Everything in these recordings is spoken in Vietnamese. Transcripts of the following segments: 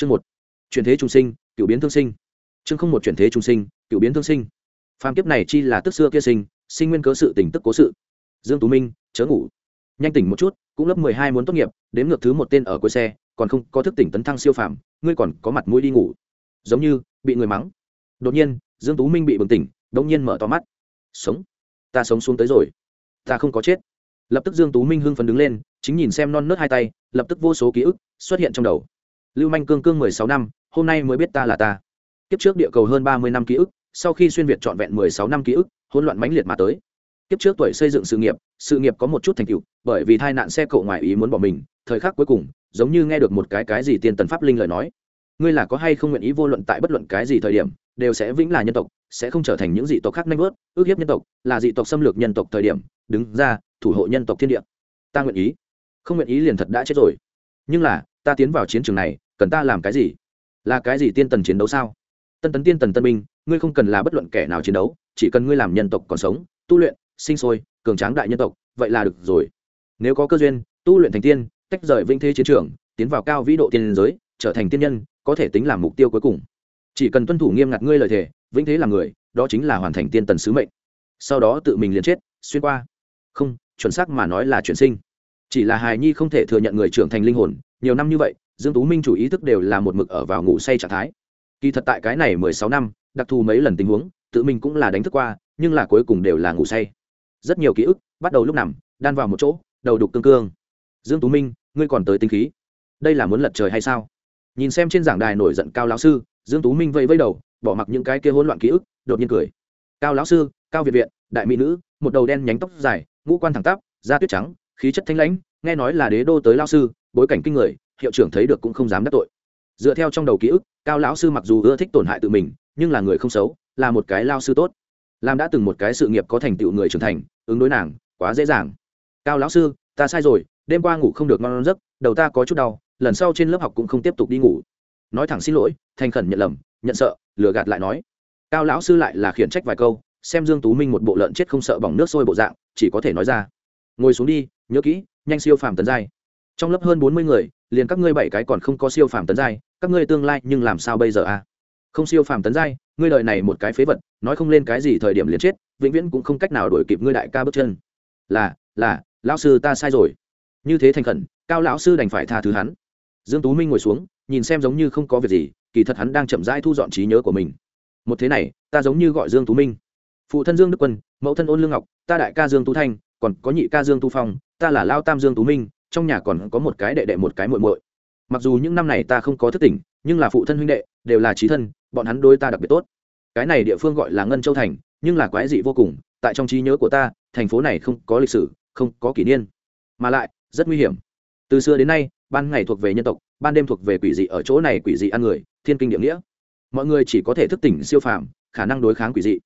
chương một, chuyển thế trung sinh, cựu biến thương sinh. Chương không một, chuyển thế trung sinh, cựu biến thương sinh. Phàm kiếp này chi là tức xưa kia sinh sinh nguyên cớ sự tỉnh tức cố sự. Dương tú minh, chớ ngủ. Nhanh tỉnh một chút, cũng lớp mười hai muốn tốt nghiệp, đến ngược thứ một tên ở cuối xe, còn không có thức tỉnh tấn thăng siêu phàm, ngươi còn có mặt mũi đi ngủ. Giống như, bị người mắng. Đột nhiên, dương tú minh bị bừng tỉnh đống nhiên mở to mắt. Sống. Ta sống xuống tới rồi. Ta không có chết. Lập tức dương tú minh hưng phấn đứng lên, chính nhìn xem non nớt hai tay, lập tức vô số ký ức xuất hiện trong đầu lưu manh cương cương mười sáu năm, hôm nay mới biết ta là ta. Kiếp trước địa cầu hơn ba mươi năm ký ức, sau khi xuyên việt trọn vẹn mười sáu năm ký ức, hỗn loạn mãnh liệt mà tới. Kiếp trước tuổi xây dựng sự nghiệp sự nghiệp có một chút thành tựu, bởi vì tai nạn xe cộ ngoài ý muốn bỏ mình, thời khắc cuối cùng, giống như nghe được một cái cái gì tiên tần pháp linh lời nói. Ngươi là có hay không nguyện ý vô luận tại bất luận cái gì thời điểm, đều sẽ vĩnh là nhân tộc, sẽ không trở thành những dị tộc khác nanh vớt ước hiếp nhân tộc, là dị tộc xâm lược nhân tộc thời điểm, đứng ra, thủ hộ nhân tộc thiên địa. Ta nguyện ý. Không nguyện ý liền thật đã chết rồi. Nhưng là, ta tiến vào chiến trường này cần ta làm cái gì? Là cái gì tiên tần chiến đấu sao? Tân tấn tiên tần tân minh ngươi không cần là bất luận kẻ nào chiến đấu, chỉ cần ngươi làm nhân tộc còn sống, tu luyện, sinh sôi, cường tráng đại nhân tộc, vậy là được rồi. Nếu có cơ duyên, tu luyện thành tiên, tách rời vinh thế chiến trường, tiến vào cao vĩ độ tiên giới, trở thành tiên nhân, có thể tính làm mục tiêu cuối cùng. Chỉ cần tuân thủ nghiêm ngặt ngươi lời thề, vĩnh thế là người, đó chính là hoàn thành tiên tần sứ mệnh. Sau đó tự mình liền chết, xuyên qua. Không, chuẩn xác mà nói là chuyển sinh. Chỉ là hài nhi không thể thừa nhận người trưởng thành linh hồn, nhiều năm như vậy dương tú minh chủ ý thức đều là một mực ở vào ngủ say trạng thái. Kỳ thật tại cái này mười sáu năm, đặc thù mấy lần tình huống, tự mình cũng là đánh thức qua, nhưng là cuối cùng đều là ngủ say. Rất nhiều ký ức bắt đầu lúc nằm, đan vào một chỗ, đầu đục cương cương. Dương tú minh, ngươi còn tới tinh khí. Đây là muốn lật trời hay sao? Nhìn xem trên giảng đài nổi giận cao lão sư, dương tú minh vây vây đầu, bỏ mặc những cái kia hỗn loạn ký ức, đột nhiên cười. Cao lão sư, cao việt viện, đại mỹ nữ, một đầu đen nhánh tóc dài, ngũ quan thẳng tắp, da tuyết trắng, khí chất thanh lãnh, nghe nói là đế đô tới lão sư, bối cảnh kinh người hiệu trưởng thấy được cũng không dám đắc tội. Dựa theo trong đầu ký ức, cao lão sư mặc dù ưa thích tổn hại tự mình, nhưng là người không xấu, là một cái lao sư tốt. Làm đã từng một cái sự nghiệp có thành tựu người trưởng thành, ứng đối nàng, quá dễ dàng. Cao lão sư, ta sai rồi, đêm qua ngủ không được ngon giấc, đầu ta có chút đau, lần sau trên lớp học cũng không tiếp tục đi ngủ. Nói thẳng xin lỗi, thành khẩn nhận lầm, nhận sợ, lừa gạt lại nói. Cao lão sư lại là khiển trách vài câu, xem dương tú minh một bộ lợn chết không sợ bỏng nước sôi bộ dạng, chỉ có thể nói ra. Ngồi xuống đi, nhớ kỹ, nhanh siêu phàm tấn giai. Trong lớp hơn bốn mươi người liền các ngươi bảy cái còn không có siêu phàm tấn giai, các ngươi tương lai nhưng làm sao bây giờ a à? không siêu phàm tấn giai, ngươi đời này một cái phế vật, nói không lên cái gì thời điểm liền chết, vĩnh viễn cũng không cách nào đổi kịp ngươi đại ca bước chân. Là là, lão sư ta sai rồi. Như thế thành khẩn, cao lão sư đành phải tha thứ hắn. Dương tú minh ngồi xuống, nhìn xem giống như không có việc gì, kỳ thật hắn đang chậm rãi thu dọn trí nhớ của mình. Một thế này, ta giống như gọi dương tú minh. Phụ thân dương đức quân, mẫu thân ôn lương ngọc, ta đại ca dương tú thanh, còn có nhị ca dương tú phong, ta là lao tam dương tú minh trong nhà còn có một cái đệ đệ một cái muội muội. Mặc dù những năm này ta không có thức tỉnh, nhưng là phụ thân huynh đệ, đều là trí thân, bọn hắn đối ta đặc biệt tốt. Cái này địa phương gọi là ngân châu thành, nhưng là quái dị vô cùng, tại trong trí nhớ của ta, thành phố này không có lịch sử, không có kỷ niên. Mà lại, rất nguy hiểm. Từ xưa đến nay, ban ngày thuộc về nhân tộc, ban đêm thuộc về quỷ dị ở chỗ này quỷ dị ăn người, thiên kinh địa nghĩa. Mọi người chỉ có thể thức tỉnh siêu phàm, khả năng đối kháng quỷ dị.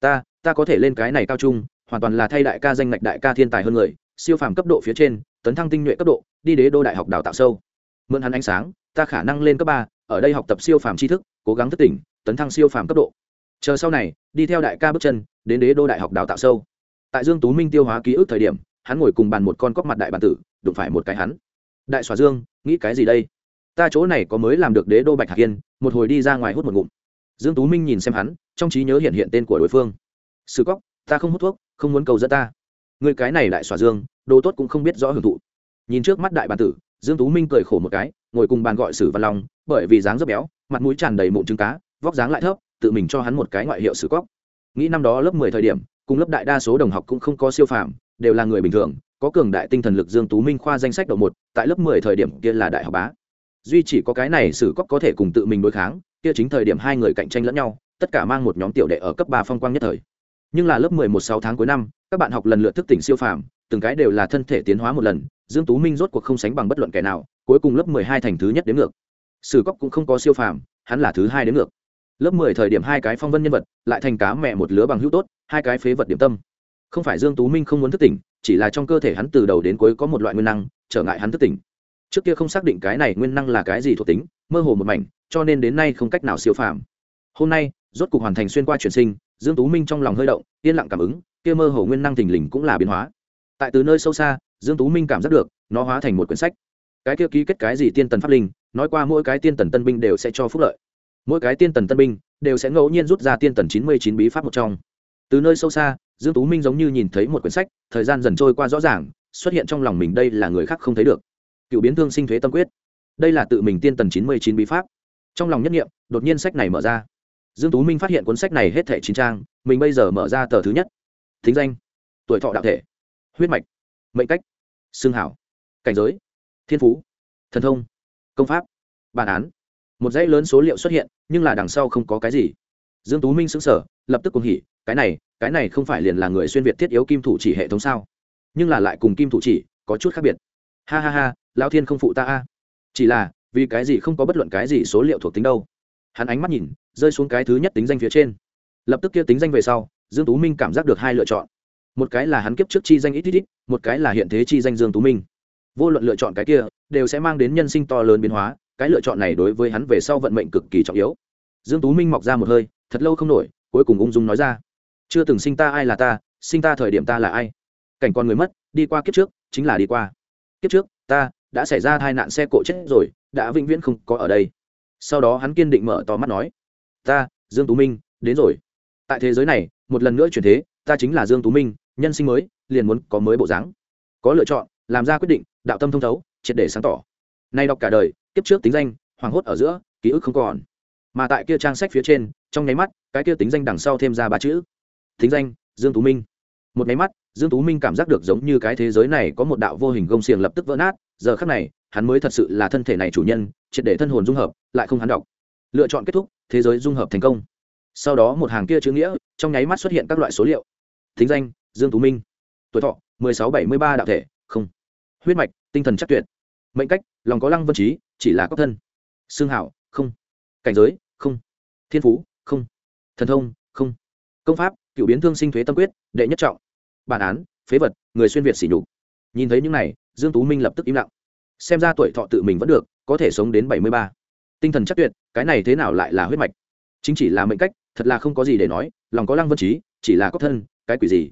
Ta ta có thể lên cái này cao trung, hoàn toàn là thay đại ca danh ngạch đại ca thiên tài hơn người, siêu phàm cấp độ phía trên tấn thăng tinh nhuệ cấp độ, đi đế đô đại học đào tạo sâu. Mượn hắn ánh sáng, ta khả năng lên cấp ba, ở đây học tập siêu phàm tri thức, cố gắng thức tỉnh, tấn thăng siêu phàm cấp độ. Chờ sau này, đi theo đại ca bước chân, đến đế đô đại học đào tạo sâu. Tại dương tú minh tiêu hóa ký ức thời điểm, hắn ngồi cùng bàn một con cóc mặt đại bản tử, đụng phải một cái hắn. Đại xóa dương, nghĩ cái gì đây? Ta chỗ này có mới làm được đế đô bạch hạc yên, một hồi đi ra ngoài hút một ngụm. Dương tú minh nhìn xem hắn, trong trí nhớ hiện hiện tên của đối phương. Sử cóc, ta không hút thuốc, không muốn cầu dẫn ta. Người cái này đại xóa dương đồ tốt cũng không biết rõ hưởng thụ. Nhìn trước mắt đại bàn tử, dương tú minh cười khổ một cái, ngồi cùng bàn gọi sử văn long, bởi vì dáng rất béo, mặt mũi tràn đầy mụn trứng cá, vóc dáng lại thấp, tự mình cho hắn một cái ngoại hiệu sử cóc. Nghĩ năm đó lớp mười thời điểm, cùng lớp đại đa số đồng học cũng không có siêu phàm, đều là người bình thường, có cường đại tinh thần lực dương tú minh khoa danh sách đầu một, tại lớp mười thời điểm kia là đại học bá. Duy chỉ có cái này sử cóc có thể cùng tự mình đối kháng, kia chính thời điểm hai người cạnh tranh lẫn nhau, tất cả mang một nhóm tiểu đệ ở cấp ba phong quang nhất thời. Nhưng là lớp mười một sáu tháng cuối năm, các bạn học lần lượt thức tỉnh siêu phàm từng cái đều là thân thể tiến hóa một lần, dương tú minh rốt cuộc không sánh bằng bất luận kẻ nào, cuối cùng lớp mười hai thành thứ nhất đến ngược. Sử cóc cũng không có siêu phàm, hắn là thứ hai đến ngược. Lớp mười thời điểm hai cái phong vân nhân vật, lại thành cá mẹ một lứa bằng hữu tốt, hai cái phế vật điểm tâm. Không phải dương tú minh không muốn thức tỉnh, chỉ là trong cơ thể hắn từ đầu đến cuối có một loại nguyên năng, trở ngại hắn thức tỉnh. Trước kia không xác định cái này nguyên năng là cái gì thuộc tính, mơ hồ một mảnh, cho nên đến nay không cách nào siêu phàm. Hôm nay, rốt cục hoàn thành xuyên qua chuyển sinh, dương tú minh trong lòng hơi động, yên lặng cảm ứng, kia mơ hồ nguyên năng thình lình cũng là biến hóa tại từ nơi sâu xa, dương tú minh cảm giác được, nó hóa thành một quyển sách. Cái kia ký kết cái gì tiên tần pháp linh, nói qua mỗi cái tiên tần tân binh đều sẽ cho phúc lợi. Mỗi cái tiên tần tân binh đều sẽ ngẫu nhiên rút ra tiên tần chín mươi chín bí pháp một trong. Từ nơi sâu xa, dương tú minh giống như nhìn thấy một quyển sách, thời gian dần trôi qua rõ ràng, xuất hiện trong lòng mình đây là người khác không thấy được. Cựu biến thương sinh thuế tâm quyết. Đây là tự mình tiên tần chín mươi chín bí pháp. Trong lòng nhất nghiệm đột nhiên sách này mở ra. Dương tú minh phát hiện cuốn sách này hết thẻ chín trang, mình bây giờ mở ra tờ thứ nhất. Thính danh. Tuổi thọ đạo thể huyết mạch, mệnh cách, xương hảo, cảnh giới, thiên phú, thần thông, công pháp, bản án. Một dãy lớn số liệu xuất hiện, nhưng là đằng sau không có cái gì. Dương tú minh sững sờ, lập tức cùng hỉ, cái này cái này không phải liền là người xuyên việt thiết yếu kim thủ chỉ hệ thống sao? Nhưng là lại cùng kim thủ chỉ, có chút khác biệt. Ha ha ha, lão thiên không phụ ta a. Chỉ là, vì cái gì không có bất luận cái gì số liệu thuộc tính đâu? Hắn ánh mắt nhìn, rơi xuống cái thứ nhất tính danh phía trên. Lập tức kia tính danh về sau, dương tú minh cảm giác được hai lựa chọn một cái là hắn kiếp trước chi danh ít ít ít, một cái là hiện thế chi danh dương tú minh. Vô luận lựa chọn cái kia, đều sẽ mang đến nhân sinh to lớn biến hóa, cái lựa chọn này đối với hắn về sau vận mệnh cực kỳ trọng yếu. Dương tú minh mọc ra một hơi, thật lâu không nổi, cuối cùng ung dung nói ra. Chưa từng sinh ta ai là ta, sinh ta thời điểm ta là ai? Cảnh con người mất, đi qua kiếp trước, chính là đi qua. Kiếp trước, ta đã xảy ra tai nạn xe cộ chết rồi, đã vĩnh viễn không có ở đây. Sau đó hắn kiên định mở to mắt nói, ta, dương tú minh, đến rồi. Tại thế giới này, một lần nữa chuyển thế, ta chính là dương tú minh nhân sinh mới, liền muốn có mới bộ dáng. Có lựa chọn, làm ra quyết định, đạo tâm thông thấu, triệt để sáng tỏ. Nay đọc cả đời, kiếp trước tính danh hoàng hốt ở giữa, ký ức không còn. Mà tại kia trang sách phía trên, trong nháy mắt, cái kia tính danh đằng sau thêm ra ba chữ. Tính danh, dương tú minh. Một nháy mắt, dương tú minh cảm giác được giống như cái thế giới này có một đạo vô hình gông xiềng lập tức vỡ nát, giờ khắc này, hắn mới thật sự là thân thể này chủ nhân, triệt để thân hồn dung hợp, lại không hắn đọc. Lựa chọn kết thúc, thế giới dung hợp thành công. Sau đó một hàng kia chữ nghĩa, trong nháy mắt xuất hiện các loại số liệu. Thính danh dương tú minh. Tuổi thọ 1673 đạo thể, không. Huyết mạch, tinh thần chắc tuyệt. Mệnh cách, lòng có lăng vân trí, chỉ là cốc thân. Xương hảo, không. Cảnh giới, không. Thiên phú, không. Thần thông, không. Công pháp, cựu biến thương sinh thuế tâm quyết, đệ nhất trọng. Bản án, phế vật, người xuyên việt xỉ nhục. Nhìn thấy những này, dương tú minh lập tức im lặng. Xem ra tuổi thọ tự mình vẫn được, có thể sống đến bảy mươi ba. Tinh thần chắc tuyệt, cái này thế nào lại là huyết mạch? Chính chỉ là mệnh cách, thật là không có gì để nói, lòng có lăng vân trí, chỉ là cốc thân, cái quỷ gì?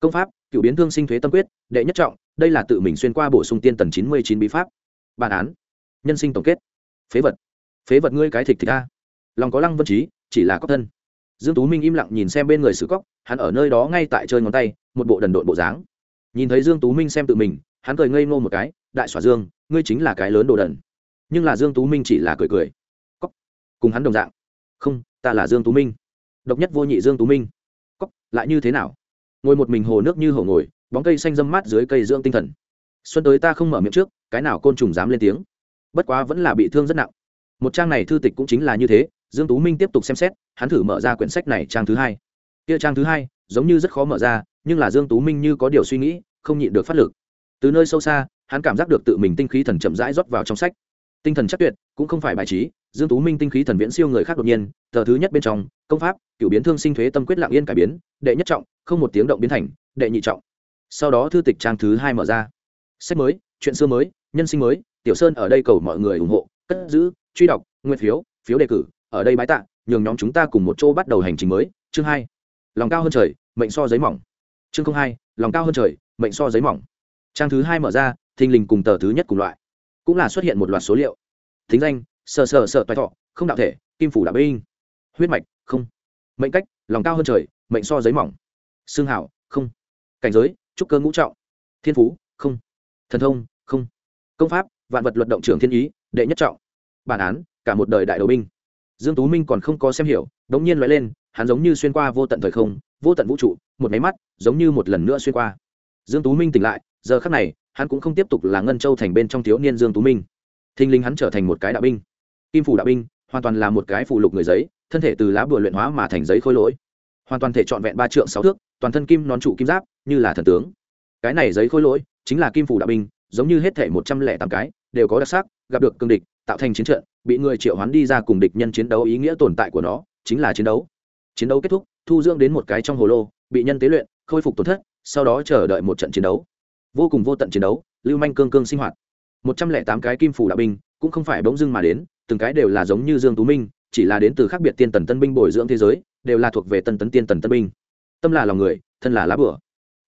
Công pháp cựu biến thương sinh thuế tâm quyết, đệ nhất trọng, đây là tự mình xuyên qua bổ sung tiên tần chín mươi chín bí pháp. Bản án, nhân sinh tổng kết. Phế vật. Phế vật ngươi cái thịt thịt ta lòng có lăng vân trí, chỉ là cóc thân. Dương tú minh im lặng nhìn xem bên người sử cốc, hắn ở nơi đó ngay tại chơi ngón tay, một bộ đần độn bộ dáng. Nhìn thấy dương tú minh xem tự mình, hắn cười ngây ngô một cái, đại xỏa dương, ngươi chính là cái lớn đồ đần. Nhưng là dương tú minh chỉ là cười cười. Cốc, cùng hắn đồng dạng. Không, ta là dương tú minh. Độc nhất vô nhị dương tú minh. Cốc, lại như thế nào? Ngồi một mình hồ nước như hồ ngồi, bóng cây xanh dâm mát dưới cây dưỡng tinh thần. Xuân tới ta không mở miệng trước, cái nào côn trùng dám lên tiếng. Bất quá vẫn là bị thương rất nặng. Một trang này thư tịch cũng chính là như thế, dương tú minh tiếp tục xem xét, hắn thử mở ra quyển sách này trang thứ hai. Kia trang thứ hai, giống như rất khó mở ra, nhưng là dương tú minh như có điều suy nghĩ, không nhịn được phát lực. Từ nơi sâu xa, hắn cảm giác được tự mình tinh khí thần chậm rãi rót vào trong sách tinh thần chắc tuyệt, cũng không phải bài trí, dương tú minh tinh khí thần viễn siêu người khác đột nhiên, tờ thứ nhất bên trong, công pháp cựu biến thương sinh thuế tâm quyết lặng yên cải biến, đệ nhất trọng, không một tiếng động biến thành, đệ nhị trọng. Sau đó thư tịch trang thứ hai mở ra. Sách mới, chuyện xưa mới, nhân sinh mới, tiểu sơn ở đây cầu mọi người ủng hộ, cất giữ, truy đọc nguyên phiếu phiếu đề cử, ở đây bái tạ, nhường nhóm chúng ta cùng một chỗ bắt đầu hành trình mới. Chương hai, lòng cao hơn trời, mệnh so giấy mỏng. Chương không hai, lòng cao hơn trời, mệnh so giấy mỏng. Trang thứ hai mở ra, thình lình cùng tờ thứ nhất cùng loại cũng là xuất hiện một loạt số liệu. Thính danh, sờ sờ sờ toại thọ, không đạo thể, kim phủ đạo binh. Huyết mạch, không. Mệnh cách, lòng cao hơn trời, mệnh so giấy mỏng. Xương hảo, không. Cảnh giới, trúc cơ ngũ trọng. Thiên phú, không. Thần thông, không. Công pháp, vạn vật luật động trưởng thiên ý, đệ nhất trọng. Bản án, cả một đời đại đầu binh. Dương tú minh còn không có xem hiểu, đống nhiên loại lên, hắn giống như xuyên qua vô tận thời không, vô tận vũ trụ, một máy mắt, giống như một lần nữa xuyên qua. Dương tú minh tỉnh lại, giờ khắc này hắn cũng không tiếp tục là ngân châu thành bên trong thiếu niên dương tú minh. Thinh linh hắn trở thành một cái đạo binh. Kim phủ đạo binh, hoàn toàn là một cái phù lục người giấy, thân thể từ lá bùa luyện hóa mà thành giấy khôi lỗi. Hoàn toàn thể trọn vẹn ba trượng sáu thước, toàn thân kim nón trụ kim giáp, như là thần tướng. Cái này giấy khôi lỗi chính là kim phủ đạo binh, giống như hết thể một trăm lẻ tám cái, đều có đặc sắc, gặp được cương địch, tạo thành chiến trận, bị người triệu hoán đi ra cùng địch nhân chiến đấu ý nghĩa tồn tại của nó, chính là chiến đấu. Chiến đấu kết thúc, thu dưỡng đến một cái trong hồ lô, bị nhân tế luyện, khôi phục tổn thất, sau đó chờ đợi một trận chiến đấu vô cùng vô tận chiến đấu, lưu manh cương cương sinh hoạt. Một trăm lẻ tám cái kim phủ đạo binh cũng không phải bỗng dưng mà đến, từng cái đều là giống như dương tú minh, chỉ là đến từ khác biệt tiên tần tân binh bồi dưỡng thế giới, đều là thuộc về tân tấn tiên tần tân binh. Tâm là lòng người, thân là lá bửa.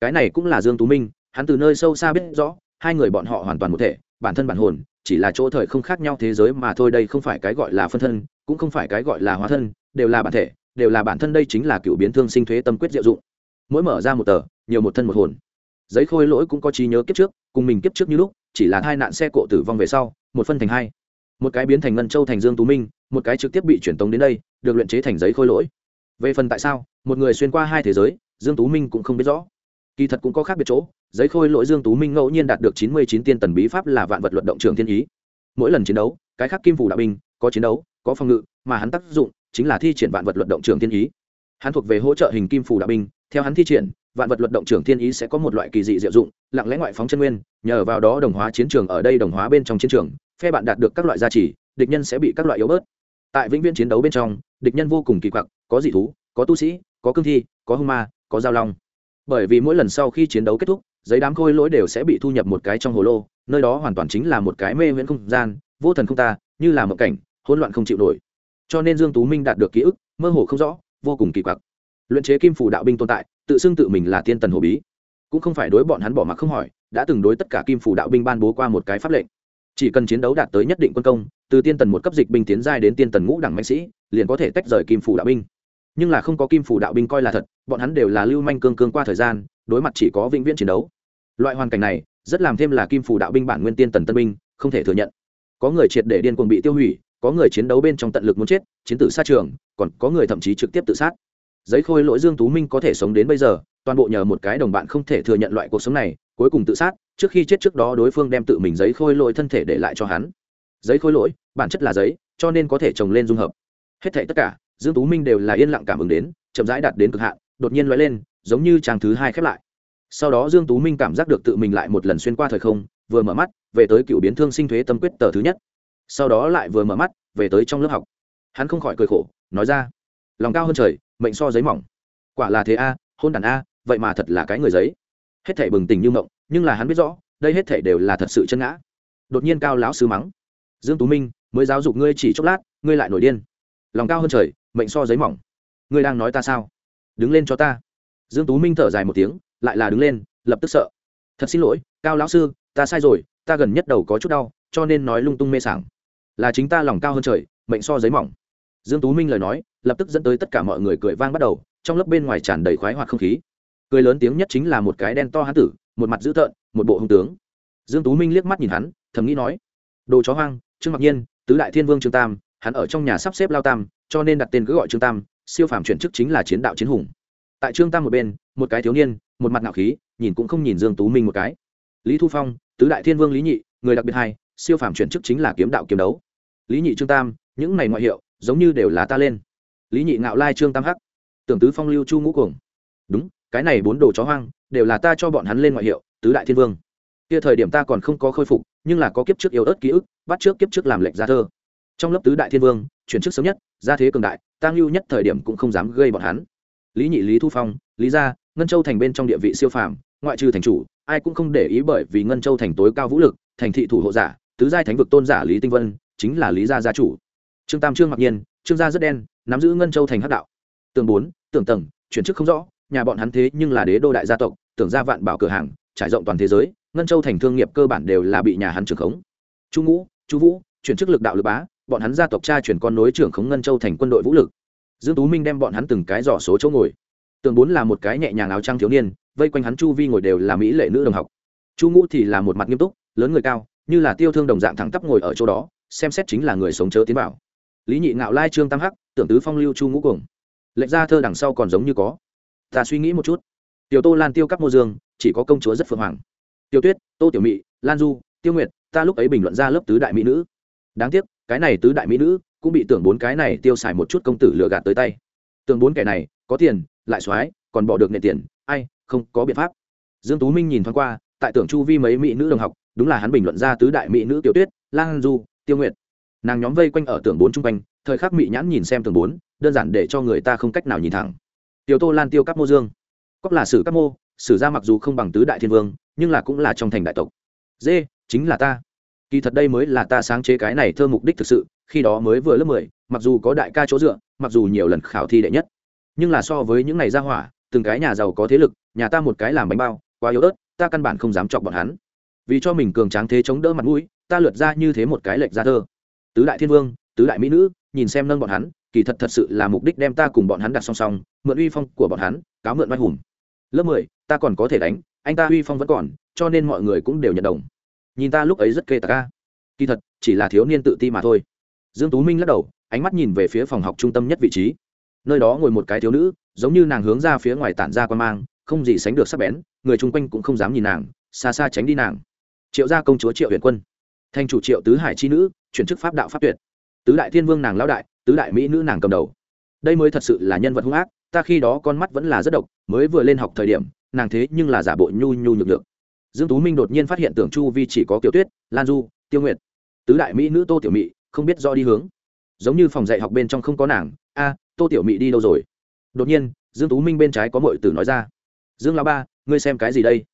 Cái này cũng là dương tú minh, hắn từ nơi sâu xa biết rõ, hai người bọn họ hoàn toàn một thể, bản thân bản hồn, chỉ là chỗ thời không khác nhau thế giới mà thôi, đây không phải cái gọi là phân thân, cũng không phải cái gọi là hóa thân, đều là bản thể, đều là bản thân đây chính là cựu biến thương sinh thuế tâm quyết diệu dụng. Mỗi mở ra một tờ, nhiều một thân một hồn giấy khôi lỗi cũng có trí nhớ kiếp trước, cùng mình kiếp trước như lúc, chỉ là hai nạn xe cộ tử vong về sau, một phân thành hai. Một cái biến thành ngân châu thành dương tú minh, một cái trực tiếp bị chuyển tống đến đây, được luyện chế thành giấy khôi lỗi. Về phần tại sao, một người xuyên qua hai thế giới, dương tú minh cũng không biết rõ. Kỳ thật cũng có khác biệt chỗ, giấy khôi lỗi dương tú minh ngẫu nhiên đạt được chín mươi chín tiên tần bí pháp là vạn vật luận động trường thiên ý. Mỗi lần chiến đấu, cái khác kim phủ đạo binh, có chiến đấu, có phòng ngự, mà hắn tác dụng chính là thi triển vạn vật luận động trường thiên ý. Hắn thuộc về hỗ trợ hình kim phủ đạo binh, theo hắn thi triển vạn vật luật động trường thiên ý sẽ có một loại kỳ dị diệu dụng, lặng lẽ ngoại phóng chân nguyên, nhờ vào đó đồng hóa chiến trường ở đây đồng hóa bên trong chiến trường, phe bạn đạt được các loại gia trì, địch nhân sẽ bị các loại yếu bớt. Tại vĩnh viễn chiến đấu bên trong, địch nhân vô cùng kỳ quặc, có dị thú, có tu sĩ, có cương thi, có hung ma, có giao long. Bởi vì mỗi lần sau khi chiến đấu kết thúc, giấy đám khôi lỗi đều sẽ bị thu nhập một cái trong hồ lô, nơi đó hoàn toàn chính là một cái mê viễn không gian, vô thần không ta, như là một cảnh, hỗn loạn không chịu nổi. Cho nên dương tú minh đạt được ký ức, mơ hồ không rõ, vô cùng kỳ quặc luyện chế kim phủ đạo binh tồn tại, tự xưng tự mình là tiên tần hồ bí. Cũng không phải đối bọn hắn bỏ mặc không hỏi, đã từng đối tất cả kim phủ đạo binh ban bố qua một cái pháp lệnh. Chỉ cần chiến đấu đạt tới nhất định quân công, từ tiên tần một cấp dịch binh tiến giai đến tiên tần ngũ đẳng mạnh sĩ, liền có thể tách rời kim phủ đạo binh. Nhưng là không có kim phủ đạo binh coi là thật, bọn hắn đều là lưu manh cương cương qua thời gian, đối mặt chỉ có vĩnh viễn chiến đấu. Loại hoàn cảnh này, rất làm thêm là kim phủ đạo binh bản nguyên tiên tần tân binh, không thể thừa nhận. Có người triệt để điên cuồng bị tiêu hủy, có người chiến đấu bên trong tận lực muốn chết, chiến tử sát trường, còn có người thậm chí trực tiếp tự sát giấy khôi lỗi dương tú minh có thể sống đến bây giờ, toàn bộ nhờ một cái đồng bạn không thể thừa nhận loại cuộc sống này, cuối cùng tự sát, trước khi chết trước đó đối phương đem tự mình giấy khôi lỗi thân thể để lại cho hắn. Giấy khôi lỗi, bản chất là giấy, cho nên có thể trồng lên dung hợp. Hết thảy tất cả, dương tú minh đều là yên lặng cảm ứng đến, chậm rãi đạt đến cực hạn, đột nhiên lóe lên, giống như trang thứ hai khép lại. Sau đó dương tú minh cảm giác được tự mình lại một lần xuyên qua thời không, vừa mở mắt, về tới cựu biến thương sinh thuế tâm quyết tờ thứ nhất. Sau đó lại vừa mở mắt, về tới trong lớp học. Hắn không khỏi cười khổ, nói ra, lòng cao hơn trời mệnh so giấy mỏng. Quả là thế a, hôn đàn a, vậy mà thật là cái người giấy. Hết thể bừng tỉnh như mộng, nhưng là hắn biết rõ, đây hết thể đều là thật sự chân ngã. Đột nhiên cao lão sư mắng. Dương tú minh, mới giáo dục ngươi chỉ chốc lát, ngươi lại nổi điên. Lòng cao hơn trời, mệnh so giấy mỏng. Ngươi đang nói ta sao? Đứng lên cho ta. Dương tú minh thở dài một tiếng, lại là đứng lên, lập tức sợ. Thật xin lỗi, cao lão sư, ta sai rồi, ta gần nhất đầu có chút đau, cho nên nói lung tung mê sảng. Là chính ta lòng cao hơn trời, mệnh so giấy mỏng dương tú minh lời nói, lập tức dẫn tới tất cả mọi người cười vang bắt đầu, trong lớp bên ngoài tràn đầy khoái hoạt không khí. Cười lớn tiếng nhất chính là một cái đen to hán tử, một mặt dữ tợn, một bộ hung tướng. Dương tú minh liếc mắt nhìn hắn, thầm nghĩ nói, đồ chó hoang, trương mặc nhiên, tứ đại thiên vương trương tam, hắn ở trong nhà sắp xếp lao tam, cho nên đặt tên cứ gọi trương tam, siêu phàm chuyển chức chính là chiến đạo chiến hùng. Tại trương tam một bên, một cái thiếu niên, một mặt ngạo khí, nhìn cũng không nhìn dương tú minh một cái. Lý thu phong, tứ đại thiên vương lý nhị, người đặc biệt hai siêu phàm chuyển chức chính là kiếm đạo kiếm đấu. Lý nhị trương tam, những này ngoại hiệu giống như đều là ta lên. Lý nhị ngạo lai trương tam hắc, tưởng tứ phong lưu chu ngũ cuồng. Đúng, cái này bốn đồ chó hoang, đều là ta cho bọn hắn lên ngoại hiệu, tứ đại thiên vương. Kia thời điểm ta còn không có khôi phục, nhưng là có kiếp trước yếu ớt ký ức, bắt trước kiếp trước làm lệnh ra thơ. Trong lớp tứ đại thiên vương, chuyển chức sớm nhất, gia thế cường đại tăng lưu nhất thời điểm cũng không dám gây bọn hắn. Lý nhị, lý thu phong, lý gia, ngân châu thành bên trong địa vị siêu phàm, ngoại trừ thành chủ, ai cũng không để ý bởi vì ngân châu thành tối cao vũ lực, thành thị thủ hộ giả, tứ giai thánh vực tôn giả lý tinh vân, chính là lý gia gia chủ trương tam trương mặc nhiên, trương gia rất đen, nắm giữ ngân châu thành hắc đạo. Tường bốn tưởng tầng, chuyển chức không rõ, nhà bọn hắn thế nhưng là đế đô đại gia tộc, tưởng ra vạn bảo cửa hàng, trải rộng toàn thế giới, ngân châu thành thương nghiệp cơ bản đều là bị nhà hắn trưởng khống. Chu ngũ, chu vũ, chuyển chức lực đạo lực bá, bọn hắn gia tộc cha chuyển con nối trưởng khống ngân châu thành quân đội vũ lực. Dương tú minh đem bọn hắn từng cái giỏ số chỗ ngồi. Tường bốn là một cái nhẹ nhàng áo trang thiếu niên, vây quanh hắn chu vi ngồi đều là mỹ lệ nữ đồng học. Chu ngũ thì là một mặt nghiêm túc, lớn người cao, như là tiêu thương đồng dạng thẳng tắp ngồi ở chỗ đó, xem xét chính là người sống chớ tiến vào lý nhị ngạo lai trương tam hắc, tưởng tứ phong lưu chu ngũ cuồng. Lệnh ra thơ đằng sau còn giống như có. Ta suy nghĩ một chút. Tiểu tô lan tiêu các mô dương, chỉ có công chúa rất phượng hoàng. Tiêu tuyết, tô tiểu mị, lan du, tiêu nguyệt, ta lúc ấy bình luận ra lớp tứ đại mỹ nữ. Đáng tiếc, cái này tứ đại mỹ nữ cũng bị tưởng bốn cái này tiêu xài một chút công tử lừa gạt tới tay. Tưởng bốn kẻ này, có tiền, lại soái còn bỏ được nệ tiền, ai, không có biện pháp. Dương tú minh nhìn thoáng qua, tại tưởng chu vi mấy mỹ nữ đồng học, đúng là hắn bình luận ra tứ đại mỹ nữ tiểu tuyết, lan du, tiêu nguyệt nàng nhóm vây quanh ở tường bốn chung quanh, thời khắc mị nhãn nhìn xem tường bốn, đơn giản để cho người ta không cách nào nhìn thẳng. Tiểu tô lan tiêu các mô dương. Cóc là sử các mô, sử gia mặc dù không bằng tứ đại thiên vương, nhưng là cũng là trong thành đại tộc. Dê chính là ta. Kỳ thật đây mới là ta sáng chế cái này thơ mục đích thực sự, khi đó mới vừa lớp mười, mặc dù có đại ca chỗ dựa, mặc dù nhiều lần khảo thi đệ nhất, nhưng là so với những ngày ra hỏa, từng cái nhà giàu có thế lực, nhà ta một cái làm bánh bao, quá yếu ớt, ta căn bản không dám chọc bọn hắn. Vì cho mình cường tráng thế chống đỡ mặt mũi, ta lượt ra như thế một cái lệch ra thơ tứ đại thiên vương, tứ đại mỹ nữ, nhìn xem nâng bọn hắn, kỳ thật thật sự là mục đích đem ta cùng bọn hắn đặt song song, mượn uy phong của bọn hắn, cáo mượn oai hùng. Lớp mười, ta còn có thể đánh, anh ta uy phong vẫn còn, cho nên mọi người cũng đều nhận đồng. Nhìn ta lúc ấy rất kê tạc ca kỳ thật, chỉ là thiếu niên tự ti mà thôi. Dương tú minh lắc đầu, ánh mắt nhìn về phía phòng học trung tâm nhất vị trí. Nơi đó ngồi một cái thiếu nữ, giống như nàng hướng ra phía ngoài tản ra quan mang, không gì sánh được sắc bén, người chung quanh cũng không dám nhìn nàng, xa xa tránh đi nàng. Triệu gia công chúa triệu huyền quân. Thành chủ triệu tứ hải chi nữ chuyển chức pháp đạo pháp tuyệt. Tứ đại thiên vương nàng lão đại, tứ đại mỹ nữ nàng cầm đầu. Đây mới thật sự là nhân vật hung ác, ta khi đó con mắt vẫn là rất độc, mới vừa lên học thời điểm, nàng thế nhưng là giả bộ nhu nhu nhược được dương tú minh đột nhiên phát hiện tưởng chu vi chỉ có tiểu tuyết, lan du, tiêu nguyệt. Tứ đại mỹ nữ tô tiểu mỹ không biết do đi hướng. Giống như phòng dạy học bên trong không có nàng, a, tô tiểu mỹ đi đâu rồi? Đột nhiên, dương tú minh bên trái có mọi tử nói ra. Dương lão ba, ngươi xem cái gì đây?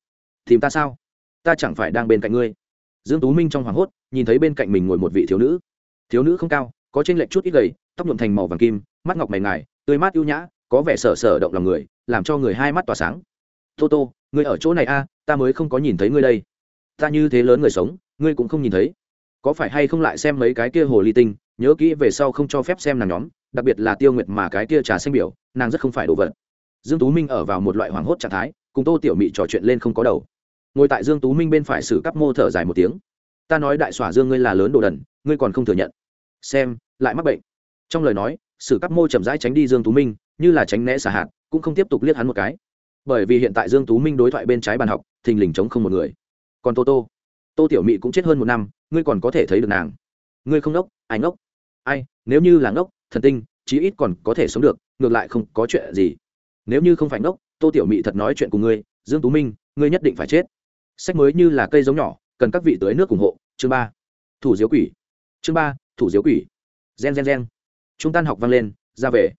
Tìm ta sao? Ta chẳng phải đang bên cạnh ngươi dương tú minh trong hoảng hốt, nhìn thấy bên cạnh mình ngồi một vị thiếu nữ. Thiếu nữ không cao, có trên lệch chút ít gầy, tóc nhuộm thành màu vàng kim, mắt ngọc mày ngài, tươi mát ưu nhã, có vẻ sở sở động lòng người, làm cho người hai mắt tỏa sáng. Tô tô ngươi ở chỗ này a, ta mới không có nhìn thấy ngươi đây. Ta như thế lớn người sống, ngươi cũng không nhìn thấy. Có phải hay không lại xem mấy cái kia hồ ly tinh, nhớ kỹ về sau không cho phép xem nàng nhóm, đặc biệt là tiêu nguyệt mà cái kia trà xanh biểu, nàng rất không phải đồ vật. Dương tú minh ở vào một loại hoảng hốt trạng thái, cùng tô tiểu mị trò chuyện lên không có đầu ngồi tại dương tú minh bên phải xử cắp mô thở dài một tiếng. Ta nói đại xỏa dương ngươi là lớn đồ đần, ngươi còn không thừa nhận. Xem, lại mắc bệnh. Trong lời nói sử cắp mô chậm rãi tránh đi dương tú minh, như là tránh né xả hạt, cũng không tiếp tục liếc hắn một cái. Bởi vì hiện tại dương tú minh đối thoại bên trái bàn học, thình lình chống không một người. Còn tô tô? Tô tiểu mị cũng chết hơn một năm, ngươi còn có thể thấy được nàng. Ngươi không ngốc ai ngốc? Ai, nếu như là ngốc, thần tinh, chí ít còn có thể sống được, ngược lại không có chuyện gì. Nếu như không phải ngốc, tô tiểu mị thật nói chuyện cùng ngươi, dương tú minh, ngươi nhất định phải chết sách mới như là cây giống nhỏ, cần các vị tưới nước ủng hộ. Chương ba. Thủ diếu quỷ. Chương ba, thủ diếu quỷ. Gen gen gen. Chúng tan học vang lên, ra về.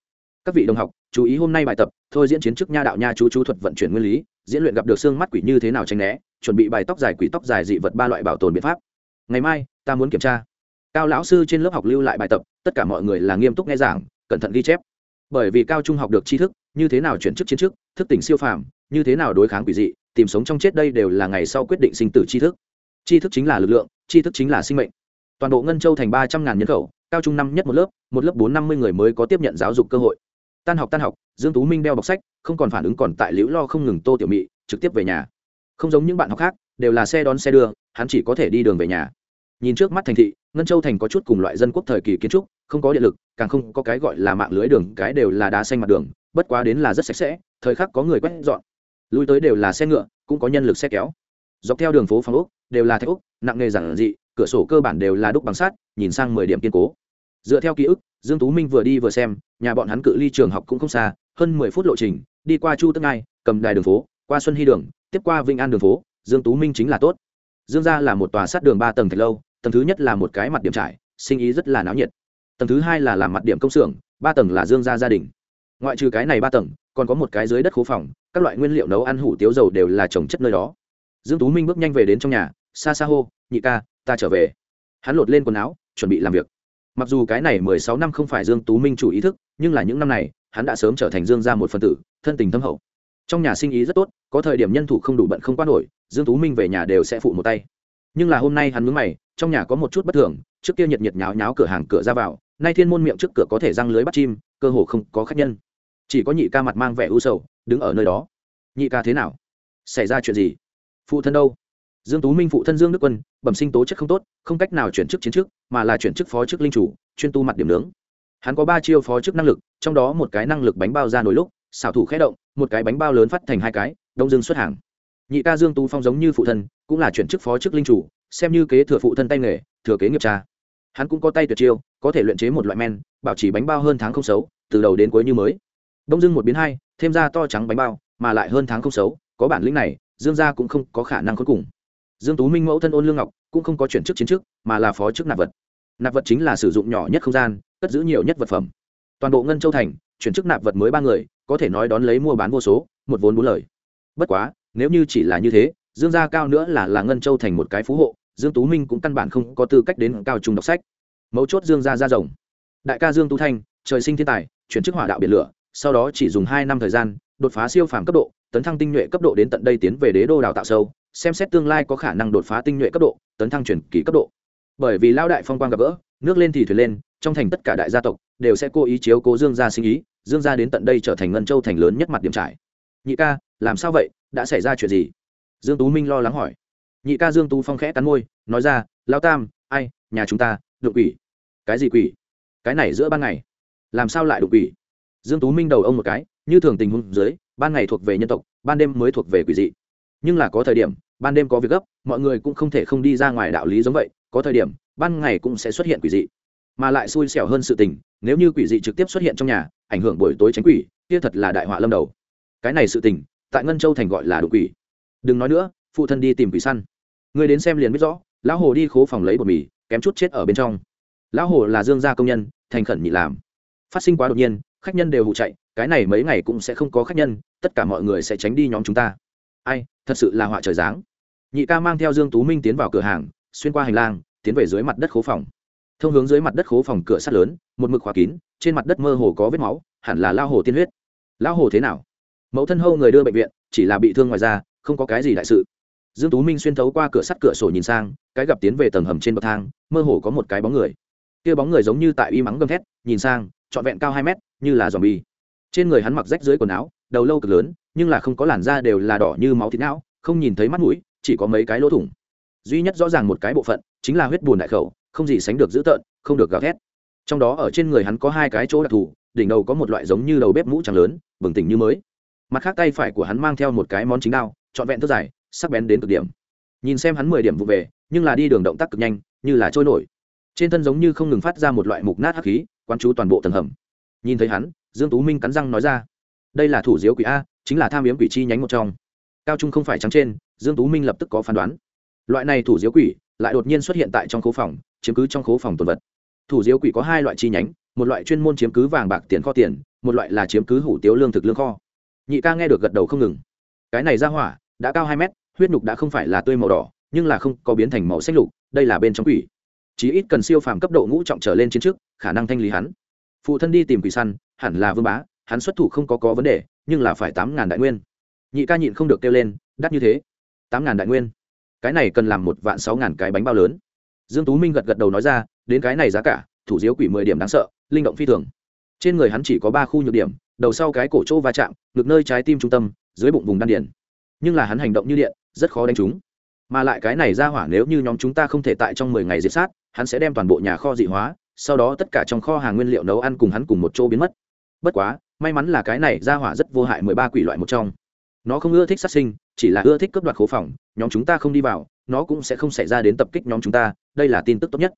Các vị đồng học, chú ý hôm nay bài tập, thôi diễn chiến chức nha đạo nha chú chú thuật vận chuyển nguyên lý, diễn luyện gặp được xương mắt quỷ như thế nào tránh né, chuẩn bị bài tóc dài quỷ tóc dài dị vật ba loại bảo tồn biện pháp. Ngày mai, ta muốn kiểm tra. Cao lão sư trên lớp học lưu lại bài tập, tất cả mọi người là nghiêm túc nghe giảng, cẩn thận ghi chép. Bởi vì cao trung học được tri thức, như thế nào chuyển chức chiến chức, thức tỉnh siêu phàm, như thế nào đối kháng quỷ dị tìm sống trong chết đây đều là ngày sau quyết định sinh tử tri thức. Tri thức chính là lực lượng, tri thức chính là sinh mệnh. Toàn bộ ngân châu thành ba trăm ngàn nhân khẩu, cao trung năm nhất một lớp một lớp bốn năm mươi người mới có tiếp nhận giáo dục cơ hội. Tan học tan học, dương tú minh đeo bọc sách, không còn phản ứng còn tại liễu lo không ngừng tô tiểu mị, trực tiếp về nhà. Không giống những bạn học khác, đều là xe đón xe đưa, hắn chỉ có thể đi đường về nhà. Nhìn trước mắt thành thị, ngân châu thành có chút cùng loại dân quốc thời kỳ kiến trúc, không có điện lực, càng không có cái gọi là mạng lưới đường, cái đều là đá xanh mặt đường, bất quá đến là rất sạch sẽ, thời khắc có người quét dọn lui tới đều là xe ngựa, cũng có nhân lực xe kéo. Dọc theo đường phố phong úc đều là thạch úc nặng nghề giản dị, cửa sổ cơ bản đều là đúc bằng sắt, nhìn sang mười điểm kiên cố. Dựa theo ký ức, dương tú minh vừa đi vừa xem, nhà bọn hắn cự ly trường học cũng không xa, hơn mười phút lộ trình, đi qua chu tức ngai, cầm đài đường phố, qua xuân hy đường, tiếp qua vinh an đường phố, dương tú minh chính là tốt. Dương gia là một tòa sát đường ba tầng thạch lâu, tầng thứ nhất là một cái mặt điểm trải, sinh ý rất là náo nhiệt. Tầng thứ hai là làm mặt điểm công xưởng, ba tầng là dương gia gia đình. Ngoại trừ cái này ba tầng còn có một cái dưới đất khố phòng, các loại nguyên liệu nấu ăn hủ tiếu dầu đều là trồng chất nơi đó. Dương tú minh bước nhanh về đến trong nhà xa xa hô, nhị ca, ta trở về. Hắn lột lên quần áo, chuẩn bị làm việc. Mặc dù cái này mười sáu năm không phải dương tú minh chủ ý thức, nhưng là những năm này, hắn đã sớm trở thành dương gia một phần tử, thân tình thâm hậu. Trong nhà sinh ý rất tốt, có thời điểm nhân thủ không đủ bận không qua nổi, dương tú minh về nhà đều sẽ phụ một tay. Nhưng là hôm nay hắn mướn mày, trong nhà có một chút bất thường, trước kia nhiệt nhiệt nháo nháo cửa hàng cửa ra vào, nay thiên môn miệng trước cửa có thể răng lưới bắt chim, cơ hồ không có khách nhân chỉ có nhị ca mặt mang vẻ u sầu, đứng ở nơi đó. Nhị ca thế nào? Xảy ra chuyện gì? Phụ thân đâu? Dương tú minh phụ thân dương đức quân, bẩm sinh tố chất không tốt, không cách nào chuyển chức chiến chức, mà là chuyển chức phó chức linh chủ, chuyên tu mặt điểm nướng. Hắn có ba chiêu phó chức năng lực, trong đó một cái năng lực bánh bao ra nổi lúc, xảo thủ khẽ động, một cái bánh bao lớn phát thành hai cái, đông dương xuất hàng. Nhị ca dương tú phong giống như phụ thân, cũng là chuyển chức phó chức linh chủ, xem như kế thừa phụ thân tay nghề, thừa kế nghiệp cha. Hắn cũng có tay tuyệt chiêu, có thể luyện chế một loại men, bảo trì bánh bao hơn tháng không xấu, từ đầu đến cuối như mới đông dương một biến hai, thêm ra to trắng bánh bao, mà lại hơn tháng không xấu, có bản lĩnh này, dương gia cũng không có khả năng cuối cùng. Dương tú minh mẫu thân ôn lương ngọc, cũng không có chuyển chức chiến chức, mà là phó chức nạp vật. Nạp vật chính là sử dụng nhỏ nhất không gian, cất giữ nhiều nhất vật phẩm. Toàn bộ ngân châu thành, chuyển chức nạp vật mới ba người, có thể nói đón lấy mua bán vô số, một vốn bốn lời. Bất quá, nếu như chỉ là như thế, dương gia cao nữa là là ngân châu thành một cái phú hộ, dương tú minh cũng căn bản không có tư cách đến cao trung đọc sách. Mấu chốt dương gia ra rồng. Đại ca dương tú thanh, trời sinh thiên tài, chuyển chức hỏa đạo biển lửa sau đó chỉ dùng hai năm thời gian, đột phá siêu phàm cấp độ, tấn thăng tinh nhuệ cấp độ đến tận đây tiến về đế đô đào tạo sâu, xem xét tương lai có khả năng đột phá tinh nhuệ cấp độ, tấn thăng chuyển kỳ cấp độ. Bởi vì lao đại phong quang gặp gỡ, nước lên thì thuyền lên, trong thành tất cả đại gia tộc đều sẽ cố ý chiếu cố dương gia sinh ý, dương gia đến tận đây trở thành ngân châu thành lớn nhất mặt điểm trải. Nhị ca, làm sao vậy? Đã xảy ra chuyện gì? Dương tú minh lo lắng hỏi. Nhị ca dương tú phong khẽ cắn môi, nói ra lao tam, ai? Nhà chúng ta, đụng quỷ. Cái gì quỷ? Cái này giữa ban ngày. Làm sao lại đụng quỷ? Dương tú minh đầu ông một cái, như thường tình huống dưới, ban ngày thuộc về nhân tộc, ban đêm mới thuộc về quỷ dị. Nhưng là có thời điểm, ban đêm có việc gấp, mọi người cũng không thể không đi ra ngoài đạo lý giống vậy, có thời điểm, ban ngày cũng sẽ xuất hiện quỷ dị. Mà lại xui xẻo hơn sự tình, nếu như quỷ dị trực tiếp xuất hiện trong nhà, ảnh hưởng buổi tối tránh quỷ, kia thật là đại họa lâm đầu. Cái này sự tình, tại ngân châu thành gọi là đụng quỷ. Đừng nói nữa, phụ thân đi tìm quỷ săn. Người đến xem liền biết rõ, lão hồ đi khố phòng lấy bột mì, kém chút chết ở bên trong. Lão hồ là dương gia công nhân, thành khẩn nhị làm. Phát sinh quá đột nhiên khách nhân đều hụ chạy, cái này mấy ngày cũng sẽ không có khách nhân, tất cả mọi người sẽ tránh đi nhóm chúng ta. Ai, thật sự là họa trời dáng nhị ca mang theo dương tú minh tiến vào cửa hàng, xuyên qua hành lang, tiến về dưới mặt đất khố phòng. Thông hướng dưới mặt đất khố phòng cửa sắt lớn, một mực khóa kín, trên mặt đất mơ hồ có vết máu, hẳn là lao hồ tiên huyết. Lao hồ thế nào? Mẫu thân hâu người đưa bệnh viện, chỉ là bị thương ngoài ra không có cái gì đại sự. Dương tú minh xuyên thấu qua cửa sắt cửa sổ nhìn sang, cái gặp tiến về tầng hầm trên bậc thang, mơ hồ có một cái bóng người. Kia bóng người giống như tại y mắng gầm thét, nhìn sang trọn vẹn cao hai mét, như là dòm bi trên người hắn mặc rách dưới quần áo, đầu lâu cực lớn, nhưng là không có làn da đều là đỏ như máu thịt não, không nhìn thấy mắt mũi, chỉ có mấy cái lỗ thủng. Duy nhất rõ ràng một cái bộ phận, chính là huyết bùn đại khẩu, không gì sánh được dữ tợn, không được gào thét. Trong đó ở trên người hắn có hai cái chỗ đặc thù, đỉnh đầu có một loại giống như đầu bếp mũ trắng lớn, bừng tỉnh như mới. Mặt khác tay phải của hắn mang theo một cái món chính đao, trọn vẹn thức dài, sắc bén đến cực điểm. Nhìn xem hắn mười điểm vụ về, nhưng là đi đường động tác cực nhanh, như là trôi nổi. Trên thân giống như không ngừng phát ra một loại mục nát hắc khí quán chú toàn bộ tầng hầm. Nhìn thấy hắn, dương tú minh cắn răng nói ra, đây là thủ diếu quỷ a, chính là tham yếm quỷ chi nhánh một trong. Cao trung không phải trắng trên, dương tú minh lập tức có phán đoán. Loại này thủ diếu quỷ lại đột nhiên xuất hiện tại trong khố phòng, chiếm cứ trong khố phòng tồn vật. Thủ diếu quỷ có hai loại chi nhánh, một loại chuyên môn chiếm cứ vàng bạc tiền kho tiền, một loại là chiếm cứ hủ tiếu lương thực lương kho. Nhị ca nghe được gật đầu không ngừng. Cái này ra hỏa đã cao hai mét, huyết nhục đã không phải là tươi màu đỏ, nhưng là không có biến thành màu xanh lục, đây là bên trong quỷ chí ít cần siêu phàm cấp độ ngũ trọng trở lên chiến trước, khả năng thanh lý hắn. Phụ thân đi tìm quỷ săn, hẳn là vương bá, hắn xuất thủ không có có vấn đề, nhưng là phải tám ngàn đại nguyên. Nhị ca nhịn không được kêu lên đắt như thế. Tám ngàn đại nguyên? Cái này cần làm một vạn sáu ngàn cái bánh bao lớn. Dương tú minh gật gật đầu nói ra, đến cái này giá cả, thủ diếu quỷ mười điểm đáng sợ, linh động phi thường. Trên người hắn chỉ có ba khu nhược điểm, đầu sau cái cổ chỗ va chạm, ngực nơi trái tim trung tâm, dưới bụng vùng đan điền. Nhưng là hắn hành động như điện, rất khó đánh trúng mà lại cái này ra hỏa nếu như nhóm chúng ta không thể tại trong mười ngày diệt sát, hắn sẽ đem toàn bộ nhà kho dị hóa, sau đó tất cả trong kho hàng nguyên liệu nấu ăn cùng hắn cùng một chỗ biến mất. Bất quá, may mắn là cái này ra hỏa rất vô hại mười ba quỷ loại một trong. Nó không ưa thích sát sinh, chỉ là ưa thích cướp đoạt khố phòng, nhóm chúng ta không đi vào, nó cũng sẽ không xảy ra đến tập kích nhóm chúng ta, đây là tin tức tốt nhất.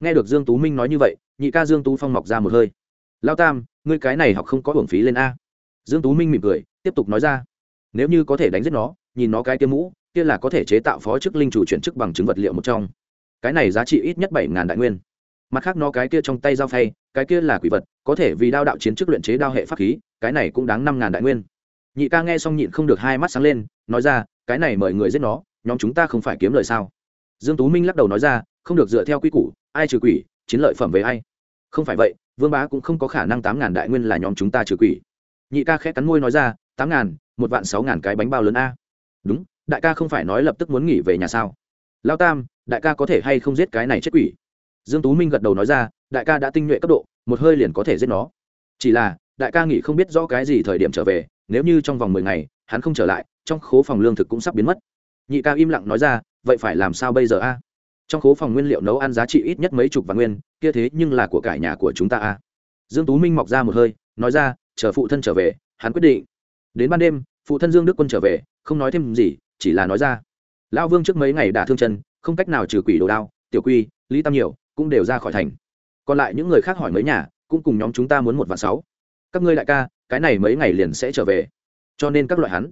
Nghe được dương tú minh nói như vậy, nhị ca dương tú phong mọc ra một hơi. Lao tam, ngươi cái này học không có hưởng phí lên a. Dương tú minh mỉm cười, tiếp tục nói ra. Nếu như có thể đánh giết nó, nhìn nó cái kia mũ kia là có thể chế tạo phó chức linh chủ chuyển chức bằng chứng vật liệu một trong. Cái này giá trị ít nhất bảy ngàn đại nguyên. Mặt khác nó cái kia trong tay dao phay, cái kia là quỷ vật, có thể vì đao đạo chiến chức luyện chế đao hệ pháp khí, cái này cũng đáng năm ngàn đại nguyên. Nhị ca nghe xong nhịn không được hai mắt sáng lên, nói ra, cái này mời người giết nó, nhóm chúng ta không phải kiếm lời sao? Dương tú minh lắc đầu nói ra, không được dựa theo quy củ, ai trừ quỷ, chiến lợi phẩm về ai? Không phải vậy, vương bá cũng không có khả năng tám ngàn đại nguyên là nhóm chúng ta trừ quỷ. Nhị ca khẽ cắn môi nói ra, tám ngàn, một vạn sáu ngàn cái bánh bao lớn a. Đúng đại ca không phải nói lập tức muốn nghỉ về nhà sao? Lao tam, đại ca có thể hay không giết cái này chết quỷ? Dương tú minh gật đầu nói ra, đại ca đã tinh nhuệ cấp độ, một hơi liền có thể giết nó. Chỉ là, đại ca nghĩ không biết rõ cái gì thời điểm trở về, nếu như trong vòng mười ngày, hắn không trở lại, trong khố phòng lương thực cũng sắp biến mất. Nhị ca im lặng nói ra, vậy phải làm sao bây giờ a? Trong khố phòng nguyên liệu nấu ăn giá trị ít nhất mấy chục vạn nguyên, kia thế nhưng là của cải nhà của chúng ta a. Dương tú minh mọc ra một hơi, nói ra, chờ phụ thân trở về, hắn quyết định. Đến ban đêm, phụ thân dương đức quân trở về, không nói thêm gì chỉ là nói ra. Lão vương trước mấy ngày đả thương chân, không cách nào trừ quỷ đồ đao, tiểu quy, lý tam nhiều cũng đều ra khỏi thành. Còn lại những người khác hỏi mấy nhà, cũng cùng nhóm chúng ta muốn một vạn sáu. Các ngươi đại ca, cái này mấy ngày liền sẽ trở về. Cho nên các loại hắn.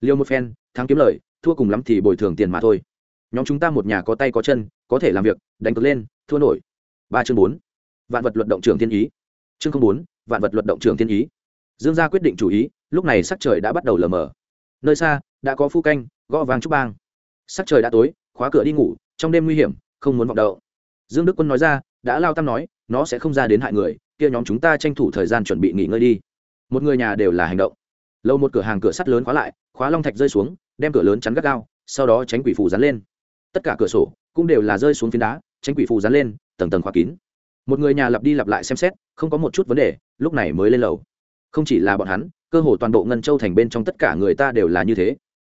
Liêu một phen, thắng kiếm lời, thua cùng lắm thì bồi thường tiền mà thôi. Nhóm chúng ta một nhà có tay có chân, có thể làm việc, đánh cược lên, thua nổi. Ba chương bốn. Vạn vật luận động trường thiên ý. Chương không bốn, vạn vật luận động trường thiên ý. Dương gia quyết định chủ ý, lúc này sắc trời đã bắt đầu lờ mờ. Nơi xa, đã có phu canh gõ vàng trúc bang. Sắc trời đã tối, khóa cửa đi ngủ, trong đêm nguy hiểm, không muốn vọng đậu. Dương đức quân nói ra, đã lao tam nói, nó sẽ không ra đến hại người, kia nhóm chúng ta tranh thủ thời gian chuẩn bị nghỉ ngơi đi. Một người nhà đều là hành động. Lâu một cửa hàng cửa sắt lớn khóa lại, khóa long thạch rơi xuống, đem cửa lớn chắn gắt gao, sau đó tránh quỷ phù dán lên. Tất cả cửa sổ cũng đều là rơi xuống phiến đá, tránh quỷ phù dán lên, tầng tầng khóa kín. Một người nhà lặp đi lặp lại xem xét, không có một chút vấn đề, lúc này mới lên lầu. Không chỉ là bọn hắn, cơ hồ toàn bộ ngân châu thành bên trong tất cả người ta đều là như thế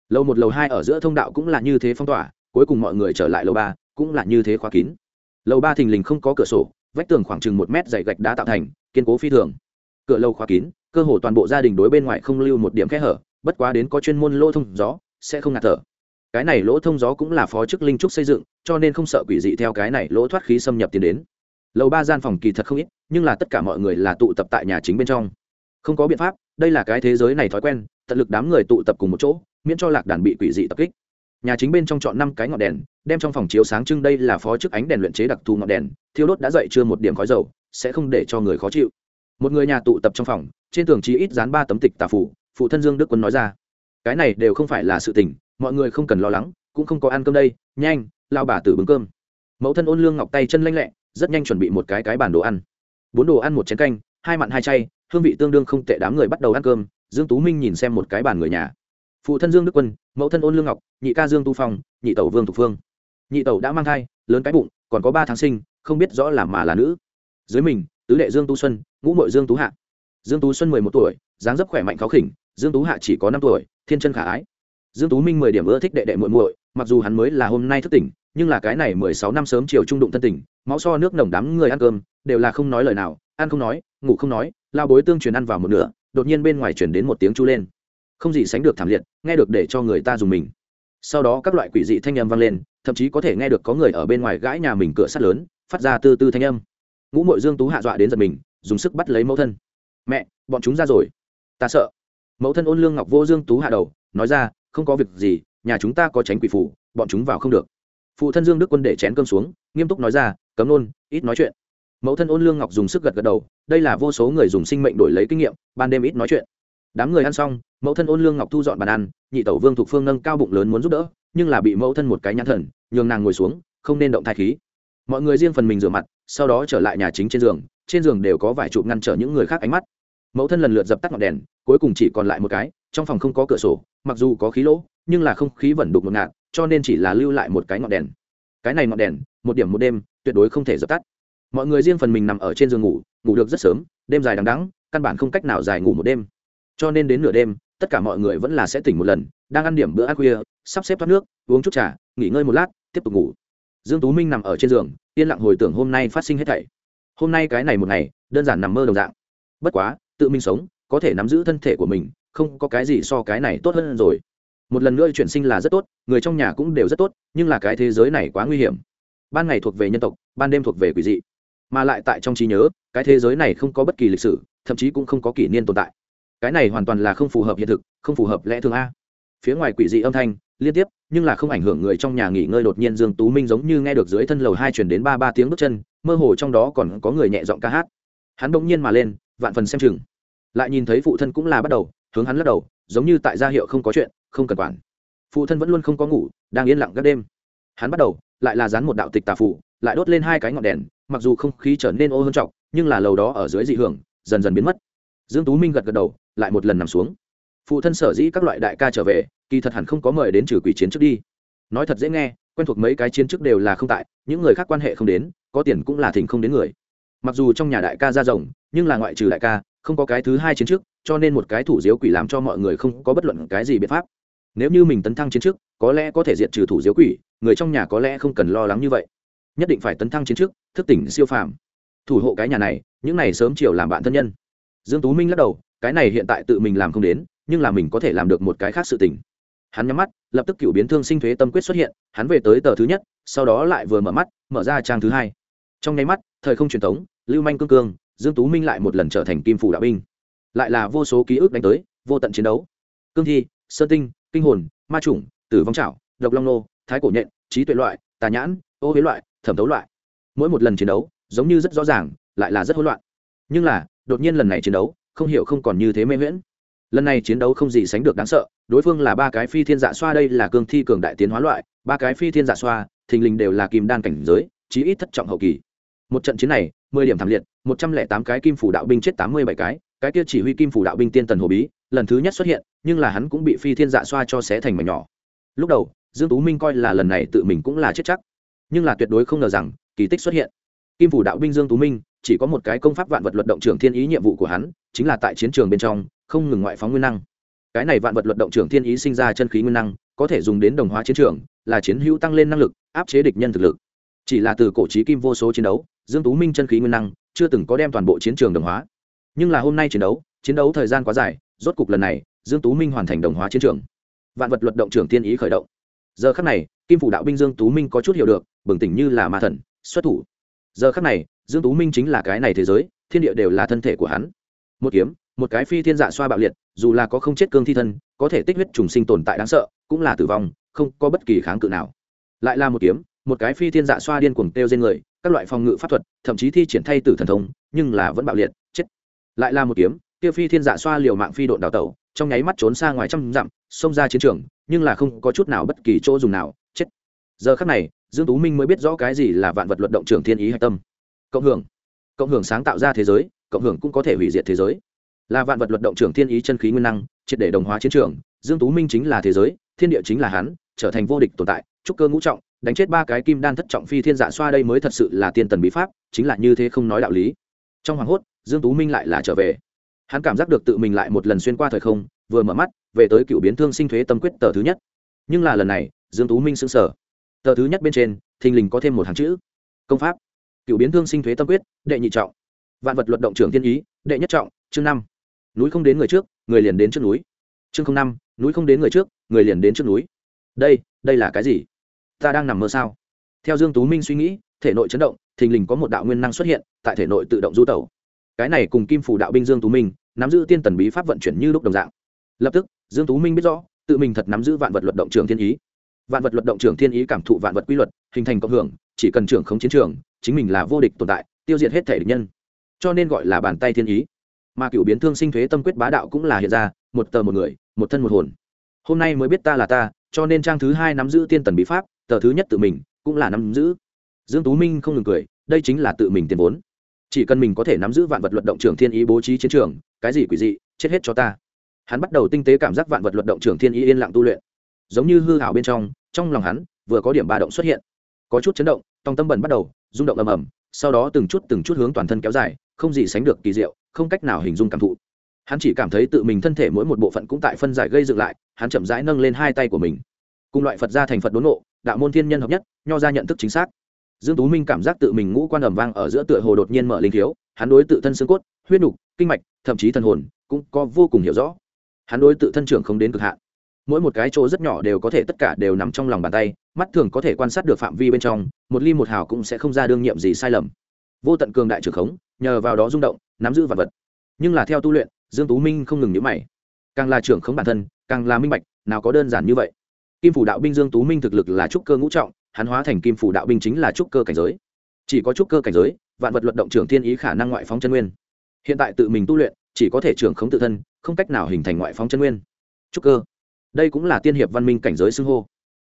lầu một, lầu hai ở giữa thông đạo cũng là như thế phong tỏa, cuối cùng mọi người trở lại lầu ba cũng là như thế khóa kín. Lầu ba thình lình không có cửa sổ, vách tường khoảng chừng một mét dày gạch đá tạo thành, kiên cố phi thường. Cửa lầu khóa kín, cơ hồ toàn bộ gia đình đối bên ngoài không lưu một điểm kẽ hở, bất quá đến có chuyên môn lỗ thông gió, sẽ không ngạt thở. Cái này lỗ thông gió cũng là phó chức linh trúc xây dựng, cho nên không sợ quỷ dị theo cái này lỗ thoát khí xâm nhập tiến đến. Lầu ba gian phòng kỳ thật không ít, nhưng là tất cả mọi người là tụ tập tại nhà chính bên trong. Không có biện pháp, đây là cái thế giới này thói quen, tận lực đám người tụ tập cùng một chỗ miễn cho lạc đàn bị quỷ dị tập kích. Nhà chính bên trong chọn năm cái ngọn đèn, đem trong phòng chiếu sáng trưng đây là phó chức ánh đèn luyện chế đặc thù ngọn đèn, thiêu đốt đã dậy chưa một điểm khói dầu, sẽ không để cho người khó chịu. Một người nhà tụ tập trong phòng, trên tường chí ít dán ba tấm tịch tà phủ phụ thân dương đức quân nói ra. Cái này đều không phải là sự tình, mọi người không cần lo lắng, cũng không có ăn cơm đây, nhanh, lao bà tử bưng cơm. Mẫu thân ôn lương ngọc tay chân lanh lẹ, rất nhanh chuẩn bị một cái cái bản đồ ăn. Bốn đồ ăn một chén canh, hai mặn hai chay, hương vị tương đương không tệ đám người bắt đầu ăn cơm, dương tú minh nhìn xem một cái bàn người nhà phụ thân dương đức quân mẫu thân ôn lương ngọc nhị ca dương tu phong nhị tẩu vương thục phương nhị tẩu đã mang thai lớn cái bụng còn có ba tháng sinh không biết rõ là mà là nữ dưới mình tứ đệ dương tu xuân ngũ mội dương tú hạ dương tú xuân mười một tuổi dáng dấp khỏe mạnh khó khỉnh dương tú hạ chỉ có năm tuổi thiên chân khả ái dương tú minh mười điểm ưa thích đệ đệ muội muội mặc dù hắn mới là hôm nay thức tỉnh nhưng là cái này mười sáu năm sớm chiều trung đụng thân tỉnh máu so nước nồng đám người ăn cơm đều là không nói lời nào ăn không nói ngủ không nói lao bối tương truyền ăn vào một nửa đột nhiên bên ngoài chuyển đến một tiếng chu lên không gì sánh được thảm liệt, nghe được để cho người ta dùng mình. Sau đó các loại quỷ dị thanh âm vang lên, thậm chí có thể nghe được có người ở bên ngoài gãi nhà mình cửa sắt lớn, phát ra tư tư thanh âm. Ngũ mội dương tú hạ dọa đến giật mình, dùng sức bắt lấy mẫu thân. Mẹ, bọn chúng ra rồi. Ta sợ. Mẫu thân ôn lương ngọc vô dương tú hạ đầu, nói ra, không có việc gì, nhà chúng ta có tránh quỷ phủ bọn chúng vào không được. Phụ thân dương đức quân để chén cơm xuống, nghiêm túc nói ra, cấm nôn, ít nói chuyện. Mẫu thân ôn lương ngọc dùng sức gật gật đầu, đây là vô số người dùng sinh mệnh đổi lấy kinh nghiệm, ban đêm ít nói chuyện đám người ăn xong, mẫu thân ôn lương ngọc thu dọn bàn ăn, nhị tẩu vương thục phương nâng cao bụng lớn muốn giúp đỡ, nhưng là bị mẫu thân một cái nhãn thần, nhường nàng ngồi xuống, không nên động thai khí. Mọi người riêng phần mình rửa mặt, sau đó trở lại nhà chính trên giường trên giường đều có vài chụp ngăn trở những người khác ánh mắt. Mẫu thân lần lượt dập tắt ngọn đèn, cuối cùng chỉ còn lại một cái, trong phòng không có cửa sổ, mặc dù có khí lỗ, nhưng là không khí vẫn đục ngột ngạt, cho nên chỉ là lưu lại một cái ngọn đèn. Cái này ngọn đèn, một điểm một đêm, tuyệt đối không thể dập tắt. Mọi người riêng phần mình nằm ở trên giường ngủ ngủ được rất sớm, đêm dài đằng đắng căn bản không cách nào dài ngủ một đêm cho nên đến nửa đêm, tất cả mọi người vẫn là sẽ tỉnh một lần, đang ăn điểm bữa ăn khuya, sắp xếp thoát nước, uống chút trà, nghỉ ngơi một lát, tiếp tục ngủ. Dương tú minh nằm ở trên giường, yên lặng hồi tưởng hôm nay phát sinh hết thảy. Hôm nay cái này một ngày, đơn giản nằm mơ đồng dạng. Bất quá, tự mình sống, có thể nắm giữ thân thể của mình, không có cái gì so cái này tốt hơn rồi. Một lần nữa chuyển sinh là rất tốt, người trong nhà cũng đều rất tốt, nhưng là cái thế giới này quá nguy hiểm. Ban ngày thuộc về nhân tộc, ban đêm thuộc về quỷ dị. Mà lại tại trong trí nhớ, cái thế giới này không có bất kỳ lịch sử, thậm chí cũng không có kỷ niên tồn tại cái này hoàn toàn là không phù hợp hiện thực, không phù hợp lẽ thường a. Phía ngoài quỷ dị âm thanh, liên tiếp, nhưng là không ảnh hưởng người trong nhà nghỉ ngơi đột nhiên dương tú minh giống như nghe được dưới thân lầu hai chuyển đến ba ba tiếng bước chân, mơ hồ trong đó còn có người nhẹ giọng ca hát. Hắn bỗng nhiên mà lên, vạn phần xem chừng. Lại nhìn thấy phụ thân cũng là bắt đầu, hướng hắn lắc đầu, giống như tại gia hiệu không có chuyện, không cần quản. Phụ thân vẫn luôn không có ngủ, đang yên lặng các đêm. Hắn bắt đầu, lại là dán một đạo tịch tà phủ lại đốt lên hai cái ngọn đèn, mặc dù không khí trở nên ô hơn trọng, nhưng là lầu đó ở dưới dị hưởng, dần dần biến mất. Dương tú minh gật gật đầu lại một lần nằm xuống. Phụ thân sở dĩ các loại đại ca trở về, kỳ thật hẳn không có mời đến trừ quỷ chiến trước đi. Nói thật dễ nghe, quen thuộc mấy cái chiến trước đều là không tại, những người khác quan hệ không đến, có tiền cũng là thỉnh không đến người. Mặc dù trong nhà đại ca ra rồng, nhưng là ngoại trừ đại ca, không có cái thứ hai chiến trước, cho nên một cái thủ diếu quỷ làm cho mọi người không có bất luận cái gì biện pháp. Nếu như mình tấn thăng chiến trước, có lẽ có thể diện trừ thủ diếu quỷ, người trong nhà có lẽ không cần lo lắng như vậy. Nhất định phải tấn thăng chiến trước, thức tỉnh siêu phàm. Thủ hộ cái nhà này, những này sớm chiều làm bạn thân nhân. Dương tú minh lắc đầu cái này hiện tại tự mình làm không đến, nhưng là mình có thể làm được một cái khác sự tình. Hắn nhắm mắt, lập tức cựu biến thương sinh thuế tâm quyết xuất hiện, hắn về tới tờ thứ nhất, sau đó lại vừa mở mắt, mở ra trang thứ hai. Trong nháy mắt, thời không truyền thống, lưu manh cương cương, dương tú minh lại một lần trở thành kim phủ đạo binh. Lại là vô số ký ức đánh tới, vô tận chiến đấu. Cương thi sơ tinh, kinh hồn, ma chủng, tử vong trảo, độc long nô, thái cổ nhện, trí tuệ loại, tà nhãn, ô huế loại, thẩm thấu loại. Mỗi một lần chiến đấu, giống như rất rõ ràng, lại là rất hỗn loạn. Nhưng là, đột nhiên lần này chiến đấu không hiểu không còn như thế mê miễn lần này chiến đấu không gì sánh được đáng sợ, đối phương là ba cái phi thiên dạ xoa đây là cương thi cường đại tiến hóa loại, ba cái phi thiên dạ xoa, thình lình đều là kim đan cảnh giới, chí ít thất trọng hậu kỳ. Một trận chiến này, mười điểm thảm liệt, một trăm lẻ tám cái kim phủ đạo binh chết tám mươi bảy cái cái kia chỉ huy kim phủ đạo binh tiên tần hồ bí, lần thứ nhất xuất hiện, nhưng là hắn cũng bị phi thiên dạ xoa cho xé thành mảnh nhỏ. Lúc đầu, dương tú minh coi là lần này tự mình cũng là chết chắc, nhưng là tuyệt đối không ngờ rằng, kỳ tích xuất hiện. Kim phủ đạo binh dương tú minh chỉ có một cái công pháp vạn vật luật động trưởng thiên ý nhiệm vụ của hắn, chính là tại chiến trường bên trong, không ngừng ngoại phóng nguyên năng. Cái này vạn vật luật động trưởng thiên ý sinh ra chân khí nguyên năng, có thể dùng đến đồng hóa chiến trường, là chiến hữu tăng lên năng lực, áp chế địch nhân thực lực. Chỉ là từ cổ trí kim vô số chiến đấu, dương tú minh chân khí nguyên năng chưa từng có đem toàn bộ chiến trường đồng hóa. Nhưng là hôm nay chiến đấu chiến đấu thời gian quá dài, rốt cục lần này, dương tú minh hoàn thành đồng hóa chiến trường. Vạn vật luật động trưởng thiên ý khởi động. Giờ khắc này, kim phủ đạo binh dương tú minh có chút hiểu được, bừng tỉnh như là ma thần, xuất thủ. Giờ khắc này dương tú minh chính là cái này thế giới, thiên địa đều là thân thể của hắn. Một kiếm, một cái phi thiên dạ xoa bạo liệt, dù là có không chết cương thi thân, có thể tích huyết trùng sinh tồn tại đáng sợ, cũng là tử vong, không có bất kỳ kháng cự nào. Lại là một kiếm, một cái phi thiên dạ xoa điên cuồng tiêu trên người, các loại phòng ngự pháp thuật, thậm chí thi triển thay tử thần thông, nhưng là vẫn bạo liệt, chết. Lại là một kiếm tiêu phi thiên dạ xoa liều mạng phi độn đào tẩu, trong nháy mắt trốn xa ngoài trăm dặm, xông ra chiến trường, nhưng là không có chút nào bất kỳ chỗ dùng nào, chết. Giờ khắc này, dương tú minh mới biết rõ cái gì là vạn vật luận động trưởng thiên ý hạch tâm cộng hưởng. Cộng hưởng sáng tạo ra thế giới, cộng hưởng cũng có thể hủy diệt thế giới. Là vạn vật luận động trưởng thiên ý chân khí nguyên năng, triệt để đồng hóa chiến trường. Dương tú minh chính là thế giới, thiên địa chính là hắn, trở thành vô địch tồn tại, trúc cơ ngũ trọng, đánh chết ba cái kim đan thất trọng phi thiên dạ xoa đây mới thật sự là tiên tần bí pháp, chính là như thế không nói đạo lý. Trong hoàng hốt, dương tú minh lại là trở về. Hắn cảm giác được tự mình lại một lần xuyên qua thời không, vừa mở mắt, về tới cựu biến thương sinh thuế tâm quyết tờ thứ nhất. Nhưng là lần này, dương tú minh sững sờ. Tờ thứ nhất bên trên, thình lình có thêm một hàng chữ. Công pháp cựu biến thương sinh thuế tâm quyết, đệ nhị trọng. Vạn vật luật động trưởng thiên ý, đệ nhất trọng, chương năm. Núi không đến người trước, người liền đến trước núi. Chương năm, núi không đến người trước, người liền đến trước núi. Đây đây là cái gì? Ta đang nằm mơ sao? Theo dương tú minh suy nghĩ, thể nội chấn động, thình lình có một đạo nguyên năng xuất hiện, tại thể nội tự động du tẩu. Cái này cùng kim phủ đạo binh dương tú minh, nắm giữ tiên tần bí pháp vận chuyển như lúc đồng dạng. Lập tức, dương tú minh biết rõ, tự mình thật nắm giữ vạn vật luật động trường thiên ý. Vạn vật luật động trường thiên ý cảm thụ vạn vật quy luật hình thành cộng hưởng, chỉ cần trưởng không chiến trường, chính mình là vô địch tồn tại, tiêu diệt hết thể địch nhân. Cho nên gọi là bàn tay thiên ý. Mà cựu biến thương sinh thuế tâm quyết bá đạo cũng là hiện ra, một tờ một người, một thân một hồn. Hôm nay mới biết ta là ta, cho nên trang thứ hai nắm giữ tiên tần bí pháp, tờ thứ nhất tự mình, cũng là nắm giữ. Dương tú minh không ngừng cười, đây chính là tự mình tiền vốn. Chỉ cần mình có thể nắm giữ vạn vật luật động trưởng thiên ý bố trí chiến trường, cái gì quỷ dị, chết hết cho ta. Hắn bắt đầu tinh tế cảm giác vạn vật luật động trưởng thiên ý yên lặng tu luyện. Giống như hư hảo bên trong trong lòng hắn, vừa có điểm ba động xuất hiện có chút chấn động, tòng tâm bẩn bắt đầu, rung động ầm ầm, sau đó từng chút từng chút hướng toàn thân kéo dài, không gì sánh được kỳ diệu, không cách nào hình dung cảm thụ. Hắn chỉ cảm thấy tự mình thân thể mỗi một bộ phận cũng tại phân giải gây dựng lại, hắn chậm rãi nâng lên hai tay của mình. Cùng loại phật gia thành phật đốn nộ đạo môn thiên nhân hợp nhất, nho ra nhận thức chính xác. Dương tú minh cảm giác tự mình ngũ quan ẩm vang ở giữa tựa hồ đột nhiên mở linh thiếu hắn đối tự thân xương cốt, huyết nục, kinh mạch, thậm chí thần hồn, cũng có vô cùng hiểu rõ. Hắn đối tự thân trưởng không đến cực hạn mỗi một cái chỗ rất nhỏ đều có thể tất cả đều nằm trong lòng bàn tay, mắt thường có thể quan sát được phạm vi bên trong, một ly một hào cũng sẽ không ra đương nhiệm gì sai lầm. Vô tận cường đại trưởng khống, nhờ vào đó rung động, nắm giữ vật vật. Nhưng là theo tu luyện, dương tú minh không ngừng nhíu mày. Càng là trưởng khống bản thân, càng là minh bạch, nào có đơn giản như vậy. Kim phủ đạo binh dương tú minh thực lực là trúc cơ ngũ trọng, hắn hóa thành kim phủ đạo binh chính là trúc cơ cảnh giới. Chỉ có trúc cơ cảnh giới, vạn vật luận động trưởng thiên ý khả năng ngoại phóng chân nguyên. Hiện tại tự mình tu luyện, chỉ có thể trưởng khống tự thân, không cách nào hình thành ngoại phóng chân nguyên. Trúc cơ đây cũng là tiên hiệp văn minh cảnh giới xưng hô.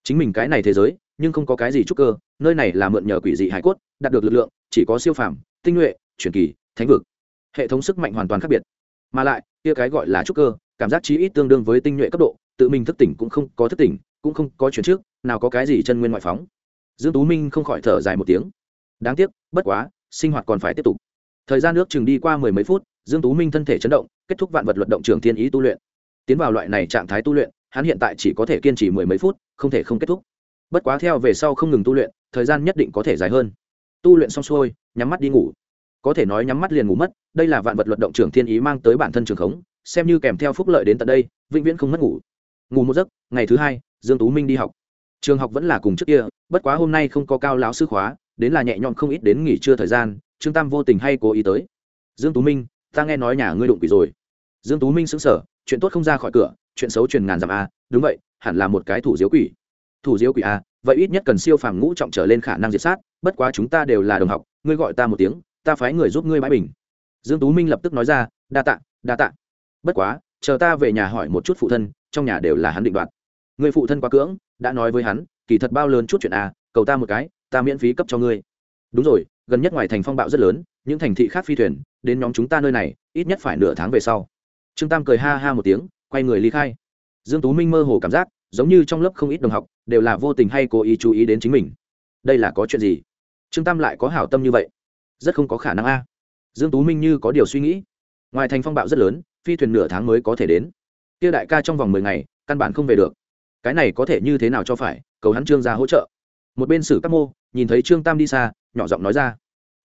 Chính mình cái này thế giới, nhưng không có cái gì trúc cơ, nơi này là mượn nhờ quỷ dị hải cốt, đạt được lực lượng, chỉ có siêu phàm, tinh nhuệ, truyền kỳ, thánh vực. Hệ thống sức mạnh hoàn toàn khác biệt. Mà lại, kia cái gọi là trúc cơ, cảm giác chí ít tương đương với tinh nhuệ cấp độ, tự mình thức tỉnh cũng không có thức tỉnh, cũng không có chuyển trước, nào có cái gì chân nguyên ngoại phóng. Dương tú minh không khỏi thở dài một tiếng. Đáng tiếc, bất quá, sinh hoạt còn phải tiếp tục. Thời gian nước chừng đi qua mười mấy phút, dương tú minh thân thể chấn động, kết thúc vạn vật luận động trường thiên ý tu luyện. Tiến vào loại này trạng thái tu luyện hắn hiện tại chỉ có thể kiên trì mười mấy phút, không thể không kết thúc. Bất quá theo về sau không ngừng tu luyện, thời gian nhất định có thể dài hơn. Tu luyện xong xuôi, nhắm mắt đi ngủ. Có thể nói nhắm mắt liền ngủ mất, đây là vạn vật luận động trưởng thiên ý mang tới bản thân trường khống, xem như kèm theo phúc lợi đến tận đây, vĩnh viễn không mất ngủ. Ngủ một giấc, ngày thứ hai, dương tú minh đi học. Trường học vẫn là cùng trước kia, bất quá hôm nay không có cao lão sư khóa, đến là nhẹ nhõm không ít đến nghỉ trưa thời gian, trương tam vô tình hay cố ý tới. Dương tú minh, ta nghe nói nhà ngươi đụng quỷ rồi. Dương tú minh sững sờ, chuyện tốt không ra khỏi cửa chuyện xấu truyền ngàn dặm a, đúng vậy, hẳn là một cái thủ diếu quỷ. Thủ diếu quỷ a, vậy ít nhất cần siêu phàm ngũ trọng trở lên khả năng diệt sát, bất quá chúng ta đều là đồng học, ngươi gọi ta một tiếng, ta phái người giúp ngươi bãi bình. Dương tú minh lập tức nói ra, đa tạ đa tạ. Bất quá, chờ ta về nhà hỏi một chút phụ thân, trong nhà đều là hắn định đoạt. Người phụ thân quá cưỡng, đã nói với hắn, kỳ thật bao lớn chút chuyện à cầu ta một cái, ta miễn phí cấp cho ngươi. Đúng rồi, gần nhất ngoài thành phong bạo rất lớn, những thành thị khác phi thuyền, đến nhóm chúng ta nơi này, ít nhất phải nửa tháng về sau. Trương tam cười ha ha một tiếng quay người ly khai. Dương tú minh mơ hồ cảm giác, giống như trong lớp không ít đồng học, đều là vô tình hay cố ý chú ý đến chính mình. Đây là có chuyện gì? Trương tam lại có hảo tâm như vậy? Rất không có khả năng a. Dương tú minh như có điều suy nghĩ. Ngoài thành phong bạo rất lớn, phi thuyền nửa tháng mới có thể đến. Kia đại ca trong vòng mười ngày, căn bản không về được. Cái này có thể như thế nào cho phải, cầu hắn trương ra hỗ trợ. Một bên sử các mô, nhìn thấy trương tam đi xa, nhỏ giọng nói ra.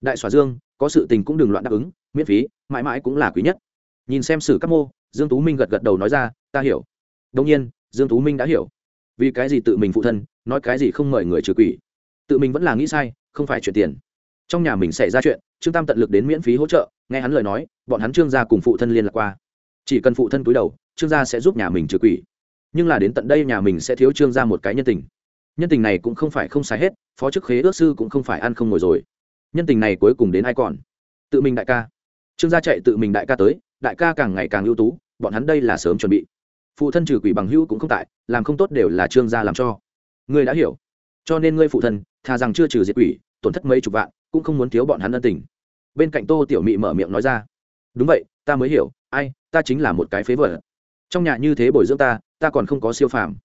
Đại xóa dương, có sự tình cũng đừng loạn đáp ứng, miễn phí, mãi mãi cũng là quý nhất nhìn xem sử các mô, dương tú minh gật gật đầu nói ra, ta hiểu. Đông nhiên, dương tú minh đã hiểu. Vì cái gì tự mình phụ thân, nói cái gì không mời người trừ quỷ? Tự mình vẫn là nghĩ sai, không phải chuyện tiền. Trong nhà mình xảy ra chuyện, trương tam tận lực đến miễn phí hỗ trợ, nghe hắn lời nói, bọn hắn trương gia cùng phụ thân liên lạc qua. Chỉ cần phụ thân cúi đầu, trương gia sẽ giúp nhà mình trừ quỷ. Nhưng là đến tận đây nhà mình sẽ thiếu trương gia một cái nhân tình. Nhân tình này cũng không phải không sai hết, phó chức khế ước sư cũng không phải ăn không ngồi rồi. Nhân tình này cuối cùng đến ai còn? Tự mình đại ca. Trương gia chạy tự mình đại ca tới đại ca càng ngày càng ưu tú, bọn hắn đây là sớm chuẩn bị. Phụ thân trừ quỷ bằng hữu cũng không tại, làm không tốt đều là trương gia làm cho. Ngươi đã hiểu. Cho nên ngươi phụ thân, thà rằng chưa trừ diệt quỷ, tổn thất mấy chục vạn, cũng không muốn thiếu bọn hắn ân tình. Bên cạnh tô tiểu mị mở miệng nói ra. Đúng vậy, ta mới hiểu, ai, ta chính là một cái phế vợ trong nhà như thế bồi dưỡng ta ta còn không có siêu phàm.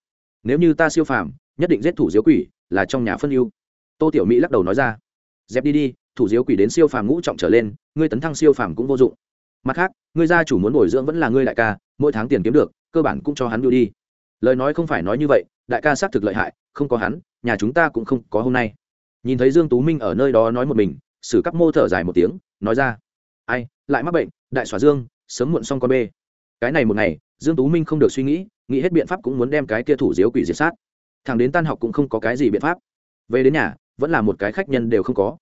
Nếu như ta siêu phàm, nhất định giết thủ diếu quỷ, là trong nhà phân ưu. Tô tiểu mỹ lắc đầu nói ra. Dẹp đi đi, thủ diếu quỷ đến siêu phàm ngũ trọng trở lên, ngươi tấn thăng siêu phàm cũng vô dụng mặt khác, ngươi gia chủ muốn bồi dưỡng vẫn là ngươi đại ca, mỗi tháng tiền kiếm được, cơ bản cũng cho hắn đưa đi. Lời nói không phải nói như vậy, đại ca xác thực lợi hại, không có hắn, nhà chúng ta cũng không có hôm nay. Nhìn thấy dương tú minh ở nơi đó nói một mình, sử cấp mô thở dài một tiếng, nói ra, ai, lại mắc bệnh, đại xóa dương, sớm muộn xong con bê cái này một ngày, dương tú minh không được suy nghĩ nghĩ hết biện pháp cũng muốn đem cái kia thủ diếu quỷ diệt sát. Thằng đến tan học cũng không có cái gì biện pháp. Về đến nhà, vẫn là một cái khách nhân đều không có.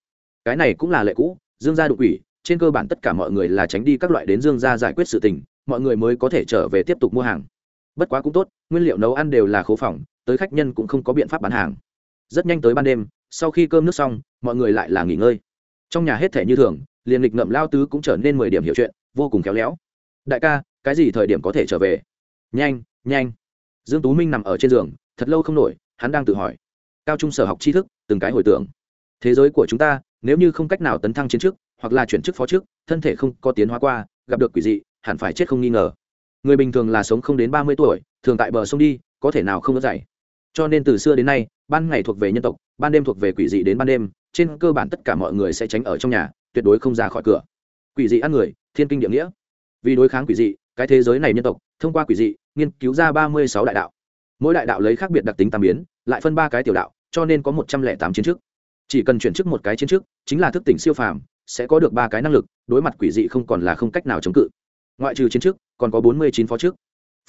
Cái này cũng là lệ cũ, dương gia đụng quỷ trên cơ bản tất cả mọi người là tránh đi các loại đến dương gia giải quyết sự tình, mọi người mới có thể trở về tiếp tục mua hàng. Bất quá cũng tốt, nguyên liệu nấu ăn đều là khố phòng tới khách nhân cũng không có biện pháp bán hàng. Rất nhanh tới ban đêm, sau khi cơm nước xong, mọi người lại là nghỉ ngơi. Trong nhà hết thể như thường, liền lịch ngậm lao tứ cũng trở nên mười điểm hiểu chuyện, vô cùng khéo léo. Đại ca, cái gì thời điểm có thể trở về? Nhanh nhanh. Dương tú minh nằm ở trên giường, thật lâu không nổi, hắn đang tự hỏi. Cao trung sở học tri thức, từng cái hồi tưởng. Thế giới của chúng ta, nếu như không cách nào tấn thăng chiến trước hoặc là chuyển chức phó chức thân thể không có tiến hóa qua, gặp được quỷ dị, hẳn phải chết không nghi ngờ. Người bình thường là sống không đến ba mươi tuổi, thường tại bờ sông đi, có thể nào không có dạy. Cho nên từ xưa đến nay, ban ngày thuộc về nhân tộc, ban đêm thuộc về quỷ dị đến ban đêm, trên cơ bản tất cả mọi người sẽ tránh ở trong nhà, tuyệt đối không ra khỏi cửa. Quỷ dị ăn người, thiên kinh địa nghĩa. Vì đối kháng quỷ dị, cái thế giới này nhân tộc, thông qua quỷ dị, nghiên cứu ra ba mươi sáu đại đạo. Mỗi đại đạo lấy khác biệt đặc tính tam biến, lại phân ba cái tiểu đạo, cho nên có một trăm lẻ tám chiến chức chỉ cần chuyển chức một cái chiến chức chính là thức tỉnh siêu phàm sẽ có được ba cái năng lực, đối mặt quỷ dị không còn là không cách nào chống cự. Ngoại trừ chiến chức còn có bốn mươi chín phó chức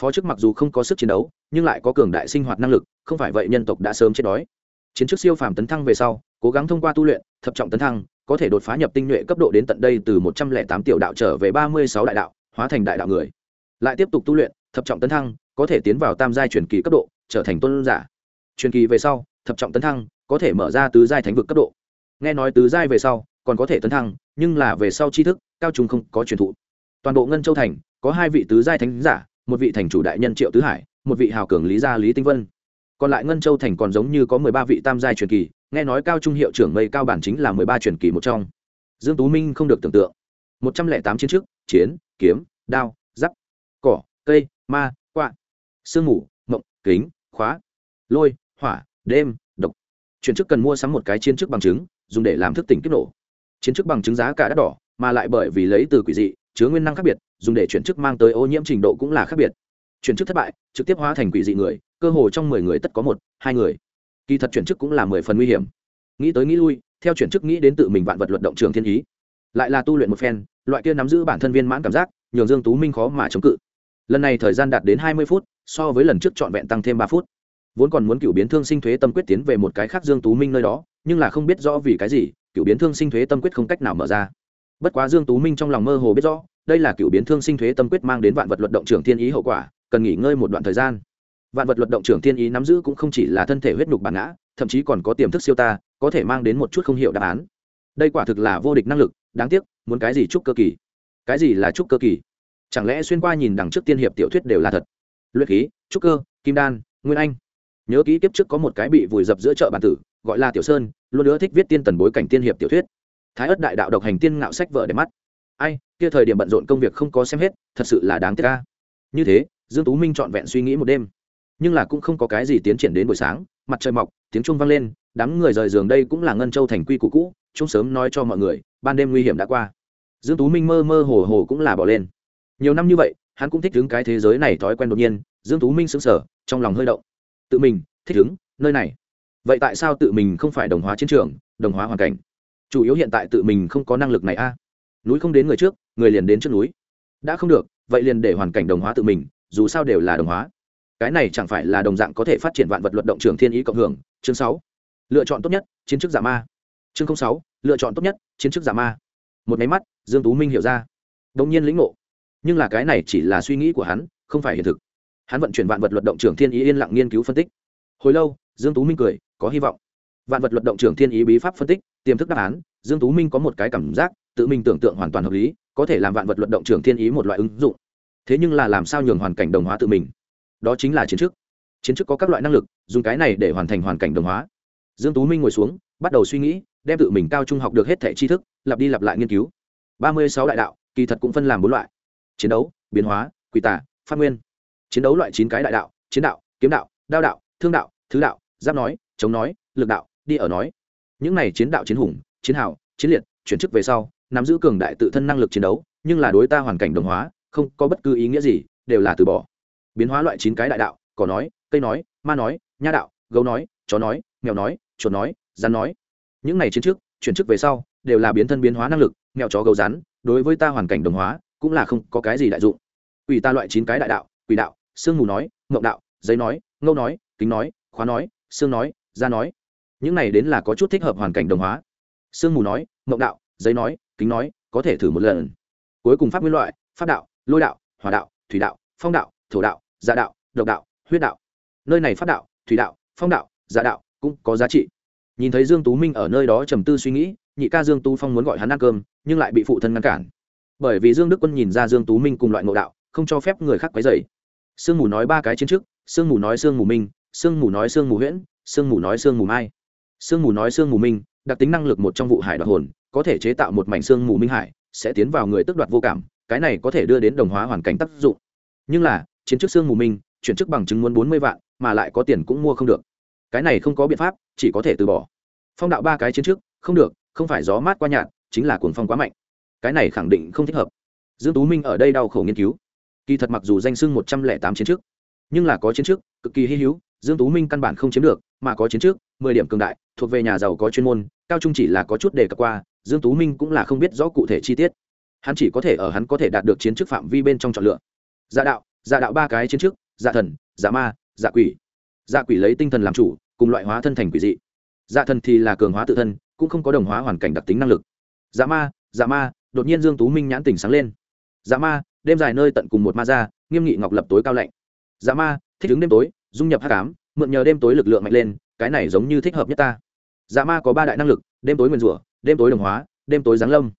phó chức mặc dù không có sức chiến đấu, nhưng lại có cường đại sinh hoạt năng lực, không phải vậy nhân tộc đã sớm chết đói. Chiến chức siêu phàm tấn thăng về sau, cố gắng thông qua tu luyện, thập trọng tấn thăng, có thể đột phá nhập tinh nhuệ cấp độ đến tận đây từ một trăm lẻ tám tiểu đạo trở về ba mươi sáu đại đạo, hóa thành đại đạo người. Lại tiếp tục tu luyện, thập trọng tấn thăng, có thể tiến vào tam giai truyền kỳ cấp độ, trở thành tôn giả. Truyền kỳ về sau, thập trọng tấn thăng, có thể mở ra tứ giai thánh vực cấp độ. Nghe nói tứ giai về sau còn có thể tấn thăng, nhưng là về sau tri thức, cao trung không có truyền thụ. Toàn bộ ngân châu thành, có hai vị tứ giai thánh giả, một vị thành chủ đại nhân triệu tứ hải, một vị hào cường lý gia lý tinh vân. Còn lại ngân châu thành còn giống như có mười ba vị tam giai truyền kỳ, nghe nói cao trung hiệu trưởng mây cao bản chính là mười ba truyền kỳ một trong. Dương tú minh không được tưởng tượng. Một trăm lẻ tám chiến trước, chiến, kiếm, đao, giáp, cỏ, cây, ma, quạ, sương mù, mộng, kính, khóa, lôi, hỏa, đêm, độc. Chuyển chức cần mua sắm một cái chiến chức bằng chứng, dùng để làm thức tỉnh kích nổ chiến chức bằng chứng giá cả đắt đỏ, mà lại bởi vì lấy từ quỷ dị, chứa nguyên năng khác biệt, dùng để chuyển chức mang tới ô nhiễm trình độ cũng là khác biệt. Chuyển chức thất bại, trực tiếp hóa thành quỷ dị người, cơ hồ trong mười người tất có một, hai người. Kỳ thật chuyển chức cũng là mười phần nguy hiểm. Nghĩ tới nghĩ lui, theo chuyển chức nghĩ đến tự mình vạn vật luận động trường thiên ý. Lại là tu luyện một phen, loại kia nắm giữ bản thân viên mãn cảm giác, nhường dương tú minh khó mà chống cự. Lần này thời gian đạt đến hai mươi phút, so với lần trước trọn vẹn tăng thêm ba phút. Vốn còn muốn cựu biến thương sinh thuế tâm quyết tiến về một cái khác dương tú minh nơi đó, nhưng là không biết rõ vì cái gì cựu biến thương sinh thuế tâm quyết không cách nào mở ra. Bất quá dương tú minh trong lòng mơ hồ biết rõ, đây là cựu biến thương sinh thuế tâm quyết mang đến vạn vật luật động trưởng thiên ý hậu quả, cần nghỉ ngơi một đoạn thời gian. Vạn vật luật động trưởng thiên ý nắm giữ cũng không chỉ là thân thể huyết nhục bản ngã, thậm chí còn có tiềm thức siêu ta, có thể mang đến một chút không hiểu đáp án. Đây quả thực là vô địch năng lực, đáng tiếc, muốn cái gì trúc cơ kỳ? Cái gì là trúc cơ kỳ? Chẳng lẽ xuyên qua nhìn đằng trước tiên hiệp tiểu thuyết đều là thật? Luyện khí, trúc cơ, kim đan, nguyên anh. Nhớ kỹ kiếp trước có một cái bị vùi dập giữa chợ bản tử, gọi là tiểu sơn luôn nữa thích viết tiên tần bối cảnh tiên hiệp tiểu thuyết. Thái ất đại đạo độc hành tiên ngạo sách vợ để mắt. Ai, kia thời điểm bận rộn công việc không có xem hết, thật sự là đáng tiếc ca như thế, dương tú minh trọn vẹn suy nghĩ một đêm. Nhưng là cũng không có cái gì tiến triển đến buổi sáng, mặt trời mọc, tiếng chuông vang lên, đám người rời giường đây cũng là ngân châu thành quy cũ cũ chúng sớm nói cho mọi người, ban đêm nguy hiểm đã qua. Dương tú minh mơ mơ hồ hồ cũng là bỏ lên. Nhiều năm như vậy, hắn cũng thích đứng cái thế giới này thói quen đột nhiên, dương tú minh sững sờ, trong lòng hơi động. Tự mình, thích đứng nơi này vậy tại sao tự mình không phải đồng hóa chiến trường, đồng hóa hoàn cảnh? Chủ yếu hiện tại tự mình không có năng lực này a. À? Núi không đến người trước, người liền đến trước núi. Đã không được, vậy liền để hoàn cảnh đồng hóa tự mình, dù sao đều là đồng hóa. Cái này chẳng phải là đồng dạng có thể phát triển vạn vật luận động trường thiên ý cộng hưởng, chương sáu. Lựa chọn tốt nhất, chiến chức giả ma. Chương sáu, lựa chọn tốt nhất, chiến chức giả ma. Một máy mắt, dương tú minh hiểu ra. Đông nhiên lĩnh ngộ. Nhưng là cái này chỉ là suy nghĩ của hắn, không phải hiện thực. Hắn vận chuyển vạn vật luận động trường thiên ý yên lặng nghiên cứu phân tích. Hồi lâu, dương tú minh cười có hy vọng. Vạn vật luật động trường thiên ý bí pháp phân tích, tiềm thức đáp án, dương tú minh có một cái cảm giác, tự mình tưởng tượng hoàn toàn hợp lý, có thể làm vạn vật luật động trường thiên ý một loại ứng dụng. Thế nhưng là làm sao nhường hoàn cảnh đồng hóa tự mình? Đó chính là chiến chức. Chiến chức có các loại năng lực, dùng cái này để hoàn thành hoàn cảnh đồng hóa. Dương tú minh ngồi xuống, bắt đầu suy nghĩ, đem tự mình cao trung học được hết thẻ tri thức, lặp đi lặp lại nghiên cứu. Ba mươi sáu đại đạo, kỳ thật cũng phân làm bốn loại. Chiến đấu, biến hóa, quỷ tả phát nguyên. Chiến đấu loại chín cái đại đạo, chiến đạo, kiếm đạo, đao đạo, thương đạo, thứ đạo, giáp nói chống nói, lực đạo, đi ở nói. Những này chiến đạo chiến hùng, chiến hào, chiến liệt, chuyển chức về sau, nắm giữ cường đại tự thân năng lực chiến đấu, nhưng là đối ta hoàn cảnh đồng hóa, không có bất cứ ý nghĩa gì, đều là từ bỏ. Biến hóa loại chín cái đại đạo, cỏ nói, cây nói, ma nói, nha đạo, gấu nói, chó nói, mèo nói, chuột nói, rắn nói. Những này chiến trước, chuyển chức về sau, đều là biến thân biến hóa năng lực, mèo chó gấu rắn, đối với ta hoàn cảnh đồng hóa, cũng là không có cái gì đại dụng. Quỷ ta loại chín cái đại đạo, quỷ đạo, sương mù nói, ngộng đạo, giấy nói, ngâu nói, kính nói, khóa nói, xương nói ra nói, những này đến là có chút thích hợp hoàn cảnh đồng hóa. Sương mù nói, mộng đạo, giấy nói, kính nói, có thể thử một lần. Cuối cùng pháp nguyên loại, pháp đạo, lôi đạo, hỏa đạo, thủy đạo, phong đạo, thổ đạo giả đạo, độc đạo, huyết đạo. Nơi này pháp đạo, thủy đạo, phong đạo giả đạo cũng có giá trị. Nhìn thấy dương tú minh ở nơi đó trầm tư suy nghĩ, nhị ca dương tú phong muốn gọi hắn ăn cơm, nhưng lại bị phụ thân ngăn cản. Bởi vì dương đức quân nhìn ra dương tú minh cùng loại ngộ đạo, không cho phép người khác quấy rầy. Sương mù nói ba cái chiến trước, sương mù nói sương mù minh, sương mù nói sương mù huyễn sương mù nói sương mù mai. Sương mù nói sương mù minh, đặc tính năng lực một trong vụ hải đoạt hồn, có thể chế tạo một mảnh sương mù minh hải, sẽ tiến vào người tức đoạt vô cảm, cái này có thể đưa đến đồng hóa hoàn cảnh tác dụng. Nhưng là, chiến chức sương mù minh, chuyển chức bằng chứng muốn bốn mươi vạn, mà lại có tiền cũng mua không được. Cái này không có biện pháp, chỉ có thể từ bỏ. Phong đạo ba cái chiến trước không được, không phải gió mát qua nhạt, chính là cuồng phong quá mạnh. Cái này khẳng định không thích hợp. Dương tú minh ở đây đau khổ nghiên cứu. Kỳ thật mặc dù danh sưng một trăm lẻ tám chiến trước nhưng là có chiến trước cực kỳ hy hữu dương tú minh căn bản không chiếm được, mà có chiến trước, mười điểm cường đại, thuộc về nhà giàu có chuyên môn, cao trung chỉ là có chút đề cập qua, dương tú minh cũng là không biết rõ cụ thể chi tiết. Hắn chỉ có thể ở hắn có thể đạt được chiến chức phạm vi bên trong chọn lựa. Dạ đạo dạ đạo ba cái chiến chức dạ thần dạ ma dạ quỷ. Dạ quỷ lấy tinh thần làm chủ, cùng loại hóa thân thành quỷ dị. Dạ thần thì là cường hóa tự thân, cũng không có đồng hóa hoàn cảnh đặc tính năng lực. Dạ ma dạ ma, đột nhiên dương tú minh nhãn tỉnh sáng lên. Dạ ma, đêm dài nơi tận cùng một ma ra nghiêm nghị ngọc lập tối cao lạnh. Dạ ma, thích ứng đêm tối dung nhập hắc ám, mượn nhờ đêm tối lực lượng mạnh lên cái này giống như thích hợp nhất ta. Dạ ma có ba đại năng lực đêm tối nguyên rủa đêm tối đồng hóa đêm tối giáng lâm.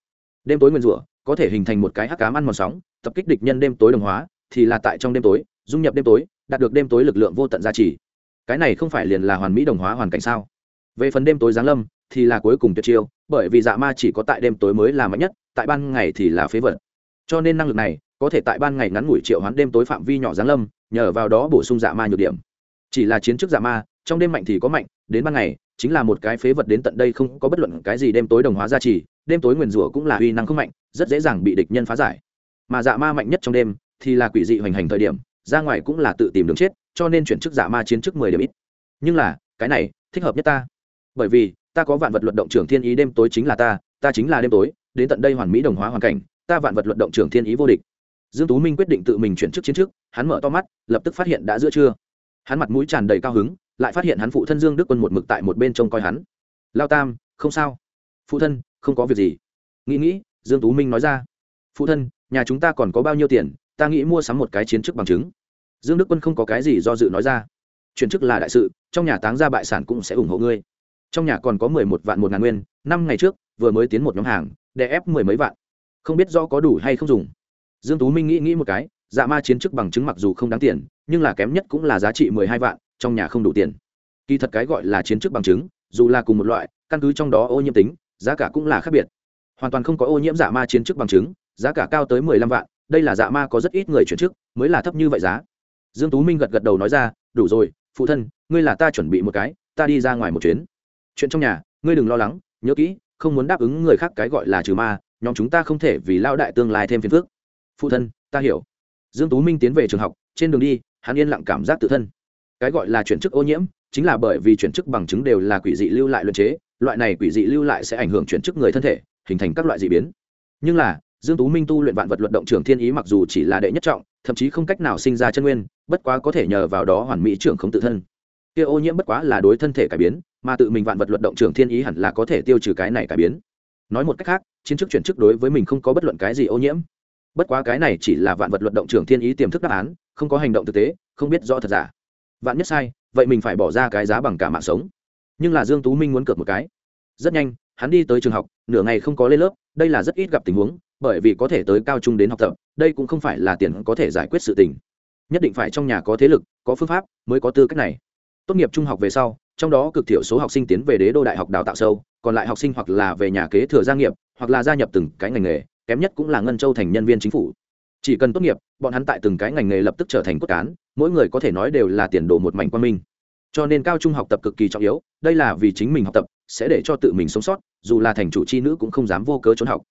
Đêm tối nguyên rủa có thể hình thành một cái hắc cám ăn mòn sóng tập kích địch nhân đêm tối đồng hóa thì là tại trong đêm tối dung nhập đêm tối đạt được đêm tối lực lượng vô tận giá trị cái này không phải liền là hoàn mỹ đồng hóa hoàn cảnh sao? Về phần đêm tối giáng lâm thì là cuối cùng tuyệt chiêu bởi vì dạ ma chỉ có tại đêm tối mới là mạnh nhất tại ban ngày thì là phế vật. Cho nên năng lực này có thể tại ban ngày ngắn ngủi triệu hoán đêm tối phạm vi nhỏ giáng lâm nhờ vào đó bổ sung dạ ma nhược điểm chỉ là chiến trước dạ ma, trong đêm mạnh thì có mạnh, đến ban ngày, chính là một cái phế vật đến tận đây không có bất luận cái gì đêm tối đồng hóa gia trì, đêm tối nguyền rủa cũng là uy năng không mạnh, rất dễ dàng bị địch nhân phá giải. Mà dạ ma mạnh nhất trong đêm, thì là quỷ dị hoành hành thời điểm, ra ngoài cũng là tự tìm đường chết, cho nên chuyển chức giả ma chiến chức mười điểm ít. Nhưng là, cái này, thích hợp nhất ta. Bởi vì, ta có vạn vật luận động trưởng thiên ý đêm tối chính là ta ta chính là đêm tối, đến tận đây hoàn mỹ đồng hóa hoàn cảnh, ta vạn vật luận động trưởng thiên ý vô địch. Dương tú minh quyết định tự mình chuyển chức chiến chức hắn mở to mắt, lập tức phát hiện đã giữa trưa hắn mặt mũi tràn đầy cao hứng, lại phát hiện hắn phụ thân dương đức quân một mực tại một bên trông coi hắn. Lao tam, không sao. Phụ thân, không có việc gì. Nghĩ nghĩ, dương tú minh nói ra. Phụ thân, nhà chúng ta còn có bao nhiêu tiền, ta nghĩ mua sắm một cái chiến chức bằng chứng. Dương đức quân không có cái gì do dự nói ra. Chuyển chức là đại sự, trong nhà táng ra bại sản cũng sẽ ủng hộ ngươi. Trong nhà còn có mười một vạn một ngàn nguyên, năm ngày trước, vừa mới tiến một nhóm hàng để ép mười mấy vạn. Không biết do có đủ hay không dùng. Dương tú minh nghĩ nghĩ một cái dạ ma chiến chức bằng chứng mặc dù không đáng tiền, nhưng là kém nhất cũng là giá trị mười hai vạn, trong nhà không đủ tiền. Kỳ thật cái gọi là chiến chức bằng chứng, dù là cùng một loại, căn cứ trong đó ô nhiễm tính, giá cả cũng là khác biệt. Hoàn toàn không có ô nhiễm dạ ma chiến chức bằng chứng, giá cả cao tới mười lăm vạn, đây là dạ ma có rất ít người chuyển chức, mới là thấp như vậy giá. Dương tú minh gật gật đầu nói ra, đủ rồi, phụ thân, ngươi là ta chuẩn bị một cái, ta đi ra ngoài một chuyến. Chuyện trong nhà, ngươi đừng lo lắng, nhớ kỹ, không muốn đáp ứng người khác cái gọi là trừ ma, nhóm chúng ta không thể vì lao đại tương lai thêm phiền phức. Phụ thân, ta hiểu dương tú minh tiến về trường học, trên đường đi, hắn yên lặng cảm giác tự thân. Cái gọi là chuyển chức ô nhiễm, chính là bởi vì chuyển chức bằng chứng đều là quỷ dị lưu lại luận chế, loại này quỷ dị lưu lại sẽ ảnh hưởng chuyển chức người thân thể, hình thành các loại dị biến. Nhưng là, dương tú minh tu luyện vạn vật luận động trưởng thiên ý mặc dù chỉ là đệ nhất trọng, thậm chí không cách nào sinh ra chân nguyên, bất quá có thể nhờ vào đó hoàn mỹ trưởng không tự thân. Kia ô nhiễm bất quá là đối thân thể cải biến, mà tự mình vạn vật luận động trưởng thiên ý hẳn là có thể tiêu trừ cái này cải biến. Nói một cách khác, chiến chức chuyển chức đối với mình không có bất luận cái gì ô nhiễm bất quá cái này chỉ là vạn vật luận động trưởng thiên ý tiềm thức đáp án, không có hành động thực tế, không biết rõ thật giả. Vạn nhất sai, vậy mình phải bỏ ra cái giá bằng cả mạng sống. Nhưng là dương tú minh muốn cược một cái. Rất nhanh, hắn đi tới trường học, nửa ngày không có lên lớp, đây là rất ít gặp tình huống, bởi vì có thể tới cao trung đến học tập, đây cũng không phải là tiền có thể giải quyết sự tình. Nhất định phải trong nhà có thế lực, có phương pháp mới có tư cách này. Tốt nghiệp trung học về sau, trong đó cực thiểu số học sinh tiến về đế đô đại học đào tạo sâu, còn lại học sinh hoặc là về nhà kế thừa gia nghiệp, hoặc là gia nhập từng cái ngành nghề kém nhất cũng là ngân châu thành nhân viên chính phủ. Chỉ cần tốt nghiệp, bọn hắn tại từng cái ngành nghề lập tức trở thành cốt cán, mỗi người có thể nói đều là tiền đồ một mảnh quan minh. Cho nên cao trung học tập cực kỳ trọng yếu, đây là vì chính mình học tập, sẽ để cho tự mình sống sót, dù là thành chủ c h i nữ cũng không dám vô cớ trốn học.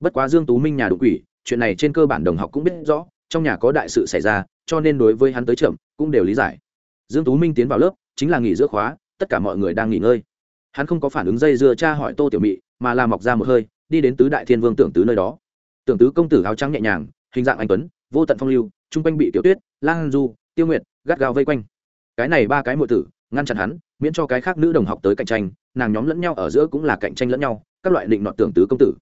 Bất quá dương tú minh nhà đụng quỷ, chuyện này trên cơ bản đồng học cũng biết rõ, trong nhà có đại sự xảy ra, cho nên đối với hắn tới chậm, cũng đều lý giải. Dương tú minh tiến vào lớp, chính là nghỉ giữa khóa, tất cả mọi người đang nghỉ ngơi. Hắn không có phản ứng dây dưa cha hỏi tô tiểu mị, mà là mọc ra một hơi, đi đến tứ đại thiên vương tưởng tứ nơi đó tưởng tứ công tử áo trắng nhẹ nhàng, hình dạng anh tuấn, vô tận phong lưu trung quanh bị tiểu tuyết, lang du, tiêu nguyệt, gắt gao vây quanh. Cái này ba cái muội tử, ngăn chặn hắn, miễn cho cái khác nữ đồng học tới cạnh tranh, nàng nhóm lẫn nhau ở giữa cũng là cạnh tranh lẫn nhau, các loại định nọ tưởng tứ công tử.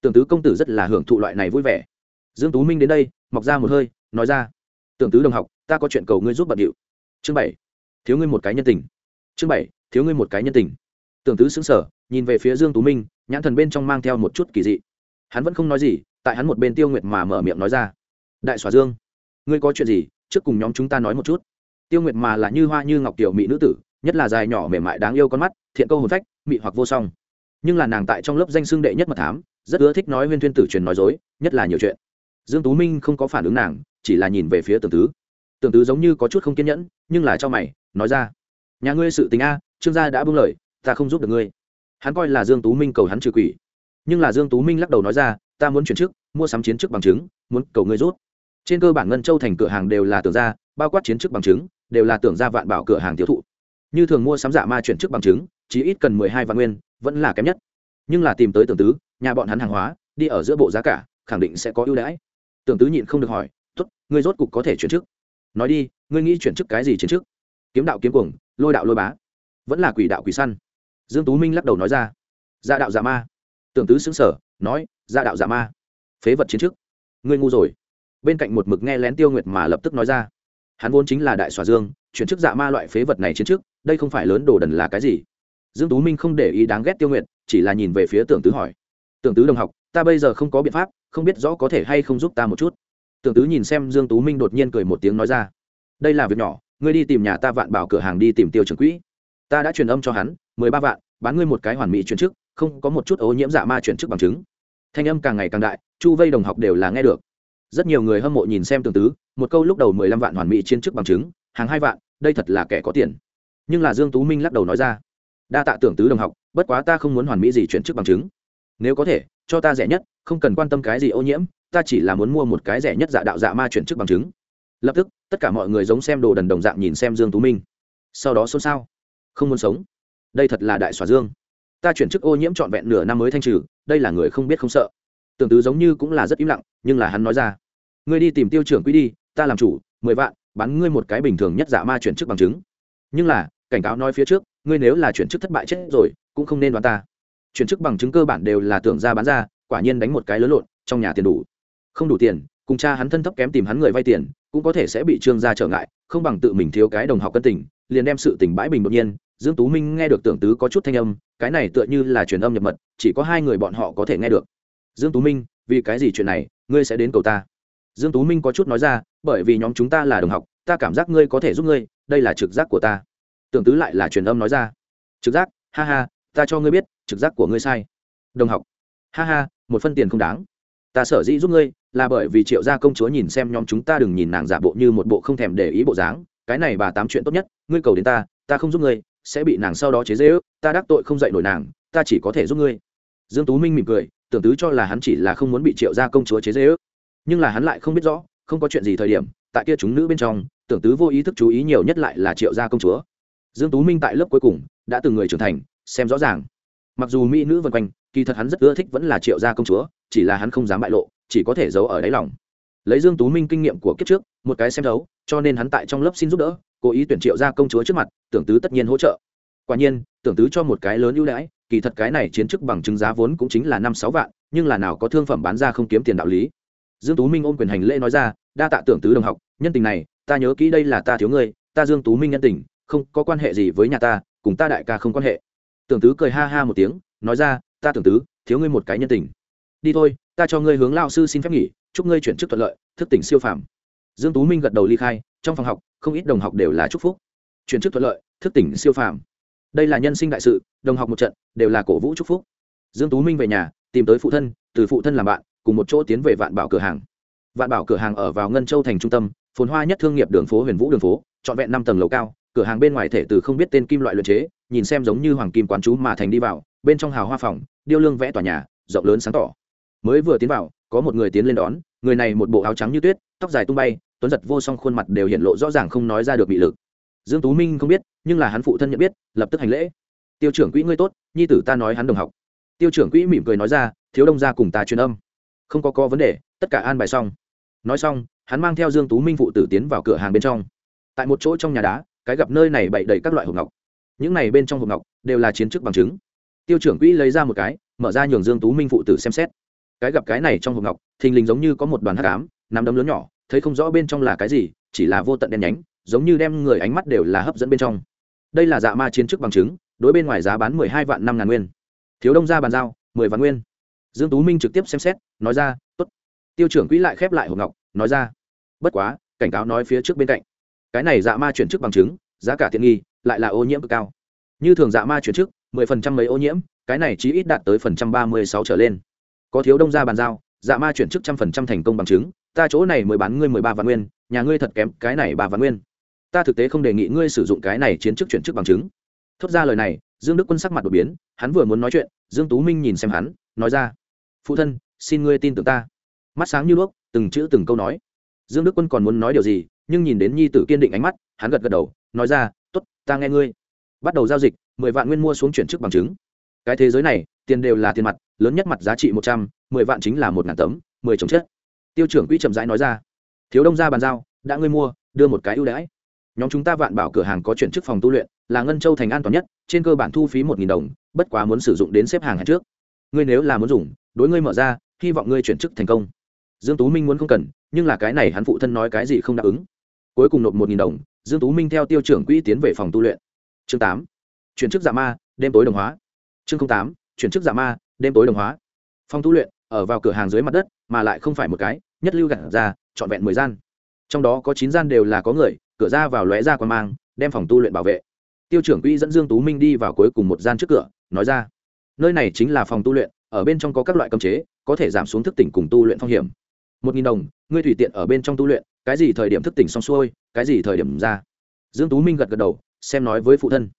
Tưởng tứ công tử rất là hưởng thụ loại này vui vẻ. Dương tú minh đến đây, mọc ra một hơi, nói ra, tưởng tứ đồng học, ta có chuyện cầu ngươi giúp bận điệu. Chương bảy, thiếu ngươi một cái nhân tình. Chương bảy, thiếu ngươi một cái nhân tình. Tưởng tứ xứng sở nhìn về phía dương tú minh, nhãn thần bên trong mang theo một chút kỳ dị. Hắn vẫn không nói gì tại hắn một bên tiêu nguyệt mà mở miệng nói ra. Đại xóa dương, ngươi có chuyện gì? Trước cùng nhóm chúng ta nói một chút. Tiêu nguyệt mà là như hoa như ngọc tiểu mỹ nữ tử, nhất là dài nhỏ mềm mại đáng yêu con mắt, thiện câu hồn phách, mị hoặc vô song. Nhưng là nàng tại trong lớp danh xương đệ nhất mật thám, rất ưa thích nói huyên thuyên tử truyền nói dối, nhất là nhiều chuyện. Dương tú minh không có phản ứng nàng, chỉ là nhìn về phía tưởng tứ. Tưởng tứ giống như có chút không kiên nhẫn, nhưng là cho mày, nói ra. Nhà ngươi sự tình a, trương gia đã buông lời, ta không giúp được ngươi. Hắn coi là dương tú minh cầu hắn trừ quỷ. Nhưng là dương tú minh lắc đầu nói ra ta muốn chuyển chức, mua sắm chiến chức bằng chứng, muốn cầu ngươi rút. Trên cơ bản ngân châu thành cửa hàng đều là tưởng ra, bao quát chiến chức bằng chứng, đều là tưởng ra vạn bảo cửa hàng tiêu thụ. Như thường mua sắm giả ma chuyển chức bằng chứng, chỉ ít cần mười hai vạn nguyên, vẫn là kém nhất. Nhưng là tìm tới tưởng tứ, nhà bọn hắn hàng hóa, đi ở giữa bộ giá cả, khẳng định sẽ có ưu đãi. Tưởng tứ nhịn không được hỏi, tốt, ngươi rốt cục có thể chuyển chức? Nói đi, ngươi nghĩ chuyển chức cái gì chuyển chức? Kiếm đạo kiếm cuồng, lôi đạo lôi bá. Vẫn là quỷ đạo quỷ săn. Dương tú minh lắc đầu nói ra. Gia đạo giả ma. Tưởng tứ xứng sở nói gia đạo giả ma. Phế vật chiến chức ngươi ngu rồi. Bên cạnh một mực nghe lén tiêu nguyệt mà lập tức nói ra. Hắn vốn chính là đại xòa dương, chuyển chức dạ ma loại phế vật này chiến chức đây không phải lớn đồ đần là cái gì? Dương tú minh không để ý đáng ghét tiêu nguyệt, chỉ là nhìn về phía tưởng tứ hỏi. Tưởng tứ đồng học, ta bây giờ không có biện pháp, không biết rõ có thể hay không giúp ta một chút. Tưởng tứ nhìn xem dương tú minh đột nhiên cười một tiếng nói ra. Đây là việc nhỏ, ngươi đi tìm nhà ta vạn bảo cửa hàng đi tìm tiêu trưởng quỹ. Ta đã truyền âm cho hắn, mười ba vạn, bán ngươi một cái hoàn mỹ chuyển chức, không có một chút ô nhiễm dạ ma chuyển chức bằng chứng thanh âm càng ngày càng đại, chu vây đồng học đều là nghe được. Rất nhiều người hâm mộ nhìn xem tường tứ, một câu lúc đầu mười lăm vạn hoàn mỹ chiến chức bằng chứng, hàng hai vạn, đây thật là kẻ có tiền. Nhưng là dương tú minh lắc đầu nói ra, đa tạ tưởng tứ đồng học, bất quá ta không muốn hoàn mỹ gì chuyển chức bằng chứng. Nếu có thể, cho ta rẻ nhất, không cần quan tâm cái gì ô nhiễm, ta chỉ là muốn mua một cái rẻ nhất dạ đạo dạ ma chuyển chức bằng chứng. Lập tức, tất cả mọi người giống xem đồ đần đồng dạng nhìn xem dương tú minh. Sau đó xôn xao. Không muốn sống. Đây thật là đại xóa dương ta chuyển chức ô nhiễm trọn vẹn nửa năm mới thanh trừ, đây là người không biết không sợ. Tưởng tứ giống như cũng là rất im lặng, nhưng là hắn nói ra, ngươi đi tìm tiêu trưởng quỹ đi, ta làm chủ, mười vạn, bán ngươi một cái bình thường nhất giả ma chuyển chức bằng chứng. Nhưng là, cảnh cáo nói phía trước, ngươi nếu là chuyển chức thất bại chết rồi, cũng không nên đoán ta. Chuyển chức bằng chứng cơ bản đều là tưởng ra bán ra, quả nhiên đánh một cái lớn lộn, trong nhà tiền đủ. Không đủ tiền, cùng cha hắn thân thấp kém tìm hắn người vay tiền, cũng có thể sẽ bị trương gia trở ngại, không bằng tự mình thiếu cái đồng học cân tình, liền đem sự tình bãi bình đột nhiên dương tú minh nghe được tưởng tứ có chút thanh âm, cái này tựa như là truyền âm nhập mật, chỉ có hai người bọn họ có thể nghe được. Dương tú minh, vì cái gì chuyện này, ngươi sẽ đến cầu ta? Dương tú minh có chút nói ra, bởi vì nhóm chúng ta là đồng học, ta cảm giác ngươi có thể giúp ngươi, đây là trực giác của ta. Tưởng tứ lại là truyền âm nói ra. Trực giác, ha ha, ta cho ngươi biết, trực giác của ngươi sai. Đồng học. Ha ha, một phân tiền không đáng. Ta sở dĩ giúp ngươi, là bởi vì triệu gia công chúa nhìn xem nhóm chúng ta đừng nhìn nàng giả bộ như một bộ không thèm để ý bộ dáng. Cái này bà tám chuyện tốt nhất, ngươi cầu đến ta ta không giúp ngươi sẽ bị nàng sau đó chế dễ ước ta đắc tội không dạy nổi nàng, ta chỉ có thể giúp ngươi. Dương tú minh mỉm cười, tưởng tứ cho là hắn chỉ là không muốn bị triệu gia công chúa chế dễ ước nhưng là hắn lại không biết rõ, không có chuyện gì thời điểm, tại kia chúng nữ bên trong, tưởng tứ vô ý thức chú ý nhiều nhất lại là triệu gia công chúa. Dương tú minh tại lớp cuối cùng, đã từng người trưởng thành, xem rõ ràng. Mặc dù mỹ nữ vân quanh, kỳ thật hắn rất ưa thích vẫn là triệu gia công chúa, chỉ là hắn không dám bại lộ, chỉ có thể giấu ở đáy lòng. Lấy dương tú minh kinh nghiệm của kiếp trước, một cái xem đấu cho nên hắn tại trong lớp xin giúp đỡ cố ý tuyển triệu gia công chúa trước mặt, tưởng tứ tất nhiên hỗ trợ. Quả nhiên, tưởng tứ cho một cái lớn ưu đãi, kỳ thật cái này chiến chức bằng chứng giá vốn cũng chính là năm sáu vạn, nhưng là nào có thương phẩm bán ra không kiếm tiền đạo lý. Dương tú minh ôm quyền hành lễ nói ra, đa tạ tưởng tứ đồng học, nhân tình này, ta nhớ kỹ đây là ta thiếu ngươi, ta dương tú minh nhân tình, không có quan hệ gì với nhà ta, cùng ta đại ca không quan hệ. Tưởng tứ cười ha ha một tiếng, nói ra, ta tưởng tứ, thiếu ngươi một cái nhân tình. Đi thôi, ta cho ngươi hướng lao sư xin phép nghỉ, chúc ngươi chuyển chức thuận lợi, thức tỉnh siêu phàm. Dương tú minh gật đầu ly khai trong phòng học, không ít đồng học đều là chúc phúc. Chuyển chức thuận lợi, thức tỉnh siêu phàm. Đây là nhân sinh đại sự, đồng học một trận, đều là cổ vũ chúc phúc. Dương tú minh về nhà, tìm tới phụ thân, từ phụ thân làm bạn, cùng một chỗ tiến về vạn bảo cửa hàng. Vạn bảo cửa hàng ở vào ngân châu thành trung tâm, phồn hoa nhất thương nghiệp đường phố huyền vũ đường phố, trọn vẹn năm tầng lầu cao, cửa hàng bên ngoài thể từ không biết tên kim loại luyện chế, nhìn xem giống như hoàng kim quán chú mà thành đi vào, bên trong hào hoa phòng, điêu lương vẽ tòa nhà, rộng lớn sáng tỏ. Mới vừa tiến vào, có một người tiến lên đón, người này một bộ áo trắng như tuyết, tóc dài tung bay tuấn giật vô song khuôn mặt đều hiện lộ rõ ràng không nói ra được bị lực. Dương tú minh không biết, nhưng là hắn phụ thân nhận biết, lập tức hành lễ. Tiêu trưởng quỹ ngươi tốt, nhi tử ta nói hắn đồng học. Tiêu trưởng quỹ mỉm cười nói ra, thiếu đông gia cùng ta truyền âm. Không có có vấn đề, tất cả an bài xong. Nói xong, hắn mang theo dương tú minh phụ tử tiến vào cửa hàng bên trong. Tại một chỗ trong nhà đá, cái gặp nơi này bày đầy các loại hộp ngọc. Những này bên trong hộp ngọc đều là chiến chức bằng chứng. Tiêu trưởng quỹ lấy ra một cái, mở ra nhường dương tú minh phụ tử xem xét. Cái gặp cái này trong hộp ngọc, thình lình giống như có một đoàn hắc ám, nắm đấm lớn nhỏ thấy không rõ bên trong là cái gì, chỉ là vô tận đen nhánh, giống như đem người ánh mắt đều là hấp dẫn bên trong. Đây là dạ ma chiến chức bằng chứng, đối bên ngoài giá bán mười hai vạn năm ngàn nguyên. Thiếu đông ra bàn giao, mười vạn nguyên. Dương tú minh trực tiếp xem xét, nói ra, tốt. Tiêu trưởng quỹ lại khép lại hộp ngọc, nói ra, bất quá, cảnh cáo nói phía trước bên cạnh. Cái này dạ ma chuyển chức bằng chứng, giá cả tiện nghi, lại là ô nhiễm cực cao. Như thường dạ ma chuyển chức, mười phần trăm mấy ô nhiễm, cái này chỉ ít đạt tới phần trăm ba mươi sáu trở lên. Có thiếu đông ra bàn giao dạ ma chuyển chức trăm phần trăm thành công bằng chứng ta chỗ này mới bán ngươi mười ba vạn nguyên nhà ngươi thật kém cái này ba vạn nguyên. Ta thực tế không đề nghị ngươi sử dụng cái này chiến chức chuyển chức bằng chứng. Thốt ra lời này dương đức quân sắc mặt đột biến hắn vừa muốn nói chuyện dương tú minh nhìn xem hắn nói ra phụ thân xin ngươi tin tưởng ta. Mắt sáng như đuốc từng chữ từng câu nói. Dương đức quân còn muốn nói điều gì nhưng nhìn đến nhi tử kiên định ánh mắt hắn gật gật đầu nói ra Tốt, ta nghe ngươi. Bắt đầu giao dịch mười vạn nguyên mua xuống chuyển chức bằng chứng. Cái thế giới này tiền đều là tiền mặt lớn nhất mặt giá trị một trăm mười vạn chính là một ngàn tấm mười chồng chết tiêu trưởng quỹ chậm rãi nói ra. Thiếu đông ra bàn giao, đã ngươi mua, đưa một cái ưu đãi. Nhóm chúng ta vạn bảo cửa hàng có chuyển chức phòng tu luyện, là ngân châu thành an toàn nhất, trên cơ bản thu phí một đồng, bất quá muốn sử dụng đến xếp hàng hẹn trước. Ngươi nếu là muốn dùng, đối ngươi mở ra, hy vọng ngươi chuyển chức thành công. Dương tú minh muốn không cần, nhưng là cái này hắn phụ thân nói cái gì không đáp ứng. Cuối cùng nộp một đồng, dương tú minh theo tiêu trưởng quỹ tiến về phòng tu luyện. Chương tám, chuyển chức giả ma, đêm tối đồng hóa. Chương tám, chuyển chức giả ma, đêm tối đồng hóa. Phòng tu luyện, ở vào cửa hàng dưới mặt đất mà lại không phải một cái, nhất lưu gặt ra, trọn vẹn mười gian. Trong đó có chín gian đều là có người, cửa ra vào lóe ra quan mang, đem phòng tu luyện bảo vệ. Tiêu trưởng quỹ dẫn dương tú minh đi vào cuối cùng một gian trước cửa, nói ra, nơi này chính là phòng tu luyện, ở bên trong có các loại cấm chế, có thể giảm xuống thức tỉnh cùng tu luyện phong hiểm. Một nghìn đồng, ngươi tùy tiện ở bên trong tu luyện, cái gì thời điểm thức tỉnh xong xuôi, cái gì thời điểm ra. Dương tú minh gật gật đầu, xem nói với phụ thân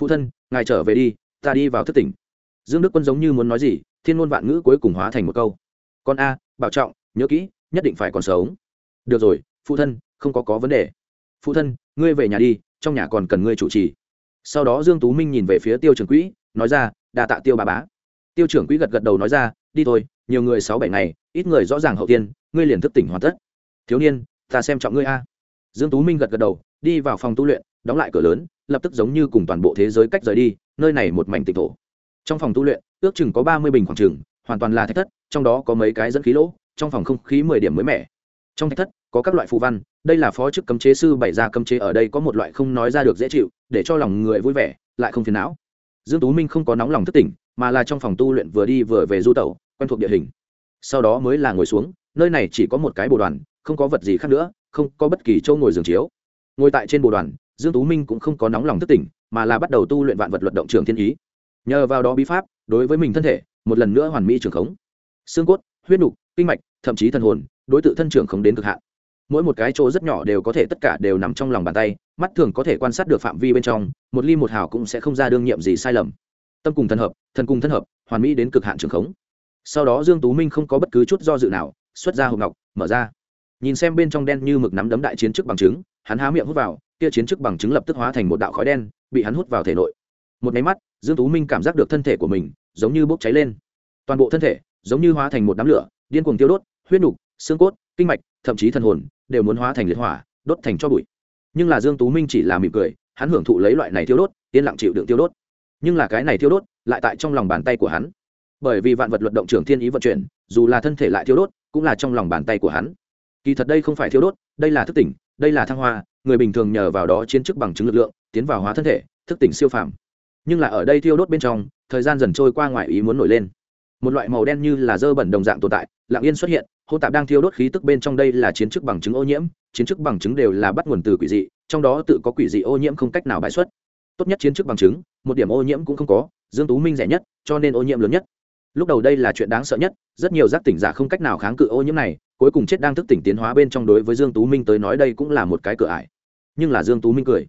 phụ thân, ngài trở về đi, ta đi vào thức tỉnh. Dương đức quân giống như muốn nói gì, thiên ngôn vạn ngữ cuối cùng hóa thành một câu, con a bảo trọng, nhớ kỹ, nhất định phải còn sống. Được rồi, phụ thân, không có có vấn đề. Phụ thân, ngươi về nhà đi, trong nhà còn cần ngươi chủ trì. Sau đó dương tú minh nhìn về phía tiêu trưởng quỹ, nói ra đà tạ tiêu bà bá. Tiêu trưởng quỹ gật gật đầu nói ra, đi thôi, nhiều người sáu bảy ngày, ít người rõ ràng hậu tiên, ngươi liền thức tỉnh hoàn tất. Thiếu niên, ta xem trọng ngươi a. Dương tú minh gật gật đầu, đi vào phòng tu luyện, đóng lại cửa lớn, lập tức giống như cùng toàn bộ thế giới cách rời đi, nơi này một mảnh tịch thổ. Trong phòng tu luyện, ước chừng có ba mươi bình khoảng chừng hoàn toàn là thạch thất, trong đó có mấy cái dẫn khí lỗ, trong phòng không khí mười điểm mới mẻ. Trong thạch thất, có các loại phù văn, đây là phó chức cấm chế sư bày ra cấm chế ở đây có một loại không nói ra được dễ chịu, để cho lòng người vui vẻ, lại không phiền não. Dương tú minh không có nóng lòng thức tỉnh, mà là trong phòng tu luyện vừa đi vừa về du tẩu, quen thuộc địa hình. Sau đó mới là ngồi xuống, nơi này chỉ có một cái bồ đoàn, không có vật gì khác nữa, không có bất kỳ chỗ ngồi giường chiếu. Ngồi tại trên bồ đoàn, dương tú minh cũng không có nóng lòng thức tỉnh, mà là bắt đầu tu luyện vạn vật luận động trường thiên ý. Nhờ vào đó bí pháp, đối với mình thân thể một lần nữa hoàn mỹ trường khống. Xương cốt, huyết nục, kinh mạch, thậm chí thần hồn, đối tượng thân trưởng khống đến cực hạn. Mỗi một cái chỗ rất nhỏ đều có thể tất cả đều nằm trong lòng bàn tay, mắt thường có thể quan sát được phạm vi bên trong, một ly một hào cũng sẽ không ra đương nhiệm gì sai lầm. Tâm cùng thân hợp thân cùng thân hợp, hoàn mỹ đến cực hạn trường khống. Sau đó dương tú minh không có bất cứ chút do dự nào, xuất ra hộp ngọc, mở ra. Nhìn xem bên trong đen như mực nắm đấm đại chiến chức bằng chứng, hắn há miệng hút vào, kia chiến chức bằng chứng lập tức hóa thành một đạo khói đen, bị hắn hút vào thể nội. Một máy mắt, dương tú minh cảm giác được thân thể của mình giống như bốc cháy lên. Toàn bộ thân thể giống như hóa thành một đám lửa, điên cuồng tiêu đốt, huyết nục, xương cốt, kinh mạch, thậm chí thần hồn đều muốn hóa thành liệt hỏa, đốt thành cho bụi. Nhưng là dương tú minh chỉ là mỉm cười, hắn hưởng thụ lấy loại này tiêu đốt, yên lặng chịu đựng tiêu đốt. Nhưng là cái này tiêu đốt lại tại trong lòng bàn tay của hắn. Bởi vì vạn vật luật động trưởng thiên ý vận chuyển, dù là thân thể lại tiêu đốt, cũng là trong lòng bàn tay của hắn. Kỳ thật đây không phải tiêu đốt, đây là thức tỉnh, đây là thăng hoa, người bình thường nhờ vào đó chiến chức bằng chứng lực lượng, tiến vào hóa thân thể, thức tỉnh siêu phàm nhưng là ở đây thiêu đốt bên trong, thời gian dần trôi qua ngoài ý muốn nổi lên. Một loại màu đen như là dơ bẩn đồng dạng tồn tại, lặng yên xuất hiện hô tạp đang thiêu đốt khí tức bên trong đây là chiến chức bằng chứng ô nhiễm, chiến chức bằng chứng đều là bắt nguồn từ quỷ dị, trong đó tự có quỷ dị ô nhiễm không cách nào bãi xuất. Tốt nhất chiến chức bằng chứng, một điểm ô nhiễm cũng không có, dương tú minh rẻ nhất, cho nên ô nhiễm lớn nhất. Lúc đầu đây là chuyện đáng sợ nhất, rất nhiều giác tỉnh giả không cách nào kháng cự ô nhiễm này, cuối cùng chết đang thức tỉnh tiến hóa bên trong đối với dương tú minh tới nói đây cũng là một cái cửa ải. Nhưng là dương tú minh cười.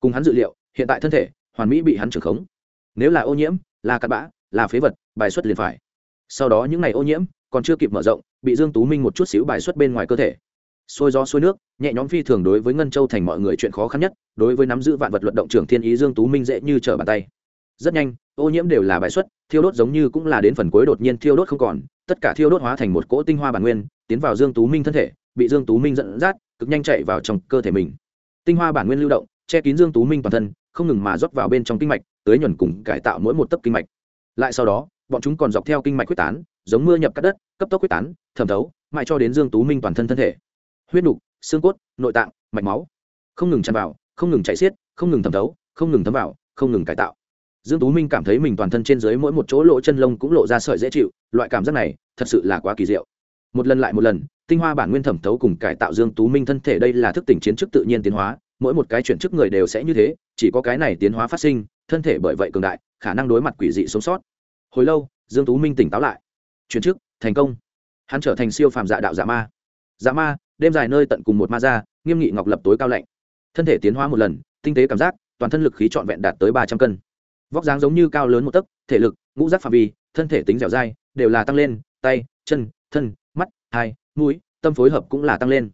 Cùng hắn dự liệu, hiện tại thân thể hoàn mỹ bị hắn trưởng khống. Nếu là ô nhiễm, là cặn bã, là phế vật, bài xuất liền phải. Sau đó những ngày ô nhiễm còn chưa kịp mở rộng, bị dương tú minh một chút xíu bài xuất bên ngoài cơ thể. Xôi gió xôi nước, nhẹ nhõm phi thường đối với ngân châu thành mọi người chuyện khó khăn nhất, đối với nắm giữ vạn vật luận động trưởng thiên ý dương tú minh dễ như trở bàn tay. Rất nhanh, ô nhiễm đều là bài xuất, thiêu đốt giống như cũng là đến phần cuối đột nhiên thiêu đốt không còn, tất cả thiêu đốt hóa thành một cỗ tinh hoa bản nguyên, tiến vào dương tú minh thân thể, bị dương tú minh dẫn dắt, cực nhanh chạy vào trong cơ thể mình. Tinh hoa bản nguyên lưu động, che kín dương tú minh toàn thân không ngừng mà rót vào bên trong kinh mạch tới nhuần cùng cải tạo mỗi một tấc kinh mạch. Lại sau đó, bọn chúng còn dọc theo kinh mạch quyết tán, giống mưa nhập cát đất, cấp tốc quyết tán, thẩm thấu, mãi cho đến dương tú minh toàn thân thân thể. Huyết nục, xương cốt, nội tạng, mạch máu. Không ngừng tràn vào, không ngừng chạy xiết, không ngừng thẩm thấu, không ngừng thấm vào, không ngừng cải tạo. Dương tú minh cảm thấy mình toàn thân trên dưới mỗi một chỗ lỗ chân lông cũng lộ ra sợi dễ chịu, loại cảm giác này thật sự là quá kỳ diệu. Một lần lại một lần, tinh hoa bản nguyên thẩm thấu cùng cải tạo dương tú minh thân thể đây là thức tỉnh chiến chức tự nhiên tiến hóa mỗi một cái chuyển chức người đều sẽ như thế, chỉ có cái này tiến hóa phát sinh, thân thể bởi vậy cường đại, khả năng đối mặt quỷ dị sống sót. Hồi lâu, dương tú minh tỉnh táo lại. Chuyển chức, thành công. Hắn trở thành siêu phàm dạ đạo dạ ma. Dạ ma, đêm dài nơi tận cùng một ma gia, nghiêm nghị ngọc lập tối cao lạnh. Thân thể tiến hóa một lần, tinh tế cảm giác, toàn thân lực khí trọn vẹn đạt tới ba trăm cân. Vóc dáng giống như cao lớn một tấc, thể lực, ngũ giác phạm vi, thân thể tính dẻo dai, đều là tăng lên, tay, chân, thân, mắt, hai, mũi, tâm phối hợp cũng là tăng lên.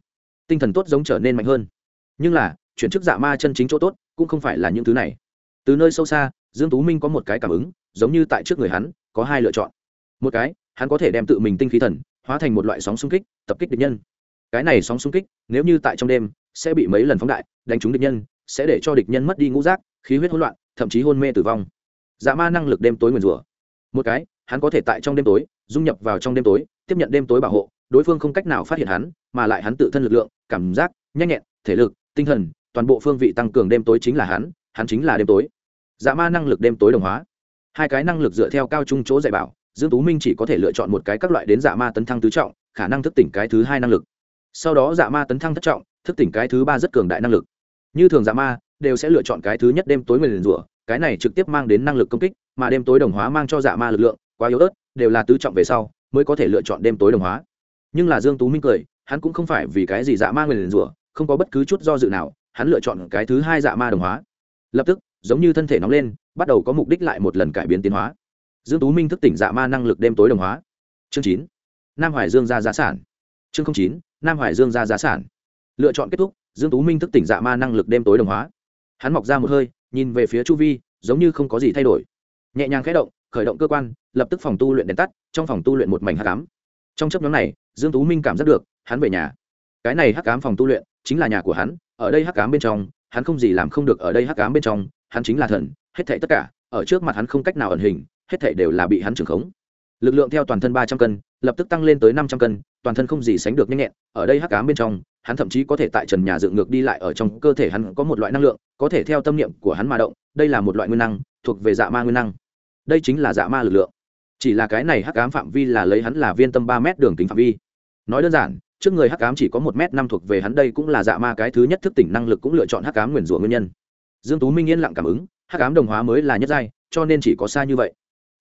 Tinh thần tốt giống trở nên mạnh hơn. Nhưng là chuyển chức dạ ma chân chính chỗ tốt, cũng không phải là những thứ này. Từ nơi sâu xa, dương tú minh có một cái cảm ứng, giống như tại trước người hắn, có hai lựa chọn. Một cái, hắn có thể đem tự mình tinh khí thần, hóa thành một loại sóng xung kích, tập kích địch nhân. Cái này sóng xung kích, nếu như tại trong đêm, sẽ bị mấy lần phóng đại, đánh trúng địch nhân, sẽ để cho địch nhân mất đi ngũ giác, khí huyết hỗn loạn, thậm chí hôn mê tử vong. Dạ ma năng lực đêm tối nguyền rủa. Một cái, hắn có thể tại trong đêm tối, dung nhập vào trong đêm tối, tiếp nhận đêm tối bảo hộ, đối phương không cách nào phát hiện hắn, mà lại hắn tự thân lực lượng, cảm giác, nhanh nhẹn, thể lực, tinh thần toàn bộ phương vị tăng cường đêm tối chính là hắn hắn chính là đêm tối. Dạ ma năng lực đêm tối đồng hóa. Hai cái năng lực dựa theo cao trung chỗ dạy bảo, dương tú minh chỉ có thể lựa chọn một cái các loại đến dạ ma tấn thăng tứ trọng, khả năng thức tỉnh cái thứ hai năng lực. Sau đó dạ ma tấn thăng thất trọng, thức tỉnh cái thứ ba rất cường đại năng lực. Như thường dạ ma đều sẽ lựa chọn cái thứ nhất đêm tối nguyền rủa, cái này trực tiếp mang đến năng lực công kích, mà đêm tối đồng hóa mang cho dạ ma lực lượng quá yếu ớt, đều là tứ trọng về sau mới có thể lựa chọn đêm tối đồng hóa. Nhưng là dương tú minh cười, hắn cũng không phải vì cái gì dạ ma nguyền rủa, không có bất cứ chút do dự nào hắn lựa chọn cái thứ hai dạ ma đồng hóa. Lập tức, giống như thân thể nóng lên, bắt đầu có mục đích lại một lần cải biến tiến hóa. Dương tú minh thức tỉnh dạ ma năng lực đêm tối đồng hóa. Chương chín, nam hoài dương ra giá sản. Chương chín, nam hoài dương ra giá sản. Lựa chọn kết thúc, dương tú minh thức tỉnh dạ ma năng lực đêm tối đồng hóa. Hắn mọc ra một hơi, nhìn về phía chu vi, giống như không có gì thay đổi. Nhẹ nhàng khẽ động, khởi động cơ quan, lập tức phòng tu luyện đèn tắt, trong phòng tu luyện một mảnh hắc ám. Trong chấp nhóm này, dương tú minh cảm giác được, hắn về nhà. Cái này hắc ám phòng tu luyện, chính là nhà của hắn ở đây hắc ám bên trong, hắn không gì làm không được ở đây hắc ám bên trong, hắn chính là thần, hết thảy tất cả, ở trước mặt hắn không cách nào ẩn hình, hết thảy đều là bị hắn trưởng khống. Lực lượng theo toàn thân ba trăm cân, lập tức tăng lên tới năm trăm cân, toàn thân không gì sánh được nhanh nhẹn, ở đây hắc ám bên trong, hắn thậm chí có thể tại trần nhà dựng ngược đi lại ở trong cơ thể hắn có một loại năng lượng, có thể theo tâm niệm của hắn mà động, đây là một loại nguyên năng, thuộc về dạ ma nguyên năng. Đây chính là dạ ma lực lượng. Chỉ là cái này hắc ám phạm vi là lấy hắn là viên tâm ba m đường kính phạm vi. Nói đơn giản trước người hắc ám chỉ có một m năm thuộc về hắn đây cũng là dạ ma cái thứ nhất thức tỉnh năng lực cũng lựa chọn hắc ám nguyền rủa nguyên nhân. Dương tú minh yên lặng cảm ứng, hắc ám đồng hóa mới là nhất giai, cho nên chỉ có xa như vậy.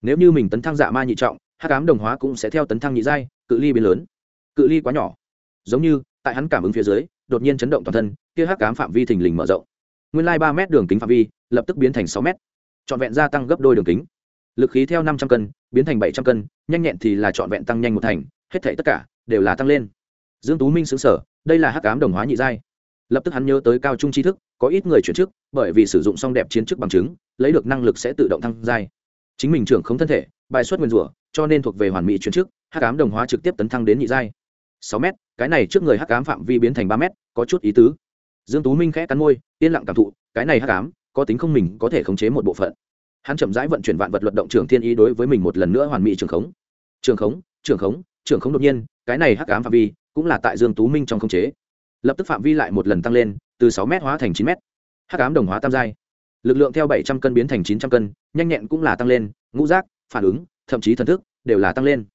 Nếu như mình tấn thăng dạ ma nhị trọng, hắc ám đồng hóa cũng sẽ theo tấn thăng nhị giai, cự ly biến lớn. Cự ly quá nhỏ. Giống như, tại hắn cảm ứng phía dưới, đột nhiên chấn động toàn thân, kia hắc ám phạm vi thình lình mở rộng. Nguyên lai ba m đường kính phạm vi, lập tức biến thành sáu m trọn vẹn gia tăng gấp đôi đường kính. Lực khí theo năm trăm cân, biến thành bảy trăm cân, nhanh nhẹn thì là trọn vẹn tăng nhanh một thành, hết thể tất cả đều là tăng lên dương tú minh xứng sở đây là hắc ám đồng hóa nhị giai. Lập tức hắn nhớ tới cao trung tri thức có ít người chuyển chức bởi vì sử dụng xong đẹp chiến chức bằng chứng lấy được năng lực sẽ tự động thăng giai. Chính mình trưởng không thân thể bài xuất nguyên rủa cho nên thuộc về hoàn mỹ chuyển chức hắc ám đồng hóa trực tiếp tấn thăng đến nhị giai. Sáu m cái này trước người hắc ám phạm vi biến thành ba m có chút ý tứ. Dương tú minh khẽ cắn môi yên lặng cảm thụ cái này hắc ám, có tính không mình có thể khống chế một bộ phận. Hắn chậm rãi vận chuyển vạn vật luật động trưởng thiên ý đối với mình một lần nữa hoàn mỹ trường khống. Trường khống trường khống trường khống đột nhiên cái này hắc ám phạm vi cũng là tại dương tú minh trong không chế. Lập tức phạm vi lại một lần tăng lên, từ sáu m hóa thành chín m hắc ám đồng hóa tam giai. Lực lượng theo bảy trăm cân biến thành chín trăm cân, nhanh nhẹn cũng là tăng lên, ngũ giác, phản ứng, thậm chí thần thức đều là tăng lên.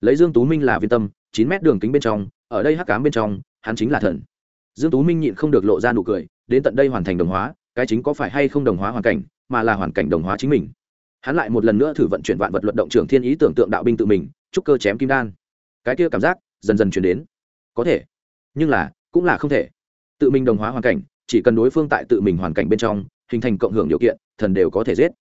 Lấy dương tú minh là viên tâm, chín m đường kính bên trong, ở đây hắc ám bên trong, hắn chính là thần. Dương tú minh nhịn không được lộ ra nụ cười, đến tận đây hoàn thành đồng hóa, cái chính có phải hay không đồng hóa hoàn cảnh, mà là hoàn cảnh đồng hóa chính mình. Hắn lại một lần nữa thử vận chuyển vạn vật luận động trưởng thiên ý tưởng tượng đạo binh tự mình, trúc cơ chém kim đan. Cái kia cảm giác dần dần chuyển đến có thể. Nhưng là, cũng là không thể. Tự mình đồng hóa hoàn cảnh, chỉ cần đối phương tại tự mình hoàn cảnh bên trong, hình thành cộng hưởng điều kiện, thần đều có thể giết.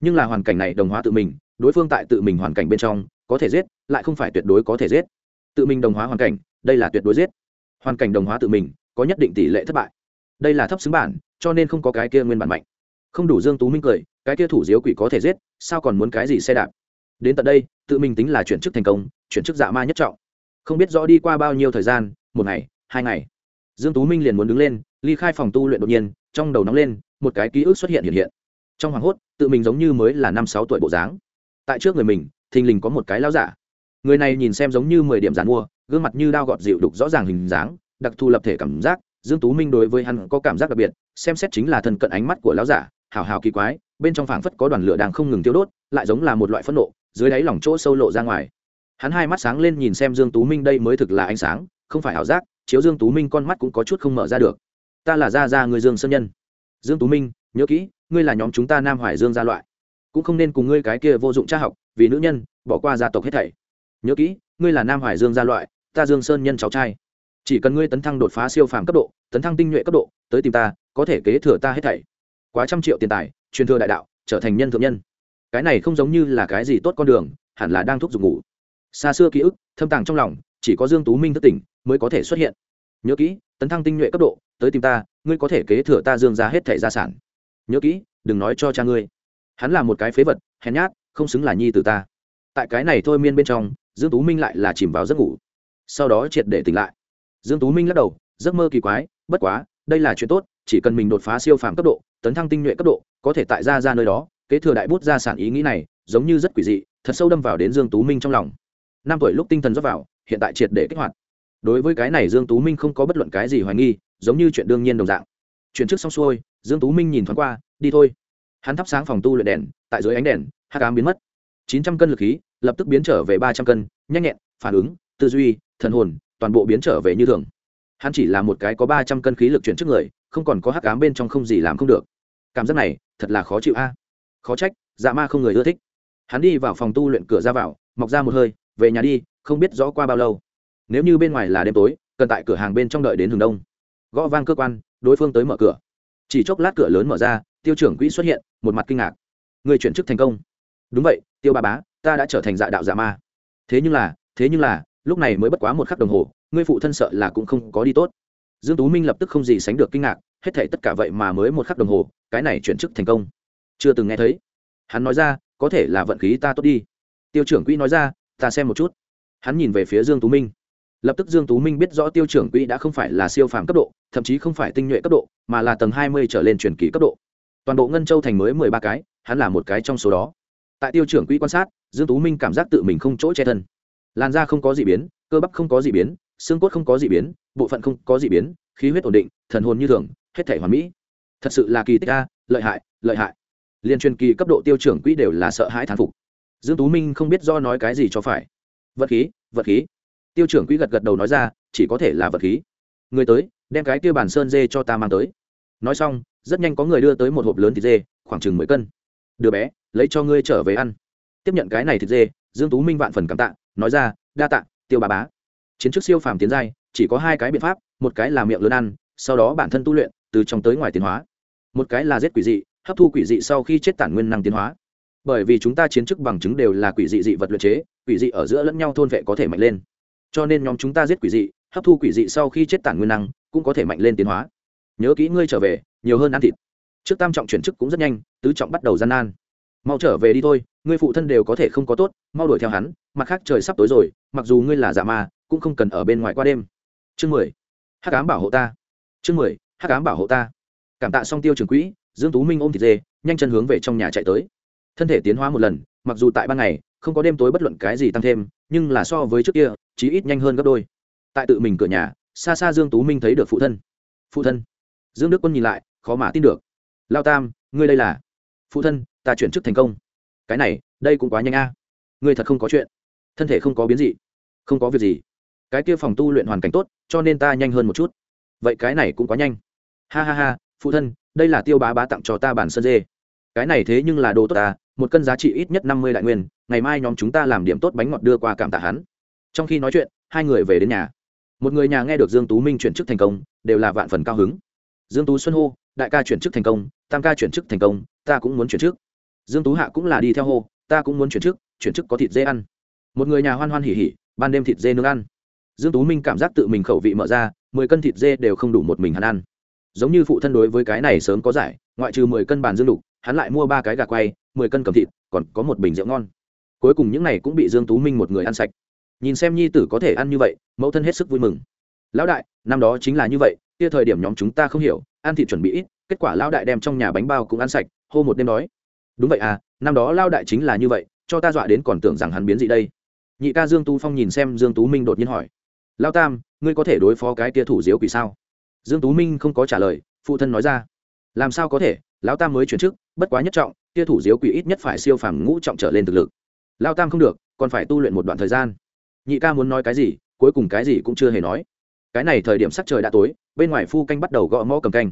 Nhưng là hoàn cảnh này đồng hóa tự mình, đối phương tại tự mình hoàn cảnh bên trong, có thể giết, lại không phải tuyệt đối có thể giết. Tự mình đồng hóa hoàn cảnh, đây là tuyệt đối giết. Hoàn cảnh đồng hóa tự mình, có nhất định tỷ lệ thất bại. Đây là thấp xứng bản, cho nên không có cái kia nguyên bản mạnh. Không đủ dương tú minh cười, cái kia thủ diếu quỷ có thể giết, sao còn muốn cái gì xe đạp? Đến tận đây, tự mình tính là chuyển chức thành công, chuyển chức dạ ma nhất trọng không biết rõ đi qua bao nhiêu thời gian, một ngày, hai ngày. Dương tú minh liền muốn đứng lên, ly khai phòng tu luyện đột nhiên, trong đầu nóng lên, một cái ký ức xuất hiện hiện hiện. Trong hoàng hốt, tự mình giống như mới là năm sáu tuổi bộ dáng. Tại trước người mình, thình lình có một cái lão giả. Người này nhìn xem giống như mười điểm giàn mua, gương mặt như đao gọt dịu đục rõ ràng hình dáng, đặc thù lập thể cảm giác. Dương tú minh đối với hắn có cảm giác đặc biệt, xem xét chính là thần cận ánh mắt của lão giả, hào hào kỳ quái, bên trong phảng phất có đoàn lửa đang không ngừng tiêu đốt, lại giống là một loại phẫn nộ, dưới đáy lòng chỗ sâu lộ ra ngoài hắn hai mắt sáng lên nhìn xem dương tú minh đây mới thực là ánh sáng, không phải ảo giác, chiếu dương tú minh con mắt cũng có chút không mở ra được. Ta là gia gia người dương sơn nhân. Dương tú minh, nhớ kỹ, ngươi là nhóm chúng ta nam hoài dương gia loại. Cũng không nên cùng ngươi cái kia vô dụng tra học, vì nữ nhân, bỏ qua gia tộc hết thảy. Nhớ kỹ, ngươi là nam hoài dương gia loại, ta dương sơn nhân cháu trai. Chỉ cần ngươi tấn thăng đột phá siêu phàm cấp độ, tấn thăng tinh nhuệ cấp độ, tới tìm ta, có thể kế thừa ta hết thảy. Quá trăm triệu tiền tài, truyền thừa đại đạo, trở thành nhân thượng nhân. Cái này không giống như là cái gì tốt con đường, hẳn là đang thúc giục ngủ xa xưa ký ức, thâm tàng trong lòng, chỉ có dương tú minh thất tỉnh mới có thể xuất hiện. Nhớ kỹ, tấn thăng tinh nhuệ cấp độ, tới tìm ta, ngươi có thể kế thừa ta dương ra hết thẻ gia sản. Nhớ kỹ, đừng nói cho cha ngươi. Hắn là một cái phế vật, hèn nhát, không xứng là nhi từ ta. Tại cái này thôi miên bên trong, dương tú minh lại là chìm vào giấc ngủ. Sau đó triệt để tỉnh lại. Dương tú minh lắc đầu, giấc mơ kỳ quái, bất quá, đây là chuyện tốt, chỉ cần mình đột phá siêu phàm cấp độ, tấn thăng tinh nhuệ cấp độ, có thể tại ra ra nơi đó, kế thừa đại bút gia sản ý nghĩ này, giống như rất quỷ dị, thật sâu đâm vào đến dương tú minh trong lòng năm tuổi lúc tinh thần rót vào, hiện tại triệt để kích hoạt. Đối với cái này dương tú minh không có bất luận cái gì hoài nghi, giống như chuyện đương nhiên đồng dạng. Chuyện trước xong xuôi, dương tú minh nhìn thoáng qua, đi thôi. Hắn thắp sáng phòng tu luyện đèn, tại dưới ánh đèn hát cám biến mất. Chín trăm cân lực khí, lập tức biến trở về ba trăm cân, nhanh nhẹn, phản ứng, tư duy, thần hồn, toàn bộ biến trở về như thường. Hắn chỉ là một cái có ba trăm cân khí lực chuyển trước người, không còn có hắc ám bên trong không gì làm không được. Cảm giác này, thật là khó chịu a. Khó trách dạ ma không người ưa thích. Hắn đi vào phòng tu luyện cửa ra vào, mọc ra một hơi về nhà đi, không biết rõ qua bao lâu. Nếu như bên ngoài là đêm tối, cần tại cửa hàng bên trong đợi đến hừng đông. Gõ vang cơ quan, đối phương tới mở cửa. Chỉ chốc lát cửa lớn mở ra, tiêu trưởng quỹ xuất hiện, một mặt kinh ngạc. Người chuyển chức thành công. Đúng vậy, tiêu ba bá, ta đã trở thành dạ đạo giả ma. Thế nhưng là, thế nhưng là, lúc này mới bất quá một khắc đồng hồ ngươi phụ thân sợ là cũng không có đi tốt. Dương tú minh lập tức không gì sánh được kinh ngạc, hết thảy tất cả vậy mà mới một khắc đồng hồ, cái này chuyển chức thành công. Chưa từng nghe thấy. Hắn nói ra, có thể là vận khí ta tốt đi. Tiêu trưởng quỹ nói ra ta xem một chút. Hắn nhìn về phía dương tú minh. Lập tức dương tú minh biết rõ tiêu trưởng quỹ đã không phải là siêu phàm cấp độ, thậm chí không phải tinh nhuệ cấp độ, mà là tầng hai mươi trở lên truyền kỳ cấp độ. Toàn bộ ngân châu thành mới mười ba cái, hắn là một cái trong số đó. Tại tiêu trưởng quỹ quan sát, dương tú minh cảm giác tự mình không chỗ che thân. Làn da không có gì biến, cơ bắp không có gì biến, xương cốt không có gì biến, bộ phận không có gì biến, khí huyết ổn định, thần hồn như thường, hết thể hoàn mỹ. Thật sự là kỳ tích a, lợi hại lợi hại. Liên truyền kỳ cấp độ tiêu trưởng quỹ đều là sợ hãi thán phục dương tú minh không biết do nói cái gì cho phải. Vật khí vật khí. Tiêu trưởng quỹ gật gật đầu nói ra, chỉ có thể là vật khí. Người tới, đem cái kia bản sơn dê cho ta mang tới. Nói xong, rất nhanh có người đưa tới một hộp lớn thịt dê, khoảng chừng mười cân. Đứa bé, lấy cho ngươi trở về ăn. Tiếp nhận cái này thịt dê, dương tú minh vạn phần cảm tạ, nói ra, đa tạ, tiêu bà bá. Chiến trước siêu phàm tiến giai, chỉ có hai cái biện pháp, một cái là miệng lớn ăn, sau đó bản thân tu luyện, từ trong tới ngoài tiến hóa. Một cái là giết quỷ dị, hấp thu quỷ dị sau khi chết tản nguyên năng tiến hóa bởi vì chúng ta chiến chức bằng chứng đều là quỷ dị dị vật luyện chế, quỷ dị ở giữa lẫn nhau thôn vệ có thể mạnh lên. Cho nên nhóm chúng ta giết quỷ dị, hấp thu quỷ dị sau khi chết tản nguyên năng, cũng có thể mạnh lên tiến hóa. Nhớ kỹ ngươi trở về, nhiều hơn ăn thịt. Trước tam trọng chuyển chức cũng rất nhanh, tứ trọng bắt đầu gian nan. Mau trở về đi thôi, ngươi phụ thân đều có thể không có tốt, mau đuổi theo hắn, mặt khác trời sắp tối rồi, mặc dù ngươi là giả ma, cũng không cần ở bên ngoài qua đêm. Chương mười. Hắc cám bảo hộ ta. Chương mười. Hắc cám bảo hộ ta. Cảm tạ song tiêu trường quỹ, dương tú minh ôm thịt dê, nhanh chân hướng về trong nhà chạy tới thân thể tiến hóa một lần, mặc dù tại ban ngày, không có đêm tối bất luận cái gì tăng thêm, nhưng là so với trước kia, chí ít nhanh hơn gấp đôi. Tại tự mình cửa nhà, xa xa dương tú minh thấy được phụ thân. Phụ thân. Dương đức quân nhìn lại, khó mà tin được. Lao tam, ngươi đây là? Phụ thân, ta chuyển chức thành công. Cái này, đây cũng quá nhanh a. Ngươi thật không có chuyện. Thân thể không có biến gì không có việc gì. Cái kia phòng tu luyện hoàn cảnh tốt, cho nên ta nhanh hơn một chút. Vậy cái này cũng quá nhanh. Ha ha ha, phụ thân, đây là tiêu bá bá tặng cho ta bản sơn dê. Cái này thế nhưng là đồ tốt ta một cân giá trị ít nhất năm mươi đại nguyên, ngày mai nhóm chúng ta làm điểm tốt bánh ngọt đưa qua cảm tạ hắn. Trong khi nói chuyện, hai người về đến nhà. Một người nhà nghe được dương tú minh chuyển chức thành công, đều là vạn phần cao hứng. Dương tú xuân hô, đại ca chuyển chức thành công, tam ca chuyển chức thành công, ta cũng muốn chuyển chức. Dương tú hạ cũng là đi theo hô, ta cũng muốn chuyển chức chuyển chức có thịt dê ăn. Một người nhà hoan hoan hỉ hỉ, ban đêm thịt dê nướng ăn. Dương tú minh cảm giác tự mình khẩu vị mở ra, mười cân thịt dê đều không đủ một mình hắn ăn. Giống như phụ thân đối với cái này sớm có giải, ngoại trừ mười cân bàn dương lục hắn lại mua ba cái gà quay, mười cân cầm thịt, còn có một bình rượu ngon. Cuối cùng những này cũng bị dương tú minh một người ăn sạch. Nhìn xem nhi tử có thể ăn như vậy, mẫu thân hết sức vui mừng. Lão đại, năm đó chính là như vậy, kia thời điểm nhóm chúng ta không hiểu, ăn thịt chuẩn bị ít, kết quả lão đại đem trong nhà bánh bao cũng ăn sạch, hô một đêm đói. Đúng vậy à năm đó lao đại chính là như vậy, cho ta dọa đến còn tưởng rằng hắn biến gì đây. Nhị ca dương tú phong nhìn xem dương tú minh đột nhiên hỏi. Lao tam, ngươi có thể đối phó cái kia thủ diếu quỷ sao? Dương tú minh không có trả lời, phụ thân nói ra. Làm sao có thể? Lão tam mới chuyển chức, bất quá nhất trọng, kia thủ diếu quỷ ít nhất phải siêu phàm ngũ trọng trở lên thực lực. Lao tam không được, còn phải tu luyện một đoạn thời gian. Nhị ca muốn nói cái gì, cuối cùng cái gì cũng chưa hề nói. Cái này thời điểm sắc trời đã tối, bên ngoài phu canh bắt đầu gõ mõ cầm canh.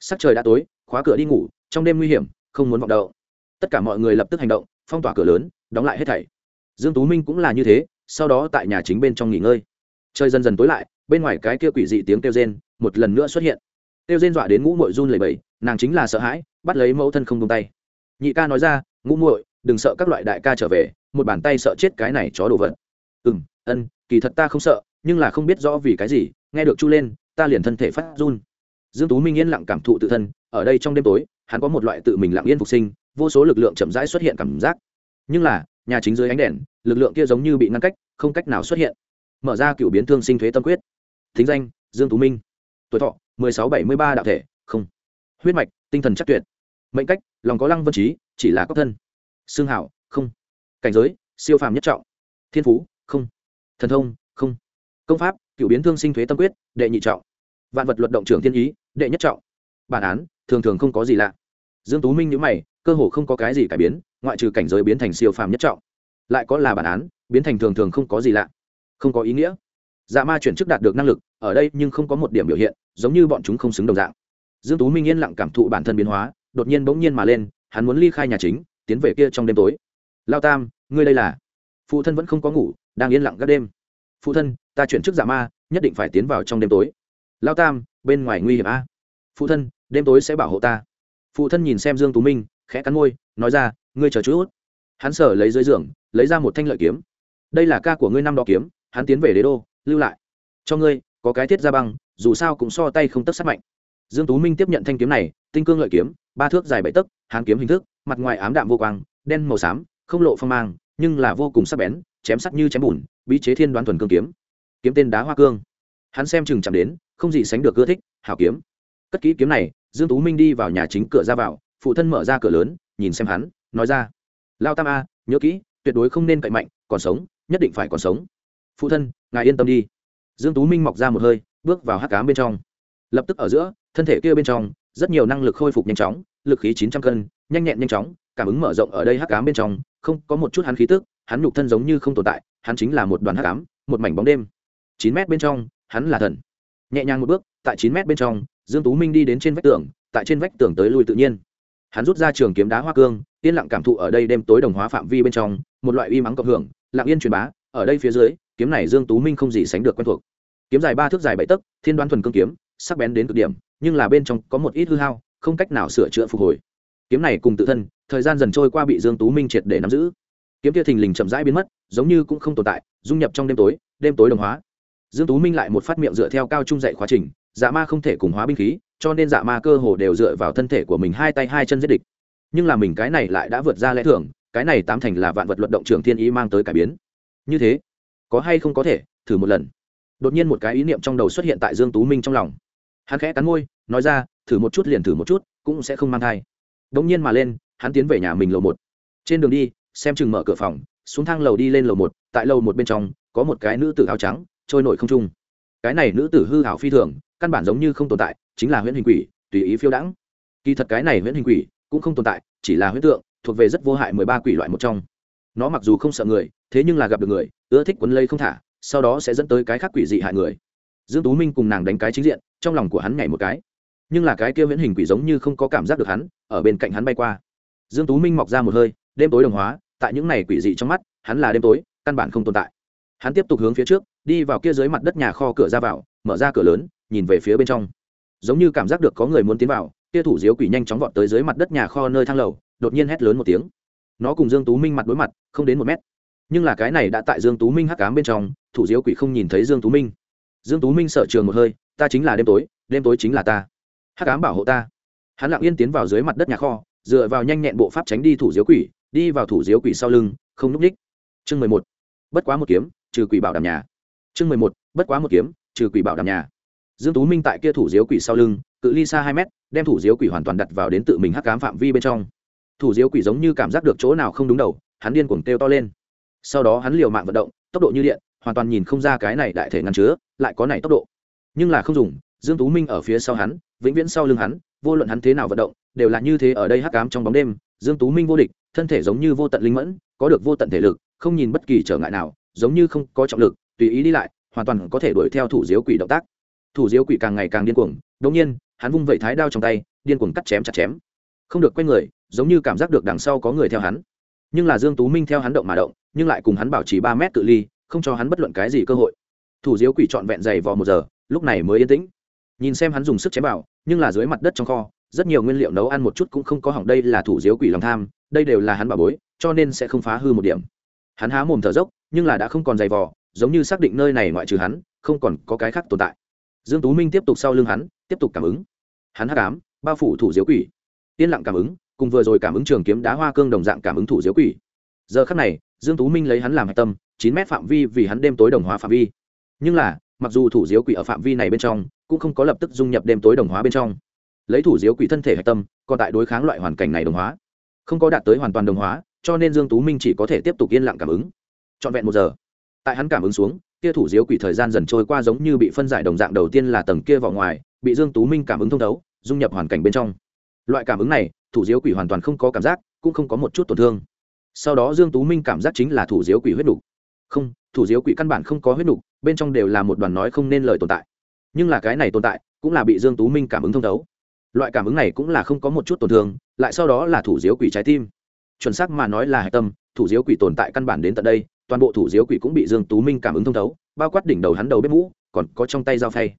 Sắc trời đã tối, khóa cửa đi ngủ, trong đêm nguy hiểm, không muốn vọng đậu tất cả mọi người lập tức hành động, phong tỏa cửa lớn, đóng lại hết thảy. Dương tú minh cũng là như thế, sau đó tại nhà chính bên trong nghỉ ngơi. Trời dần dần tối lại, bên ngoài cái kia quỷ dị tiếng kêu rên, một lần nữa xuất hiện. Kêu rên dọa đến ngũ muội run lẩy bẩy nàng chính là sợ hãi, bắt lấy mẫu thân không buông tay. Nhị ca nói ra, ngũ muội, đừng sợ các loại đại ca trở về, một bàn tay sợ chết cái này chó đồ vật. Ừm, ân, kỳ thật ta không sợ, nhưng là không biết rõ vì cái gì, nghe được chu lên, ta liền thân thể phát run. Dương tú minh yên lặng cảm thụ tự thân, ở đây trong đêm tối, hắn có một loại tự mình lặng yên phục sinh, vô số lực lượng chậm rãi xuất hiện cảm giác. Nhưng là, nhà chính dưới ánh đèn, lực lượng kia giống như bị ngăn cách, không cách nào xuất hiện. Mở ra cựu biến thương sinh thuế tâm quyết. Thính danh, dương tú minh. Tuổi thọ 1673 đạo thể huyết mạch, tinh thần chắc tuyệt. Mệnh cách, lòng có lăng vân trí, chỉ là cốc thân. Xương hảo, không. Cảnh giới, siêu phàm nhất trọng. Thiên phú, không. Thần thông, không. Công pháp, cựu biến thương sinh thuế tâm quyết, đệ nhị trọng. Vạn vật luật động trưởng thiên ý, đệ nhất trọng. Bản án, thường thường không có gì lạ. Dương tú minh nhíu mày, cơ hồ không có cái gì cải biến, ngoại trừ cảnh giới biến thành siêu phàm nhất trọng. Lại có là bản án, biến thành thường thường không có gì lạ. Không có ý nghĩa. Dạ ma chuyển chức đạt được năng lực, ở đây nhưng không có một điểm biểu hiện, giống như bọn chúng không xứng đồng dạng dương tú minh yên lặng cảm thụ bản thân biến hóa, đột nhiên bỗng nhiên mà lên, hắn muốn ly khai nhà chính, tiến về kia trong đêm tối. Lao tam, ngươi đây là? Phụ thân vẫn không có ngủ, đang yên lặng các đêm. Phụ thân, ta chuyển chức giả ma, nhất định phải tiến vào trong đêm tối. Lao tam, bên ngoài nguy hiểm a. Phụ thân, đêm tối sẽ bảo hộ ta. Phụ thân nhìn xem dương tú minh, khẽ cắn môi, nói ra, ngươi chờ chút. Hắn sở lấy dưới giường, lấy ra một thanh lợi kiếm. Đây là ca của ngươi năm đó kiếm, hắn tiến về đế đô, lưu lại. Cho ngươi, có cái thiết ra băng, dù sao cũng so tay không tất sát mạnh dương tú minh tiếp nhận thanh kiếm này, tinh cương lợi kiếm, ba thước dài bảy tấc, hán kiếm hình thức, mặt ngoài ám đạm vô quang, đen màu xám, không lộ phong mang, nhưng là vô cùng sắc bén, chém sắc như chém bùn, bí chế thiên đoán thuần cương kiếm. Kiếm tên đá hoa cương. Hắn xem chừng chạm đến, không gì sánh được ưa thích, hảo kiếm. Cất kỹ kiếm này, dương tú minh đi vào nhà chính cửa ra vào, phụ thân mở ra cửa lớn, nhìn xem hắn, nói ra. Lao tam a, nhớ kỹ, tuyệt đối không nên cậy mạnh, còn sống, nhất định phải còn sống. Phụ thân, ngài yên tâm đi. Dương tú minh mọc ra một hơi, bước vào hắc cám bên trong. Lập tức ở giữa thân thể kia bên trong, rất nhiều năng lực khôi phục nhanh chóng, lực khí chín trăm cân, nhanh nhẹn nhanh chóng, cảm ứng mở rộng ở đây hắc cám bên trong, không, có một chút hắn khí tức, hắn nhục thân giống như không tồn tại, hắn chính là một đoàn hắc cám một mảnh bóng đêm. Chín mét bên trong, hắn là thần. Nhẹ nhàng một bước, tại chín mét bên trong, dương tú minh đi đến trên vách tường, tại trên vách tường tới lui tự nhiên. Hắn rút ra trường kiếm đá hoa cương, yên lặng cảm thụ ở đây đêm tối đồng hóa phạm vi bên trong, một loại uy mắng cộng hưởng, lặng yên truyền bá, ở đây phía dưới, kiếm này dương tú minh không gì sánh được quen thuộc. Kiếm dài ba thước dài bảy tấc, thiên đoán thuần cương kiếm, sắc bén đến cực điểm nhưng là bên trong có một ít hư hao, không cách nào sửa chữa phục hồi. Kiếm này cùng tự thân, thời gian dần trôi qua bị dương tú minh triệt để nắm giữ. Kiếm kia thình lình chậm rãi biến mất, giống như cũng không tồn tại, dung nhập trong đêm tối đêm tối đồng hóa. Dương tú minh lại một phát miệng dựa theo cao trung dạy khóa trình dạ ma không thể cùng hóa binh khí, cho nên dạ ma cơ hồ đều dựa vào thân thể của mình hai tay hai chân giết địch. Nhưng là mình cái này lại đã vượt ra lẽ thường, cái này tám thành là vạn vật luận động Trường thiên ý mang tới cải biến. Như thế, có hay không có thể, thử một lần. Đột nhiên một cái ý niệm trong đầu xuất hiện tại dương tú minh trong lòng hắn khẽ cắn môi, nói ra, thử một chút liền thử một chút, cũng sẽ không mang thai. Đống nhiên mà lên, hắn tiến về nhà mình lầu một. Trên đường đi, xem chừng mở cửa phòng, xuống thang lầu đi lên lầu một, tại lầu một bên trong, có một cái nữ tử áo trắng, trôi nổi không trung. Cái này nữ tử hư hảo phi thường, căn bản giống như không tồn tại, chính là huyễn hình quỷ, tùy ý phiêu đãng. Kỳ thật cái này huyễn hình quỷ cũng không tồn tại, chỉ là huyễn tượng, thuộc về rất vô hại mười ba quỷ loại một trong. Nó mặc dù không sợ người, thế nhưng là gặp được người, ưa thích quấn lây không thả, sau đó sẽ dẫn tới cái khác quỷ dị hại người. Dương tú minh cùng nàng đánh cái chính diện trong lòng của hắn nhảy một cái. Nhưng là cái kia viễn hình quỷ giống như không có cảm giác được hắn, ở bên cạnh hắn bay qua. Dương tú minh mọc ra một hơi, đêm tối đồng hóa, tại những này quỷ dị trong mắt, hắn là đêm tối, căn bản không tồn tại. Hắn tiếp tục hướng phía trước, đi vào kia dưới mặt đất nhà kho cửa ra vào, mở ra cửa lớn, nhìn về phía bên trong. Giống như cảm giác được có người muốn tiến vào, kia thủ diếu quỷ nhanh chóng vọt tới dưới mặt đất nhà kho nơi thang lầu, đột nhiên hét lớn một tiếng. Nó cùng dương tú minh mặt đối mặt, không đến một mét. Nhưng là cái này đã tại dương tú minh hắc ám bên trong, thủ diếu quỷ không nhìn thấy dương tú minh. Dương tú minh sợ trường một hơi ta chính là đêm tối đêm tối chính là ta. Hắc ám bảo hộ ta. Hắn lặng yên tiến vào dưới mặt đất nhà kho, dựa vào nhanh nhẹn bộ pháp tránh đi thủ diếu quỷ, đi vào thủ diếu quỷ sau lưng, không núp ních chương mười một. Bất quá một kiếm, trừ quỷ bảo đảm nhà. Chương mười một. Bất quá một kiếm, trừ quỷ bảo đảm nhà. Dương tú minh tại kia thủ diếu quỷ sau lưng, cự ly xa hai mét, đem thủ diếu quỷ hoàn toàn đặt vào đến tự mình hắc cám phạm vi bên trong. Thủ diếu quỷ giống như cảm giác được chỗ nào không đúng đầu, hắn điên cuồng kêu to lên. Sau đó hắn liều mạng vận động, tốc độ như điện, hoàn toàn nhìn không ra cái này đại thể ngăn chứa, lại có này tốc độ nhưng là không dùng, dương tú minh ở phía sau hắn, vĩnh viễn sau lưng hắn, vô luận hắn thế nào vận động, đều là như thế ở đây hắc ám trong bóng đêm. Dương tú minh vô địch, thân thể giống như vô tận linh mẫn, có được vô tận thể lực, không nhìn bất kỳ trở ngại nào, giống như không có trọng lực, tùy ý đi lại, hoàn toàn có thể đuổi theo thủ diếu quỷ động tác. Thủ diếu quỷ càng ngày càng điên cuồng, đột nhiên, hắn vung vẩy thái đao trong tay, điên cuồng cắt chém chặt chém. Không được quay người, giống như cảm giác được đằng sau có người theo hắn. Nhưng là dương tú minh theo hắn động mà động, nhưng lại cùng hắn bảo trì ba mét cự ly, không cho hắn bất luận cái gì cơ hội. Thủ diếu quỷ trọn vẹn dày vò một giờ lúc này mới yên tĩnh. Nhìn xem hắn dùng sức chém bảo, nhưng là dưới mặt đất trong kho rất nhiều nguyên liệu nấu ăn một chút cũng không có hỏng đây là thủ diếu quỷ lòng tham đây đều là hắn bảo bối cho nên sẽ không phá hư một điểm. Hắn há mồm thở dốc nhưng là đã không còn dày vò giống như xác định nơi này ngoại trừ hắn không còn có cái khác tồn tại. Dương tú minh tiếp tục sau lưng hắn tiếp tục cảm ứng. Hắn hắc ám bao phủ thủ diếu quỷ. Yên lặng cảm ứng cùng vừa rồi cảm ứng trường kiếm đá hoa cương đồng dạng cảm ứng thủ diếu quỷ. Giờ khắc này dương tú minh lấy hắn làm hạch tâm chín mét phạm vi vì hắn đêm tối đồng hóa phạm vi. Nhưng là mặc dù thủ diếu quỷ ở phạm vi này bên trong, cũng không có lập tức dung nhập đêm tối đồng hóa bên trong. Lấy thủ diếu quỷ thân thể hạch tâm, còn tại đối kháng loại hoàn cảnh này đồng hóa. Không có đạt tới hoàn toàn đồng hóa, cho nên dương tú minh chỉ có thể tiếp tục yên lặng cảm ứng. Trọn vẹn một giờ, tại hắn cảm ứng xuống, kia thủ diếu quỷ thời gian dần trôi qua giống như bị phân giải đồng dạng đầu tiên là tầng kia vào ngoài, bị dương tú minh cảm ứng thông thấu, dung nhập hoàn cảnh bên trong. Loại cảm ứng này, thủ diếu quỷ hoàn toàn không có cảm giác, cũng không có một chút tổn thương. Sau đó dương tú minh cảm giác chính là thủ diếu quỷ huyết đủ. Không thủ diếu quỷ căn bản không có huyết đủ bên trong đều là một đoàn nói không nên lời tồn tại. Nhưng là cái này tồn tại, cũng là bị dương tú minh cảm ứng thông thấu. Loại cảm ứng này cũng là không có một chút tổn thương, lại sau đó là thủ diếu quỷ trái tim. Chuẩn xác mà nói là hạch tâm, thủ diếu quỷ tồn tại căn bản đến tận đây, toàn bộ thủ diếu quỷ cũng bị dương tú minh cảm ứng thông thấu, bao quát đỉnh đầu hắn đầu bếp mũ, còn có trong tay dao phay.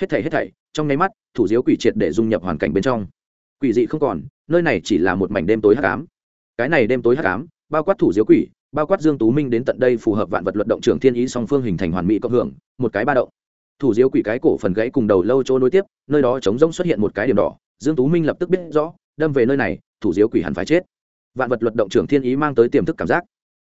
Hết thảy hết thảy, trong nháy mắt, thủ diếu quỷ triệt để dung nhập hoàn cảnh bên trong. Quỷ dị không còn, nơi này chỉ là một mảnh đêm tối hắc ám. Cái này đêm tối hắc ám, bao quát thủ diếu quỷ bao quát dương tú minh đến tận đây phù hợp vạn vật luận động trưởng thiên ý song phương hình thành hoàn mỹ cộng hưởng, một cái ba động. Thủ diếu quỷ cái cổ phần gãy cùng đầu lâu chỗ nối tiếp, nơi đó trống rỗng xuất hiện một cái điểm đỏ, dương tú minh lập tức biết rõ, đâm về nơi này, thủ diếu quỷ hẳn phải chết. Vạn vật luật động trưởng thiên ý mang tới tiềm thức cảm giác.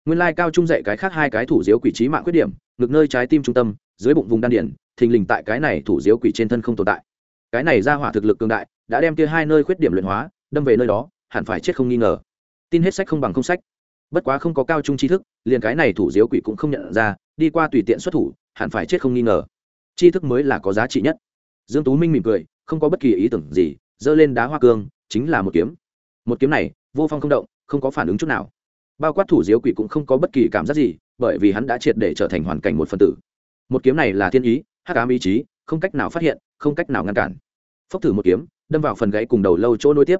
Nguyên lai cao trung dạy cái khác hai cái thủ diếu quỷ trí mạng khuyết điểm, ngực nơi trái tim trung tâm, dưới bụng vùng đan điển thình lình tại cái này thủ diếu quỷ trên thân không tồn tại. Cái này ra hỏa thực lực cường đại, đã đem kia hai nơi khuyết điểm luyện hóa, đâm về nơi đó, hẳn phải chết không nghi ngờ. Tin hết sách không bằng không sách bất quá không có cao trung tri thức, liền cái này thủ diếu quỷ cũng không nhận ra, đi qua tùy tiện xuất thủ, hẳn phải chết không nghi ngờ. Tri thức mới là có giá trị nhất. Dương tú minh mỉm cười, không có bất kỳ ý tưởng gì, giơ lên đá hoa cương, chính là một kiếm. Một kiếm này, vô phong không động, không có phản ứng chút nào. Bao quát thủ diếu quỷ cũng không có bất kỳ cảm giác gì, bởi vì hắn đã triệt để trở thành hoàn cảnh một phần tử. Một kiếm này là thiên ý, hắc ám ý chí, không cách nào phát hiện, không cách nào ngăn cản. Phốc thử một kiếm, đâm vào phần gãy cùng đầu lâu chỗ nối tiếp.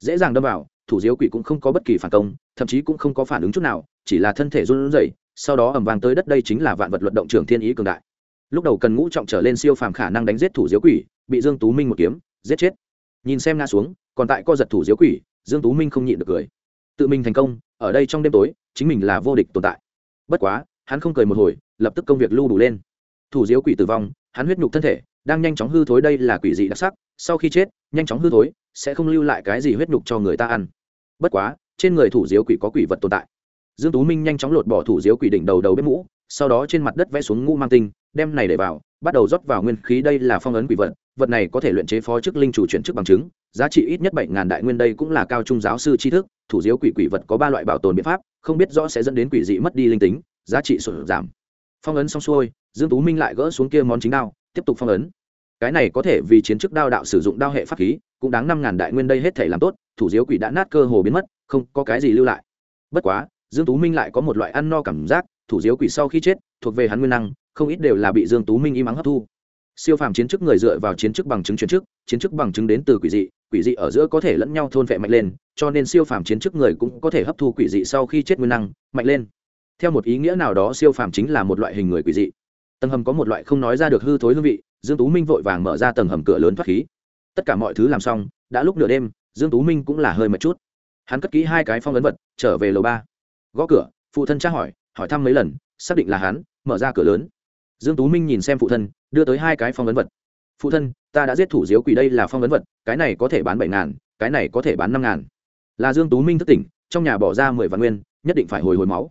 Dễ dàng đâm vào thủ diếu quỷ cũng không có bất kỳ phản công, thậm chí cũng không có phản ứng chút nào, chỉ là thân thể run rẩy, sau đó ẩm vàng tới đất đây chính là vạn vật luận động trường thiên ý cường đại. Lúc đầu cần ngũ trọng trở lên siêu phàm khả năng đánh giết thủ diếu quỷ, bị dương tú minh một kiếm, giết chết. Nhìn xem nga xuống, còn tại co giật thủ diếu quỷ, dương tú minh không nhịn được cười. Tự mình thành công, ở đây trong đêm tối, chính mình là vô địch tồn tại. Bất quá, hắn không cười một hồi, lập tức công việc lưu đủ lên. Thủ diếu quỷ tử vong, hắn huyết nhục thân thể, đang nhanh chóng hư thối đây là quỷ dị đặc sắc, sau khi chết, nhanh chóng hư thối, sẽ không lưu lại cái gì huyết nhục cho người ta ăn bất quá, trên người thủ diếu quỷ có quỷ vật tồn tại. Dương tú minh nhanh chóng lột bỏ thủ diếu quỷ đỉnh đầu đầu bếp mũ, sau đó trên mặt đất vẽ xuống ngũ mang tinh, đem này để vào, bắt đầu rót vào nguyên khí đây là phong ấn quỷ vật vật này có thể luyện chế phó chức linh chủ chuyển chức bằng chứng, giá trị ít nhất bảy ngàn đại nguyên đây cũng là cao trung giáo sư tri thức, thủ diếu quỷ quỷ vật có ba loại bảo tồn biện pháp, không biết rõ sẽ dẫn đến quỷ dị mất đi linh tính, giá trị sụt giảm. Phong ấn xong xuôi, dương tú minh lại gỡ xuống kia món chính đao, tiếp tục phong ấn. Cái này có thể vì chiến chức đao đạo sử dụng đao hệ pháp khí, cũng đáng năm ngàn đại nguyên đây hết thể làm tốt thủ diếu quỷ đã nát cơ hồ biến mất, không có cái gì lưu lại. Bất quá, dương tú minh lại có một loại ăn no cảm giác, thủ diếu quỷ sau khi chết, thuộc về hắn nguyên năng, không ít đều là bị dương tú minh im ắng hấp thu. Siêu phàm chiến chức người dựa vào chiến chức bằng chứng chuyển chức, chiến chức bằng chứng đến từ quỷ dị quỷ dị ở giữa có thể lẫn nhau thôn vệ mạnh lên, cho nên siêu phàm chiến chức người cũng có thể hấp thu quỷ dị sau khi chết nguyên năng, mạnh lên. Theo một ý nghĩa nào đó, siêu phàm chính là một loại hình người quỷ dị. Tầng hầm có một loại không nói ra được hư thối hương vị, dương tú minh vội vàng mở ra tầng hầm cửa lớn thoát khí. Tất cả mọi thứ làm xong, đã lúc nửa đêm dương tú minh cũng là hơi mệt chút. Hắn cất kỹ hai cái phong ấn vật, trở về lầu ba. Gõ cửa, phụ thân tra hỏi hỏi thăm mấy lần, xác định là hắn, mở ra cửa lớn. Dương tú minh nhìn xem phụ thân, đưa tới hai cái phong ấn vật. Phụ thân, ta đã giết thủ diếu quỷ đây là phong ấn vật, cái này có thể bán bảy ngàn, cái này có thể bán năm ngàn. Là dương tú minh thức tỉnh, trong nhà bỏ ra mười vạn nguyên, nhất định phải hồi hồi máu.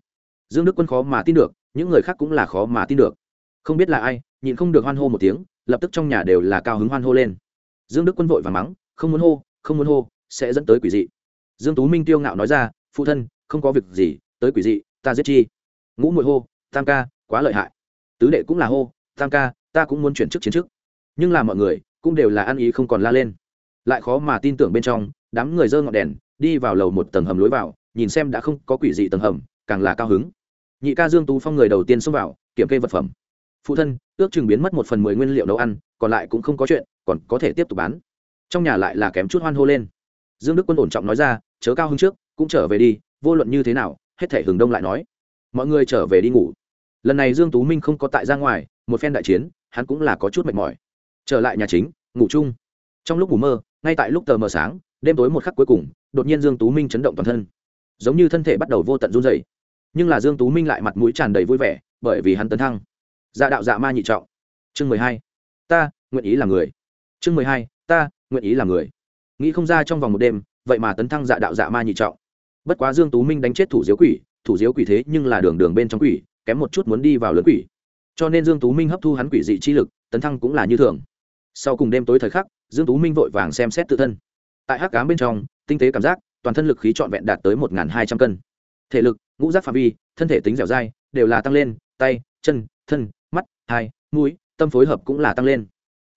Dương đức quân khó mà tin được, những người khác cũng là khó mà tin được. Không biết là ai, nhịn không được hoan hô một tiếng, lập tức trong nhà đều là cao hứng hoan hô lên. Dương đức quân vội và mắng, không muốn hô không muốn hô, sẽ dẫn tới quỷ dị. Dương tú minh tiêu ngạo nói ra, phụ thân, không có việc gì, tới quỷ dị, ta giết chi. Ngũ mùi hô, tam ca, quá lợi hại. Tứ đệ cũng là hô, tam ca, ta cũng muốn chuyển chức chiến chức. Nhưng là mọi người cũng đều là ăn ý không còn la lên. Lại khó mà tin tưởng bên trong, đám người dơ ngọn đèn, đi vào lầu một tầng hầm lối vào, nhìn xem đã không có quỷ dị tầng hầm, càng là cao hứng. Nhị ca dương tú phong người đầu tiên xông vào, kiểm kê vật phẩm. Phụ thân, ước chừng biến mất một phần mười nguyên liệu nấu ăn, còn lại cũng không có chuyện, còn có thể tiếp tục bán trong nhà lại là kém chút hoan hô lên. Dương đức quân ổn trọng nói ra, chớ cao hứng trước, cũng trở về đi, vô luận như thế nào, hết thể hừng đông lại nói. Mọi người trở về đi ngủ. Lần này dương tú minh không có tại ra ngoài, một phen đại chiến, hắn cũng là có chút mệt mỏi. Trở lại nhà chính, ngủ chung. Trong lúc ngủ mơ, ngay tại lúc tờ mờ sáng, đêm tối một khắc cuối cùng, đột nhiên dương tú minh chấn động toàn thân. Giống như thân thể bắt đầu vô tận run rẩy. Nhưng là dương tú minh lại mặt mũi tràn đầy vui vẻ, bởi vì hắn tấn thăng. Dạ đạo dạ ma nhị trọng. Chương mười hai. Ta, nguyện ý là người. Chương mười hai. Ta nguyện ý là người. Nghĩ không ra trong vòng một đêm, vậy mà tấn thăng dạ đạo dạ ma nhị trọng. Bất quá dương tú minh đánh chết thủ diếu quỷ, thủ diếu quỷ thế nhưng là đường đường bên trong quỷ, kém một chút muốn đi vào lớn quỷ. Cho nên dương tú minh hấp thu hắn quỷ dị chi lực, tấn thăng cũng là như thường. Sau cùng đêm tối thời khắc, dương tú minh vội vàng xem xét tự thân. Tại hắc cám bên trong, tinh tế cảm giác, toàn thân lực khí trọn vẹn đạt tới một hai trăm cân. Thể lực, ngũ giác phạm vi, thân thể tính dẻo dai, đều là tăng lên, tay, chân, thân, mắt, hai, mũi, tâm phối hợp cũng là tăng lên.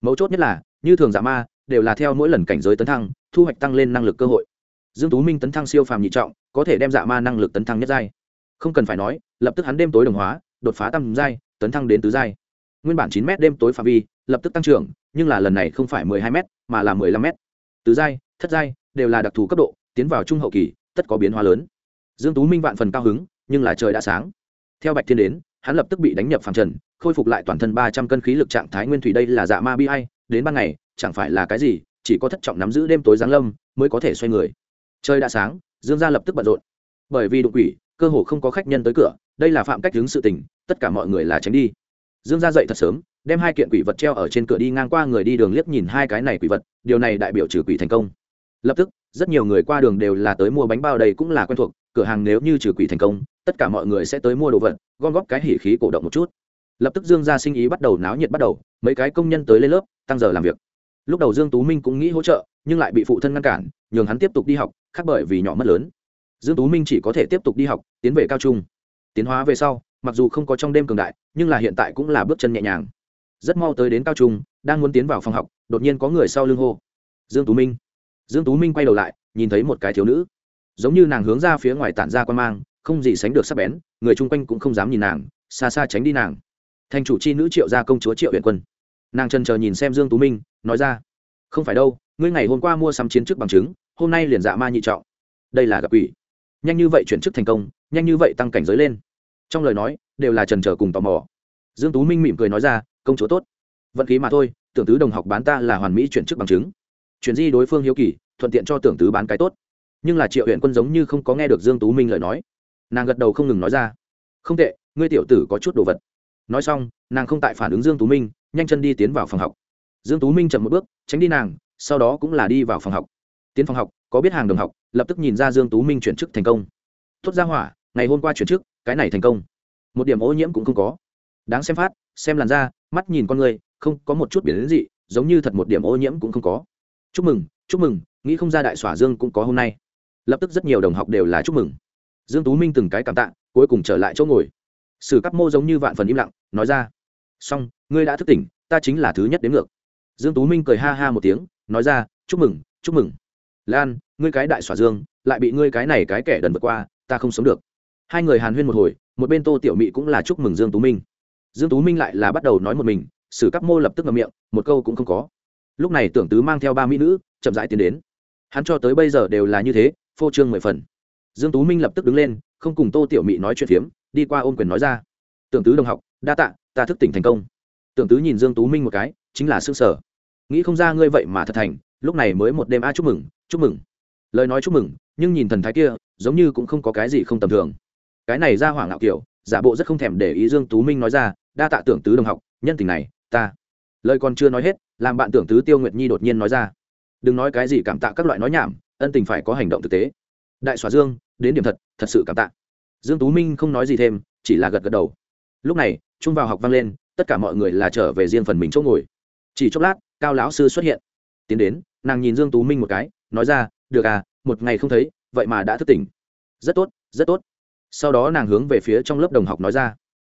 Mấu chốt nhất là, như thường dạ ma đều là theo mỗi lần cảnh giới tấn thăng, thu hoạch tăng lên năng lực cơ hội. Dương tú minh tấn thăng siêu phàm nhị trọng, có thể đem dạ ma năng lực tấn thăng nhất giai. Không cần phải nói, lập tức hắn đêm tối đồng hóa, đột phá tam giai, tấn thăng đến tứ giai. Nguyên bản chín m đêm tối phạm vi, lập tức tăng trưởng, nhưng là lần này không phải mười hai m mà là mười lăm m tứ giai, thất giai đều là đặc thù cấp độ, tiến vào trung hậu kỳ, tất có biến hóa lớn. Dương tú minh vạn phần cao hứng, nhưng là trời đã sáng. Theo bạch thiên đến, hắn lập tức bị đánh nhập phàm trần, khôi phục lại toàn thân ba trăm cân khí lực trạng thái nguyên thủy đây là dạ ma bi hay đến ban ngày chẳng phải là cái gì, chỉ có thất trọng nắm giữ đêm tối giáng lâm mới có thể xoay người. Trời đã sáng, dương gia lập tức bận rộn. Bởi vì đụng quỷ, cơ hồ không có khách nhân tới cửa, đây là phạm cách hướng sự tình, tất cả mọi người là tránh đi. Dương gia dậy thật sớm, đem hai kiện quỷ vật treo ở trên cửa đi ngang qua người đi đường liếc nhìn hai cái này quỷ vật, điều này đại biểu trừ quỷ thành công. Lập tức, rất nhiều người qua đường đều là tới mua bánh bao đây cũng là quen thuộc, cửa hàng nếu như trừ quỷ thành công, tất cả mọi người sẽ tới mua đồ vật, gom góp cái hỉ khí cổ động một chút. Lập tức dương gia sinh ý bắt đầu náo nhiệt bắt đầu, mấy cái công nhân tới lên lớp, tăng giờ làm việc lúc đầu dương tú minh cũng nghĩ hỗ trợ, nhưng lại bị phụ thân ngăn cản, nhường hắn tiếp tục đi học, khác bởi vì nhỏ mất lớn. Dương tú minh chỉ có thể tiếp tục đi học, tiến về cao trung. Tiến hóa về sau, mặc dù không có trong đêm cường đại, nhưng là hiện tại cũng là bước chân nhẹ nhàng. Rất mau tới đến cao trung, đang muốn tiến vào phòng học, đột nhiên có người sau lưng hô. Dương tú minh. Dương tú minh quay đầu lại, nhìn thấy một cái thiếu nữ. Giống như nàng hướng ra phía ngoài tản ra quan mang, không gì sánh được sắc bén, người chung quanh cũng không dám nhìn nàng, xa xa tránh đi nàng. Thành chủ chi nữ triệu gia công chúa triệu huyện quân. Nàng trần chờ nhìn xem dương tú minh nói ra, không phải đâu, ngươi ngày hôm qua mua sắm chiến chức bằng chứng, hôm nay liền dạ ma nhị trọng. Đây là gặp quỷ. Nhanh như vậy chuyển chức thành công, nhanh như vậy tăng cảnh giới lên. Trong lời nói, đều là trần trở cùng tò mò. Dương tú minh mỉm cười nói ra, công chúa tốt. Vận khí mà thôi, tưởng tứ đồng học bán ta là hoàn mỹ chuyển chức bằng chứng. Chuyển di đối phương hiếu kỳ, thuận tiện cho tưởng tứ bán cái tốt. Nhưng là triệu huyện quân giống như không có nghe được dương tú minh lời nói. Nàng gật đầu không ngừng nói ra, không tệ, ngươi tiểu tử có chút đồ vật. Nói xong, nàng không tại phản ứng dương tú minh, nhanh chân đi tiến vào phòng học dương tú minh chậm một bước, tránh đi nàng, sau đó cũng là đi vào phòng học. Tiến phòng học, có biết hàng đồng học, lập tức nhìn ra dương tú minh chuyển chức thành công. Tốt ra hỏa, ngày hôm qua chuyển chức, cái này thành công. Một điểm ô nhiễm cũng không có. Đáng xem phát, xem làn da, mắt nhìn con người, không có một chút biển đến gì giống như thật một điểm ô nhiễm cũng không có. Chúc mừng chúc mừng, nghĩ không ra đại xỏa dương cũng có hôm nay. Lập tức rất nhiều đồng học đều là chúc mừng. Dương tú minh từng cái cảm tạ, cuối cùng trở lại chỗ ngồi. Sử các mô giống như vạn phần im lặng, nói ra. Xong, ngươi đã thức tỉnh, ta chính là thứ nhất đến ngược dương tú minh cười ha ha một tiếng, nói ra, chúc mừng chúc mừng. Lan, ngươi cái đại xỏa dương, lại bị ngươi cái này cái kẻ đần vượt qua, ta không sống được. Hai người hàn huyên một hồi, một bên tô tiểu mị cũng là chúc mừng dương tú minh. Dương tú minh lại là bắt đầu nói một mình, sử các mô lập tức ngậm miệng, một câu cũng không có. Lúc này tưởng tứ mang theo ba mỹ nữ, chậm rãi tiến đến. Hắn cho tới bây giờ đều là như thế, phô trương mười phần. Dương tú minh lập tức đứng lên, không cùng tô tiểu mị nói chuyện phiếm, đi qua ôm quyền nói ra. Tưởng tứ đồng học, đa tạ, ta thức tỉnh thành công. Tưởng tứ nhìn dương tú minh một cái chính là xương sở. Nghĩ không ra ngươi vậy mà thật thành, lúc này mới một đêm a chúc mừng chúc mừng. Lời nói chúc mừng, nhưng nhìn thần thái kia, giống như cũng không có cái gì không tầm thường. Cái này ra hỏa ngạo kiểu, giả bộ rất không thèm để ý dương tú minh nói ra, đa tạ tưởng tứ đồng học, nhân tình này, ta. Lời còn chưa nói hết, làm bạn tưởng tứ tiêu nguyệt nhi đột nhiên nói ra. Đừng nói cái gì cảm tạ các loại nói nhảm, ân tình phải có hành động thực tế. Đại xóa dương, đến điểm thật thật sự cảm tạ. Dương tú minh không nói gì thêm, chỉ là gật gật đầu. Lúc này trung vào học vang lên, tất cả mọi người là trở về riêng phần mình chỗ ngồi chỉ chốc lát, cao lão sư xuất hiện. Tiến đến, nàng nhìn dương tú minh một cái, nói ra, được à một ngày không thấy, vậy mà đã thức tỉnh. Rất tốt rất tốt. Sau đó nàng hướng về phía trong lớp đồng học nói ra,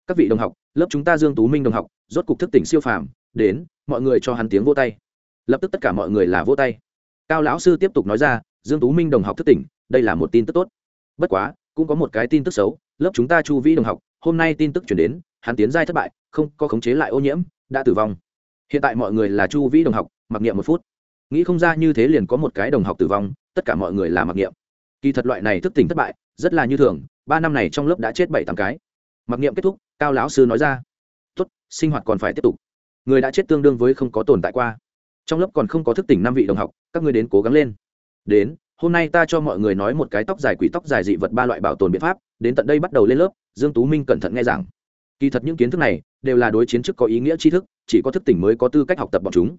các vị đồng học, lớp chúng ta dương tú minh đồng học, rốt cục thức tỉnh siêu phàm, đến, mọi người cho hắn tiếng vô tay. Lập tức tất cả mọi người là vô tay. Cao lão sư tiếp tục nói ra, dương tú minh đồng học thức tỉnh, đây là một tin tức tốt. Bất quá, cũng có một cái tin tức xấu, lớp chúng ta chu vĩ đồng học, hôm nay tin tức chuyển đến, hắn tiến giai thất bại, không có khống chế lại ô nhiễm, đã tử vong hiện tại mọi người là chu vĩ đồng học, mặc niệm một phút. Nghĩ không ra như thế liền có một cái đồng học tử vong, tất cả mọi người là mặc niệm. Kỳ thật loại này thức tỉnh thất bại, rất là như thường, ba năm này trong lớp đã chết bảy tám cái. Mặc niệm kết thúc, cao lão sư nói ra. Tốt, sinh hoạt còn phải tiếp tục. Người đã chết tương đương với không có tồn tại qua. Trong lớp còn không có thức tỉnh năm vị đồng học, các ngươi đến cố gắng lên. Đến, hôm nay ta cho mọi người nói một cái tóc dài quỷ tóc dài dị vật ba loại bảo tồn biện pháp, đến tận đây bắt đầu lên lớp, dương tú minh cẩn thận nghe giảng kỳ thật những kiến thức này đều là đối chiến chức có ý nghĩa tri thức, chỉ có thức tỉnh mới có tư cách học tập bọn chúng.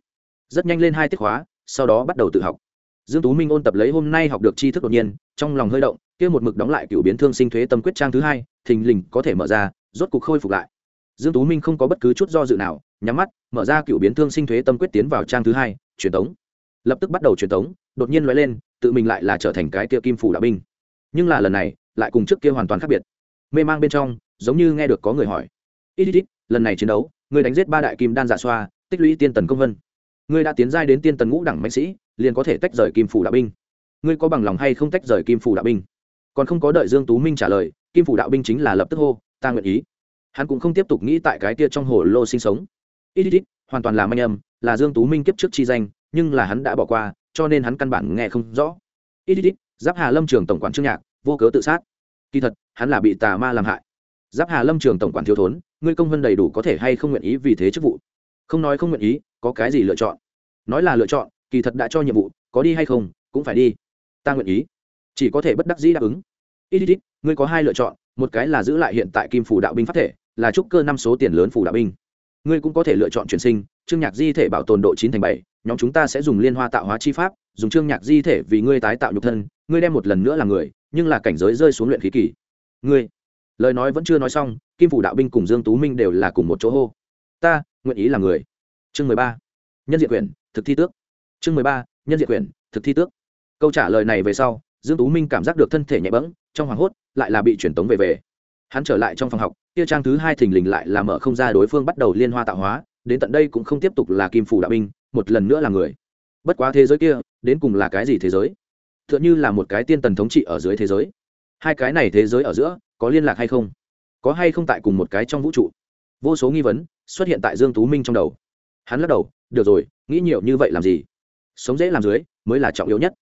Rất nhanh lên hai tiết khóa, sau đó bắt đầu tự học. Dương tú minh ôn tập lấy hôm nay học được tri thức đột nhiên, trong lòng hơi động, kia một mực đóng lại cựu biến thương sinh thuế tâm quyết trang thứ hai, thình lình có thể mở ra, rốt cục khôi phục lại. Dương tú minh không có bất cứ chút do dự nào, nhắm mắt, mở ra cựu biến thương sinh thuế tâm quyết tiến vào trang thứ hai, truyền tống. Lập tức bắt đầu truyền tống, đột nhiên lóe lên, tự mình lại là trở thành cái kia kim phủ đạo binh. Nhưng là lần này, lại cùng trước kia hoàn toàn khác biệt mê mang bên trong, giống như nghe được có người hỏi. Ít ít ít, lần này chiến đấu người đánh giết ba đại kim đan dạ xoa, tích lũy tiên tần công vân. Ngươi đã tiến giai đến tiên tần ngũ đẳng mạnh sĩ, liền có thể tách rời kim phủ đạo binh. Ngươi có bằng lòng hay không tách rời kim phủ đạo binh? Còn không có đợi dương tú minh trả lời, kim phủ đạo binh chính là lập tức hô, ta nguyện ý. Hắn cũng không tiếp tục nghĩ tại cái kia trong hồ lô sinh sống. Ít ít ít, hoàn toàn là manh âm, là dương tú minh kiếp trước chi danh, nhưng là hắn đã bỏ qua, cho nên hắn căn bản nghe không rõ. Ít ít ít, giáp hà lâm trường tổng quản trương nhạc, vô cớ tự sát kỳ thật, hắn là bị tà ma làm hại. Giáp hà lâm trường tổng quản thiếu thốn, ngươi công vân đầy đủ có thể hay không nguyện ý vì thế chức vụ? Không nói không nguyện ý, có cái gì lựa chọn? Nói là lựa chọn, kỳ thật đã cho nhiệm vụ, có đi hay không, cũng phải đi. Ta nguyện ý. Chỉ có thể bất đắc dĩ đáp ứng. Ít ít ít, ngươi có hai lựa chọn, một cái là giữ lại hiện tại kim phủ đạo binh phát thể, là trúc cơ năm số tiền lớn phủ đạo binh. Ngươi cũng có thể lựa chọn chuyển sinh, trương nhạc di thể bảo tồn độ chín thành bảy, nhóm chúng ta sẽ dùng liên hoa tạo hóa chi pháp, dùng trương nhạc di thể vì ngươi tái tạo nhục thân, ngươi đem một lần nữa là người nhưng là cảnh giới rơi xuống luyện khí kỳ. Ngươi, lời nói vẫn chưa nói xong, kim phủ đạo binh cùng dương tú minh đều là cùng một chỗ hô. Ta, nguyện ý là người. Chương mười ba, nhân diện quyền, thực thi tước. Chương mười ba, nhân diện quyền, thực thi tước. Câu trả lời này về sau, dương tú minh cảm giác được thân thể nhẹ bẫng, trong hoàng hốt, lại là bị truyền tống về về. Hắn trở lại trong phòng học, kia trang thứ hai thình lình lại là mở không ra đối phương bắt đầu liên hoa tạo hóa, đến tận đây cũng không tiếp tục là kim phủ đạo binh, một lần nữa là người. Bất quá thế giới kia, đến cùng là cái gì thế giới? T h ư ợ n như là một cái tiên tần thống trị ở dưới thế giới. Hai cái này thế giới ở giữa, có liên lạc hay không? Có hay không tại cùng một cái trong vũ trụ? Vô số nghi vấn xuất hiện tại dương tú minh trong đầu. Hắn lắc đầu, được rồi, nghĩ nhiều như vậy làm gì? Sống dễ làm dưới mới là trọng yếu nhất.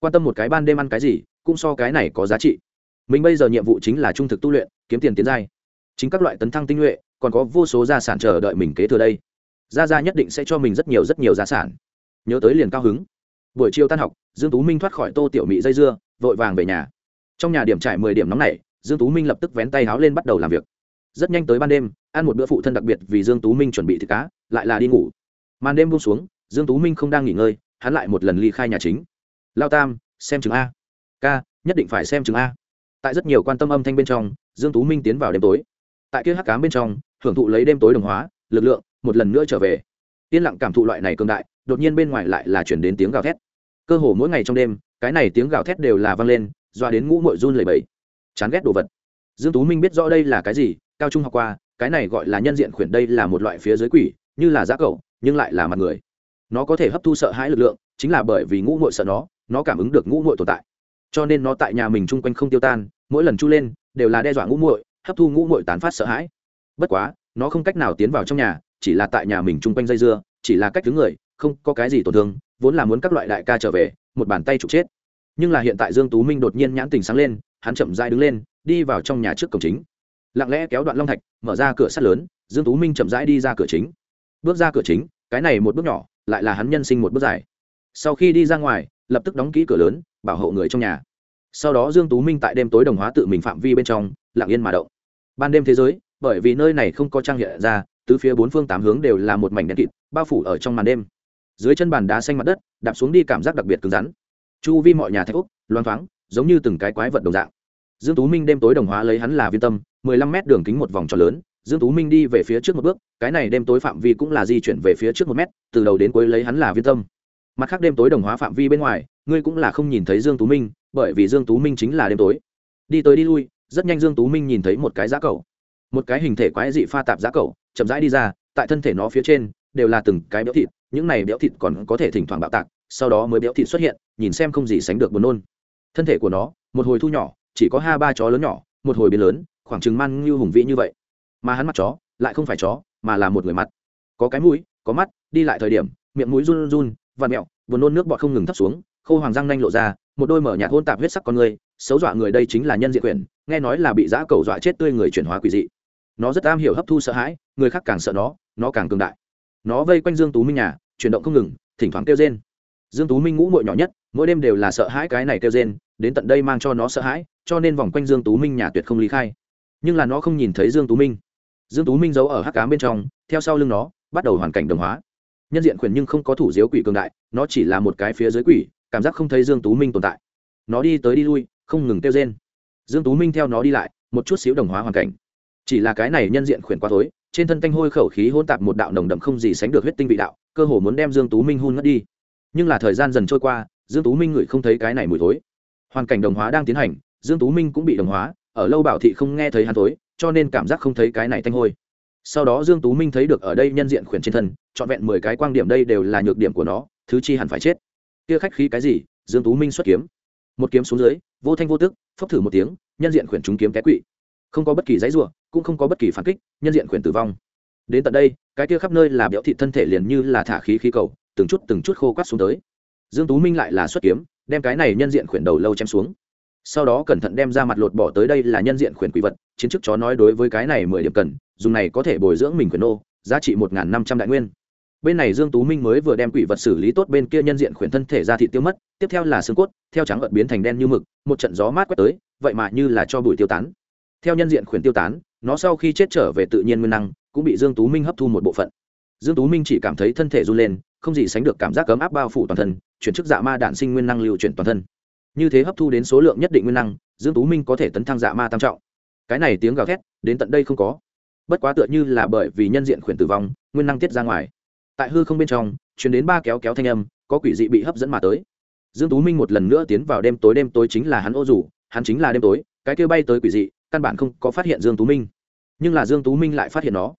Quan tâm một cái ban đêm ăn cái gì, cũng so cái này có giá trị. Mình bây giờ nhiệm vụ chính là trung thực tu luyện, kiếm tiền tiến giai. Chính các loại tấn thăng tinh nhuệ, còn có vô số gia sản chờ đợi mình kế thừa đây. Gia gia nhất định sẽ cho mình rất nhiều rất nhiều gia sản. Nhớ tới liền cao hứng buổi chiều tan học, dương tú minh thoát khỏi tô tiểu mỹ dây dưa, vội vàng về nhà. Trong nhà điểm trải mười điểm nóng này, dương tú minh lập tức vén tay háo lên bắt đầu làm việc. Rất nhanh tới ban đêm, ăn một bữa phụ thân đặc biệt vì dương tú minh chuẩn bị thịt cá, lại là đi ngủ. Màn đêm buông xuống, dương tú minh không đang nghỉ ngơi, hắn lại một lần ly khai nhà chính. Lao tam, xem chừng a. Ca, nhất định phải xem chừng a. Tại rất nhiều quan tâm âm thanh bên trong, dương tú minh tiến vào đêm tối. Tại kia hắc cám bên trong, hưởng thụ lấy đêm tối đồng hóa, lực lượng, một lần nữa trở về. Yên lặng cảm thụ loại này cường đại đột nhiên bên ngoài lại là chuyển đến tiếng gào thét. Cơ hồ mỗi ngày trong đêm, cái này tiếng gào thét đều là vang lên, doa đến ngũ mội run lầy bẫy chán ghét đồ vật. Dương tú minh biết rõ đây là cái gì, cao trung học qua, cái này gọi là nhân diện khuyển đây là một loại phía dưới quỷ, như là giá cậu nhưng lại là mặt người. Nó có thể hấp thu sợ hãi lực lượng, chính là bởi vì ngũ muội sợ nó nó cảm ứng được ngũ muội tồn tại. Cho nên nó tại nhà mình chung quanh không tiêu tan, mỗi lần chu lên, đều là đe dọa ngũ muội, hấp thu ngũ muội tán phát sợ hãi. Bất quá, nó không cách nào tiến vào trong nhà, chỉ là tại nhà mình chung quanh dây dưa, chỉ là cách thứ người không có cái gì tổn thương, vốn là muốn các loại đại ca trở về, một bàn tay trục chết. Nhưng là hiện tại dương tú minh đột nhiên nhãn tình sáng lên, hắn chậm rãi đứng lên, đi vào trong nhà trước cổng chính. Lặng lẽ kéo đoạn long thạch, mở ra cửa sắt lớn, dương tú minh chậm rãi đi ra cửa chính. Bước ra cửa chính, cái này một bước nhỏ, lại là hắn nhân sinh một bước dài. Sau khi đi ra ngoài, lập tức đóng kỹ cửa lớn, bảo hộ người trong nhà. Sau đó dương tú minh tại đêm tối đồng hóa tự mình phạm vi bên trong, lặng yên mà động. Ban đêm thế giới, bởi vì nơi này không có trang hiện ra, tứ phía bốn phương tám hướng đều là một mảnh đen kịt, bao phủ ở trong màn đêm dưới chân bàn đá xanh mặt đất, đạp xuống đi cảm giác đặc biệt cứng rắn. Chu vi mọi nhà thạch úc, loang thoáng, giống như từng cái quái vật đồng dạng. Dương tú minh đêm tối đồng hóa lấy hắn là viên tâm 15 mét đường kính một vòng tròn lớn. Dương tú minh đi về phía trước một bước, cái này đêm tối phạm vi cũng là di chuyển về phía trước một mét, từ đầu đến cuối lấy hắn là viên tâm. Mặt khác đêm tối đồng hóa phạm vi bên ngoài, ngươi cũng là không nhìn thấy dương tú minh, bởi vì dương tú minh chính là đêm tối. Đi tới đi lui, rất nhanh dương tú minh nhìn thấy một cái giá cầu. Một cái hình thể quái dị pha tạp giá cầu, chậm rãi đi ra, tại thân thể nó phía trên, đều là từng cái béo thịt những này béo thịt còn có thể thỉnh thoảng bạo tạc, sau đó mới béo thịt xuất hiện, nhìn xem không gì sánh được buồn nôn. Thân thể của nó, một hồi thu nhỏ, chỉ có hai ba chó lớn nhỏ, một hồi biến lớn, khoảng chừng man như hùng vĩ như vậy. Mà hắn mặt chó, lại không phải chó, mà là một người mặt. Có cái mũi, có mắt, đi lại thời điểm, miệng mũi run run và mẹo, buồn nôn nước bọt không ngừng thấp xuống, khô hoàng răng nanh lộ ra, một đôi mở nhạt hôn tạp huyết sắc con người, xấu dọa người đây chính là nhân diện quyền, nghe nói là bị giã cầu dọa chết tươi người chuyển hóa quỷ dị. Nó rất am hiểu hấp thu sợ hãi, người khác càng sợ nó nó càng cường đại. Nó vây quanh dương tú minh nhà chuyển động không ngừng, thỉnh thoảng kêu rên. Dương tú minh ngũ muội nhỏ nhất, mỗi đêm đều là sợ hãi cái này kêu rên, đến tận đây mang cho nó sợ hãi, cho nên vòng quanh dương tú minh nhà tuyệt không lý khai. Nhưng là nó không nhìn thấy dương tú minh. Dương tú minh giấu ở hắc cám bên trong, theo sau lưng nó, bắt đầu hoàn cảnh đồng hóa. Nhân diện khuyển nhưng không có thủ diếu quỷ cường đại, nó chỉ là một cái phía dưới quỷ, cảm giác không thấy dương tú minh tồn tại. Nó đi tới đi lui, không ngừng kêu rên. Dương tú minh theo nó đi lại, một chút xíu đồng hóa hoàn cảnh. Chỉ là cái này nhân diện khuyển quá thối trên thân tanh hôi khẩu khí hôn tạp một đạo nồng đậm không gì sánh được huyết tinh vị đạo, cơ hồ muốn đem dương tú minh hun ngất đi. Nhưng là thời gian dần trôi qua, dương tú minh ngửi không thấy cái này mùi thối. Hoàn cảnh đồng hóa đang tiến hành, dương tú minh cũng bị đồng hóa, ở lâu bảo thị không nghe thấy hắn thối, cho nên cảm giác không thấy cái này tanh hôi. Sau đó dương tú minh thấy được ở đây nhân diện khuyển trên thân, trọn vẹn mười cái quang điểm đây đều là nhược điểm của nó, thứ chi hẳn phải chết. Kia khách khí cái gì, dương tú minh xuất kiếm. Một kiếm xuống dưới, vô thanh vô tức, phốc thử một tiếng, nhân diện khuyển trúng kiếm té quỵ. Không có bất kỳ giấy rủa cũng không có bất kỳ phản kích, nhân diện khuyển tử vong. Đến tận đây, cái kia khắp nơi là béo thịt thân thể liền như là thả khí khí cầu, từng chút từng chút khô quát xuống tới. Dương tú minh lại là xuất kiếm, đem cái này nhân diện khuyển đầu lâu chém xuống. Sau đó cẩn thận đem ra mặt lột bỏ tới đây là nhân diện khuyển quỷ vật, chiến chức chó nói đối với cái này mười điểm cần, dùng này có thể bồi dưỡng mình quyền nô, giá trị một năm trăm đại nguyên. Bên này dương tú minh mới vừa đem quỷ vật xử lý tốt bên kia nhân diện khuyển thân thể ra thị tiêu mất, tiếp theo là xương cốt, theo trắng ợt biến thành đen như mực, một trận gió mát quét tới, vậy mà như là cho bụi tiêu tán. Theo nhân diện khuyển tiêu tán nó sau khi chết trở về tự nhiên nguyên năng, cũng bị dương tú minh hấp thu một bộ phận. Dương tú minh chỉ cảm thấy thân thể run lên, không gì sánh được cảm giác cấm áp bao phủ toàn thân, chuyển chức dạ ma đạn sinh nguyên năng lưu chuyển toàn thân. Như thế hấp thu đến số lượng nhất định nguyên năng, dương tú minh có thể tấn thăng dạ ma tam trọng. Cái này tiếng gào thét, đến tận đây không có. Bất quá tựa như là bởi vì nhân diện khuyển tử vong, nguyên năng tiết ra ngoài. Tại hư không bên trong chuyển đến ba kéo kéo thanh âm, có quỷ dị bị hấp dẫn mà tới. Dương tú minh một lần nữa tiến vào đêm tối đêm tối chính là hắn ô rủ, hắn chính là đêm tối, cái kia bay tới quỷ dị căn bản không có phát hiện dương tú minh. Nhưng là dương tú minh lại phát hiện nó.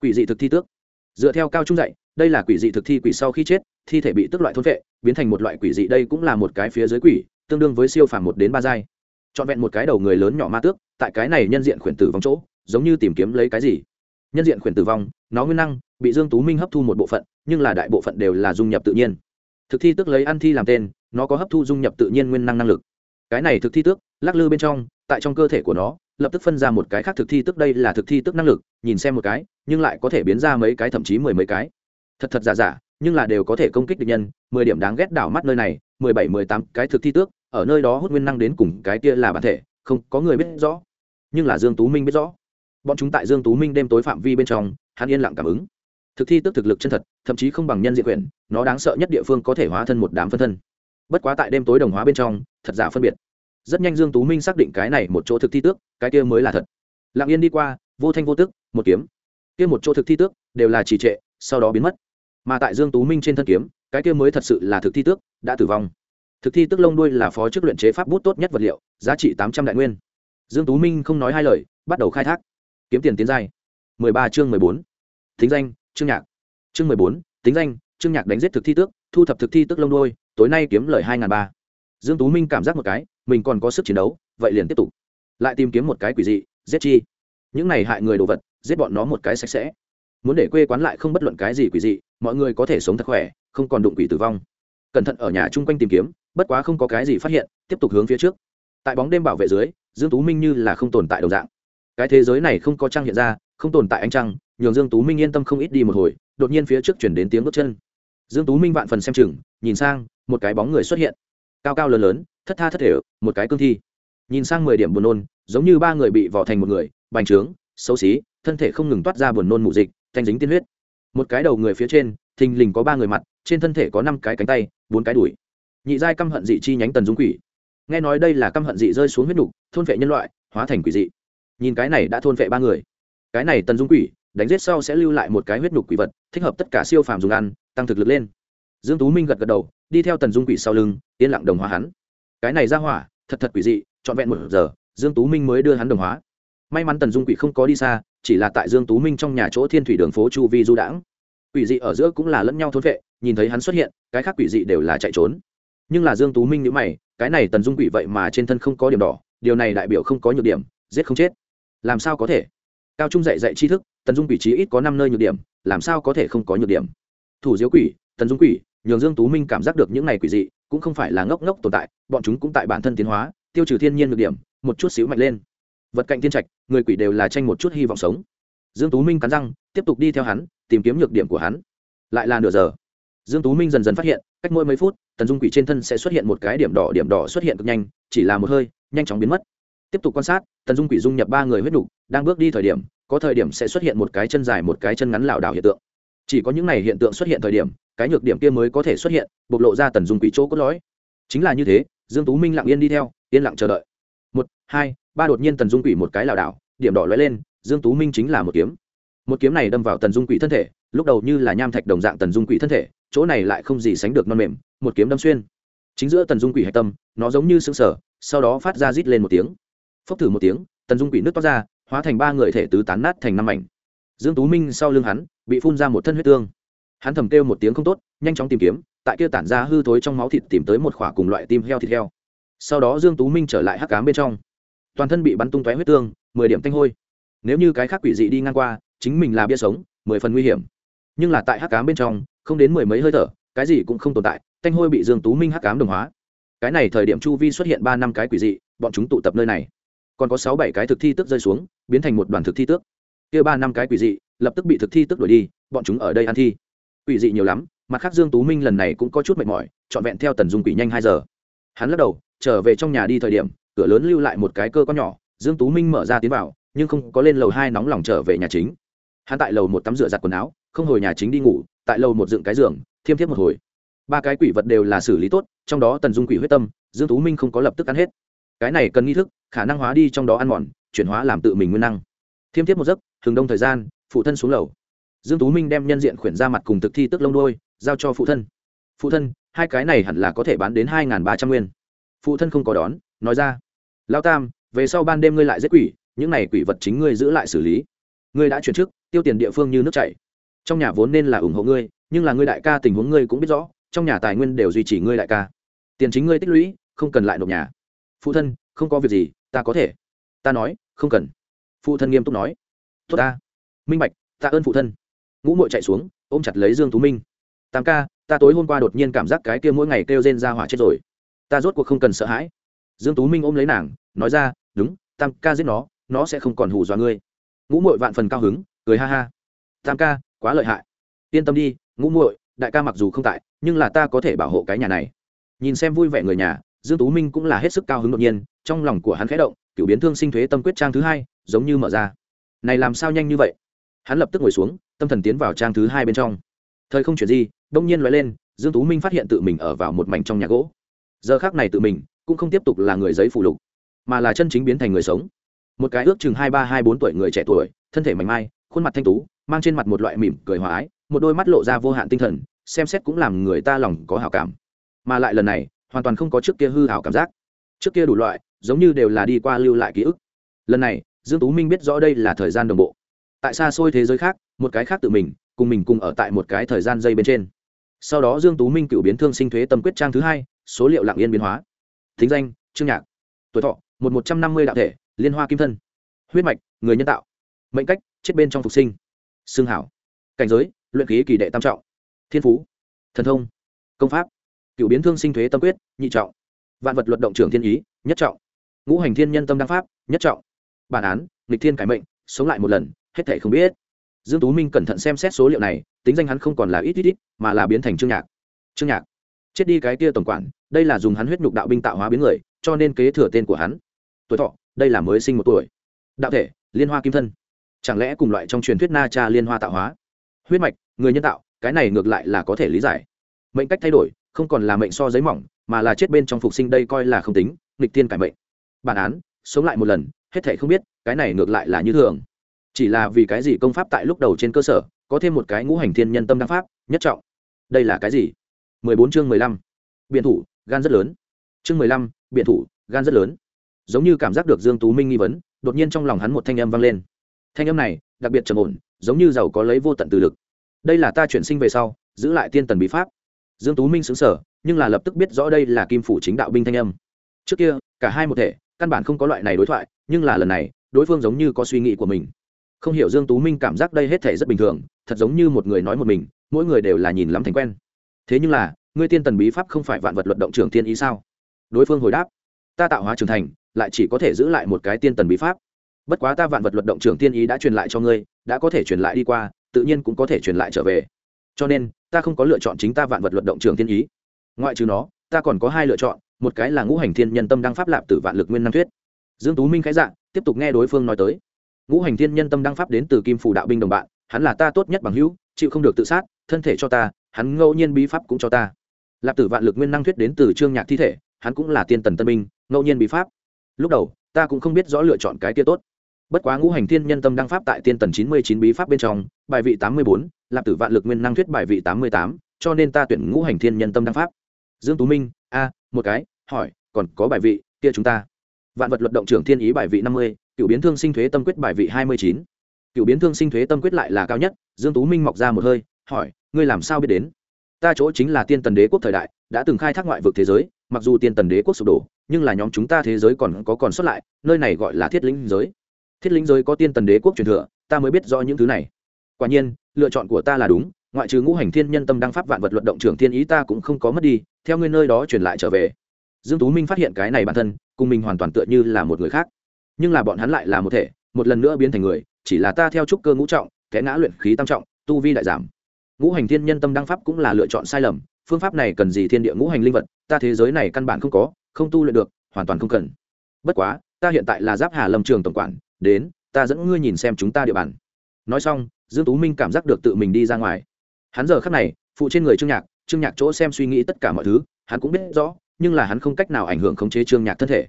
Quỷ dị thực thi tước. Dựa theo cao trung dạy, đây là quỷ dị thực thi quỷ sau khi chết, thi thể bị tức loại thôn vệ, biến thành một loại quỷ dị đây cũng là một cái phía dưới quỷ, tương đương với siêu phàm một đến ba giai. Trọn vẹn một cái đầu người lớn nhỏ ma tước, tại cái này nhân diện khuyển tử vong chỗ, giống như tìm kiếm lấy cái gì. Nhân diện khuyển tử vong, nó nguyên năng, bị dương tú minh hấp thu một bộ phận, nhưng là đại bộ phận đều là dung nhập tự nhiên. Thực thi tước lấy ăn thi làm tên, nó có hấp thu dung nhập tự nhiên nguyên năng năng lực. Cái này thực thi tước, lắc lư bên trong, tại trong cơ thể của nó lập tức phân ra một cái khác thực thi tức đây là thực thi tức năng lực, nhìn xem một cái, nhưng lại có thể biến ra mấy cái thậm chí mười mấy cái. Thật thật giả giả, nhưng là đều có thể công kích địch nhân, mười điểm đáng ghét đảo mắt nơi này, mười bảy, mười tám, cái thực thi tước, ở nơi đó hút nguyên năng đến cùng cái kia là bản thể, không, có người biết rõ. Nhưng là dương tú minh biết rõ. Bọn chúng tại dương tú minh đêm tối phạm vi bên trong, hắn yên lặng cảm ứng. Thực thi tước thực lực chân thật, thậm chí không bằng nhân diện quyền, nó đáng sợ nhất địa phương có thể hóa thân một đám phân thân. Bất quá tại đêm tối đồng hóa bên trong, thật giả phân biệt rất nhanh dương tú minh xác định cái này một chỗ thực thi tước, cái kia mới là thật. Lặng yên đi qua, vô thanh vô tức một kiếm. Kia một chỗ thực thi tước, đều là trì trệ, sau đó biến mất. Mà tại dương tú minh trên thân kiếm, cái kia mới thật sự là thực thi tước, đã tử vong. Thực thi tước lông đuôi là phó chức luyện chế pháp bút tốt nhất vật liệu, giá trị tám trăm đại nguyên. Dương tú minh không nói hai lời, bắt đầu khai thác. Kiếm tiền tiến giai. mười ba chương mười bốn. Thính danh chương nhạc. Chương mười bốn tính danh chương nhạc đánh giết thực thi tước, thu thập thực thi tước lông đuôi, tối nay kiếm lời hai ngàn ba. Dương tú minh cảm giác một cái mình còn có sức chiến đấu, vậy liền tiếp tục. Lại tìm kiếm một cái quỷ dị, giết chi. Những này hại người đồ vật, giết bọn nó một cái sạch sẽ. Muốn để quê quán lại không bất luận cái gì quỷ dị, mọi người có thể sống thật khỏe, không còn đụng quỷ tử vong. Cẩn thận ở nhà chung quanh tìm kiếm, bất quá không có cái gì phát hiện, tiếp tục hướng phía trước. Tại bóng đêm bảo vệ dưới, dương tú minh như là không tồn tại đồng dạng. Cái thế giới này không có trăng hiện ra, không tồn tại ánh trăng, nhường dương tú minh yên tâm không ít đi một hồi, đột nhiên phía trước chuyển đến tiếng bước chân. Dương tú minh vạn phần xem chừng, nhìn sang, một cái bóng người xuất hiện cao cao lớn lớn, thất tha thất thể, một cái cương thi. Nhìn sang mười điểm buồn nôn, giống như ba người bị vỏ thành một người, bành trướng, xấu xí, thân thể không ngừng toát ra buồn nôn mù dịch, thanh dính tiên huyết. Một cái đầu người phía trên, thình lình có ba người mặt, trên thân thể có năm cái cánh tay, bốn cái đùi. Nhị giai căm hận dị chi nhánh tần dung quỷ. Nghe nói đây là căm hận dị rơi xuống huyết nục, thôn vệ nhân loại, hóa thành quỷ dị. Nhìn cái này đã thôn vệ ba người. Cái này tần dung quỷ, đánh giết sau sẽ lưu lại một cái huyết nục quỷ vật, thích hợp tất cả siêu phàm dùng ăn, tăng thực lực lên. Dương tú minh gật gật đầu đi theo tần dung quỷ sau lưng, yên lặng đồng hóa hắn. Cái này ra hỏa, thật thật quỷ dị, trọn vẹn một giờ, dương tú minh mới đưa hắn đồng hóa. May mắn tần dung quỷ không có đi xa, chỉ là tại dương tú minh trong nhà chỗ thiên thủy đường phố chu vi du đãng. Quỷ dị ở giữa cũng là lẫn nhau thôn vệ, nhìn thấy hắn xuất hiện, cái khác quỷ dị đều là chạy trốn. Nhưng là dương tú minh nhíu mày, cái này tần dung quỷ vậy mà trên thân không có điểm đỏ, điều này đại biểu không có nhược điểm, giết không chết. Làm sao có thể? Cao trung dạy dạy tri thức, tần dung quỷ chí ít có năm nơi nhược điểm, làm sao có thể không có nhược điểm? Thủ diếu quỷ, tần dung quỷ nhường dương tú minh cảm giác được những này quỷ dị cũng không phải là ngốc ngốc tồn tại bọn chúng cũng tại bản thân tiến hóa tiêu trừ thiên nhiên nhược điểm một chút xíu mạnh lên. Vật cạnh thiên trạch người quỷ đều là tranh một chút hy vọng sống. Dương tú minh cắn răng tiếp tục đi theo hắn tìm kiếm nhược điểm của hắn. Lại là nửa giờ. Dương tú minh dần dần phát hiện cách mỗi mấy phút tần dung quỷ trên thân sẽ xuất hiện một cái điểm đỏ điểm đỏ xuất hiện cực nhanh chỉ là một hơi nhanh chóng biến mất. Tiếp tục quan sát tần dung quỷ dung nhập ba người huyết đủ, đang bước đi thời điểm có thời điểm sẽ xuất hiện một cái chân dài một cái chân ngắn lảo đảo hiện tượng chỉ có những này hiện tượng xuất hiện thời điểm, cái nhược điểm kia mới có thể xuất hiện, bộc lộ ra tần dung quỷ chỗ cốt lõi. Chính là như thế, dương tú minh lặng yên đi theo, yên lặng chờ đợi. Một, hai, ba đột nhiên tần dung quỷ một cái lảo đảo, điểm đỏ lóe lên, dương tú minh chính là một kiếm. Một kiếm này đâm vào tần dung quỷ thân thể, lúc đầu như là nham thạch đồng dạng tần dung quỷ thân thể, chỗ này lại không gì sánh được non mềm, một kiếm đâm xuyên. Chính giữa tần dung quỷ hạch tâm, nó giống như sững sờ, sau đó phát ra rít lên một tiếng. Phốc thử một tiếng, tần dung quỷ nước toát ra, hóa thành ba người thể tứ tán nát thành năm mảnh. Dương tú minh sau lưng hắn bị phun ra một thân huyết tương. Hắn thầm kêu một tiếng không tốt, nhanh chóng tìm kiếm, tại kia tản ra hư thối trong máu thịt tìm tới một khỏa cùng loại tim heo thịt heo. Sau đó dương tú minh trở lại hắc cám bên trong. Toàn thân bị bắn tung tóe huyết tương, mười điểm tanh hôi. Nếu như cái khác quỷ dị đi ngang qua, chính mình là bia sống, mười phần nguy hiểm. Nhưng là tại hắc cám bên trong, không đến mười mấy hơi thở, cái gì cũng không tồn tại, tanh hôi bị dương tú minh hắc cám đồng hóa. Cái này thời điểm chu vi xuất hiện ba năm cái quỷ dị, bọn chúng tụ tập nơi này. Còn có sáu bảy cái thực thi tước rơi xuống, biến thành một đoàn thực thi tước. Kia ba năm cái quỷ dị lập tức bị thực thi tước đuổi đi, bọn chúng ở đây ăn thi. Quỷ dị nhiều lắm, mặt khác dương tú minh lần này cũng có chút mệt mỏi, trọn vẹn theo tần dung quỷ nhanh hai giờ. Hắn lắc đầu, trở về trong nhà đi thời điểm, cửa lớn lưu lại một cái cơ con nhỏ, dương tú minh mở ra tiến vào, nhưng không có lên lầu hai nóng lòng trở về nhà chính. Hắn tại lầu một tắm rửa giặt quần áo, không hồi nhà chính đi ngủ, tại lầu một dựng cái giường, thiêm thiếp một hồi. Ba cái quỷ vật đều là xử lý tốt, trong đó tần dung quỷ huyết tâm, dương tú minh không có lập tức ăn hết. Cái này cần nghi thức, khả năng hóa đi trong đó ăn mòn, chuyển hóa làm tự mình nguyên năng. Thiêm thiếp một giấc, thường đông thời gian phụ thân xuống lầu. Dương tú minh đem nhân diện khuyển ra mặt cùng thực thi tức lông đôi giao cho phụ thân. Phụ thân, hai cái này hẳn là có thể bán đến hai ba trăm nguyên. Phụ thân không có đón, nói ra. Lao tam, về sau ban đêm ngươi lại giết quỷ, những này quỷ vật chính ngươi giữ lại xử lý. Ngươi đã chuyển chức, tiêu tiền địa phương như nước chảy. Trong nhà vốn nên là ủng hộ ngươi, nhưng là ngươi đại ca tình huống ngươi cũng biết rõ, trong nhà tài nguyên đều duy trì ngươi đại ca. Tiền chính ngươi tích lũy, không cần lại nộp nhà. Phụ thân, không có việc gì, ta có thể. Ta nói, không cần. Phụ thân nghiêm túc nói. Tốt ta minh bạch, tạ ơn phụ thân. Ngũ mội chạy xuống, ôm chặt lấy dương tú minh. Tam ca, ta tối hôm qua đột nhiên cảm giác cái kia mỗi ngày kêu rên ra hỏa chết rồi. Ta rốt cuộc không cần sợ hãi. Dương tú minh ôm lấy nàng, nói ra, đúng, tam ca giết nó nó sẽ không còn hù dọa ngươi. Ngũ mội vạn phần cao hứng, cười ha ha. Tam ca, quá lợi hại. Yên tâm đi, ngũ muội, đại ca mặc dù không tại, nhưng là ta có thể bảo hộ cái nhà này. Nhìn xem vui vẻ người nhà, dương tú minh cũng là hết sức cao hứng đột nhiên, trong lòng của hắn khẽ động cựu biến thương sinh thuế tâm quyết trang thứ hai, giống như mở ra. Này làm sao nhanh như vậy? Hắn lập tức ngồi xuống, tâm thần tiến vào trang thứ hai bên trong. Thời không chuyển gì đông nhiên nói lên, dương tú minh phát hiện tự mình ở vào một mảnh trong nhà gỗ. Giờ khác này tự mình cũng không tiếp tục là người giấy phụ lục, mà là chân chính biến thành người sống. Một cái ước chừng hai ba hai bốn tuổi người trẻ tuổi, thân thể mảnh mai, khuôn mặt thanh tú, mang trên mặt một loại mỉm cười hòa ái, một đôi mắt lộ ra vô hạn tinh thần, xem xét cũng làm người ta lòng có hảo cảm. Mà lại lần này, hoàn toàn không có trước kia hư hảo cảm giác. Trước kia đủ loại, giống như đều là đi qua lưu lại ký ức. Lần này, dương tú minh biết rõ đây là thời gian đồng bộ tại xa xôi thế giới khác, một cái khác tự mình, cùng mình cùng ở tại một cái thời gian dây bên trên. Sau đó dương tú minh cựu biến thương sinh thuế tâm quyết trang thứ hai, số liệu lặng yên biến hóa. Thính danh, trương nhạc. Tuổi thọ, một một trăm năm mươi đạo thể, liên hoa kim thân. Huyết mạch, người nhân tạo. Mệnh cách, chết bên trong phục sinh. Xương hảo. Cảnh giới, luyện khí kỳ đệ tam trọng. Thiên phú, thần thông. Công pháp, cựu biến thương sinh thuế tâm quyết, nhị trọng. Vạn vật luật động trưởng thiên ý, nhất trọng. Ngũ hành thiên nhân tâm đăng pháp, nhất trọng. Bản án, nghịch thiên cải mệnh, sống lại một lần hết thảy không biết. Dương tú minh cẩn thận xem xét số liệu này, tính danh hắn không còn là ít ít ít, mà là biến thành trương nhạc. Trương nhạc. Chết đi cái kia tổng quản, đây là dùng hắn huyết nhục đạo binh tạo hóa biến người, cho nên kế thừa tên của hắn. Tuổi thọ, đây là mới sinh một tuổi. Đạo thể, liên hoa kim thân. Chẳng lẽ cùng loại trong truyền thuyết na cha liên hoa tạo hóa? Huyết mạch, người nhân tạo, cái này ngược lại là có thể lý giải. Mệnh cách thay đổi, không còn là mệnh so giấy mỏng, mà là chết bên trong phục sinh đây coi là không tính, nghịch tiên cải mệnh. Bản án, sống lại một lần, hết thể không biết, cái này ngược lại là như thường chỉ là vì cái gì công pháp tại lúc đầu trên cơ sở có thêm một cái ngũ hành thiên nhân tâm đăng pháp nhất trọng. Đây là cái gì? 14 chương 15. biện thủ gan rất lớn. Chương 15, biện thủ gan rất lớn. Giống như cảm giác được dương tú minh nghi vấn đột nhiên trong lòng hắn một thanh âm vang lên. Thanh âm này đặc biệt trầm ổn giống như giàu có lấy vô tận từ lực. Đây là ta chuyển sinh về sau giữ lại tiên tần bí pháp. Dương tú minh xứng sở nhưng là lập tức biết rõ đây là kim phủ chính đạo binh thanh âm. Trước kia cả hai một thể căn bản không có loại này đối thoại nhưng là lần này đối phương giống như có suy nghĩ của mình không hiểu dương tú minh cảm giác đây hết thể rất bình thường, thật giống như một người nói một mình, mỗi người đều là nhìn lắm thành quen. Thế nhưng là, ngươi tiên tần bí pháp không phải vạn vật luận động trưởng tiên ý sao? Đối phương hồi đáp, ta tạo hóa trưởng thành, lại chỉ có thể giữ lại một cái tiên tần bí pháp. Bất quá ta vạn vật luận động trưởng tiên ý đã truyền lại cho ngươi, đã có thể truyền lại đi qua, tự nhiên cũng có thể truyền lại trở về. Cho nên, ta không có lựa chọn chính ta vạn vật luận động trường tiên ý. Ngoại trừ nó, ta còn có hai lựa chọn, một cái là ngũ hành thiên nhân tâm đăng pháp lạp tử vạn lực nguyên năng thuyết. Dương tú minh khái dạng tiếp tục nghe đối phương nói tới ngũ hành thiên nhân tâm đăng pháp đến từ kim phủ đạo binh đồng bạn, hắn là ta tốt nhất bằng hữu, chịu không được tự sát, thân thể cho ta, hắn ngẫu nhiên bí pháp cũng cho ta. Lạp tử vạn lực nguyên năng thuyết đến từ trương nhạc thi thể, hắn cũng là tiên tần tân binh, ngẫu nhiên bí pháp. Lúc đầu, ta cũng không biết rõ lựa chọn cái kia tốt. Bất quá ngũ hành thiên nhân tâm đăng pháp tại tiên tần chín mươi chín bí pháp bên trong, bài vị tám mươi bốn, lạp tử vạn lực nguyên năng thuyết bài vị tám mươi tám, cho nên ta tuyển ngũ hành thiên nhân tâm đăng pháp. Dương tú minh, a, một cái, hỏi, còn có bài vị kia chúng ta? Vạn vật luật động trưởng thiên ý bài vị năm mươi cựu biến thương sinh thuế tâm quyết bài vị hai mươi chín. Cựu biến thương sinh thuế tâm quyết lại là cao nhất, dương tú minh mọc ra một hơi, hỏi, ngươi làm sao biết đến? Ta chỗ chính là tiên tần đế quốc thời đại, đã từng khai thác ngoại vực thế giới, mặc dù tiên tần đế quốc sụp đổ, nhưng là nhóm chúng ta thế giới còn có còn xuất lại, nơi này gọi là thiết lĩnh giới. Thiết lĩnh giới có tiên tần đế quốc truyền thừa, ta mới biết rõ những thứ này. Quả nhiên, lựa chọn của ta là đúng, ngoại trừ ngũ hành thiên nhân tâm đăng pháp vạn vật luận động trưởng thiên ý ta cũng không có mất đi, theo ngươi nơi đó truyền lại trở về. Dương tú minh phát hiện cái này bản thân, cùng mình hoàn toàn tựa như là một người khác nhưng là bọn hắn lại là một thể, một lần nữa biến thành người, chỉ là ta theo trúc cơ ngũ trọng kẽ ngã luyện khí tam trọng, tu vi đại giảm. Ngũ hành thiên nhân tâm đăng pháp cũng là lựa chọn sai lầm, phương pháp này cần gì thiên địa ngũ hành linh vật, ta thế giới này căn bản không có, không tu luyện được, hoàn toàn không cần. Bất quá, ta hiện tại là giáp hà lâm trường tổng quản, đến, ta dẫn ngươi nhìn xem chúng ta địa bàn. Nói xong, dương tú minh cảm giác được tự mình đi ra ngoài. Hắn giờ khắc này, phụ trên người trương nhạc trương nhạc chỗ xem suy nghĩ tất cả mọi thứ, hắn cũng biết rõ, nhưng là hắn không cách nào ảnh hưởng khống chế trương nhạc thân thể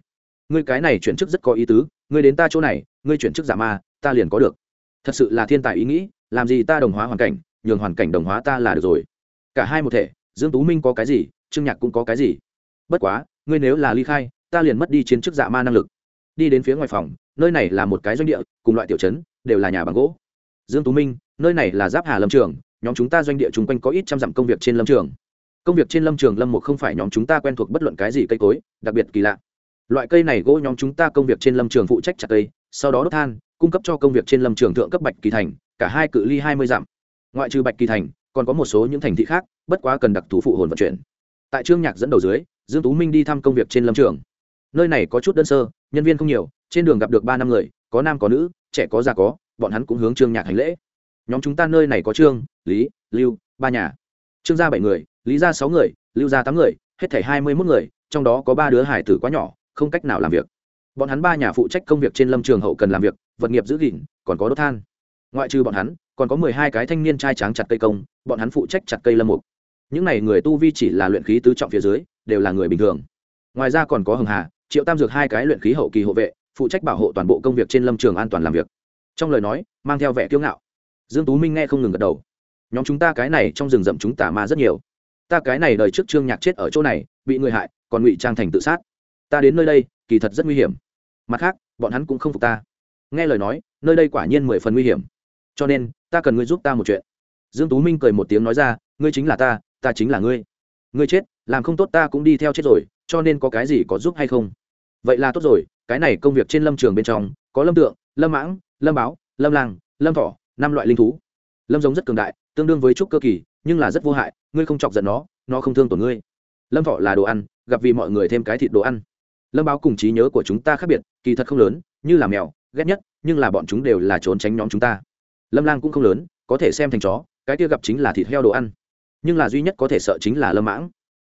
ngươi cái này chuyển chức rất có ý tứ, ngươi đến ta chỗ này, ngươi chuyển chức giả ma, ta liền có được. Thật sự là thiên tài ý nghĩ, làm gì ta đồng hóa hoàn cảnh, nhường hoàn cảnh đồng hóa ta là được rồi. Cả hai một thể, dương tú minh có cái gì, trương nhạc cũng có cái gì. Bất quá, ngươi nếu là ly khai, ta liền mất đi chiến chức giả ma năng lực. Đi đến phía ngoài phòng, nơi này là một cái doanh địa, cùng loại tiểu trấn, đều là nhà bằng gỗ. Dương tú minh, nơi này là giáp hà lâm trường, nhóm chúng ta doanh địa chung quanh có ít trăm dặm công việc trên lâm trường. Công việc trên lâm trường lâm một không phải nhóm chúng ta quen thuộc bất luận cái gì cây cối, đặc biệt kỳ lạ loại cây này gỗ nhóm chúng ta công việc trên lâm trường phụ trách chặt cây, sau đó đốt than, cung cấp cho công việc trên lâm trường thượng cấp bạch kỳ thành, cả hai cự ly hai mươi dặm. Ngoại trừ bạch kỳ thành, còn có một số những thành thị khác, bất quá cần đặc thù phụ hồn vận chuyển. Tại trương nhạc dẫn đầu dưới, dương tú minh đi thăm công việc trên lâm trường. Nơi này có chút đơn sơ, nhân viên không nhiều, trên đường gặp được ba năm người, có nam có nữ, trẻ có già có, bọn hắn cũng hướng trương nhạc hành lễ. Nhóm chúng ta nơi này có trương, lý, lưu, ba nhà. Trương gia bảy người, lý gia sáu người, lưu gia tám người, hết thảy hai mươi một người, trong đó có ba đứa hải tử quá nhỏ không cách nào làm việc. Bọn hắn ba nhà phụ trách công việc trên lâm trường hậu cần làm việc, vật nghiệp giữ gìn, còn có đốt than. Ngoại trừ bọn hắn, còn có mười hai cái thanh niên trai tráng chặt cây công, bọn hắn phụ trách chặt cây lâm mục. Những n à y người tu vi chỉ là luyện khí tứ trọng phía dưới, đều là người bình thường. Ngoài ra còn có hưng hà, triệu tam dược hai cái luyện khí hậu kỳ hộ vệ, phụ trách bảo hộ toàn bộ công việc trên lâm trường an toàn làm việc. Trong lời nói, mang theo vẻ kiêu ngạo. Dương tú minh nghe không ngừng gật đầu. Nhóm chúng ta cái này trong rừng rậm chúng tà ma rất nhiều. Ta cái này đời trước trương nhạc chết ở chỗ này, bị người hại, còn ngụy trang thành tự sát ta đến nơi đây, kỳ thật rất nguy hiểm. Mặt khác, bọn hắn cũng không phục ta. Nghe lời nói, nơi đây quả nhiên mười phần nguy hiểm. Cho nên, ta cần ngươi giúp ta một chuyện. Dương tú minh cười một tiếng nói ra, ngươi chính là ta ta chính là ngươi. Ngươi chết, làm không tốt ta cũng đi theo chết rồi, cho nên có cái gì có giúp hay không? Vậy là tốt rồi, cái này công việc trên lâm trường bên trong, có lâm tượng, lâm mãng, lâm báo, lâm lang lâm thỏ, năm loại linh thú. Lâm giống rất cường đại, tương đương với trúc cơ kỳ, nhưng là rất vô hại, ngươi không chọc giận nó nó không thương tổn ngươi. Lâm thỏ là đồ ăn, gặp vì mọi người thêm cái thịt đồ ăn lâm báo cùng trí nhớ của chúng ta khác biệt, kỳ thật không lớn, như là mèo, ghét nhất, nhưng là bọn chúng đều là trốn tránh nhóm chúng ta. Lâm lang cũng không lớn, có thể xem thành chó, cái kia gặp chính là thịt heo đồ ăn. Nhưng là duy nhất có thể sợ chính là lâm mãng.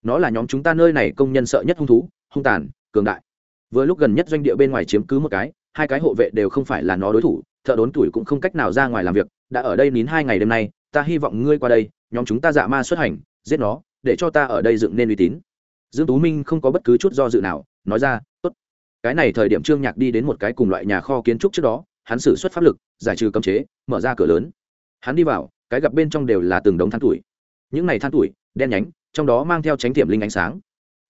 Nó là nhóm chúng ta nơi này công nhân sợ nhất hung thú, hung tàn, cường đại. Vừa lúc gần nhất doanh địa bên ngoài chiếm cứ một cái, hai cái hộ vệ đều không phải là nó đối thủ, thợ đốn tuổi cũng không cách nào ra ngoài làm việc, đã ở đây nín hai ngày đêm nay, ta hy vọng ngươi qua đây, nhóm chúng ta dạ ma xuất hành, giết nó, để cho ta ở đây dựng nên uy tín. Dương tú minh không có bất cứ chút do dự nào nói ra, tốt. Cái này thời điểm trương nhạc đi đến một cái cùng loại nhà kho kiến trúc trước đó, hắn sử xuất pháp lực, giải trừ cấm chế, mở ra cửa lớn. Hắn đi vào, cái gặp bên trong đều là từng đống than tuổi. Những này than tuổi, đen nhánh, trong đó mang theo tránh tiệm linh ánh sáng.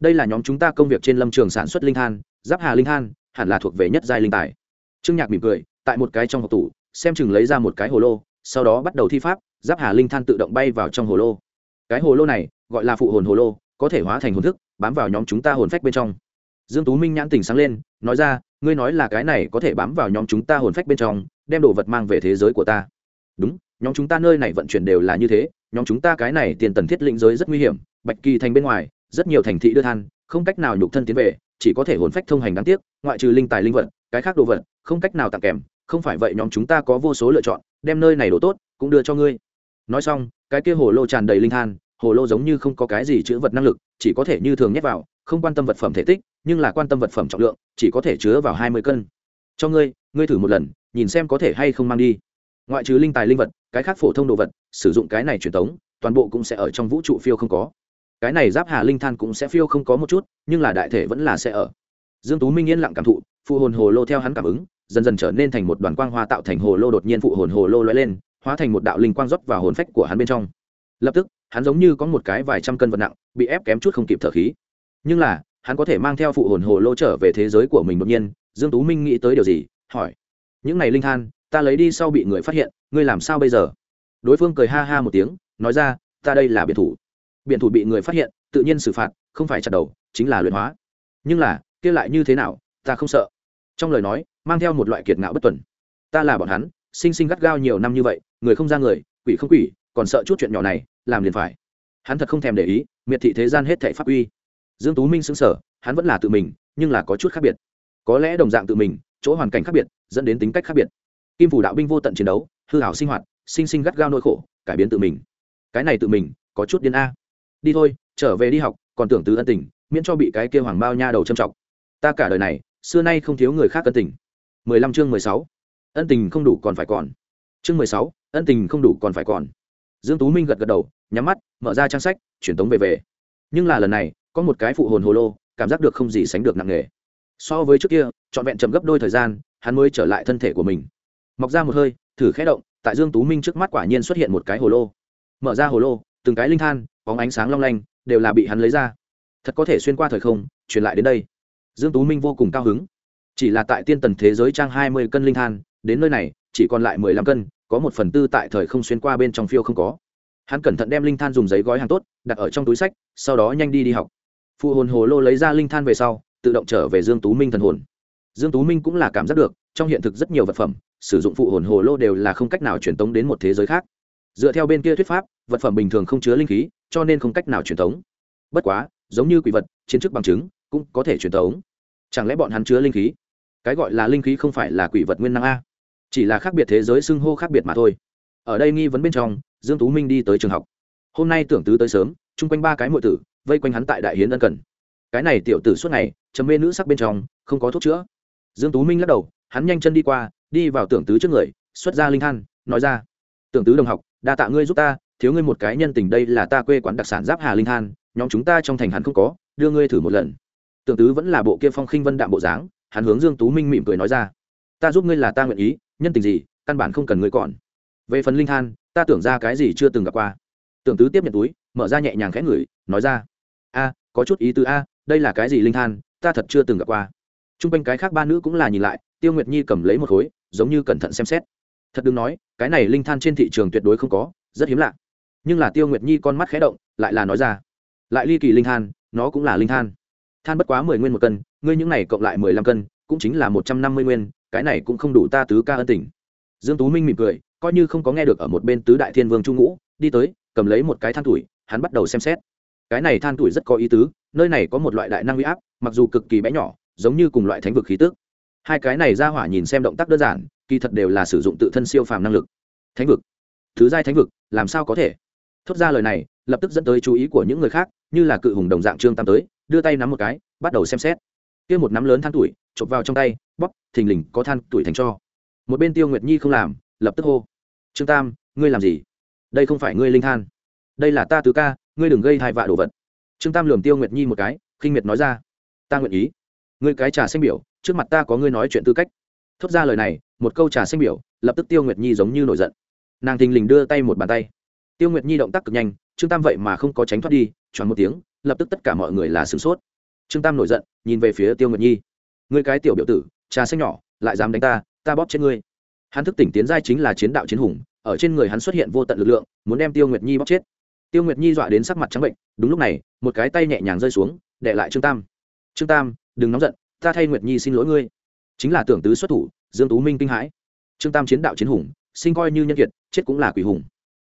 Đây là nhóm chúng ta công việc trên lâm trường sản xuất linh than, giáp hà linh than, hẳn là thuộc về nhất giai linh tài. Trương nhạc mỉm cười, tại một cái trong hộp tủ, xem chừng lấy ra một cái hồ lô, sau đó bắt đầu thi pháp, giáp hà linh than tự động bay vào trong hồ lô. Cái hồ lô này, gọi là phụ hồn hồ lô, có thể hóa thành hồn thức, bám vào nhóm chúng ta hồn phách bên trong dương tú minh nhãn tỉnh sáng lên, nói ra, ngươi nói là cái này có thể bám vào nhóm chúng ta hồn phách bên trong, đem đồ vật mang về thế giới của ta. Đúng, nhóm chúng ta nơi này vận chuyển đều là như thế, nhóm chúng ta cái này tiền tần thiết lĩnh giới rất nguy hiểm, bạch kỳ thành bên ngoài, rất nhiều thành thị đưa than, không cách nào nhục thân tiến về, chỉ có thể hồn phách thông hành đáng tiếc, ngoại trừ linh tài linh vật, cái khác đồ vật, không cách nào tặng kèm, không phải vậy nhóm chúng ta có vô số lựa chọn, đem nơi này đồ tốt, cũng đưa cho ngươi. Nói xong, cái kia hồ lô tràn đầy linh than, hồ lô giống như không có cái gì chứa vật năng lực, chỉ có thể như thường nhét vào không quan tâm vật phẩm thể tích, nhưng là quan tâm vật phẩm trọng lượng, chỉ có thể chứa vào hai mươi cân. Cho ngươi ngươi thử một lần, nhìn xem có thể hay không mang đi. Ngoại trừ linh tài linh vật, cái khác phổ thông đồ vật, sử dụng cái này truyền thống, toàn bộ cũng sẽ ở trong vũ trụ phiêu không có. Cái này giáp hà linh than cũng sẽ phiêu không có một chút, nhưng là đại thể vẫn là sẽ ở. Dương tú minh yên lặng cảm thụ, phụ hồn hồ lô theo hắn cảm ứng, dần dần trở nên thành một đoàn quang hoa tạo thành hồ lô đột nhiên phụ hồn hồ lô lóe lên, hóa thành một đạo linh quang rót vào hồn phách của hắn bên trong. Lập tức, hắn giống như có một cái vài trăm cân vật nặng, bị ép kém chút không kịp thở khí nhưng là, hắn có thể mang theo phụ hồn hồ lô trở về thế giới của mình đột nhiên. Dương tú minh nghĩ tới điều gì? Hỏi. Những này linh than, ta lấy đi sau bị người phát hiện, ngươi làm sao bây giờ? Đối phương cười ha ha một tiếng, nói ra, ta đây là biển thủ. Biển thủ bị người phát hiện, tự nhiên xử phạt, không phải chặt đầu, chính là luyện hóa. Nhưng là, kia lại như thế nào, ta không sợ. Trong lời nói, mang theo một loại kiệt ngạo bất tuần. Ta là bọn hắn, sinh sinh gắt gao nhiều năm như vậy, người không ra người, quỷ không quỷ, còn sợ chút chuyện nhỏ này, làm liền phải. Hắn thật không thèm để ý, miệt thị thế gian hết thệ pháp uy dương tú minh xứng sở hắn vẫn là tự mình, nhưng là có chút khác biệt. Có lẽ đồng dạng tự mình, chỗ hoàn cảnh khác biệt, dẫn đến tính cách khác biệt. Kim phủ đạo binh vô tận chiến đấu, hư hảo sinh hoạt, sinh sinh gắt gao nỗi khổ, cải biến tự mình. Cái này tự mình, có chút điên a. Đi thôi, trở về đi học, còn tưởng tứ ân tình, miễn cho bị cái kia hoàng bao nha đầu châm trọng ta cả đời này, xưa nay không thiếu người khác ân tình. 15 chương 16. ân tình không đủ còn phải còn. Chương 16. ân tình không đủ còn phải còn. Dương tú minh gật gật đầu, nhắm mắt, mở ra trang sách truyền tống về về. Nhưng là lần này có một cái phụ hồn hồ lô, cảm giác được không gì sánh được nặng nề. So với trước kia, trọn vẹn chậm gấp đôi thời gian, hắn mới trở lại thân thể của mình. Mọc ra một hơi, thử khẽ động, tại dương tú minh trước mắt quả nhiên xuất hiện một cái hồ lô. Mở ra hồ lô, từng cái linh than, bóng ánh sáng long lanh, đều là bị hắn lấy ra. Thật có thể xuyên qua thời không, truyền lại đến đây. Dương tú minh vô cùng cao hứng. Chỉ là tại tiên tần thế giới trang hai mươi cân linh than, đến nơi này, chỉ còn lại mười lăm cân, có một phần tư tại thời không xuyên qua bên trong phiêu không có. Hắn cẩn thận đem linh than dùng giấy gói hàng tốt, đặt ở trong túi sách, sau đó nhanh đi đi học phụ hồn hồ lô lấy ra linh than về sau, tự động trở về dương tú minh thần hồn. Dương tú minh cũng là cảm giác được, trong hiện thực rất nhiều vật phẩm, sử dụng phụ hồn hồ lô đều là không cách nào truyền tống đến một thế giới khác. Dựa theo bên kia thuyết pháp, vật phẩm bình thường không chứa linh khí, cho nên không cách nào truyền tống. Bất quá, giống như quỷ vật, chiến chức bằng chứng, cũng có thể truyền tống. Chẳng lẽ bọn hắn chứa linh khí? Cái gọi là linh khí không phải là quỷ vật nguyên năng a? Chỉ là khác biệt thế giới xưng hô khác biệt mà thôi. Ở đây nghi vấn bên trong, dương tú minh đi tới trường học. Hôm nay tưởng tứ tới sớm, chung quanh ba cái muội tử vây quanh hắn tại đại hiến ân cần. Cái này tiểu tử suốt ngày chấm mê nữ sắc bên trong, không có thuốc chữa. Dương tú minh lắc đầu, hắn nhanh chân đi qua, đi vào tưởng tứ trước người, xuất ra linh than, nói ra, tưởng tứ đồng học, đa tạ ngươi giúp ta, thiếu ngươi một cái nhân tình đây là ta quê quán đặc sản giáp hà linh than, nhóm chúng ta trong thành hắn không có, đưa ngươi thử một lần. Tưởng tứ vẫn là bộ kia phong khinh vân đạm bộ dáng, hắn hướng dương tú minh mỉm cười nói ra, ta giúp ngươi là ta nguyện ý, nhân tình gì, căn bản không cần ngươi còn. Về phần linh than, ta tưởng ra cái gì chưa từng gặp qua. Tưởng tứ tiếp nhận túi, mở ra nhẹ nhàng khẽ ngửi, nói ra a, có chút ý tứ a, đây là cái gì linh than, ta thật chưa từng gặp qua. T r u n g quanh cái khác ba nữ cũng là nhìn lại, tiêu nguyệt nhi cầm lấy một khối, giống như cẩn thận xem xét. Thật đừng nói, cái này linh than trên thị trường tuyệt đối không có, rất hiếm lạ. Nhưng là tiêu nguyệt nhi con mắt khé động, lại là nói ra, lại ly kỳ linh than, nó cũng là linh than. Than bất quá mười nguyên một cân, ngươi những này cộng lại mười lăm cân, cũng chính là một trăm năm mươi nguyên, cái này cũng không đủ ta tứ ca ân tình. Dương tú minh mỉm cười, coi như không có nghe được ở một bên tứ đại thiên vương trung ngũ, đi tới, cầm lấy một cái than tuổi, hắn bắt đầu xem xét cái này than tuổi rất có ý tứ, nơi này có một loại đại năng uy áp, mặc dù cực kỳ bé nhỏ, giống như cùng loại thánh vực khí tức. Hai cái này ra hỏa nhìn xem động tác đơn giản, kỳ thật đều là sử dụng tự thân siêu phàm năng lực. Thánh vực. Thứ giai thánh vực, làm sao có thể? Thốt ra lời này, lập tức dẫn tới chú ý của những người khác, như là cự hùng đồng dạng trương tam tới, đưa tay nắm một cái, bắt đầu xem xét. Kia một nắm lớn than tuổi chộp vào trong tay, bóp, thình lình có than tuổi thành cho. Một bên tiêu nguyệt nhi không làm, lập tức hô. Trương tam, ngươi làm gì? Đây không phải ngươi linh than. Đây là ta tứ ca ngươi đừng gây thai vạ đồ vật. Trương tam lườm tiêu nguyệt nhi một cái, khinh miệt nói ra. Ta nguyện ý. Ngươi cái trà xanh biểu, trước mặt ta có ngươi nói chuyện tư cách. Thốt ra lời này, một câu trà xanh biểu, lập tức tiêu nguyệt nhi giống như nổi giận. Nàng thình lình đưa tay một bàn tay. Tiêu nguyệt nhi động tác cực nhanh, trương tam vậy mà không có tránh thoát đi tròn một tiếng, lập tức tất cả mọi người là sửng sốt. Trương tam nổi giận, nhìn về phía tiêu nguyệt nhi. Ngươi cái tiểu biểu tử, trà xanh nhỏ, lại dám đánh ta ta bóp chết ngươi. Hắn thức tỉnh tiến giai chính là chiến đạo chiến hùng, ở trên người hắn xuất hiện vô tận lực lượng, muốn đem tiêu nguyệt nhi bóp chết tiêu nguyệt nhi dọa đến sắc mặt trắng bệnh, đúng lúc này, một cái tay nhẹ nhàng rơi xuống, để lại trương tam. Trương tam, đừng nóng giận, ta thay nguyệt nhi xin lỗi ngươi. Chính là tưởng tứ xuất thủ, dương tú minh kinh hãi. Trương tam chiến đạo chiến hùng, sinh coi như nhân kiệt, chết cũng là quỷ hùng.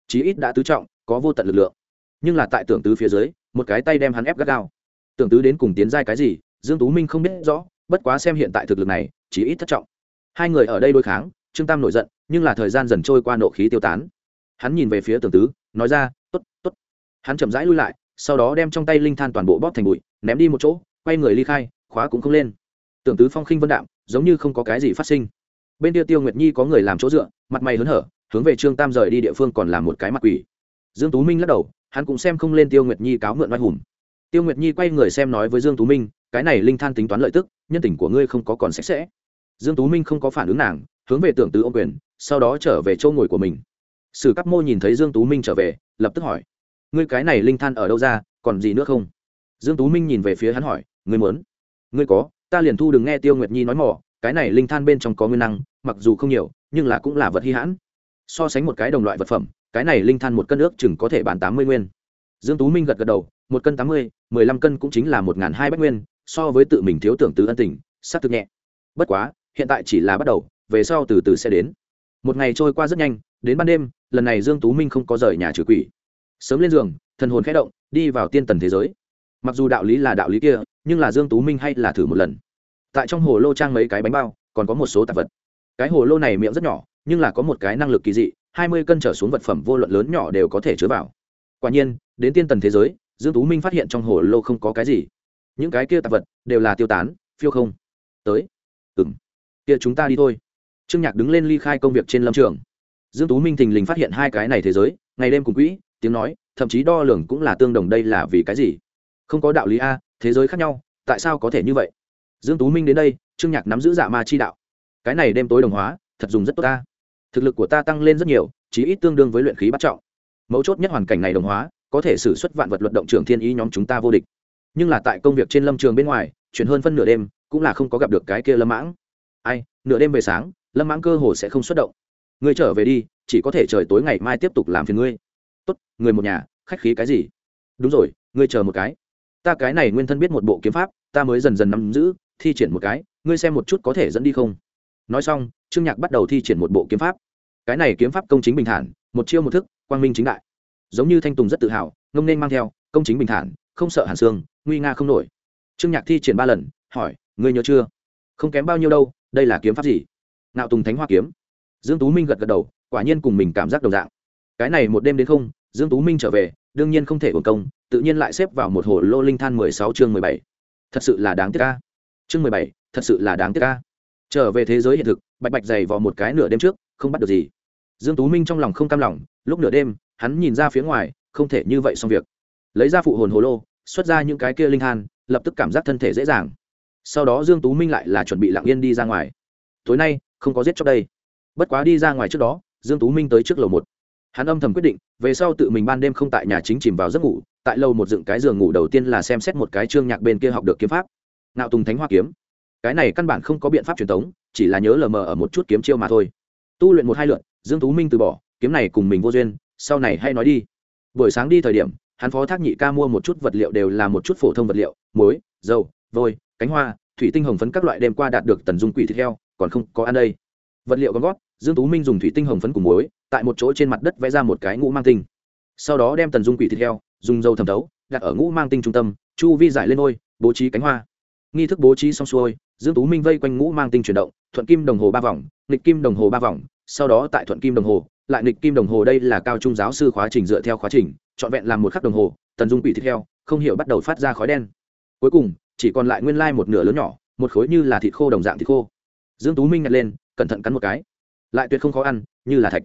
Chí ít đã tứ trọng, có vô tận lực lượng. Nhưng là tại tưởng tứ phía dưới, một cái tay đem hắn ép gắt gao. Tưởng tứ đến cùng tiến giai cái gì, dương tú minh không biết rõ, bất quá xem hiện tại thực lực này chỉ ít thất trọng. Hai người ở đây đối kháng, trương tam nổi giận, nhưng là thời gian dần trôi qua nộ khí tiêu tán hắn nhìn về phía tưởng tứ, nói ra t ố t t ố t hắn chậm rãi lui lại, sau đó đem trong tay linh than toàn bộ bóp thành bụi, ném đi một chỗ, quay người ly khai, khóa cũng không lên. Tưởng tứ phong khinh vân đạm, giống như không có cái gì phát sinh. Bên kia tiêu nguyệt nhi có người làm chỗ dựa, mặt mày hớn hở, hướng về trương tam rời đi địa phương còn làm một cái mặt quỷ. Dương tú minh lắc đầu, hắn cũng xem không lên tiêu nguyệt nhi cáo mượn oai hùng. Tiêu nguyệt nhi quay người xem nói với dương tú minh, cái này linh than tính toán lợi tức, nhân tình của ngươi không có còn sạch sẽ. Dương tú minh không có phản ứng nàng, hướng về tưởng tứ ô quyền, sau đó trở về chỗ ngồi của mình sử cắp mô nhìn thấy dương tú minh trở về, lập tức hỏi, ngươi cái này linh than ở đâu ra, còn gì nữa không? Dương tú minh nhìn về phía hắn hỏi, ngươi muốn? Ngươi có, ta liền thu đừng nghe tiêu nguyệt nhi nói mỏ, cái này linh than bên trong có nguyên năng, mặc dù không nhiều, nhưng là cũng là vật hy hãn. So sánh một cái đồng loại vật phẩm, cái này linh than một cân ước chừng có thể bán tám mươi nguyên. Dương tú minh gật gật đầu, một cân tám mươi, mười lăm cân cũng chính là một ngàn hai bách nguyên, so với tự mình thiếu tưởng tứ ân tình s á thực nhẹ. Bất quá, hiện tại chỉ là bắt đầu, về sau từ từ sẽ đến. Một ngày trôi qua rất nhanh đến ban đêm, lần này dương tú minh không có rời nhà trừ quỷ. Sớm lên giường, thần hồn khẽ động, đi vào tiên tần thế giới. Mặc dù đạo lý là đạo lý kia, nhưng là dương tú minh hay là thử một lần. Tại trong hồ lô trang mấy cái bánh bao, còn có một số tạp vật. Cái hồ lô này miệng rất nhỏ, nhưng là có một cái năng lực kỳ dị, hai mươi cân trở xuống vật phẩm vô luận lớn nhỏ đều có thể chứa vào. Quả nhiên, đến tiên tần thế giới, dương tú minh phát hiện trong hồ lô không có cái gì. Những cái kia tạp vật đều là tiêu tán, phiêu không. Tới. Ừm. kia chúng ta đi thôi. Trương nhạc đứng lên ly khai công việc trên lâm trường dương tú minh thình lình phát hiện hai cái này thế giới, ngày đêm cùng quỹ, tiếng nói, thậm chí đo lường cũng là tương đồng đây là vì cái gì? Không có đạo lý a, thế giới khác nhau, tại sao có thể như vậy? Dương tú minh đến đây, trương nhạc nắm giữ dạ ma chi đạo. Cái này đêm tối đồng hóa, thật dùng rất tốt ta. Thực lực của ta tăng lên rất nhiều, chí ít tương đương với luyện khí bắt trọng. Mấu chốt nhất hoàn cảnh này đồng hóa, có thể xử xuất vạn vật luận động trường thiên ý nhóm chúng ta vô địch. Nhưng là tại công việc trên lâm trường bên ngoài chuyển hơn phân nửa đêm cũng là không có gặp được cái kia lâm mãng. Ai, nửa đêm về sáng, lâm mãng cơ hồ sẽ không xuất động ngươi trở về đi, chỉ có thể trời tối ngày mai tiếp tục làm phiền ngươi. Tốt, người một nhà, khách khí cái gì? Đúng rồi, ngươi chờ một cái. Ta cái này nguyên thân biết một bộ kiếm pháp, ta mới dần dần nắm giữ, thi triển một cái, ngươi xem một chút có thể dẫn đi không? Nói xong, trương nhạc bắt đầu thi triển một bộ kiếm pháp. Cái này kiếm pháp công chính bình thản, một chiêu một thức, quang minh chính đại. Giống như thanh tùng rất tự hào, ngông nên mang theo, công chính bình thản, không sợ hàn xương, nguy nga không nổi. Trương nhạc thi triển ba lần, hỏi, ngươi nhớ chưa? Không kém bao nhiêu đâu, đây là kiếm pháp gì? Nạo tùng thánh hoa kiếm dương tú minh gật gật đầu, quả nhiên cùng mình cảm giác đồng dạng. Cái này một đêm đến không, dương tú minh trở về, đương nhiên không thể uổng công, tự nhiên lại xếp vào một hồ lô linh than mười sáu chương mười bảy. Thật sự là đáng tiếc ca chương mười bảy, thật sự là đáng tiếc ca trở về thế giới hiện thực, bạch bạch dày vào một cái nửa đêm trước, không bắt được gì. Dương tú minh trong lòng không cam lòng, lúc nửa đêm, hắn nhìn ra phía ngoài, không thể như vậy xong việc. Lấy ra phụ hồn hồ lô, xuất ra những cái kia linh than, lập tức cảm giác thân thể dễ dàng. Sau đó dương tú minh lại là chuẩn bị lặng yên đi ra ngoài. Tối nay, không có giết chóc đây bất quá đi ra ngoài trước đó, dương tú minh tới trước lầu một. Hắn âm thầm quyết định, về sau tự mình ban đêm không tại nhà chính chìm vào giấc ngủ, tại lầu một dựng cái giường ngủ đầu tiên là xem xét một cái chương nhạc bên kia học được kiếm pháp. Ngạo tùng thánh hoa kiếm. Cái này căn bản không có biện pháp truyền thống chỉ là nhớ lờ mờ ở một chút kiếm chiêu mà thôi. Tu luyện một hai lượt, dương tú minh từ bỏ, kiếm này cùng mình vô duyên, sau này hay nói đi. Buổi sáng đi thời điểm, hắn phó thác nhị ca mua một chút vật liệu đều là một chút phổ thông vật liệu, muối, dầu, vôi, cánh hoa, thủy tinh hồng phấn các loại đêm qua đạt được tần dung quỷ thịt heo, còn không có ăn đây. Vật liệu con gót dương tú minh dùng thủy tinh hồng phấn cùng muối, tại một chỗ trên mặt đất vẽ ra một cái ngũ mang tinh. Sau đó đem tần dung quỷ thịt heo, dùng dầu thẩm thấu, đặt ở ngũ mang tinh trung tâm, chu vi giải lên ngôi, bố trí cánh hoa. Nghi thức bố trí xong xuôi, dương tú minh vây quanh ngũ mang tinh chuyển động, thuận kim đồng hồ ba vòng, nghịch kim đồng hồ ba vòng, sau đó tại thuận kim đồng hồ, lại nghịch kim đồng hồ đây là cao trung giáo sư khóa trình dựa theo khóa trình, trọn vẹn làm một khắc đồng hồ, tần dung quỷ thịt heo, không hiểu bắt đầu phát ra khói đen. Cuối cùng, chỉ còn lại nguyên lai một nửa lớn nhỏ, một khối như là thịt khô đồng dạng thịt khô. Dương tú minh nhặt lên, cẩn thận cắn một cái lại tuyệt không khó ăn, như là thạch.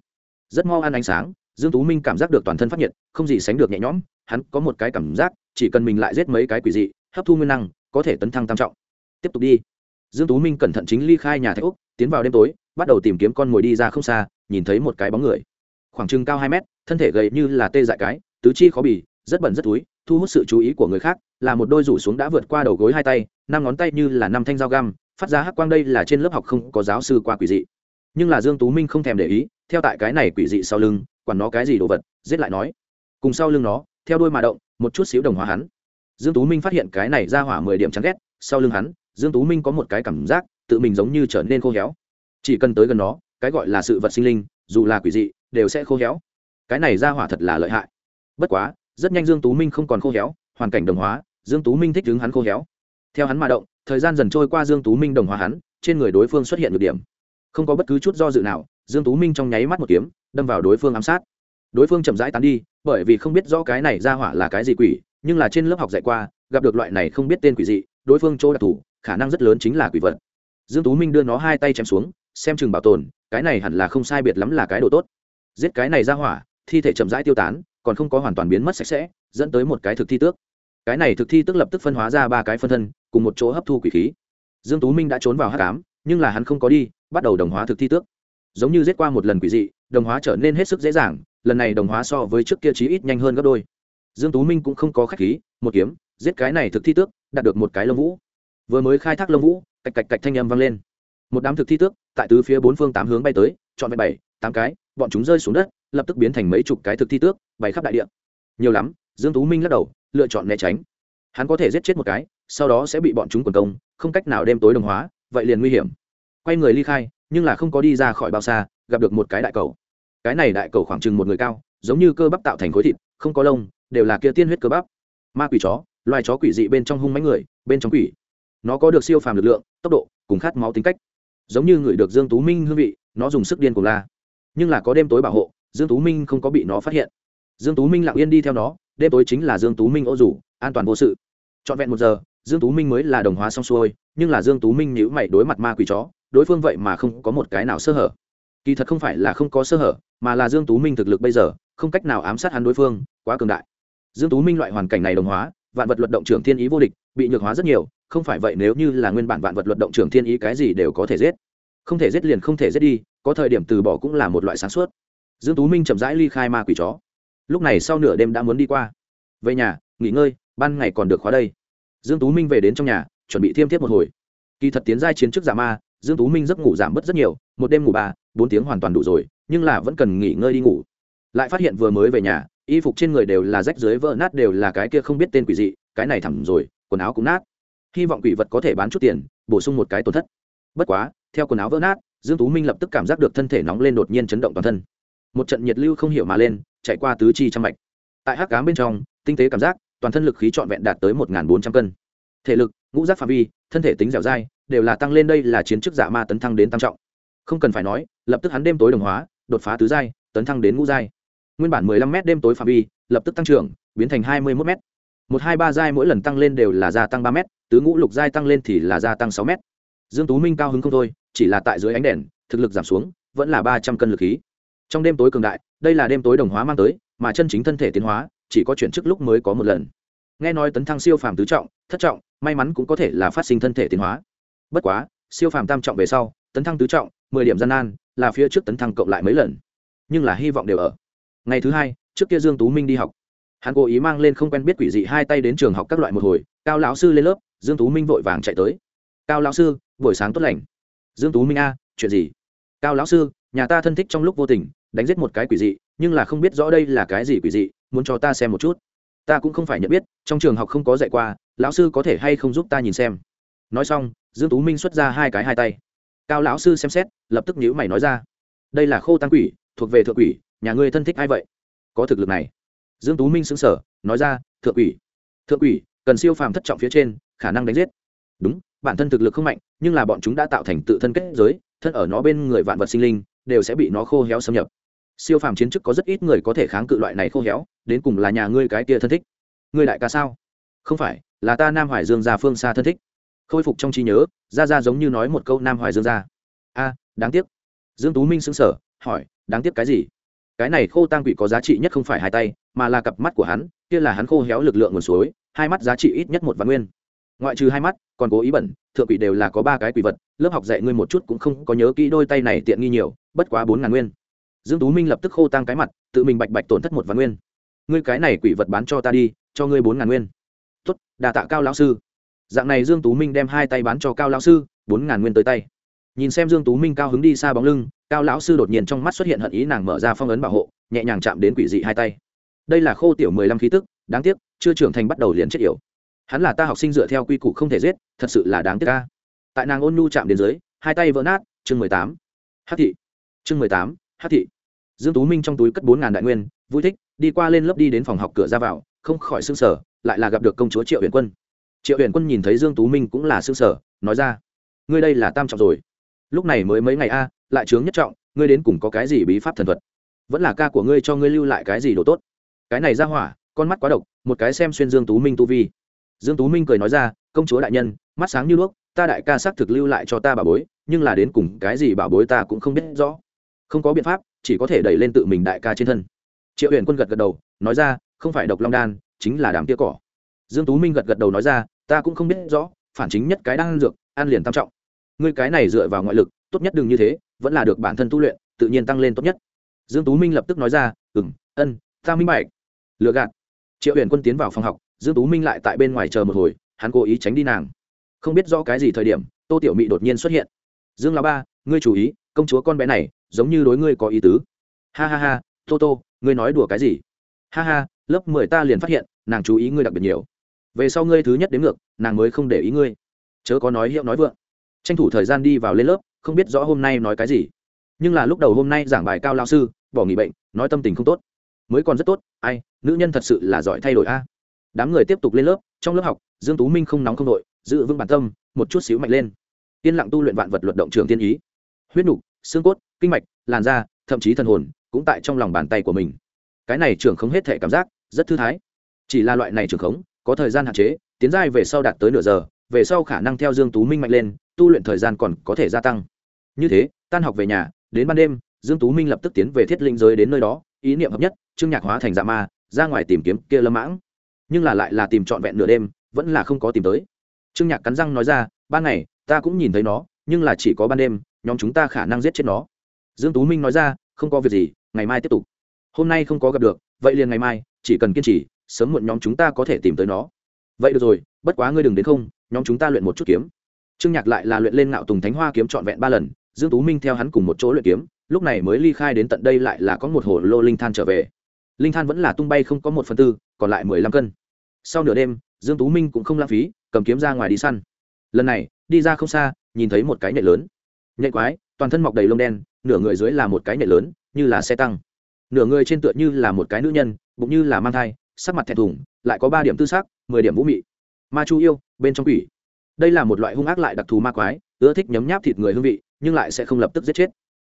Rất mau ăn ánh sáng, dương tú minh cảm giác được toàn thân phát nhiệt, không gì sánh được nhẹ nhõm, hắn có một cái cảm giác, chỉ cần mình lại giết mấy cái quỷ dị, hấp thu nguyên năng, có thể tấn thăng tam trọng. Tiếp tục đi. Dương tú minh cẩn thận chính ly khai nhà thạch úc tiến vào đêm tối, bắt đầu tìm kiếm con mồi đi ra không xa, nhìn thấy một cái bóng người. Khoảng chừng cao hai mét, thân thể gầy như là tê dại cái, tứ chi khó bì, rất bẩn rất túi, thu hút sự chú ý của người khác, là một đôi rủ xuống đã vượt qua đầu gối hai tay, năm ngón tay như là năm thanh dao găm, phát ra hắc quang đây là trên lớp học không có giáo sư qua quỷ dị nhưng là dương tú minh không thèm để ý, theo tại cái này quỷ dị sau lưng, quản nó cái gì đồ vật, giết lại nói. Cùng sau lưng nó, theo đuôi mà động, một chút xíu đồng hóa hắn. Dương tú minh phát hiện cái này ra hỏa mười điểm chán ghét, sau lưng hắn, dương tú minh có một cái cảm giác, tự mình giống như trở nên khô héo. Chỉ cần tới gần nó, cái gọi là sự vật sinh linh, dù là quỷ dị, đều sẽ khô héo. Cái này ra hỏa thật là lợi hại. Bất quá, rất nhanh dương tú minh không còn khô héo, hoàn cảnh đồng hóa, dương tú minh thích đứng hắn khô héo. Theo hắn mà động, thời gian dần trôi qua dương tú minh đồng hóa hắn, trên người đối phương xuất hiện được điểm không có bất cứ chút do dự nào, dương tú minh trong nháy mắt một kiếm, đâm vào đối phương ám sát. Đối phương chậm rãi tán đi, bởi vì không biết rõ cái này ra hỏa là cái gì quỷ, nhưng là trên lớp học dạy qua, gặp được loại này không biết tên quỷ dị, đối phương chỗ đặc thù, khả năng rất lớn chính là quỷ vật. Dương tú minh đưa nó hai tay chém xuống, xem chừng bảo tồn, cái này hẳn là không sai biệt lắm là cái đồ tốt. Giết cái này ra hỏa, thi thể chậm rãi tiêu tán, còn không có hoàn toàn biến mất sạch sẽ, dẫn tới một cái thực thi tước. Cái này thực thi tức lập tức phân hóa ra ba cái phân thân, cùng một chỗ hấp thu quỷ khí. Dương tú minh đã trốn vào hát cám nhưng là hắn không có đi bắt đầu đồng hóa thực thi tước. Giống như giết qua một lần quỷ dị, đồng hóa trở nên hết sức dễ dàng, lần này đồng hóa so với trước kia chí ít nhanh hơn gấp đôi. Dương tú minh cũng không có khách khí, một kiếm, giết cái này thực thi tước, đạt được một cái lông vũ. Vừa mới khai thác lông vũ, cạch cạch cạch thanh âm vang lên. Một đám thực thi tước, tại tứ phía bốn phương tám hướng bay tới, chọn vẹn bảy, tám cái, bọn chúng rơi xuống đất, lập tức biến thành mấy chục cái thực thi tước, bay khắp đại địa. Nhiều lắm, dương tú minh lắc đầu, lựa chọn né tránh. Hắn có thể giết chết một cái, sau đó sẽ bị bọn chúng quần công, không cách nào đem tối đồng hóa, vậy liền nguy hiểm quay người ly khai, nhưng là không có đi ra khỏi bao xa, gặp được một cái đại cầu. Cái này đại cầu khoảng chừng một người cao, giống như cơ bắp tạo thành khối thịt, không có lông, đều là kia tiên huyết cơ bắp. Ma quỷ chó, loài chó quỷ dị bên trong hung mánh người, bên trong quỷ. Nó có được siêu phàm lực lượng, tốc độ, cùng khát máu tính cách. Giống như người được dương tú minh hương vị, nó dùng sức điên cùng la. Nhưng là có đêm tối bảo hộ, dương tú minh không có bị nó phát hiện. Dương tú minh lặng yên đi theo nó, đêm tối chính là dương tú minh ô rủ, an toàn vô sự. Trọn vẹn một giờ, dương tú minh mới là đồng hóa xong xuôi, nhưng là dương tú minh nhíu mày đối mặt ma quỷ chó đối phương vậy mà không có một cái nào sơ hở. Kỳ thật không phải là không có sơ hở, mà là dương tú minh thực lực bây giờ, không cách nào ám sát hắn đối phương, quá cường đại. Dương tú minh loại hoàn cảnh này đồng hóa, vạn vật luật động trưởng thiên ý vô địch, bị nhược hóa rất nhiều, không phải vậy nếu như là nguyên bản vạn vật luật động trưởng thiên ý cái gì đều có thể giết. Không thể giết liền không thể giết đi, có thời điểm từ bỏ cũng là một loại sáng suốt. Dương tú minh chậm rãi ly khai ma quỷ chó. Lúc này sau nửa đêm đã muốn đi qua. Về nhà, nghỉ ngơi, ban ngày còn được khóa đây. Dương tú minh về đến trong nhà, chuẩn bị thiêm thiếp một hồi. Kỳ thật tiến giai chiến trước giả ma dương tú minh giấc ngủ giảm bớt rất nhiều, một đêm ngủ ba, bốn tiếng hoàn toàn đủ rồi, nhưng là vẫn cần nghỉ ngơi đi ngủ. Lại phát hiện vừa mới về nhà, y phục trên người đều là rách dưới vỡ nát đều là cái kia không biết tên quỷ dị, cái này thẳm rồi, quần áo cũng nát. Hy vọng quỷ vật có thể bán chút tiền, bổ sung một cái tổn thất. Bất quá, theo quần áo vỡ nát, dương tú minh lập tức cảm giác được thân thể nóng lên đột nhiên chấn động toàn thân. Một trận nhiệt lưu không hiểu mà lên, chạy qua tứ chi trăm mạch. Tại hắc cám bên trong, tinh tế cảm giác, toàn thân lực khí trọn vẹn đạt tới một bốn trăm cân. Thể lực, ngũ giác phạm vi, thân thể tính dẻo dai đều là tăng lên đây là chiến chức giả ma tấn thăng đến tam trọng. Không cần phải nói, lập tức hắn đêm tối đồng hóa, đột phá tứ giai, tấn thăng đến ngũ giai. Nguyên bản mười lăm m đêm tối phạm vi, lập tức tăng trưởng, biến thành hai mươi một m một, hai, ba giai mỗi lần tăng lên đều là gia tăng ba m tứ ngũ lục giai tăng lên thì là gia tăng sáu m dương tú minh cao hứng không thôi, chỉ là tại dưới ánh đèn, thực lực giảm xuống, vẫn là ba trăm cân lực khí. Trong đêm tối cường đại, đây là đêm tối đồng hóa mang tới, mà chân chính thân thể tiến hóa, chỉ có chuyển chức lúc mới có một lần. Nghe nói tấn thăng siêu phàm tứ trọng, thất trọng, may mắn cũng có thể là phát sinh thân thể tiến hóa bất quá, siêu phàm tam trọng về sau, tấn thăng tứ trọng, mười điểm gian nan, là phía trước tấn thăng cộng lại mấy lần. Nhưng là hy vọng đều ở. Ngày thứ hai, trước kia dương tú minh đi học. Hắn cố ý mang lên không quen biết quỷ dị hai tay đến trường học các loại một hồi, cao lão sư lên lớp, dương tú minh vội vàng chạy tới. Cao lão sư, buổi sáng tốt lành. Dương tú minh a, chuyện gì? Cao lão sư, nhà ta thân thích trong lúc vô tình, đánh giết một cái quỷ dị, nhưng là không biết rõ đây là cái gì quỷ dị, muốn cho ta xem một chút. Ta cũng không phải nhận biết, trong trường học không có dạy qua, lão sư có thể hay không giúp ta nhìn xem? Nói xong, dương tú minh xuất ra hai cái hai tay. Cao lão sư xem xét, lập tức nhíu mày nói ra. Đây là khô tăng quỷ, thuộc về thượng quỷ, nhà ngươi thân thích ai vậy? Có thực lực này. Dương tú minh xứng sở nói ra, thượng quỷ. Thượng quỷ, cần siêu phàm thất trọng phía trên, khả năng đánh giết. Đúng, bản thân thực lực không mạnh, nhưng là bọn chúng đã tạo thành tự thân kết giới, thân ở nó bên người vạn vật sinh linh, đều sẽ bị nó khô héo xâm nhập. Siêu phàm chiến chức có rất ít người có thể kháng cự loại này khô héo, đến cùng là nhà ngươi cái kia thân thích. Ngươi đại ca sao? Không phải, là ta nam hoài dương gia phương xa thân thích khôi phục trong trí nhớ, ra ra giống như nói một câu nam hoài dương ra. a, đáng tiếc. Dương tú minh sững sờ, hỏi, đáng tiếc cái gì? Cái này khô tang quỷ có giá trị nhất không phải hai tay, mà là cặp mắt của hắn, kia là hắn khô héo lực lượng nguồn suối, hai mắt giá trị ít nhất một vạn nguyên. Ngoại trừ hai mắt, còn cố ý bẩn, thượng quỷ đều là có ba cái quỷ vật, lớp học dạy ngươi một chút cũng không có nhớ kỹ đôi tay này tiện nghi nhiều, bất quá bốn ngàn nguyên. Dương tú minh lập tức khô tăng cái mặt, tự mình bạch bạch tổn thất một vạn nguyên. Ngươi cái này quỷ vật bán cho ta đi, cho ngươi bốn ngàn nguyên. Tốt đà tạ cao lão sư dạng này dương tú minh đem hai tay bán cho cao lão sư, bốn ngàn nguyên tới tay. Nhìn xem dương tú minh cao hứng đi xa bóng lưng, cao lão sư đột nhiên trong mắt xuất hiện hận ý nàng mở ra phong ấn bảo hộ, nhẹ nhàng chạm đến quỷ dị hai tay. Đây là khô tiểu mười lăm khí tức, đáng tiếc, chưa trưởng thành bắt đầu liền chết yểu. Hắn là ta học sinh dựa theo quy củ không thể giết, thật sự là đáng tiếc ca tại nàng ôn nhu chạm đến dưới, hai tay vỡ nát, chương mười tám. Hát thị. Chương mười tám hát thị. Dương tú minh trong túi cất bốn ngàn đại nguyên, vui thích, đi qua lên lớp đi đến phòng học cửa ra vào, không khỏi xương sở lại là gặp được công chúa triệu huyền quân triệu huyền quân nhìn thấy dương tú minh cũng là xương sở nói ra, ngươi đây là tam trọng rồi. Lúc này mới mấy ngày a, lại chướng nhất trọng, ngươi đến cùng có cái gì bí pháp thần thuật? Vẫn là ca của ngươi cho ngươi lưu lại cái gì đồ tốt? Cái này ra hỏa, con mắt quá độc, một cái xem xuyên dương tú minh tu vi. Dương tú minh cười nói ra, công chúa đại nhân, mắt sáng như đuốc, ta đại ca xác thực lưu lại cho ta bảo bối, nhưng là đến cùng cái gì bảo bối ta cũng không biết rõ. Không có biện pháp, chỉ có thể đẩy lên tự mình đại ca trên thân. Triệu huyền quân gật gật đầu, nói ra, không phải độc long đan, chính là đàm tia cỏ. Dương tú minh gật gật đầu nói ra ta cũng không biết rõ, phản chính nhất cái đang dược ăn liền tam trọng. Ngươi cái này dựa vào ngoại lực, tốt nhất đừng như thế, vẫn là được bản thân tu luyện, tự nhiên tăng lên tốt nhất. Dương tú minh lập tức nói ra, ừm, ân, ta minh bạch. Lừa gạt. Triệu huyền quân tiến vào phòng học, dương tú minh lại tại bên ngoài chờ một hồi, hắn cố ý tránh đi nàng. Không biết rõ cái gì thời điểm, tô tiểu mị đột nhiên xuất hiện. Dương lão ba, ngươi chú ý, công chúa con bé này, giống như đối ngươi có ý tứ. Ha ha ha, tô tô, ngươi nói đùa cái gì? Ha ha, lớp mười ta liền phát hiện, nàng chú ý ngươi đặc biệt nhiều về sau ngươi thứ nhất đến ngược, nàng mới không để ý ngươi. Chớ có nói hiệu nói vượng. Tranh thủ thời gian đi vào lên lớp, không biết rõ hôm nay nói cái gì. Nhưng là lúc đầu hôm nay giảng bài cao lao sư, bỏ nghỉ bệnh, nói tâm tình không tốt. Mới còn rất tốt, ai, nữ nhân thật sự là giỏi thay đổi a. Đám người tiếp tục lên lớp, trong lớp học, dương tú minh không nóng không đội giữ vững bản tâm, một chút xíu mạnh lên. Yên lặng tu luyện vạn vật luật động trường tiên ý. Huyết nục, xương cốt, kinh mạch, làn da, thậm chí thần hồn, cũng tại trong lòng bàn tay của mình. Cái này trưởng không hết thể cảm giác, rất thư thái. Chỉ là loại này trưởng khống có thời gian hạn chế, tiến giai về sau đạt tới nửa giờ, về sau khả năng theo dương tú minh mạnh lên, tu luyện thời gian còn có thể gia tăng. Như thế, tan học về nhà, đến ban đêm, dương tú minh lập tức tiến về thiết linh giới đến nơi đó, ý niệm hợp nhất, trương nhạc hóa thành dạ ma, ra ngoài tìm kiếm kia lâm mãng. Nhưng là lại là tìm trọn vẹn nửa đêm, vẫn là không có tìm tới. Trương nhạc cắn răng nói ra, ban ngày, ta cũng nhìn thấy nó, nhưng là chỉ có ban đêm, nhóm chúng ta khả năng giết chết nó. Dương tú minh nói ra, không có việc gì, ngày mai tiếp tục. Hôm nay không có gặp được, vậy liền ngày mai, chỉ cần kiên trì sớm muộn nhóm chúng ta có thể tìm tới nó. Vậy được rồi, bất quá ngươi đừng đến không, nhóm chúng ta luyện một chút kiếm. Trương nhạc lại là luyện lên ngạo tùng thánh hoa kiếm trọn vẹn ba lần, dương tú minh theo hắn cùng một chỗ luyện kiếm, lúc này mới ly khai đến tận đây lại là có một hồ lô linh than trở về. Linh than vẫn là tung bay không có một phần tư, còn lại mười lăm cân. Sau nửa đêm, dương tú minh cũng không lãng phí, cầm kiếm ra ngoài đi săn. Lần này, đi ra không xa, nhìn thấy một cái nhện lớn. Nhện quái, toàn thân mọc đầy lông đen, nửa người dưới là một cái nhện lớn, như là xe tăng. Nửa người trên tựa như là một cái nữ nhân, bụng như là mang thai sắc mặt thẹn thùng, lại có ba điểm tư sắc, mười điểm vũ mị. Ma chu yêu, bên trong quỷ. Đây là một loại hung ác lại đặc thù ma quái, ưa thích nhấm nháp thịt người hương vị, nhưng lại sẽ không lập tức giết chết.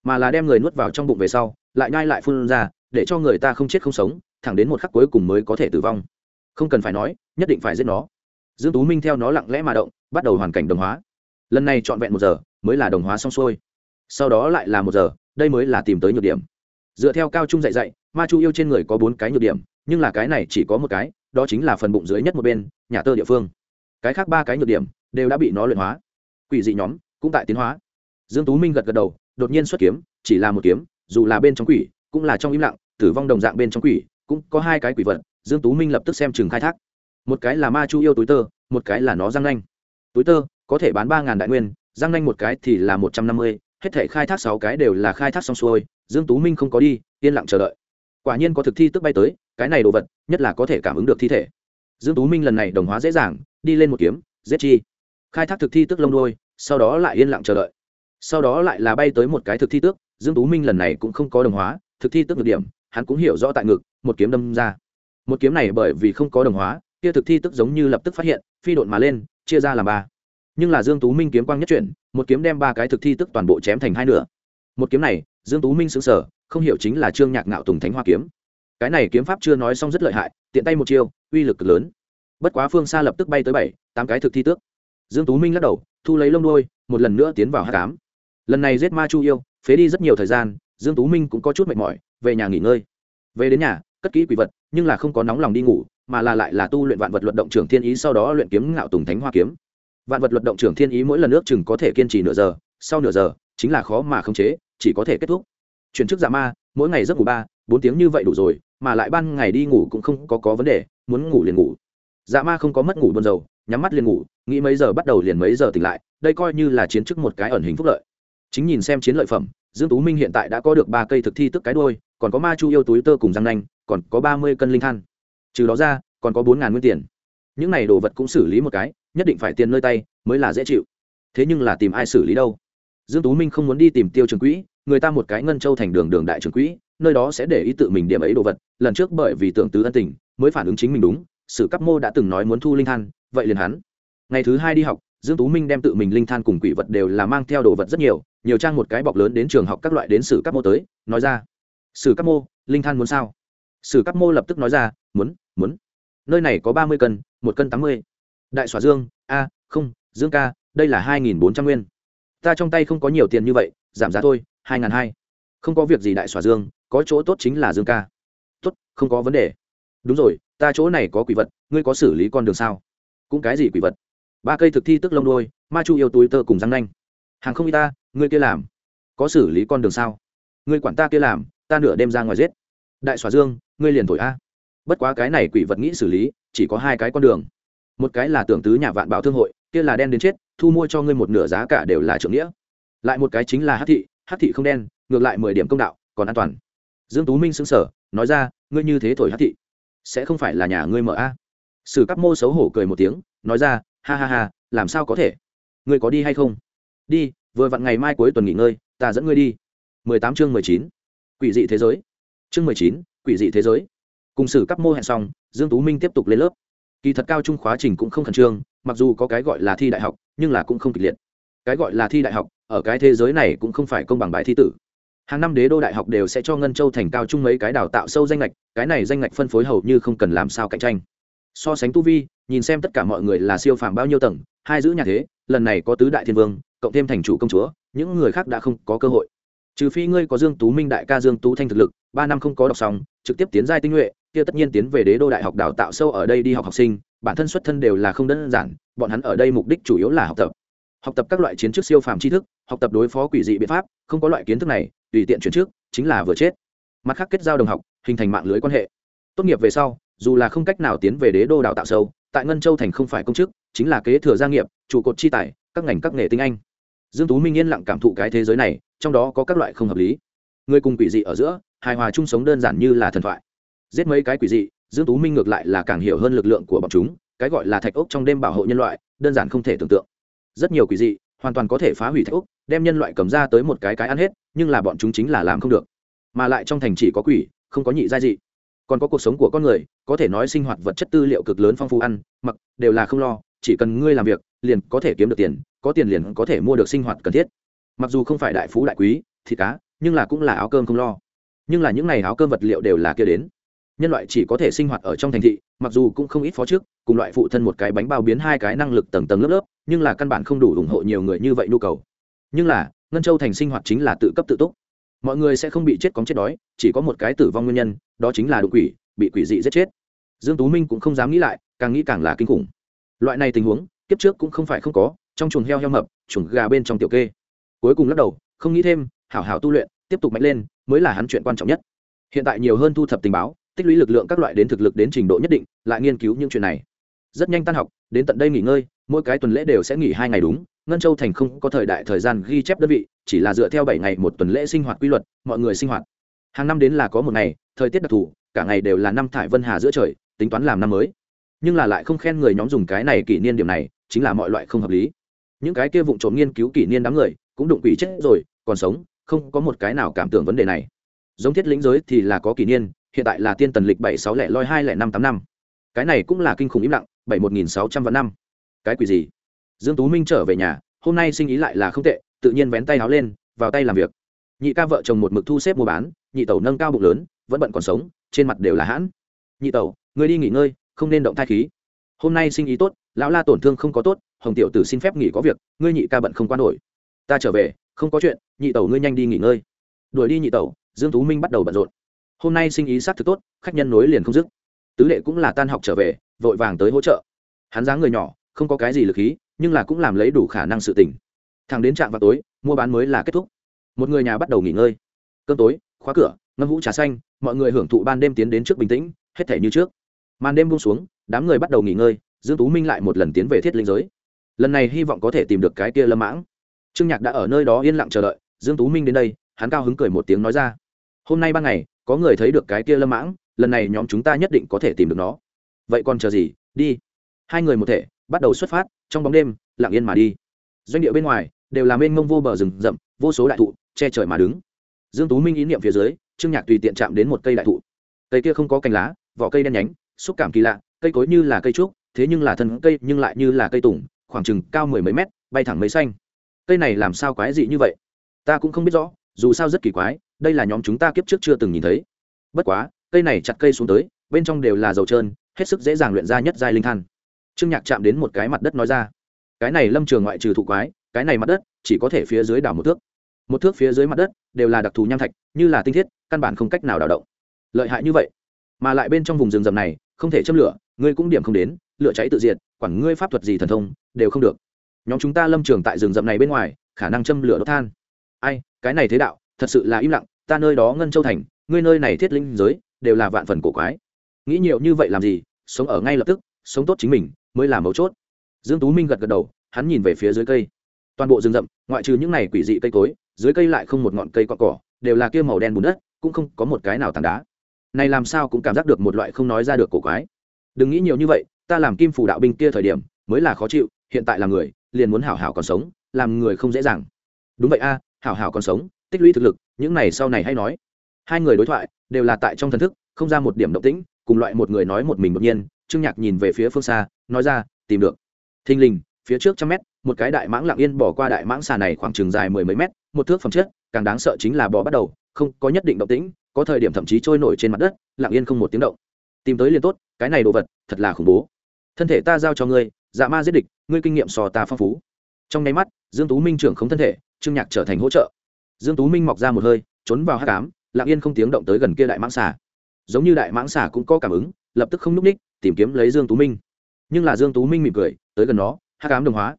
Mà là đem người nuốt vào trong bụng về sau, lại nhai lại phun ra, để cho người ta không chết không sống, thẳng đến một khắc cuối cùng mới có thể tử vong. Không cần phải nói, nhất định phải giết nó. Dương tú minh theo nó lặng lẽ mà động, bắt đầu hoàn cảnh đồng hóa. Lần này trọn vẹn một giờ, mới là đồng hóa xong xuôi. Sau đó lại là một giờ, đây mới là tìm tới nhược điểm. Dựa theo cao trung dạy dạy, ma chu yêu trên người có bốn cái nhược điểm nhưng là cái này chỉ có một cái, đó chính là phần bụng dưới nhất một bên, nhà tơ địa phương. Cái khác ba cái nhược điểm, đều đã bị nó luyện hóa. Quỷ dị nhóm, cũng tại tiến hóa. Dương tú minh gật gật đầu, đột nhiên xuất kiếm, chỉ là một kiếm, dù là bên trong quỷ, cũng là trong im lặng, tử vong đồng dạng bên trong quỷ, cũng có hai cái quỷ vật, dương tú minh lập tức xem chừng khai thác. Một cái là ma chu yêu túi tơ, một cái là nó răng nanh. Túi tơ, có thể bán ba đại nguyên, răng nanh một cái thì là một trăm năm mươi, hết thể khai thác sáu cái đều là khai thác xong xuôi, dương tú minh không có đi, yên lặng chờ đợi. Quả nhiên có thực thi tức bay tới cái này đồ vật, nhất là có thể cảm ứng được thi thể. Dương tú minh lần này đồng hóa dễ dàng, đi lên một kiếm, giết chi. Khai thác thực thi tức lông đôi sau đó lại yên lặng chờ đợi. Sau đó lại là bay tới một cái thực thi tước, dương tú minh lần này cũng không có đồng hóa, thực thi tức ngược điểm, hắn cũng hiểu rõ tại ngực, một kiếm đâm ra. Một kiếm này bởi vì không có đồng hóa, kia thực thi tức giống như lập tức phát hiện, phi độn mà lên, chia ra làm ba. Nhưng là dương tú minh kiếm quang nhất chuyển, một kiếm đem ba cái thực thi tức toàn bộ chém thành hai nửa. Một kiếm này, dương tú minh sững sờ, không hiểu chính là trương nhạc ngạo tùng thánh hoa kiếm cái này kiếm pháp chưa nói xong rất lợi hại, tiện tay một chiêu, uy lực cực lớn. Bất quá phương xa lập tức bay tới bảy, tám cái thực thi tước. Dương tú minh lắc đầu, thu lấy lông đuôi, một lần nữa tiến vào hát cám. Lần này giết ma chu yêu, phế đi rất nhiều thời gian, dương tú minh cũng có chút mệt mỏi, về nhà nghỉ ngơi. Về đến nhà, cất kỹ quỷ vật, nhưng là không có nóng lòng đi ngủ, mà là lại là tu luyện vạn vật luận động trưởng thiên ý sau đó luyện kiếm ngạo tùng thánh hoa kiếm. Vạn vật luận động trưởng thiên ý mỗi lần nước chừng có thể kiên trì nửa giờ, sau nửa giờ, chính là khó mà khống chế, chỉ có thể kết thúc. Chuyển chức giả ma, mỗi ngày giấc ngủ ba, bốn tiếng như vậy đủ rồi mà lại ban ngày đi ngủ cũng không có có vấn đề, muốn ngủ liền ngủ. Dạ ma không có mất ngủ buồn dầu nhắm mắt liền ngủ, nghĩ mấy giờ bắt đầu liền mấy giờ tỉnh lại, đây coi như là chiến chức một cái ẩn hình phúc lợi. Chính nhìn xem chiến lợi phẩm, dương tú minh hiện tại đã có được ba cây thực thi tức cái đôi còn có ma chu yêu túi tơ cùng răng nanh, còn có ba mươi cân linh than. Trừ đó ra, còn có bốn ngàn nguyên tiền. Những này đồ vật cũng xử lý một cái, nhất định phải tiền nơi tay, mới là dễ chịu. Thế nhưng là tìm ai xử lý đâu? Dương tú minh không muốn đi tìm tiêu trường quỹ, người ta một cái ngân châu thành đường đường đại trường quỹ nơi đó sẽ để ý tự mình điểm ấy đồ vật, lần trước bởi vì tưởng tứ ân tình, mới phản ứng chính mình đúng, sử cấp mô đã từng nói muốn thu linh than, vậy liền hắn. Ngày thứ hai đi học, dương tú minh đem tự mình linh than cùng quỷ vật đều là mang theo đồ vật rất nhiều nhiều trang một cái bọc lớn đến trường học các loại đến sử cấp mô tới, nói ra, sử cấp mô, linh than muốn sao? Sử cấp mô lập tức nói ra, muốn muốn. Nơi này có ba mươi cân, một cân tám mươi. Đại xóa dương, a, không, dương ca, đây là hai nghìn bốn trăm nguyên. Ta trong tay không có nhiều tiền như vậy, giảm giá thôi, hai n g h n hai. Không có việc gì đại xóa dương có chỗ tốt chính là dương ca. Tốt, không có vấn đề. Đúng rồi, ta chỗ này có quỷ vật, ngươi có xử lý con đường sao? Cũng cái gì quỷ vật? Ba cây thực thi tức lông đôi ma chu yêu túi tơ cùng răng nanh. Hàng không y ta, ngươi kia làm. Có xử lý con đường sao? Ngươi quản ta kia làm, ta nửa đêm ra ngoài giết. Đại xóa dương, ngươi liền thổi a. Bất quá cái này quỷ vật nghĩ xử lý, chỉ có hai cái con đường. Một cái là tưởng tứ nhà vạn bảo thương hội, kia là đen đến chết, thu mua cho ngươi một nửa giá cả đều là trưởng nghĩa. Lại một cái chính là hát thị hát thị không đen, ngược lại mười điểm công đạo, còn an toàn dương tú minh xứng sở nói ra ngươi như thế thổi hát thị sẽ không phải là nhà ngươi mở a? Sử cắp mô xấu hổ cười một tiếng nói ra ha ha ha làm sao có thể? Ngươi có đi hay không? Đi vừa vặn ngày mai cuối tuần nghỉ ngơi ta dẫn ngươi đi. 18 chương 19. quỷ dị thế giới. Chương 19, quỷ dị thế giới. Cùng sử cắp mô hẹn xong dương tú minh tiếp tục lên lớp. Kỳ thật cao trung khóa trình cũng không khẩn trương mặc dù có cái gọi là thi đại học nhưng là cũng không kịch liệt. Cái gọi là thi đại học ở cái thế giới này cũng không phải công bằng bài thi tử hàng năm đế đô đại học đều sẽ cho ngân châu thành cao trung mấy cái đào tạo sâu danh lệch cái này danh lệch phân phối hầu như không cần làm sao cạnh tranh. So sánh tu vi, nhìn xem tất cả mọi người là siêu phàm bao nhiêu tầng, hai giữ nhà thế, lần này có tứ đại thiên vương, cộng thêm thành chủ công chúa, những người khác đã không có cơ hội. Trừ phi ngươi có dương tú minh đại ca dương tú thanh thực lực, ba năm không có đọc xong, trực tiếp tiến giai tinh nhuệ, kia tất nhiên tiến về đế đô đại học đào tạo sâu ở đây đi học học sinh, bản thân xuất thân đều là không đơn giản, bọn hắn ở đây mục đích chủ yếu là học tập. Học tập các loại chiến trước siêu phàm tri thức, học tập đối phó quỷ dị biện pháp, không có loại kiến thức này tùy tiện chuyển trước, chính là vừa chết. Mặt khác kết giao đồng học, hình thành mạng lưới quan hệ. Tốt nghiệp về sau, dù là không cách nào tiến về đế đô đào tạo sâu, tại ngân châu thành không phải công chức, chính là kế thừa gia nghiệp, trụ cột chi tài, các ngành các nghề tinh anh. Dương tú minh yên lặng cảm thụ cái thế giới này, trong đó có các loại không hợp lý. Người cùng quỷ dị ở giữa, hài hòa chung sống đơn giản như là thần thoại. Giết mấy cái quỷ dị, dương tú minh ngược lại là càng hiểu hơn lực lượng của bọn chúng, cái gọi là thạch ốc trong đêm bảo hộ nhân loại, đơn giản không thể tưởng tượng. Rất nhiều quỷ dị hoàn toàn có thể phá hủy thạch úc, đem nhân loại cầm ra tới một cái cái ăn hết, nhưng là bọn chúng chính là làm không được. Mà lại trong thành chỉ có quỷ, không có nhị gia dị. Còn có cuộc sống của con người, có thể nói sinh hoạt vật chất tư liệu cực lớn phong phú ăn, mặc, đều là không lo, chỉ cần ngươi làm việc, liền có thể kiếm được tiền, có tiền liền có thể mua được sinh hoạt cần thiết. Mặc dù không phải đại phú đại quý, thịt cá, nhưng là cũng là áo cơm không lo. Nhưng là những n à y áo cơm vật liệu đều là kia đến. Nhân loại chỉ có thể sinh hoạt ở trong thành thị mặc dù cũng không ít phó trước, cùng loại phụ thân một cái bánh bao biến hai cái năng lực tầng tầng lớp lớp, nhưng là căn bản không đủ ủng hộ nhiều người như vậy nhu cầu. Nhưng là, ngân châu thành sinh hoạt chính là tự cấp tự túc. Mọi người sẽ không bị chết cóng chết đói, chỉ có một cái tử vong nguyên nhân, đó chính là đột quỷ, bị quỷ dị giết chết. Dương tú minh cũng không dám nghĩ lại, càng nghĩ càng là kinh khủng. Loại này tình huống, kiếp trước cũng không phải không có, trong chuồng heo heo mập, chuồng gà bên trong tiểu kê. Cuối cùng lắc đầu, không nghĩ thêm, hảo hảo tu luyện, tiếp tục mạnh lên, mới là hắn chuyện quan trọng nhất. Hiện tại nhiều hơn thu thập tình báo tích lũy lực lượng các loại đến thực lực đến trình độ nhất định, lại nghiên cứu những chuyện này. Rất nhanh tan học, đến tận đây nghỉ ngơi, mỗi cái tuần lễ đều sẽ nghỉ hai ngày đúng. Ngân châu thành không có thời đại thời gian ghi chép đơn vị, chỉ là dựa theo bảy ngày một tuần lễ sinh hoạt quy luật, mọi người sinh hoạt. Hàng năm đến là có một ngày, thời tiết đặc thù, cả ngày đều là năm thải vân hà giữa trời, tính toán làm năm mới. Nhưng là lại không khen người nhóm dùng cái này kỷ niên điểm này, chính là mọi loại không hợp lý. Những cái kia vụng trộm nghiên cứu kỷ niên đám người, cũng đụng quỷ chết rồi, còn sống, không có một cái nào cảm tưởng vấn đề này. Giống thiết lĩnh giới thì là có kỷ niên hiện tại là tiên tần lịch bảy sáu lẻ loi hai lẻ năm tám năm. Cái này cũng là kinh khủng im lặng, bảy một nghìn sáu trăm vạn năm. Cái quỷ gì? Dương tú minh trở về nhà, hôm nay sinh ý lại là không tệ, tự nhiên vén tay áo lên, vào tay làm việc. Nhị ca vợ chồng một mực thu xếp mua bán, nhị tẩu nâng cao bụng lớn, vẫn bận còn sống, trên mặt đều là hãn. Nhị tẩu người đi nghỉ ngơi, không nên động thai khí. Hôm nay sinh ý tốt, lão la tổn thương không có tốt, hồng tiểu tử xin phép nghỉ có việc, ngươi nhị ca bận không quan nổi. Ta trở về, không có chuyện, nhị tẩu ngươi nhanh đi nghỉ ngơi. Đuổi đi nhị tẩu, dương tú minh bắt đầu bận rộn hôm nay sinh ý sát thực tốt, khách nhân nối liền không dứt. Tứ lệ cũng là tan học trở về, vội vàng tới hỗ trợ. Hắn dáng người nhỏ, không có cái gì lực khí, nhưng là cũng làm lấy đủ khả năng sự tỉnh thằng đến trạm vào tối, mua bán mới là kết thúc. Một người nhà bắt đầu nghỉ ngơi. Cơm tối, khóa cửa, ngâm hũ trà xanh, mọi người hưởng thụ ban đêm tiến đến trước bình tĩnh, hết thể như trước. Màn đêm buông xuống, đám người bắt đầu nghỉ ngơi, dương tú minh lại một lần tiến về thiết linh giới. Lần này hy vọng có thể tìm được cái kia lâm mãng. Trương nhạc đã ở nơi đó yên lặng chờ đợi, dương tú minh đến đây, hắn cao hứng cười một tiếng nói ra. Hôm nay ban ngày có người thấy được cái kia lâm mãng, lần này nhóm chúng ta nhất định có thể tìm được nó. Vậy còn chờ gì? Đi. Hai người một thể, bắt đầu xuất phát, trong bóng đêm, lặng yên mà đi. Doanh địa bên ngoài, đều là mênh mông vô bờ rừng rậm, vô số đại thụ, che trời mà đứng. Dương tú minh ý niệm phía dưới, trương nhạc tùy tiện chạm đến một cây đại thụ. Cây kia không có cành lá, vỏ cây đen nhánh, xúc cảm kỳ lạ, cây cối như là cây trúc, thế nhưng là thân cây, nhưng lại như là cây tùng, khoảng chừng cao mười mấy mét, bay thẳng mấy xanh. Cây này làm sao quái dị như vậy? Ta cũng không biết rõ, dù sao rất kỳ quái đây là nhóm chúng ta kiếp trước chưa từng nhìn thấy. Bất quá, cây này chặt cây xuống tới, bên trong đều là dầu trơn, hết sức dễ dàng luyện ra nhất giai linh than. Trương nhạc chạm đến một cái mặt đất nói ra. Cái này lâm trường ngoại trừ thụ quái, cái này mặt đất chỉ có thể phía dưới đảo một thước. Một thước phía dưới mặt đất đều là đặc thù nham thạch, như là tinh thiết, căn bản không cách nào đảo động. Lợi hại như vậy, mà lại bên trong vùng rừng rầm này không thể châm lửa, ngươi cũng điểm không đến, lửa cháy tự diệt, quản ngươi pháp thuật gì thần thông, đều không được. Nhóm chúng ta lâm trường tại rừng rậm này bên ngoài, khả năng châm lửa đốt than. Ai, cái này thế đạo, thật sự là im lặng ta nơi đó ngân châu thành, ngươi nơi này thiết linh giới, đều là vạn phần cổ quái. Nghĩ nhiều như vậy làm gì, sống ở ngay lập tức, sống tốt chính mình, mới là mấu chốt. Dương tú minh gật gật đầu, hắn nhìn về phía dưới cây. Toàn bộ rừng rậm, ngoại trừ những này quỷ dị cây cối, dưới cây lại không một ngọn cây cọ cỏ, đều là kia màu đen bùn đất, cũng không có một cái nào tảng đá. Này làm sao cũng cảm giác được một loại không nói ra được cổ quái. Đừng nghĩ nhiều như vậy, ta làm kim phủ đạo binh kia thời điểm, mới là khó chịu, hiện tại là người, liền muốn hảo hảo còn sống, làm người không dễ dàng. Đúng vậy a, hảo hảo còn sống tích lũy thực lực, những này sau này hay nói. Hai người đối thoại đều là tại trong thần thức, không ra một điểm động tĩnh, cùng loại một người nói một mình đột nhiên, trương nhạc nhìn về phía phương xa, nói ra, tìm được. Thình lình, phía trước trăm mét, một cái đại mãng lặng yên bỏ qua đại mãng xà này khoảng chừng dài mười mấy mét, một thước phẩm chất, càng đáng sợ chính là bò bắt đầu, không có nhất định động tĩnh, có thời điểm thậm chí trôi nổi trên mặt đất, lặng yên không một tiếng động. Tìm tới liền tốt, cái này đồ vật, thật là khủng bố. Thân thể ta giao cho ngươi dạ ma giết địch, ngươi kinh nghiệm sò ta phong phú. Trong nháy mắt, dương tú minh trưởng không thân thể, trương nhạc trở thành hỗ trợ dương tú minh mọc ra một hơi, trốn vào hát cám lặng yên không tiếng động tới gần kia đại mãng xà. Giống như đại mãng xà cũng có cảm ứng, lập tức không núp ních, tìm kiếm lấy dương tú minh. Nhưng là dương tú minh mỉm cười, tới gần nó hát cám đồng hóa.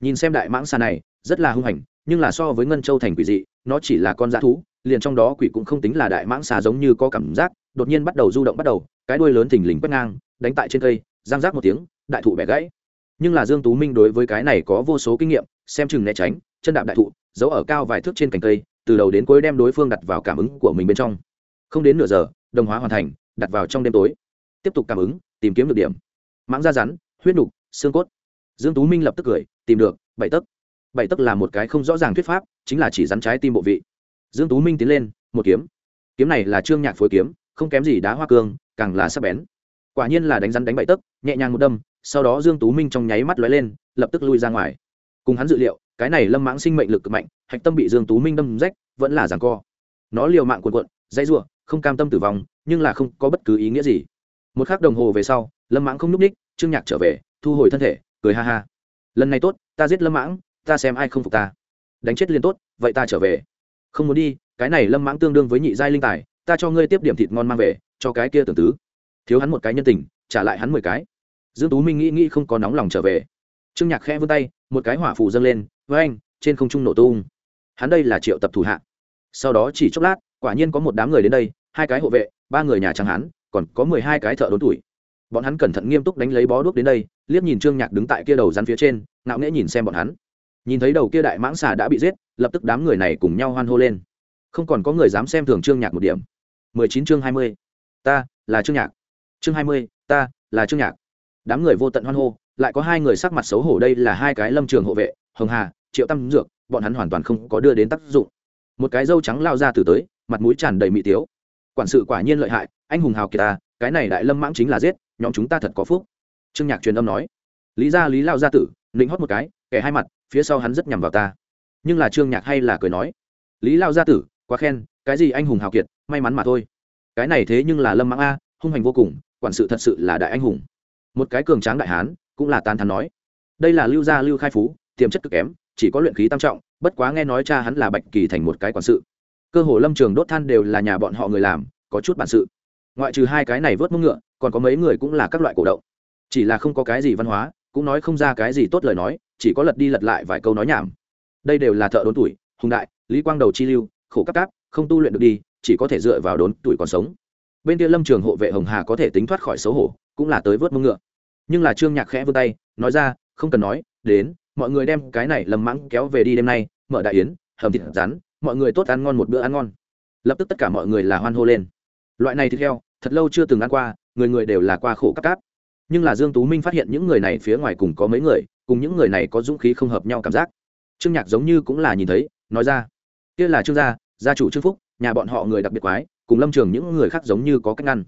Nhìn xem đại mãng xà này, rất là hung hành, nhưng là so với ngân châu thành quỷ dị, nó chỉ là con dã thú, liền trong đó quỷ cũng không tính là đại mãng xà giống như có cảm giác, đột nhiên bắt đầu du động bắt đầu, cái đuôi lớn thình lình quét ngang, đánh tại trên cây giang rác một tiếng, đại thụ bẻ gãy. Nhưng là dương tú minh đối với cái này có vô số kinh nghiệm, xem chừng né tránh, chân đạp đại thụ giấu ở cao vài thước trên cành cây, từ đầu đến cuối đem đối phương đặt vào cảm ứng của mình bên trong. Không đến nửa giờ, đồng hóa hoàn thành, đặt vào trong đêm tối. Tiếp tục cảm ứng, tìm kiếm được điểm. Mãng da rắn, huyết nục, xương cốt. Dương tú minh lập tức cười, tìm được, bảy tấc. Bảy tấc là một cái không rõ ràng thuyết pháp, chính là chỉ rắn trái tim bộ vị. Dương tú minh tiến lên, một kiếm. Kiếm này là trương nhạc phối kiếm, không kém gì đá hoa cương, càng là sắc bén. Quả nhiên là đánh rắn đánh bảy tấc, nhẹ nhàng một đâm, sau đó dương tú minh trong nháy mắt lóe lên, lập tức lui ra ngoài. Cùng hắn dự liệu cái này lâm mãng sinh mệnh lực cực mạnh, hạch tâm bị dương tú minh đâm rách, vẫn là giằng co. Nó liều mạng cuộn cuộn, dãy rủa, không cam tâm tử vong, nhưng là không có bất cứ ý nghĩa gì. Một khắc đồng hồ về sau, lâm mãng không núp ních, trương nhạc trở về, thu hồi thân thể, cười ha ha. Lần này tốt, ta giết lâm mãng, ta xem ai không phục ta. Đánh chết liền tốt, vậy ta trở về. Không muốn đi, cái này lâm mãng tương đương với nhị giai linh tài, ta cho ngươi tiếp điểm thịt ngon mang về, cho cái kia tưởng tứ. Thiếu hắn một cái nhân tình, trả lại hắn mười cái. Dương tú minh nghĩ nghĩ không có nóng lòng trở về. Trương nhạc khẽ vươn tay, một cái hỏa phù dâng lên với anh, trên không trung nổ tung. Hắn đây là triệu tập thủ hạ. Sau đó chỉ chốc lát, quả nhiên có một đám người đến đây, hai cái hộ vệ, ba người nhà trắng hắn, còn có mười hai cái thợ đốn tuổi. Bọn hắn cẩn thận nghiêm túc đánh lấy bó đuốc đến đây, liếc nhìn trương nhạc đứng tại kia đầu rắn phía trên, ngạo nghễ nhìn xem bọn hắn. Nhìn thấy đầu kia đại mãng xà đã bị giết, lập tức đám người này cùng nhau hoan hô lên. Không còn có người dám xem thường trương nhạc một điểm. mười chín chương hai mươi. Ta là trương nhạc. Chương hai mươi, ta là trương nhạc. Đám người vô tận hoan hô, lại có hai người sắc mặt xấu hổ, đây là hai cái lâm trường hộ vệ hồng hà, triệu tâm dược, bọn hắn hoàn toàn không có đưa đến tác dụng. Một cái dâu trắng lao ra từ tới, mặt mũi tràn đầy mỹ tiếu. Quản sự quả nhiên lợi hại, anh hùng hào kiệt ta cái này đại lâm mãng chính là giết, nhóm chúng ta thật có phúc. Trương nhạc truyền âm nói. Lý gia lý lao gia tử, nịnh hót một cái, kẻ hai mặt, phía sau hắn rất nhằm vào ta. Nhưng là trương nhạc hay là cười nói. Lý lao gia tử, quá khen, cái gì anh hùng hào kiệt, may mắn mà thôi. Cái này thế nhưng là lâm mãng a, hung hành vô cùng, quản sự thật sự là đại anh hùng. Một cái cường tráng đại hán, cũng là tán thắn nói. Đây là lưu gia lưu khai phú tiềm chất cực kém, chỉ có luyện khí tam trọng, bất quá nghe nói cha hắn là bạch kỳ thành một cái quản sự. Cơ hồ lâm trường đốt than đều là nhà bọn họ người làm, có chút bản sự. Ngoại trừ hai cái này vớt mông ngựa, còn có mấy người cũng là các loại cổ động. Chỉ là không có cái gì văn hóa, cũng nói không ra cái gì tốt lời nói, chỉ có lật đi lật lại vài câu nói nhảm. Đây đều là thợ đốn tuổi, hùng đại, lý quang đầu chi lưu, khổ cấp cáp không tu luyện được đi, chỉ có thể dựa vào đốn tuổi còn sống. Bên kia lâm trường hộ vệ hồng hà có thể tính thoát khỏi xấu hổ, cũng là tới vớt mông ngựa. Nhưng là trương nhạc khẽ vươn tay, nói ra, không cần nói, đến mọi người đem cái này lầm mãng kéo về đi đêm nay, mở đại yến, hầm thịt rắn mọi người tốt ăn ngon một bữa ăn ngon. Lập tức tất cả mọi người là hoan hô lên. Loại này thịt heo, thật lâu chưa từng ăn qua, người người đều là qua khổ cắp cáp. Nhưng là dương tú minh phát hiện những người này phía ngoài cùng có mấy người, cùng những người này có dũng khí không hợp nhau cảm giác. Trương nhạc giống như cũng là nhìn thấy, nói ra, kia là trương gia gia chủ trương phúc, nhà bọn họ người đặc biệt quái, cùng lâm trường những người khác giống như có cách ngăn.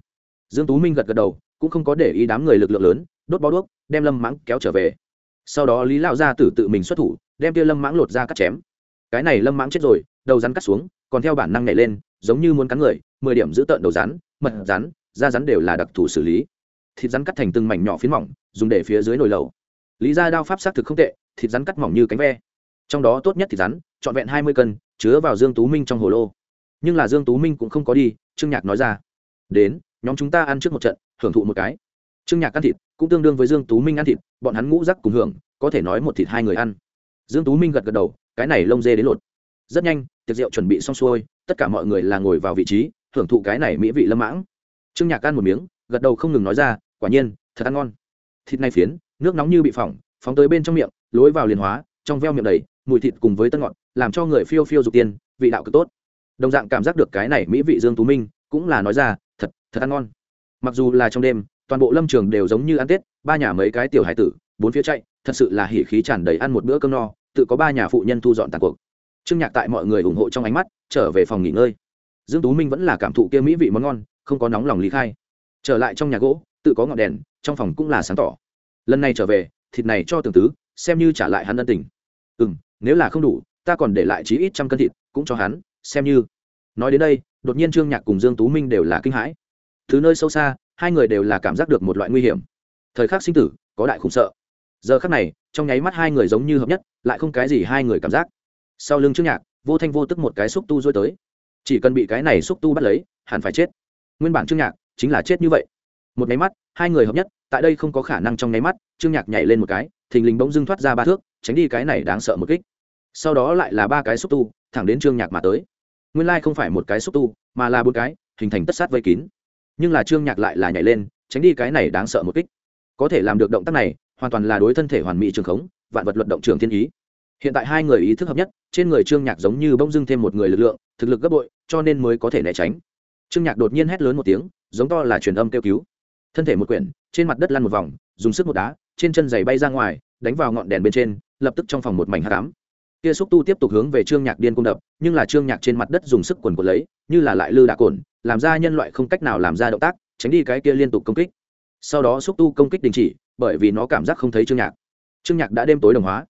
Dương tú minh gật gật đầu, cũng không có để ý đám người lực lượng lớn, đốt bó đuốc, đem lâm mãng kéo trở về sau đó lý lão gia tử tự mình xuất thủ, đem kia lâm mãng lột ra cắt chém. Cái này lâm mãng chết rồi, đầu rắn cắt xuống, còn theo bản năng nhảy lên, giống như muốn cắn người, mười điểm giữ tợn đầu rắn, mật rắn, da rắn đều là đặc thù xử lý. Thịt rắn cắt thành từng mảnh nhỏ phiến mỏng, dùng để phía dưới nồi lẩu. Lý ra đao pháp xác thực không tệ, thịt rắn cắt mỏng như cánh ve. Trong đó tốt nhất thịt rắn, trọn vẹn hai mươi cân, chứa vào dương tú minh trong hồ lô. Nhưng là dương tú minh cũng không có đi, trương nhạc nói ra, đến, nhóm chúng ta ăn trước một trận hưởng thụ một cái trương nhạc ăn thịt, cũng tương đương với dương tú minh ăn thịt, bọn hắn ngũ rắc cùng hưởng, có thể nói một thịt hai người ăn. Dương tú minh gật gật đầu, cái này lông dê đến lột. Rất nhanh, tiệc rượu chuẩn bị xong xuôi, tất cả mọi người là ngồi vào vị trí, hưởng thụ cái này mỹ vị lâm mãng. Trương nhạc ăn một miếng, gật đầu không ngừng nói ra, quả nhiên, thật ăn ngon. Thịt này phiến, nước nóng như bị phỏng, phóng tới bên trong miệng, lối vào liền hóa, trong veo miệng đầy, mùi thịt cùng với tân ngọt, làm cho người phiêu phiêu dục tiên, vị đạo cực tốt. Đồng dạng cảm giác được cái này mỹ vị dương tú minh, cũng là nói ra, thật thật ăn ngon. Mặc dù là trong đêm toàn bộ lâm trường đều giống như ăn tết, ba nhà mấy cái tiểu hải tử, bốn phía chạy, thật sự là hỉ khí tràn đầy ăn một bữa cơm no, tự có ba nhà phụ nhân thu dọn tàn cuộc. Trương nhạc tại mọi người ủng hộ trong ánh mắt, trở về phòng nghỉ ngơi. Dương tú minh vẫn là cảm thụ kia mỹ vị món ngon, không có nóng lòng lý khai. Trở lại trong nhà gỗ, tự có ngọn đèn, trong phòng cũng là sáng tỏ. Lần này trở về, thịt này cho tường tứ, xem như trả lại hắn ân tình. Ừ m nếu là không đủ, ta còn để lại chí ít trăm cân thịt, cũng cho hắn, xem như. Nói đến đây, đột nhiên trương nhạc cùng dương tú minh đều là kinh hãi. Thứ nơi sâu xa hai người đều là cảm giác được một loại nguy hiểm. Thời khắc sinh tử, có đại khủng sợ. Giờ khắc này, trong nháy mắt hai người giống như hợp nhất, lại không cái gì hai người cảm giác. Sau lưng trước nhạc, vô thanh vô tức một cái xúc tu dối tới. Chỉ cần bị cái này xúc tu bắt lấy, hẳn phải chết. Nguyên bản trương nhạc chính là chết như vậy. Một nháy mắt, hai người hợp nhất, tại đây không có khả năng trong nháy mắt, trương nhạc nhảy lên một cái, thình lình bỗng dưng thoát ra ba thước, tránh đi cái này đáng sợ một kích. Sau đó lại là ba cái xúc tu, thẳng đến trương nhạc mà tới. Nguyên lai không phải một cái xúc tu, mà là bốn cái, hình thành tất sát vây kín nhưng là trương nhạc lại là nhảy lên, tránh đi cái này đáng sợ một kích. Có thể làm được động tác này, hoàn toàn là đối thân thể hoàn mỹ trường khống, vạn vật luận động trường thiên ý. Hiện tại hai người ý thức hợp nhất, trên người trương nhạc giống như bỗng dưng thêm một người lực lượng, thực lực gấp bội, cho nên mới có thể né tránh. Trương nhạc đột nhiên hét lớn một tiếng, giống to là truyền âm kêu cứu. Thân thể một quyển, trên mặt đất lăn một vòng, dùng sức một đá, trên chân giày bay ra ngoài, đánh vào ngọn đèn bên trên, lập tức trong phòng một mảnh hát cám kia xúc tu tiếp tục hướng về trương nhạc điên cung đập, nhưng là trương nhạc trên mặt đất dùng sức quần của lấy, như là lại lư đạ cồn, làm ra nhân loại không cách nào làm ra động tác, tránh đi cái kia liên tục công kích. Sau đó xúc tu công kích đình chỉ, bởi vì nó cảm giác không thấy trương nhạc. Trương nhạc đã đêm tối đồng hóa.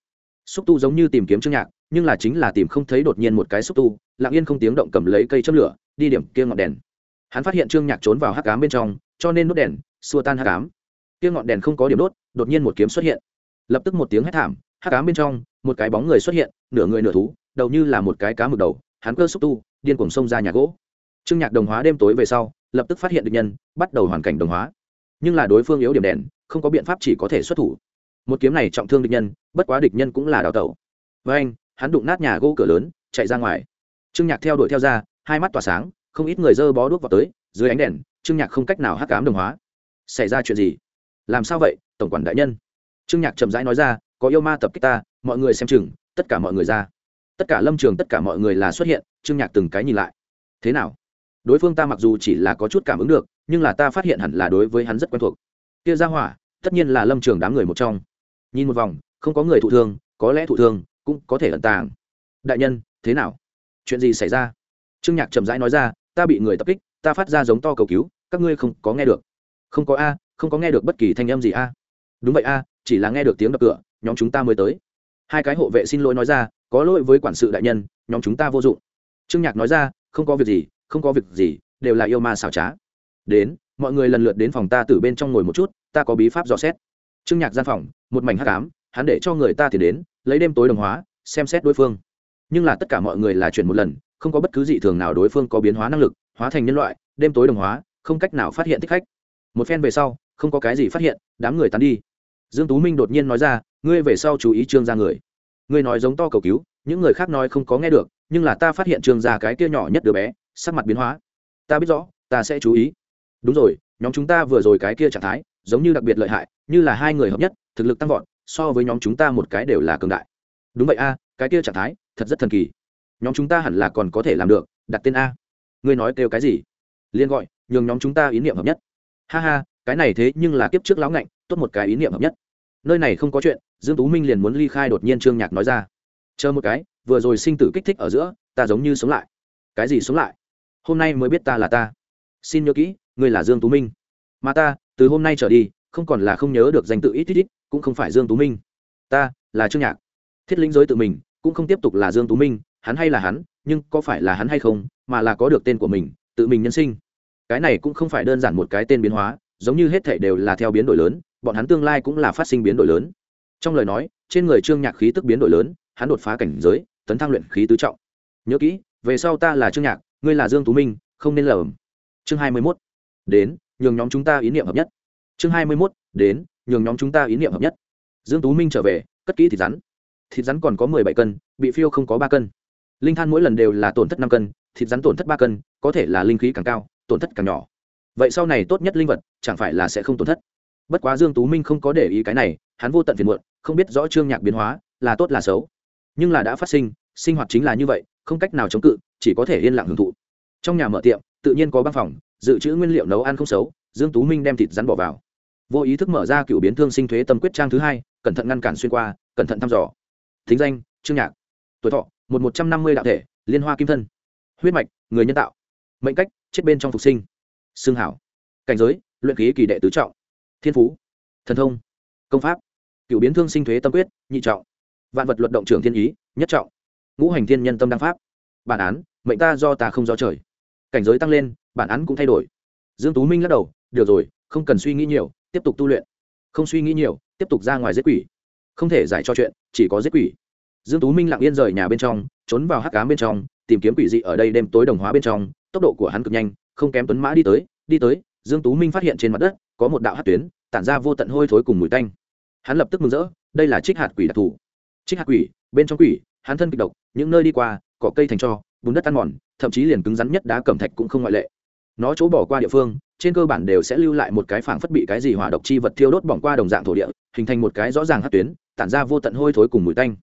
Xúc tu giống như tìm kiếm trương nhạc, nhưng là chính là tìm không thấy đột nhiên một cái xúc tu, lặng yên không tiếng động cầm lấy cây châm lửa, đi điểm kia ngọn đèn. Hắn phát hiện trương nhạc trốn vào hắc cám bên trong, cho nên nút đèn, xua tan hắc cám kia ngọn đèn không có điểm đốt, đột nhiên một kiếm xuất hiện. Lập tức một tiếng hét thảm, hắc cám bên trong, một cái bóng người xuất hiện nửa người nửa thú, đầu như là một cái cá mực đầu, hắn cơ xúc tu, điên cuồng xông ra nhà gỗ. Trương nhạc đồng hóa đêm tối về sau, lập tức phát hiện được nhân, bắt đầu hoàn cảnh đồng hóa. Nhưng là đối phương yếu điểm đèn, không có biện pháp chỉ có thể xuất thủ. Một kiếm này trọng thương địch nhân, bất quá địch nhân cũng là đào tẩu. Với anh, hắn đụng nát nhà gỗ cửa lớn, chạy ra ngoài. Trương nhạc theo đuổi theo ra, hai mắt tỏa sáng, không ít người dơ bó đuốc vào tới, dưới ánh đèn, trương nhạc không cách nào hắc cám đồng hóa. Xảy ra chuyện gì? Làm sao vậy, tổng quản đại nhân? Trương nhạc chậm rãi nói ra, có yêu ma tập kích ta, mọi người xem chừng tất cả mọi người ra. Tất cả lâm trường, tất cả mọi người là xuất hiện, trương nhạc từng cái nhìn lại. Thế nào? Đối phương ta mặc dù chỉ là có chút cảm ứng được, nhưng là ta phát hiện hẳn là đối với hắn rất quen thuộc. Kia ra hỏa, tất nhiên là lâm trường đám người một trong. Nhìn một vòng, không có người thụ thương, có lẽ thụ thương, cũng có thể ẩn tàng. Đại nhân, thế nào? Chuyện gì xảy ra? Trương nhạc chậm rãi nói ra, ta bị người tập kích, ta phát ra giống to cầu cứu, các ngươi không có nghe được. Không có a, không có nghe được bất kỳ thanh âm gì a. Đúng vậy a, chỉ là nghe được tiếng đập cửa, nhóm chúng ta mới tới hai cái hộ vệ xin lỗi nói ra, có lỗi với quản sự đại nhân, nhóm chúng ta vô dụng. Trương nhạc nói ra, không có việc gì, không có việc gì, đều là yêu ma xảo trá. Đến, mọi người lần lượt đến phòng ta từ bên trong ngồi một chút, ta có bí pháp dò xét. Trương nhạc gian phòng, một mảnh hắc ám, hắn để cho người ta thì đến, lấy đêm tối đồng hóa, xem xét đối phương. Nhưng là tất cả mọi người là chuyển một lần, không có bất cứ dị thường nào đối phương có biến hóa năng lực, hóa thành nhân loại, đêm tối đồng hóa, không cách nào phát hiện thích khách. Một phen về sau, không có cái gì phát hiện, đám người tán đi. Dương tú minh đột nhiên nói ra ngươi về sau chú ý trương gia người. Ngươi nói giống to cầu cứu, những người khác nói không có nghe được, nhưng là ta phát hiện trương gia cái kia nhỏ nhất đứa bé, sắc mặt biến hóa. Ta biết rõ, ta sẽ chú ý. Đúng rồi, nhóm chúng ta vừa rồi cái kia trạng thái, giống như đặc biệt lợi hại, như là hai người hợp nhất, thực lực tăng vọt, so với nhóm chúng ta một cái đều là cường đại. Đúng vậy a, cái kia trạng thái, thật rất thần kỳ. Nhóm chúng ta hẳn là còn có thể làm được, đặt tên a. Ngươi nói kêu cái gì? Liên gọi, nhường nhóm chúng ta ý niệm hợp nhất. Ha ha, cái này thế nhưng là kiếp trước lão ngạnh, tốt một cái ý niệm hợp nhất nơi này không có chuyện, dương tú minh liền muốn ly khai đột nhiên trương nhạc nói ra. Chờ một cái, vừa rồi sinh tử kích thích ở giữa, ta giống như sống lại. Cái gì sống lại? Hôm nay mới biết ta là ta. Xin nhớ kỹ, ngươi là dương tú minh. Mà ta, từ hôm nay trở đi, không còn là không nhớ được danh tự ít ít ít, cũng không phải dương tú minh. Ta, là trương nhạc. Thiết lĩnh giới tự mình, cũng không tiếp tục là dương tú minh, hắn hay là hắn, nhưng có phải là hắn hay không, mà là có được tên của mình, tự mình nhân sinh. Cái này cũng không phải đơn giản một cái tên biến hóa, giống như hết thể đều là theo biến đổi lớn bọn hắn tương lai cũng là phát sinh biến đổi lớn. Trong lời nói, trên người trương nhạc khí tức biến đổi lớn, hắn đột phá cảnh giới, tấn thăng luyện khí tứ trọng. Nhớ kỹ, về sau ta là trương nhạc, ngươi là dương tú minh, không nên lầm. Chương hai mươi 21. đến, nhường nhóm chúng ta ý niệm hợp nhất. Chương hai mươi 21. đến, nhường nhóm chúng ta ý niệm hợp nhất. Dương tú minh trở về, cất kỹ thịt rắn. Thịt rắn còn có mười bảy cân, bị phiêu không có ba cân. Linh than mỗi lần đều là tổn thất năm cân, thịt rắn tổn thất ba cân, có thể là linh khí càng cao, tổn thất càng nhỏ. Vậy sau này tốt nhất linh vật, chẳng phải là sẽ không tổn thất bất quá dương tú minh không có để ý cái này, hắn vô tận phiền muộn, không biết rõ trương nhạc biến hóa, là tốt là xấu. Nhưng là đã phát sinh sinh hoạt chính là như vậy, không cách nào chống cự, chỉ có thể yên lặng hưởng thụ. Trong nhà mở tiệm, tự nhiên có băng phòng, dự trữ nguyên liệu nấu ăn không xấu, dương tú minh đem thịt rắn bỏ vào. Vô ý thức mở ra cựu biến thương sinh thuế tâm quyết trang thứ hai, cẩn thận ngăn cản xuyên qua, cẩn thận thăm dò. Thính danh trương nhạc. Tuổi thọ, một một trăm năm mươi đạo thể, liên hoa kim thân. Huyết mạch, người nhân tạo. Mệnh cách, chết bên trong phục sinh. Xương hảo. Cảnh giới, luyện khí kỳ đệ tứ trọng thiên phú, thần thông, công pháp, cựu biến thương sinh thuế tâm quyết, nhị trọng, vạn vật luật động trưởng thiên ý, nhất trọng, ngũ hành thiên nhân tâm đăng pháp. Bản án, mệnh ta do ta không do trời. Cảnh giới tăng lên, bản án cũng thay đổi. Dương tú minh lắc đầu, được rồi, không cần suy nghĩ nhiều, tiếp tục tu luyện. Không suy nghĩ nhiều, tiếp tục ra ngoài giết quỷ. Không thể giải cho chuyện, chỉ có giết quỷ. Dương tú minh lặng yên rời nhà bên trong, trốn vào hắc cám bên trong, tìm kiếm quỷ dị ở đây đêm tối đồng hóa bên trong. Tốc độ của hắn cực nhanh, không kém tuấn mã đi tới đi tới dương tú minh phát hiện trên mặt đất có một đạo hắc tuyến, tản ra vô tận hôi thối cùng mùi tanh. Hắn lập tức mừng rỡ, đây là trích hạt quỷ đặc thù. Trích hạt quỷ, bên trong quỷ, hắn thân kịch độc, những nơi đi qua, cỏ cây thành cho, bùn đất ăn mòn, thậm chí liền cứng rắn nhất đá cẩm thạch cũng không ngoại lệ. Nó chỗ bỏ qua địa phương, trên cơ bản đều sẽ lưu lại một cái phảng phất bị cái gì hỏa độc chi vật thiêu đốt bỏng qua đồng dạng thổ địa, hình thành một cái rõ ràng hát tuyến, tản ra vô tận hôi thối cùng mùi tanh.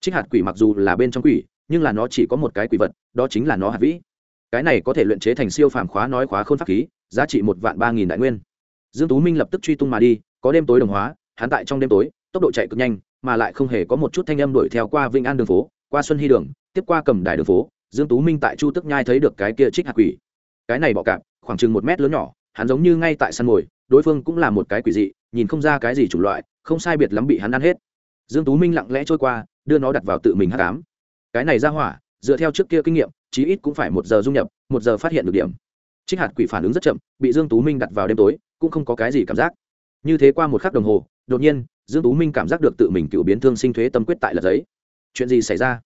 Trích hạt quỷ mặc dù là bên trong quỷ, nhưng là nó chỉ có một cái quỷ vật, đó chính là nó hạt vĩ cái này có thể luyện chế thành siêu phàm khóa nói khóa khôn pháp khí, giá trị một vạn ba nghìn đại nguyên. Dương tú minh lập tức truy tung mà đi, có đêm tối đồng hóa, hắn tại trong đêm tối, tốc độ chạy cực nhanh, mà lại không hề có một chút thanh âm đuổi theo qua vinh an đường phố, qua xuân hy đường, tiếp qua cầm đài đường phố, dương tú minh tại chu tức nhai thấy được cái kia trích hạt quỷ. Cái này bọ cạp, khoảng chừng một mét lớn nhỏ, hắn giống như ngay tại sân mồi, đối phương cũng là một cái quỷ dị, nhìn không ra cái gì chủng loại, không sai biệt lắm bị hắn ăn hết. Dương tú minh lặng lẽ trôi qua, đưa nó đặt vào tự mình hắc ám. Cái này ra hỏa, dựa theo trước kia kinh nghiệm chí ít cũng phải một giờ dung nhập, một giờ phát hiện được điểm. Trích hạt quỷ phản ứng rất chậm, bị dương tú minh đặt vào đêm tối, cũng không có cái gì cảm giác. Như thế qua một khắc đồng hồ, đột nhiên, dương tú minh cảm giác được tự mình cựu biến thương sinh thuế tâm quyết tại lật giấy. Chuyện gì xảy ra?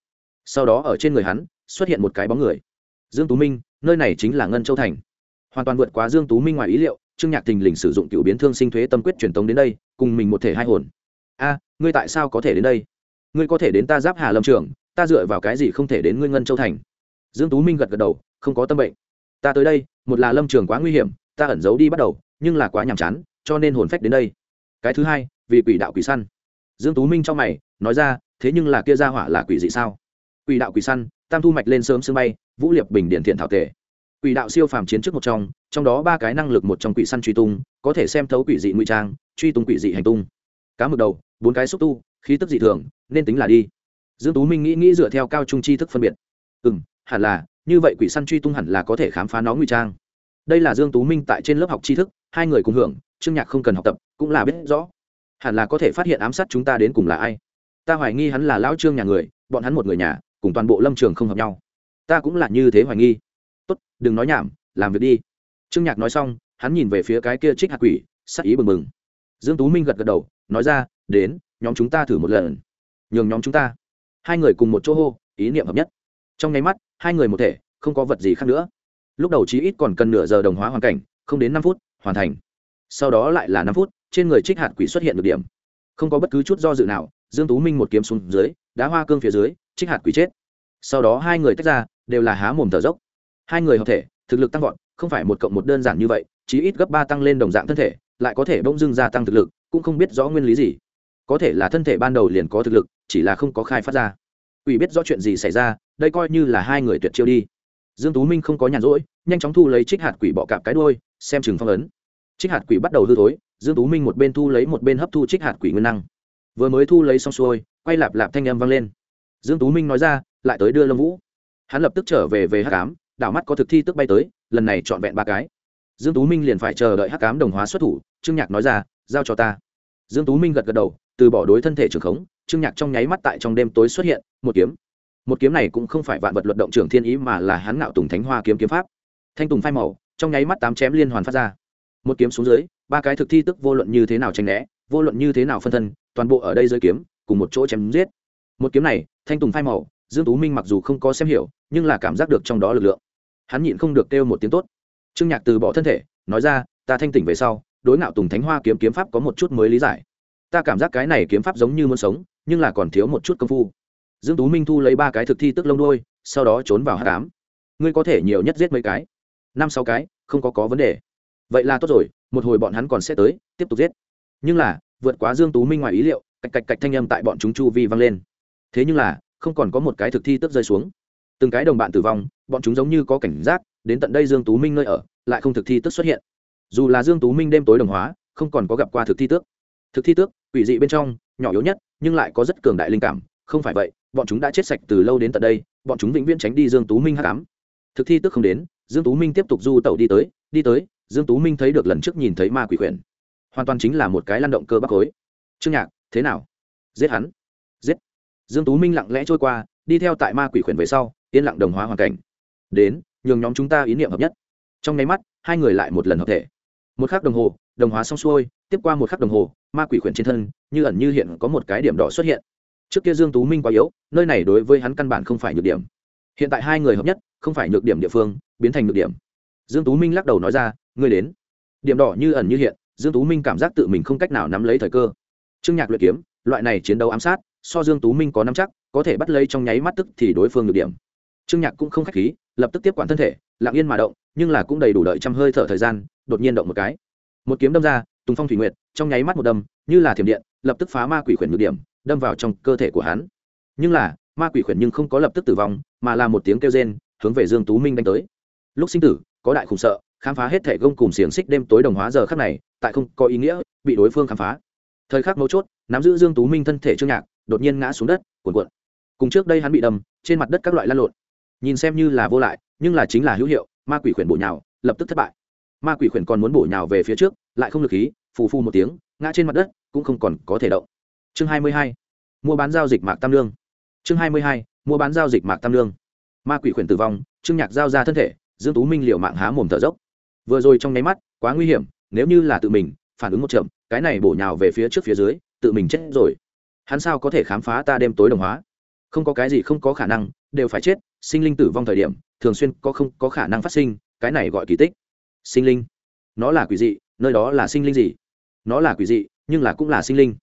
Sau đó ở trên người hắn, xuất hiện một cái bóng người. Dương tú minh, nơi này chính là ngân châu thành. Hoàn toàn vượt quá dương tú minh ngoài ý liệu, trương nhạc tình lình sử dụng cựu biến thương sinh thuế tâm quyết truyền tống đến đây, cùng mình một thể hai hồn. A, ngươi tại sao có thể đến đây? Ngươi có thể đến ta giáp hà lâm trường, ta dựa vào cái gì không thể đến ngươi ngân châu thành? Dương tú minh gật gật đầu, không có tâm bệnh. Ta tới đây, một là lâm trường quá nguy hiểm, ta ẩn giấu đi bắt đầu, nhưng là quá nhàm chán, cho nên hồn phách đến đây. Cái thứ hai, vì quỷ đạo quỷ săn. Dương tú minh trong mày, nói ra, thế nhưng là kia ra hỏa là quỷ dị sao? Quỷ đạo quỷ săn, tam thu mạch lên sớm sương bay, vũ liệp bình điển thiện thảo tề. Quỷ đạo siêu phàm chiến trước một trong trong đó ba cái năng lực một trong quỷ săn truy tung, có thể xem thấu quỷ dị ngụy trang, truy tung quỷ dị hành tung. Cá mực đầu, bốn cái xúc tu, khí tức dị thường, nên tính là đi. Dương tú minh nghĩ nghĩ dựa theo cao trung tri thức phân biệt. Ừ m hẳn là, như vậy quỷ săn truy tung hẳn là có thể khám phá nó ngụy trang. Đây là dương tú minh tại trên lớp học tri thức, hai người cùng hưởng, trương nhạc không cần học tập, cũng là biết rõ. Hẳn là có thể phát hiện ám sát chúng ta đến cùng là ai. Ta hoài nghi hắn là lão trương nhà người, bọn hắn một người nhà, cùng toàn bộ lâm trường không hợp nhau. Ta cũng là như thế hoài nghi. Tốt, đừng nói nhảm, làm việc đi. Trương nhạc nói xong, hắn nhìn về phía cái kia trích hạt quỷ, sắc ý bừng bừng. Dương tú minh gật gật đầu, nói ra, đến, nhóm chúng ta thử một lần. Nhường nhóm chúng ta. Hai người cùng một chỗ hô, ý niệm hợp nhất. Trong nháy mắt hai người một thể, không có vật gì khác nữa. Lúc đầu chí ít còn cần nửa giờ đồng hóa hoàn cảnh, không đến năm phút, hoàn thành. Sau đó lại là năm phút, trên người trích hạt quỷ xuất hiện được điểm. Không có bất cứ chút do dự nào, dương tú minh một kiếm xuống dưới, đá hoa cương phía dưới, trích hạt quỷ chết. Sau đó hai người tách ra, đều là há mồm thở dốc. Hai người hợp thể, thực lực tăng vọt, không phải một cộng một đơn giản như vậy, chí ít gấp ba tăng lên đồng dạng thân thể, lại có thể bỗng dưng gia tăng thực lực, cũng không biết rõ nguyên lý gì. Có thể là thân thể ban đầu liền có thực lực, chỉ là không có khai phát ra quỷ biết rõ chuyện gì xảy ra, đây coi như là hai người tuyệt chiêu đi. Dương tú minh không có nhàn rỗi, nhanh chóng thu lấy trích hạt quỷ bọ cạp cái đuôi, xem chừng phong ấn. Trích hạt quỷ bắt đầu hư thối, dương tú minh một bên thu lấy một bên hấp thu trích hạt quỷ nguyên năng. Vừa mới thu lấy xong xuôi, quay lạp lạp thanh âm vang lên. Dương tú minh nói ra, lại tới đưa lâm vũ. Hắn lập tức trở về về hắc ám, đảo mắt có thực thi tức bay tới, lần này chọn vẹn ba cái. Dương tú minh liền phải chờ đợi hắc ám đồng hóa xuất thủ, trương nhạc nói ra, giao cho ta. Dương tú minh gật gật đầu, từ bỏ đối thân thể trường khống trương nhạc trong nháy mắt tại trong đêm tối xuất hiện, một kiếm. Một kiếm này cũng không phải vạn vật luận động trưởng thiên ý mà là hắn ngạo tùng thánh hoa kiếm kiếm pháp. Thanh tùng phai màu, trong nháy mắt tám chém liên hoàn phát ra. Một kiếm xuống dưới, ba cái thực thi tức vô luận như thế nào tranh né, vô luận như thế nào phân thân, toàn bộ ở đây rơi kiếm, cùng một chỗ chém giết. Một kiếm này, thanh tùng phai màu, dương tú minh mặc dù không có xem hiểu, nhưng là cảm giác được trong đó lực lượng. Hắn nhịn không được kêu một tiếng tốt. Trương nhạc từ bỏ thân thể, nói ra, ta thanh tỉnh về sau, đối ngạo tùng thánh hoa kiếm kiếm pháp có một chút mới lý giải. Ta cảm giác cái này kiếm pháp giống như muốn sống nhưng là còn thiếu một chút công phu. Dương tú minh thu lấy ba cái thực thi tức lông đôi sau đó trốn vào hát cám ngươi có thể nhiều nhất giết mấy cái? Năm sáu cái, không có có vấn đề. Vậy là tốt rồi, một hồi bọn hắn còn sẽ tới, tiếp tục giết. Nhưng là, vượt quá dương tú minh ngoài ý liệu, cạch cạch cạch thanh âm tại bọn chúng chu vi vang lên. Thế nhưng là, không còn có một cái thực thi tức rơi xuống. Từng cái đồng bạn tử vong, bọn chúng giống như có cảnh giác, đến tận đây dương tú minh nơi ở, lại không thực thi tức xuất hiện. Dù là dương tú minh đêm tối đồng hóa, không còn có gặp qua thực thi tước. Thực thi tước, quỷ dị bên trong, nhỏ yếu nhất nhưng lại có rất cường đại linh cảm, không phải vậy, bọn chúng đã chết sạch từ lâu đến tận đây, bọn chúng vĩnh viễn tránh đi dương tú minh hát cám thực thi tức không đến, dương tú minh tiếp tục du tẩu đi tới đi tới, dương tú minh thấy được lần trước nhìn thấy ma quỷ quyển. Hoàn toàn chính là một cái lăn động cơ bắc khối trương nhạc, thế nào? Giết hắn. Giết. Dương tú minh lặng lẽ trôi qua, đi theo tại ma quỷ quyển về sau, yên lặng đồng hóa hoàn cảnh. Đến, nhường nhóm chúng ta ý niệm hợp nhất. Trong nháy mắt, hai người lại một lần hợp thể. Một khắc đồng hồ, đồng hóa xong xuôi tiếp qua một khắc đồng hồ, ma quỷ quyển trên thân, như ẩn như hiện có một cái điểm đỏ xuất hiện. Trước kia dương tú minh quá yếu, nơi này đối với hắn căn bản không phải nhược điểm. Hiện tại hai người hợp nhất, không phải nhược điểm địa phương, biến thành nhược điểm. Dương tú minh lắc đầu nói ra, ngươi đến. Điểm đỏ như ẩn như hiện, dương tú minh cảm giác tự mình không cách nào nắm lấy thời cơ. Trương nhạc luyện kiếm, loại này chiến đấu ám sát, so dương tú minh có nắm chắc, có thể bắt lấy trong nháy mắt tức thì đối phương nhược điểm. Trương nhạc cũng không khách khí, lập tức tiếp quản thân thể, lặng yên mà động, nhưng là cũng đầy đủ đợi trăm hơi thở thời gian, đột nhiên động một cái. Một kiếm đâm ra tùng phong thủy nguyệt, trong nháy mắt một đâm, như là thiểm điện, lập tức phá ma quỷ khuyển nhược điểm, đâm vào trong cơ thể của hắn. Nhưng là, ma quỷ khuyển nhưng không có lập tức tử vong, mà là một tiếng kêu rên, hướng về dương tú minh đánh tới. Lúc sinh tử, có đại khủng sợ, khám phá hết thể gông cùng xiềng xích đêm tối đồng hóa giờ khắc này, tại không có ý nghĩa, bị đối phương khám phá. Thời khắc mấu chốt, nắm giữ dương tú minh thân thể trương nhạc, đột nhiên ngã xuống đất cuộn cuộn. Cùng trước đây hắn bị đâm, trên mặt đất các loại lăn lộn. Nhìn xem như là vô lại, nhưng là chính là hữu hiệu, ma quỷ khuyển bổ nhào, lập tức thất bại. Ma quỷ khuyển còn muốn bổ nhào về phía trước lại không lực khí, phù phu một tiếng, ngã trên mặt đất, cũng không còn có thể động. Chương 22. mua bán giao dịch mạc tam lương. Chương 22. mua bán giao dịch mạc tam lương. Ma quỷ khuyển tử vong, trương nhạc giao ra thân thể, dương tú minh liệu mạng há mồm thở dốc. Vừa rồi trong nháy mắt, quá nguy hiểm, nếu như là tự mình, phản ứng một chậm, cái này bổ nhào về phía trước phía dưới, tự mình chết rồi. Hắn sao có thể khám phá ta đêm tối đồng hóa? Không có cái gì không có khả năng, đều phải chết, sinh linh tử vong thời điểm, thường xuyên có không có khả năng phát sinh, cái này gọi kỳ tích. Sinh linh, nó là quỷ dị nơi đó là sinh linh gì? Nó là quỷ dị, nhưng là cũng là sinh linh.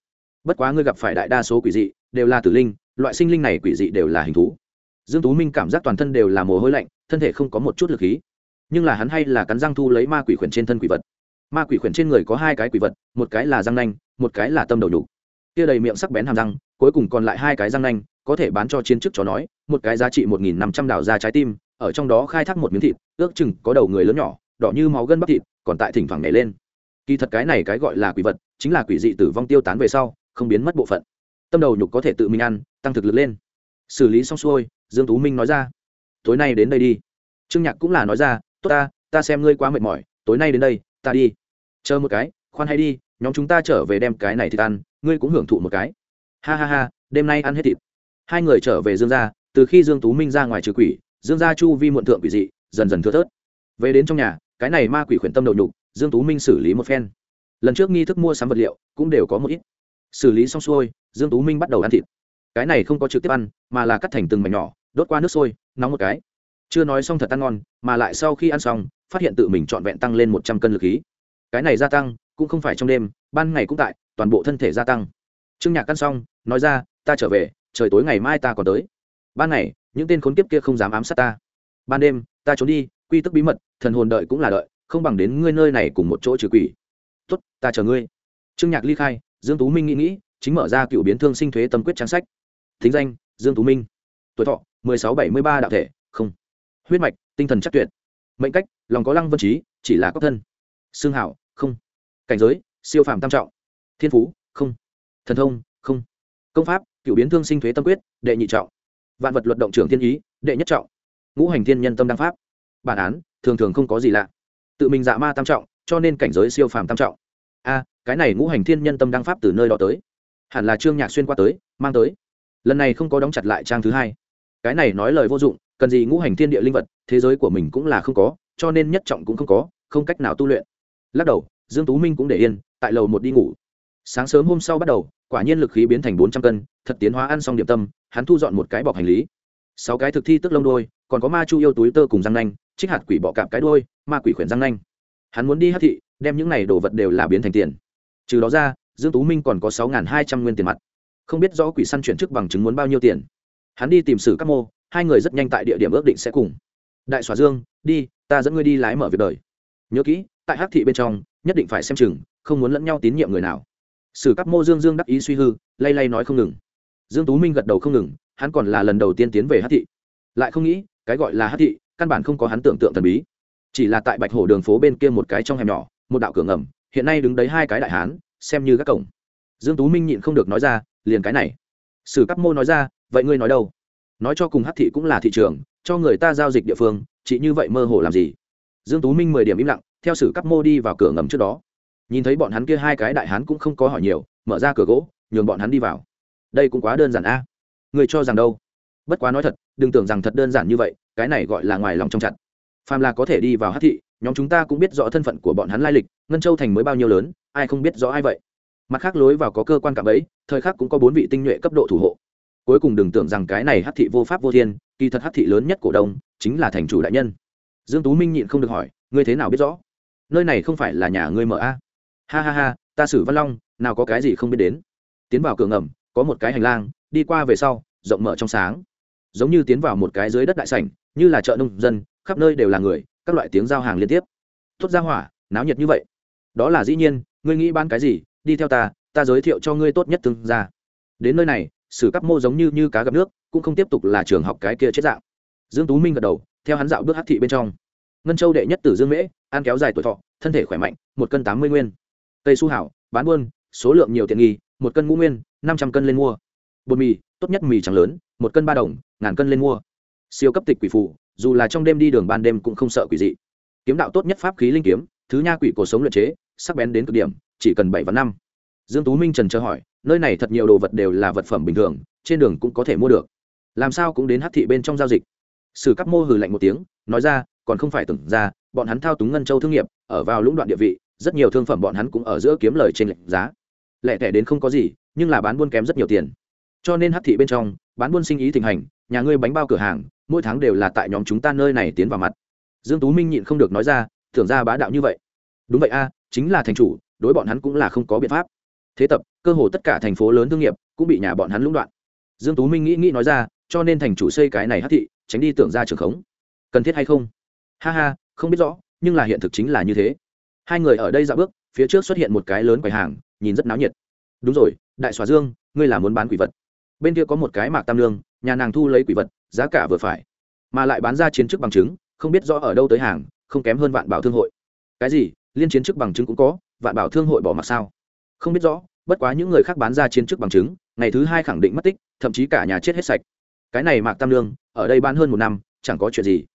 Bất quá ngươi gặp phải đại đa số quỷ dị, đều là tử linh, loại sinh linh này quỷ dị đều là hình thú. Dương tú minh cảm giác toàn thân đều là mồ hôi lạnh, thân thể không có một chút lực khí. Nhưng là hắn hay là cắn răng thu lấy ma quỷ khuyển trên thân quỷ vật. Ma quỷ khuyển trên người có hai cái quỷ vật, một cái là răng nanh, một cái là tâm đầu nhục. Kia đầy miệng sắc bén hàm răng, cuối cùng còn lại hai cái răng nanh, có thể bán cho chiến chức chó nói, một cái giá trị một nghìn năm trăm đào ra trái tim, ở trong đó khai thác một miếng thịt, ước chừng có đầu người lớn nhỏ, đỏ như máu gân bắp thịt, còn tại thỉnh thoảng nhảy lên kỳ thật cái này cái gọi là quỷ vật, chính là quỷ dị tử vong tiêu tán về sau, không biến mất bộ phận. Tâm đầu nhục có thể tự mình ăn, tăng thực lực lên. Xử lý xong xuôi, dương tú minh nói ra, tối nay đến đây đi. Trương nhạc cũng là nói ra, tốt ta ta xem ngươi quá mệt mỏi, tối nay đến đây, ta đi. Chờ một cái, khoan hay đi, nhóm chúng ta trở về đem cái này thì ăn, ngươi cũng hưởng thụ một cái. Ha ha ha, đêm nay ăn hết thịt. Hai người trở về dương gia, từ khi dương tú minh ra ngoài trừ quỷ, dương gia chu vi muộn thượng quỷ dị, dần dần thưa thớt. Về đến trong nhà, cái này ma quỷ khuyển tâm đầu nhục dương tú minh xử lý một phen. Lần trước nghi thức mua sắm vật liệu cũng đều có một ít. Xử lý xong xuôi, dương tú minh bắt đầu ăn thịt. Cái này không có trực tiếp ăn, mà là cắt thành từng mảnh nhỏ, đốt qua nước sôi, nóng một cái. Chưa nói xong thật ăn ngon, mà lại sau khi ăn xong, phát hiện tự mình trọn vẹn tăng lên một trăm cân lực khí. Cái này gia tăng cũng không phải trong đêm, ban ngày cũng tại, toàn bộ thân thể gia tăng. Trương nhạc ăn xong, nói ra, ta trở về, trời tối ngày mai ta còn tới. Ban ngày, những tên khốn kiếp kia không dám ám sát ta. Ban đêm, ta trốn đi, quy tức bí mật, thần hồn đợi cũng là đợi không bằng đến ngươi nơi này cùng một chỗ trừ quỷ. Tốt, ta chờ ngươi. Trương nhạc ly khai, dương tú minh nghĩ nghĩ, chính mở ra cựu biến thương sinh thuế tâm quyết trang sách. Thính danh, dương tú minh. Tuổi thọ 1673 đạo thể, không. Huyết mạch, tinh thần chắc tuyệt. Mệnh cách, lòng có lăng vân trí, chỉ là cốc thân. Xương hảo, không. Cảnh giới, siêu phàm tam trọng. Thiên phú, không. Thần thông, không. Công pháp, cựu biến thương sinh thuế tâm quyết, đệ nhị trọng. Vạn vật luật động trưởng thiên ý, đệ nhất trọng. Ngũ hành thiên nhân tâm đăng pháp. Bản án, thường thường không có gì lạ tự mình dạ ma tam trọng, cho nên cảnh giới siêu phàm tam trọng. A, cái này ngũ hành thiên nhân tâm đăng pháp từ nơi đó tới. Hẳn là trương nhạc xuyên qua tới, mang tới. Lần này không có đóng chặt lại trang thứ hai. Cái này nói lời vô dụng, cần gì ngũ hành thiên địa linh vật, thế giới của mình cũng là không có, cho nên nhất trọng cũng không có, không cách nào tu luyện. Lắc đầu, dương tú minh cũng để yên, tại lầu một đi ngủ. Sáng sớm hôm sau bắt đầu, quả nhiên lực khí biến thành bốn trăm cân, thật tiến hóa ăn xong điểm tâm, hắn thu dọn một cái bọc hành lý. Sáu cái thực thi tức lông đôi còn có ma chu yêu túi tơ cùng răng nanh, trích hạt quỷ bọ cạp cái đôi ma quỷ khuyển răng nanh. Hắn muốn đi hát thị, đem những này đồ vật đều là biến thành tiền. Trừ đó ra, dương tú minh còn có sáu hai trăm nguyên tiền mặt. Không biết rõ quỷ săn chuyển chức bằng chứng muốn bao nhiêu tiền. Hắn đi tìm sử các mô, hai người rất nhanh tại địa điểm ước định sẽ cùng. Đại xóa dương, đi, ta dẫn ngươi đi lái mở việc đời. Nhớ kỹ, tại hát thị bên trong, nhất định phải xem chừng, không muốn lẫn nhau tín nhiệm người nào. Sử các mô dương dương đắc ý suy hư, lay lay nói không ngừng. Dương tú minh gật đầu không ngừng, hắn còn là lần đầu tiên tiến về hát thị. Lại không nghĩ cái gọi là hát thị, căn bản không có hắn tưởng tượng thần bí. Chỉ là tại bạch hổ đường phố bên kia một cái trong hẻm nhỏ, một đạo cửa ngầm, hiện nay đứng đấy hai cái đại hán, xem như các cổng. Dương tú minh nhịn không được nói ra, liền cái này. Sử các mô nói ra, vậy ngươi nói đâu? Nói cho cùng hát thị cũng là thị trường, cho người ta giao dịch địa phương chỉ như vậy mơ hồ làm gì? Dương tú minh mười điểm im lặng, theo sử các mô đi vào cửa ngầm trước đó. Nhìn thấy bọn hắn kia hai cái đại hán cũng không có hỏi nhiều, mở ra cửa gỗ, nhường bọn hắn đi vào. Đây cũng quá đơn giản a. Người cho rằng đâu? Bất quá nói thật, đừng tưởng rằng thật đơn giản như vậy, cái này gọi là ngoài lòng trong chặt. Phàm là có thể đi vào hát thị, nhóm chúng ta cũng biết rõ thân phận của bọn hắn lai lịch, ngân châu thành mới bao nhiêu lớn, ai không biết rõ ai vậy. Mặt khác lối vào có cơ quan cạm ấy thời khắc cũng có bốn vị tinh nhuệ cấp độ thủ hộ. Cuối cùng đừng tưởng rằng cái này hát thị vô pháp vô thiên, kỳ thật hát thị lớn nhất cổ đông chính là thành chủ đại nhân. Dương tú minh nhịn không được hỏi, ngươi thế nào biết rõ? Nơi này không phải là nhà ngươi mở a? Ha ha ha, ta xử văn long, nào có cái gì không biết đến. Tiến vào cửa ngầm, có một cái hành lang, đi qua về sau, rộng mở trong sáng giống như tiến vào một cái dưới đất đại sảnh, như là chợ nông dân, khắp nơi đều là người, các loại tiếng giao hàng liên tiếp. Tốt ra hỏa, náo nhiệt như vậy. Đó là dĩ nhiên, ngươi nghĩ bán cái gì, đi theo ta ta giới thiệu cho ngươi tốt nhất tương ra đến nơi này, sử cấp mô giống như như cá gặp nước, cũng không tiếp tục là trường học cái kia chết dạng. Dương tú minh gật đầu, theo hắn dạo bước hắc thị bên trong. Ngân châu đệ nhất tử dương mễ, ăn kéo dài tuổi thọ, thân thể khỏe mạnh, một cân tám mươi nguyên. Tây su hảo, bán buôn, số lượng nhiều tiện nghi, một cân ngũ nguyên, năm trăm cân lên mua. Bột mì, tốt nhất mì trắng lớn một cân ba đồng, ngàn cân lên mua. Siêu cấp tịch quỷ phù dù là trong đêm đi đường ban đêm cũng không sợ quỷ dị. Kiếm đạo tốt nhất pháp khí linh kiếm, thứ nha quỷ cổ sống luyện chế, sắc bén đến cực điểm, chỉ cần bảy và năm. Dương tú minh trần chờ hỏi, nơi này thật nhiều đồ vật đều là vật phẩm bình thường, trên đường cũng có thể mua được. Làm sao cũng đến hát thị bên trong giao dịch. Sử các mô hừ lạnh một tiếng, nói ra, còn không phải tưởng ra, bọn hắn thao túng ngân châu thương nghiệp, ở vào lũng đoạn địa vị, rất nhiều thương phẩm bọn hắn cũng ở giữa kiếm lời trên lệnh giá. Lẻ tẻ đến không có gì, nhưng là bán buôn kém rất nhiều tiền cho nên hắc thị bên trong, bán buôn sinh ý thịnh hành, nhà ngươi bánh bao cửa hàng, mỗi tháng đều là tại nhóm chúng ta nơi này tiến vào mặt. Dương tú minh nhịn không được nói ra tưởng ra bá đạo như vậy. Đúng vậy a, chính là thành chủ, đối bọn hắn cũng là không có biện pháp. Thế tập, cơ hồ tất cả thành phố lớn thương nghiệp cũng bị nhà bọn hắn lũng đoạn. Dương tú minh nghĩ nghĩ nói ra, cho nên thành chủ xây cái này hắc thị, tránh đi tưởng ra trường khống. Cần thiết hay không? Ha ha, không biết rõ, nhưng là hiện thực chính là như thế. Hai người ở đây dạo bước, phía trước xuất hiện một cái lớn quầy hàng, nhìn rất náo nhiệt. Đúng rồi, đại xóa dương, ngươi là muốn bán quỷ vật bên kia có một cái mạc tam lương, nhà nàng thu lấy quỷ vật, giá cả vừa phải, mà lại bán ra chiến chức bằng chứng, không biết rõ ở đâu tới hàng, không kém hơn vạn bảo thương hội. Cái gì? Liên chiến chức bằng chứng cũng có, vạn bảo thương hội bỏ mặc sao? Không biết rõ, bất quá những người khác bán ra chiến chức bằng chứng, ngày thứ hai khẳng định mất tích, thậm chí cả nhà chết hết sạch. Cái này mạc tam lương, ở đây bán hơn một năm, chẳng có chuyện gì.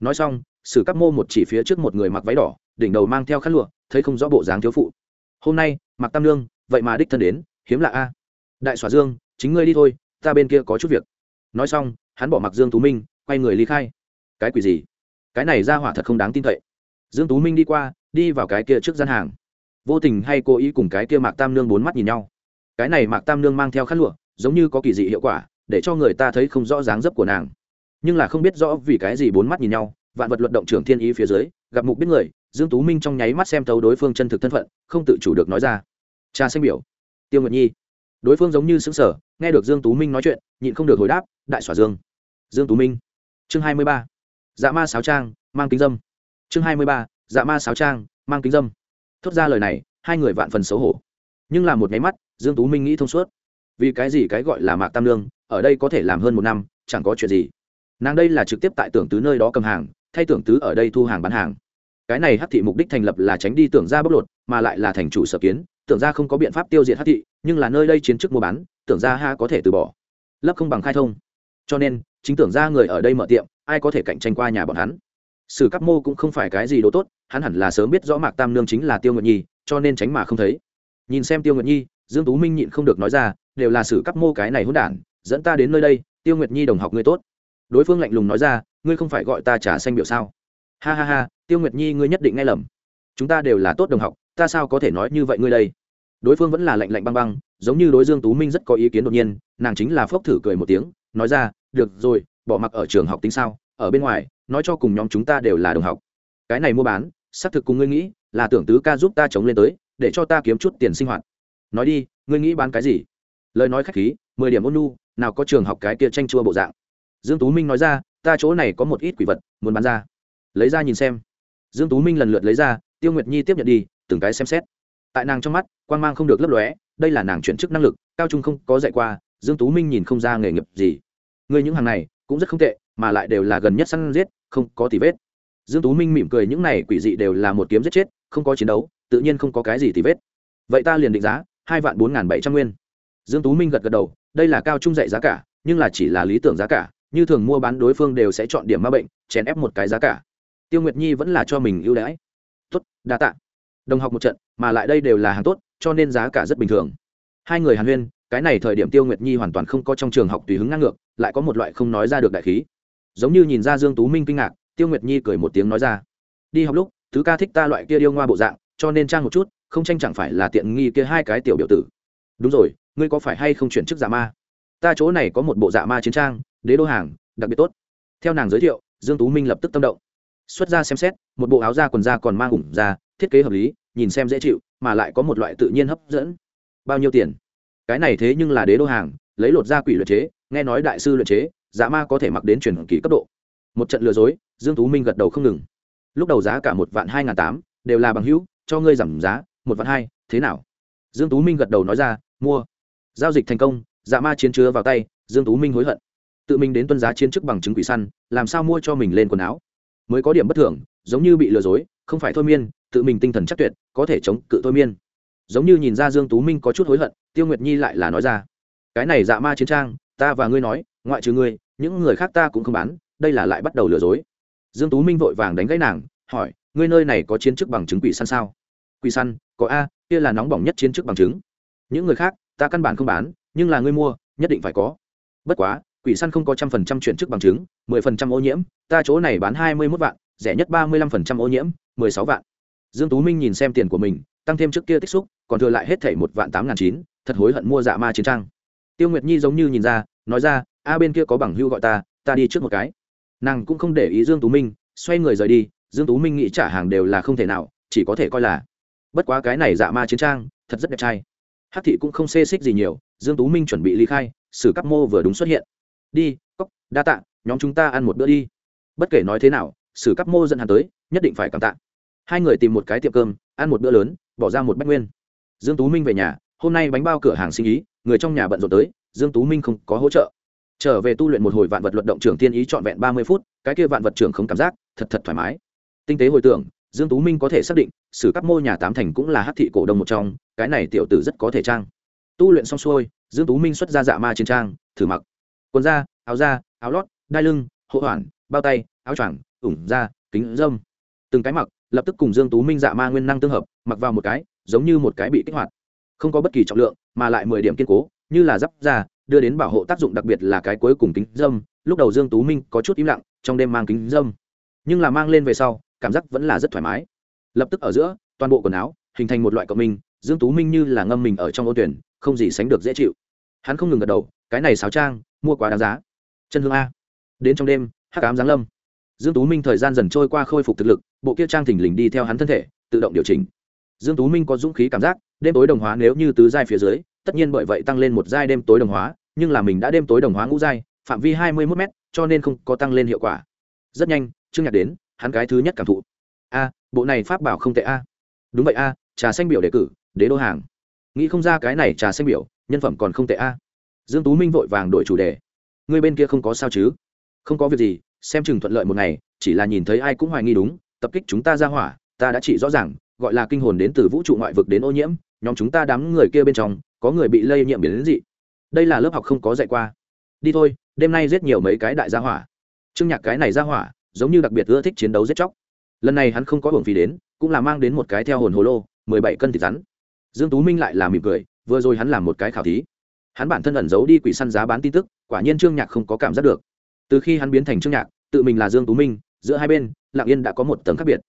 Nói xong, sử các mô một chỉ phía trước một người mặc váy đỏ, đỉnh đầu mang theo khăn lụa, thấy không rõ bộ dáng thiếu phụ. Hôm nay, mạc tam lương, vậy mà đích thân đến, hiếm lạ a. Đại xòa dương chính ngươi đi thôi, ta bên kia có chút việc. Nói xong, hắn bỏ mặc dương tú minh, quay người ly khai. Cái quỷ gì? Cái này ra hỏa thật không đáng tin cậy. Dương tú minh đi qua, đi vào cái kia trước gian hàng. Vô tình hay cố ý cùng cái kia mạc tam nương bốn mắt nhìn nhau. Cái này mạc tam nương mang theo khăn lụa, giống như có kỳ dị hiệu quả, để cho người ta thấy không rõ dáng dấp của nàng. Nhưng là không biết rõ vì cái gì bốn mắt nhìn nhau, vạn vật luận động trưởng thiên ý phía dưới, gặp mục biết người, dương tú minh trong nháy mắt xem thấu đối phương chân thực thân phận, không tự chủ được nói ra. Cha xanh biểu, tiêu nguyệt nhi đối phương giống như xứng sở nghe được dương tú minh nói chuyện, nhịn không được hồi đáp, đại xỏa dương. Dương tú minh. Chương hai mươi ba. Dạ ma sáo trang, mang kính dâm. Chương hai mươi ba. Dạ ma sáo trang, mang kính dâm. Thốt ra lời này, hai người vạn phần xấu hổ. Nhưng là một nháy mắt, dương tú minh nghĩ thông suốt. Vì cái gì cái gọi là mạc tam lương ở đây có thể làm hơn một năm, chẳng có chuyện gì. Nàng đây là trực tiếp tại tưởng tứ nơi đó cầm hàng, thay tưởng tứ ở đây thu hàng bán hàng. Cái này hắc thị mục đích thành lập là tránh đi tưởng ra bóc lột mà lại là thành chủ sở kiến, tưởng ra không có biện pháp tiêu diệt hắc thị, nhưng là nơi đây chiến chức mua bán, tưởng ra ha có thể từ bỏ. Lấp không bằng khai thông. Cho nên, chính tưởng ra người ở đây mở tiệm, ai có thể cạnh tranh qua nhà bọn hắn? Sử các mô cũng không phải cái gì đồ tốt, hắn hẳn là sớm biết rõ mạc tam nương chính là tiêu nguyệt nhi, cho nên tránh mà không thấy. Nhìn xem tiêu nguyệt nhi, dương tú minh nhịn không được nói ra, đều là sử các mô cái này hỗn đản, dẫn ta đến nơi đây, tiêu nguyệt nhi đồng học ngươi tốt. Đối phương lạnh lùng nói ra, ngươi không phải gọi ta trả xanh biểu sao? Ha ha ha, tiêu nguyệt nhi ngươi nhất định nghe lầm. Chúng ta đều là tốt đồng học ta sao có thể nói như vậy ngươi đây? Đối phương vẫn là lạnh lạnh băng băng, giống như đối dương tú minh rất có ý kiến đột nhiên, nàng chính là phốc thử cười một tiếng, nói ra, được rồi, bỏ mặc ở trường học tính sao, ở bên ngoài, nói cho cùng nhóm chúng ta đều là đồng học. Cái này mua bán, xác thực cùng ngươi nghĩ, là tưởng tứ ca giúp ta chống lên tới, để cho ta kiếm chút tiền sinh hoạt. Nói đi, ngươi nghĩ bán cái gì? Lời nói khách khí, mười điểm ôn nu nào có trường học cái kia tranh chua bộ dạng. Dương tú minh nói ra, ta chỗ này có một ít quỷ vật, muốn bán ra. Lấy ra nhìn xem. Dương tú minh lần lượt lấy ra, tiêu nguyệt nhi tiếp nhận đi từng cái xem xét. Tại nàng trong mắt quan mang không được lấp lóe, đây là nàng chuyển chức năng lực, cao trung không có dạy qua, dương tú minh nhìn không ra nghề nghiệp gì. Người những hàng này cũng rất không tệ, mà lại đều là gần nhất săn giết, không có tì vết. Dương tú minh mỉm cười những này quỷ dị đều là một kiếm giết chết, không có chiến đấu, tự nhiên không có cái gì tì vết. Vậy ta liền định giá hai vạn bốn bảy trăm nguyên. Dương tú minh gật gật đầu, đây là cao trung dạy giá cả, nhưng là chỉ là lý tưởng giá cả, như thường mua bán đối phương đều sẽ chọn điểm ma bệnh, chèn ép một cái giá cả. Tiêu nguyệt nhi vẫn là cho mình ưu đãi. Tốt, đa tạ đồng học một trận, mà lại đây đều là hàng tốt, cho nên giá cả rất bình thường. Hai người hàn huyên, cái này thời điểm tiêu nguyệt nhi hoàn toàn không có trong trường học tùy hứng ngang ngược, lại có một loại không nói ra được đại khí. Giống như nhìn ra dương tú minh kinh ngạc, tiêu nguyệt nhi cười một tiếng nói ra, đi học lúc, thứ ca thích ta loại kia điêu ngoa bộ dạng, cho nên trang một chút, không tranh chẳng phải là tiện nghi kia hai cái tiểu biểu tử. Đúng rồi, ngươi có phải hay không chuyển chức dạ ma? Ta chỗ này có một bộ dạ ma chiến trang, đế đô hàng, đặc biệt tốt. Theo nàng giới thiệu, dương tú minh lập tức tâm động. Xuất ra xem xét, một bộ áo da quần da còn mang ủng da thiết kế hợp lý, nhìn xem dễ chịu, mà lại có một loại tự nhiên hấp dẫn. Bao nhiêu tiền? Cái này thế nhưng là đế đô hàng, lấy lột ra quỷ luyện chế, nghe nói đại sư luyện chế dạ ma có thể mặc đến truyền kỳ cấp độ. Một trận lừa dối, dương tú minh gật đầu không ngừng. Lúc đầu giá cả một vạn hai ngàn tám, đều là bằng hữu, cho ngươi giảm giá, một vạn hai, thế nào? Dương tú minh gật đầu nói ra, mua. Giao dịch thành công dạ ma chiến chứa vào tay, dương tú minh hối hận. Tự mình đến tuân giá chiến chức bằng chứng quỷ săn, làm sao mua cho mình lên quần áo? Mới có điểm bất thường, giống như bị lừa dối, không phải thôi miên tự mình tinh thần chắc tuyệt, có thể chống cự thôi miên. Giống như nhìn ra dương tú minh có chút hối hận, tiêu nguyệt nhi lại là nói ra, cái này dạ ma chiến trang, ta và ngươi nói, ngoại trừ ngươi, những người khác ta cũng không bán, đây là lại bắt đầu lừa dối. Dương tú minh vội vàng đánh gãy nàng, hỏi, ngươi nơi này có chiến chức bằng chứng quỷ săn sao? Quỷ săn, có a, kia là nóng bỏng nhất chiến chức bằng chứng. Những người khác, ta căn bản không bán, nhưng là ngươi mua, nhất định phải có. Bất quá, quỷ săn không có trăm phần trăm chuyển chức bằng chứng, mười phần trăm ô nhiễm, ta chỗ này bán hai mươi mốt vạn, rẻ nhất ba mươi lăm phần trăm ô nhiễm, mười sáu vạn dương tú minh nhìn xem tiền của mình, tăng thêm trước kia tích xúc, còn thừa lại hết thảy một vạn tám ngàn chín, thật hối hận mua dạ ma chiến trang. Tiêu nguyệt nhi giống như nhìn ra, nói ra, a, bên kia có bằng hưu gọi ta ta đi trước một cái. Nàng cũng không để ý dương tú minh, xoay người rời đi, dương tú minh nghĩ trả hàng đều là không thể nào, chỉ có thể coi là, bất quá cái này dạ ma chiến trang, thật rất đẹp trai. Hắc thị cũng không xê xích gì nhiều, dương tú minh chuẩn bị ly khai, sử Cáp mô vừa đúng xuất hiện. Đi, cốc, đa tạ, nhóm chúng ta ăn một bữa đi. Bất kể nói thế nào, sử Cáp mô dẫn hắn tới, nhất định phải cảm tạ hai người tìm một cái tiệm cơm, ăn một bữa lớn, bỏ ra một bách nguyên. Dương tú minh về nhà, hôm nay bánh bao cửa hàng sinh ý, người trong nhà bận rộn tới, dương tú minh không có hỗ trợ. Trở về tu luyện một hồi vạn vật luận động trưởng tiên ý trọn vẹn ba mươi phút, cái kia vạn vật trưởng không cảm giác, thật thật thoải mái. Tinh tế hồi tưởng, dương tú minh có thể xác định, sử các mô nhà tám thành cũng là hắc thị cổ đông một trong, cái này tiểu tử rất có thể trang. Tu luyện xong xuôi, dương tú minh xuất ra dạ ma chiến trang, thử mặc. Quần da, áo da, áo lót, đai lưng, hộ hoàn bao tay, áo choàng, ủng da, kính dâm từng cái mặc lập tức cùng dương tú minh dạ ma nguyên năng tương hợp, mặc vào một cái, giống như một cái bị kích hoạt. Không có bất kỳ trọng lượng, mà lại mười điểm kiên cố, như là giáp da, đưa đến bảo hộ tác dụng đặc biệt là cái cuối cùng kính dâm. Lúc đầu dương tú minh có chút im lặng, trong đêm mang kính dâm. Nhưng là mang lên về sau, cảm giác vẫn là rất thoải mái. Lập tức ở giữa, toàn bộ quần áo, hình thành một loại cộng minh, dương tú minh như là ngâm mình ở trong ô tuyển, không gì sánh được dễ chịu. Hắn không ngừng gật đầu, cái này sáo trang, mua quá đáng giá. Chân hương a. Đến trong đêm, hắc ám giáng lâm dương tú minh thời gian dần trôi qua khôi phục thực lực, bộ kia trang thỉnh lình đi theo hắn thân thể, tự động điều chỉnh. Dương tú minh có dũng khí cảm giác, đêm tối đồng hóa nếu như tứ giai phía dưới, tất nhiên bởi vậy tăng lên một giai đêm tối đồng hóa, nhưng là mình đã đêm tối đồng hóa ngũ giai, phạm vi hai mươi 21 m cho nên không có tăng lên hiệu quả. Rất nhanh, trương nhạc đến, hắn cái thứ nhất cảm thụ. A, bộ này pháp bảo không tệ a. Đúng vậy a, trà xanh biểu đề cử, đế đô hàng. Nghĩ không ra cái này trà xanh biểu, nhân phẩm còn không tệ a. Dương tú minh vội vàng đổi chủ đề. Người bên kia không có sao chứ? Không có việc gì xem chừng thuận lợi một ngày, chỉ là nhìn thấy ai cũng hoài nghi đúng, tập kích chúng ta ra hỏa, ta đã chỉ rõ ràng, gọi là kinh hồn đến từ vũ trụ ngoại vực đến ô nhiễm, nhóm chúng ta đám người kia bên trong, có người bị lây nhiễm biến đến dị. Đây là lớp học không có dạy qua. Đi thôi, đêm nay giết nhiều mấy cái đại gia hỏa. Trương nhạc cái này gia hỏa, giống như đặc biệt ưa thích chiến đấu giết chóc. Lần này hắn không có hưởng phí đến, cũng là mang đến một cái theo hồn hồ lô, mười bảy cân thịt rắn. Dương tú minh lại là mỉm cười, vừa rồi hắn làm một cái khảo thí. Hắn bản thân ẩn giấu đi quỷ săn giá bán tin tức, quả nhiên trương nhạc không có cảm giác được. Từ khi hắn biến thành trương nhạc tự mình là dương tú minh, giữa hai bên, lạng yên đã có một tầng khác biệt.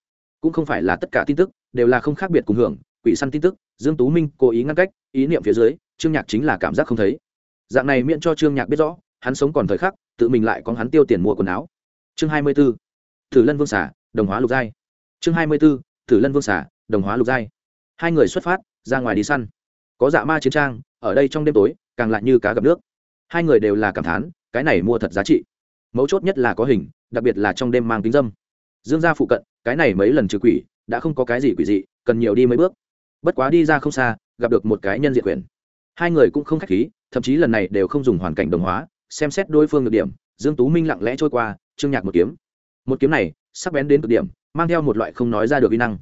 Cũng không phải là tất cả tin tức đều là không khác biệt cùng hưởng, quỷ săn tin tức, dương tú minh cố ý ngăn cách, ý niệm phía dưới, trương nhạc chính là cảm giác không thấy. Dạng này miễn cho trương nhạc biết rõ, hắn sống còn thời khắc, tự mình lại có hắn tiêu tiền mua quần áo. Chương hai mươi 24. thử lân vương xả đồng hóa lục giai. Chương hai mươi 24. thử lân vương xả đồng hóa lục giai. Hai người xuất phát, ra ngoài đi săn. Có dạ ma chiến trang, ở đây trong đêm tối, càng lại như cá gặp nước. Hai người đều là cảm thán, cái này mua thật giá trị mấu chốt nhất là có hình, đặc biệt là trong đêm mang tính dâm. Dương gia phụ cận, cái này mấy lần trừ quỷ, đã không có cái gì quỷ dị, cần nhiều đi mấy bước. Bất quá đi ra không xa, gặp được một cái nhân diện quyền. Hai người cũng không khách khí, thậm chí lần này đều không dùng hoàn cảnh đồng hóa, xem xét đối phương được điểm, dương tú minh lặng lẽ trôi qua, trương nhạc một kiếm. Một kiếm này, sắc bén đến cực điểm, mang theo một loại không nói ra được vi năng.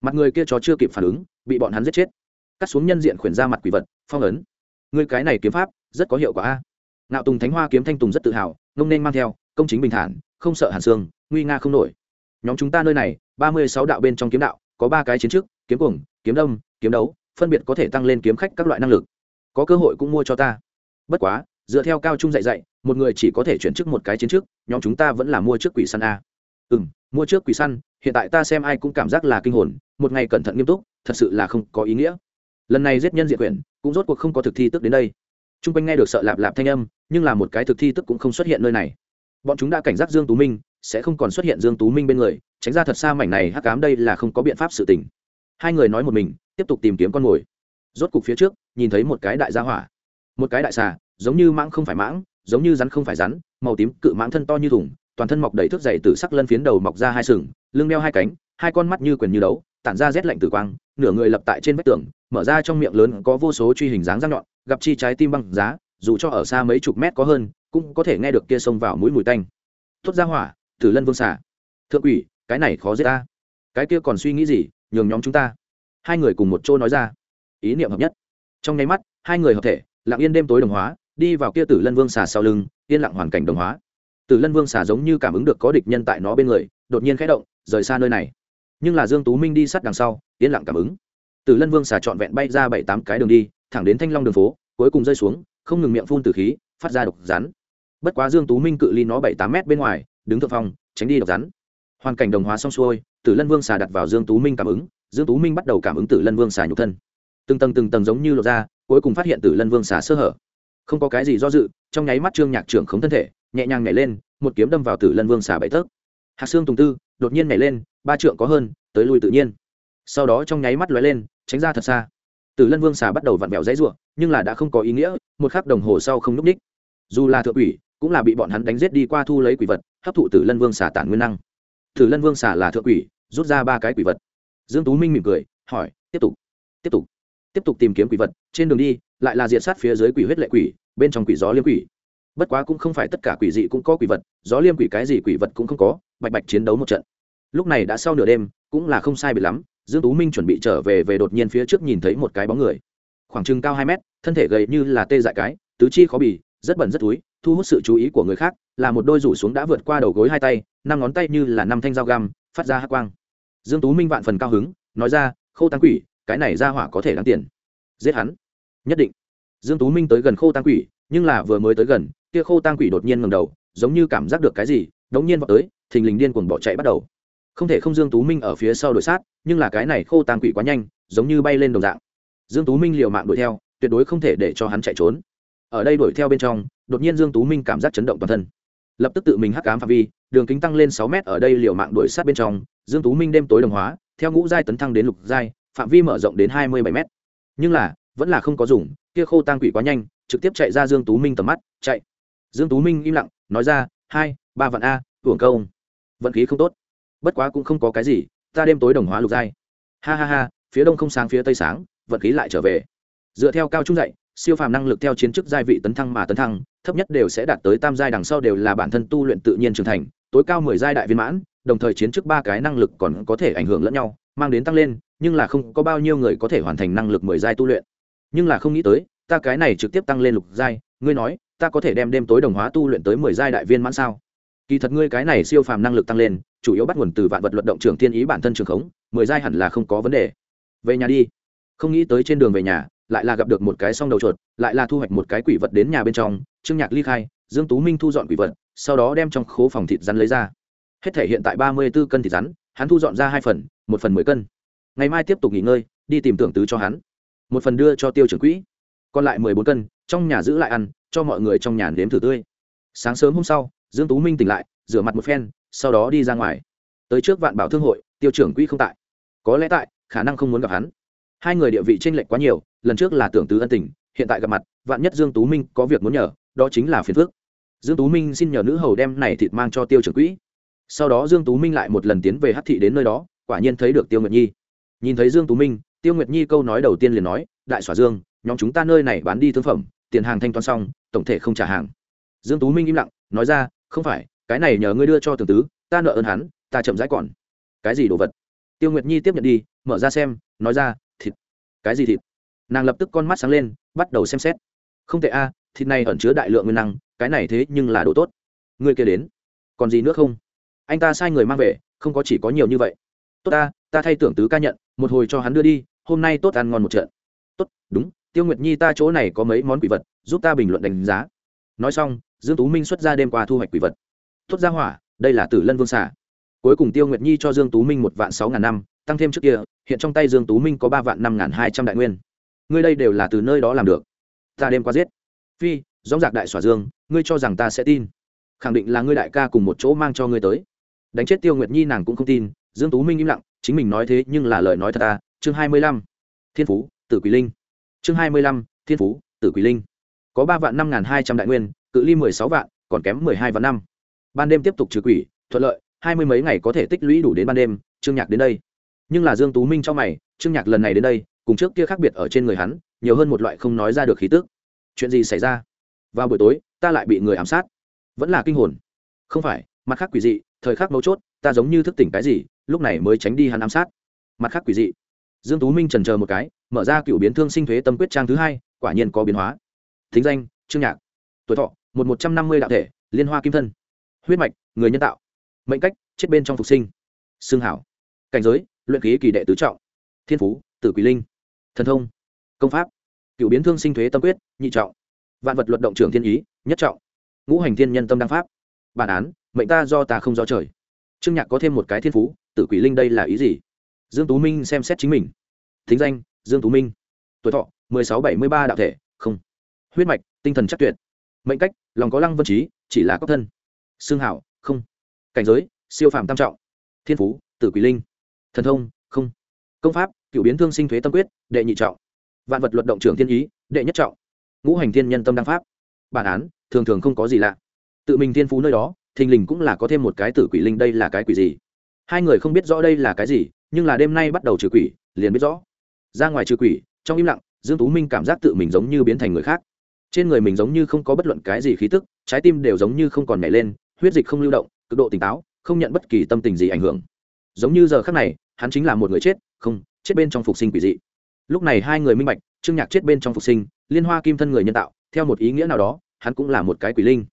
Mặt người kia chó chưa kịp phản ứng, bị bọn hắn giết chết. Cắt xuống nhân diện khuyển ra mặt quỷ vật, phong ấn. Người cái này kiếm pháp, rất có hiệu quả a ngạo tùng thánh hoa kiếm thanh tùng rất tự hào, ngông nên mang theo, công chính bình thản, không sợ hàn xương, nguy nga không nổi. Nhóm chúng ta nơi này, ba mươi sáu đạo bên trong kiếm đạo, có ba cái chiến trước, kiếm cuồng, kiếm đông kiếm đấu, phân biệt có thể tăng lên kiếm khách các loại năng lực. Có cơ hội cũng mua cho ta. Bất quá, dựa theo cao trung dạy dạy, một người chỉ có thể chuyển chức một cái chiến trước, nhóm chúng ta vẫn là mua trước quỷ săn a. Ừ m mua trước quỷ săn, hiện tại ta xem ai cũng cảm giác là kinh hồn, một ngày cẩn thận nghiêm túc, thật sự là không có ý nghĩa. Lần này giết nhân diện quyền, cũng rốt cuộc không có thực thi tức đến đây. T r u n g quanh nghe được sợ lạp lạp thanh âm nhưng là một cái thực thi tức cũng không xuất hiện nơi này. Bọn chúng đã cảnh giác dương tú minh, sẽ không còn xuất hiện dương tú minh bên người, tránh ra thật xa mảnh này hắc cám đây là không có biện pháp sự tình. Hai người nói một mình, tiếp tục tìm kiếm con mồi. Rốt cục phía trước, nhìn thấy một cái đại gia hỏa. Một cái đại xà, giống như mãng không phải mãng, giống như rắn không phải rắn, màu tím, cự mãng thân to như thùng, toàn thân mọc đầy thước dày từ sắc lân phiến đầu mọc ra hai sừng, lưng đeo hai cánh, hai con mắt như quyền như đấu, tản ra rét lạnh tử quang, nửa người lập tại trên vách tường, mở ra trong miệng lớn có vô số truy hình dáng răng nhọn, gặp chi trái tim băng giá dù cho ở xa mấy chục mét có hơn, cũng có thể nghe được kia xông vào mũi mùi tanh. Thốt ra hỏa, tử lân vương xả. Thượng ủy, cái này khó giết ta. Cái kia còn suy nghĩ gì, nhường nhóm chúng ta. Hai người cùng một chỗ nói ra. Ý niệm hợp nhất. Trong nháy mắt, hai người hợp thể, lặng yên đêm tối đồng hóa, đi vào kia tử lân vương xà sau lưng, yên lặng hoàn cảnh đồng hóa. Tử lân vương xà giống như cảm ứng được có địch nhân tại nó bên người, đột nhiên khẽ động, rời xa nơi này. Nhưng là dương tú minh đi sát đằng sau, yên lặng cảm ứng. Tử lân vương xà trọn vẹn bay ra bảy tám cái đường đi, thẳng đến thanh long đường phố, cuối cùng rơi xuống không ngừng miệng phun tử khí, phát ra độc rắn. Bất quá dương tú minh cự ly nó bảy tám mét bên ngoài, đứng thượng phong, tránh đi độc rắn. Hoàn cảnh đồng hóa xong xuôi, tử lân vương xà đặt vào dương tú minh cảm ứng, dương tú minh bắt đầu cảm ứng tử lân vương xà nhục thân. Từng tầng từng tầng giống như lột ra, cuối cùng phát hiện tử lân vương xà sơ hở. Không có cái gì do dự, trong nháy mắt trương nhạc trưởng khống thân thể, nhẹ nhàng nhảy lên, một kiếm đâm vào tử lân vương xà bảy tấc. Hạt xương tùng tư, đột nhiên nhảy lên, ba trượng có hơn, tới lui tự nhiên. Sau đó trong nháy mắt lóe lên, tránh ra thật xa tử lân vương xà bắt đầu vặn vẹo dãy ruộng nhưng là đã không có ý nghĩa, một khắc đồng hồ sau không lúc ních dù là thượng quỷ, cũng là bị bọn hắn đánh giết đi qua thu lấy quỷ vật, hấp thụ tử lân vương xà tản nguyên năng. Tử lân vương xà là thượng quỷ, rút ra ba cái quỷ vật. Dương tú minh mỉm cười, hỏi, tiếp tục tiếp tục tiếp tục tìm kiếm quỷ vật, trên đường đi, lại là diện sát phía dưới quỷ huyết lệ quỷ, bên trong quỷ gió liêm quỷ. Bất quá cũng không phải tất cả quỷ dị cũng có quỷ vật, gió liêm quỷ cái gì quỷ vật cũng không có, bạch bạch chiến đấu một trận. Lúc này đã sau nửa đêm, cũng là không sai biệt lắm dương tú minh chuẩn bị trở về về đột nhiên phía trước nhìn thấy một cái bóng người. Khoảng chừng cao hai mét, thân thể gầy như là tê dại cái, tứ chi khó bì, rất bẩn rất túi thu hút sự chú ý của người khác, là một đôi rủ xuống đã vượt qua đầu gối hai tay, năm ngón tay như là năm thanh dao găm, phát ra hắc quang. Dương tú minh vạn phần cao hứng, nói ra, khô tăng quỷ, cái này ra hỏa có thể đáng tiền. Giết hắn? Nhất định. Dương tú minh tới gần khô tăng quỷ, nhưng là vừa mới tới gần, kia khô tăng quỷ đột nhiên ngẩng đầu, giống như cảm giác được cái gì, đống nhiên vọt tới, thình lình điên cuồng bỏ chạy bắt đầu không thể không dương tú minh ở phía sau đuổi sát, nhưng là cái này khô tăng quỷ quá nhanh, giống như bay lên đồng dạng. Dương tú minh liều mạng đuổi theo, tuyệt đối không thể để cho hắn chạy trốn. Ở đây đuổi theo bên trong, đột nhiên dương tú minh cảm giác chấn động toàn thân. Lập tức tự mình hắc ám phạm vi, đường kính tăng lên sáu mét ở đây liều mạng đuổi sát bên trong, dương tú minh đêm tối đồng hóa, theo ngũ giai tấn thăng đến lục giai, phạm vi mở rộng đến hai mươi bảy mét. Nhưng là, vẫn là không có dùng, kia khô tang quỷ quá nhanh, trực tiếp chạy ra dương tú minh tầm mắt, chạy. Dương tú minh im lặng, nói ra, hai, ba vạn a, hưởng công. Vận khí không tốt bất quá cũng không có cái gì, ta đêm tối đồng hóa lục giai. Ha ha ha, phía đông không sáng phía tây sáng, vận khí lại trở về. Dựa theo cao trung dạy, siêu phàm năng lực theo chiến chức giai vị tấn thăng mà tấn thăng, thấp nhất đều sẽ đạt tới tam giai đằng sau đều là bản thân tu luyện tự nhiên trưởng thành, tối cao mười giai đại viên mãn, đồng thời chiến chức ba cái năng lực còn có thể ảnh hưởng lẫn nhau, mang đến tăng lên, nhưng là không có bao nhiêu người có thể hoàn thành năng lực mười giai tu luyện. Nhưng là không nghĩ tới, ta cái này trực tiếp tăng lên lục giai, ngươi nói, ta có thể đem đêm tối đồng hóa tu luyện tới mười giai đại viên mãn sao? Kỳ thật ngươi cái này siêu phàm năng lực tăng lên chủ yếu bắt nguồn từ vạn vật luận động trưởng thiên ý bản thân trường khống, mười giai hẳn là không có vấn đề. Về nhà đi. Không nghĩ tới trên đường về nhà, lại là gặp được một cái song đầu chuột, lại là thu hoạch một cái quỷ vật đến nhà bên trong, trương nhạc ly khai, dương tú minh thu dọn quỷ vật, sau đó đem trong khố phòng thịt rắn lấy ra. Hết thể hiện tại ba mươi 34 cân thịt rắn, hắn thu dọn ra hai phần, một phần mười cân. Ngày mai tiếp tục nghỉ ngơi, đi tìm tưởng tứ cho hắn. Một phần đưa cho tiêu trưởng quỹ. Còn lại mười bốn cân, trong nhà giữ lại ăn, cho mọi người trong nhà nếm thử tươi. Sáng sớm hôm sau, dương tú minh tỉnh lại, rửa mặt một phen sau đó đi ra ngoài. Tới trước vạn bảo thương hội, tiêu trưởng quỹ không tại. Có lẽ tại, khả năng không muốn gặp hắn. Hai người địa vị tranh lệch quá nhiều, lần trước là tưởng tứ ân tình, hiện tại gặp mặt, vạn nhất dương tú minh có việc muốn nhờ, đó chính là phiền phước dương tú minh xin nhờ nữ hầu đem này thịt mang cho tiêu trưởng quỹ. Sau đó dương tú minh lại một lần tiến về hát thị đến nơi đó, quả nhiên thấy được tiêu nguyệt nhi. Nhìn thấy dương tú minh, tiêu nguyệt nhi câu nói đầu tiên liền nói, đại xỏa dương, nhóm chúng ta nơi này bán đi thương phẩm, tiền hàng thanh toán xong, tổng thể không trả hàng. Dương tú minh im lặng, nói ra, không phải cái này nhờ ngươi đưa cho tường tứ, ta nợ ơn hắn, ta chậm rãi còn. Cái gì đồ vật? Tiêu nguyệt nhi tiếp nhận đi, mở ra xem, nói ra, thịt. Cái gì thịt? Nàng lập tức con mắt sáng lên, bắt đầu xem xét. Không tệ a, thịt này ẩn chứa đại lượng nguyên năng, cái này thế nhưng là đồ tốt. Ngươi kia đến. Còn gì nữa không? Anh ta sai người mang về, không có chỉ có nhiều như vậy. Tốt ta ta thay tưởng tứ ca nhận, một hồi cho hắn đưa đi, hôm nay tốt ăn ngon một trận. Tốt, đúng, tiêu nguyệt nhi ta chỗ này có mấy món quỷ vật, giúp ta bình luận đánh giá. Nói xong, dương tú minh xuất ra đêm qua thu hoạch quỷ vật tốt ra hỏa, đây là tử lân vương xả cuối cùng tiêu nguyệt nhi cho dương tú minh một vạn sáu ngàn năm, tăng thêm trước kia, hiện trong tay dương tú minh có ba vạn năm ngàn hai trăm đại nguyên. Ngươi đây đều là từ nơi đó làm được. Ta đêm qua giết. Phi dõng dạc đại xỏa dương, ngươi cho rằng ta sẽ tin. Khẳng định là ngươi đại ca cùng một chỗ mang cho ngươi tới. Đánh chết tiêu nguyệt nhi nàng cũng không tin, dương tú minh im lặng, chính mình nói thế nhưng là lời nói thật ta. Chương hai mươi lăm, thiên phú, tử quỷ linh. Chương hai mươi lăm, thiên phú, tử quỷ linh. Có ba vạn năm ngàn hai trăm đại nguyên, cự ly mười sáu vạn, còn kém mười hai vạn năm ban đêm tiếp tục trừ quỷ, thuận lợi, hai mươi mấy ngày có thể tích lũy đủ đến ban đêm, trương nhạc đến đây. Nhưng là dương tú minh cho mày, trương nhạc lần này đến đây, cùng trước kia khác biệt ở trên người hắn, nhiều hơn một loại không nói ra được khí tức. Chuyện gì xảy ra? Vào buổi tối, ta lại bị người ám sát. Vẫn là kinh hồn. Không phải, mặt khác quỷ dị, thời khắc mấu chốt, ta giống như thức tỉnh cái gì, lúc này mới tránh đi hắn ám sát. Mặt khác quỷ dị. Dương tú minh trần chờ một cái, mở ra cựu biến thương sinh thuế tâm quyết trang thứ hai, quả nhiên có biến hóa. Thính danh, trương nhạc. Tuổi thọ, một một trăm năm mươi đạo thể, liên hoa kim thân huyết mạch, người nhân tạo. Mệnh cách, chết bên trong phục sinh. Xương hảo. Cảnh giới, luyện khí kỳ đệ tứ trọng. Thiên phú, tử quỷ linh. Thần thông, công pháp. Cựu biến thương sinh thuế tâm quyết, nhị trọng. Vạn vật luật động trưởng thiên ý, nhất trọng. Ngũ hành thiên nhân tâm đăng pháp. Bản án, mệnh ta do ta không do trời. Trương nhạc có thêm một cái thiên phú, tử quỷ linh đây là ý gì? Dương tú minh xem xét chính mình. Thính danh, dương tú minh. Tuổi thọ, mười sáu bảy mươi ba đạo thể, không. Huyết mạch, tinh thần chắc tuyệt. Mệnh cách, lòng có lăng vân trí, chỉ là có thân xương hảo không. Cảnh giới, siêu phàm tam trọng. Thiên phú, tử quỷ linh. Thần thông, không. Công pháp cựu biến thương sinh thuế tâm quyết, đệ nhị trọng. Vạn vật luật động trưởng thiên ý, đệ nhất trọng. Ngũ hành thiên nhân tâm đăng pháp. Bản án, thường thường không có gì lạ. Tự mình thiên phú nơi đó, thình lình cũng là có thêm một cái tử quỷ linh đây là cái quỷ gì? Hai người không biết rõ đây là cái gì, nhưng là đêm nay bắt đầu trừ quỷ, liền biết rõ. Ra ngoài trừ quỷ, trong im lặng, dương tú minh cảm giác tự mình giống như biến thành người khác. Trên người mình giống như không có bất luận cái gì khí tức, trái tim đều giống như không còn nhảy lên huyết dịch không lưu động, cực độ tỉnh táo, không nhận bất kỳ tâm tình gì ảnh hưởng. Giống như giờ khắc này, hắn chính là một người chết, không, chết bên trong phục sinh quỷ dị. Lúc này hai người minh bạch, trương nhạc chết bên trong phục sinh, liên hoa kim thân người nhân tạo, theo một ý nghĩa nào đó, hắn cũng là một cái quỷ linh.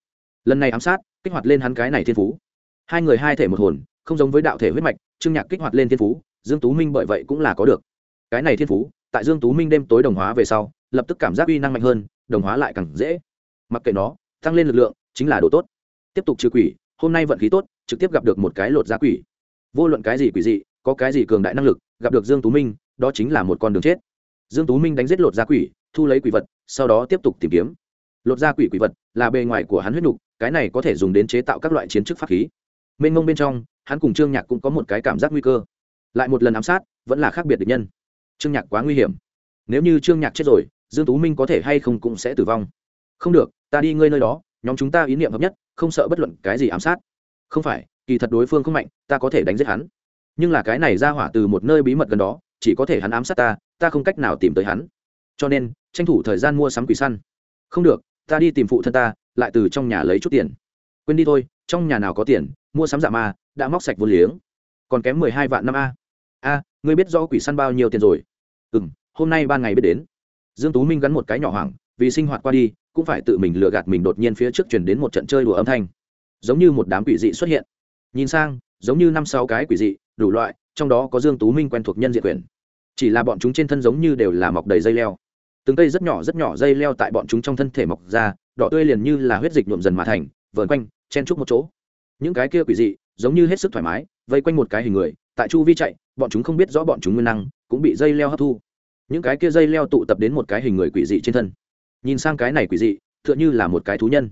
Lần này ám sát, kích hoạt lên hắn cái này thiên phú. Hai người hai thể một hồn, không giống với đạo thể huyết mạch, trương nhạc kích hoạt lên thiên phú, dương tú minh bởi vậy cũng là có được. Cái này thiên phú, tại dương tú minh đêm tối đồng hóa về sau, lập tức cảm giác uy năng mạnh hơn, đồng hóa lại càng dễ. Mặc kệ nó, tăng lên lực lượng, chính là độ tốt tiếp tục trừ quỷ, hôm nay vận khí tốt, trực tiếp gặp được một cái lột giá quỷ. Vô luận cái gì quỷ dị, có cái gì cường đại năng lực, gặp được dương tú minh, đó chính là một con đường chết. Dương tú minh đánh giết lột giá quỷ, thu lấy quỷ vật, sau đó tiếp tục tìm kiếm. Lột ra quỷ quỷ vật là bề ngoài của hắn huyết nục, cái này có thể dùng đến chế tạo các loại chiến chức pháp khí. Mênh mông bên trong, hắn cùng trương nhạc cũng có một cái cảm giác nguy cơ. Lại một lần ám sát, vẫn là khác biệt được nhân. Trương nhạc quá nguy hiểm. Nếu như trương nhạc chết rồi, dương tú minh có thể hay không cũng sẽ tử vong. Không được, ta đi ngơi nơi đó, nhóm chúng ta ý niệm hợp nhất không sợ bất luận cái gì ám sát. Không phải, kỳ thật đối phương không mạnh, ta có thể đánh giết hắn. Nhưng là cái này ra hỏa từ một nơi bí mật gần đó, chỉ có thể hắn ám sát ta ta không cách nào tìm tới hắn. Cho nên, tranh thủ thời gian mua sắm quỷ săn. Không được, ta đi tìm phụ thân ta, lại từ trong nhà lấy chút tiền. Quên đi thôi, trong nhà nào có tiền, mua sắm dạ ma, đã móc sạch vô liếng. Còn kém mười hai vạn năm a. A, ngươi biết rõ quỷ săn bao nhiêu tiền rồi? Ừ m hôm nay ban ngày biết đến. Dương tú minh gắn một cái nhỏ hoảng, vì sinh hoạt qua đi cũng phải tự mình lừa gạt mình đột nhiên phía trước chuyển đến một trận chơi đùa âm thanh. Giống như một đám quỷ dị xuất hiện. Nhìn sang, giống như năm sáu cái quỷ dị, đủ loại, trong đó có dương tú minh quen thuộc nhân diện quyền. Chỉ là bọn chúng trên thân giống như đều là mọc đầy dây leo. Từng cây rất nhỏ rất nhỏ dây leo tại bọn chúng trong thân thể mọc ra, đỏ tươi liền như là huyết dịch nhuộm dần mà thành, vờn quanh, chen chúc một chỗ. Những cái kia quỷ dị, giống như hết sức thoải mái, vây quanh một cái hình người, tại chu vi chạy, bọn chúng không biết rõ bọn chúng nguyên năng, cũng bị dây leo hấp thu. Những cái kia dây leo tụ tập đến một cái hình người quỷ dị trên thân nhìn sang cái này quỷ dị, tựa như là một cái thú nhân.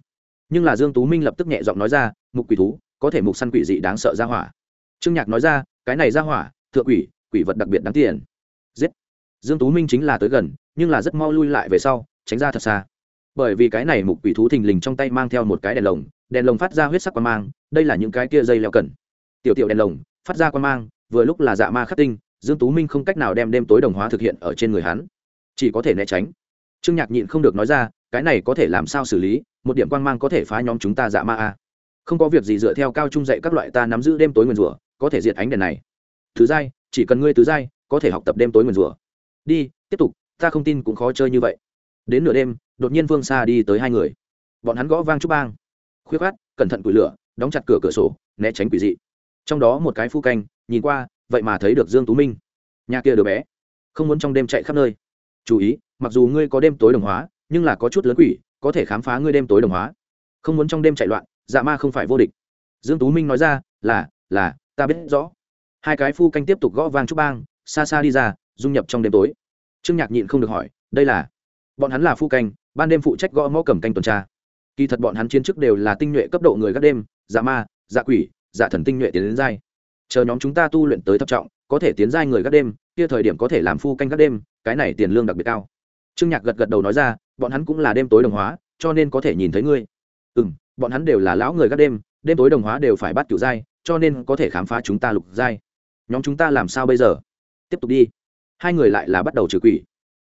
Nhưng là dương tú minh lập tức nhẹ giọng nói ra, mục quỷ thú, có thể mục săn quỷ dị đáng sợ ra hỏa. Trương nhạc nói ra, cái này ra hỏa, thượng quỷ quỷ vật đặc biệt đáng tiền. Giết. Dương tú minh chính là tới gần, nhưng là rất mau lui lại về sau, tránh ra thật xa. Bởi vì cái này mục quỷ thú thình lình trong tay mang theo một cái đèn lồng đèn lồng phát ra huyết sắc quan mang, đây là những cái kia dây leo cần. Tiểu tiểu đèn lồng, phát ra quan mang, vừa lúc là dạ ma khắc tinh, dương tú minh không cách nào đem đêm tối đồng hóa thực hiện ở trên người hắn. Chỉ có thể né tránh trương nhạc nhịn không được nói ra, cái này có thể làm sao xử lý, một điểm quang mang có thể phá nhóm chúng ta dạ ma a. Không có việc gì dựa theo cao trung dạy các loại ta nắm giữ đêm tối nguyền rủa, có thể diệt ánh đèn này. Thứ giai, chỉ cần ngươi tứ giai, có thể học tập đêm tối nguyền rủa. Đi, tiếp tục, ta không tin cũng khó chơi như vậy. Đến nửa đêm, đột nhiên vương xa đi tới hai người. Bọn hắn gõ vang trúc bang. Khuyết khát, cẩn thận củi lửa, đóng chặt cửa cửa sổ, né tránh quỷ dị. Trong đó một cái phu canh, nhìn qua, vậy mà thấy được dương tú minh. Nhà kia đứa bé, không muốn trong đêm chạy khắp nơi. Chú ý mặc dù ngươi có đêm tối đồng hóa, nhưng là có chút lớn quỷ, có thể khám phá ngươi đêm tối đồng hóa. Không muốn trong đêm chạy loạn dạ ma không phải vô địch. Dương tú minh nói ra, là là, ta biết rõ. Hai cái phu canh tiếp tục gõ vang trúc bang, xa xa đi ra, dung nhập trong đêm tối. Trương nhạc nhịn không được hỏi, đây là? Bọn hắn là phu canh, ban đêm phụ trách gõ mõ cầm canh tuần tra. Kỳ thật bọn hắn chiến chức đều là tinh nhuệ cấp độ người gác đêm dạ ma dạ quỷ dạ thần tinh nhuệ tiến đến giai. Chờ nhóm chúng ta tu luyện tới thập trọng, có thể tiến giai người gác đêm, kia thời điểm có thể làm phu canh gác đêm, cái này tiền lương đặc biệt cao trương nhạc gật gật đầu nói ra, bọn hắn cũng là đêm tối đồng hóa, cho nên có thể nhìn thấy ngươi. Ừ m bọn hắn đều là lão người gác đêm đêm tối đồng hóa đều phải bắt kiểu giai cho nên có thể khám phá chúng ta lục giai nhóm chúng ta làm sao bây giờ? Tiếp tục đi. Hai người lại là bắt đầu trừ quỷ.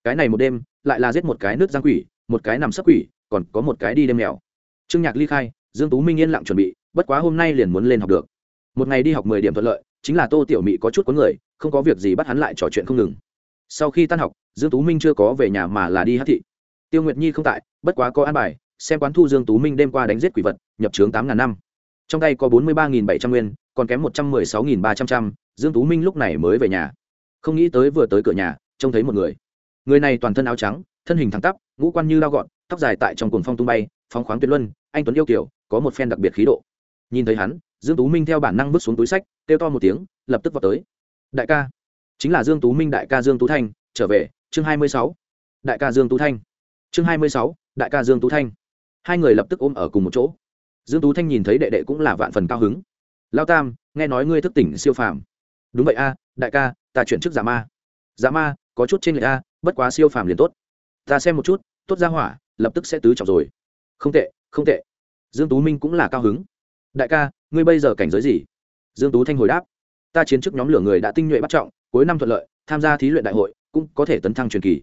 Cái này một đêm, lại là giết một cái nước giang quỷ, một cái nằm sấp quỷ, còn có một cái đi đêm mèo. Trương nhạc ly khai, dương tú minh yên lặng chuẩn bị, bất quá hôm nay liền muốn lên học được. Một ngày đi học mười điểm thuận lợi, chính là tô tiểu mỹ có chút có người, không có việc gì bắt hắn lại trò chuyện không ngừng sau khi tan học, dương tú minh chưa có về nhà mà là đi hát thị. Tiêu nguyệt nhi không tại, bất quá có an bài, xem quán thu dương tú minh đêm qua đánh giết quỷ vật, nhập trướng tám ngàn năm. Trong tay có bốn mươi ba bảy trăm nguyên, còn kém một trăm mười sáu ba trăm trăm, dương tú minh lúc này mới về nhà. Không nghĩ tới vừa tới cửa nhà, trông thấy một người. Người này toàn thân áo trắng, thân hình thẳng tắp, ngũ quan như lao gọn, tóc dài tại trong cuồng phong tung bay, phóng khoáng tuyệt luân, anh tuấn yêu kiểu, có một phen đặc biệt khí độ. Nhìn thấy hắn, dương tú minh theo bản năng vứt xuống túi sách, kêu to một tiếng, lập tức vào tới. Đại ca! Chính là dương tú minh đại ca dương tú thanh trở về chương 26. đại ca dương tú thanh. Chương 26, đại ca dương tú thanh. Hai người lập tức ôm ở cùng một chỗ. Dương tú thanh nhìn thấy đệ đệ cũng là vạn phần cao hứng. Lao tam nghe nói ngươi thức tỉnh siêu phàm. Đúng vậy a đại ca ta chuyển chức giả ma. Giả ma có chút trên lệ a bất quá siêu phàm liền tốt. Ta xem một chút tốt ra hỏa lập tức sẽ tứ trọng rồi. Không tệ không tệ. Dương tú minh cũng là cao hứng. Đại ca ngươi bây giờ cảnh giới gì? Dương tú thanh hồi đáp ta chiến chức nhóm lửa người đã tinh nhuệ bắt trọng, cuối năm thuận lợi, tham gia thí luyện đại hội, cũng có thể tấn thăng truyền kỳ.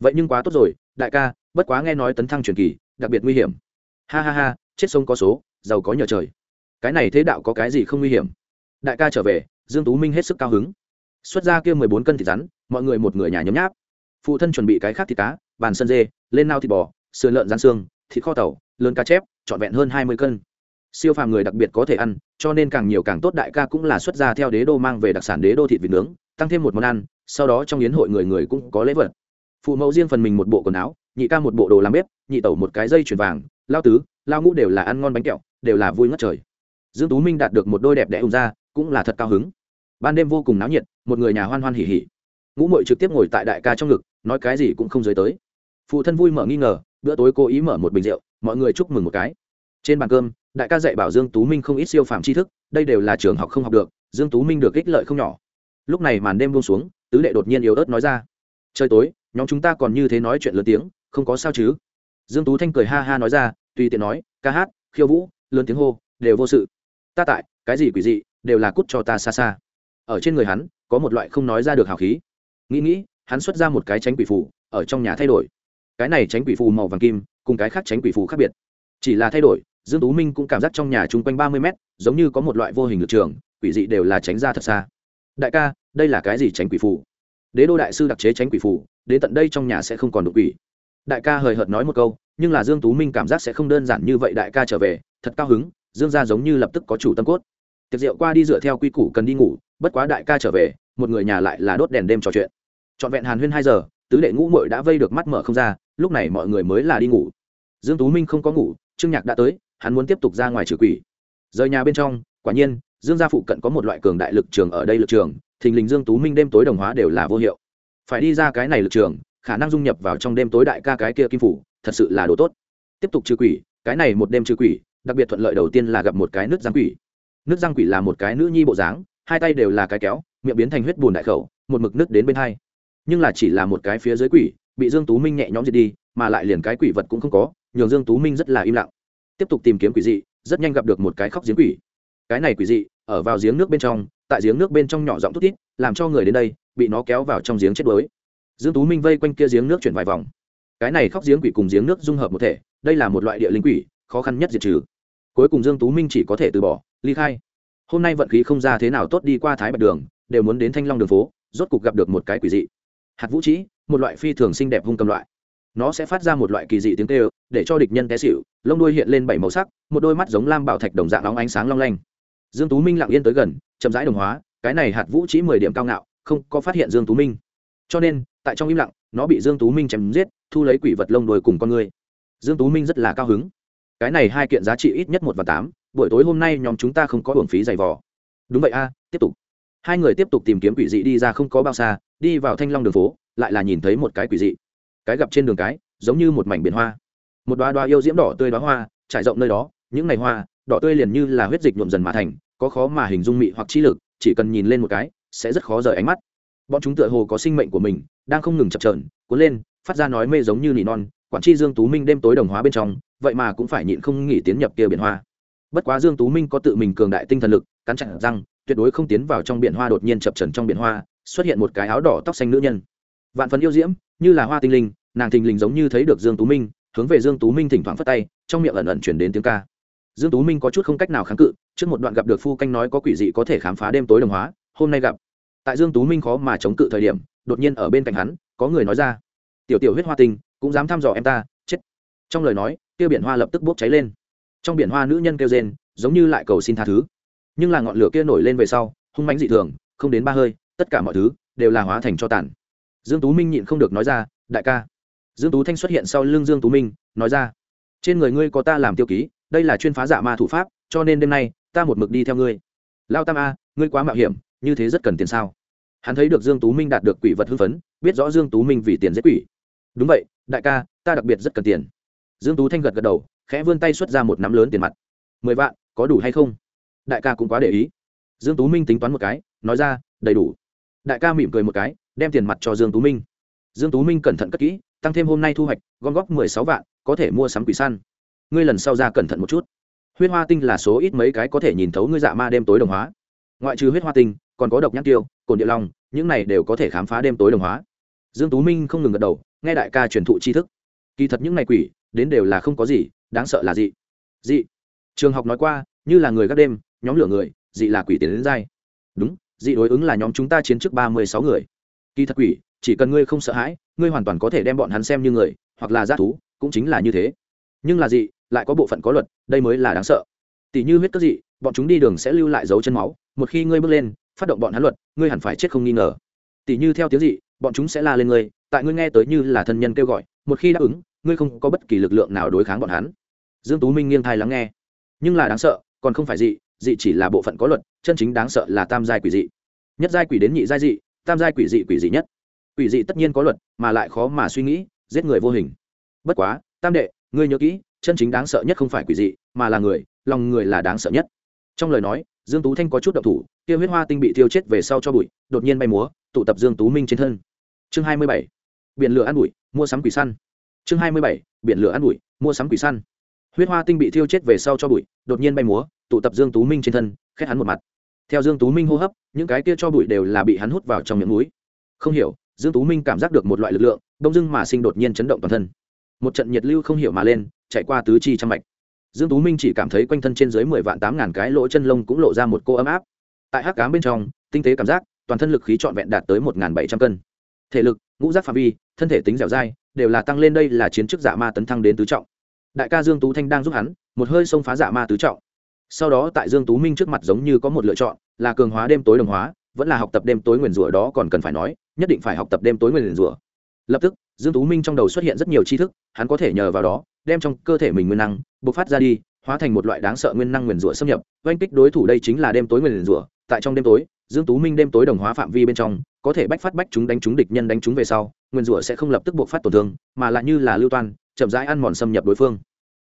Vậy nhưng quá tốt rồi, đại ca, bất quá nghe nói tấn thăng truyền kỳ, đặc biệt nguy hiểm. Ha ha ha, chết sông có số, giàu có nhờ trời. Cái này thế đạo có cái gì không nguy hiểm? Đại ca trở về, dương tú minh hết sức cao hứng. Xuất ra kia mười bốn cân thịt rắn, mọi người một người nhà nhấm nháp. Phụ thân chuẩn bị cái khác thịt cá, bàn sân dê, lên nao thịt bò, sườn lợn rán xương, thịt kho tàu lớn cá chép, trọn vẹn hơn hai mươi cân siêu phàm người đặc biệt có thể ăn, cho nên càng nhiều càng tốt. Đại ca cũng là xuất ra theo đế đô mang về đặc sản đế đô thịt vịt nướng, tăng thêm một món ăn, sau đó trong yến hội người người cũng có lễ vật. Phụ mẫu riêng phần mình một bộ quần áo, nhị ca một bộ đồ làm bếp, nhị tẩu một cái dây chuyền vàng, lao tứ, lao ngũ đều là ăn ngon bánh kẹo, đều là vui ngất trời. Dương tú minh đạt được một đôi đẹp đẽ ung ra cũng là thật cao hứng. Ban đêm vô cùng náo nhiệt, một người nhà hoan hoan hỉ hỉ. Ngũ muội trực tiếp ngồi tại đại ca trong ngực, nói cái gì cũng không dưới tới. Phụ thân vui mở nghi ngờ, bữa tối cố ý mở một bình rượu, mọi người chúc mừng một cái. Trên bàn cơm đại ca dạy bảo dương tú minh không ít siêu phàm tri thức, đây đều là trường học không học được, dương tú minh được ích lợi không nhỏ. Lúc này màn đêm buông xuống, tứ đệ đột nhiên yếu ớt nói ra, trời tối, nhóm chúng ta còn như thế nói chuyện lớn tiếng, không có sao chứ? Dương tú thanh cười ha ha nói ra, tùy tiện nói, ca hát, khiêu vũ, lớn tiếng hô, đều vô sự. Ta tại, cái gì quỷ dị, đều là cút cho ta xa xa. Ở trên người hắn, có một loại không nói ra được hào khí. Nghĩ nghĩ, hắn xuất ra một cái tránh quỷ phù, ở trong nhà thay đổi. Cái này tránh quỷ phù màu vàng kim, cùng cái khác tránh quỷ phù khác biệt. Chỉ là thay đổi dương tú minh cũng cảm giác trong nhà chung quanh ba mươi mét, giống như có một loại vô hình lực trường, quỷ dị đều là tránh ra thật xa. Đại ca, đây là cái gì tránh quỷ phù? Đế đô đại sư đặc chế tránh quỷ phù, đến tận đây trong nhà sẽ không còn đột quỷ. Đại ca hời hợt nói một câu, nhưng là dương tú minh cảm giác sẽ không đơn giản như vậy đại ca trở về, thật cao hứng, dương gia giống như lập tức có chủ tâm cốt. Tiệc rượu qua đi dựa theo quy củ cần đi ngủ, bất quá đại ca trở về, một người nhà lại là đốt đèn đêm trò chuyện. Trọn vẹn hàn huyên hai giờ, tứ đệ ngũ muội đã vây được mắt mở không ra, lúc này mọi người mới là đi ngủ. Dương tú minh không có ngủ, trương nhạc đã tới hắn muốn tiếp tục ra ngoài trừ quỷ. Rời nhà bên trong, quả nhiên, dương gia phụ cận có một loại cường đại lực trường ở đây lực trường, thình lình dương tú minh đêm tối đồng hóa đều là vô hiệu. Phải đi ra cái này lực trường, khả năng dung nhập vào trong đêm tối đại ca cái kia kim phủ, thật sự là đồ tốt. Tiếp tục trừ quỷ, cái này một đêm trừ quỷ, đặc biệt thuận lợi đầu tiên là gặp một cái nước răng quỷ. Nước răng quỷ là một cái nữ nhi bộ dáng, hai tay đều là cái kéo, miệng biến thành huyết bùn đại khẩu, một mực nước đến bên hai. Nhưng là chỉ là một cái phía dưới quỷ, bị dương tú minh nhẹ nhõm diệt đi, mà lại liền cái quỷ vật cũng không có, nhường dương tú minh rất là im lặng tiếp tục tìm kiếm quỷ dị, rất nhanh gặp được một cái khóc giếng quỷ. Cái này quỷ dị, ở vào giếng nước bên trong, tại giếng nước bên trong nhỏ giọng thút tít làm cho người đến đây, bị nó kéo vào trong giếng chết đuối. Dương tú minh vây quanh kia giếng nước chuyển vài vòng. Cái này khóc giếng quỷ cùng giếng nước dung hợp một thể, đây là một loại địa linh quỷ, khó khăn nhất diệt trừ. Cuối cùng dương tú minh chỉ có thể từ bỏ, ly khai. Hôm nay vận khí không ra thế nào tốt đi qua thái bạch đường, đều muốn đến thanh long đường phố, rốt cục gặp được một cái quỷ dị. Hạt vũ trĩ, một loại phi thường xinh đẹp hung cầm loại nó sẽ phát ra một loại kỳ dị tiếng kêu, để cho địch nhân té xịu lông đuôi hiện lên bảy màu sắc, một đôi mắt giống lam bảo thạch đồng dạng nóng ánh sáng long lanh. Dương tú minh lặng yên tới gần, chậm rãi đồng hóa, cái này hạt vũ trí mười điểm cao ngạo, không có phát hiện dương tú minh. Cho nên, tại trong im lặng, nó bị dương tú minh chém giết, thu lấy quỷ vật lông đuôi cùng con người. Dương tú minh rất là cao hứng. Cái này hai kiện giá trị ít nhất một và tám, buổi tối hôm nay nhóm chúng ta không có hưởng phí giày vò. Đúng vậy a, tiếp tục. Hai người tiếp tục tìm kiếm quỷ dị đi ra không có bao xa, đi vào thanh long đường phố, lại là nhìn thấy một cái quỷ dị cái gặp trên đường cái, giống như một mảnh biển hoa. Một đoá đoá yêu diễm đỏ tươi đoá hoa, trải rộng nơi đó, những ngày hoa, đỏ tươi liền như là huyết dịch nhuộm dần mà thành, có khó mà hình dung mị hoặc trí lực, chỉ cần nhìn lên một cái, sẽ rất khó rời ánh mắt. Bọn chúng tựa hồ có sinh mệnh của mình, đang không ngừng chập trờn cuốn lên, phát ra nói mê giống như nỉ non, quản tri dương tú minh đêm tối đồng hóa bên trong, vậy mà cũng phải nhịn không nghỉ tiến nhập kia biển hoa. Bất quá dương tú minh có tự mình cường đại tinh thần lực, cắn chặt răng, tuyệt đối không tiến vào trong biển hoa đột nhiên chập trần trong biển hoa, xuất hiện một cái áo đỏ tóc xanh nữ nhân. Vạn phần yêu diễm như là hoa tinh linh, nàng thình lình giống như thấy được dương tú minh, hướng về dương tú minh thỉnh thoảng phất tay, trong miệng ẩn ẩn chuyển đến tiếng ca. Dương tú minh có chút không cách nào kháng cự, trước một đoạn gặp được phu canh nói có quỷ dị có thể khám phá đêm tối đồng hóa, hôm nay gặp. Tại dương tú minh khó mà chống cự thời điểm, đột nhiên ở bên cạnh hắn, có người nói ra, tiểu tiểu huyết hoa tinh, cũng dám thăm dò em ta, chết. Trong lời nói, kia biển hoa lập tức bốc cháy lên. Trong biển hoa nữ nhân kêu rên, giống như lại cầu xin tha thứ. Nhưng là ngọn lửa kia nổi lên về sau, hung mãnh dị thường, không đến ba hơi, tất cả mọi thứ đều là hóa thành cho tàn dương tú minh nhịn không được nói ra, đại ca. Dương tú thanh xuất hiện sau lưng dương tú minh, nói ra, trên người ngươi có ta làm tiêu ký, đây là chuyên phá giả ma thủ pháp, cho nên đêm nay, ta một mực đi theo ngươi. Lao tam a, ngươi quá mạo hiểm, như thế rất cần tiền sao? Hắn thấy được dương tú minh đạt được quỷ vật hưng phấn, biết rõ dương tú minh vì tiền giết quỷ. Đúng vậy, đại ca, ta đặc biệt rất cần tiền. Dương tú thanh gật gật đầu, khẽ vươn tay xuất ra một nắm lớn tiền mặt. Mười vạn, có đủ hay không? Đại ca cũng quá để ý. Dương tú minh tính toán một cái, nói ra, đầy đủ. Đại ca mỉm cười một cái đem tiền mặt cho dương tú minh. Dương tú minh cẩn thận cất kỹ, tăng thêm hôm nay thu hoạch, gom góp mười sáu vạn, có thể mua sắm quỷ săn. Ngươi lần sau ra cẩn thận một chút. Huyết hoa tinh là số ít mấy cái có thể nhìn thấu ngươi dạ ma đêm tối đồng hóa. Ngoại trừ huyết hoa tinh, còn có độc nhãn tiêu cồn địa long, những này đều có thể khám phá đêm tối đồng hóa. Dương tú minh không ngừng gật đầu, nghe đại ca truyền thụ tri thức. Kỳ thật những này quỷ, đến đều là không có gì, đáng sợ là gì dị. Trường học nói qua, như là người gác đêm, nhóm lửa người, dị là quỷ tiến đến dai. Đúng, dị đối ứng là nhóm chúng ta chiến trước ba mươi sáu người kỳ thật quỷ, chỉ cần ngươi không sợ hãi, ngươi hoàn toàn có thể đem bọn hắn xem như người, hoặc là g thú, cũng chính là như thế. Nhưng là dị lại có bộ phận có luật, đây mới là đáng sợ. Tỷ như huyết cất dị, bọn chúng đi đường sẽ lưu lại dấu chân máu, một khi ngươi bước lên, phát động bọn hắn luật, ngươi hẳn phải chết không nghi ngờ. Tỷ như theo tiếng dị, bọn chúng sẽ la lên ngươi, tại ngươi nghe tới như là thân nhân kêu gọi, một khi đáp ứng, ngươi không có bất kỳ lực lượng nào đối kháng bọn hắn. Dương tú minh nghiêng thai lắng nghe. Nhưng là đáng sợ, còn không phải dị dị chỉ là bộ phận có luật, chân chính đáng sợ là tam giai quỷ dị. Nhất giai quỷ đến nhị giai dị tam giai quỷ dị quỷ dị nhất. Quỷ dị tất nhiên có luật, mà lại khó mà suy nghĩ, giết người vô hình. Bất quá, tam đệ, ngươi nhớ kỹ, chân chính đáng sợ nhất không phải quỷ dị, mà là người, lòng người là đáng sợ nhất. Trong lời nói, dương tú thanh có chút động thủ, kia huyết hoa tinh bị thiêu chết về sau cho bụi, đột nhiên bay múa, tụ tập dương tú minh trên thân. Chương 27. biển lửa ăn bụi, mua sắm quỷ săn. Chương 27. biển lửa ăn bụi, mua sắm quỷ săn. Huyết hoa tinh bị thiêu chết về sau cho bụi, đột nhiên bay múa, tụ tập dương tú minh trên thân, khét hắn một mặt theo dương tú minh hô hấp, những cái kia cho bụi đều là bị hắn hút vào trong miệng núi. Không hiểu, dương tú minh cảm giác được một loại lực lượng đông dưng mà sinh đột nhiên chấn động toàn thân. Một trận nhiệt lưu không hiểu mà lên, chạy qua tứ chi trong mạch. Dương tú minh chỉ cảm thấy quanh thân trên dưới mười vạn tám ngàn cái lỗ chân lông cũng lộ ra một cô ấm áp. Tại hắc cám bên trong, tinh tế cảm giác, toàn thân lực khí trọn vẹn đạt tới một bảy trăm cân. Thể lực, ngũ giác phạm vi, thân thể tính dẻo dai, đều là tăng lên đây là chiến chức giả ma tấn thăng đến tứ trọng. Đại ca dương tú thanh đang giúp hắn, một hơi xông phá giả ma tứ trọng sau đó tại dương tú minh trước mặt giống như có một lựa chọn, là cường hóa đêm tối đồng hóa, vẫn là học tập đêm tối nguyền rủa đó còn cần phải nói, nhất định phải học tập đêm tối nguyền rủa. Lập tức, dương tú minh trong đầu xuất hiện rất nhiều tri thức, hắn có thể nhờ vào đó, đem trong cơ thể mình nguyên năng, bộc phát ra đi, hóa thành một loại đáng sợ nguyên năng nguyền rủa xâm nhập. Oanh kích đối thủ đây chính là đêm tối nguyền rủa, tại trong đêm tối, dương tú minh đêm tối đồng hóa phạm vi bên trong, có thể bách phát bách chúng đánh chúng địch nhân đánh chúng về sau, nguyên rủa sẽ không lập tức bộc phát tổn thương, mà là như là lưu toan, chậm rãi ăn mòn xâm nhập đối phương.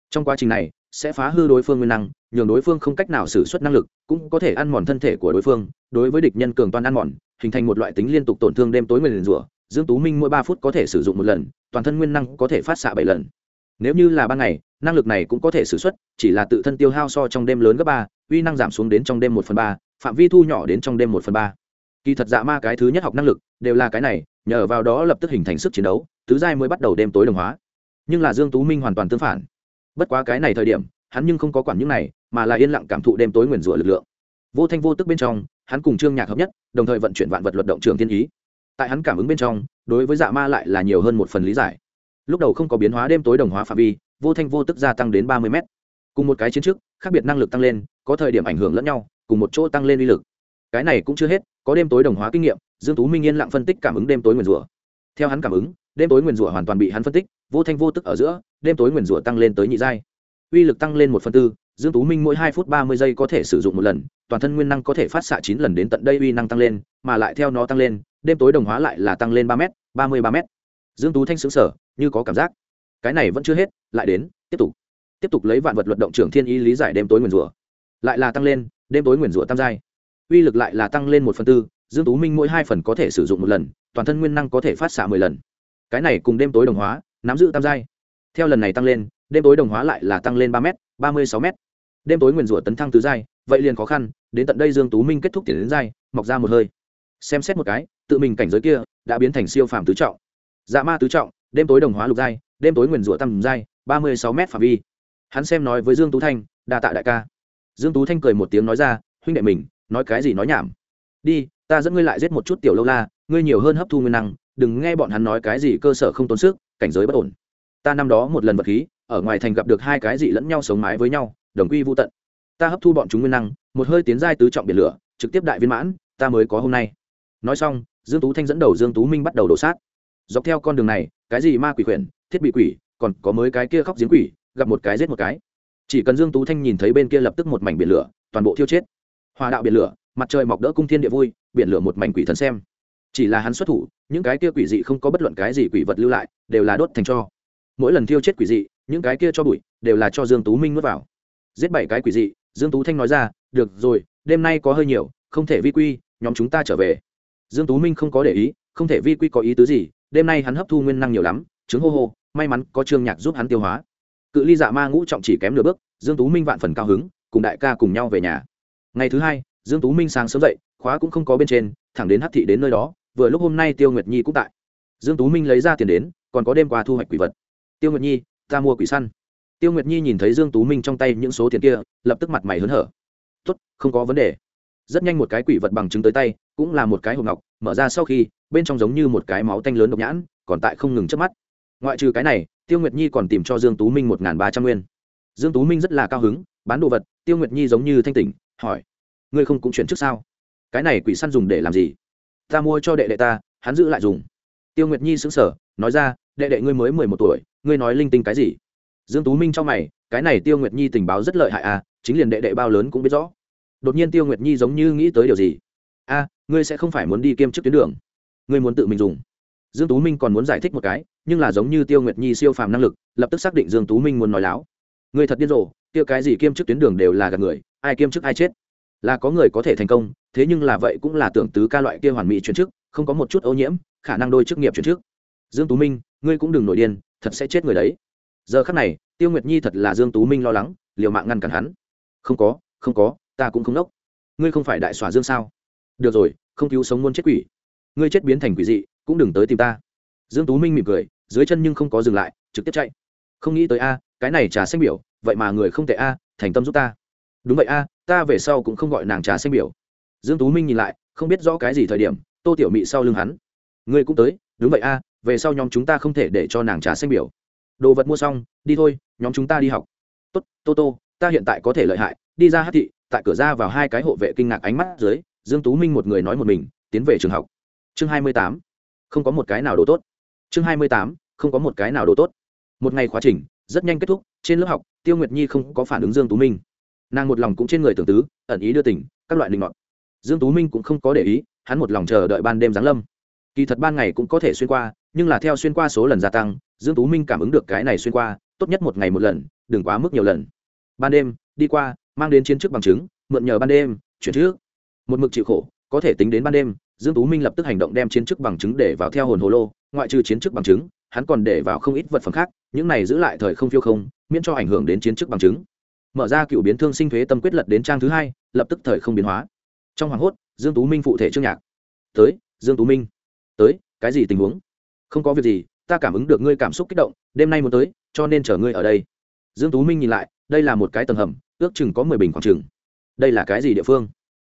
Trong quá trình này sẽ phá hư đối phương nguyên năng, nhường đối phương không cách nào xử suất năng lực, cũng có thể ăn mòn thân thể của đối phương. Đối với địch nhân cường toàn ăn mòn, hình thành một loại tính liên tục tổn thương đêm tối nguyền rủa, dương tú minh mỗi ba phút có thể sử dụng một lần, toàn thân nguyên năng có thể phát xạ bảy lần. Nếu như là ban ngày, năng lực này cũng có thể sử xuất, chỉ là tự thân tiêu hao so trong đêm lớn gấp ba, uy năng giảm xuống đến trong đêm một phần ba, phạm vi thu nhỏ đến trong đêm một phần ba. Kỳ thật dạ ma cái thứ nhất học năng lực, đều là cái này, nhờ vào đó lập tức hình thành sức chiến đấu, tứ giai mới bắt đầu đêm tối đồng hóa. Nhưng là dương tú minh hoàn toàn tương phản bất quá cái này thời điểm, hắn nhưng không có quản những này, mà là yên lặng cảm thụ đêm tối nguyền rủa lực lượng. Vô thanh vô tức bên trong, hắn cùng trương nhạc hợp nhất, đồng thời vận chuyển vạn vật luật động trường thiên ý. Tại hắn cảm ứng bên trong, đối với dạ ma lại là nhiều hơn một phần lý giải. Lúc đầu không có biến hóa đêm tối đồng hóa phạm vi, vô thanh vô tức gia tăng đến ba mươi m cùng một cái chiến trước, khác biệt năng lực tăng lên, có thời điểm ảnh hưởng lẫn nhau, cùng một chỗ tăng lên uy lực. Cái này cũng chưa hết, có đêm tối đồng hóa kinh nghiệm, dương tú minh yên lặng phân tích cảm ứng đêm tối nguyền rủa. Theo hắn cảm ứng, đêm tối nguyền rủa hoàn toàn bị hắn phân tích, vô thanh vô tức ở giữa đêm tối nguyền rủa tăng lên tới nhị giai. Uy lực tăng lên một phần tư, dương tú minh mỗi hai phút ba mươi giây có thể sử dụng một lần, toàn thân nguyên năng có thể phát xạ chín lần đến tận đây uy năng tăng lên, mà lại theo nó tăng lên, đêm tối đồng hóa lại là tăng lên ba m ba mươi ba m dương tú thanh xứng sở như có cảm giác. Cái này vẫn chưa hết, lại đến, tiếp tục. Tiếp tục lấy vạn vật luận động trưởng thiên ý lý giải đêm tối nguyền rủa. Lại là tăng lên, đêm tối nguyền rủa tam giai. Uy lực lại là tăng lên một phần tư, dương tú minh mỗi hai phần có thể sử dụng một lần, toàn thân nguyên năng có thể phát xạ mười lần. Cái này cùng đêm tối đồng hóa, nắm giữ tam giai theo lần này tăng lên, đêm tối đồng hóa lại là tăng lên ba m ba mươi sáu m đêm tối nguyền rủa tấn thăng tứ giai, vậy liền khó khăn, đến tận đây dương tú minh kết thúc tiền đến giai, mọc ra một hơi. Xem xét một cái, tự mình cảnh giới kia đã biến thành siêu phàm tứ trọng. Dạ ma tứ trọng, đêm tối đồng hóa lục giai, đêm tối nguyền rủa tăng giai, ba mươi sáu m phạm vi. Hắn xem nói với dương tú thanh, đa tạ đại ca. Dương tú thanh cười một tiếng nói ra, huynh đệ mình, nói cái gì nói nhảm. Đi, ta dẫn ngươi lại giết một chút tiểu lâu la, ngươi nhiều hơn hấp thu nguyên năng, đừng nghe bọn hắn nói cái gì cơ sở không tốn sức, cảnh giới bất ổn ta năm đó một lần vật khí, ở ngoài thành gặp được hai cái dị lẫn nhau sống mái với nhau, đồng quy vô tận. Ta hấp thu bọn chúng nguyên năng, một hơi tiến giai tứ trọng biển lửa, trực tiếp đại viên mãn, ta mới có hôm nay. Nói xong, dương tú thanh dẫn đầu dương tú minh bắt đầu đổ sát dọc theo con đường này, cái gì ma quỷ quyển, thiết bị quỷ, còn có mới cái kia khóc giếng quỷ, gặp một cái giết một cái. Chỉ cần dương tú thanh nhìn thấy bên kia lập tức một mảnh biển lửa, toàn bộ thiêu chết. Hòa đạo biển lửa, mặt trời mọc đỡ cung thiên địa vui, biển lửa một mảnh quỷ thần xem. Chỉ là hắn xuất thủ, những cái kia quỷ dị không có bất luận cái gì quỷ vật lưu lại, đều là đốt thành cho mỗi lần thiêu chết quỷ dị, những cái kia cho bụi, đều là cho dương tú minh nuốt vào. Giết bảy cái quỷ dị, dương tú thanh nói ra, được rồi, đêm nay có hơi nhiều, không thể vi quy, nhóm chúng ta trở về. Dương tú minh không có để ý, không thể vi quy có ý tứ gì, đêm nay hắn hấp thu nguyên năng nhiều lắm, chứng hô hô, may mắn có trương nhạc giúp hắn tiêu hóa. Cự ly dạ ma ngũ trọng chỉ kém nửa bước, dương tú minh vạn phần cao hứng, cùng đại ca cùng nhau về nhà. Ngày thứ hai, dương tú minh sáng sớm dậy, khóa cũng không có bên trên, thẳng đến hắc thị đến nơi đó, vừa lúc hôm nay tiêu nguyệt nhi cũng tại. Dương tú minh lấy ra tiền đến, còn có đêm qua thu hoạch quỷ vật tiêu nguyệt nhi, ta mua quỷ săn. Tiêu nguyệt nhi nhìn thấy dương tú minh trong tay những số tiền kia, lập tức mặt mày hớn hở. Tốt, không có vấn đề. Rất nhanh một cái quỷ vật bằng chứng tới tay, cũng là một cái hộp ngọc, mở ra sau khi, bên trong giống như một cái máu tanh lớn độc nhãn, còn tại không ngừng chớp mắt. Ngoại trừ cái này, tiêu nguyệt nhi còn tìm cho dương tú minh một ba trăm nguyên. Dương tú minh rất là cao hứng, bán đồ vật, tiêu nguyệt nhi giống như thanh tỉnh, hỏi, ngươi không cũng chuyển trước sao? Cái này quỷ săn dùng để làm gì? Ta mua cho đệ đệ ta, hắn giữ lại dùng. Tiêu nguyệt nhi sững sờ, nói ra đệ đệ ngươi mới mười một tuổi, ngươi nói linh tinh cái gì? Dương tú minh cho mày, cái này tiêu nguyệt nhi tình báo rất lợi hại à chính liền đệ đệ bao lớn cũng biết rõ. Đột nhiên tiêu nguyệt nhi giống như nghĩ tới điều gì? A ngươi sẽ không phải muốn đi kiêm chức tuyến đường. Ngươi muốn tự mình dùng. Dương tú minh còn muốn giải thích một cái, nhưng là giống như tiêu nguyệt nhi siêu phàm năng lực, lập tức xác định dương tú minh muốn nói láo. Ngươi thật điên rồ tiêu cái gì kiêm chức tuyến đường đều là gạt người, ai kiêm chức ai chết. Là có người có thể thành công, thế nhưng là vậy cũng là tưởng tứ ca loại kia hoàn mỹ chuyển chức, không có một chút ô nhiễm, khả năng đôi chức nghiệp chuyển chức. Dương tú minh ngươi cũng đừng nổi điên, thật sẽ chết người đấy. Giờ khắc này, tiêu nguyệt nhi thật là dương tú minh lo lắng, liều mạng ngăn cản hắn. Không có không có, ta cũng không đốc. Ngươi không phải đại xỏa dương sao? Được rồi, không cứu sống muôn chết quỷ. Ngươi chết biến thành quỷ dị, cũng đừng tới tìm ta. Dương tú minh mỉm cười, dưới chân nhưng không có dừng lại, trực tiếp chạy. Không nghĩ tới a, cái này trà xanh biểu, vậy mà người không tệ a, thành tâm giúp ta. Đúng vậy a, ta về sau cũng không gọi nàng trà xanh biểu. Dương tú minh nhìn lại, không biết rõ cái gì thời điểm, tô tiểu mị sau lưng hắn. Ngươi cũng tới, đúng vậy a về sau nhóm chúng ta không thể để cho nàng trà xanh biểu. Đồ vật mua xong, đi thôi, nhóm chúng ta đi học. Tốt, tô tô, ta hiện tại có thể lợi hại. Đi ra hát thị, tại cửa ra vào hai cái hộ vệ kinh ngạc ánh mắt dưới, dương tú minh một người nói một mình, tiến về trường học. Chương 28. không có một cái nào đồ tốt. Chương 28. không có một cái nào đồ tốt. Một ngày khóa trình, rất nhanh kết thúc, trên lớp học, tiêu nguyệt nhi không có phản ứng dương tú minh. Nàng một lòng cũng trên người tưởng tứ, ẩn ý đưa tỉnh các loại linh ngọt dương tú minh cũng không có để ý, hắn một lòng chờ đợi ban đêm giáng lâm. Kỳ thật ban ngày cũng có thể xuyên qua nhưng là theo xuyên qua số lần gia tăng, dương tú minh cảm ứng được cái này xuyên qua, tốt nhất một ngày một lần, đừng quá mức nhiều lần. Ban đêm, đi qua, mang đến chiến chức bằng chứng, mượn nhờ ban đêm, chuyển trước. Một mực chịu khổ, có thể tính đến ban đêm, dương tú minh lập tức hành động đem chiến chức bằng chứng để vào theo hồn hồ lô, ngoại trừ chiến chức bằng chứng, hắn còn để vào không ít vật phẩm khác, những này giữ lại thời không phiêu không, miễn cho ảnh hưởng đến chiến chức bằng chứng. Mở ra cựu biến thương sinh thuế tâm quyết lật đến trang thứ hai, lập tức thời không biến hóa. Trong hoàng hốt, dương tú minh phụ thể trương nhạc. Tới, dương tú minh. Tới, cái gì tình huống? Không có việc gì, ta cảm ứng được ngươi cảm xúc kích động, đêm nay muốn tới, cho nên chở ngươi ở đây. Dương tú minh nhìn lại, đây là một cái tầng hầm, ước chừng có mười bình khoảng chừng. Đây là cái gì địa phương?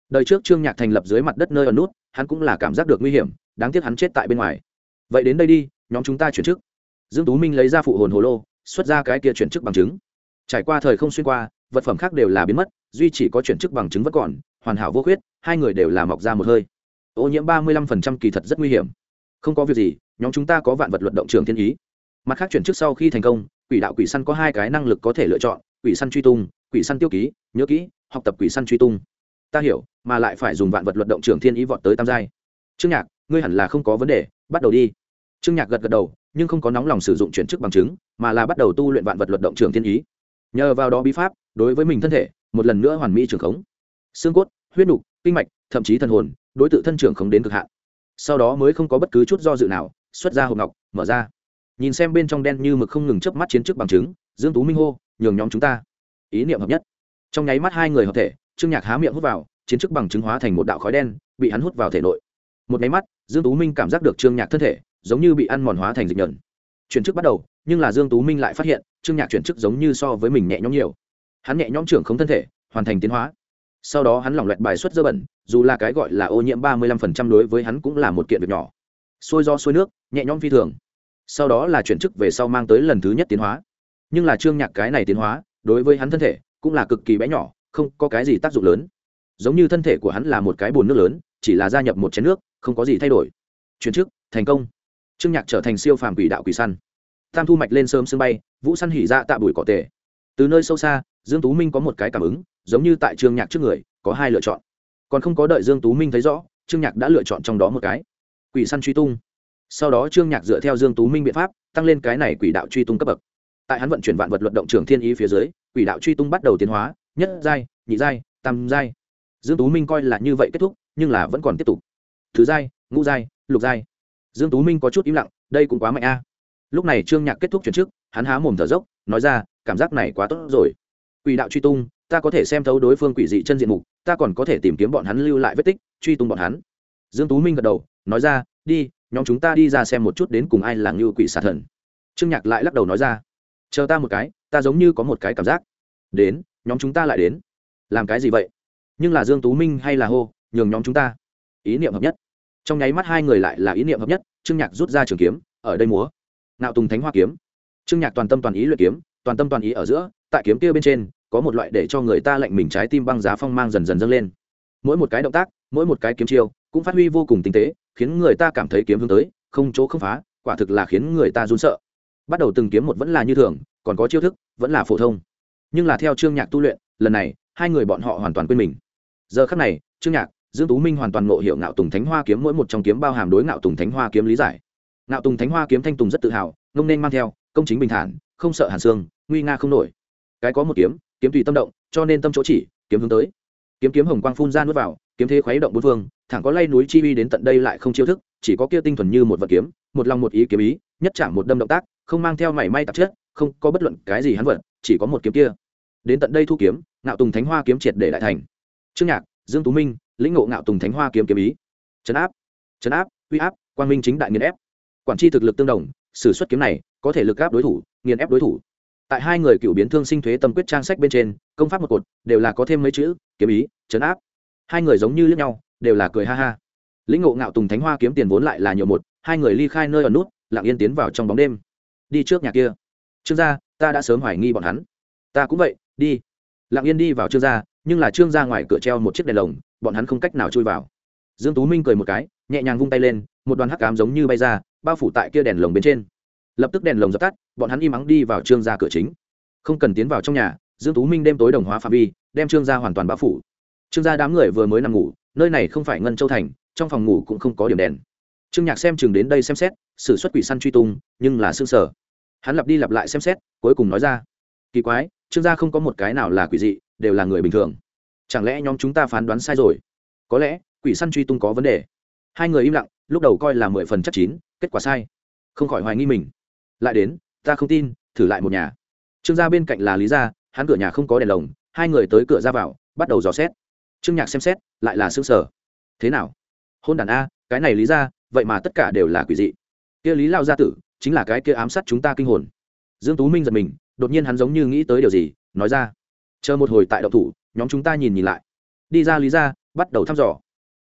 Đời trước trương nhạc thành lập dưới mặt đất nơi ở nút, hắn cũng là cảm giác được nguy hiểm, đáng tiếc hắn chết tại bên ngoài. Vậy đến đây đi, nhóm chúng ta chuyển chức. Dương tú minh lấy ra phụ hồn hồ lô, xuất ra cái kia chuyển chức bằng chứng. Trải qua thời không xuyên qua, vật phẩm khác đều là biến mất, duy chỉ có chuyển chức bằng chứng vẫn còn, hoàn hảo vô khuyết, hai người đều là mọc ra một hơi. Ô nhiễm ba mươi lăm phần trăm kỳ thật rất nguy hiểm. Không có việc gì nhóm chúng ta có vạn vật luận động trường thiên ý. Mặt khác chuyển trước sau khi thành công, quỷ đạo quỷ săn có hai cái năng lực có thể lựa chọn, quỷ săn truy tung, quỷ săn tiêu ký, nhớ kỹ, học tập quỷ săn truy tung. Ta hiểu, mà lại phải dùng vạn vật luận động trường thiên ý vọt tới tam giai. Trương nhạc, ngươi hẳn là không có vấn đề, bắt đầu đi. Trương nhạc gật gật đầu, nhưng không có nóng lòng sử dụng chuyển chức bằng chứng, mà là bắt đầu tu luyện vạn vật luận động trường thiên ý. Nhờ vào đó bí pháp, đối với mình thân thể, một lần nữa hoàn mỹ trường khống. Xương cốt, huyết nục, kinh mạch, thậm chí thần hồn, đối tượng thân trưởng khống đến cực hạn. Sau đó mới không có bất cứ chút do dự nào xuất ra hộp ngọc, mở ra. Nhìn xem bên trong đen như mực không ngừng chớp mắt chiến trước bằng chứng, dương tú minh hô, nhường nhóm chúng ta. Ý niệm hợp nhất. Trong nháy mắt hai người hợp thể, trương nhạc há miệng hút vào, chiến chức bằng chứng hóa thành một đạo khói đen, bị hắn hút vào thể nội. Một nháy mắt, dương tú minh cảm giác được trương nhạc thân thể giống như bị ăn mòn hóa thành dịch nhẫn chuyển chức bắt đầu, nhưng là dương tú minh lại phát hiện, trương nhạc chuyển chức giống như so với mình nhẹ nhõm nhiều. Hắn nhẹ nhõm trưởng không thân thể, hoàn thành tiến hóa. Sau đó hắn lỏng loẹt bài xuất dơ bẩn, dù là cái gọi là ô nhiễm ba mươi lăm phần trăm đối với hắn cũng là một kiện việc nhỏ xôi do xuôi nước, nhẹ nhõm phi thường. Sau đó là chuyển chức về sau mang tới lần thứ nhất tiến hóa. Nhưng là trương nhạc cái này tiến hóa, đối với hắn thân thể, cũng là cực kỳ bé nhỏ, không có cái gì tác dụng lớn. Giống như thân thể của hắn là một cái bồn nước lớn, chỉ là gia nhập một chén nước, không có gì thay đổi. Chuyển chức, thành công. Trương nhạc trở thành siêu phàm quỷ đạo quỷ săn. Tam thu mạch lên sớm sương bay, vũ săn hỉ ra tạ bụi cỏ tề. Từ nơi sâu xa, dương tú minh có một cái cảm ứng, giống như tại trương nhạc trước người, có hai lựa chọn. Còn không có đợi dương tú minh thấy rõ, trương nhạc đã lựa chọn trong đó một cái quỷ săn truy tung. Sau đó trương nhạc dựa theo dương tú minh biện pháp, tăng lên cái này quỷ đạo truy tung cấp bậc. Tại hắn vận chuyển vạn vật luận động trưởng thiên ý phía dưới, quỷ đạo truy tung bắt đầu tiến hóa, nhất giai, nhị giai, tam giai. Dương tú minh coi là như vậy kết thúc, nhưng là vẫn còn tiếp tục. Thứ giai, ngũ giai, lục giai. Dương tú minh có chút im lặng, đây cũng quá mạnh a. Lúc này trương nhạc kết thúc chuyển chức hắn há mồm thở dốc, nói ra, cảm giác này quá tốt rồi. Quỷ đạo truy tung, ta có thể xem thấu đối phương quỷ dị chân diện mục, ta còn có thể tìm kiếm bọn hắn lưu lại vết tích, truy tung bọn hắn dương tú minh gật đầu, nói ra, đi, nhóm chúng ta đi ra xem một chút đến cùng ai là ngưu quỷ xà thần. Trương nhạc lại lắc đầu nói ra, chờ ta một cái, ta giống như có một cái cảm giác. Đến, nhóm chúng ta lại đến. Làm cái gì vậy? Nhưng là dương tú minh hay là hô, nhường nhóm chúng ta? Ý niệm hợp nhất. Trong nháy mắt hai người lại là ý niệm hợp nhất, trương nhạc rút ra trường kiếm, ở đây múa. Nạo tùng thánh hoa kiếm. Trương nhạc toàn tâm toàn ý luyện kiếm, toàn tâm toàn ý ở giữa, tại kiếm kia bên trên, có một loại để cho người ta lạnh mình trái tim băng giá phong mang dần dần dâng lên. Mỗi một cái động tác, mỗi một cái kiếm chiêu cũng phát huy vô cùng tinh tế, khiến người ta cảm thấy kiếm hướng tới, không chỗ không phá, quả thực là khiến người ta run sợ. Bắt đầu từng kiếm một vẫn là như thường, còn có chiêu thức, vẫn là phổ thông. Nhưng là theo trương nhạc tu luyện, lần này, hai người bọn họ hoàn toàn quên mình. Giờ khắc này, trương nhạc, dương tú minh hoàn toàn ngộ hiểu ngạo tùng thánh hoa kiếm mỗi một trong kiếm bao hàm đối ngạo tùng thánh hoa kiếm lý giải. Ngạo tùng thánh hoa kiếm thanh tùng rất tự hào, ngông nên mang theo, công chính bình thản, không sợ hàn xương, nguy nga không nổi. Cái có một kiếm kiếm tùy tâm động, cho nên tâm chỗ chỉ, kiếm hướng tới kiếm kiếm hồng quang phun ra nuốt vào, kiếm thế khuấy động bốn phương, thẳng có lay núi chi uy đến tận đây lại không chiêu thức, chỉ có kia tinh thuần như một vật kiếm, một lòng một ý kiếm ý, nhất chạm một đâm động tác, không mang theo mảy may tạp chất, không có bất luận cái gì hắn vật, chỉ có một kiếm kia. Đến tận đây thu kiếm, ngạo tùng thánh hoa kiếm triệt để đại thành. Trương nhạc, dương tú minh, lĩnh ngộ ngạo tùng thánh hoa kiếm kiếm ý. Chấn áp chấn áp, uy áp, quang minh chính đại nghiền ép. Quản tri thực lực tương đồng, sử xuất kiếm này, có thể lực áp đối thủ, nghiền ép đối thủ tại hai người cựu biến thương sinh thuế tâm quyết trang sách bên trên, công pháp một cột, đều là có thêm mấy chữ, kiếm ý chấn áp. Hai người giống như lẫn nhau, đều là cười ha ha. Lĩnh ngộ ngạo tùng thánh hoa kiếm tiền vốn lại là nhiều một, hai người ly khai nơi ở nút, lặng yên tiến vào trong bóng đêm. Đi trước nhà kia. Trương gia, ta đã sớm hoài nghi bọn hắn. Ta cũng vậy, đi. Lặng yên đi vào trương gia, nhưng là trương gia ngoài cửa treo một chiếc đèn lồng, bọn hắn không cách nào chui vào. Dương tú minh cười một cái, nhẹ nhàng vung tay lên, một đoàn hắc cám giống như bay ra, bao phủ tại kia đèn lồng bên trên lập tức đèn lồng dập tắt, bọn hắn im ắng đi vào trương gia cửa chính. Không cần tiến vào trong nhà, dương tú minh đêm tối đồng hóa phạm vi, đem trương gia hoàn toàn bao phủ. Trương gia đám người vừa mới nằm ngủ, nơi này không phải ngân châu thành, trong phòng ngủ cũng không có điểm đèn. Trương nhạc xem chừng đến đây xem xét, sử xuất quỷ săn truy tung, nhưng là xương sở hắn lặp đi lặp lại xem xét, cuối cùng nói ra, kỳ quái, trương gia không có một cái nào là quỷ dị, đều là người bình thường. Chẳng lẽ nhóm chúng ta phán đoán sai rồi? Có lẽ, quỷ săn truy tung có vấn đề. Hai người im lặng, lúc đầu coi là mười phần chắc chín, kết quả sai. Không khỏi hoài nghi mình lại đến, ta không tin, thử lại một nhà. Trương gia bên cạnh là lý gia, hắn cửa nhà không có đèn lồng, hai người tới cửa ra vào, bắt đầu dò xét. Trương nhạc xem xét, lại là xương sở thế nào? Hôn đàn a, cái này lý ra vậy mà tất cả đều là quỷ dị. Kia lý lao gia tử, chính là cái kia ám sát chúng ta kinh hồn. Dương tú minh giật mình, đột nhiên hắn giống như nghĩ tới điều gì, nói ra. Chờ một hồi tại động thủ, nhóm chúng ta nhìn nhìn lại. Đi ra lý ra bắt đầu thăm dò.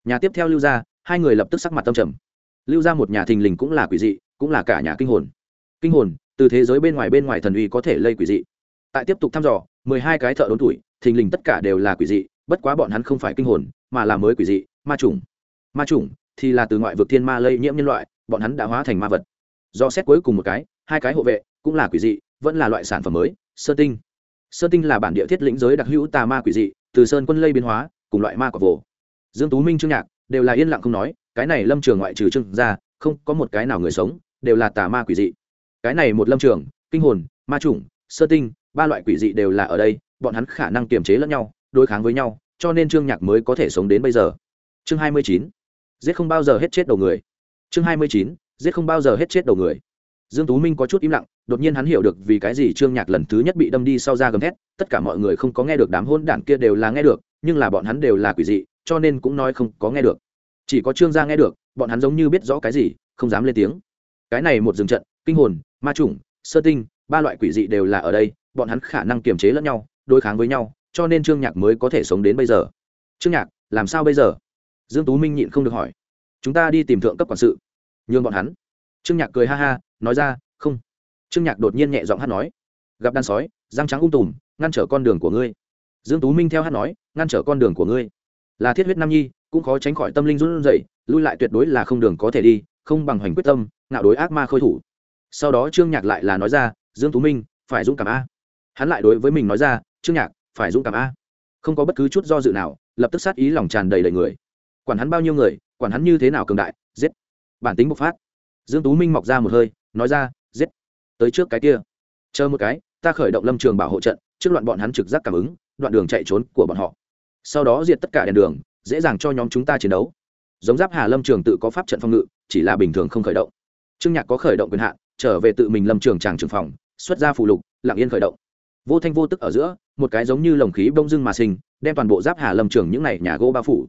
Nhà tiếp theo lưu ra hai người lập tức sắc mặt tâm trầm. Lưu ra một nhà thình lình cũng là quỷ dị, cũng là cả nhà kinh hồn kinh hồn, từ thế giới bên ngoài bên ngoài thần uy có thể lây quỷ dị. Tại tiếp tục thăm dò, mười hai cái thợ đốn tuổi, thình lình tất cả đều là quỷ dị, bất quá bọn hắn không phải kinh hồn, mà là mới quỷ dị, ma trùng ma trùng thì là từ ngoại vực thiên ma lây nhiễm nhân loại, bọn hắn đã hóa thành ma vật. Do xét cuối cùng một cái, hai cái hộ vệ cũng là quỷ dị, vẫn là loại sản phẩm mới, sơn tinh. Sơn tinh là bản địa thiết lĩnh giới đặc hữu tà ma quỷ dị, từ sơn quân lây biến hóa, cùng loại ma quả vồ. Dương tú minh, trương nhạc đều là yên lặng không nói, cái này lâm trường ngoại trừ trương ra, không có một cái nào người sống, đều là tà ma quỷ dị cái này một lâm trường, kinh hồn, ma chủng, sơ tinh, ba loại quỷ dị đều là ở đây, bọn hắn khả năng kiềm chế lẫn nhau, đối kháng với nhau, cho nên trương nhạc mới có thể sống đến bây giờ. Chương hai mươi chín, giết không bao giờ hết chết đầu người. Chương hai mươi chín, giết không bao giờ hết chết đầu người. Dương tú minh có chút im lặng, đột nhiên hắn hiểu được vì cái gì trương nhạc lần thứ nhất bị đâm đi sau ra gầm thét, tất cả mọi người không có nghe được đám hôn đản kia đều là nghe được, nhưng là bọn hắn đều là quỷ dị, cho nên cũng nói không có nghe được. Chỉ có trương gia nghe được, bọn hắn giống như biết rõ cái gì, không dám lên tiếng. Cái này một dừng trận kinh hồn, ma chủng, sơ tinh, ba loại quỷ dị đều là ở đây, bọn hắn khả năng kiềm chế lẫn nhau, đối kháng với nhau, cho nên trương nhạc mới có thể sống đến bây giờ. Trương nhạc, làm sao bây giờ? Dương tú minh nhịn không được hỏi. Chúng ta đi tìm thượng cấp quản sự. Nhường bọn hắn. Trương nhạc cười ha ha, nói ra, không. Trương nhạc đột nhiên nhẹ giọng hát nói, gặp đàn sói, răng trắng ung tùm, ngăn trở con đường của ngươi. Dương tú minh theo hát nói, ngăn trở con đường của ngươi. Là thiết huyết nam nhi, cũng khó tránh khỏi tâm linh run rẩy, lui lại tuyệt đối là không đường có thể đi, không bằng hoành quyết tâm, ngạo đối ác ma khôi thủ sau đó trương nhạc lại là nói ra, dương tú minh, phải dũng cảm a. Hắn lại đối với mình nói ra, trương nhạc, phải dũng cảm a. Không có bất cứ chút do dự nào, lập tức sát ý lòng tràn đầy đầy người. Quản hắn bao nhiêu người, quản hắn như thế nào cường đại, giết. Bản tính bộc phát. Dương tú minh mọc ra một hơi, nói ra, giết. Tới trước cái kia. Chờ một cái, ta khởi động lâm trường bảo hộ trận, trước loạn bọn hắn trực giác cảm ứng, đoạn đường chạy trốn của bọn họ. Sau đó diệt tất cả đèn đường, dễ dàng cho nhóm chúng ta chiến đấu. Giống giáp hà lâm trường tự có pháp trận phòng ngự, chỉ là bình thường không khởi động. Trương nhạc có khởi động quyền hạn trở về tự mình lâm trường tràng trường phòng, xuất ra phù lục, lặng yên khởi động. Vô thanh vô tức ở giữa, một cái giống như lồng khí bông dưng mà sinh, đem toàn bộ giáp hà lâm trường những này nhà gỗ bao phủ.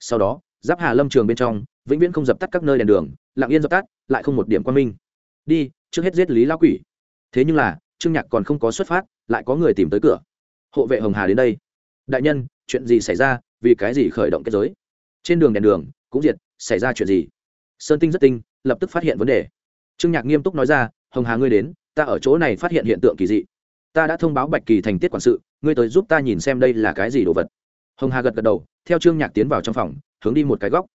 Sau đó, giáp hà lâm trường bên trong, vĩnh viễn không dập tắt các nơi đèn đường, lặng yên dập tắt, lại không một điểm quan minh. Đi, trước hết giết lý lao quỷ. Thế nhưng là, trương nhạc còn không có xuất phát, lại có người tìm tới cửa. Hộ vệ hồng hà đến đây. Đại nhân, chuyện gì xảy ra? Vì cái gì khởi động kết giới? Trên đường đèn đường, cũng diệt, xảy ra chuyện gì? Sơn tinh rất tinh, lập tức phát hiện vấn đề trương nhạc nghiêm túc nói ra, hồng hà ngươi đến, ta ở chỗ này phát hiện hiện tượng kỳ dị. Ta đã thông báo bạch kỳ thành tiết quản sự, ngươi tới giúp ta nhìn xem đây là cái gì đồ vật. Hồng hà gật gật đầu, theo trương nhạc tiến vào trong phòng, hướng đi một cái góc.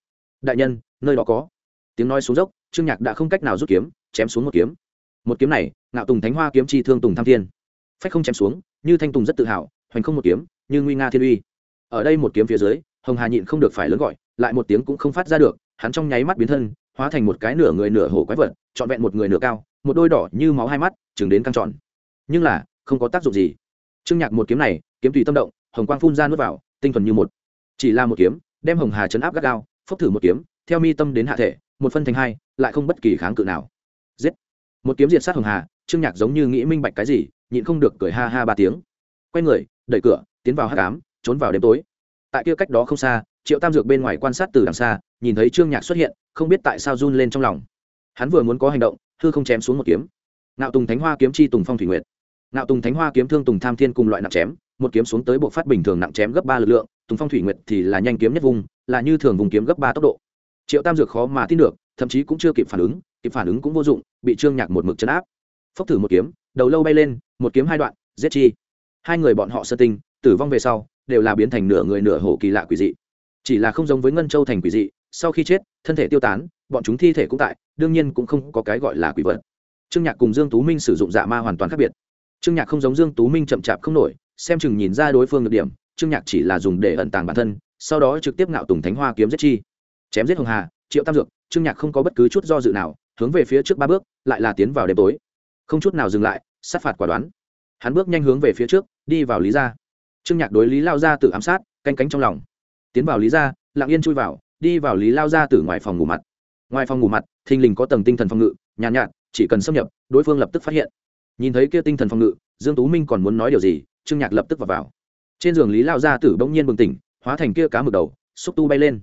Đại nhân, nơi đó có. Tiếng nói xuống dốc, trương nhạc đã không cách nào rút kiếm, chém xuống một kiếm. Một kiếm này, ngạo tùng thánh hoa kiếm chi thương tùng tham thiên. Phách không chém xuống, như thanh tùng rất tự hào, hoành không một kiếm, như nguy nga thiên uy. Ở đây một kiếm phía dưới, hồng hà nhịn không được phải lớn gọi, lại một tiếng cũng không phát ra được, hắn trong nháy mắt biến thân hóa thành một cái nửa người nửa hổ quái vật, trọn vẹn một người nửa cao, một đôi đỏ như máu hai mắt chừng đến căng tròn. Nhưng là, không có tác dụng gì. Trương nhạc một kiếm này, kiếm tùy tâm động, hồng quang phun ra nuốt vào, tinh thuần như một. Chỉ là một kiếm, đem hồng hà chấn áp gắt gao, phốc thử một kiếm, theo mi tâm đến hạ thể, một phân thành hai, lại không bất kỳ kháng cự nào. Giết. Một kiếm diệt sát hồng hà, trương nhạc giống như nghĩ minh bạch cái gì, nhịn không được cười ha ha ba tiếng. Quay người, đẩy cửa, tiến vào hát cám trốn vào đêm tối tại kia cách đó không xa, triệu tam dược bên ngoài quan sát từ đằng xa, nhìn thấy trương nhạc xuất hiện, không biết tại sao run lên trong lòng. Hắn vừa muốn có hành động, hư không chém xuống một kiếm. Nạo tùng thánh hoa kiếm chi tùng phong thủy nguyệt. Nạo tùng thánh hoa kiếm thương tùng tham thiên cùng loại nặng chém, một kiếm xuống tới bộ phát bình thường nặng chém gấp ba lực lượng, tùng phong thủy nguyệt thì là nhanh kiếm nhất vùng, là như thường vùng kiếm gấp ba tốc độ. Triệu tam dược khó mà tin được, thậm chí cũng chưa kịp phản ứng, kịp phản ứng cũng vô dụng, bị trương nhạc một mực chấn áp. Phốc thử một kiếm, đầu lâu bay lên, một kiếm hai đoạn, giết chi. Hai người bọn họ sơ tinh, tử vong về sau đều là biến thành nửa người nửa hổ kỳ lạ quỷ dị. Chỉ là không giống với ngân châu thành quỷ dị, sau khi chết, thân thể tiêu tán, bọn chúng thi thể cũng tại, đương nhiên cũng không có cái gọi là quỷ vật. Trương nhạc cùng dương tú minh sử dụng dạ ma hoàn toàn khác biệt. Trương nhạc không giống dương tú minh chậm chạp không nổi, xem chừng nhìn ra đối phương được điểm, trương nhạc chỉ là dùng để ẩn tàng bản thân, sau đó trực tiếp ngạo tùng thánh hoa kiếm giết chi. Chém giết hồng hà, triệu tam dược, trương nhạc không có bất cứ chút do dự nào, hướng về phía trước ba bước, lại là tiến vào đêm tối. Không chút nào dừng lại, sát phạt quả đoán. Hắn bước nhanh hướng về phía trước, đi vào lý gia trương nhạc đối lý lao gia Tử ám sát canh cánh trong lòng. Tiến vào lý gia lặng yên chui vào đi vào lý lao gia Tử ngoài phòng ngủ mặt. Ngoài phòng ngủ mặt thình lình có tầng tinh thần phòng ngự nhàn nhạt, nhạt chỉ cần xâm nhập đối phương lập tức phát hiện. Nhìn thấy kia tinh thần phòng ngự dương tú minh còn muốn nói điều gì trương nhạc lập tức vào vào. Trên giường lý lao gia tử bỗng nhiên bừng tỉnh hóa thành kia cá mực đầu xúc tu bay lên.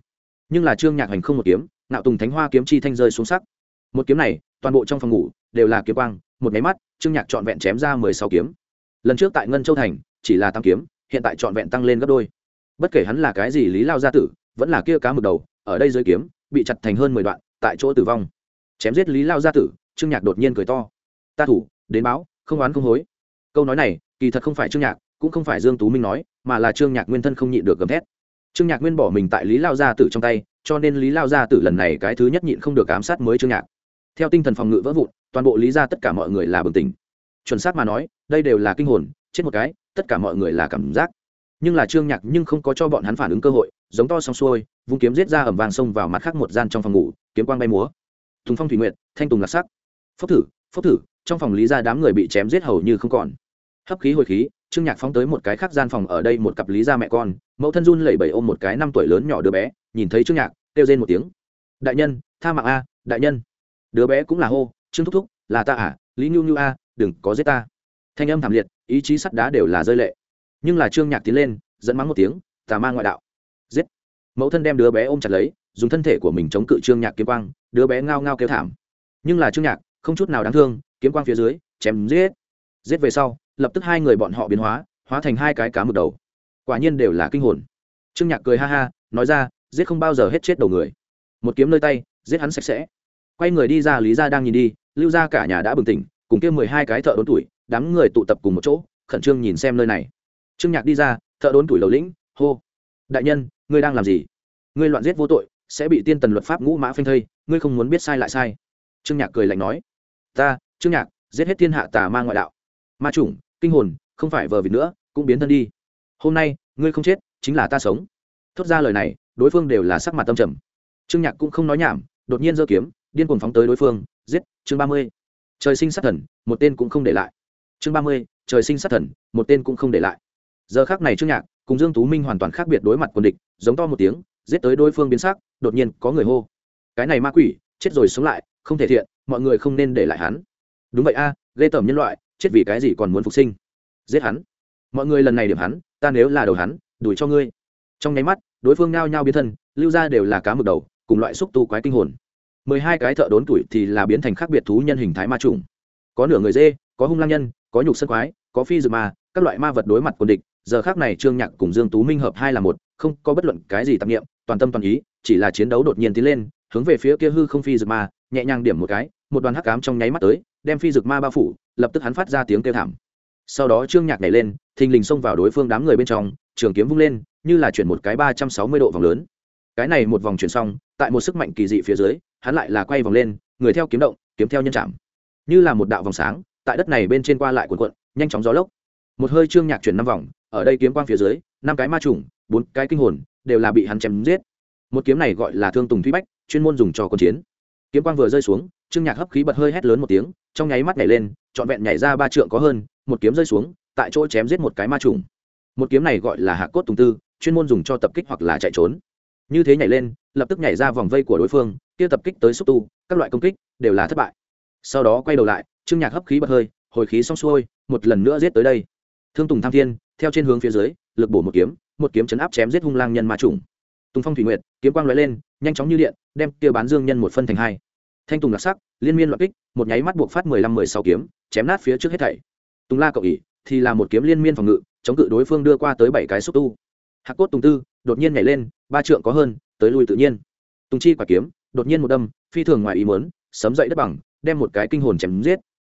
Nhưng là trương nhạc hành không một kiếm nạo tùng thánh hoa kiếm chi thanh rơi xuống sắc một kiếm này toàn bộ trong phòng ngủ đều là kiếm quang một máy mắt trương nhạc trọn vẹn chém ra mười sáu kiếm. Lần trước tại ngân châu thành chỉ là tam kiếm hiện tại trọn vẹn tăng lên gấp đôi. Bất kể hắn là cái gì lý lao gia tử, vẫn là kia cá mực đầu, ở đây dưới kiếm, bị chặt thành hơn mười đoạn, tại chỗ tử vong. Chém giết lý lao gia tử, trương nhạc đột nhiên cười to. Ta thủ, đến báo, không oán không hối. Câu nói này, kỳ thật không phải trương nhạc, cũng không phải dương tú minh nói, mà là trương nhạc nguyên thân không nhịn được gầm thét. Trương nhạc nguyên bỏ mình tại lý lao gia tử trong tay, cho nên lý lao gia tử lần này cái thứ nhất nhịn không được ám sát mới trương nhạc. Theo tinh thần phòng ngự vỡ vụn, toàn bộ lý ra tất cả mọi người là bừng tỉnh. Chuẩn xác mà nói, đây đều là kinh hồn, chết một cái tất cả mọi người là cảm giác. Nhưng là trương nhạc nhưng không có cho bọn hắn phản ứng cơ hội, giống to xong xuôi, vung kiếm giết ra ẩm vàng xông vào mặt khác một gian trong phòng ngủ, kiếm quang bay múa. Thùng phong thủy nguyện thanh tùng lạc sắc. Phốc thử phốc thử, trong phòng lý ra đám người bị chém giết hầu như không còn. Hấp khí hồi khí, trương nhạc phóng tới một cái khác gian phòng ở đây một cặp lý ra mẹ con, mẫu thân run lẩy bẩy ôm một cái năm tuổi lớn nhỏ đứa bé, nhìn thấy trương nhạc, kêu rên một tiếng. Đại nhân, tha mạng a, đại nhân. Đứa bé cũng là hô, trương thúc thúc, là ta à lý nhu nhu a, đừng có giết ta. Thanh âm thảm liệt ý chí sắt đá đều là rơi lệ. Nhưng là trương nhạc tiến lên, dẫn mắng một tiếng, tà ma ngoại đạo. Giết. Mẫu thân đem đứa bé ôm chặt lấy, dùng thân thể của mình chống cự trương nhạc kiếm quang, đứa bé ngao ngao kêu thảm. Nhưng là trương nhạc, không chút nào đáng thương, kiếm quang phía dưới, chém giết. Giết về sau, lập tức hai người bọn họ biến hóa hóa thành hai cái cá mực đầu. Quả nhiên đều là kinh hồn. Trương nhạc cười ha ha, nói ra, giết không bao giờ hết chết đầu người. Một kiếm nơi tay, giết hắn sạch sẽ. Quay người đi ra lý ra đang nhìn đi, lưu ra cả nhà đã bừng tỉnh, cùng kia mười hai cái thợ đốn tuổi đám người tụ tập cùng một chỗ, khẩn trương nhìn xem nơi này. Trương nhạc đi ra, thợ đốn tuổi lầu lĩnh, hô, đại nhân, ngươi đang làm gì? Ngươi loạn giết vô tội, sẽ bị tiên tần luật pháp ngũ mã phanh thây, ngươi không muốn biết sai lại sai. Trương nhạc cười lạnh nói, ta, trương nhạc, giết hết thiên hạ tà ma ngoại đạo. Ma chủng, kinh hồn, không phải vờ vịt nữa, cũng biến thân đi. Hôm nay, ngươi không chết, chính là ta sống. Thốt ra lời này, đối phương đều là sắc mặt tâm trầm. Trương nhạc cũng không nói nhảm, đột nhiên giơ kiếm, điên cuồng phóng tới đối phương, giết, chương ba mươi. Trời sinh sát thần, một tên cũng không để lại chương ba mươi trời sinh sát thần một tên cũng không để lại. Giờ khác này trương nhạc cùng dương tú minh hoàn toàn khác biệt đối mặt quân địch giống to một tiếng giết tới đối phương biến sắc đột nhiên có người hô. Cái này ma quỷ chết rồi sống lại không thể thiện mọi người không nên để lại hắn. Đúng vậy a à, ghê tởm nhân loại chết vì cái gì còn muốn phục sinh? Giết hắn. Mọi người lần này điểm hắn ta nếu là đầu hắn đuổi cho ngươi. Trong nháy mắt đối phương nao nhao biến thân lưu ra đều là cá mực đầu cùng loại xúc tu quái kinh hồn. Mười hai cái thợ đốn tuổi thì là biến thành khác biệt thú nhân hình thái ma trùng có nửa người dê có hung lang nhân có nhục sân quái có phi dự ma, các loại ma vật đối mặt quân địch, giờ khác này trương nhạc cùng dương tú minh hợp hai là một, không có bất luận cái gì tạp nghiệm toàn tâm toàn ý, chỉ là chiến đấu đột nhiên tiến lên, hướng về phía kia hư không phi dược ma, nhẹ nhàng điểm một cái, một đoàn hắc ám trong nháy mắt tới, đem phi dược ma bao phủ, lập tức hắn phát ra tiếng kêu thảm. Sau đó trương nhạc nhảy lên, thình lình xông vào đối phương đám người bên trong, trường kiếm vung lên, như là chuyển một cái ba trăm sáu mươi độ vòng lớn. Cái này một vòng chuyển xong, tại một sức mạnh kỳ dị phía dưới, hắn lại là quay vòng lên, người theo kiếm động, kiếm theo nhân chạm. Như là một đạo vòng sáng tại đất này bên trên qua lại cuộn cuộn, nhanh chóng gió lốc. Một hơi trương nhạc chuyển năm vòng, ở đây kiếm quang phía dưới, năm cái ma trùng bốn cái kinh hồn, đều là bị hắn chém giết. Một kiếm này gọi là thương tùng thúy bách, chuyên môn dùng cho quân chiến. Kiếm quang vừa rơi xuống, trương nhạc hấp khí bật hơi hét lớn một tiếng, trong nháy mắt nhảy lên, trọn vẹn nhảy ra ba trượng có hơn, một kiếm rơi xuống, tại chỗ chém giết một cái ma trùng một kiếm này gọi là hạ cốt tùng tư, chuyên môn dùng cho tập kích hoặc là chạy trốn. Như thế nhảy lên, lập tức nhảy ra vòng vây của đối phương, kia tập kích tới xúc tu, các loại công kích đều là thất bại. Sau đó quay đầu lại trương nhạc hấp khí bật hơi, hồi khí xong xuôi, một lần nữa giết tới đây. Thương tùng tham thiên, theo trên hướng phía dưới, lực bổ một kiếm một kiếm chấn áp chém giết hung lang nhân ma trùng. Tùng phong thủy nguyệt, kiếm quang lóe lên, nhanh chóng như điện, đem kia bán dương nhân một phân thành hai. Thanh tùng đặc sắc, liên miên loạn kích, một nháy mắt buộc phát mười lăm mười sáu kiếm, chém nát phía trước hết thảy. Tùng la cậu ỉ thì là một kiếm liên miên phòng ngự, chống cự đối phương đưa qua tới bảy cái xúc tu. Hạc cốt tùng tư, đột nhiên nhảy lên, ba trượng có hơn, tới lui tự nhiên. Tùng chi quả kiếm, đột nhiên một đâm, phi thường ngoài ý mớn sấm dậy đất bằng, đem một cái kinh hồn chém giết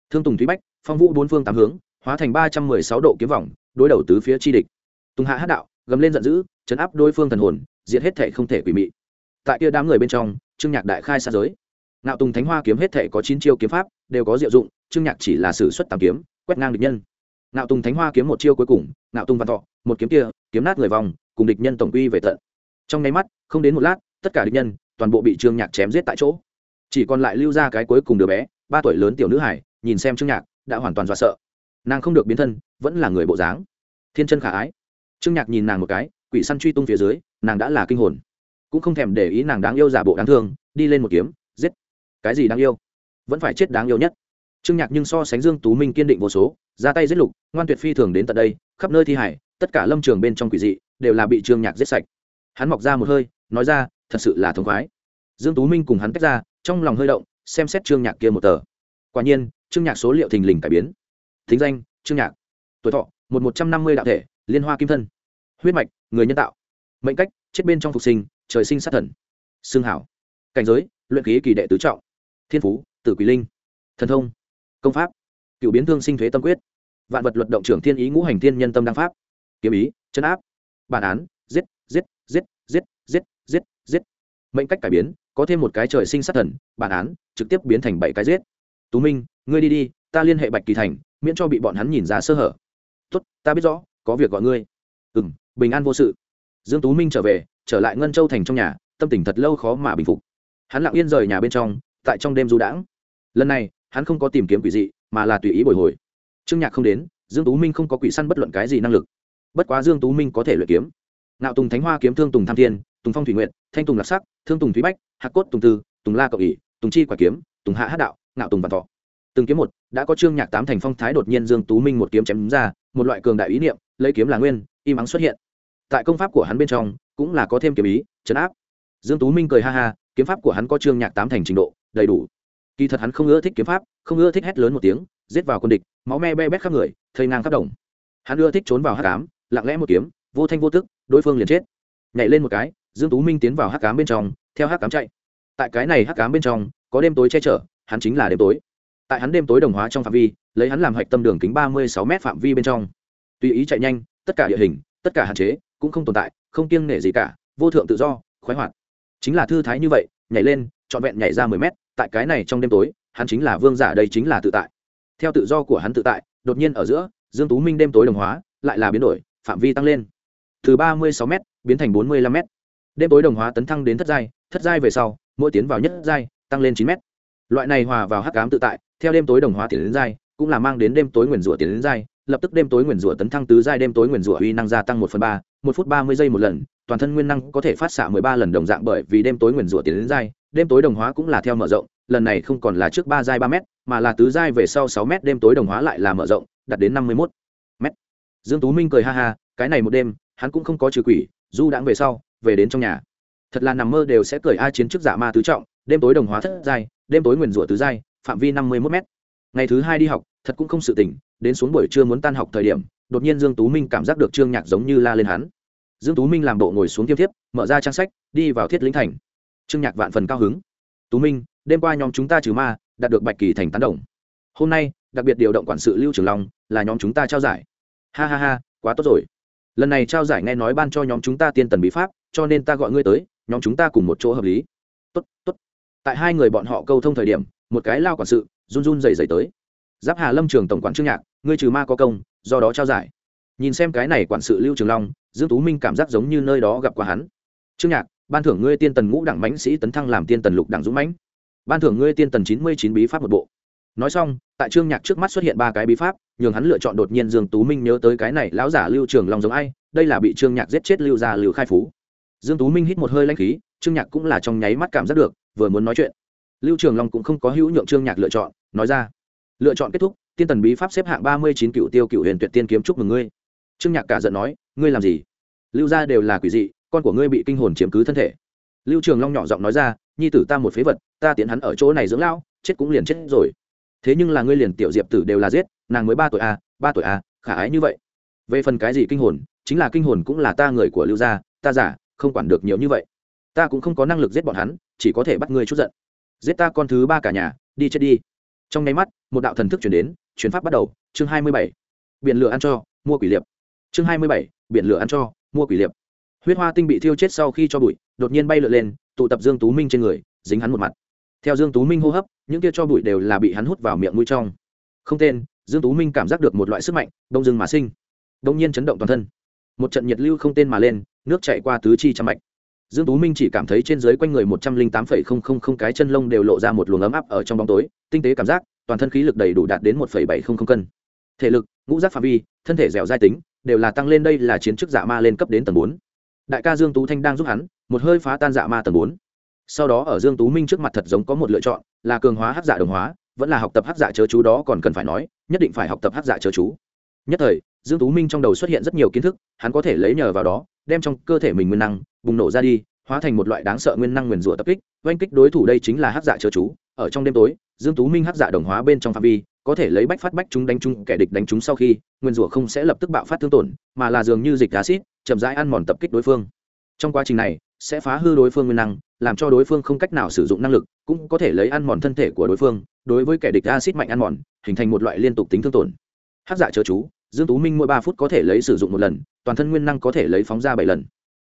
thương tùng thúy bách, phong vũ bốn phương tám hướng, hóa thành ba trăm mười sáu độ kiếm vòng, đối đầu tứ phía chi địch. Tùng hạ hát đạo, gầm lên giận dữ, chấn áp đối phương thần hồn, diệt hết thể không thể quỷ mị. Tại kia đám người bên trong, trương nhạc đại khai xa giới. Ngạo tùng thánh hoa kiếm hết thể có chín chiêu kiếm pháp, đều có diệu dụng, trương nhạc chỉ là sử xuất tám kiếm, quét ngang địch nhân. Ngạo tùng thánh hoa kiếm một chiêu cuối cùng, ngạo tùng văn thọ, một kiếm kia, kiếm nát người vòng, cùng địch nhân tổng quy về tận. Trong nháy mắt, không đến một lát, tất cả địch nhân toàn bộ bị trương nhạc chém giết tại chỗ. Chỉ còn lại lưu ra cái cuối cùng đứa bé, ba tuổi lớn tiểu nữ hải nhìn xem trương nhạc, đã hoàn toàn dọa sợ. Nàng không được biến thân, vẫn là người bộ dáng. Thiên chân khả ái. Trương nhạc nhìn nàng một cái, quỷ săn truy tung phía dưới, nàng đã là kinh hồn. Cũng không thèm để ý nàng đáng yêu giả bộ đáng thương, đi lên một kiếm, giết. Cái gì đáng yêu? Vẫn phải chết đáng yêu nhất. Trương nhạc nhưng so sánh dương tú minh kiên định vô số, ra tay giết lục, ngoan tuyệt phi thường đến tận đây, khắp nơi thi hải, tất cả lâm trường bên trong quỷ dị, đều là bị trương nhạc giết sạch. Hắn mọc ra một hơi, nói ra, thật sự là thống khoái. Dương tú minh cùng hắn tách ra, trong lòng hơi động, xem xét trương nhạc kia một tờ. Quả nhiên trương nhạc số liệu thình lình cải biến. Thính danh trương nhạc. Tuổi thọ, một một trăm năm mươi đạo thể, liên hoa kim thân. Huyết mạch, người nhân tạo. Mệnh cách, chết bên trong phục sinh, trời sinh sát thần. Xương hảo. Cảnh giới, luyện khí kỳ đệ tứ trọng. Thiên phú, tử quỷ linh. Thần thông, công pháp. Cựu biến thương sinh thuế tâm quyết. Vạn vật luật động trưởng thiên ý ngũ hành thiên nhân tâm đăng pháp. Kiếm ý chấn áp. Bản án, giết giết giết giết giết giết giết. Mệnh cách cải biến, có thêm một cái trời sinh sát thần, bản án, trực tiếp biến thành bảy cái giết. Tú minh ngươi đi đi, ta liên hệ bạch kỳ thành, miễn cho bị bọn hắn nhìn ra sơ hở. Tốt, ta biết rõ, có việc gọi ngươi. Ừ m bình an vô sự. Dương tú minh trở về, trở lại ngân châu thành trong nhà, tâm tình thật lâu khó mà bình phục. Hắn lặng yên rời nhà bên trong, tại trong đêm du đãng. Lần này, hắn không có tìm kiếm quỷ dị, mà là tùy ý bồi hồi. Trương nhạc không đến, dương tú minh không có quỷ săn bất luận cái gì năng lực. Bất quá dương tú minh có thể luyện kiếm. Nạo tùng thánh hoa kiếm thương tùng tham thiên, tùng phong thủy nguyện thanh tùng lạc sắc, thương tùng thúy bách, hạc cốt tùng tư, tùng la cậu ỉ tùng chi quả kiếm, tùng hạ hát đạo nạo tùng vạn thọ từng kiếm một, đã có trương nhạc tám thành phong thái đột nhiên dương tú minh một kiếm chém ra, một loại cường đại ý niệm, lấy kiếm là nguyên im ắng xuất hiện. Tại công pháp của hắn bên trong, cũng là có thêm kiếm ý, chấn áp. Dương tú minh cười ha ha, kiếm pháp của hắn có trương nhạc tám thành trình độ, đầy đủ. Kỳ thật hắn không ưa thích kiếm pháp, không ưa thích hét lớn một tiếng, giết vào quân địch, máu me be bét khắp người, thây ngang khắp đồng. Hắn ưa thích trốn vào hắc ám, lặng lẽ một kiếm, vô thanh vô tức, đối phương liền chết. Nhảy lên một cái, dương tú minh tiến vào hắc ám bên trong, theo hắc ám chạy. Tại cái này hắc ám bên trong, có đêm tối che chở, hắn chính là đêm tối tại hắn đêm tối đồng hóa trong phạm vi, lấy hắn làm hạch tâm đường kính ba mươi sáu m phạm vi bên trong. Tùy ý chạy nhanh, tất cả địa hình, tất cả hạn chế, cũng không tồn tại, không kiêng nể gì cả, vô thượng tự do, khoái hoạt. Chính là thư thái như vậy, nhảy lên, trọn vẹn nhảy ra mười mét, tại cái này trong đêm tối, hắn chính là vương giả đây chính là tự tại. Theo tự do của hắn tự tại, đột nhiên ở giữa, dương tú minh đêm tối đồng hóa, lại là biến đổi, phạm vi tăng lên. Từ ba mươi sáu m biến thành bốn mươi lăm m đêm tối đồng hóa tấn thăng đến thất giai thất giai về sau, mỗi tiến vào nhất giai, tăng lên chín m loại này hòa vào hắc cám tự tại theo đêm tối đồng hóa tiền đến giai, cũng là mang đến đêm tối nguyền rủa tiền đến giai, lập tức đêm tối nguyền rủa tấn thăng tứ giai, đêm tối nguyền rủa uy năng gia tăng một phần ba, một phút ba mươi giây một lần, toàn thân nguyên năng có thể phát xạ mười ba lần đồng dạng bởi vì đêm tối nguyền rủa tiền đến giai, đêm tối đồng hóa cũng là theo mở rộng, lần này không còn là trước ba giai ba m mà là tứ giai về sau sáu m đêm tối đồng hóa lại là mở rộng, đạt đến năm mươi mốt m dương tú minh cười ha ha, cái này một đêm, hắn cũng không có trừ quỷ, du đãng về sau, về đến trong nhà. Thật là nằm mơ đều sẽ cười ai chiến trước giả ma tứ trọng, đêm tối đồng hóa thất giai, đêm tối nguyền rủa tứ giai phạm vi năm mươi mốt m ngày thứ hai đi học, thật cũng không sự tỉnh, đến xuống buổi trưa muốn tan học thời điểm, đột nhiên dương tú minh cảm giác được trương nhạc giống như la lên hắn. Dương tú minh làm bộ ngồi xuống tiêm tiếp mở ra trang sách, đi vào thiết lĩnh thành. Trương nhạc vạn phần cao hứng. Tú minh, đêm qua nhóm chúng ta trừ ma, đạt được bạch kỳ thành tán đồng. Hôm nay, đặc biệt điều động quản sự lưu trường long, là nhóm chúng ta trao giải. Ha ha ha, quá tốt rồi. Lần này trao giải nghe nói ban cho nhóm chúng ta tiên tần bí pháp, cho nên ta gọi ngươi tới, nhóm chúng ta cùng một chỗ hợp lý. Tốt tốt. Tại hai người bọn họ câu thông thời điểm một cái lao quản sự, run run dày dày tới. Giáp hà lâm trường tổng quản trương nhạc, ngươi trừ ma có công, do đó trao giải. Nhìn xem cái này quản sự lưu trường long, dương tú minh cảm giác giống như nơi đó gặp qua hắn. Trương nhạc, ban thưởng ngươi tiên tần ngũ đẳng mãnh sĩ tấn thăng làm tiên tần lục đẳng dũng mãnh. Ban thưởng ngươi tiên tần chín mươi chín bí pháp một bộ. Nói xong, tại trương nhạc trước mắt xuất hiện ba cái bí pháp, nhường hắn lựa chọn đột nhiên dương tú minh nhớ tới cái này lão giả lưu trường long giống ai, đây là bị trương nhạc giết chết lưu gia lưu khai phú. Dương tú minh hít một hơi lãnh khí, trương nhạc cũng là trong nháy mắt cảm giác được, vừa muốn nói chuyện lưu trường long cũng không có hữu nhượng trương nhạc lựa chọn nói ra lựa chọn kết thúc tiên tần bí pháp xếp hạng ba mươi chín cựu tiêu cựu huyền tuyệt tiên kiếm chúc mừng ngươi. Trương nhạc cả giận nói ngươi làm gì? Lưu gia đều là quỷ dị con của ngươi bị kinh hồn chiếm cứ thân thể. Lưu trường long nhỏ giọng nói ra nhi tử ta một phế vật ta tiến hắn ở chỗ này dưỡng lão chết cũng liền chết rồi. Thế nhưng là ngươi liền tiểu diệp tử đều là giết nàng mới ba tuổi a à, ba tuổi a à, khả ái như vậy. Về phần cái gì kinh hồn chính là kinh hồn cũng là ta người của lưu gia ta giả không quản được nhiều như vậy. Ta cũng không có năng lực giết bọn hắn chỉ có thể bắt ngươi chút giận giết ta con thứ ba cả nhà, đi chết đi. Trong nháy mắt, một đạo thần thức chuyển đến, chuyển pháp bắt đầu, chương hai mươi bảy. Biển lửa ăn cho, mua quỷ liệp. Chương hai mươi bảy, biển lửa ăn cho, mua quỷ liệp. Huyết hoa tinh bị thiêu chết sau khi cho bụi, đột nhiên bay lượn lên, tụ tập dương tú minh trên người, dính hắn một mặt. Theo dương tú minh hô hấp, những kia cho bụi đều là bị hắn hút vào miệng mũi trong. Không tên, dương tú minh cảm giác được một loại sức mạnh, đông dưng mà sinh. Đông nhiên chấn động toàn thân. Một trận nhiệt lưu không tên mà lên, nước chạy qua tứ chi trăm mạch dương tú minh chỉ cảm thấy trên dưới quanh người một trăm linh tám phẩy không không không cái chân lông đều lộ ra một luồng ấm áp ở trong bóng tối, tinh tế cảm giác, toàn thân khí lực đầy đủ đạt đến một phẩy bảy không không cân. Thể lực, ngũ giác phạm vi, thân thể dẻo dai tính, đều là tăng lên đây là chiến chức dạ ma lên cấp đến tầng bốn. Đại ca dương tú thanh đang giúp hắn, một hơi phá tan dạ ma tầng bốn. Sau đó ở dương tú minh trước mặt thật giống có một lựa chọn, là cường hóa hắc dạ đồng hóa, vẫn là học tập hắc dạ chớ chú đó còn cần phải nói, nhất định phải học tập hắc dạ chớ chú. Nhất thời dương tú minh trong đầu xuất hiện rất nhiều kiến thức, hắn có thể lấy nhờ vào đó, đem trong cơ thể mình nguyên năng, bùng nổ ra đi, hóa thành một loại đáng sợ nguyên năng nguyền rủa tập kích. Oanh kích đối thủ đây chính là hắc dạ chớ chú. Ở trong đêm tối, dương tú minh hắc dạ đồng hóa bên trong phạm vi, có thể lấy bách phát bách chúng đánh chúng kẻ địch đánh chúng sau khi nguyên rủa không sẽ lập tức bạo phát thương tổn, mà là dường như dịch acid chậm rãi ăn mòn tập kích đối phương. Trong quá trình này, sẽ phá hư đối phương nguyên năng, làm cho đối phương không cách nào sử dụng năng lực, cũng có thể lấy ăn mòn thân thể của đối phương. Đối với kẻ địch acid mạnh ăn mòn, hình thành một loại liên tục tính thương tổn. Hắc dạ chớ chú dương tú minh mỗi ba phút có thể lấy sử dụng một lần, toàn thân nguyên năng có thể lấy phóng ra bảy lần.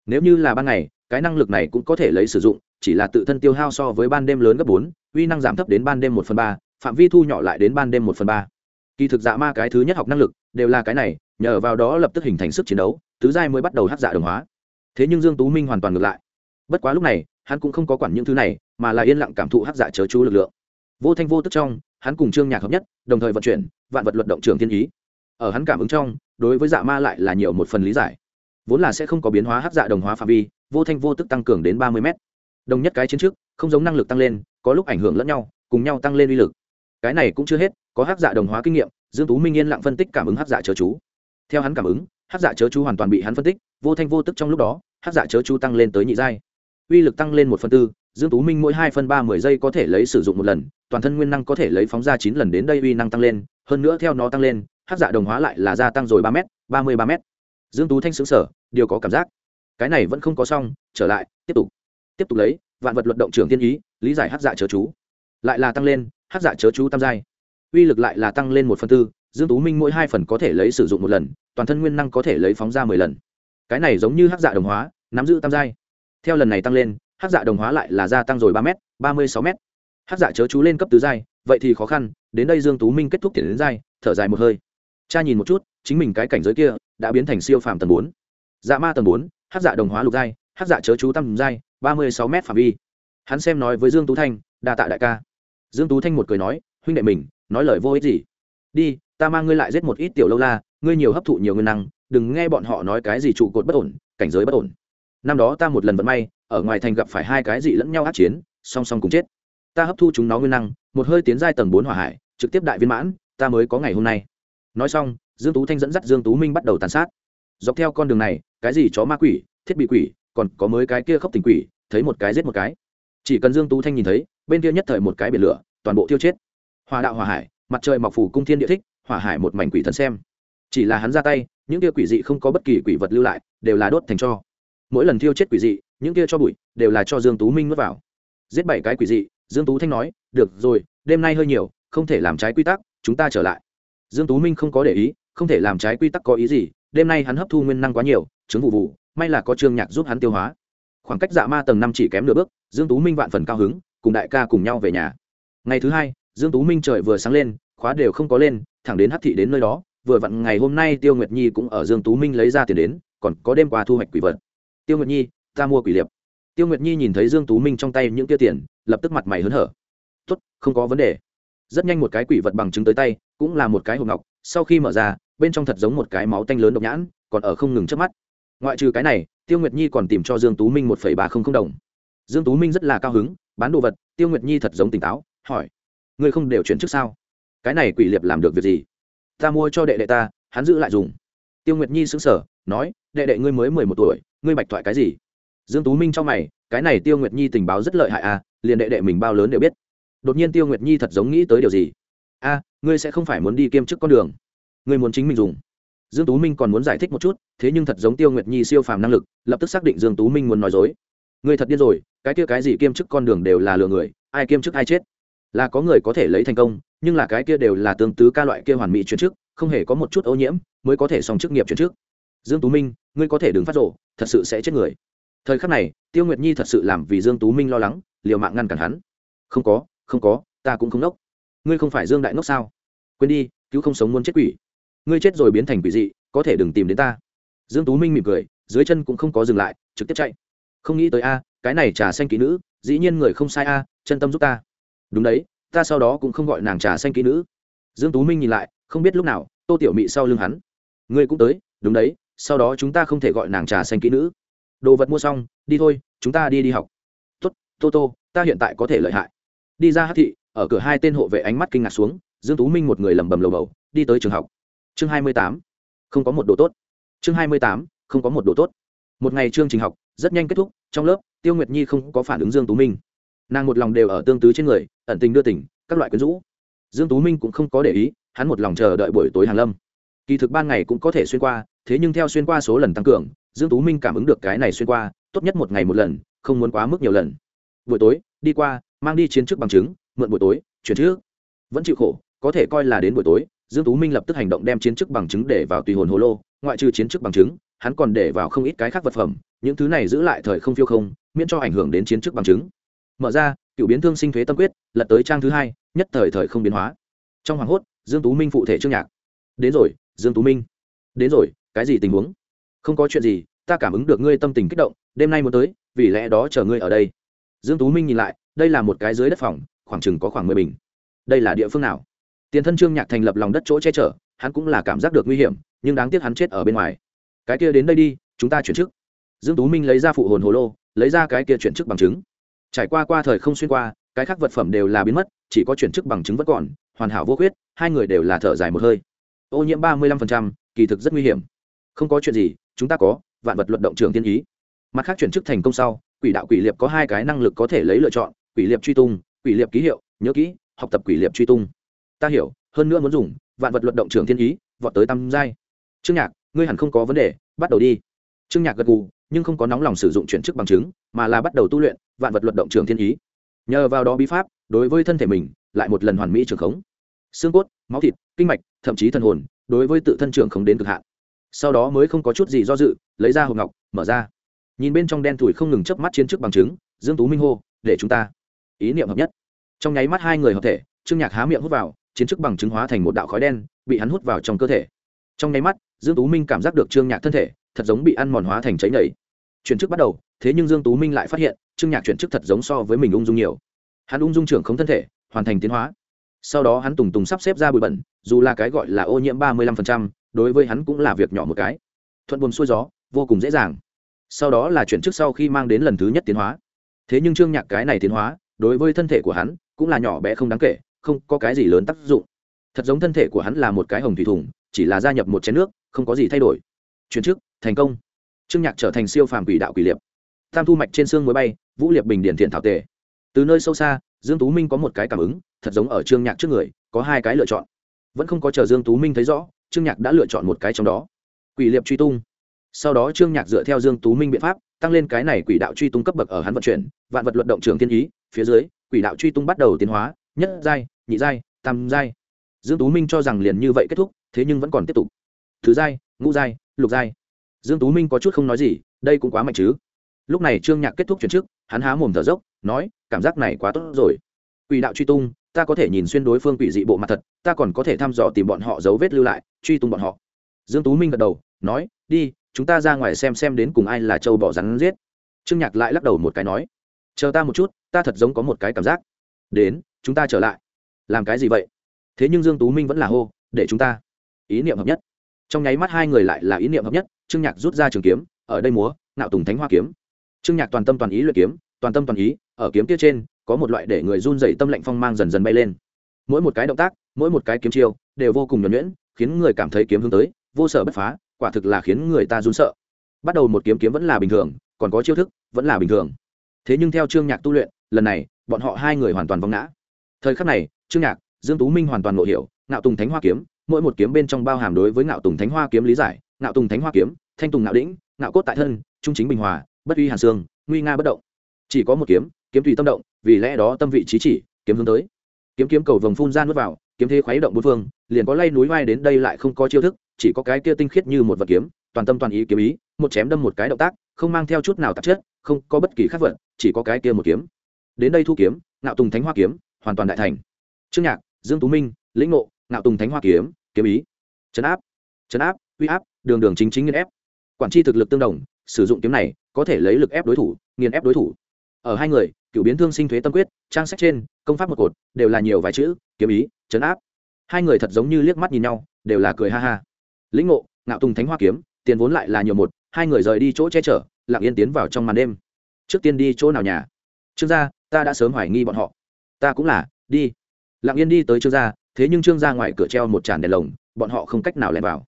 Nếu như là ban ngày, cái năng lực này cũng có thể lấy sử dụng, chỉ là tự thân tiêu hao so với ban đêm lớn gấp bốn, uy năng giảm thấp đến ban đêm một phần ba, phạm vi thu nhỏ lại đến ban đêm một phần ba. Kỳ thực dạ ma cái thứ nhất học năng lực đều là cái này, nhờ vào đó lập tức hình thành sức chiến đấu, tứ giai mới bắt đầu hát dạ đồng hóa. Thế nhưng dương tú minh hoàn toàn ngược lại. Bất quá lúc này, hắn cũng không có quản những thứ này, mà là yên lặng cảm thụ hát dạ chớ chú lực lượng. Vô thanh vô tức trong, hắn cùng trương nhạc hợp nhất, đồng thời vận chuyển, vạn vật luận động trường thiên ý ở hắn cảm ứng trong, đối với dạ ma lại là nhiều một phần lý giải. Vốn là sẽ không có biến hóa hắc dạ đồng hóa phạm vi, vô thanh vô tức tăng cường đến ba mươi m đồng nhất cái chiến trước, không giống năng lực tăng lên, có lúc ảnh hưởng lẫn nhau, cùng nhau tăng lên uy lực. Cái này cũng chưa hết, có hắc dạ đồng hóa kinh nghiệm, dương tú minh yên lặng phân tích cảm ứng hắc dạ chớ chú. Theo hắn cảm ứng, hắc dạ chớ chú hoàn toàn bị hắn phân tích, vô thanh vô tức trong lúc đó, hắc dạ chớ chú tăng lên tới nhị giai. Uy lực tăng lên một phần tư, dương tú minh mỗi hai phân ba mười giây có thể lấy sử dụng một lần, toàn thân nguyên năng có thể lấy phóng ra chín lần đến đây uy năng tăng lên, hơn nữa theo nó tăng lên hát dạ đồng hóa lại là gia tăng rồi ba m ba mươi ba m dương tú thanh xứng sở điều có cảm giác. Cái này vẫn không có xong, trở lại, tiếp tục. Tiếp tục lấy, vạn vật luận động trưởng tiên ý, lý giải hát dạ chớ chú. Lại là tăng lên, hát dạ chớ chú tam giai. Uy lực lại là tăng lên một phần tư, dương tú minh mỗi hai phần có thể lấy sử dụng một lần, toàn thân nguyên năng có thể lấy phóng ra mười lần. Cái này giống như hát dạ đồng hóa, nắm giữ tam giai. Theo lần này tăng lên, hát dạ đồng hóa lại là gia tăng rồi ba m ba mươi sáu m hát dạ chớ chú lên cấp tứ giai, vậy thì khó khăn, đến đây dương tú minh kết thúc tiền đến giai, thở dài một hơi cha nhìn một chút, chính mình cái cảnh giới kia đã biến thành siêu phàm tầng bốn. Dạ ma tầng bốn, hát dạ đồng hóa lục giai, hát dạ chớ chú tầm giai, ba mươi sáu m phạm vi. Hắn xem nói với dương tú thanh, đa tạ đại ca. Dương tú thanh một cười nói, huynh đệ mình, nói lời vô ích gì? Đi, ta mang ngươi lại giết một ít tiểu lâu la, ngươi nhiều hấp thụ nhiều nguyên năng, đừng nghe bọn họ nói cái gì trụ cột bất ổn, cảnh giới bất ổn. Năm đó ta một lần vận may, ở ngoài thành gặp phải hai cái gì lẫn nhau át chiến, song song cùng chết. Ta hấp thu chúng nó nguyên năng, một hơi tiến giai tầng bốn hỏa hải, trực tiếp đại viên mãn, ta mới có ngày hôm nay nói xong, dương tú thanh dẫn dắt dương tú minh bắt đầu tàn sát. Dọc theo con đường này, cái gì chó ma quỷ, thiết bị quỷ, còn có mới cái kia khóc tình quỷ, thấy một cái giết một cái. Chỉ cần dương tú thanh nhìn thấy, bên kia nhất thời một cái biển lửa, toàn bộ thiêu chết. Hòa đạo hòa hải, mặt trời mọc phủ cung thiên địa thích hỏa hải một mảnh quỷ thần xem. Chỉ là hắn ra tay, những kia quỷ dị không có bất kỳ quỷ vật lưu lại, đều là đốt thành cho. Mỗi lần thiêu chết quỷ dị, những kia cho bụi, đều là cho dương tú minh nuốt vào. Giết bảy cái quỷ dị, dương tú thanh nói, được rồi, đêm nay hơi nhiều, không thể làm trái quy tắc, chúng ta trở lại dương tú minh không có để ý, không thể làm trái quy tắc có ý gì, đêm nay hắn hấp thu nguyên năng quá nhiều chứng vụ vụ, may là có trương nhạc giúp hắn tiêu hóa. Khoảng cách dạ ma tầng năm chỉ kém nửa bước, dương tú minh vạn phần cao hứng, cùng đại ca cùng nhau về nhà. Ngày thứ hai, dương tú minh trời vừa sáng lên, khóa đều không có lên, thẳng đến hắc thị đến nơi đó, vừa vặn ngày hôm nay tiêu nguyệt nhi cũng ở dương tú minh lấy ra tiền đến, còn có đêm qua thu hoạch quỷ vật. Tiêu nguyệt nhi, ta mua quỷ liệp. Tiêu nguyệt nhi nhìn thấy dương tú minh trong tay những tiêu tiền, lập tức mặt mày hớn hở. Tốt, không có vấn đề rất nhanh một cái quỷ vật bằng chứng tới tay, cũng là một cái hộp ngọc, sau khi mở ra, bên trong thật giống một cái máu tanh lớn độc nhãn, còn ở không ngừng trước mắt. Ngoại trừ cái này, tiêu nguyệt nhi còn tìm cho dương tú minh một ba không không đồng. Dương tú minh rất là cao hứng, bán đồ vật, tiêu nguyệt nhi thật giống tỉnh táo, hỏi, ngươi không đều chuyển trước sao? Cái này quỷ liệp làm được việc gì? Ta mua cho đệ đệ ta, hắn giữ lại dùng. Tiêu nguyệt nhi sững sờ, nói, đệ đệ ngươi mới mười một tuổi, ngươi bạch thoại cái gì? Dương tú minh cho mày, cái này tiêu nguyệt nhi tình báo rất lợi hại à liền đệ đệ mình bao lớn đều biết đột nhiên tiêu nguyệt nhi thật giống nghĩ tới điều gì a ngươi sẽ không phải muốn đi kiêm chức con đường ngươi muốn chính mình dùng dương tú minh còn muốn giải thích một chút thế nhưng thật giống tiêu nguyệt nhi siêu phàm năng lực lập tức xác định dương tú minh muốn nói dối ngươi thật điên rồi cái kia cái gì kiêm chức con đường đều là lừa người ai kiêm chức ai chết là có người có thể lấy thành công nhưng là cái kia đều là tương tứ ca loại kia hoàn mỹ chuyển chức không hề có một chút ô nhiễm mới có thể xong chức nghiệp chuyển chức dương tú minh ngươi có thể đừng phát rộ thật sự sẽ chết người thời khắc này tiêu nguyệt nhi thật sự làm vì dương tú minh lo lắng liều mạng ngăn cản hắn không có không có, ta cũng không nốc. Ngươi không phải dương đại nốc sao? Quên đi, cứu không sống muốn chết quỷ. Ngươi chết rồi biến thành quỷ dị, có thể đừng tìm đến ta. Dương tú minh mỉm cười, dưới chân cũng không có dừng lại, trực tiếp chạy. Không nghĩ tới a, cái này trà xanh kỹ nữ, dĩ nhiên người không sai a, chân tâm giúp ta. Đúng đấy, ta sau đó cũng không gọi nàng trà xanh kỹ nữ. Dương tú minh nhìn lại, không biết lúc nào, tô tiểu mị sau lưng hắn. Ngươi cũng tới, đúng đấy, sau đó chúng ta không thể gọi nàng trà xanh kỹ nữ. Đồ vật mua xong, đi thôi, chúng ta đi đi học. Tốt, tô tô, ta hiện tại có thể lợi hại đi ra hát thị, ở cửa hai tên hộ vệ ánh mắt kinh ngạc xuống, dương tú minh một người lầm bầm lầu bầu, đi tới trường học. Chương 28. không có một đồ tốt. Chương 28. không có một đồ tốt. Một ngày chương trình học, rất nhanh kết thúc, trong lớp, tiêu nguyệt nhi không có phản ứng dương tú minh. Nàng một lòng đều ở tương tứ trên người, ẩn tình đưa tỉnh, các loại quyến rũ. Dương tú minh cũng không có để ý, hắn một lòng chờ đợi buổi tối hàng lâm. Kỳ thực ban ngày cũng có thể xuyên qua, thế nhưng theo xuyên qua số lần tăng cường, dương tú minh cảm ứng được cái này xuyên qua, tốt nhất một ngày một lần, không muốn quá mức nhiều lần. Buổi tối, đi qua mang đi chiến trước bằng chứng, mượn buổi tối, chuyển trước vẫn chịu khổ, có thể coi là đến buổi tối, dương tú minh lập tức hành động đem chiến chức bằng chứng để vào tùy hồn hồ lô, ngoại trừ chiến chức bằng chứng, hắn còn để vào không ít cái khác vật phẩm, những thứ này giữ lại thời không phiêu không, miễn cho ảnh hưởng đến chiến chức bằng chứng. Mở ra, cựu biến thương sinh thuế tâm quyết, lật tới trang thứ hai, nhất thời thời không biến hóa. Trong hoàng hốt, dương tú minh phụ thể trương nhạc. Đến rồi, dương tú minh. Đến rồi, cái gì tình huống? Không có chuyện gì, ta cảm ứng được ngươi tâm tình kích động, đêm nay muốn tới, vì lẽ đó chờ ngươi ở đây. Dương tú minh nhìn lại đây là một cái dưới đất phòng, khoảng chừng có khoảng mười bình. Đây là địa phương nào? Tiền thân trương nhạc thành lập lòng đất chỗ che chở, hắn cũng là cảm giác được nguy hiểm, nhưng đáng tiếc hắn chết ở bên ngoài. Cái kia đến đây đi, chúng ta chuyển chức. Dương tú minh lấy ra phụ hồn hồ lô, lấy ra cái kia chuyển chức bằng chứng. Trải qua qua thời không xuyên qua, cái khác vật phẩm đều là biến mất, chỉ có chuyển chức bằng chứng vẫn còn, hoàn hảo vô khuyết, hai người đều là thở dài một hơi. Ô nhiễm ba mươi lăm kỳ thực rất nguy hiểm. Không có chuyện gì, chúng ta có, vạn vật luận động trường tiên ý. Mặt khác chuyển chức thành công sau, quỷ đạo quỷ liệp có hai cái năng lực có thể lấy lựa chọn quỷ liệp truy tung, quỷ liệp ký hiệu, nhớ kỹ, học tập quỷ liệp truy tung. Ta hiểu, hơn nữa muốn dùng vạn vật luận động trường thiên ý, vọt tới tam giai. Trương nhạc, ngươi hẳn không có vấn đề, bắt đầu đi. Trương nhạc gật gù, nhưng không có nóng lòng sử dụng chuyển chức bằng chứng, mà là bắt đầu tu luyện vạn vật luận động trường thiên ý. Nhờ vào đó bí pháp, đối với thân thể mình, lại một lần hoàn mỹ trường khống. Xương cốt, máu thịt, kinh mạch, thậm chí thân hồn, đối với tự thân trường khống đến cực hạn. Sau đó mới không có chút gì do dự, lấy ra hộp ngọc, mở ra. Nhìn bên trong đen thủi không ngừng chớp mắt chiến chức bằng chứng, dương tú minh hô, để chúng ta ý niệm hợp nhất. Trong nháy mắt hai người hợp thể trương nhạc há miệng hút vào chiến chức bằng chứng hóa thành một đạo khói đen bị hắn hút vào trong cơ thể. Trong nháy mắt dương tú minh cảm giác được trương nhạc thân thể thật giống bị ăn mòn hóa thành cháy nhảy chuyển chức bắt đầu thế nhưng dương tú minh lại phát hiện trương nhạc chuyển chức thật giống so với mình ung dung nhiều. Hắn ung dung trưởng không thân thể hoàn thành tiến hóa. Sau đó hắn tùng tùng sắp xếp ra bụi bẩn dù là cái gọi là ô nhiễm ba mươi 35%, đối với hắn cũng là việc nhỏ một cái. Thuận buồm xuôi gió vô cùng dễ dàng. Sau đó là chuyển chức sau khi mang đến lần thứ nhất tiến hóa. Thế nhưng trương nhạc cái này tiến hóa đối với thân thể của hắn cũng là nhỏ bé không đáng kể, không có cái gì lớn tác dụng. Thật giống thân thể của hắn là một cái hồng thủy thủng chỉ là gia nhập một chén nước, không có gì thay đổi. Chuyển chức, thành công. Trương nhạc trở thành siêu phàm quỷ đạo quỷ liệp tam thu mạch trên xương mới bay, vũ liệp bình điển thiện thảo tề. Từ nơi sâu xa, dương tú minh có một cái cảm ứng, thật giống ở trương nhạc trước người, có hai cái lựa chọn. Vẫn không có chờ dương tú minh thấy rõ, trương nhạc đã lựa chọn một cái trong đó. Quỷ liệp truy tung. Sau đó trương nhạc dựa theo dương tú minh biện pháp tăng lên cái này quỷ đạo truy tung cấp bậc ở hắn vận chuyển, vạn vật luận động trường thiên ý, phía dưới, quỷ đạo truy tung bắt đầu tiến hóa, nhất giai, nhị giai, tam giai. Dương tú minh cho rằng liền như vậy kết thúc, thế nhưng vẫn còn tiếp tục. Thứ giai, ngũ giai, lục giai. Dương tú minh có chút không nói gì, đây cũng quá mạnh chứ. Lúc này trương nhạc kết thúc chuyển trước, hắn há mồm thở dốc, nói, cảm giác này quá tốt rồi. Quỷ đạo truy tung, ta có thể nhìn xuyên đối phương quỷ dị bộ mặt thật, ta còn có thể thăm dò tìm bọn họ dấu vết lưu lại, truy tung bọn họ. Dương tú minh gật đầu, nói, đi chúng ta ra ngoài xem xem đến cùng ai là châu bỏ rắn giết. Trương nhạc lại lắc đầu một cái nói, chờ ta một chút, ta thật giống có một cái cảm giác. Đến, chúng ta trở lại. Làm cái gì vậy? Thế nhưng dương tú minh vẫn là hô, để chúng ta. Ý niệm hợp nhất. Trong nháy mắt hai người lại là ý niệm hợp nhất, trương nhạc rút ra trường kiếm, ở đây múa nạo tùng thánh hoa kiếm. Trương nhạc toàn tâm toàn ý luyện kiếm, toàn tâm toàn ý, ở kiếm kia trên, có một loại để người run rẩy tâm lạnh phong mang dần dần bay lên. Mỗi một cái động tác, mỗi một cái kiếm chiêu, đều vô cùng nhuẩn nhuyễn, khiến người cảm thấy kiếm hướng tới, vô sở bất phá quả thực là khiến người ta run sợ. Bắt đầu một kiếm kiếm vẫn là bình thường, còn có chiêu thức, vẫn là bình thường. Thế nhưng theo trương nhạc tu luyện, lần này, bọn họ hai người hoàn toàn vong ngã. Thời khắc này, trương nhạc, dương tú minh hoàn toàn ngộ hiểu, ngạo tùng thánh hoa kiếm, mỗi một kiếm bên trong bao hàm đối với ngạo tùng thánh hoa kiếm lý giải, ngạo tùng thánh hoa kiếm, thanh tùng ngạo đĩnh, ngạo cốt tại thân, trung chính bình hòa, bất uy hàn xương nguy nga bất động. Chỉ có một kiếm kiếm tùy tâm động, vì lẽ đó tâm vị trí chỉ, kiếm hướng tới. Kiếm kiếm cầu vồng phun ra nuốt vào kiếm thế khuấy động bốn phương, liền có lay núi vai đến đây lại không có chiêu thức, chỉ có cái kia tinh khiết như một vật kiếm, toàn tâm toàn ý kiếm ý, một chém đâm một cái động tác, không mang theo chút nào tạp chất, không có bất kỳ khắc vật, chỉ có cái kia một kiếm. Đến đây thu kiếm, ngạo tùng thánh hoa kiếm, hoàn toàn đại thành. Trương nhạc, dương tú minh, lĩnh ngộ, ngạo tùng thánh hoa kiếm kiếm ý. Chấn áp chấn áp, uy áp, đường đường chính chính nghiền ép. Quản tri thực lực tương đồng, sử dụng kiếm này có thể lấy lực ép đối thủ, nghiền ép đối thủ ở hai người, cựu biến thương sinh thuế tâm quyết, trang sách trên, công pháp một cột, đều là nhiều vài chữ, kiếm ý, chấn áp. Hai người thật giống như liếc mắt nhìn nhau, đều là cười ha ha. Lĩnh ngộ, ngạo tùng thánh hoa kiếm, tiền vốn lại là nhiều một, hai người rời đi chỗ che chở, lặng yên tiến vào trong màn đêm. Trước tiên đi chỗ nào nhà? Trương gia, ta đã sớm hoài nghi bọn họ. Ta cũng là, đi. Lặng yên đi tới trương gia, thế nhưng trương gia ngoài cửa treo một tràn đèn lồng, bọn họ không cách nào lẻn vào.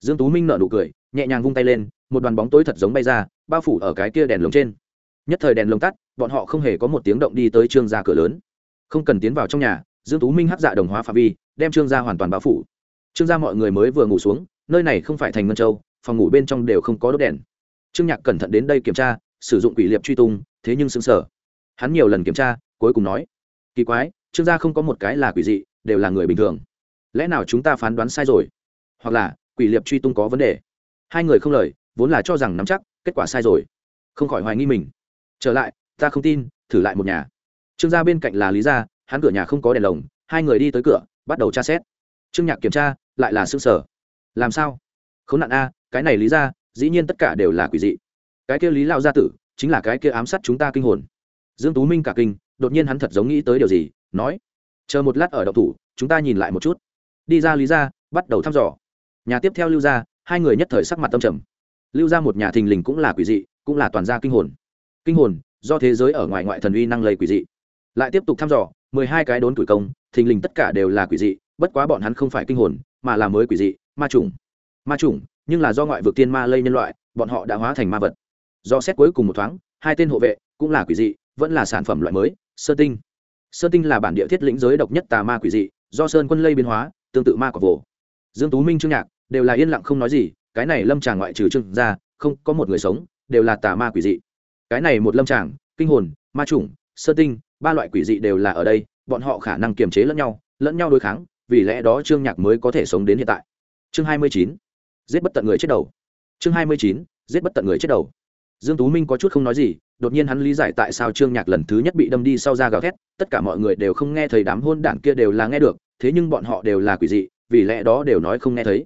Dương tú minh nở nụ cười, nhẹ nhàng vung tay lên, một đoàn bóng tối thật giống bay ra, bao phủ ở cái kia đèn lồng trên nhất thời đèn lồng tắt, bọn họ không hề có một tiếng động đi tới trương gia cửa lớn. Không cần tiến vào trong nhà, dương tú minh hắc dạ đồng hóa phạm vi, đem trương gia hoàn toàn bao phủ. Trương gia mọi người mới vừa ngủ xuống, nơi này không phải thành ngân châu, phòng ngủ bên trong đều không có đốt đèn. Trương nhạc cẩn thận đến đây kiểm tra, sử dụng quỷ liệp truy tung, thế nhưng sững sờ. Hắn nhiều lần kiểm tra, cuối cùng nói, kỳ quái, trương gia không có một cái là quỷ dị, đều là người bình thường. Lẽ nào chúng ta phán đoán sai rồi? Hoặc là, quỷ liệp truy tung có vấn đề? Hai người không lời, vốn là cho rằng nắm chắc, kết quả sai rồi. Không khỏi hoài nghi mình trở lại, ta không tin, thử lại một nhà. Trương gia bên cạnh là lý gia, hắn cửa nhà không có đèn lồng, hai người đi tới cửa, bắt đầu tra xét. Trương nhạc kiểm tra, lại là xương sở làm sao? Khốn nạn a, cái này lý ra dĩ nhiên tất cả đều là quỷ dị. Cái kia lý lao gia tử, chính là cái kia ám sát chúng ta kinh hồn. Dương tú minh cả kinh, đột nhiên hắn thật giống nghĩ tới điều gì, nói, chờ một lát ở đậu thủ, chúng ta nhìn lại một chút. Đi ra lý ra bắt đầu thăm dò. Nhà tiếp theo lưu ra hai người nhất thời sắc mặt tâm trầm. Lưu ra một nhà thình lình cũng là quỷ dị, cũng là toàn gia kinh hồn kinh hồn, do thế giới ở ngoài ngoại thần uy năng lây quỷ dị. Lại tiếp tục thăm dò, mười hai cái đốn tuổi công, thình lình tất cả đều là quỷ dị, bất quá bọn hắn không phải kinh hồn, mà là mới quỷ dị, ma trùng ma trùng nhưng là do ngoại vực tiên ma lây nhân loại, bọn họ đã hóa thành ma vật. Do xét cuối cùng một thoáng, hai tên hộ vệ, cũng là quỷ dị, vẫn là sản phẩm loại mới sơ tinh. Sơ tinh là bản địa thiết lĩnh giới độc nhất tà ma quỷ dị, do sơn quân lây biến hóa, tương tự ma của vồ dương tú minh, trương nhạc, đều là yên lặng không nói gì, cái này lâm tràng ngoại trừ trương ra, không có một người sống, đều là tà ma quỷ dị cái này một lâm tràng, kinh hồn, ma chủng, sơ tinh, ba loại quỷ dị đều là ở đây, bọn họ khả năng kiềm chế lẫn nhau lẫn nhau đối kháng, vì lẽ đó trương nhạc mới có thể sống đến hiện tại. Chương hai mươi chín, giết bất tận người chết đầu. Chương hai mươi chín, giết bất tận người chết đầu. Dương tú minh có chút không nói gì, đột nhiên hắn lý giải tại sao trương nhạc lần thứ nhất bị đâm đi sau ra gào thét, tất cả mọi người đều không nghe thấy đám hôn đảng kia đều là nghe được, thế nhưng bọn họ đều là quỷ dị, vì lẽ đó đều nói không nghe thấy.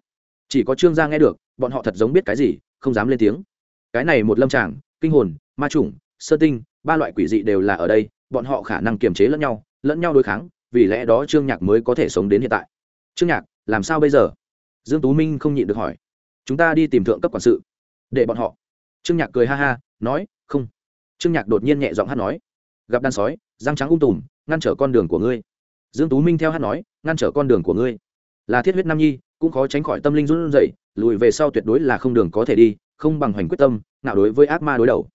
Chỉ có trương gia nghe được, bọn họ thật giống biết cái gì, không dám lên tiếng. Cái này một lâm tràng, kinh hồn ma chủng sơ tinh, ba loại quỷ dị đều là ở đây, bọn họ khả năng kiềm chế lẫn nhau lẫn nhau đối kháng, vì lẽ đó trương nhạc mới có thể sống đến hiện tại. Trương nhạc, làm sao bây giờ? Dương tú minh không nhịn được hỏi. Chúng ta đi tìm thượng cấp quản sự. Để bọn họ. Trương nhạc cười ha ha, nói, không. Trương nhạc đột nhiên nhẹ giọng hát nói. Gặp đàn sói, răng trắng ung tùm, ngăn trở con đường của ngươi. Dương tú minh theo hát nói, ngăn trở con đường của ngươi. Là thiết huyết nam nhi, cũng khó tránh khỏi tâm linh run rẩy, lùi về sau tuyệt đối là không đường có thể đi, không bằng hoành quyết tâm nào đối với ác ma đối đầu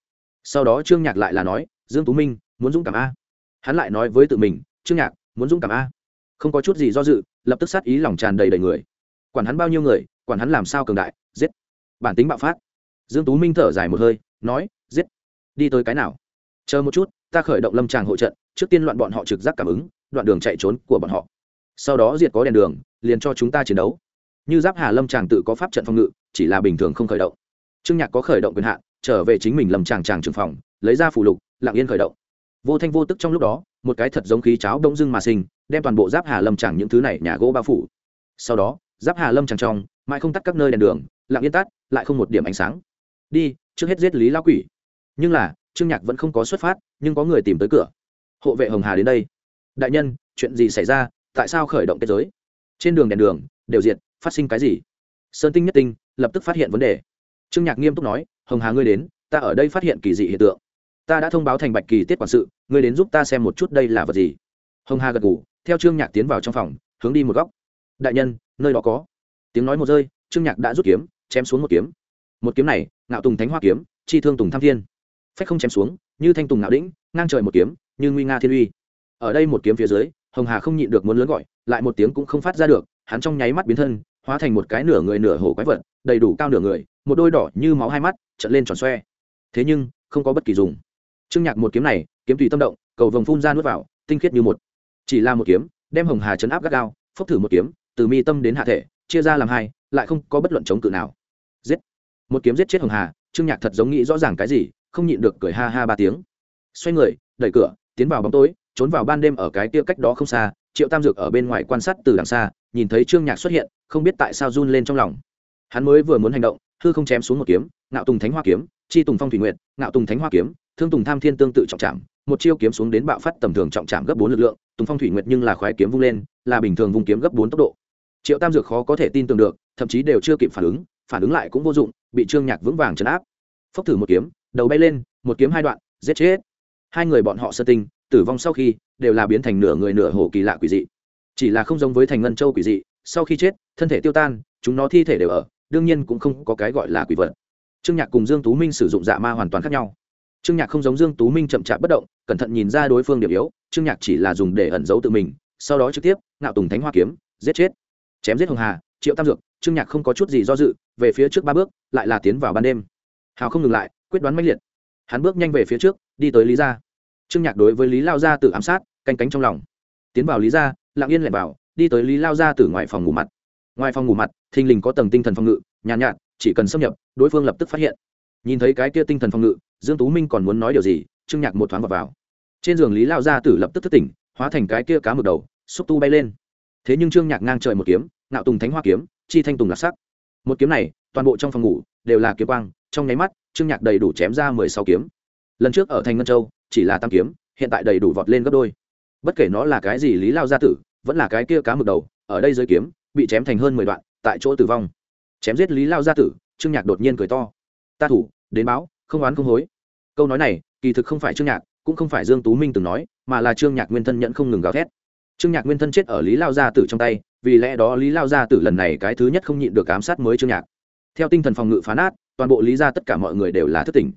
sau đó trương nhạc lại là nói, dương tú minh, muốn dũng cảm a. Hắn lại nói với tự mình, trương nhạc, muốn dũng cảm a. Không có chút gì do dự, lập tức sát ý lòng tràn đầy đầy người. Quản hắn bao nhiêu người, quản hắn làm sao cường đại, giết. Bản tính bạo phát. Dương tú minh thở dài một hơi, nói, giết. Đi tới cái nào? Chờ một chút, ta khởi động lâm tràng hội trận, trước tiên loạn bọn họ trực giác cảm ứng, đoạn đường chạy trốn của bọn họ. Sau đó diệt có đèn đường, liền cho chúng ta chiến đấu. Như giáp hà lâm tràng tự có pháp trận phòng ngự, chỉ là bình thường không khởi động. Trương nhạc có khởi động quyền hạn trở về chính mình lâm chàng chàng trường phòng, lấy ra phủ lục, lặng yên khởi động. Vô thanh vô tức trong lúc đó, một cái thật giống khí cháo đông dưng mà sinh, đem toàn bộ giáp hà lâm chàng những thứ này nhà gỗ bao phủ. Sau đó, giáp hà lâm chàng trong, mãi không tắt các nơi đèn đường, lặng yên tắt, lại không một điểm ánh sáng. Đi, trước hết giết lý lao quỷ. Nhưng là, trương nhạc vẫn không có xuất phát, nhưng có người tìm tới cửa. Hộ vệ hồng hà đến đây. Đại nhân, chuyện gì xảy ra? Tại sao khởi động kết giới? Trên đường đèn đường, đều diện phát sinh cái gì? Sơn tinh nhất tinh lập tức phát hiện vấn đề trương nhạc nghiêm túc nói, hồng hà ngươi đến, ta ở đây phát hiện kỳ dị hiện tượng. Ta đã thông báo thành bạch kỳ tiết quản sự, ngươi đến giúp ta xem một chút đây là vật gì. Hồng hà gật ngủ theo trương nhạc tiến vào trong phòng, hướng đi một góc. Đại nhân, nơi đó có. Tiếng nói một rơi, trương nhạc đã rút kiếm, chém xuống một kiếm. Một kiếm này, ngạo tùng thánh hoa kiếm, chi thương tùng tham thiên. Phách không chém xuống, như thanh tùng ngạo đĩnh, ngang trời một kiếm, như nguy nga thiên uy. Ở đây một kiếm phía dưới, hồng hà không nhịn được muốn lớn gọi, lại một tiếng cũng không phát ra được, hắn trong nháy mắt biến thân hóa thành một cái nửa người nửa hổ quái vật, đầy đủ cao nửa người, một đôi đỏ như máu hai mắt trận lên tròn xoe. Thế nhưng, không có bất kỳ dùng. Trương nhạc một kiếm này, kiếm tùy tâm động, cầu vồng phun ra nuốt vào, tinh khiết như một. Chỉ là một kiếm, đem hồng hà chấn áp gắt gao, phốc thử một kiếm, từ mi tâm đến hạ thể, chia ra làm hai, lại không có bất luận chống cự nào. Giết. Một kiếm giết chết hồng hà, trương nhạc thật giống nghĩ rõ ràng cái gì, không nhịn được cười ha ha ba tiếng. Xoay người, đẩy cửa, tiến vào bóng tối, trốn vào ban đêm ở cái kia cách đó không xa, triệu tam dược ở bên ngoài quan sát từ đằng xa nhìn thấy trương nhạc xuất hiện, không biết tại sao run lên trong lòng. Hắn mới vừa muốn hành động, hư không chém xuống một kiếm, ngạo tùng thánh hoa kiếm, chi tùng phong thủy nguyện ngạo tùng thánh hoa kiếm, thương tùng tham thiên tương tự trọng trảm, một chiêu kiếm xuống đến bạo phát tầm thường trọng trảm gấp bốn lực lượng, tùng phong thủy nguyệt nhưng là khoái kiếm vung lên, là bình thường vung kiếm gấp bốn tốc độ. Triệu tam dược khó có thể tin tưởng được, thậm chí đều chưa kịp phản ứng phản ứng lại cũng vô dụng, bị trương nhạc vững vàng chấn áp. Phốc thử một kiếm, đầu bay lên, một kiếm hai đoạn, giết chết. Hai người bọn họ sơ tinh, tử vong sau khi, đều là biến thành nửa người nửa hồ kỳ lạ quỷ dị chỉ là không giống với thành ngân châu quỷ dị, sau khi chết, thân thể tiêu tan, chúng nó thi thể đều ở, đương nhiên cũng không có cái gọi là quỷ vật. Trương nhạc cùng dương tú minh sử dụng dạ ma hoàn toàn khác nhau. Trương nhạc không giống dương tú minh chậm chạp bất động, cẩn thận nhìn ra đối phương điểm yếu, trương nhạc chỉ là dùng để ẩn giấu tự mình, sau đó trực tiếp, ngạo tùng thánh hoa kiếm, giết chết. Chém giết hồng hà, triệu tam dược, trương nhạc không có chút gì do dự, về phía trước ba bước, lại là tiến vào ban đêm. Hào không ngừng lại, quyết đoán mãnh liệt. Hắn bước nhanh về phía trước, đi tới lý gia. Trương nhạc đối với lý lao gia tử ám sát, canh cánh trong lòng. Tiến vào lý gia lặng yên lẻn vào đi tới lý lao gia tử ngoài phòng ngủ mặt. Ngoài phòng ngủ mặt thình lình có tầng tinh thần phòng ngự nhàn nhạt, nhạt chỉ cần xâm nhập đối phương lập tức phát hiện. Nhìn thấy cái kia tinh thần phòng ngự dương tú minh còn muốn nói điều gì trương nhạc một thoáng vào, vào. trên giường lý lao gia tử lập tức thức tỉnh hóa thành cái kia cá mực đầu xúc tu bay lên. Thế nhưng trương nhạc ngang trời một kiếm nạo tùng thánh hoa kiếm chi thanh tùng lạc sắc. Một kiếm này toàn bộ trong phòng ngủ đều là kiếm quang trong nháy mắt trương nhạc đầy đủ chém ra mười sáu kiếm. Lần trước ở thành ngân châu chỉ là tam kiếm hiện tại đầy đủ vọt lên gấp đôi bất kể nó là cái gì lý lao gia tử, vẫn là cái kia cá mực đầu, ở đây dưới kiếm, bị chém thành hơn mười đoạn, tại chỗ tử vong. Chém giết lý lao gia tử, trương nhạc đột nhiên cười to. Ta thủ, đến báo, không oán không hối. Câu nói này, kỳ thực không phải trương nhạc, cũng không phải dương tú minh từng nói, mà là trương nhạc nguyên thân nhận không ngừng gào thét. Trương nhạc nguyên thân chết ở lý lao gia tử trong tay, vì lẽ đó lý lao gia tử lần này cái thứ nhất không nhịn được ám sát mới trương nhạc. Theo tinh thần phòng ngự phá nát, toàn bộ lý ra tất cả mọi người đều là thất tình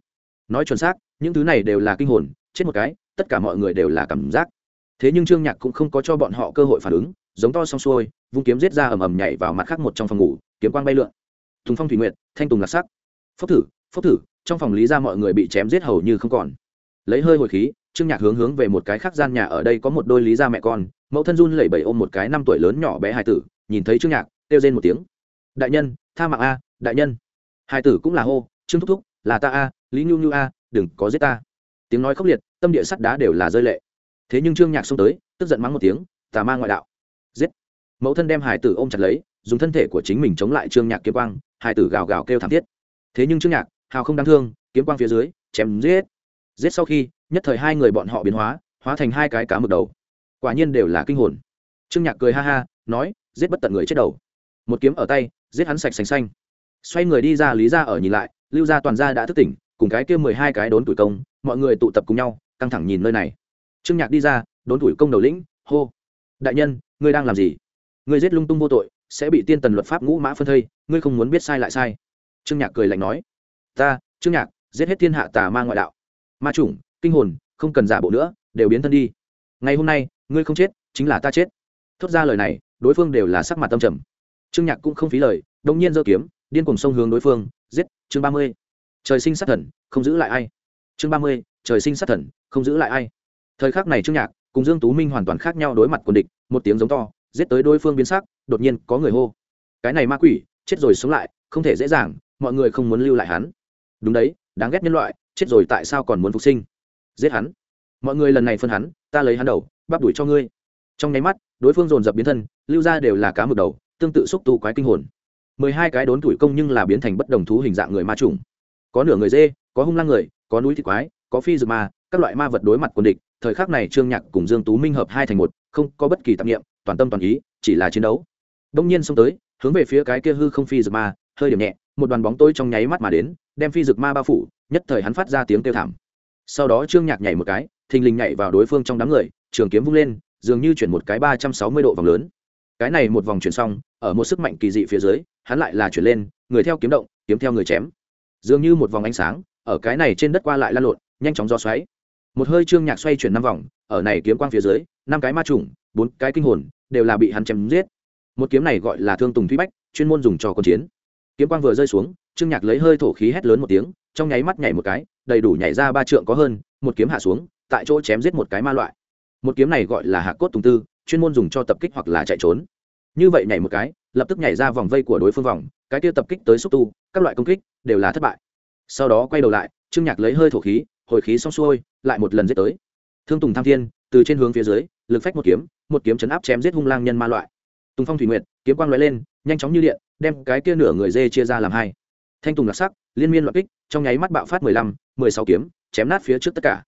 nói chuẩn xác, những thứ này đều là kinh hồn, chết một cái, tất cả mọi người đều là cảm giác thế nhưng trương nhạc cũng không có cho bọn họ cơ hội phản ứng, giống to xong xuôi, vung kiếm giết ra ầm ầm nhảy vào mặt khác một trong phòng ngủ, kiếm quang bay lượn. Thùng phong thủy nguyệt, thanh tùng lạc sắc. Phốc thử phốc thử, trong phòng lý ra mọi người bị chém giết hầu như không còn. Lấy hơi hồi khí, trương nhạc hướng hướng về một cái khác gian nhà ở đây có một đôi lý ra mẹ con, mẫu thân run lẩy bẩy ôm một cái năm tuổi lớn nhỏ bé hai tử, nhìn thấy trương nhạc, kêu rên một tiếng. Đại nhân, tha mạng a, đại nhân. Hai tử cũng là hô, trương thúc thúc, là ta a, lý nhu nhu a, đừng có giết ta. Tiếng nói khốc liệt, tâm địa sắt đá đều là rơi lệ thế nhưng trương nhạc xông tới, tức giận mắng một tiếng, tà ma ngoại đạo. Giết. Mẫu thân đem hải tử ôm chặt lấy, dùng thân thể của chính mình chống lại trương nhạc kiếm quang, hải tử gào gào kêu thảm thiết. Thế nhưng trương nhạc, hào không đáng thương, kiếm quang phía dưới, chém giết. Giết sau khi, nhất thời hai người bọn họ biến hóa hóa thành hai cái cá mực đầu. Quả nhiên đều là kinh hồn. Trương nhạc cười ha ha, nói, giết bất tận người chết đầu. Một kiếm ở tay, giết hắn sạch sành xanh. Xoay người đi ra, lý ra ở nhìn lại, lưu gia toàn gia đã thức tỉnh, cùng cái kia mười hai cái đốn tuổi công, mọi người tụ tập cùng nhau, căng thẳng nhìn nơi này trương nhạc đi ra, đốn thủi công đầu lĩnh, hô, đại nhân, ngươi đang làm gì? Ngươi giết lung tung vô tội, sẽ bị tiên tần luật pháp ngũ mã phân thây, ngươi không muốn biết sai lại sai. Trương nhạc cười lạnh nói, ta, trương nhạc, giết hết thiên hạ tà ma ngoại đạo. Ma chủng, kinh hồn, không cần giả bộ nữa, đều biến thân đi. Ngày hôm nay, ngươi không chết, chính là ta chết. Thốt ra lời này, đối phương đều là sắc mặt tâm trầm. Trương nhạc cũng không phí lời đông nhiên giơ kiếm, điên cùng sông hướng đối phương, giết, chương ba mươi, trời sinh sát thần, không giữ lại ai. Chương ba mươi, trời sinh sát thần, không giữ lại ai thời khắc này trương nhạc cùng dương tú minh hoàn toàn khác nhau đối mặt quân địch, một tiếng giống to, giết tới đối phương biến sắc, đột nhiên có người hô. Cái này ma quỷ, chết rồi sống lại, không thể dễ dàng, mọi người không muốn lưu lại hắn. Đúng đấy, đáng ghét nhân loại, chết rồi tại sao còn muốn phục sinh? Giết hắn. Mọi người lần này phân hắn, ta lấy hắn đầu, bắp đuổi cho ngươi. Trong nháy mắt, đối phương dồn dập biến thân, lưu ra đều là cá mực đầu, tương tự xúc tu quái kinh hồn. Mười hai cái đốn tuổi công nhưng là biến thành bất đồng thú hình dạng người ma trùng có nửa người dê, có hung lang người, có núi thịt quái có phi dược ma, các loại ma vật đối mặt quân địch, thời khắc này trương nhạc cùng dương tú minh hợp hai thành một, không có bất kỳ tạp nghiệm toàn tâm toàn ý, chỉ là chiến đấu. Đông nhiên xông tới, hướng về phía cái kia hư không phi dược ma, hơi điểm nhẹ, một đoàn bóng tối trong nháy mắt mà đến, đem phi dược ma bao phủ, nhất thời hắn phát ra tiếng kêu thảm. Sau đó trương nhạc nhảy một cái, thình lình nhảy vào đối phương trong đám người, trường kiếm vung lên, dường như chuyển một cái ba trăm sáu mươi độ vòng lớn. Cái này một vòng chuyển xong, ở một sức mạnh kỳ dị phía dưới, hắn lại là chuyển lên, người theo kiếm động, kiếm theo người chém. Dường như một vòng ánh sáng, ở cái này trên đất qua lại lan lộn nhanh chóng do xoáy. Một hơi trương nhạc xoay chuyển năm vòng, ở này kiếm quang phía dưới, năm cái ma trùng bốn cái kinh hồn, đều là bị hắn chém giết. Một kiếm này gọi là thương tùng thúy bách, chuyên môn dùng cho quân chiến. Kiếm quang vừa rơi xuống, trương nhạc lấy hơi thổ khí hét lớn một tiếng, trong nháy mắt nhảy một cái, đầy đủ nhảy ra ba trượng có hơn, một kiếm hạ xuống, tại chỗ chém giết một cái ma loại. Một kiếm này gọi là hạ cốt tùng tư, chuyên môn dùng cho tập kích hoặc là chạy trốn. Như vậy nhảy một cái, lập tức nhảy ra vòng vây của đối phương vòng, cái tiêu tập kích tới xúc tu, các loại công kích đều là thất bại. Sau đó quay đầu lại, trương nhạc lấy hơi thổ khí hồi khí xong xuôi, lại một lần giết tới. Thương tùng tham thiên, từ trên hướng phía dưới, lực phách một kiếm một kiếm chấn áp chém giết hung lang nhân ma loại. Tùng phong thủy nguyệt, kiếm quang lóe lên, nhanh chóng như điện, đem cái kia nửa người dê chia ra làm hai. Thanh tùng lạc sắc, liên miên loạn kích, trong nháy mắt bạo phát mười lăm, mười sáu kiếm, chém nát phía trước tất cả.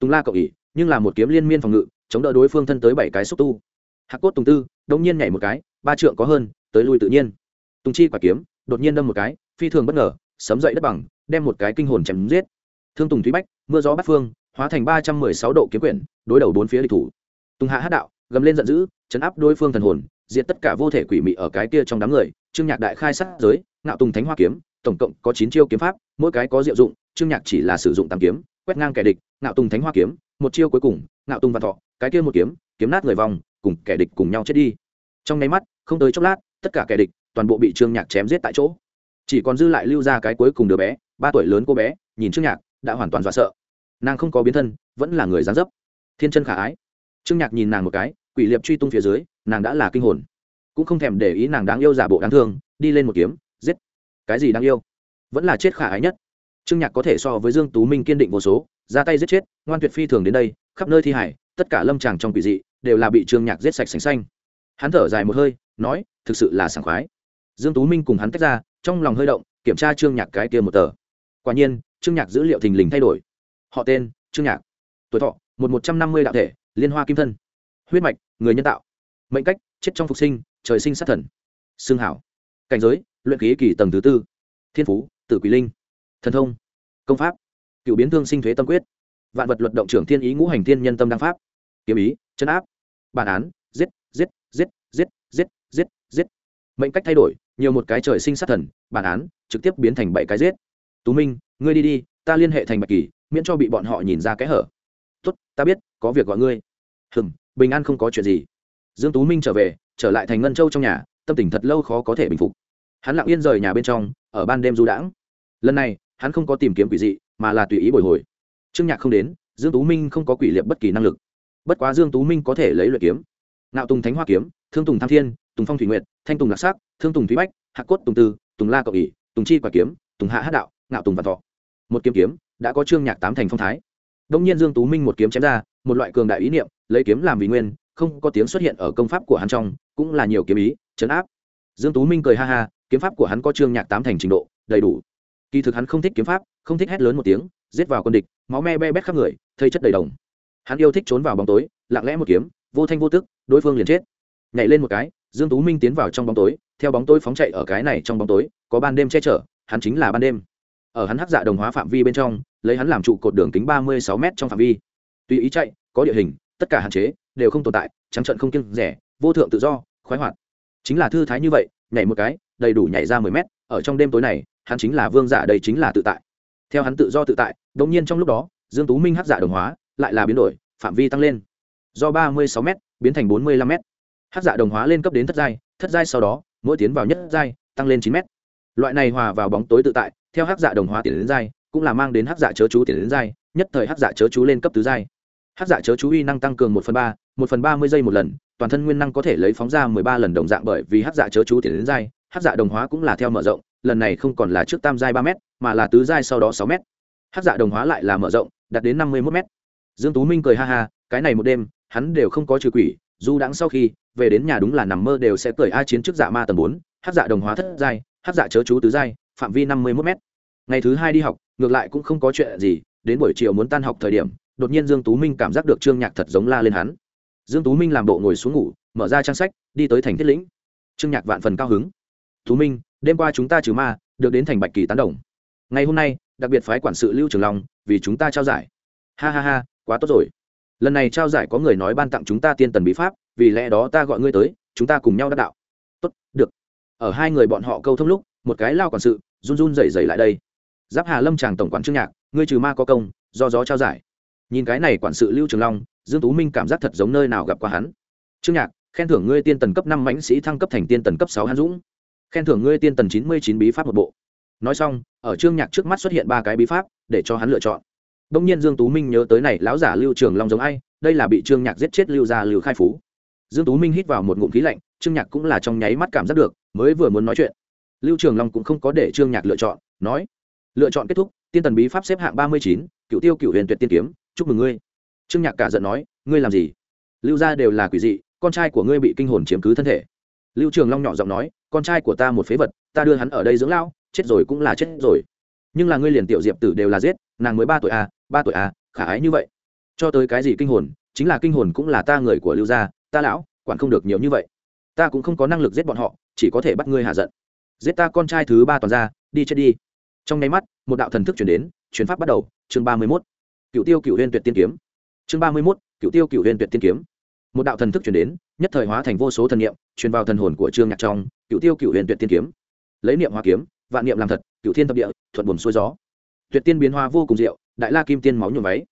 Tùng la cậu ỉ nhưng là một kiếm liên miên phòng ngự, chống đỡ đối phương thân tới bảy cái xúc tu. Hạc cốt tùng tư đông nhiên nhảy một cái, ba trượng có hơn, tới lui tự nhiên. Tùng chi quả kiếm, đột nhiên đâm một cái, phi thường bất ngờ, sấm dậy đất bằng, đem một cái kinh hồn chém giết thương tùng thúy bách, mưa gió bắt phương, hóa thành ba trăm mười sáu độ kiếm quyển, đối đầu bốn phía địch thủ. Tùng hạ hát đạo, gầm lên giận dữ, chấn áp đối phương thần hồn, diệt tất cả vô thể quỷ mị ở cái kia trong đám người. Trương nhạc đại khai sát giới, ngạo tùng thánh hoa kiếm, tổng cộng có chín chiêu kiếm pháp, mỗi cái có diệu dụng, trương nhạc chỉ là sử dụng tam kiếm, quét ngang kẻ địch, ngạo tùng thánh hoa kiếm, một chiêu cuối cùng, ngạo tùng văn thọ, cái kia một kiếm kiếm nát người vòng, cùng kẻ địch cùng nhau chết đi. Trong nháy mắt, không tới chốc lát, tất cả kẻ địch, toàn bộ bị trương nhạc chém giết tại chỗ. Chỉ còn dư lại lưu ra cái cuối cùng đứa bé, ba tuổi lớn cô bé, nhìn trương nhạc đã hoàn toàn dọa sợ. Nàng không có biến thân, vẫn là người dán dấp. Thiên chân khả ái. Trương nhạc nhìn nàng một cái, quỷ liệp truy tung phía dưới, nàng đã là kinh hồn. Cũng không thèm để ý nàng đáng yêu giả bộ đáng thương, đi lên một kiếm, giết. Cái gì đáng yêu? Vẫn là chết khả ái nhất. Trương nhạc có thể so với dương tú minh kiên định vô số, ra tay giết chết, ngoan tuyệt phi thường đến đây, khắp nơi thi hải, tất cả lâm tràng trong quỷ dị, đều là bị trương nhạc giết sạch sành xanh. Hắn thở dài một hơi, nói, thực sự là sảng khoái. Dương tú minh cùng hắn tách ra, trong lòng hơi động, kiểm tra trương nhạc cái kia một tờ. Quả nhiên trương nhạc dữ liệu thình lình thay đổi. Họ tên, trương nhạc. Tuổi thọ, một một trăm năm mươi đạo thể, liên hoa kim thân. Huyết mạch, người nhân tạo. Mệnh cách, chết trong phục sinh, trời sinh sát thần. Xương hảo. Cảnh giới, luyện khí kỳ tầng thứ tư. Thiên phú, tử quỷ linh. Thần thông, công pháp. Cựu biến thương sinh thuế tâm quyết. Vạn vật luật động trưởng thiên ý ngũ hành thiên nhân tâm đăng pháp. Kiếm ý, chân áp. Bản án, giết giết giết giết giết giết giết. Mệnh cách thay đổi, nhiều một cái trời sinh sát thần, bản án, trực tiếp biến thành bảy cái giết tú minh, ngươi đi đi, ta liên hệ thành bạch kỳ, miễn cho bị bọn họ nhìn ra kẽ hở. Tốt, ta biết, có việc gọi ngươi. Hừng bình an không có chuyện gì. Dương tú minh trở về, trở lại thành ngân châu trong nhà, tâm tình thật lâu khó có thể bình phục. Hắn lặng yên rời nhà bên trong, ở ban đêm du đãng. Lần này, hắn không có tìm kiếm quỷ dị, mà là tùy ý bồi hồi. Trương nhạc không đến, dương tú minh không có quỷ liệp bất kỳ năng lực. Bất quá dương tú minh có thể lấy luyện kiếm. Nạo tùng thánh hoa kiếm, thương tùng tham thiên, tùng phong thủy nguyệt, thanh tùng Lạc sắc, thương tùng thúy bách hạ cốt tùng tư, tùng la cậu ỉ tùng chi quả kiếm, tùng hạ hát đạo. Ngạo tùng văn thọ. Một kiếm kiếm, đã có trương nhạc tám thành phong thái. Đông nhiên dương tú minh một kiếm chém ra, một loại cường đại ý niệm, lấy kiếm làm vì nguyên, không có tiếng xuất hiện ở công pháp của hắn trong, cũng là nhiều kiếm ý, chấn áp. Dương tú minh cười ha ha, kiếm pháp của hắn có trương nhạc tám thành trình độ, đầy đủ. Kỳ thực hắn không thích kiếm pháp, không thích hét lớn một tiếng, giết vào quân địch, máu me be bét khắp người, thây chất đầy đồng. Hắn yêu thích trốn vào bóng tối, lặng lẽ một kiếm, vô thanh vô tức, đối phương liền chết. Nhảy lên một cái, dương tú minh tiến vào trong bóng tối, theo bóng tối phóng chạy ở cái này trong bóng tối, có ban đêm che chở, hắn chính là ban đêm ở hắn hắc dạ đồng hóa phạm vi bên trong, lấy hắn làm trụ cột đường kính ba mươi sáu m trong phạm vi. Tùy ý chạy, có địa hình, tất cả hạn chế, đều không tồn tại, trắng trận không kiêng rẻ, vô thượng tự do, khoái hoạt. Chính là thư thái như vậy, nhảy một cái, đầy đủ nhảy ra mười mét, ở trong đêm tối này, hắn chính là vương giả đây chính là tự tại. Theo hắn tự do tự tại, đột nhiên trong lúc đó, dương tú minh hắc giả đồng hóa, lại là biến đổi, phạm vi tăng lên. Do ba mươi sáu m biến thành bốn mươi lăm m hắc giả đồng hóa lên cấp đến thất giai thất giai sau đó, mỗi tiến vào nhất giai, tăng lên chín m loại này hòa vào bóng tối tự tại theo hắc dạ đồng hóa tiền đến giai, cũng là mang đến hắc dạ chớ chú tiền đến giai, nhất thời hắc dạ chớ chú lên cấp tứ giai. Hắc dạ chớ chú uy năng tăng cường một phần ba, một phần ba mươi giây một lần, toàn thân nguyên năng có thể lấy phóng ra mười ba lần đồng dạng bởi vì hắc dạ chớ chú tiền đến giai, hắc dạ đồng hóa cũng là theo mở rộng, lần này không còn là trước tam giai ba m mà là tứ giai sau đó sáu m hắc dạ đồng hóa lại là mở rộng, đạt đến năm mươi một m dương tú minh cười ha ha, cái này một đêm, hắn đều không có trừ quỷ, dù đãng sau khi về đến nhà đúng là nằm mơ đều sẽ cười a chiến trước dạ ma tầng bốn, hắc dạ đồng hóa thất giai, hắc dạ chớ chú tứ giai phạm vi năm mươi một m ngày thứ hai đi học, ngược lại cũng không có chuyện gì, đến buổi chiều muốn tan học thời điểm, đột nhiên dương tú minh cảm giác được trương nhạc thật giống la lên hắn. Dương tú minh làm bộ ngồi xuống ngủ, mở ra trang sách, đi tới thành thiết lĩnh. Trương nhạc vạn phần cao hứng. Tú minh, đêm qua chúng ta trừ ma, được đến thành bạch kỳ tán đồng. Ngày hôm nay, đặc biệt phái quản sự lưu trường long, vì chúng ta trao giải. Ha ha ha, quá tốt rồi. Lần này trao giải có người nói ban tặng chúng ta tiên tần bí pháp, vì lẽ đó ta gọi ngươi tới, chúng ta cùng nhau đắc đạo. Tốt, được. Ở hai người bọn họ câu thông lúc một cái lao quản sự, run run rẩy rẩy lại đây. Giáp hà lâm tràng tổng quản trương nhạc, ngươi trừ ma có công, do gió trao giải. Nhìn cái này quản sự lưu trường long, dương tú minh cảm giác thật giống nơi nào gặp qua hắn. Trương nhạc, khen thưởng ngươi tiên tần cấp năm mãnh sĩ thăng cấp thành tiên tần cấp sáu hán dũng. Khen thưởng ngươi tiên tần chín mươi chín bí pháp một bộ. Nói xong, ở trương nhạc trước mắt xuất hiện ba cái bí pháp, để cho hắn lựa chọn. Đông nhiên dương tú minh nhớ tới này, lão giả lưu trường long giống ai, đây là bị trương nhạc giết chết lưu gia lưu khai phú. Dương tú minh hít vào một ngụm khí lạnh, trương nhạc cũng là trong nháy mắt cảm giác được, mới vừa muốn nói chuyện lưu trường long cũng không có để trương nhạc lựa chọn, nói, lựa chọn kết thúc, tiên tần bí pháp xếp hạng ba mươi chín, cựu tiêu cựu huyền tuyệt tiên kiếm, chúc mừng ngươi. Trương nhạc cả giận nói, ngươi làm gì? Lưu gia đều là quỷ dị, con trai của ngươi bị kinh hồn chiếm cứ thân thể. Lưu trường long nhỏ giọng nói, con trai của ta một phế vật, ta đưa hắn ở đây dưỡng lao chết rồi cũng là chết rồi. Nhưng là ngươi liền tiểu diệp tử đều là giết, nàng mới ba tuổi à ba tuổi à khả ái như vậy. Cho tới cái gì kinh hồn, chính là kinh hồn cũng là ta người của lưu gia, ta lão, quản không được nhiều như vậy. Ta cũng không có năng lực giết bọn họ, chỉ có thể bắt ngươi hạ giận giết ta con trai thứ ba toàn ra, đi chết đi. Trong nháy mắt, một đạo thần thức chuyển đến chuyến pháp bắt đầu, chương ba mươi mốt. Cựu tiêu cựu huyên tuyệt tiên kiếm. Chương ba mươi mốt, cựu tiêu cựu huyên tuyệt tiên kiếm. Một đạo thần thức chuyển đến, nhất thời hóa thành vô số thần niệm, truyền vào thần hồn của trương nhạc trong, cựu tiêu cựu huyền tuyệt tiên kiếm. Lấy niệm hóa kiếm, vạn niệm làm thật, cựu thiên thập địa, thuận buồn xuôi gió. Tuyệt tiên biến hoa vô cùng diệu, đại la kim tiên máu nhuộm váy.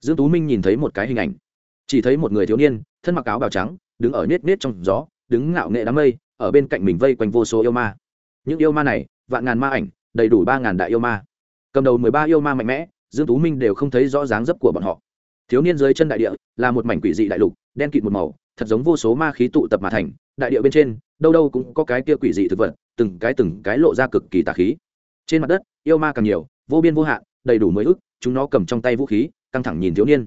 Dương tú minh nhìn thấy một cái hình ảnh. Chỉ thấy một người thiếu niên, thân mặc áo bào trắng, đứng ở nết nết trong gió, đứng ngạo nghệ đám mây, ở bên cạnh mình vây quanh vô số yêu ma những yêu ma này, vạn ngàn ma ảnh, đầy đủ ba ngàn đại yêu ma. Cầm đầu mười ba yêu ma mạnh mẽ, dương tú minh đều không thấy rõ dáng dấp của bọn họ. Thiếu niên dưới chân đại địa, là một mảnh quỷ dị đại lục, đen kịt một màu, thật giống vô số ma khí tụ tập mà thành. Đại địa bên trên, đâu đâu cũng có cái kia quỷ dị thực vật, từng cái từng cái lộ ra cực kỳ tà khí. Trên mặt đất, yêu ma càng nhiều, vô biên vô hạn, đầy đủ mới ức, chúng nó cầm trong tay vũ khí, căng thẳng nhìn thiếu niên.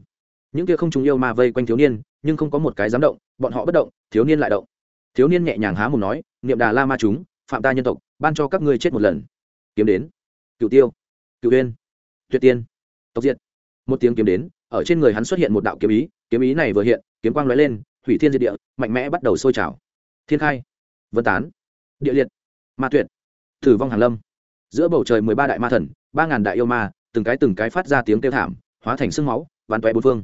Những kia không chúng yêu ma vây quanh thiếu niên, nhưng không có một cái dám động, bọn họ bất động, thiếu niên lại động. Thiếu niên nhẹ nhàng há một nói, niệm đà la ma chúng phạm ta nhân tộc, ban cho các ngươi chết một lần. Kiếm đến. Cựu tiêu. Cựu huyên tuyệt tiên. Tộc diện. một tiếng kiếm đến, ở trên người hắn xuất hiện một đạo kiếm ý kiếm ý này vừa hiện, kiếm quang lóe lên hủy thiên diệt địa, mạnh mẽ bắt đầu sôi trào. Thiên khai. Vân tán. Địa liệt. Ma tuyệt. Thử vong hàn lâm. Giữa bầu trời mười ba đại ma thần, ba ngàn đại yêu ma, từng cái từng cái phát ra tiếng kêu thảm, hóa thành sương máu bắn tóe bốn phương.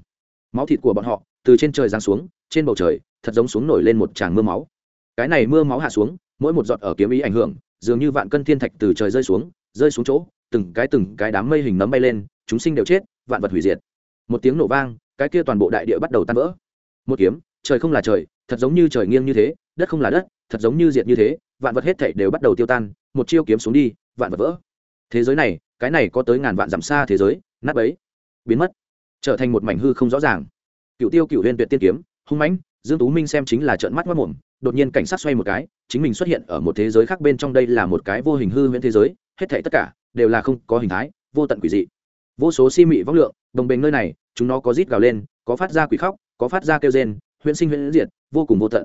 Máu thịt của bọn họ từ trên trời giáng xuống, trên bầu trời, thật giống xuống nổi lên một tràng mưa máu. Cái này mưa máu hạ xuống mỗi một giọt ở kiếm ý ảnh hưởng, dường như vạn cân thiên thạch từ trời rơi xuống rơi xuống chỗ, từng cái từng cái đám mây hình nấm bay lên, chúng sinh đều chết, vạn vật hủy diệt. Một tiếng nổ vang, cái kia toàn bộ đại địa bắt đầu tan vỡ. Một kiếm, trời không là trời, thật giống như trời nghiêng như thế, đất không là đất, thật giống như diệt như thế, vạn vật hết thảy đều bắt đầu tiêu tan, một chiêu kiếm xuống đi, vạn vật vỡ. Thế giới này, cái này có tới ngàn vạn dặm xa thế giới, nát bấy, biến mất, trở thành một mảnh hư không rõ ràng. Cựu tiêu cựu huyền tuyệt tiên kiếm, hung mãnh, dương tú minh xem chính là trợn mắt mất mồm đột nhiên cảnh sát xoay một cái, chính mình xuất hiện ở một thế giới khác bên trong đây là một cái vô hình hư huyễn thế giới, hết thảy tất cả đều là không có hình thái, vô tận quỷ dị. Vô số si mị vong lượng, đồng bền nơi này, chúng nó có rít gào lên, có phát ra quỷ khóc, có phát ra kêu rên, huyễn sinh huyễn diệt, vô cùng vô tận.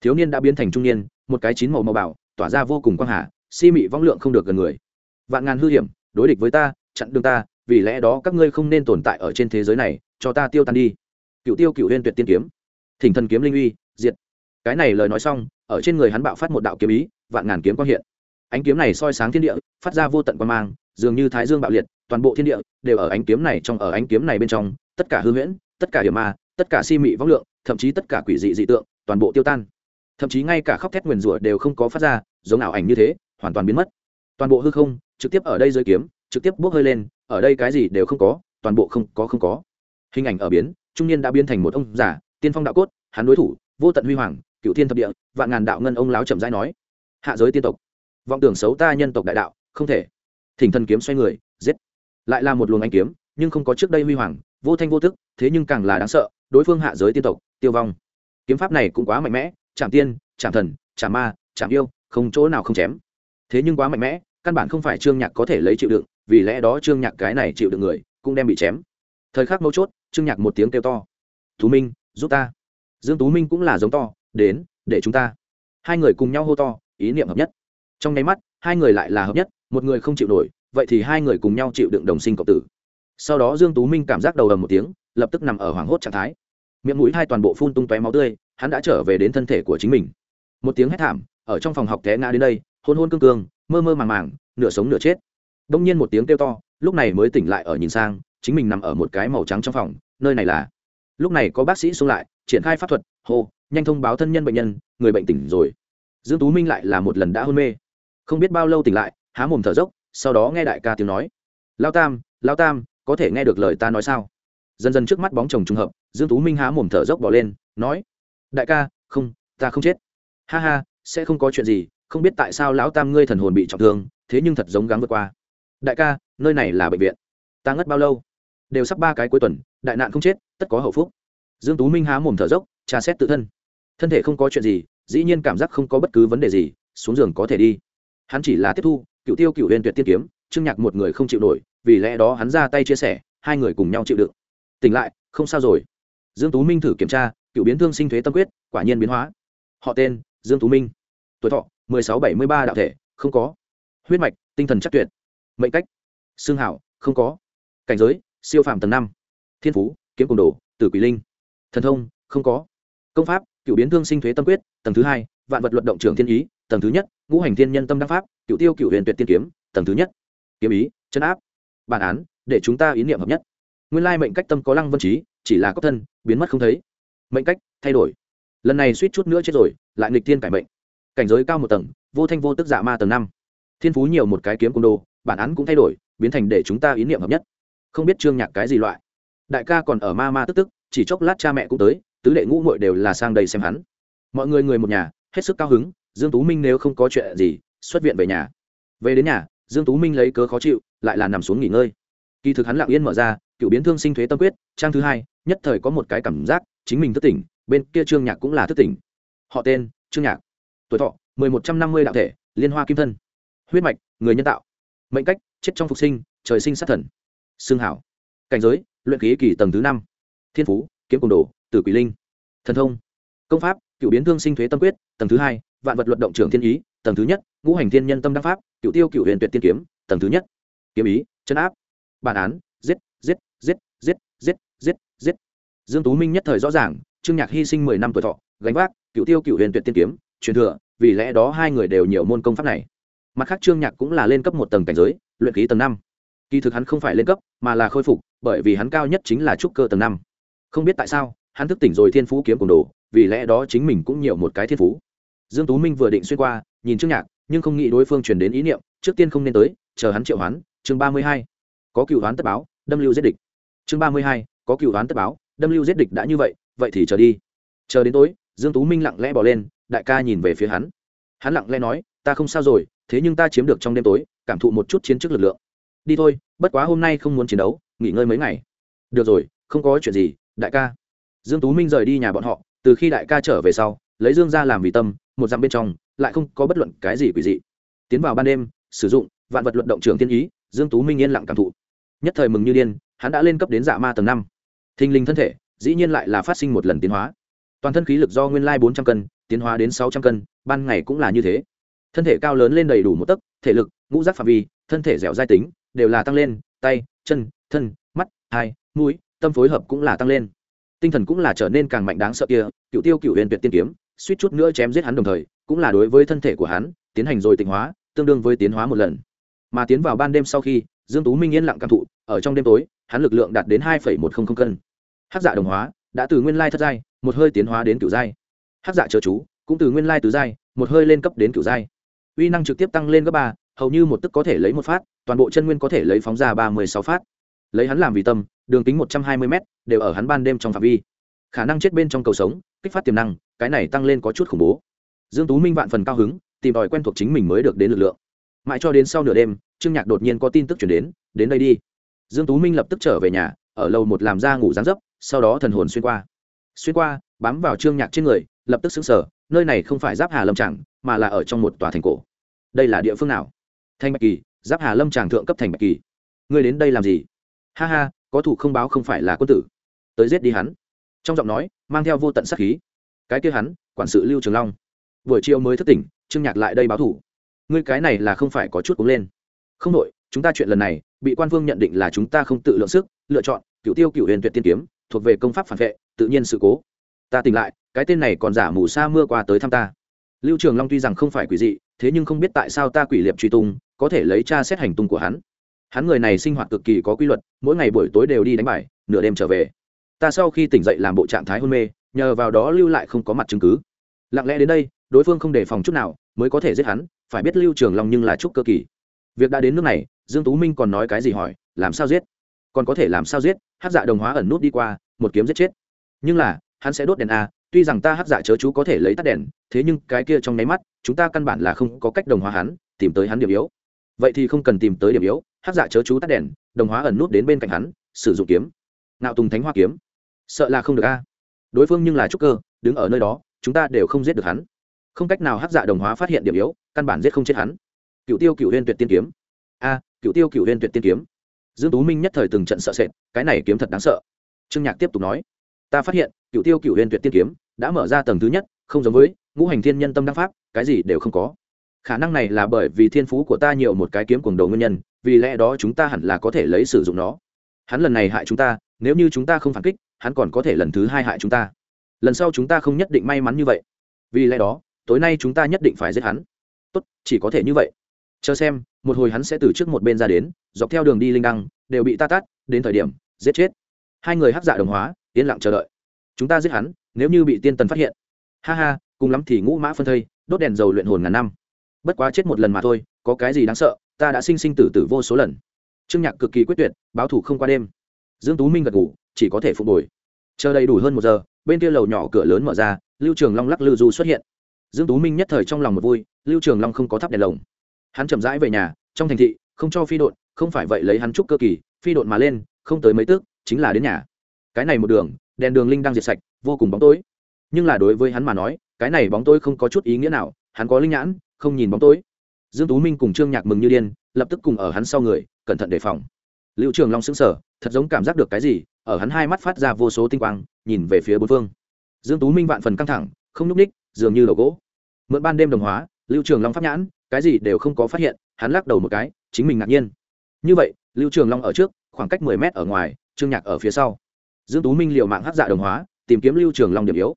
Thiếu niên đã biến thành trung niên, một cái chín màu màu bảo tỏa ra vô cùng quang hà, si mị vong lượng không được gần người. Vạn ngàn hư hiểm, đối địch với ta, chặn đường ta, vì lẽ đó các ngươi không nên tồn tại ở trên thế giới này, cho ta tiêu tan đi. Cựu tiêu cựu huyên tuyệt tiên kiếm. Thỉnh thần kiếm linh uy, diệt cái này lời nói xong, ở trên người hắn bạo phát một đạo kiếm ý, vạn ngàn kiếm quang hiện. Ánh kiếm này soi sáng thiên địa, phát ra vô tận quan mang, dường như thái dương bạo liệt, toàn bộ thiên địa đều ở ánh kiếm này trong, ở ánh kiếm này bên trong, tất cả hư huyễn, tất cả hiểm ma, tất cả si mị vong lượng, thậm chí tất cả quỷ dị dị tượng, toàn bộ tiêu tan. Thậm chí ngay cả khóc thét nguyền rủa đều không có phát ra, giống ảo ảnh như thế, hoàn toàn biến mất. Toàn bộ hư không, trực tiếp ở đây dưới kiếm, trực tiếp bốc hơi lên, ở đây cái gì đều không có, toàn bộ không có không có. Hình ảnh ở biến, trung niên đã biến thành một ông giả tiên phong đạo cốt, hắn đối thủ, vô tận huy hoàng cựu thiên thập địa, vạn ngàn đạo ngân ông láo chậm rãi nói, hạ giới tiên tộc, vọng tưởng xấu ta nhân tộc đại đạo, không thể. Thỉnh thần kiếm xoay người, giết. Lại là một luồng anh kiếm, nhưng không có trước đây huy hoàng, vô thanh vô tức, thế nhưng càng là đáng sợ, đối phương hạ giới tiên tộc, tiêu vong. Kiếm pháp này cũng quá mạnh mẽ, chạm tiên, chạm thần, chạm ma, chạm yêu, không chỗ nào không chém. Thế nhưng quá mạnh mẽ, căn bản không phải trương nhạc có thể lấy chịu đựng, vì lẽ đó trương nhạc cái này chịu đựng người, cũng đem bị chém. Thời khắc mấu chốt, trương nhạc một tiếng kêu to, tú minh, giúp ta. Dương tú minh cũng là giống to đến, để chúng ta. Hai người cùng nhau hô to, ý niệm hợp nhất. Trong nháy mắt, hai người lại là hợp nhất, một người không chịu nổi, vậy thì hai người cùng nhau chịu đựng đồng sinh cộng tử. Sau đó dương tú minh cảm giác đầu ầm một tiếng, lập tức nằm ở hoảng hốt trạng thái. Miệng mũi hai toàn bộ phun tung tóe máu tươi, hắn đã trở về đến thân thể của chính mình. Một tiếng hét thảm, ở trong phòng học té ngã đến đây, hôn hôn cương cương, mơ mơ màng màng, nửa sống nửa chết. Đông nhiên một tiếng kêu to, lúc này mới tỉnh lại ở nhìn sang, chính mình nằm ở một cái màu trắng trong phòng, nơi này là. Lúc này có bác sĩ xuống lại triển khai pháp thuật, hô, nhanh thông báo thân nhân bệnh nhân, người bệnh tỉnh rồi. Dương tú minh lại là một lần đã hôn mê. Không biết bao lâu tỉnh lại, há mồm thở dốc, sau đó nghe đại ca tiếng nói. Lao tam lao tam, có thể nghe được lời ta nói sao? Dần dần trước mắt bóng chồng trùng hợp, dương tú minh há mồm thở dốc bỏ lên, nói. Đại ca, không, ta không chết. Ha ha, sẽ không có chuyện gì, không biết tại sao lão tam ngươi thần hồn bị trọng thương, thế nhưng thật giống gắng vượt qua. Đại ca, nơi này là bệnh viện. Ta ngất bao lâu? Đều sắp ba cái cuối tuần, đại nạn không chết, tất có hậu phúc dương tú minh há mồm thở dốc, tra xét tự thân. Thân thể không có chuyện gì, dĩ nhiên cảm giác không có bất cứ vấn đề gì, xuống giường có thể đi. Hắn chỉ là tiếp thu cựu tiêu cựu huyền tuyệt tiên kiếm, trương nhạc một người không chịu nổi, vì lẽ đó hắn ra tay chia sẻ, hai người cùng nhau chịu đựng. Tỉnh lại, không sao rồi. Dương tú minh thử kiểm tra cựu biến thương sinh thuế tâm quyết, quả nhiên biến hóa. Họ tên, dương tú minh. Tuổi thọ 1673 đạo thể, không có. Huyết mạch, tinh thần chắc tuyệt. Mệnh cách, xương hảo, không có. Cảnh giới, siêu phàm tầng năm. Thiên phú, kiếm cùng đồ, tử quỷ linh thần thông, không có. Công pháp, cựu biến thương sinh thuế tâm quyết, tầng thứ hai, vạn vật luận động trường thiên ý, tầng thứ nhất, ngũ hành thiên nhân tâm đắc pháp, cựu tiêu cựu huyền tuyệt tiên kiếm, tầng thứ nhất, kiếm ý, chân áp. Bản án, để chúng ta ý niệm hợp nhất. Nguyên lai mệnh cách tâm có lăng vân trí, chỉ là có thân, biến mất không thấy. Mệnh cách, thay đổi. Lần này suýt chút nữa chết rồi, lại nghịch thiên cải mệnh. Cảnh giới cao một tầng, vô thanh vô tức dạ ma tầng năm. Thiên phú nhiều một cái kiếm cung đồ, bản án cũng thay đổi, biến thành để chúng ta ý niệm hợp nhất. Không biết trương nhạc cái gì loại. Đại ca còn ở ma ma tức tức chỉ chốc lát cha mẹ cũng tới, tứ đệ ngũ muội đều là sang đây xem hắn. Mọi người người một nhà, hết sức cao hứng, dương tú minh nếu không có chuyện gì, xuất viện về nhà. Về đến nhà, dương tú minh lấy cớ khó chịu, lại là nằm xuống nghỉ ngơi. Kỳ thực hắn lặng yên mở ra, cựu biến thương sinh thuế tâm quyết, trang thứ hai, nhất thời có một cái cảm giác, chính mình thức tỉnh, bên kia trương nhạc cũng là thức tỉnh. Họ tên, trương nhạc. Tuổi thọ, mười một trăm năm mươi đạo thể, liên hoa kim thân. Huyết mạch, người nhân tạo. Mệnh cách, chết trong phục sinh, trời sinh sát thần. Xương hảo. Cảnh giới, luyện khí kỳ tầng thứ năm thiên phú, kiếm cùng đồ, tử quỷ linh, thần thông, công pháp cựu biến thương sinh thuế tâm quyết, tầng thứ hai, vạn vật luận động trưởng thiên ý, tầng thứ nhất, ngũ hành thiên nhân tâm đăng pháp cựu tiêu cựu huyền tuyệt tiên kiếm, tầng thứ nhất, kiếm ý, chân áp, bản án, giết giết giết giết giết giết giết. Dương tú minh nhất thời rõ ràng, trương nhạc hy sinh mười năm tuổi thọ, gánh vác cựu tiêu cựu huyền tuyệt tiên kiếm, truyền thừa, vì lẽ đó hai người đều nhiều môn công pháp này. Mặt khác trương nhạc cũng là lên cấp một tầng cảnh giới, luyện khí tầng năm. Kỳ thực hắn không phải lên cấp, mà là khôi phục, bởi vì hắn cao nhất chính là trúc cơ tầng năm không biết tại sao, hắn thức tỉnh rồi thiên phú kiếm cùng đồ, vì lẽ đó chính mình cũng nhiều một cái thiên phú. Dương tú minh vừa định xuyên qua, nhìn trước nhạc, nhưng không nghĩ đối phương truyền đến ý niệm, trước tiên không nên tới, chờ hắn triệu hoán, chương ba mươi hai. Có cựu hoán tất báo, đâm lưu giết địch. Chương ba mươi hai, có cựu hoán tất báo, đâm lưu giết địch đã như vậy vậy thì chờ đi. Chờ đến tối, dương tú minh lặng lẽ bỏ lên, đại ca nhìn về phía hắn. Hắn lặng lẽ nói, ta không sao rồi, thế nhưng ta chiếm được trong đêm tối, cảm thụ một chút chiến trước lực lượng. Đi thôi, bất quá hôm nay không muốn chiến đấu, nghỉ ngơi mấy ngày. Được rồi, không có chuyện gì đại ca. Dương tú minh rời đi nhà bọn họ, từ khi đại ca trở về sau, lấy dương ra làm vì tâm, một dặm bên trong, lại không có bất luận cái gì quỷ dị. Tiến vào ban đêm, sử dụng vạn vật luận động trường tiên ý, dương tú minh yên lặng cảm thụ. Nhất thời mừng như điên, hắn đã lên cấp đến dạ ma tầng năm. Thình linh thân thể, dĩ nhiên lại là phát sinh một lần tiến hóa. Toàn thân khí lực do nguyên lai bốn trăm cân, tiến hóa đến sáu trăm cân, ban ngày cũng là như thế. Thân thể cao lớn lên đầy đủ một tấc, thể lực, ngũ giác phạm vi, thân thể dẻo dai tính, đều là tăng lên, tay, chân, thân, mắt, hai, mũi tâm phối hợp cũng là tăng lên. Tinh thần cũng là trở nên càng mạnh đáng sợ kia cựu tiêu cựu huyền tuyệt tiên kiếm, suýt chút nữa chém giết hắn đồng thời, cũng là đối với thân thể của hắn, tiến hành rồi tịnh hóa, tương đương với tiến hóa một lần. Mà tiến vào ban đêm sau khi, dương tú minh yên lặng cảm thụ, ở trong đêm tối, hắn lực lượng đạt đến hai một trăm linh cân. Hắc dạ đồng hóa, đã từ nguyên lai thất giai, một hơi tiến hóa đến cửu giai. Hắc dạ chớ chú, cũng từ nguyên lai tứ giai, một hơi lên cấp đến cửu giai. Uy năng trực tiếp tăng lên gấp ba, hầu như một tức có thể lấy một phát, toàn bộ chân nguyên có thể lấy phóng ra ba mươi sáu phát lấy hắn làm vì tâm, đường kính một trăm hai mươi m đều ở hắn ban đêm trong phạm vi. Khả năng chết bên trong cầu sống, kích phát tiềm năng, cái này tăng lên có chút khủng bố. Dương tú minh vạn phần cao hứng, tìm tòi quen thuộc chính mình mới được đến lực lượng. Mãi cho đến sau nửa đêm, trương nhạc đột nhiên có tin tức chuyển đến đến đây đi. Dương tú minh lập tức trở về nhà, ở lầu một làm ra ngủ gián dấp, sau đó thần hồn xuyên qua. Xuyên qua, bám vào trương nhạc trên người, lập tức xứng sở nơi này không phải giáp hà lâm tràng, mà là ở trong một tòa thành cổ. Đây là địa phương nào? Thanh bạch kỳ, giáp hà lâm tràng thượng cấp thành bạch kỳ. Ngươi đến đây làm gì? Ha ha, có thủ không báo không phải là quân tử. Tới giết đi hắn. Trong giọng nói, mang theo vô tận sát khí. Cái kia hắn, quản sự lưu trường long. Buổi chiều mới thức tỉnh, trương nhạc lại đây báo thủ. Ngươi cái này là không phải có chút cúng lên. Không đội chúng ta chuyện lần này, bị quan vương nhận định là chúng ta không tự lượng sức, lựa chọn cựu tiêu cựu huyền tuyệt tiên kiếm, thuộc về công pháp phản vệ, tự nhiên sự cố. Ta tỉnh lại, cái tên này còn giả mù sa mưa qua tới thăm ta. Lưu trường long tuy rằng không phải quỷ dị, thế nhưng không biết tại sao ta quỷ liệp truy tung, có thể lấy tra xét hành tung của hắn hắn người này sinh hoạt cực kỳ có quy luật, mỗi ngày buổi tối đều đi đánh bài, nửa đêm trở về. Ta sau khi tỉnh dậy làm bộ trạng thái hôn mê, nhờ vào đó lưu lại không có mặt chứng cứ. Lặng lẽ đến đây, đối phương không đề phòng chút nào, mới có thể giết hắn, phải biết lưu trường long nhưng là chút cơ kỳ. Việc đã đến nước này, dương tú minh còn nói cái gì hỏi, làm sao giết? Còn có thể làm sao giết? Hát dạ đồng hóa ẩn nút đi qua, một kiếm giết chết. Nhưng là, hắn sẽ đốt đèn a tuy rằng ta hát dạ chớ chú có thể lấy tắt đèn, thế nhưng cái kia trong nháy mắt, chúng ta căn bản là không có cách đồng hóa hắn, tìm tới hắn điểm yếu. Vậy thì không cần tìm tới điểm yếu hát dạ chớ chú tắt đèn, đồng hóa ẩn nút đến bên cạnh hắn, sử dụng kiếm. Nạo tùng thánh hoa kiếm. Sợ là không được a. Đối phương nhưng là trúc cơ, đứng ở nơi đó, chúng ta đều không giết được hắn. Không cách nào hát dạ đồng hóa phát hiện điểm yếu, căn bản giết không chết hắn. Cựu tiêu cựu huyên tuyệt tiên kiếm. A cựu tiêu cựu huyên tuyệt tiên kiếm. Dương tú minh nhất thời từng trận sợ sệt, cái này kiếm thật đáng sợ. Trương nhạc tiếp tục nói, ta phát hiện cựu tiêu cựu huyên tuyệt tiên kiếm đã mở ra tầng thứ nhất, không giống với ngũ hành thiên nhân tâm đăng pháp, cái gì đều không có. Khả năng này là bởi vì thiên phú của ta nhiều một cái kiếm cuồng đồ nguyên nhân vì lẽ đó chúng ta hẳn là có thể lấy sử dụng nó. Hắn lần này hại chúng ta, nếu như chúng ta không phản kích, hắn còn có thể lần thứ hai hại chúng ta. Lần sau chúng ta không nhất định may mắn như vậy. Vì lẽ đó, tối nay chúng ta nhất định phải giết hắn. Tốt, chỉ có thể như vậy. Chờ xem, một hồi hắn sẽ từ trước một bên ra đến, dọc theo đường đi linh đăng, đều bị ta tát, đến thời điểm, giết chết. Hai người hắc dạ đồng hóa, yên lặng chờ đợi. Chúng ta giết hắn, nếu như bị tiên tần phát hiện. Ha ha, cùng lắm thì ngũ mã phân thây, đốt đèn dầu luyện hồn ngàn năm. Bất quá chết một lần mà thôi, có cái gì đáng sợ? Ta đã sinh sinh tử tử vô số lần. Trương nhạc cực kỳ quyết tuyệt báo thủ không qua đêm. Dương tú minh gật ngủ chỉ có thể phục hồi. Chờ đầy đủ hơn một giờ bên kia lầu nhỏ cửa lớn mở ra lưu trường long lắc lư du xuất hiện. Dương tú minh nhất thời trong lòng một vui lưu trường long không có thắp đèn lồng. Hắn chậm rãi về nhà trong thành thị không cho phi đội, không phải vậy lấy hắn trúc cơ kỳ phi đội mà lên không tới mấy tước chính là đến nhà. Cái này một đường đèn đường linh đang diệt sạch vô cùng bóng tối. Nhưng là đối với hắn mà nói cái này bóng tối không có chút ý nghĩa nào hắn có linh nhãn không nhìn bóng tối dương tú minh cùng trương nhạc mừng như điên, lập tức cùng ở hắn sau người, cẩn thận đề phòng. Lưu trường long sững sờ, thật giống cảm giác được cái gì, ở hắn hai mắt phát ra vô số tinh quang, nhìn về phía bốn phương. Dương tú minh vạn phần căng thẳng, không nhúc ních dường như đầu gỗ. Mượn ban đêm đồng hóa, lưu trường long pháp nhãn, cái gì đều không có phát hiện, hắn lắc đầu một cái, chính mình ngạc nhiên. Như vậy, lưu trường long ở trước, khoảng cách mười mét ở ngoài, trương nhạc ở phía sau. Dương tú minh liều mạng hắc dạ đồng hóa, tìm kiếm lưu trường long điểm yếu.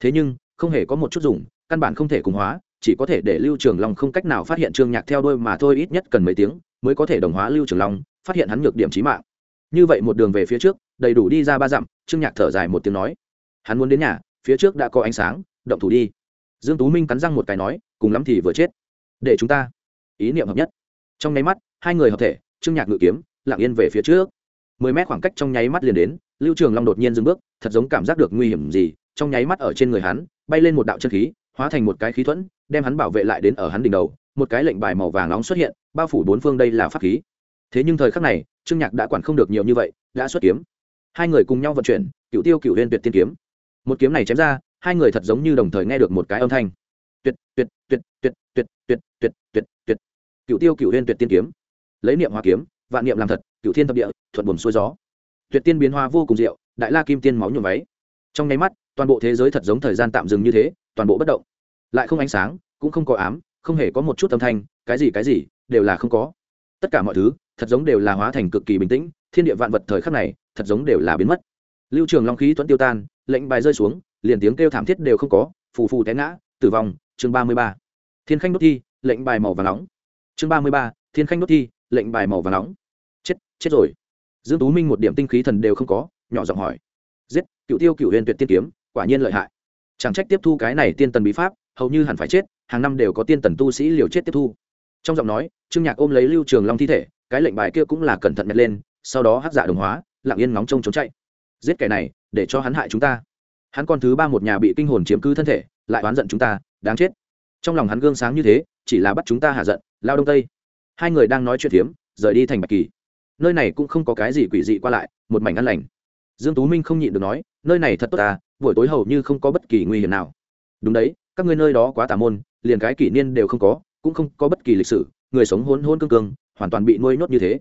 Thế nhưng, không hề có một chút dùng, căn bản không thể cùng hóa chỉ có thể để lưu trường long không cách nào phát hiện trương nhạc theo đôi mà thôi, ít nhất cần mấy tiếng mới có thể đồng hóa lưu trường long, phát hiện hắn nhược điểm trí mạng. Như vậy một đường về phía trước, đầy đủ đi ra ba dặm, trương nhạc thở dài một tiếng nói. Hắn muốn đến nhà, phía trước đã có ánh sáng, động thủ đi. Dương tú minh cắn răng một cái nói, cùng lắm thì vừa chết. Để chúng ta. Ý niệm hợp nhất. Trong nháy mắt, hai người hợp thể, trương nhạc ngự kiếm, lặng yên về phía trước. Mười mét khoảng cách trong nháy mắt liền đến, lưu trường long đột nhiên dừng bước, thật giống cảm giác được nguy hiểm gì, trong nháy mắt ở trên người hắn, bay lên một đạo chân khí, hóa thành một cái khí thuẫn đem hắn bảo vệ lại đến ở hắn đỉnh đầu, một cái lệnh bài màu vàng nóng xuất hiện, bao phủ bốn phương đây là pháp khí. Thế nhưng thời khắc này, trương nhạc đã quản không được nhiều như vậy, đã xuất kiếm. Hai người cùng nhau vận chuyển cựu tiêu cựu huyên tuyệt tiên kiếm. Một kiếm này chém ra, hai người thật giống như đồng thời nghe được một cái âm thanh. Tuyệt tuyệt tuyệt tuyệt tuyệt tuyệt tuyệt tuyệt tuyệt. Cựu tiêu cựu huyên tuyệt tiên kiếm. Lấy niệm hoa kiếm, vạn niệm làm thật cựu thiên thập địa, thuận buồm xuôi gió. Tuyệt tiên biến hoa vô cùng diệu, đại la kim tiên máu nhuộm váy. Trong nháy mắt, toàn bộ thế giới thật giống thời gian tạm dừng như thế, toàn bộ bất động lại không ánh sáng, cũng không có ám, không hề có một chút âm thanh, cái gì cái gì, đều là không có. Tất cả mọi thứ, thật giống đều là hóa thành cực kỳ bình tĩnh, thiên địa vạn vật thời khắc này, thật giống đều là biến mất. Lưu trường long khí tuấn tiêu tan, lệnh bài rơi xuống, liền tiếng kêu thảm thiết đều không có, phù phù té ngã, tử vong, chương ba mươi ba. Thiên khanh đốt thi, lệnh bài màu và nóng. Chương ba mươi ba, thiên khanh đốt thi, lệnh bài màu và nóng. Chết chết rồi. Dương tú minh một điểm tinh khí thần đều không có, nhỏ giọng hỏi. Giết cựu tiêu cựu huyền tuyệt tiên kiếm, quả nhiên lợi hại. Chẳng trách tiếp thu cái này tiên tần bí pháp hầu như hẳn phải chết, hàng năm đều có tiên tần tu sĩ liều chết tiếp thu. Trong giọng nói, trương nhạc ôm lấy lưu trường long thi thể, cái lệnh bài kia cũng là cẩn thận nhặt lên, sau đó hắc giả đồng hóa, lặng yên ngóng trông trốn chạy. Giết kẻ này, để cho hắn hại chúng ta. Hắn còn thứ ba một nhà bị kinh hồn chiếm cứ thân thể, lại oán giận chúng ta, đáng chết. Trong lòng hắn gương sáng như thế, chỉ là bắt chúng ta hạ giận, lao đông tây. Hai người đang nói chuyện phiếm rời đi thành bạch kỳ. Nơi này cũng không có cái gì quỷ dị qua lại, một mảnh ăn lành. Dương tú minh không nhịn được nói, nơi này thật tốt ta, buổi tối hầu như không có bất kỳ nguy hiểm nào. Đúng đấy các ngươi nơi đó quá tà môn, liền cái kỷ niên đều không có, cũng không có bất kỳ lịch sử, người sống hôn hôn cương cương, hoàn toàn bị nuôi nhốt như thế.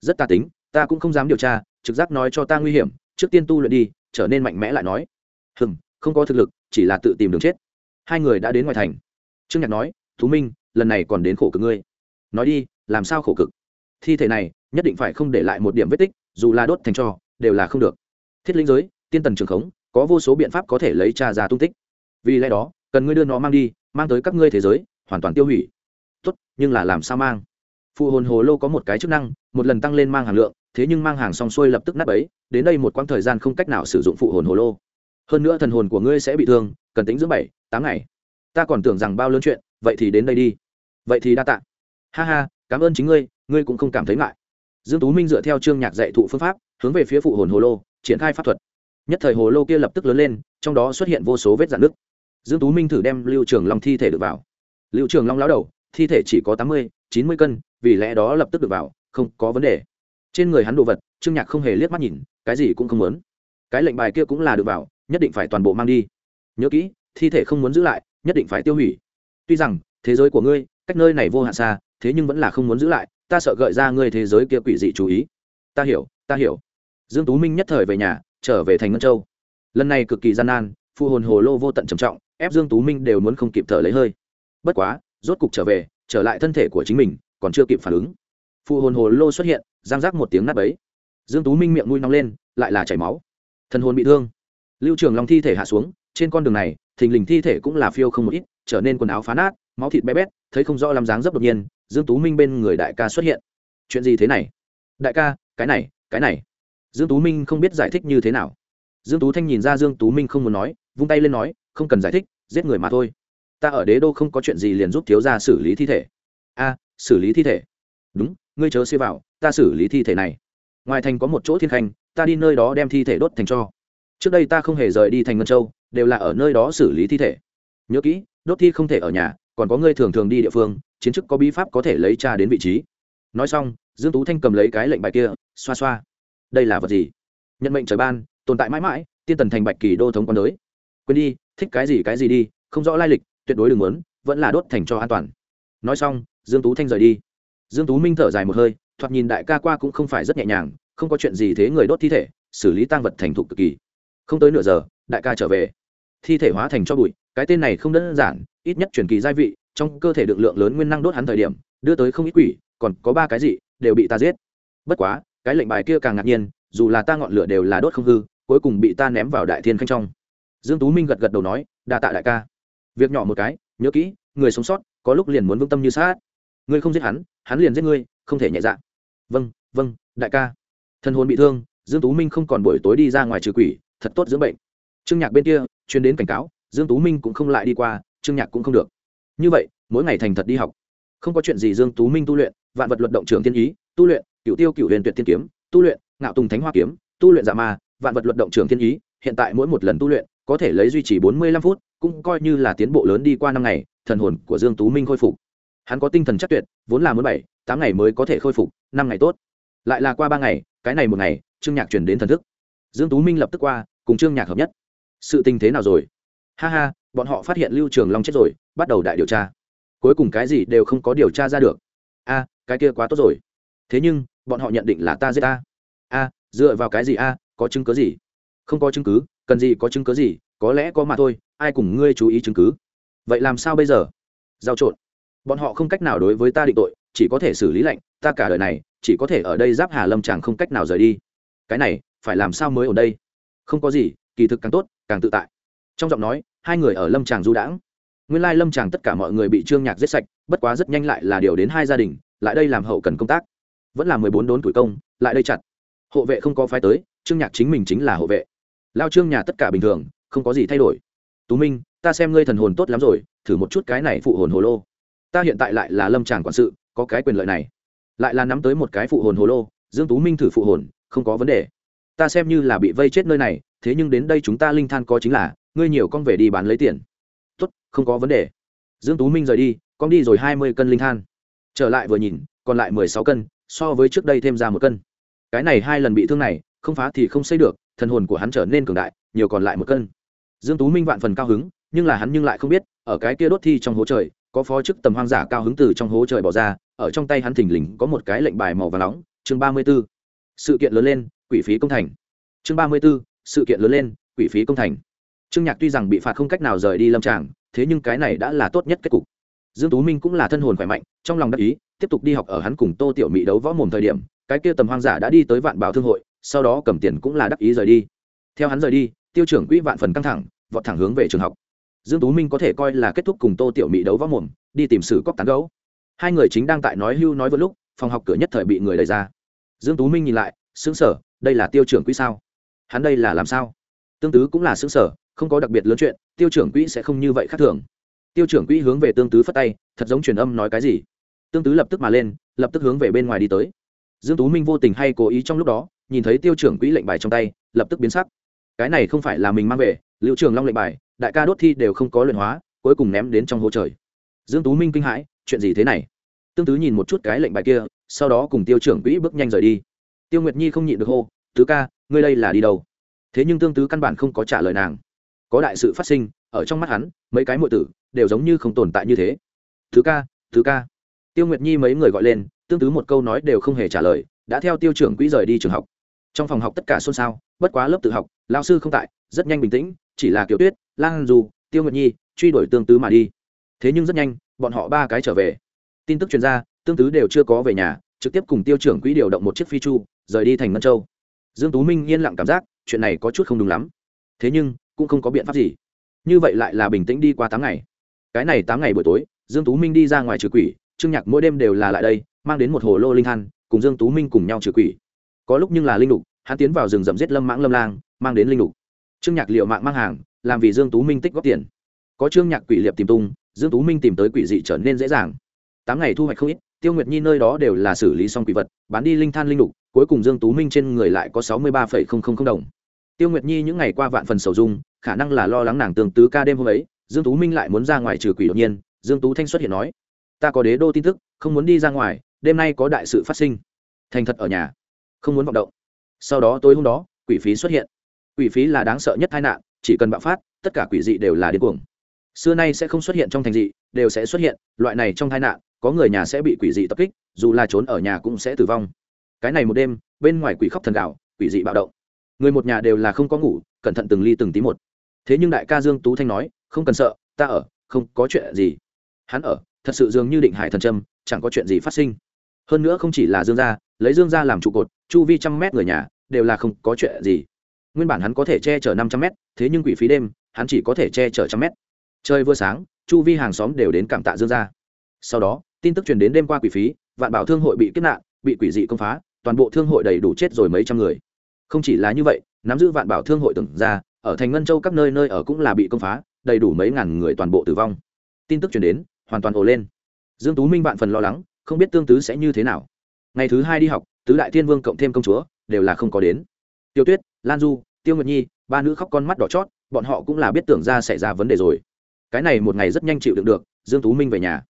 Rất tà tính, ta cũng không dám điều tra, trực giác nói cho ta nguy hiểm, trước tiên tu luyện đi, trở nên mạnh mẽ lại nói. Hừng không có thực lực, chỉ là tự tìm đường chết. Hai người đã đến ngoài thành. Trương nhạc nói, thú minh, lần này còn đến khổ cực ngươi. Nói đi, làm sao khổ cực? Thi thể này, nhất định phải không để lại một điểm vết tích, dù là đốt thành trò đều là không được. Thiết linh giới, tiên tần trường khống, có vô số biện pháp có thể lấy cha ra tung tích. Vì lẽ đó cần ngươi đưa nó mang đi, mang tới các ngươi thế giới, hoàn toàn tiêu hủy. Tốt, nhưng là làm sao mang? Phụ hồn hồ lô có một cái chức năng, một lần tăng lên mang hàng lượng, thế nhưng mang hàng xong xuôi lập tức nắp ấy đến đây một quãng thời gian không cách nào sử dụng phụ hồn hồ lô. Hơn nữa thần hồn của ngươi sẽ bị thương, cần tính giữa bảy, tám ngày. Ta còn tưởng rằng bao lớn chuyện, vậy thì đến đây đi. Vậy thì đa tạ. Ha ha, cảm ơn chính ngươi ngươi cũng không cảm thấy ngại. Dương tú minh dựa theo chương nhạc dạy thụ phương pháp, hướng về phía phụ hồn hồ lô, triển khai pháp thuật. Nhất thời hồ lô kia lập tức lớn lên, trong đó xuất hiện vô số vết dạn nước dương tú minh thử đem lưu trường long thi thể được vào. Lưu trường long lão đầu, thi thể chỉ có tám mươi, chín mươi cân, vì lẽ đó lập tức được vào, không có vấn đề. Trên người hắn đồ vật, trương nhạc không hề liếc mắt nhìn, cái gì cũng không muốn. Cái lệnh bài kia cũng là được vào, nhất định phải toàn bộ mang đi. Nhớ kỹ, thi thể không muốn giữ lại, nhất định phải tiêu hủy. Tuy rằng, thế giới của ngươi, cách nơi này vô hạn xa, thế nhưng vẫn là không muốn giữ lại, ta sợ gợi ra ngươi thế giới kia quỷ dị chú ý. Ta hiểu ta hiểu. Dương tú minh nhất thời về nhà, trở về thành ngân châu. Lần này cực kỳ gian nan phụ hồn hồ lô vô tận trầm trọng ép dương tú minh đều muốn không kịp thở lấy hơi. Bất quá, rốt cục trở về, trở lại thân thể của chính mình, còn chưa kịp phản ứng. Phụ hồn hồ lô xuất hiện giang giác một tiếng nát bấy. Dương tú minh miệng mũi nóng lên, lại là chảy máu. Thần hồn bị thương. Lưu trường long thi thể hạ xuống, trên con đường này, thình lình thi thể cũng là phiêu không một ít, trở nên quần áo phá nát, máu thịt bé bét, thấy không rõ làm dáng dấp đột nhiên, dương tú minh bên người đại ca xuất hiện. Chuyện gì thế này? Đại ca, cái này cái này. Dương tú minh không biết giải thích như thế nào. Dương tú thanh nhìn ra dương tú minh không muốn nói, vung tay lên nói không cần giải thích, giết người mà thôi. Ta ở đế đô không có chuyện gì liền giúp thiếu gia xử lý thi thể. A, xử lý thi thể. Đúng, ngươi chớ xê vào, ta xử lý thi thể này. Ngoài thành có một chỗ thiên khanh, ta đi nơi đó đem thi thể đốt thành cho. Trước đây ta không hề rời đi thành ngân châu, đều là ở nơi đó xử lý thi thể. Nhớ kỹ, đốt thi không thể ở nhà, còn có ngươi thường thường đi địa phương, chiến chức có bí pháp có thể lấy cha đến vị trí. Nói xong, dương tú thanh cầm lấy cái lệnh bài kia, xoa xoa. Đây là vật gì? Nhận mệnh trời ban, tồn tại mãi mãi, tiên tần thành bạch kỳ đô thống quan đới quên đi, thích cái gì cái gì đi, không rõ lai lịch, tuyệt đối đừng muốn, vẫn là đốt thành cho an toàn. Nói xong, dương tú thanh rời đi. Dương tú minh thở dài một hơi, thoạt nhìn đại ca qua cũng không phải rất nhẹ nhàng, không có chuyện gì thế người đốt thi thể, xử lý tang vật thành thục cực kỳ. Không tới nửa giờ, đại ca trở về. Thi thể hóa thành cho bụi, cái tên này không đơn giản, ít nhất truyền kỳ gia vị, trong cơ thể được lượng lớn nguyên năng đốt hắn thời điểm, đưa tới không ít quỷ, còn có ba cái gì, đều bị ta giết. Bất quá, cái lệnh bài kia càng ngạc nhiên, dù là ta ngọn lửa đều là đốt không hư, cuối cùng bị ta ném vào đại thiên khanh trong dương tú minh gật gật đầu nói, đa tạ đại ca. Việc nhỏ một cái, nhớ kỹ, người sống sót, có lúc liền muốn vững tâm như sát. Ngươi không giết hắn hắn liền giết ngươi, không thể nhẹ dạ. Vâng vâng đại ca. Thân hồn bị thương, dương tú minh không còn buổi tối đi ra ngoài trừ quỷ, thật tốt dưỡng bệnh. Trương nhạc bên kia, chuyên đến cảnh cáo, dương tú minh cũng không lại đi qua, trương nhạc cũng không được. Như vậy, mỗi ngày thành thật đi học. Không có chuyện gì dương tú minh tu luyện, vạn vật luận động trường Thiên ý, tu luyện, cửu tiêu cửu huyền tuyệt Thiên kiếm, tu luyện, ngạo tùng thánh hoa kiếm, tu luyện dạ ma, vạn vật luận động trường Thiên ý, hiện tại mỗi một lần tu luyện có thể lấy duy trì bốn mươi lăm phút, cũng coi như là tiến bộ lớn đi qua năm ngày, thần hồn của dương tú minh khôi phục. Hắn có tinh thần chắc tuyệt, vốn là muốn bảy, tám ngày mới có thể khôi phục, năm ngày tốt. Lại là qua ba ngày, cái này một ngày, trương nhạc chuyển đến thần thức. Dương tú minh lập tức qua, cùng trương nhạc hợp nhất. Sự tình thế nào rồi? Ha ha, bọn họ phát hiện lưu trường long chết rồi, bắt đầu đại điều tra. Cuối cùng cái gì đều không có điều tra ra được. A, cái kia quá tốt rồi. Thế nhưng, bọn họ nhận định là ta giết ta. A, dựa vào cái gì a, có chứng cứ gì? Không có chứng cứ cần gì có chứng cứ gì, có lẽ có mà thôi, ai cùng ngươi chú ý chứng cứ? Vậy làm sao bây giờ? Giao trộn. Bọn họ không cách nào đối với ta định tội, chỉ có thể xử lý lệnh ta cả đời này, chỉ có thể ở đây giáp hà lâm chàng không cách nào rời đi. Cái này, phải làm sao mới ở đây? Không có gì, kỳ thực càng tốt, càng tự tại. Trong giọng nói, hai người ở lâm tràng du đãng. Nguyên lai lâm tràng tất cả mọi người bị trương nhạc giết sạch, bất quá rất nhanh lại là điều đến hai gia đình, lại đây làm hậu cần công tác. Vẫn là mười bốn đốn tuổi công, lại đây chặt. Hộ vệ không có phái tới, trương nhạc chính mình chính là hộ vệ lao trương nhà tất cả bình thường, không có gì thay đổi. Tú minh, ta xem ngươi thần hồn tốt lắm rồi, thử một chút cái này phụ hồn hồ lô. Ta hiện tại lại là lâm tràng quản sự, có cái quyền lợi này. Lại là nắm tới một cái phụ hồn hồ lô, dương tú minh thử phụ hồn, không có vấn đề. Ta xem như là bị vây chết nơi này, thế nhưng đến đây chúng ta linh than có chính là, ngươi nhiều con về đi bán lấy tiền. Tốt, không có vấn đề. Dương tú minh rời đi, con đi rồi hai mươi cân linh than. Trở lại vừa nhìn, còn lại mười sáu cân, so với trước đây thêm ra một cân. Cái này hai lần bị thương này, không phá thì không xây được thần hồn của hắn trở nên cường đại, nhiều còn lại một cân dương tú minh vạn phần cao hứng, nhưng là hắn nhưng lại không biết, ở cái kia đốt thi trong hố trời, có phó chức tầm hoang giả cao hứng từ trong hố trời bỏ ra, ở trong tay hắn thình lình có một cái lệnh bài màu vàng nóng, chương ba mươi 34. sự kiện lớn lên, quỷ phí công thành chương ba mươi 34. sự kiện lớn lên, quỷ phí công thành trương nhạc tuy rằng bị phạt không cách nào rời đi lâm tràng, thế nhưng cái này đã là tốt nhất kết cục dương tú minh cũng là thân hồn khỏe mạnh, trong lòng đắc ý, tiếp tục đi học ở hắn cùng tô tiểu mỹ đấu võ mồm thời điểm, cái kia tầm hoang giả đã đi tới vạn bảo thương hội sau đó cầm tiền cũng là đắc ý rời đi. Theo hắn rời đi, tiêu trưởng quỹ vạn phần căng thẳng, vọt thẳng hướng về trường học. Dương tú minh có thể coi là kết thúc cùng tô tiểu mỹ đấu võ mồm, đi tìm sử cóc tán gấu hai người chính đang tại nói hưu nói vừa lúc, phòng học cửa nhất thời bị người đẩy ra. Dương tú minh nhìn lại sững sở, đây là tiêu trưởng quỹ sao? Hắn đây là làm sao? Tương tứ cũng là sững sở, không có đặc biệt lớn chuyện, tiêu trưởng quỹ sẽ không như vậy khác thường. Tiêu trưởng quỹ hướng về tương tứ phất tay, thật giống truyền âm nói cái gì. Tương tứ lập tức mà lên, lập tức hướng về bên ngoài đi tới dương tú minh vô tình hay cố ý trong lúc đó, nhìn thấy tiêu trưởng quỹ lệnh bài trong tay, lập tức biến sắc. Cái này không phải là mình mang về liệu trường long lệnh bài, đại ca đốt thi đều không có luyện hóa, cuối cùng ném đến trong hố trời. Dương tú minh kinh hãi, chuyện gì thế này? Tương tứ nhìn một chút cái lệnh bài kia, sau đó cùng tiêu trưởng quỹ bước nhanh rời đi. Tiêu nguyệt nhi không nhịn được hô, tứ ca, ngươi đây là đi đâu? Thế nhưng tương tứ căn bản không có trả lời nàng. Có đại sự phát sinh, ở trong mắt hắn, mấy cái muội tử đều giống như không tồn tại như thế. Thứ ca thứ ca. Tiêu nguyệt nhi mấy người gọi lên tương tứ một câu nói đều không hề trả lời, đã theo tiêu trưởng quỹ rời đi trường học. Trong phòng học tất cả xôn xao, bất quá lớp tự học lao sư không tại, rất nhanh bình tĩnh, chỉ là kiểu tuyết, lan dù tiêu nguyệt nhi, truy đuổi tương tứ mà đi. Thế nhưng rất nhanh, bọn họ ba cái trở về. Tin tức chuyên gia tương tứ đều chưa có về nhà, trực tiếp cùng tiêu trưởng quỹ điều động một chiếc phi chu, rời đi thành ngân châu. Dương tú minh yên lặng cảm giác, chuyện này có chút không đúng lắm. Thế nhưng, cũng không có biện pháp gì. Như vậy lại là bình tĩnh đi qua tám ngày. Cái này tám ngày buổi tối, dương tú minh đi ra ngoài trừ quỷ, trương nhạc mỗi đêm đều là lại đây mang đến một hồ lô linh than, cùng dương tú minh cùng nhau trừ quỷ. Có lúc nhưng là linh lục, hắn tiến vào rừng rậm giết lâm mãng lâm lang, mang đến linh lục. Trương nhạc liệu mạng mang hàng, làm vì dương tú minh tích góp tiền. Có trương nhạc quỷ liệp tìm tung, dương tú minh tìm tới quỷ dị trở nên dễ dàng. Tám ngày thu hoạch không ít, tiêu nguyệt nhi nơi đó đều là xử lý xong quỷ vật, bán đi linh than linh lục, cuối cùng dương tú minh trên người lại có sáu mươi ba đồng. Tiêu nguyệt nhi những ngày qua vạn phần sầu dung, khả năng là lo lắng nàng tương tứ ca đêm hôm ấy, dương tú minh lại muốn ra ngoài trừ quỷ đột nhiên, dương tú thanh xuất hiện nói, ta có đế đô tin tức, không muốn đi ra ngoài đêm nay có đại sự phát sinh. Thành thật ở nhà, không muốn vọng động. Sau đó tối hôm đó, quỷ phí xuất hiện. Quỷ phí là đáng sợ nhất tai nạn, chỉ cần bạo phát, tất cả quỷ dị đều là điên cuồng. Xưa nay sẽ không xuất hiện trong thành dị, đều sẽ xuất hiện, loại này trong tai nạn, có người nhà sẽ bị quỷ dị tập kích, dù là trốn ở nhà cũng sẽ tử vong. Cái này một đêm, bên ngoài quỷ khóc thần gạo quỷ dị bạo động. Người một nhà đều là không có ngủ, cẩn thận từng ly từng tí một. Thế nhưng đại ca dương tú thanh nói, không cần sợ, ta ở, không có chuyện gì. Hắn ở, thật sự dường như định hải thần trâm, chẳng có chuyện gì phát sinh hơn nữa không chỉ là dương gia, lấy dương gia làm trụ cột, chu vi trăm mét người nhà, đều là không có chuyện gì. Nguyên bản hắn có thể che chở năm trăm mét, thế nhưng quỷ phí đêm, hắn chỉ có thể che chở trăm mét. Trời vừa sáng, chu vi hàng xóm đều đến cảm tạ dương gia. Sau đó, tin tức truyền đến đêm qua quỷ phí, vạn bảo thương hội bị kết nạn, bị quỷ dị công phá, toàn bộ thương hội đầy đủ chết rồi mấy trăm người. Không chỉ là như vậy, nắm giữ vạn bảo thương hội từng ra, ở thành ngân châu các nơi nơi ở cũng là bị công phá, đầy đủ mấy ngàn người toàn bộ tử vong. Tin tức truyền đến, hoàn toàn ồ lên. Dương tú minh vạn phần lo lắng không biết tương tứ sẽ như thế nào. Ngày thứ hai đi học, tứ đại thiên vương cộng thêm công chúa, đều là không có đến. Tiêu tuyết, lan du, tiêu nguyệt nhi, ba nữ khóc con mắt đỏ chót, bọn họ cũng là biết tưởng ra xảy ra vấn đề rồi. Cái này một ngày rất nhanh chịu đựng được, dương tú minh về nhà.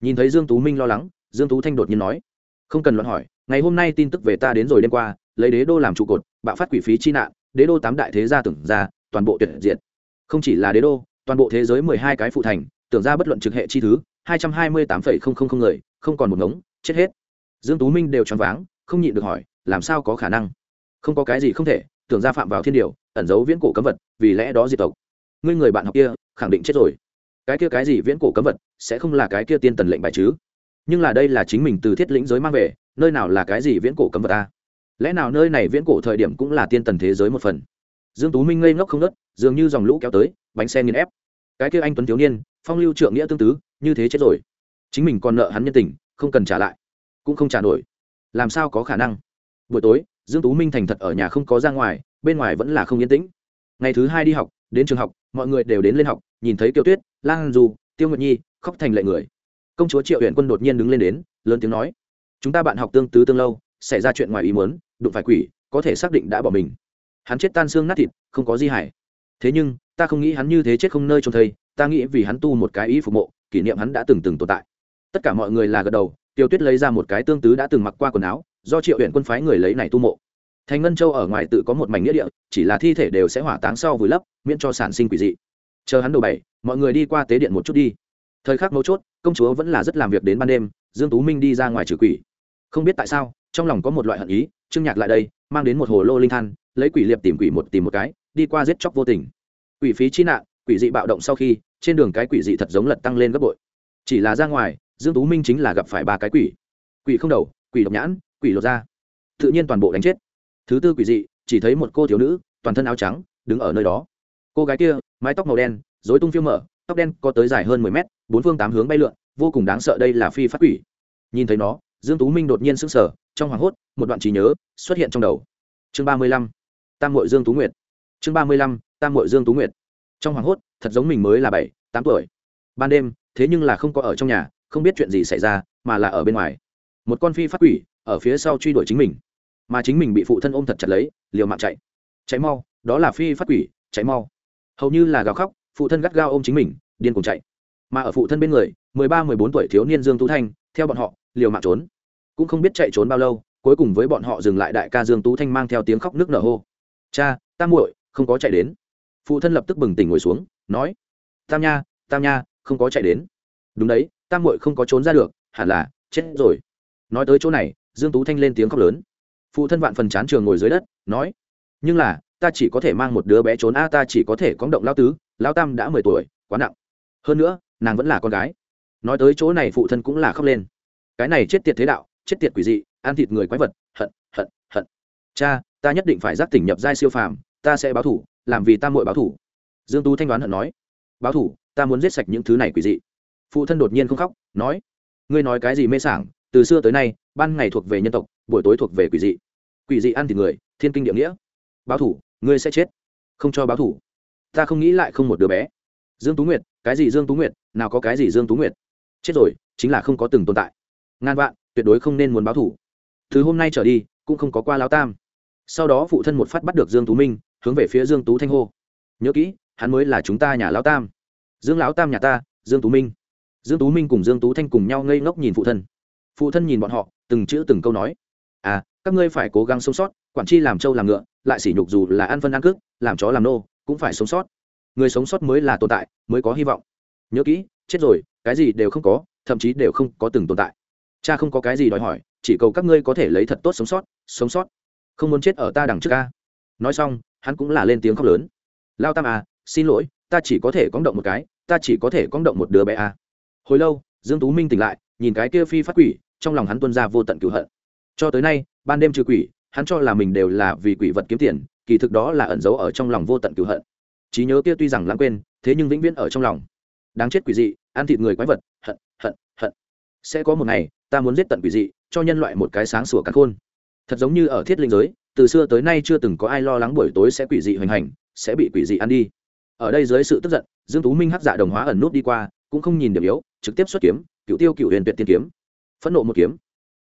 Nhìn thấy dương tú minh lo lắng, dương tú thanh đột nhiên nói, không cần luận hỏi, ngày hôm nay tin tức về ta đến rồi đêm qua, lấy đế đô làm trụ cột, bạo phát quỷ phí chi nạn, đế đô tám đại thế gia tưởng ra, toàn bộ tuyệt diệt. Không chỉ là đế đô, toàn bộ thế giới mười hai cái phụ thành, tưởng ra bất luận trực hệ chi thứ, hai trăm hai mươi tám phẩy không không không người không còn một ngống, chết hết. Dương tú minh đều choáng váng, không nhịn được hỏi, làm sao có khả năng? Không có cái gì không thể, tưởng ra phạm vào thiên điều, ẩn giấu viễn cổ cấm vật, vì lẽ đó diệt tộc. Ngươi người bạn học kia, khẳng định chết rồi. Cái kia cái gì viễn cổ cấm vật, sẽ không là cái kia tiên tần lệnh bài chứ? Nhưng là đây là chính mình từ thiết lĩnh giới mang về, nơi nào là cái gì viễn cổ cấm vật ta? Lẽ nào nơi này viễn cổ thời điểm cũng là tiên tần thế giới một phần? Dương tú minh ngây ngốc không nớt dường như dòng lũ kéo tới, bánh xe nghiền ép. Cái kia anh tuấn thiếu niên, phong lưu trượng nghĩa tương tứ, như thế chết rồi chính mình còn nợ hắn nhân tình, không cần trả lại, cũng không trả nổi. Làm sao có khả năng? Buổi tối, dương tú minh thành thật ở nhà không có ra ngoài, bên ngoài vẫn là không yên tĩnh. Ngày thứ hai đi học, đến trường học, mọi người đều đến lên học, nhìn thấy kiều tuyết lang du, tiêu nguyệt nhi, khóc thành lệ người. Công chúa triệu huyện quân đột nhiên đứng lên đến, lớn tiếng nói, chúng ta bạn học tương tứ tương lâu, xảy ra chuyện ngoài ý muốn, đụng phải quỷ, có thể xác định đã bỏ mình. Hắn chết tan xương nát thịt, không có di hải thế nhưng, ta không nghĩ hắn như thế chết không nơi trông thây ta nghĩ vì hắn tu một cái ý phục mộ, kỷ niệm hắn đã từng từng tồn tại tất cả mọi người là gật đầu, tiêu tuyết lấy ra một cái tương tứ đã từng mặc qua quần áo, do triệu huyện quân phái người lấy này tu mộ. Thành ngân châu ở ngoài tự có một mảnh nghĩa địa, chỉ là thi thể đều sẽ hỏa táng sau vùi lấp, miễn cho sản sinh quỷ dị. Chờ hắn đầu bảy mọi người đi qua tế điện một chút đi. Thời khắc mấu chốt, công chúa vẫn là rất làm việc đến ban đêm, dương tú minh đi ra ngoài trừ quỷ. Không biết tại sao, trong lòng có một loại hận ý, trương nhạc lại đây, mang đến một hồ lô linh than, lấy quỷ liệp tìm quỷ một tìm một cái, đi qua giết chóc vô tình. Quỷ phí chi nạn, quỷ dị bạo động sau khi, trên đường cái quỷ dị thật giống lật tăng lên gấp bội. Chỉ là ra ngoài dương tú minh chính là gặp phải ba cái quỷ. Quỷ không đầu, quỷ độc nhãn, quỷ lột da. Tự nhiên toàn bộ đánh chết. Thứ tư quỷ dị, chỉ thấy một cô thiếu nữ, toàn thân áo trắng, đứng ở nơi đó. Cô gái kia, mái tóc màu đen, rối tung phiêu mở, tóc đen có tới dài hơn mười mét, bốn phương tám hướng bay lượn, vô cùng đáng sợ đây là phi phát quỷ. Nhìn thấy nó, dương tú minh đột nhiên sững sờ, trong hoàng hốt, một đoạn trí nhớ xuất hiện trong đầu. Chương ba mươi lăm, tam muội dương tú nguyệt. Chương ba mươi lăm, tam muội dương tú nguyệt. Trong hoàng hốt, thật giống mình mới là bảy, tám tuổi. Ban đêm, thế nhưng là không có ở trong nhà không biết chuyện gì xảy ra, mà là ở bên ngoài. Một con phi phát quỷ, ở phía sau truy đuổi chính mình. Mà chính mình bị phụ thân ôm thật chặt lấy, liều mạng chạy. Chạy mau, đó là phi phát quỷ, chạy mau. Hầu như là gào khóc, phụ thân gắt gao ôm chính mình, điên cùng chạy. Mà ở phụ thân bên người, mười ba, mười bốn tuổi thiếu niên dương tú thanh, theo bọn họ, liều mạng trốn. Cũng không biết chạy trốn bao lâu, cuối cùng với bọn họ dừng lại đại ca dương tú thanh mang theo tiếng khóc nước nở hô. Cha tam muội, không có chạy đến. Phụ thân lập tức bừng tỉnh ngồi xuống, nói, tam nha tam nha, không có chạy đến. Đúng đấy tam muội không có trốn ra được, hẳn là, chết rồi. Nói tới chỗ này, dương tú thanh lên tiếng khóc lớn. Phụ thân vạn phần chán trường ngồi dưới đất, nói, nhưng là, ta chỉ có thể mang một đứa bé trốn, a, ta chỉ có thể có động lao tứ lao tam đã mười tuổi, quá nặng. Hơn nữa, nàng vẫn là con gái. Nói tới chỗ này, phụ thân cũng là khóc lên. Cái này chết tiệt thế đạo, chết tiệt quỷ dị, ăn thịt người quái vật, hận hận hận. Cha, ta nhất định phải giác tỉnh nhập giai siêu phàm, ta sẽ báo thủ, làm vì ta muội báo thủ. Dương tú thanh đoán hận nói, báo thủ, ta muốn giết sạch những thứ này quỷ dị phụ thân đột nhiên không khóc, nói, ngươi nói cái gì mê sảng, từ xưa tới nay, ban ngày thuộc về nhân tộc, buổi tối thuộc về quỷ dị. Quỷ dị ăn thịt người, thiên kinh địa nghĩa. Báo thủ, ngươi sẽ chết. Không cho báo thủ. Ta không nghĩ lại không một đứa bé. Dương tú nguyệt, cái gì dương tú nguyệt? Nào có cái gì dương tú nguyệt? Chết rồi, chính là không có từng tồn tại. Ngàn vạn, tuyệt đối không nên muốn báo thủ. Thứ hôm nay trở đi, cũng không có qua lao tam. Sau đó phụ thân một phát bắt được dương tú minh, hướng về phía dương tú thanh hô. Nhớ kỹ, hắn mới là chúng ta nhà lão tam. Dương lão tam nhà ta, dương tú minh dương tú minh cùng dương tú thanh cùng nhau ngây ngốc nhìn phụ thân. Phụ thân nhìn bọn họ, từng chữ từng câu nói à các ngươi phải cố gắng sống sót, quản chi làm trâu làm ngựa, lại sỉ nhục dù là ăn phân ăn cước, làm chó làm nô, cũng phải sống sót. Người sống sót mới là tồn tại, mới có hy vọng. Nhớ kỹ, chết rồi, cái gì đều không có, thậm chí đều không có từng tồn tại. Cha không có cái gì đòi hỏi, chỉ cầu các ngươi có thể lấy thật tốt sống sót sống sót. Không muốn chết ở ta đằng trước ca. Nói xong, hắn cũng là lên tiếng khóc lớn. Lao tam à xin lỗi, ta chỉ có thể cóng động một cái, ta chỉ có thể cóng động một đứa bé à hồi lâu, dương tú minh tỉnh lại, nhìn cái kia phi phát quỷ, trong lòng hắn tuân ra vô tận cửu hận. Cho tới nay, ban đêm trừ quỷ, hắn cho là mình đều là vì quỷ vật kiếm tiền, kỳ thực đó là ẩn giấu ở trong lòng vô tận cửu hận. Trí nhớ kia tuy rằng lãng quên, thế nhưng vĩnh viễn ở trong lòng. Đáng chết quỷ dị, ăn thịt người quái vật, hận hận hận. Sẽ có một ngày, ta muốn giết tận quỷ dị, cho nhân loại một cái sáng sủa cắn khôn. Thật giống như ở thiết linh giới, từ xưa tới nay chưa từng có ai lo lắng buổi tối sẽ quỷ dị hoành hành, sẽ bị quỷ dị ăn đi. Ở đây dưới sự tức giận, dương tú minh hắc dạ đồng hóa ẩn nút đi qua cũng không nhìn điểm yếu, trực tiếp xuất kiếm, cựu tiêu cựu huyền tuyệt tiên kiếm. Phẫn nộ một kiếm.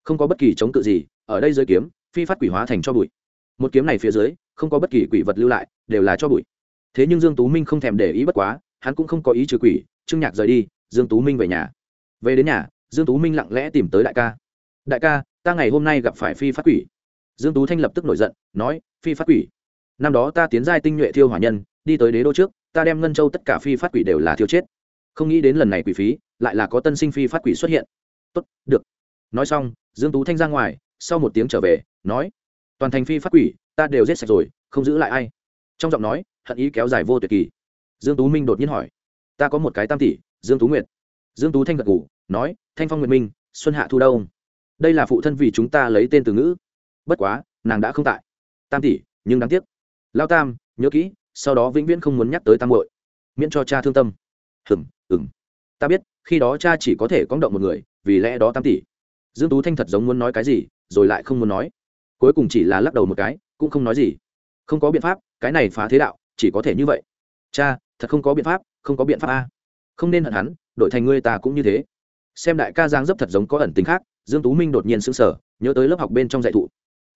Không có bất kỳ chống cự gì, ở đây dưới kiếm, phi phát quỷ hóa thành cho bụi. Một kiếm này phía dưới, không có bất kỳ quỷ vật lưu lại, đều là cho bụi. Thế nhưng dương tú minh không thèm để ý bất quá, hắn cũng không có ý trừ quỷ, trương nhạc rời đi, dương tú minh về nhà. Về đến nhà, dương tú minh lặng lẽ tìm tới đại ca. Đại ca, ta ngày hôm nay gặp phải phi phát quỷ. Dương tú thanh lập tức nổi giận, nói, phi phát quỷ? Năm đó ta tiến giai tinh nhuệ thiêu hỏa nhân, đi tới đế đô trước, ta đem ngân châu tất cả phi phát quỷ đều là thiêu chết không nghĩ đến lần này quỷ phí, lại là có tân sinh phi phát quỷ xuất hiện. Tốt, được. Nói xong, dương tú thanh ra ngoài, sau một tiếng trở về, nói, toàn thành phi phát quỷ, ta đều giết sạch rồi, không giữ lại ai. Trong giọng nói, hận ý kéo dài vô tuyệt kỳ. Dương tú minh đột nhiên hỏi, ta có một cái tam tỷ, dương tú nguyệt. Dương tú thanh gật ngủ nói, thanh phong nguyệt minh, xuân hạ thu đông. Đây là phụ thân vì chúng ta lấy tên từ ngữ. Bất quá, nàng đã không tại. Tam tỷ, nhưng đáng tiếc. Lao tam, nhớ kỹ, sau đó vĩnh viễn không muốn nhắc tới tam muội. Miễn cho cha thương tâm. Hừm ừm. Ta biết, khi đó cha chỉ có thể cóng động một người, vì lẽ đó tam tỷ. Dương tú thanh thật giống muốn nói cái gì, rồi lại không muốn nói. Cuối cùng chỉ là lắc đầu một cái, cũng không nói gì. Không có biện pháp, cái này phá thế đạo, chỉ có thể như vậy. Cha, thật không có biện pháp, không có biện pháp a. Không nên hận hắn, đổi thành ngươi ta cũng như thế. Xem đại ca giang dấp thật giống có ẩn tính khác, dương tú minh đột nhiên sững sờ, nhớ tới lớp học bên trong dạy thụ.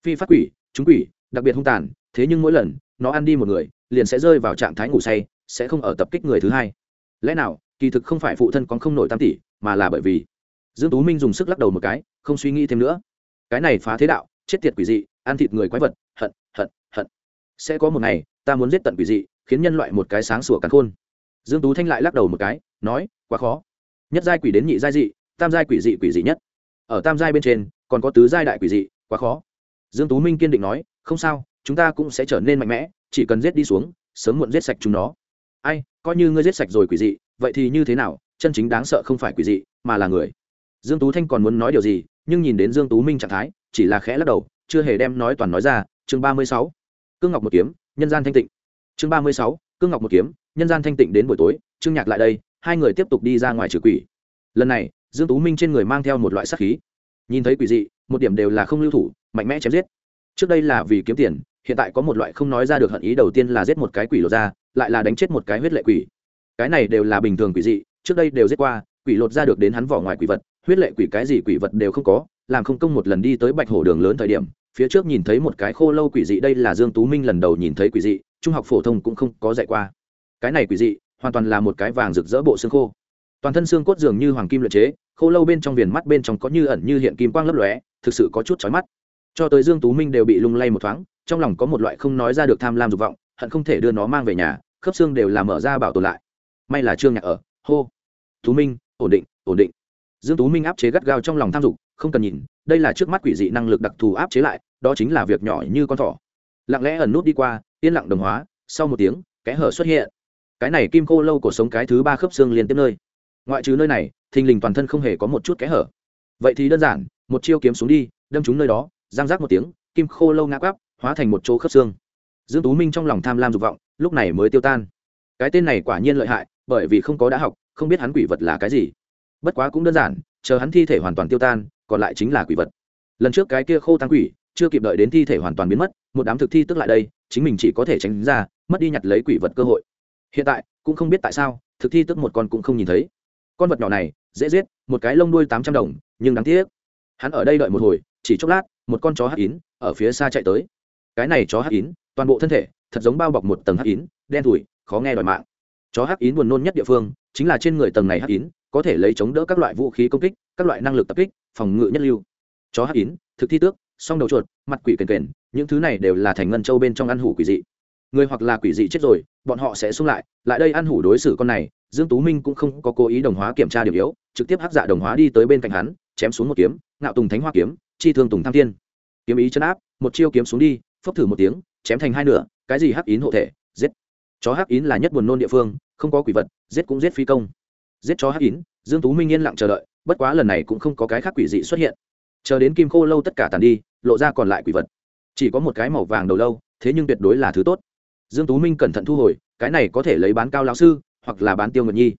Phi phát quỷ chúng quỷ, đặc biệt hung tàn, thế nhưng mỗi lần, nó ăn đi một người, liền sẽ rơi vào trạng thái ngủ say, sẽ không ở tập kích người thứ hai. Lẽ nào kỳ thực không phải phụ thân còn không nổi tam tỷ, mà là bởi vì dương tú minh dùng sức lắc đầu một cái, không suy nghĩ thêm nữa. Cái này phá thế đạo, chết tiệt quỷ dị, ăn thịt người quái vật, hận hận hận. Sẽ có một ngày, ta muốn giết tận quỷ dị, khiến nhân loại một cái sáng sủa cắn khôn. Dương tú thanh lại lắc đầu một cái, nói, quá khó. Nhất giai quỷ đến nhị giai dị, tam giai quỷ dị quỷ dị nhất. Ở tam giai bên trên, còn có tứ giai đại quỷ dị, quá khó. Dương tú minh kiên định nói, không sao, chúng ta cũng sẽ trở nên mạnh mẽ, chỉ cần giết đi xuống, sớm muộn giết sạch chúng nó ai, coi như ngươi giết sạch rồi quỷ dị, vậy thì như thế nào? Chân chính đáng sợ không phải quỷ dị, mà là người. Dương tú thanh còn muốn nói điều gì, nhưng nhìn đến dương tú minh trạng thái, chỉ là khẽ lắc đầu, chưa hề đem nói toàn nói ra. Chương 36. cương ngọc một kiếm, nhân gian thanh tịnh. Chương 36. cương ngọc một kiếm, nhân gian thanh tịnh đến buổi tối. Trương nhạc lại đây, hai người tiếp tục đi ra ngoài trừ quỷ. Lần này, dương tú minh trên người mang theo một loại sát khí. Nhìn thấy quỷ dị, một điểm đều là không lưu thủ, mạnh mẽ chém giết. Trước đây là vì kiếm tiền hiện tại có một loại không nói ra được hận ý, đầu tiên là giết một cái quỷ lột ra, lại là đánh chết một cái huyết lệ quỷ. Cái này đều là bình thường quỷ dị, trước đây đều giết qua, quỷ lột ra được đến hắn vỏ ngoài quỷ vật, huyết lệ quỷ cái gì quỷ vật đều không có, làm không công một lần đi tới bạch hổ đường lớn thời điểm, phía trước nhìn thấy một cái khô lâu quỷ dị, đây là dương tú minh lần đầu nhìn thấy quỷ dị, trung học phổ thông cũng không có dạy qua. Cái này quỷ dị, hoàn toàn là một cái vàng rực rỡ bộ xương khô. Toàn thân xương cốt dường như hoàng kim luyện chế, khô lâu bên trong viền mắt bên trong có như ẩn như hiện kim quang lấp lóe, thực sự có chút chói mắt. Cho tới dương tú minh đều bị lung lay một thoáng trong lòng có một loại không nói ra được tham lam dục vọng, hận không thể đưa nó mang về nhà, khớp xương đều là mở ra bảo tồn lại. May là trương nhạc ở. Hô. Tú minh, ổn định ổn định. Dương tú minh áp chế gắt gao trong lòng tham dục, không cần nhìn, đây là trước mắt quỷ dị năng lực đặc thù áp chế lại, đó chính là việc nhỏ như con thỏ. Lặng lẽ ẩn nút đi qua, yên lặng đồng hóa, sau một tiếng, kẽ hở xuất hiện. Cái này kim cô lâu cổ sống cái thứ ba khớp xương liên tiếp nơi. Ngoại trừ nơi này, thình lình toàn thân không hề có một chút kẽ hở. Vậy thì đơn giản, một chiêu kiếm xuống đi, đâm trúng nơi đó giang giác một tiếng, kim khô lâu ngã quắp hóa thành một chỗ khớp xương. Dương tú minh trong lòng tham lam dục vọng, lúc này mới tiêu tan. Cái tên này quả nhiên lợi hại, bởi vì không có đã học, không biết hắn quỷ vật là cái gì. Bất quá cũng đơn giản, chờ hắn thi thể hoàn toàn tiêu tan, còn lại chính là quỷ vật. Lần trước cái kia khô tăng quỷ, chưa kịp đợi đến thi thể hoàn toàn biến mất, một đám thực thi tức lại đây, chính mình chỉ có thể tránh ra, mất đi nhặt lấy quỷ vật cơ hội. Hiện tại, cũng không biết tại sao, thực thi tức một con cũng không nhìn thấy. Con vật nhỏ này, dễ giết, một cái lông đuôi tám trăm đồng, nhưng đáng tiếc. Hắn ở đây đợi một hồi, chỉ chốc lát, một con chó hắc yến, ở phía xa chạy tới cái này chó hắc yến, toàn bộ thân thể, thật giống bao bọc một tầng hắc yến, đen thủi khó nghe đòi mạng. Chó hắc yến buồn nôn nhất địa phương, chính là trên người tầng này hắc yến, có thể lấy chống đỡ các loại vũ khí công kích, các loại năng lực tập kích, phòng ngự nhất lưu. Chó hắc yến, thực thi tước, song đầu chuột, mặt quỷ kền kền, những thứ này đều là thành ngân châu bên trong ăn hủ quỷ dị. Người hoặc là quỷ dị chết rồi, bọn họ sẽ xung lại lại đây ăn hủ đối xử con này, dương tú minh cũng không có cố ý đồng hóa kiểm tra điểm yếu, trực tiếp hắc dạ đồng hóa đi tới bên cạnh hắn, chém xuống một kiếm, ngạo tùng thánh hoa kiếm, chi thương tùng tham thiên. Kiếm ý chân áp, một chiêu kiếm xuống đi phốc thử một tiếng, chém thành hai nửa, cái gì hắc yến hộ thể, giết. Chó hắc yến là nhất buồn nôn địa phương, không có quỷ vật, giết cũng giết phi công. Giết chó hắc yến, dương tú minh yên lặng chờ đợi, bất quá lần này cũng không có cái khác quỷ dị xuất hiện. Chờ đến kim khô lâu tất cả tàn đi, lộ ra còn lại quỷ vật. Chỉ có một cái màu vàng đầu lâu, thế nhưng tuyệt đối là thứ tốt. Dương tú minh cẩn thận thu hồi, cái này có thể lấy bán cao lão sư, hoặc là bán tiêu nguyệt nhi.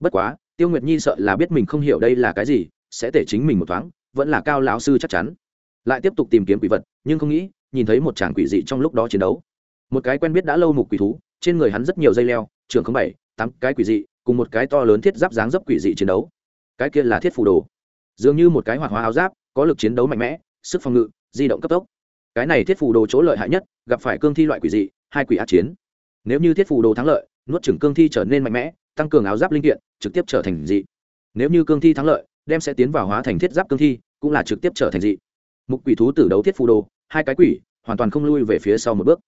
Bất quá, tiêu nguyệt nhi sợ là biết mình không hiểu đây là cái gì, sẽ tể chính mình một thoáng, vẫn là cao lão sư chắc chắn. Lại tiếp tục tìm kiếm quỷ vật, nhưng không nghĩ nhìn thấy một chàng quỷ dị trong lúc đó chiến đấu. Một cái quen biết đã lâu mục quỷ thú, trên người hắn rất nhiều dây leo, trường không bảy, tám, cái quỷ dị, cùng một cái to lớn thiết giáp dáng dấp quỷ dị chiến đấu. Cái kia là thiết phù đồ. Dường như một cái hoạt hóa áo giáp, có lực chiến đấu mạnh mẽ, sức phòng ngự, di động cấp tốc. Cái này thiết phù đồ chỗ lợi hại nhất, gặp phải cương thi loại quỷ dị, hai quỷ át chiến. Nếu như thiết phù đồ thắng lợi, nuốt chửng cương thi trở nên mạnh mẽ, tăng cường áo giáp linh kiện, trực tiếp trở thành dị. Nếu như cương thi thắng lợi, đem sẽ tiến vào hóa thành thiết giáp cương thi, cũng là trực tiếp trở thành dị. Mục quỷ thú tử đấu thiết phù đồ hai cái quỷ, hoàn toàn không lui về phía sau một bước.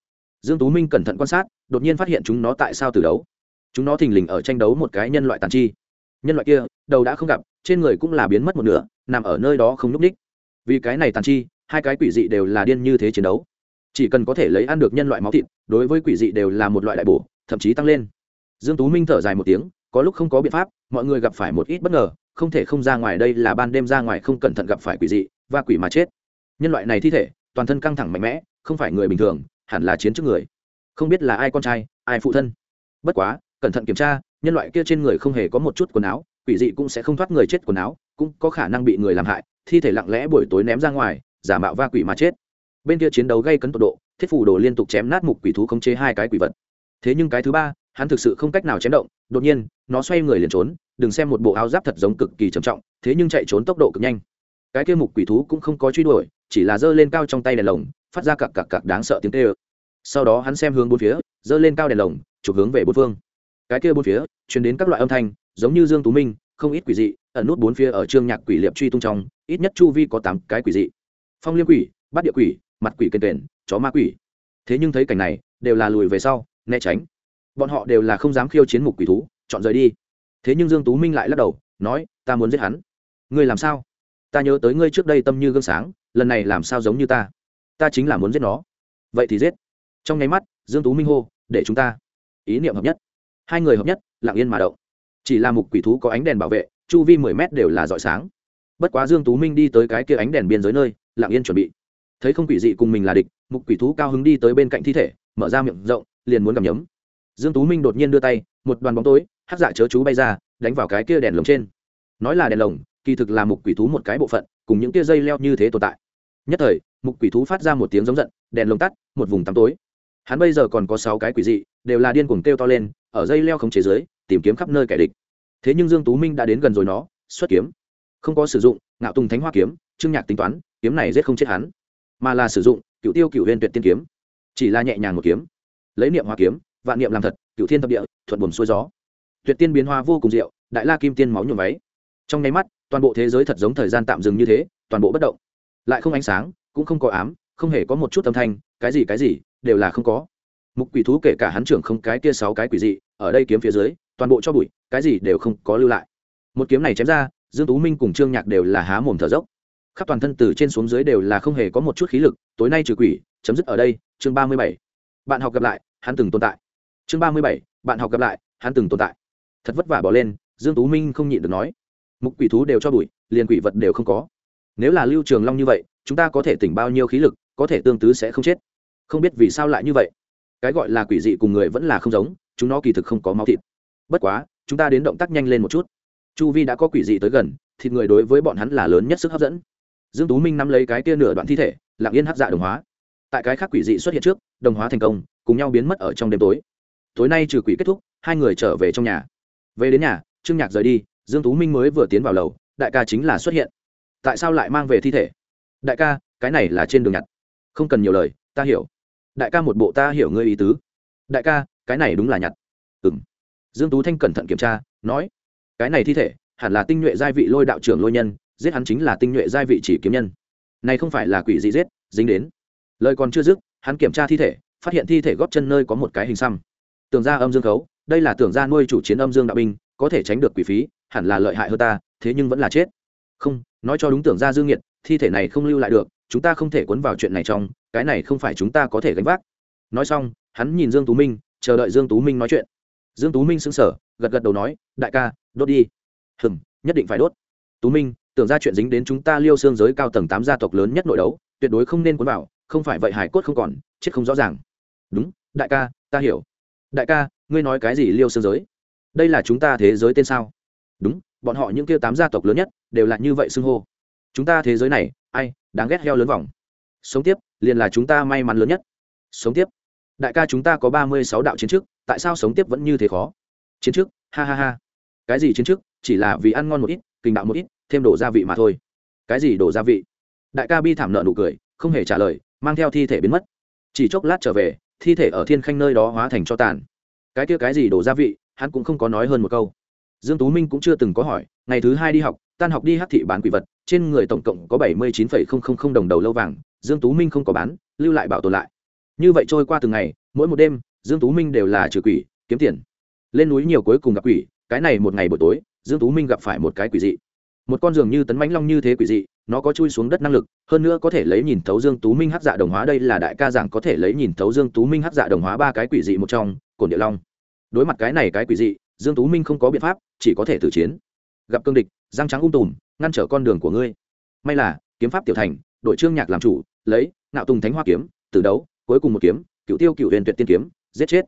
Dương tú minh cẩn thận quan sát, đột nhiên phát hiện chúng nó tại sao tử đấu. Chúng nó thình lình ở tranh đấu một cái nhân loại tàn chi. Nhân loại kia, đầu đã không gặp, trên người cũng là biến mất một nửa, nằm ở nơi đó không nhúc ních vì cái này tàn chi, hai cái quỷ dị đều là điên như thế chiến đấu. Chỉ cần có thể lấy ăn được nhân loại máu thịt, đối với quỷ dị đều là một loại đại bổ, thậm chí tăng lên. Dương tú minh thở dài một tiếng, có lúc không có biện pháp, mọi người gặp phải một ít bất ngờ, không thể không ra ngoài đây là ban đêm ra ngoài không cẩn thận gặp phải quỷ dị và quỷ mà chết. Nhân loại này thi thể toàn thân căng thẳng mạnh mẽ, không phải người bình thường, hẳn là chiến trước người. Không biết là ai con trai, ai phụ thân. Bất quá, cẩn thận kiểm tra, nhân loại kia trên người không hề có một chút quần áo, quỷ dị cũng sẽ không thoát người chết quần áo, cũng có khả năng bị người làm hại, thi thể lặng lẽ buổi tối ném ra ngoài, giả mạo va quỷ mà chết. Bên kia chiến đấu gây cấn tột độ, thiết phủ đồ liên tục chém nát mục quỷ thú khống chế hai cái quỷ vật. Thế nhưng cái thứ ba, hắn thực sự không cách nào chém động, đột nhiên, nó xoay người liền trốn, đừng xem một bộ áo giáp thật giống cực kỳ trầm trọng, thế nhưng chạy trốn tốc độ cực nhanh. Cái kia mục quỷ thú cũng không có truy đuổi chỉ là giơ lên cao trong tay đèn lồng, phát ra cặc cặc cặc đáng sợ tiếng tê ơ sau đó hắn xem hướng bốn phía, giơ lên cao đèn lồng, chụp hướng về bốn phương. Cái kia bốn phía chuyển đến các loại âm thanh, giống như dương tú minh, không ít quỷ dị, ẩn nút bốn phía ở trương nhạc quỷ liệp truy tung trong, ít nhất chu vi có tám cái quỷ dị. Phong liêm quỷ bắt địa quỷ, mặt quỷ kền kền, chó ma quỷ. Thế nhưng thấy cảnh này, đều là lùi về sau, né tránh. Bọn họ đều là không dám khiêu chiến mục quỷ thú, chọn rời đi. Thế nhưng dương tú minh lại lắc đầu, nói, ta muốn giết hắn. Ngươi làm sao? Ta nhớ tới ngươi trước đây tâm như gương sáng, lần này làm sao giống như ta? Ta chính là muốn giết nó. Vậy thì giết. Trong nháy mắt, dương tú minh hô, để chúng ta. Ý niệm hợp nhất. Hai người hợp nhất, lặng yên mà động. Chỉ là mục quỷ thú có ánh đèn bảo vệ, chu vi mười mét đều là rọi sáng. Bất quá dương tú minh đi tới cái kia ánh đèn biên giới nơi, lặng yên chuẩn bị. Thấy không quỷ dị cùng mình là địch mục quỷ thú cao hứng đi tới bên cạnh thi thể, mở ra miệng rộng, liền muốn cầm nhấm. Dương tú minh đột nhiên đưa tay, một đoàn bóng tối, hắc dạ chớ chú bay ra, đánh vào cái kia đèn lồng trên. Nói là đèn lồng kỳ thực là mục quỷ thú một cái bộ phận, cùng những tia dây leo như thế tồn tại. Nhất thời, mục quỷ thú phát ra một tiếng giống giận, đèn lồng tắt, một vùng tăm tối. Hắn bây giờ còn có sáu cái quỷ dị, đều là điên cuồng kêu to lên, ở dây leo không chế giới tìm kiếm khắp nơi kẻ địch. Thế nhưng dương tú minh đã đến gần rồi nó, xuất kiếm. Không có sử dụng, ngạo tùng thánh hoa kiếm, trương nhạc tính toán, kiếm này giết không chết hắn. Mà là sử dụng cựu tiêu cựu huyền tuyệt tiên kiếm. Chỉ là nhẹ nhàng một kiếm. Lấy niệm hoa kiếm, vạn niệm làm thật cựu thiên thập địa, thuận buồm xuôi gió. Tuyệt tiên biến hoa vô cùng diệu, đại la kim tiên máu nhuộm váy. Trong nháy mắt toàn bộ thế giới thật giống thời gian tạm dừng như thế, toàn bộ bất động. Lại không ánh sáng, cũng không có ám, không hề có một chút âm thanh, cái gì cái gì, đều là không có. Mục quỷ thú kể cả hắn trưởng không cái kia sáu cái quỷ dị, ở đây kiếm phía dưới, toàn bộ cho bụi, cái gì đều không có lưu lại. Một kiếm này chém ra, dương tú minh cùng trương nhạc đều là há mồm thở dốc. Khắp toàn thân từ trên xuống dưới đều là không hề có một chút khí lực, tối nay trừ quỷ, chấm dứt ở đây, chương ba mươi bảy. Bạn học gặp lại, hắn từng tồn tại. Chương ba mươi bảy, bạn học gặp lại, hắn từng tồn tại. Thật vất vả bỏ lên, dương tú minh không nhịn được nói mục quỷ thú đều cho bụi, liền quỷ vật đều không có. Nếu là lưu trường long như vậy, chúng ta có thể tỉnh bao nhiêu khí lực, có thể tương tứ sẽ không chết. Không biết vì sao lại như vậy. Cái gọi là quỷ dị cùng người vẫn là không giống, chúng nó kỳ thực không có máu thịt. Bất quá, chúng ta đến động tác nhanh lên một chút. Chu vi đã có quỷ dị tới gần, thịt người đối với bọn hắn là lớn nhất sức hấp dẫn. Dương tú minh nắm lấy cái kia nửa đoạn thi thể, lặng yên hấp dạ đồng hóa. Tại cái khác quỷ dị xuất hiện trước, đồng hóa thành công, cùng nhau biến mất ở trong đêm tối. Tối nay trừ quỷ kết thúc, hai người trở về trong nhà. Về đến nhà, trương nhạc rời đi dương tú minh mới vừa tiến vào lầu, đại ca chính là xuất hiện. Tại sao lại mang về thi thể? Đại ca, cái này là trên đường nhặt. Không cần nhiều lời, ta hiểu. Đại ca một bộ ta hiểu ngươi ý tứ. Đại ca, cái này đúng là nhặt. Ừ dương tú thanh cẩn thận kiểm tra, nói, cái này thi thể, hẳn là tinh nhuệ giai vị lôi đạo trưởng lôi nhân, giết hắn chính là tinh nhuệ giai vị chỉ kiếm nhân. Này không phải là quỷ gì giết, dính đến. Lời còn chưa dứt, hắn kiểm tra thi thể, phát hiện thi thể góp chân nơi có một cái hình xăm. Tưởng ra âm dương khấu, đây là tưởng ra nuôi chủ chiến âm dương đạo binh có thể tránh được quỷ phí, hẳn là lợi hại hơn ta, thế nhưng vẫn là chết. Không, nói cho đúng tưởng ra dương nhiệt thi thể này không lưu lại được, chúng ta không thể cuốn vào chuyện này trong, cái này không phải chúng ta có thể gánh vác. Nói xong, hắn nhìn dương tú minh, chờ đợi dương tú minh nói chuyện. Dương tú minh sững sờ, gật gật đầu nói, đại ca, đốt đi. Hừm, nhất định phải đốt. Tú minh, tưởng ra chuyện dính đến chúng ta liêu xương giới cao tầng tám gia tộc lớn nhất nội đấu, tuyệt đối không nên cuốn vào, không phải vậy hải cốt không còn, chết không rõ ràng. Đúng, đại ca, ta hiểu. Đại ca, ngươi nói cái gì liêu xương giới? Đây là chúng ta thế giới tên sao? Đúng, bọn họ những kia tám gia tộc lớn nhất đều là như vậy xưng hô. Chúng ta thế giới này, ai đáng ghét heo lớn vòng? Sống tiếp, liền là chúng ta may mắn lớn nhất. Sống tiếp. Đại ca chúng ta có ba mươi sáu đạo chiến trước tại sao sống tiếp vẫn như thế khó? Chiến trước ha ha ha. Cái gì chiến trước chỉ là vì ăn ngon một ít kinh đạo một ít, thêm đổ gia vị mà thôi. Cái gì đổ gia vị? Đại ca bi thảm nợ nụ cười, không hề trả lời, mang theo thi thể biến mất. Chỉ chốc lát trở về, thi thể ở thiên khanh nơi đó hóa thành cho tàn. Cái kia cái gì đổ gia vị? Hắn cũng không có nói hơn một câu. Dương tú minh cũng chưa từng có hỏi, ngày thứ hai đi học, tan học đi hát thị bán quỷ vật, trên người tổng cộng có bảy mươi chín đồng đầu lâu vàng, dương tú minh không có bán, lưu lại bảo tồn lại. Như vậy trôi qua từng ngày, mỗi một đêm, dương tú minh đều là trừ quỷ, kiếm tiền. Lên núi nhiều cuối cùng gặp quỷ, cái này một ngày buổi tối, dương tú minh gặp phải một cái quỷ dị. Một con giường như tấn mãnh long như thế quỷ dị, nó có chui xuống đất năng lực, hơn nữa có thể lấy nhìn thấu dương tú minh hắc dạ đồng hóa, đây là đại ca giảng có thể lấy nhìn thấu dương tú minh hắc dạ đồng hóa ba cái quỷ dị một trong, cổn địa long đối mặt cái này cái quỷ dị, dương tú minh không có biện pháp, chỉ có thể tử chiến. Gặp cương địch giang trắng ung tùm, ngăn trở con đường của ngươi. May là, kiếm pháp tiểu thành, đội trương nhạc làm chủ, lấy, ngạo tùng thánh hoa kiếm từ đấu, cuối cùng một kiếm cựu tiêu cựu huyền tuyệt tiên kiếm, giết chết.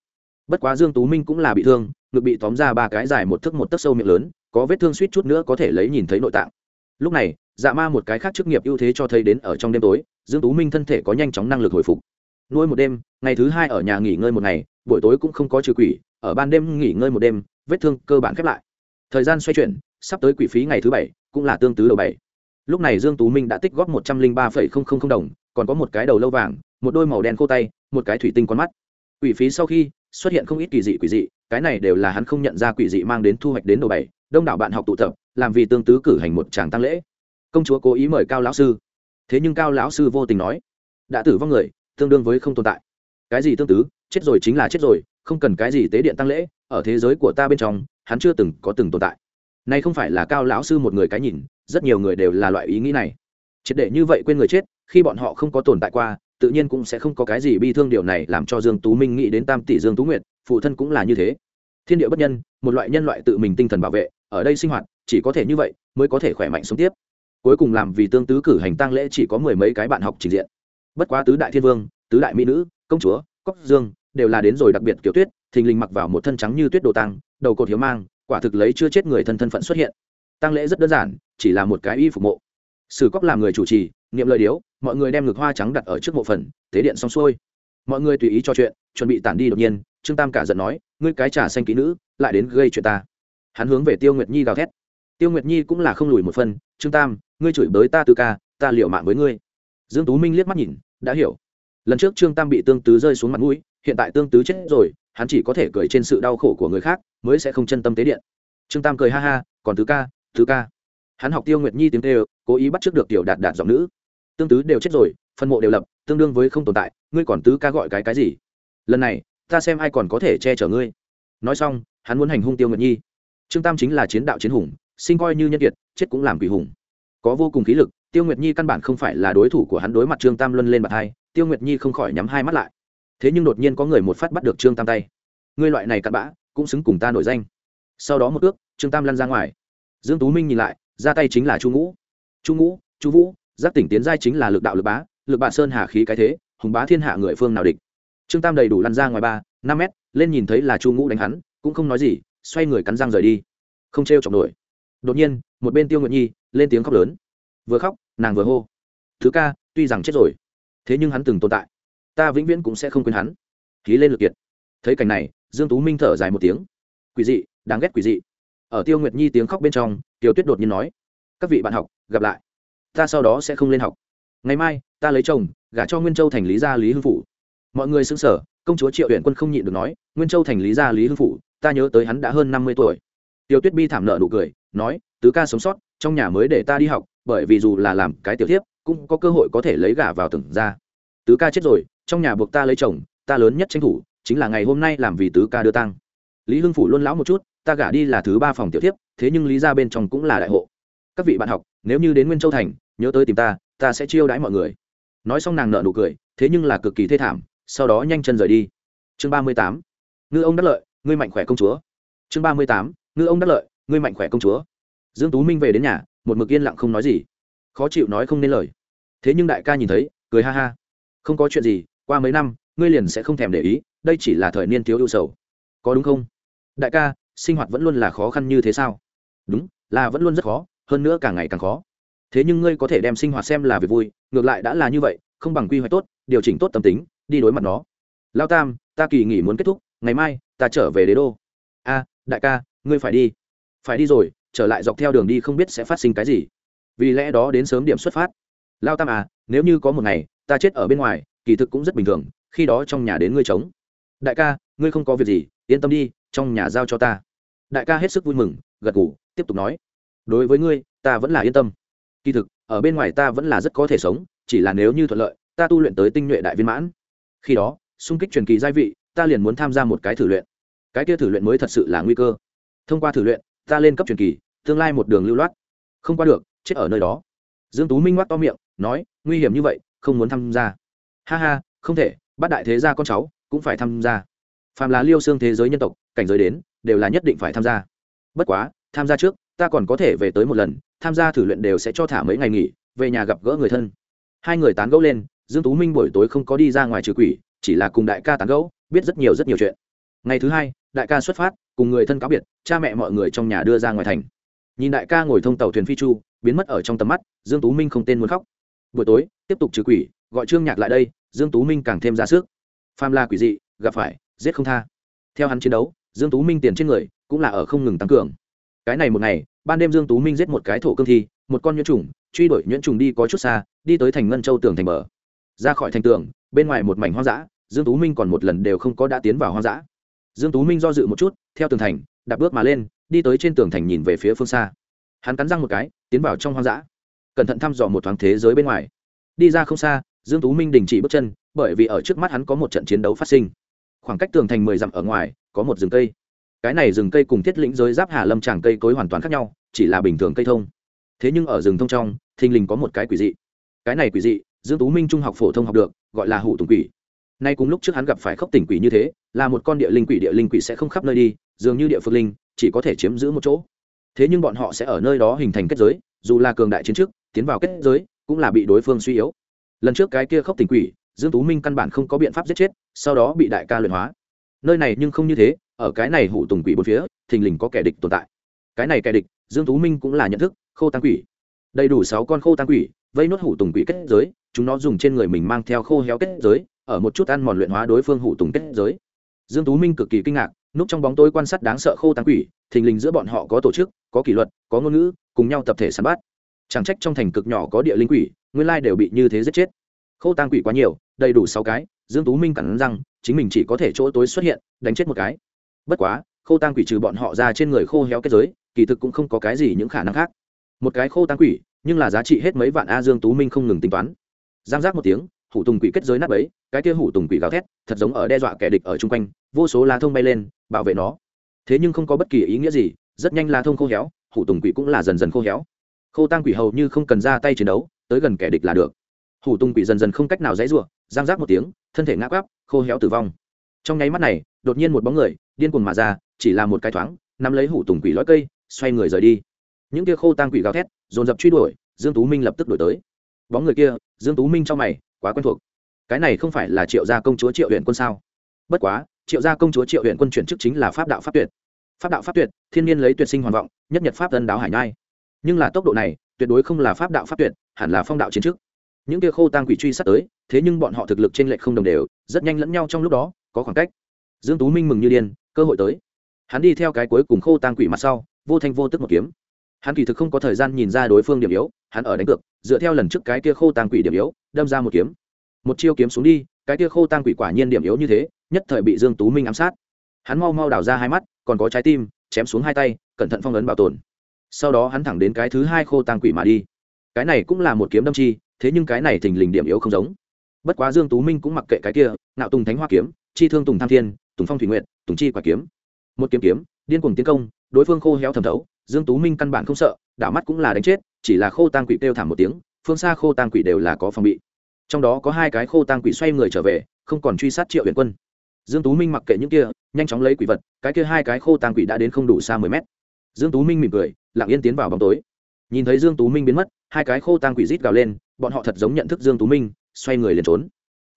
Bất quá dương tú minh cũng là bị thương, ngực bị tóm ra ba cái dài một thước một tấc sâu miệng lớn, có vết thương suýt chút nữa có thể lấy nhìn thấy nội tạng. Lúc này dạ ma một cái khác chức nghiệp ưu thế cho thấy đến ở trong đêm tối, dương tú minh thân thể có nhanh chóng năng lực hồi phục. Nuôi một đêm, ngày thứ hai ở nhà nghỉ ngơi một ngày, buổi tối cũng không có trừ quỷ ở ban đêm nghỉ ngơi một đêm, vết thương cơ bản khép lại. Thời gian xoay chuyển, sắp tới quỷ phí ngày thứ bảy, cũng là tương tứ đầu bảy. Lúc này dương tú minh đã tích góp một trăm linh ba đồng, còn có một cái đầu lâu vàng, một đôi màu đen khô tay, một cái thủy tinh con mắt. Quỷ phí sau khi, xuất hiện không ít kỳ dị quỷ dị, cái này đều là hắn không nhận ra quỷ dị mang đến thu hoạch đến đầu bảy, đông đảo bạn học tụ tập, làm vì tương tứ cử hành một tràng tăng lễ. Công chúa cố ý mời cao lão sư. Thế nhưng cao lão sư vô tình nói, đã tử vong người, tương đương với không tồn tại. Cái gì tương tứ? Chết rồi chính là chết rồi không cần cái gì tế điện tăng lễ, ở thế giới của ta bên trong, hắn chưa từng có từng tồn tại. Nay không phải là cao lão sư một người cái nhìn, rất nhiều người đều là loại ý nghĩ này. Triệt để như vậy quên người chết, khi bọn họ không có tồn tại qua, tự nhiên cũng sẽ không có cái gì bi thương điều này làm cho dương tú minh nghĩ đến tam tỷ dương tú nguyệt, phụ thân cũng là như thế. Thiên địa bất nhân, một loại nhân loại tự mình tinh thần bảo vệ, ở đây sinh hoạt, chỉ có thể như vậy mới có thể khỏe mạnh sống tiếp. Cuối cùng làm vì tương tứ cử hành tang lễ chỉ có mười mấy cái bạn học trình diện. Bất quá tứ đại thiên vương, tứ đại mỹ nữ, công chúa, cốc dương đều là đến rồi đặc biệt kiểu tuyết, thình lình mặc vào một thân trắng như tuyết đồ tăng đầu cột hiếu mang, quả thực lấy chưa chết người thân thân phận xuất hiện. Tăng lễ rất đơn giản, chỉ là một cái y phục mộ. Sử cóc làm người chủ trì, niệm lời điếu, mọi người đem ngực hoa trắng đặt ở trước mộ phần, tế điện xong xuôi. Mọi người tùy ý cho chuyện, chuẩn bị tản đi đột nhiên, trương tam cả giận nói, ngươi cái trà xanh kỹ nữ, lại đến gây chuyện ta. Hắn hướng về tiêu nguyệt nhi gào thét. Tiêu nguyệt nhi cũng là không lùi một phân trương tam, ngươi chửi bới ta tư ca, ta liệu mạng với ngươi. Dương tú minh liếc mắt nhìn, đã hiểu. Lần trước trương tam bị tương tứ rơi xuống mặt mũi hiện tại tương tứ chết rồi, hắn chỉ có thể cười trên sự đau khổ của người khác, mới sẽ không chân tâm tế điện. Trương tam cười ha ha, còn tứ ca tứ ca. Hắn học tiêu nguyệt nhi tiếng tê cố ý bắt trước được tiểu đạt đạt giọng nữ. Tương tứ đều chết rồi, phân mộ đều lập, tương đương với không tồn tại, ngươi còn tứ ca gọi cái cái gì? Lần này, ta xem ai còn có thể che chở ngươi. Nói xong, hắn muốn hành hung tiêu nguyệt nhi. Trương tam chính là chiến đạo chiến hùng, sinh coi như nhân kiệt, chết cũng làm quỷ hùng. Có vô cùng khí lực, tiêu nguyệt nhi căn bản không phải là đối thủ của hắn, đối mặt trương tam luân lên mặt hai, tiêu nguyệt nhi không khỏi nhắm hai mắt lại thế nhưng đột nhiên có người một phát bắt được trương tam tay. Ngươi loại này cặn bã, cũng xứng cùng ta nổi danh. Sau đó một ước trương tam lăn ra ngoài. Dương tú minh nhìn lại, ra tay chính là chu ngũ. Chu ngũ, chu vũ giác tỉnh tiến giai chính là lực đạo lực bá, lực bạn sơn hà khí cái thế, hùng bá thiên hạ người phương nào địch. Trương tam đầy đủ lăn ra ngoài ba, năm mét, lên nhìn thấy là chu ngũ đánh hắn, cũng không nói gì, xoay người cắn răng rời đi. Không treo chọc nổi. Đột nhiên, một bên tiêu nguyện nhi, lên tiếng khóc lớn. Vừa khóc, nàng vừa hô. Thứ ca, tuy rằng chết rồi, thế nhưng hắn từng tồn tại ta vĩnh viễn cũng sẽ không quên hắn. Ký lên lực kiệt. Thấy cảnh này, dương tú minh thở dài một tiếng. Quỷ dị, đáng ghét quỷ dị. Ở tiêu nguyệt nhi tiếng khóc bên trong, tiêu tuyết đột nhiên nói, các vị bạn học, gặp lại. Ta sau đó sẽ không lên học. Ngày mai, ta lấy chồng, gả cho nguyên châu thành lý gia lý hưng phủ. Mọi người xứng sở công chúa triệu huyện quân không nhịn được nói, nguyên châu thành lý gia lý hưng phủ, ta nhớ tới hắn đã hơn năm mươi tuổi. Tiêu tuyết bi thảm nợ nụ cười, nói, tứ ca sống sót, trong nhà mới để ta đi học, bởi vì dù là làm cái tiểu tiếp cũng có cơ hội có thể lấy gả vào từng ra tứ ca chết rồi trong nhà buộc ta lấy chồng, ta lớn nhất tranh thủ, chính là ngày hôm nay làm vì tứ ca đưa tăng lý hưng phủ luôn lão một chút, ta gả đi là thứ ba phòng tiểu tiếp thế nhưng lý ra bên trong cũng là đại hộ. Các vị bạn học, nếu như đến nguyên châu thành, nhớ tới tìm ta ta sẽ chiêu đãi mọi người. Nói xong nàng nợ nụ cười, thế nhưng là cực kỳ thê thảm, sau đó nhanh chân rời đi. Chương ba mươi tám, ngư ông đắc lợi, ngươi mạnh khỏe công chúa. Chương ba mươi tám, ngư ông đắc lợi, ngươi mạnh khỏe công chúa. Dương tú minh về đến nhà, một mực yên lặng không nói gì. Khó chịu nói không nên lời. Thế nhưng đại ca nhìn thấy, cười ha ha. Không có chuyện gì qua mấy năm, ngươi liền sẽ không thèm để ý, đây chỉ là thời niên thiếu ưu sầu. Có đúng không? Đại ca, sinh hoạt vẫn luôn là khó khăn như thế sao? Đúng, là vẫn luôn rất khó, hơn nữa càng ngày càng khó. Thế nhưng ngươi có thể đem sinh hoạt xem là việc vui, ngược lại đã là như vậy, không bằng quy hoạch tốt, điều chỉnh tốt tâm tính, đi đối mặt nó. Lao tam, ta kỳ nghỉ muốn kết thúc, ngày mai, ta trở về đế đô. A, đại ca, ngươi phải đi. Phải đi rồi, trở lại dọc theo đường đi không biết sẽ phát sinh cái gì. Vì lẽ đó đến sớm điểm xuất phát. Lao tam à nếu như có một ngày, ta chết ở bên ngoài kỳ thực cũng rất bình thường, khi đó trong nhà đến ngươi trống. Đại ca, ngươi không có việc gì, yên tâm đi, trong nhà giao cho ta. Đại ca hết sức vui mừng, gật ngủ tiếp tục nói. Đối với ngươi, ta vẫn là yên tâm. Kỳ thực, ở bên ngoài ta vẫn là rất có thể sống, chỉ là nếu như thuận lợi, ta tu luyện tới tinh nhuệ đại viên mãn. Khi đó, xung kích truyền kỳ gia vị, ta liền muốn tham gia một cái thử luyện. Cái kia thử luyện mới thật sự là nguy cơ. Thông qua thử luyện, ta lên cấp truyền kỳ, tương lai một đường lưu loát. Không qua được, chết ở nơi đó. Dương tú minh ngoác to miệng, nói, nguy hiểm như vậy, không muốn tham gia ha ha, không thể bắt đại thế gia con cháu cũng phải tham gia. Phàm là liêu xương thế giới nhân tộc, cảnh giới đến, đều là nhất định phải tham gia. Bất quá, tham gia trước, ta còn có thể về tới một lần, tham gia thử luyện đều sẽ cho thả mấy ngày nghỉ, về nhà gặp gỡ người thân. Hai người tán gẫu lên, dương tú minh buổi tối không có đi ra ngoài trừ quỷ, chỉ là cùng đại ca tán gẫu, biết rất nhiều rất nhiều chuyện. Ngày thứ hai, đại ca xuất phát, cùng người thân cáo biệt, cha mẹ mọi người trong nhà đưa ra ngoài thành. Nhìn đại ca ngồi thông tàu thuyền phi chu, biến mất ở trong tầm mắt, dương tú minh không tên muốn khóc. Buổi tối, tiếp tục trừ quỷ, gọi trương nhạc lại đây dương tú minh càng thêm ra sức. Phàm là quỷ dị, gặp phải, giết không tha. Theo hắn chiến đấu, dương tú minh tiền trên người cũng là ở không ngừng tăng cường. Cái này một ngày, ban đêm dương tú minh giết một cái thổ cương thi, một con nhuyễn trùng, truy đuổi nhuyễn trùng đi có chút xa, đi tới thành ngân châu tường thành bờ. Ra khỏi thành tường, bên ngoài một mảnh hoang dã, dương tú minh còn một lần đều không có đã tiến vào hoang dã. Dương tú minh do dự một chút, theo tường thành, đạp bước mà lên, đi tới trên tường thành nhìn về phía phương xa. Hắn cắn răng một cái, tiến vào trong hoang dã. Cẩn thận thăm dò một thoáng thế giới bên ngoài. Đi ra không xa dương tú minh đình chỉ bước chân, bởi vì ở trước mắt hắn có một trận chiến đấu phát sinh. Khoảng cách tường thành mười dặm ở ngoài, có một rừng cây. Cái này rừng cây cùng thiết lĩnh giới giáp hà lâm tràng cây cối hoàn toàn khác nhau, chỉ là bình thường cây thông. Thế nhưng ở rừng thông trong, thình lình có một cái quỷ dị. Cái này quỷ dị, dương tú minh trung học phổ thông học được, gọi là hủ tùng quỷ. Nay cùng lúc trước hắn gặp phải khốc tỉnh quỷ như thế, là một con địa linh quỷ, địa linh quỷ sẽ không khắp nơi đi, dường như địa phương linh, chỉ có thể chiếm giữ một chỗ. Thế nhưng bọn họ sẽ ở nơi đó hình thành kết giới, dù là cường đại chiến trước, tiến vào kết giới, cũng là bị đối phương suy yếu lần trước cái kia khốc tình quỷ, dương tú minh căn bản không có biện pháp giết chết, sau đó bị đại ca luyện hóa. Nơi này nhưng không như thế, ở cái này hủ tùng quỷ bốn phía, thình lình có kẻ địch tồn tại. Cái này kẻ địch, dương tú minh cũng là nhận thức, khô tăng quỷ. Đầy đủ sáu con khô tăng quỷ, vây nốt hủ tùng quỷ kết giới, chúng nó dùng trên người mình mang theo khô héo kết giới, ở một chút ăn mòn luyện hóa đối phương hủ tùng kết giới. Dương tú minh cực kỳ kinh ngạc, núp trong bóng tối quan sát đáng sợ khô tăng quỷ, thình lình giữa bọn họ có tổ chức, có kỷ luật, có ngôn ngữ, cùng nhau tập thể săn bắt. Chẳng trách trong thành cực nhỏ có địa linh quỷ nguyên lai đều bị như thế giết chết. Khâu tăng quỷ quá nhiều đầy đủ sáu cái dương tú minh cắn rằng, chính mình chỉ có thể chỗ tối xuất hiện đánh chết một cái. Bất quá khâu tăng quỷ trừ bọn họ ra trên người khô héo kết giới kỳ thực cũng không có cái gì những khả năng khác. Một cái khô tăng quỷ nhưng là giá trị hết mấy vạn a dương tú minh không ngừng tính toán. Giang giác một tiếng hủ tùng quỷ kết giới nát ấy cái kia hủ tùng quỷ gào thét thật giống ở đe dọa kẻ địch ở chung quanh vô số lá thông bay lên bảo vệ nó. Thế nhưng không có bất kỳ ý nghĩa gì rất nhanh lá thông khô héo hủ tùng quỷ cũng là dần dần khô héo. Khô tăng quỷ hầu như không cần ra tay chiến đấu tới gần kẻ địch là được. Hủ Tung quỷ dần dần không cách nào dãy rụa giang rác một tiếng, thân thể ngã quắp, khô héo tử vong. Trong nháy mắt này, đột nhiên một bóng người, điên cuồng mà ra, chỉ là một cái thoáng, nắm lấy hủ tùng quỷ lõi cây, xoay người rời đi. Những kia khô tang quỷ gào thét, dồn dập truy đuổi, dương tú minh lập tức đuổi tới. Bóng người kia, dương tú minh cho mày, quá quen thuộc. Cái này không phải là triệu gia công chúa triệu huyện quân sao? Bất quá, triệu gia công chúa triệu huyện quân chuyển chức chính là pháp đạo pháp tuyệt. Pháp đạo pháp tuyệt, thiên nhiên lấy tuyệt sinh hoàn vọng, nhất nhật pháp tân đáo hải nhai. Nhưng là tốc độ này, tuyệt đối không là pháp đạo pháp tuyệt hẳn là phong đạo chiến trước, những kia khô tang quỷ truy sát tới thế nhưng bọn họ thực lực trên lệch không đồng đều rất nhanh lẫn nhau trong lúc đó có khoảng cách. Dương tú minh mừng như điên cơ hội tới. Hắn đi theo cái cuối cùng khô tang quỷ mặt sau vô thanh vô tức một kiếm. Hắn kỳ thực không có thời gian nhìn ra đối phương điểm yếu hắn ở đánh cược dựa theo lần trước cái kia khô tang quỷ điểm yếu đâm ra một kiếm. Một chiêu kiếm xuống đi cái kia khô tang quỷ quả nhiên điểm yếu như thế nhất thời bị dương tú minh ám sát. Hắn mau mau đào ra hai mắt còn có trái tim chém xuống hai tay cẩn thận phong ấn bảo tồn. Sau đó hắn thẳng đến cái thứ hai khô tang quỷ mà đi cái này cũng là một kiếm đâm chi, thế nhưng cái này thình lình điểm yếu không giống. Bất quá dương tú minh cũng mặc kệ cái kia nạo tùng thánh hoa kiếm, chi thương tùng tham thiên, tùng phong thủy nguyện tùng chi quả kiếm. Một kiếm kiếm, điên cuồng tiến công, đối phương khô héo thẩm thấu, dương tú minh căn bản không sợ, đảo mắt cũng là đánh chết, chỉ là khô tang quỷ kêu thảm một tiếng, phương xa khô tang quỷ đều là có phòng bị. Trong đó có hai cái khô tang quỷ xoay người trở về, không còn truy sát triệu huyền quân. Dương tú minh mặc kệ những kia, nhanh chóng lấy quỷ vật, cái kia hai cái khô tang quỷ đã đến không đủ xa mười mét. Dương tú minh mỉm cười, lặng yên tiến vào bóng tối. Nhìn thấy dương tú minh biến mất hai cái khô tang quỷ rít gào lên, bọn họ thật giống nhận thức dương tú minh, xoay người liền trốn.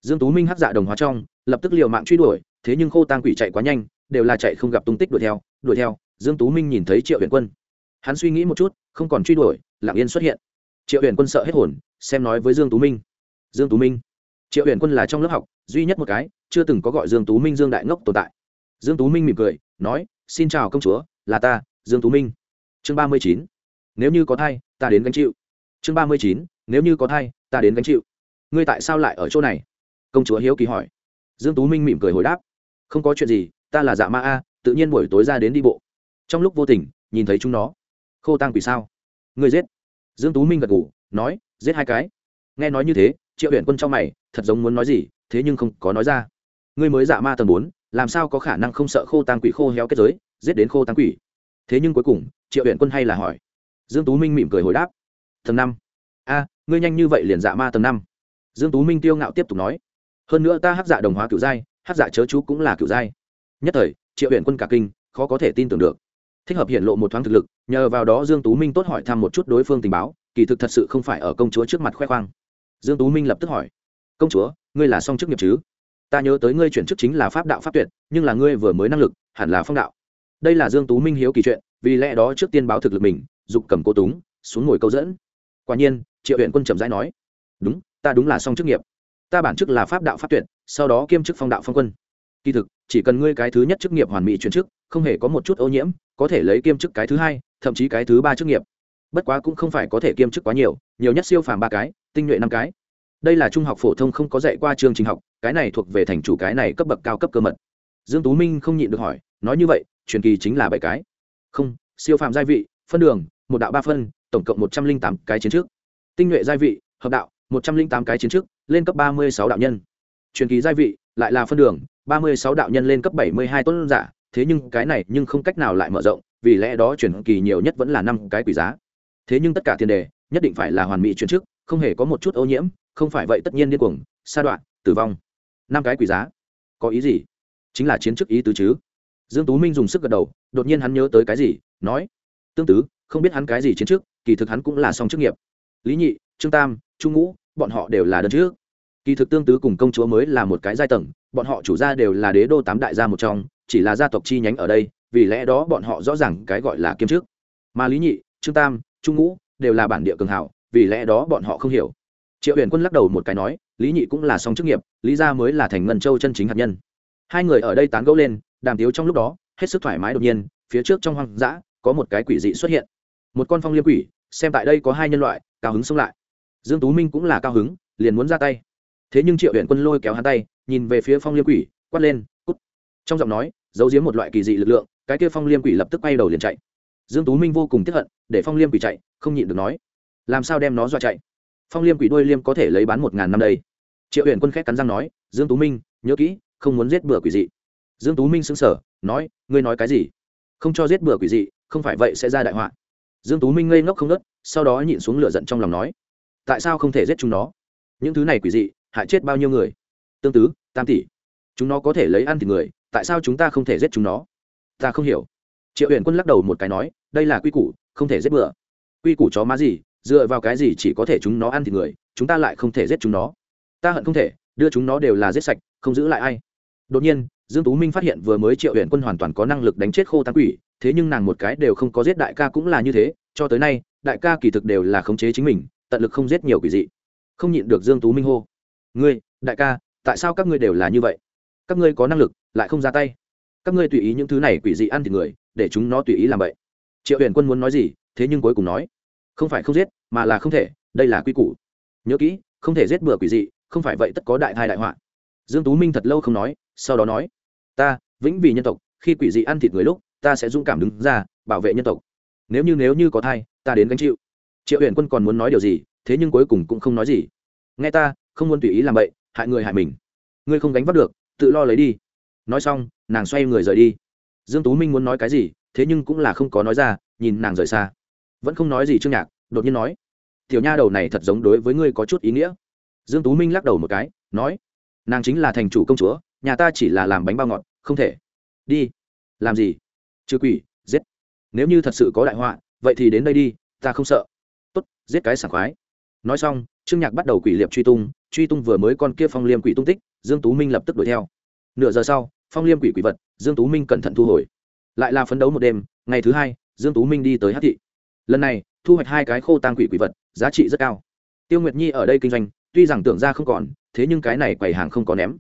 Dương tú minh hắc dạ đồng hóa trong, lập tức liều mạng truy đuổi, thế nhưng khô tang quỷ chạy quá nhanh, đều là chạy không gặp tung tích đuổi theo đuổi theo, dương tú minh nhìn thấy triệu huyền quân. Hắn suy nghĩ một chút, không còn truy đuổi, lặng yên xuất hiện. Triệu huyền quân sợ hết hồn, xem nói với dương tú minh. Dương tú minh. Triệu huyền quân là trong lớp học, duy nhất một cái, chưa từng có gọi dương tú minh dương đại ngốc tồn tại. Dương tú minh mỉm cười, nói, xin chào công chúa, là ta, dương tú minh. Chương ba mươi chín. Nếu như có thai, ta đến gánh chịu chương ba mươi chín, nếu như có thai, ta đến gánh chịu. Ngươi tại sao lại ở chỗ này? Công chúa hiếu kỳ hỏi. Dương tú minh mỉm cười hồi đáp. Không có chuyện gì, ta là dạ ma a, tự nhiên buổi tối ra đến đi bộ. Trong lúc vô tình, nhìn thấy chúng nó. Khô tăng quỷ sao? Ngươi giết. Dương tú minh gật ngủ nói, giết hai cái. Nghe nói như thế, triệu huyện quân trong mày, thật giống muốn nói gì, thế nhưng không có nói ra. Ngươi mới dạ ma tầng bốn, làm sao có khả năng không sợ khô tăng quỷ khô héo kết giới, giết đến khô tăng quỷ? Thế nhưng cuối cùng, triệu huyện quân hay là hỏi. Dương tú minh mỉm cười hồi đáp tầng năm. A, ngươi nhanh như vậy liền dạ ma tầng năm. Dương tú minh tiêu ngạo tiếp tục nói. Hơn nữa ta hắc dạ đồng hóa cựu giai hắc dạ chớ chú cũng là cựu giai. Nhất thời, triệu huyện quân cả kinh, khó có thể tin tưởng được. Thích hợp hiện lộ một thoáng thực lực, nhờ vào đó dương tú minh tốt hỏi thăm một chút đối phương tình báo, kỳ thực thật sự không phải ở công chúa trước mặt khoe khoang. Dương tú minh lập tức hỏi. Công chúa, ngươi là song chức nghiệp chứ? Ta nhớ tới ngươi chuyển chức chính là pháp đạo pháp tuyệt, nhưng là ngươi vừa mới năng lực, hẳn là phong đạo. Đây là dương tú minh hiếu kỳ chuyện, vì lẽ đó trước tiên báo thực lực mình, dục cầm cô túng, xuống ngồi câu dẫn quả nhiên, triệu huyện quân trầm rãi nói, đúng, ta đúng là song chức nghiệp. Ta bản chức là pháp đạo pháp tuyển sau đó kiêm chức phong đạo phong quân. Kỳ thực, chỉ cần ngươi cái thứ nhất chức nghiệp hoàn mỹ chuyển chức, không hề có một chút ô nhiễm, có thể lấy kiêm chức cái thứ hai, thậm chí cái thứ ba chức nghiệp. Bất quá cũng không phải có thể kiêm chức quá nhiều nhiều nhất siêu phàm ba cái, tinh nhuệ năm cái. Đây là trung học phổ thông không có dạy qua chương trình học, cái này thuộc về thành chủ cái này cấp bậc cao cấp cơ mật. Dương tú minh không nhịn được hỏi, nói như vậy, truyền kỳ chính là bảy cái. Không, siêu phàm gia vị, phân đường, một đạo ba phân tổng cộng một trăm linh tám cái chiến trước. Tinh nhuệ gia vị, hợp đạo, một trăm linh tám cái chiến trước, lên cấp ba mươi sáu đạo nhân. Truyền kỳ gia vị, lại là phân đường, ba mươi sáu đạo nhân lên cấp bảy mươi hai tuấn giả. Thế nhưng cái này nhưng không cách nào lại mở rộng, vì lẽ đó truyền kỳ nhiều nhất vẫn là năm cái quỷ giá. Thế nhưng tất cả tiền đề, nhất định phải là hoàn mỹ chuyển trước, không hề có một chút ô nhiễm, không phải vậy tất nhiên điên cuồng, sa đoạn, tử vong. Năm cái quỷ giá. Có ý gì? Chính là chiến chức ý tứ chứ. Dương tú minh dùng sức gật đầu, đột nhiên hắn nhớ tới cái gì, nói, tương tứ, không biết hắn cái gì chiến trước kỳ thực hắn cũng là song chức nghiệp. Lý nhị, trương tam trung ngũ, bọn họ đều là đơn trước. Kỳ thực tương tứ cùng công chúa mới là một cái giai tầng, bọn họ chủ gia đều là đế đô tám đại gia một trong, chỉ là gia tộc chi nhánh ở đây, vì lẽ đó bọn họ rõ ràng cái gọi là kiêm trước mà lý nhị, trương tam trung ngũ đều là bản địa cường hảo vì lẽ đó bọn họ không hiểu. Triệu huyền quân lắc đầu một cái nói, lý nhị cũng là song chức nghiệp, lý gia mới là thành ngân châu chân chính hạt nhân. Hai người ở đây tán gẫu lên, đàm tiếu trong lúc đó, hết sức thoải mái đột nhiên, phía trước trong hoang dã, có một cái quỷ dị xuất hiện một con phong liêm quỷ, xem tại đây có hai nhân loại, cao hứng xông lại. Dương tú minh cũng là cao hứng, liền muốn ra tay. Thế nhưng triệu huyện quân lôi kéo hắn tay, nhìn về phía phong liêm quỷ, quát lên, cút! Trong giọng nói, giấu giếm một loại kỳ dị lực lượng, cái kia phong liêm quỷ lập tức quay đầu liền chạy. Dương tú minh vô cùng tức hận, để phong liêm quỷ chạy, không nhịn được nói, làm sao đem nó dọa chạy? Phong liêm quỷ đuôi liêm có thể lấy bán một ngàn năm đây. Triệu huyện quân khét cắn răng nói, dương tú minh, nhớ kỹ, không muốn giết bừa quỷ dị. Dương tú minh sững sờ, nói, ngươi nói cái gì? Không cho giết bừa quỷ dị, không phải vậy sẽ ra đại họa dương tú minh ngây ngốc không nớt, sau đó nhịn xuống lửa giận trong lòng nói, tại sao không thể giết chúng nó? Những thứ này quỷ dị, hại chết bao nhiêu người? Tương tứ, tam tỷ, chúng nó có thể lấy ăn thịt người, tại sao chúng ta không thể giết chúng nó? Ta không hiểu. Triệu huyện quân lắc đầu một cái nói, đây là quy củ, không thể giết bừa. Quy củ chó má gì, dựa vào cái gì chỉ có thể chúng nó ăn thịt người, chúng ta lại không thể giết chúng nó? Ta hận không thể, đưa chúng nó đều là giết sạch, không giữ lại ai. Đột nhiên, dương tú minh phát hiện vừa mới triệu huyện quân hoàn toàn có năng lực đánh chết khô tăng quỷ thế nhưng nàng một cái đều không có giết đại ca cũng là như thế, cho tới nay, đại ca kỳ thực đều là khống chế chính mình, tận lực không giết nhiều quỷ dị. Không nhịn được dương tú minh hô, ngươi, đại ca, tại sao các ngươi đều là như vậy? Các ngươi có năng lực, lại không ra tay. Các ngươi tùy ý những thứ này quỷ dị ăn thịt người, để chúng nó tùy ý làm vậy. Triệu huyền quân muốn nói gì, thế nhưng cuối cùng nói, không phải không giết, mà là không thể, đây là quy củ. Nhớ kỹ, không thể giết bừa quỷ dị, không phải vậy tất có đại thai đại họa. Dương tú minh thật lâu không nói, sau đó nói, ta, vĩnh vì nhân tộc, khi quỷ dị ăn thịt người lúc ta sẽ dũng cảm đứng ra, bảo vệ nhân tộc. Nếu như nếu như có thai, ta đến gánh chịu. Triệu huyền quân còn muốn nói điều gì, thế nhưng cuối cùng cũng không nói gì. Nghe ta, không muốn tùy ý làm vậy hại người hại mình. Ngươi không gánh vác được, tự lo lấy đi. Nói xong, nàng xoay người rời đi. Dương tú minh muốn nói cái gì, thế nhưng cũng là không có nói ra, nhìn nàng rời xa. Vẫn không nói gì trương nhạc, đột nhiên nói. Tiểu nha đầu này thật giống đối với ngươi có chút ý nghĩa. Dương tú minh lắc đầu một cái, nói. Nàng chính là thành chủ công chúa, nhà ta chỉ là làm bánh bao ngọt, không thể. Đi. Làm gì? Trừ quỷ, giết. Nếu như thật sự có đại họa, vậy thì đến đây đi, ta không sợ. Tốt, giết cái sảng khoái. Nói xong, trương nhạc bắt đầu quỷ liệp truy tung truy tung vừa mới con kia phong liêm quỷ tung tích, dương tú minh lập tức đuổi theo. Nửa giờ sau, phong liêm quỷ quỷ vật, dương tú minh cẩn thận thu hồi. Lại là phấn đấu một đêm, ngày thứ hai, dương tú minh đi tới hát thị. Lần này, thu hoạch hai cái khô tang quỷ quỷ vật, giá trị rất cao. Tiêu nguyệt nhi ở đây kinh doanh, tuy rằng tưởng ra không còn, thế nhưng cái này quầy hàng không có ném.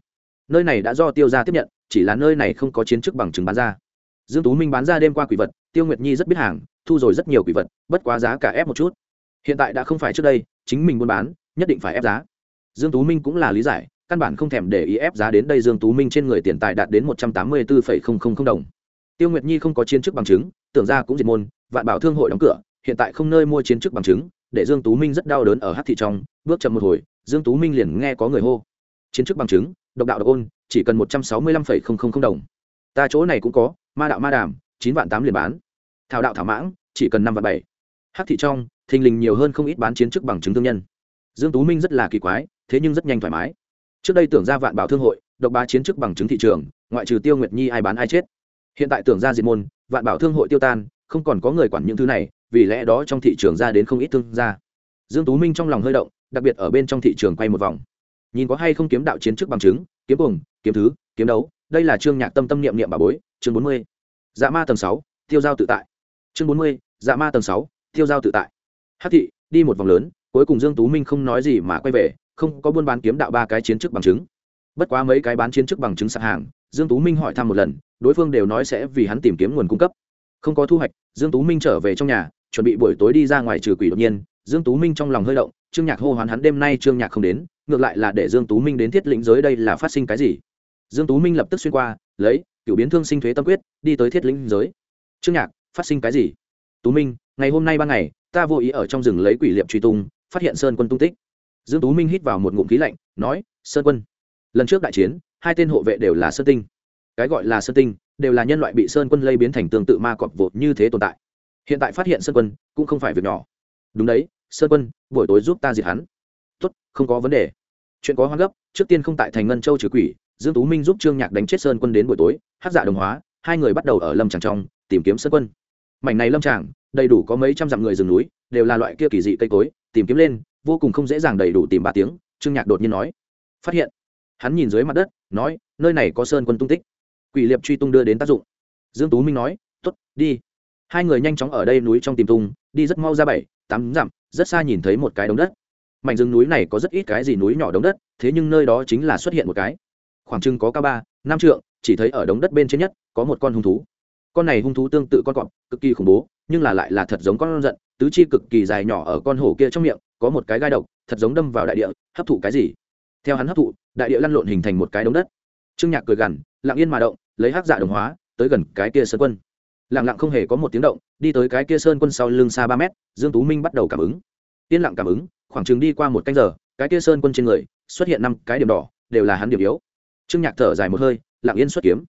Nơi này đã do tiêu ra tiếp nhận, chỉ là nơi này không có chiến chức bằng chứng bán ra dương tú minh bán ra đêm qua quỷ vật, tiêu nguyệt nhi rất biết hàng, thu rồi rất nhiều quỷ vật, bất quá giá cả ép một chút. Hiện tại đã không phải trước đây, chính mình buôn bán, nhất định phải ép giá. Dương tú minh cũng là lý giải, căn bản không thèm để ý ép giá đến đây dương tú minh trên người tiền tài đạt đến một trăm tám mươi bốn đồng. Tiêu nguyệt nhi không có chiến chức bằng chứng, tưởng ra cũng diệt môn, vạn bảo thương hội đóng cửa, hiện tại không nơi mua chiến chức bằng chứng, để dương tú minh rất đau đớn ở hát thị trong, bước chậm một hồi, dương tú minh liền nghe có người hô. Chiến chức bằng chứng, độc đạo độc ôn, chỉ cần một trăm sáu mươi lăm đồng. Ta chỗ này cũng có ma đạo ma đàm, chín vạn tám liền bán. Thảo đạo thảo mãng, chỉ cần năm vạn bảy. Hát thị trong, thình lình nhiều hơn không ít bán chiến chức bằng chứng thương nhân. Dương tú minh rất là kỳ quái, thế nhưng rất nhanh thoải mái. Trước đây tưởng ra vạn bảo thương hội, độc ba chiến chức bằng chứng thị trường, ngoại trừ tiêu nguyệt nhi ai bán ai chết. Hiện tại tưởng ra diệt môn, vạn bảo thương hội tiêu tan, không còn có người quản những thứ này, vì lẽ đó trong thị trường ra đến không ít thương gia. Dương tú minh trong lòng hơi động, đặc biệt ở bên trong thị trường quay một vòng. Nhìn có hay không kiếm đạo chiến trước bằng chứng, kiếm cùng kiếm thứ, kiếm đấu đây là chương nhạc tâm tâm niệm niệm bà bối chương 40. dạ ma tầng sáu tiêu giao tự tại. Chương 40, dạ ma tầng sáu tiêu giao tự tại. Hắc thị đi một vòng lớn cuối cùng dương tú minh không nói gì mà quay về không có buôn bán kiếm đạo ba cái chiến trước bằng chứng. Bất quá mấy cái bán chiến trước bằng chứng sẵn hàng dương tú minh hỏi thăm một lần đối phương đều nói sẽ vì hắn tìm kiếm nguồn cung cấp. Không có thu hoạch dương tú minh trở về trong nhà chuẩn bị buổi tối đi ra ngoài trừ quỷ đột nhiên dương tú minh trong lòng hơi động trương nhạc hô hoán hắn đêm nay trương nhạc không đến ngược lại là để dương tú minh đến thiết lĩnh giới đây là phát sinh cái gì dương tú minh lập tức xuyên qua, lấy cựu biến thương sinh thuế tâm quyết, đi tới thiết lĩnh giới. Trương nhạc, phát sinh cái gì? Tú minh, ngày hôm nay ban ngày, ta vô ý ở trong rừng lấy quỷ liệm truy tung, phát hiện sơn quân tung tích. Dương tú minh hít vào một ngụm khí lạnh, nói, sơn quân, lần trước đại chiến, hai tên hộ vệ đều là sơn tinh. Cái gọi là sơn tinh, đều là nhân loại bị sơn quân lây biến thành tương tự ma cọp vột như thế tồn tại. Hiện tại phát hiện sơn quân, cũng không phải việc nhỏ. Đúng đấy, sơn quân, buổi tối giúp ta diệt hắn. Tốt, không có vấn đề. Chuyện có hoang gấp, trước tiên không tại thành ngân châu trừ quỷ dương tú minh giúp trương nhạc đánh chết sơn quân đến buổi tối hát dạ đồng hóa hai người bắt đầu ở lâm tràng trong tìm kiếm sơn quân. Mảnh này lâm tràng đầy đủ có mấy trăm dặm người rừng núi đều là loại kia kỳ dị cây cối tìm kiếm lên vô cùng không dễ dàng đầy đủ tìm ba tiếng trương nhạc đột nhiên nói. Phát hiện hắn nhìn dưới mặt đất nói nơi này có sơn quân tung tích. Quỷ liệp truy tung đưa đến tác dụng. Dương tú minh nói tốt, đi. Hai người nhanh chóng ở đây núi trong tìm tung đi rất mau ra bảy tám dặm rất xa nhìn thấy một cái đống đất. Mảnh rừng núi này có rất ít cái gì núi nhỏ đống đất thế nhưng nơi đó chính là xuất hiện một cái khoảng chừng có cao ba, năm trượng, chỉ thấy ở đống đất bên trên nhất, có một con hung thú. Con này hung thú tương tự con cọp, cực kỳ khủng bố, nhưng là lại là thật giống con giận, tứ chi cực kỳ dài nhỏ ở con hổ kia trong miệng, có một cái gai độc, thật giống đâm vào đại địa, hấp thụ cái gì? Theo hắn hấp thụ, đại địa lăn lộn hình thành một cái đống đất. Trương nhạc cười gằn, lặng yên mà động, lấy hắc dạ đồng hóa, tới gần cái kia sơn quân. Lặng lặng không hề có một tiếng động, đi tới cái kia sơn quân sau lưng xa ba mét, dương tú minh bắt đầu cảm ứng. Yên lặng cảm ứng, khoảng chừng đi qua một canh giờ, cái kia sơn quân trên người xuất hiện năm cái điểm đỏ, đều là hắn điểm yếu trương nhạc thở dài một hơi, lặng yên xuất kiếm.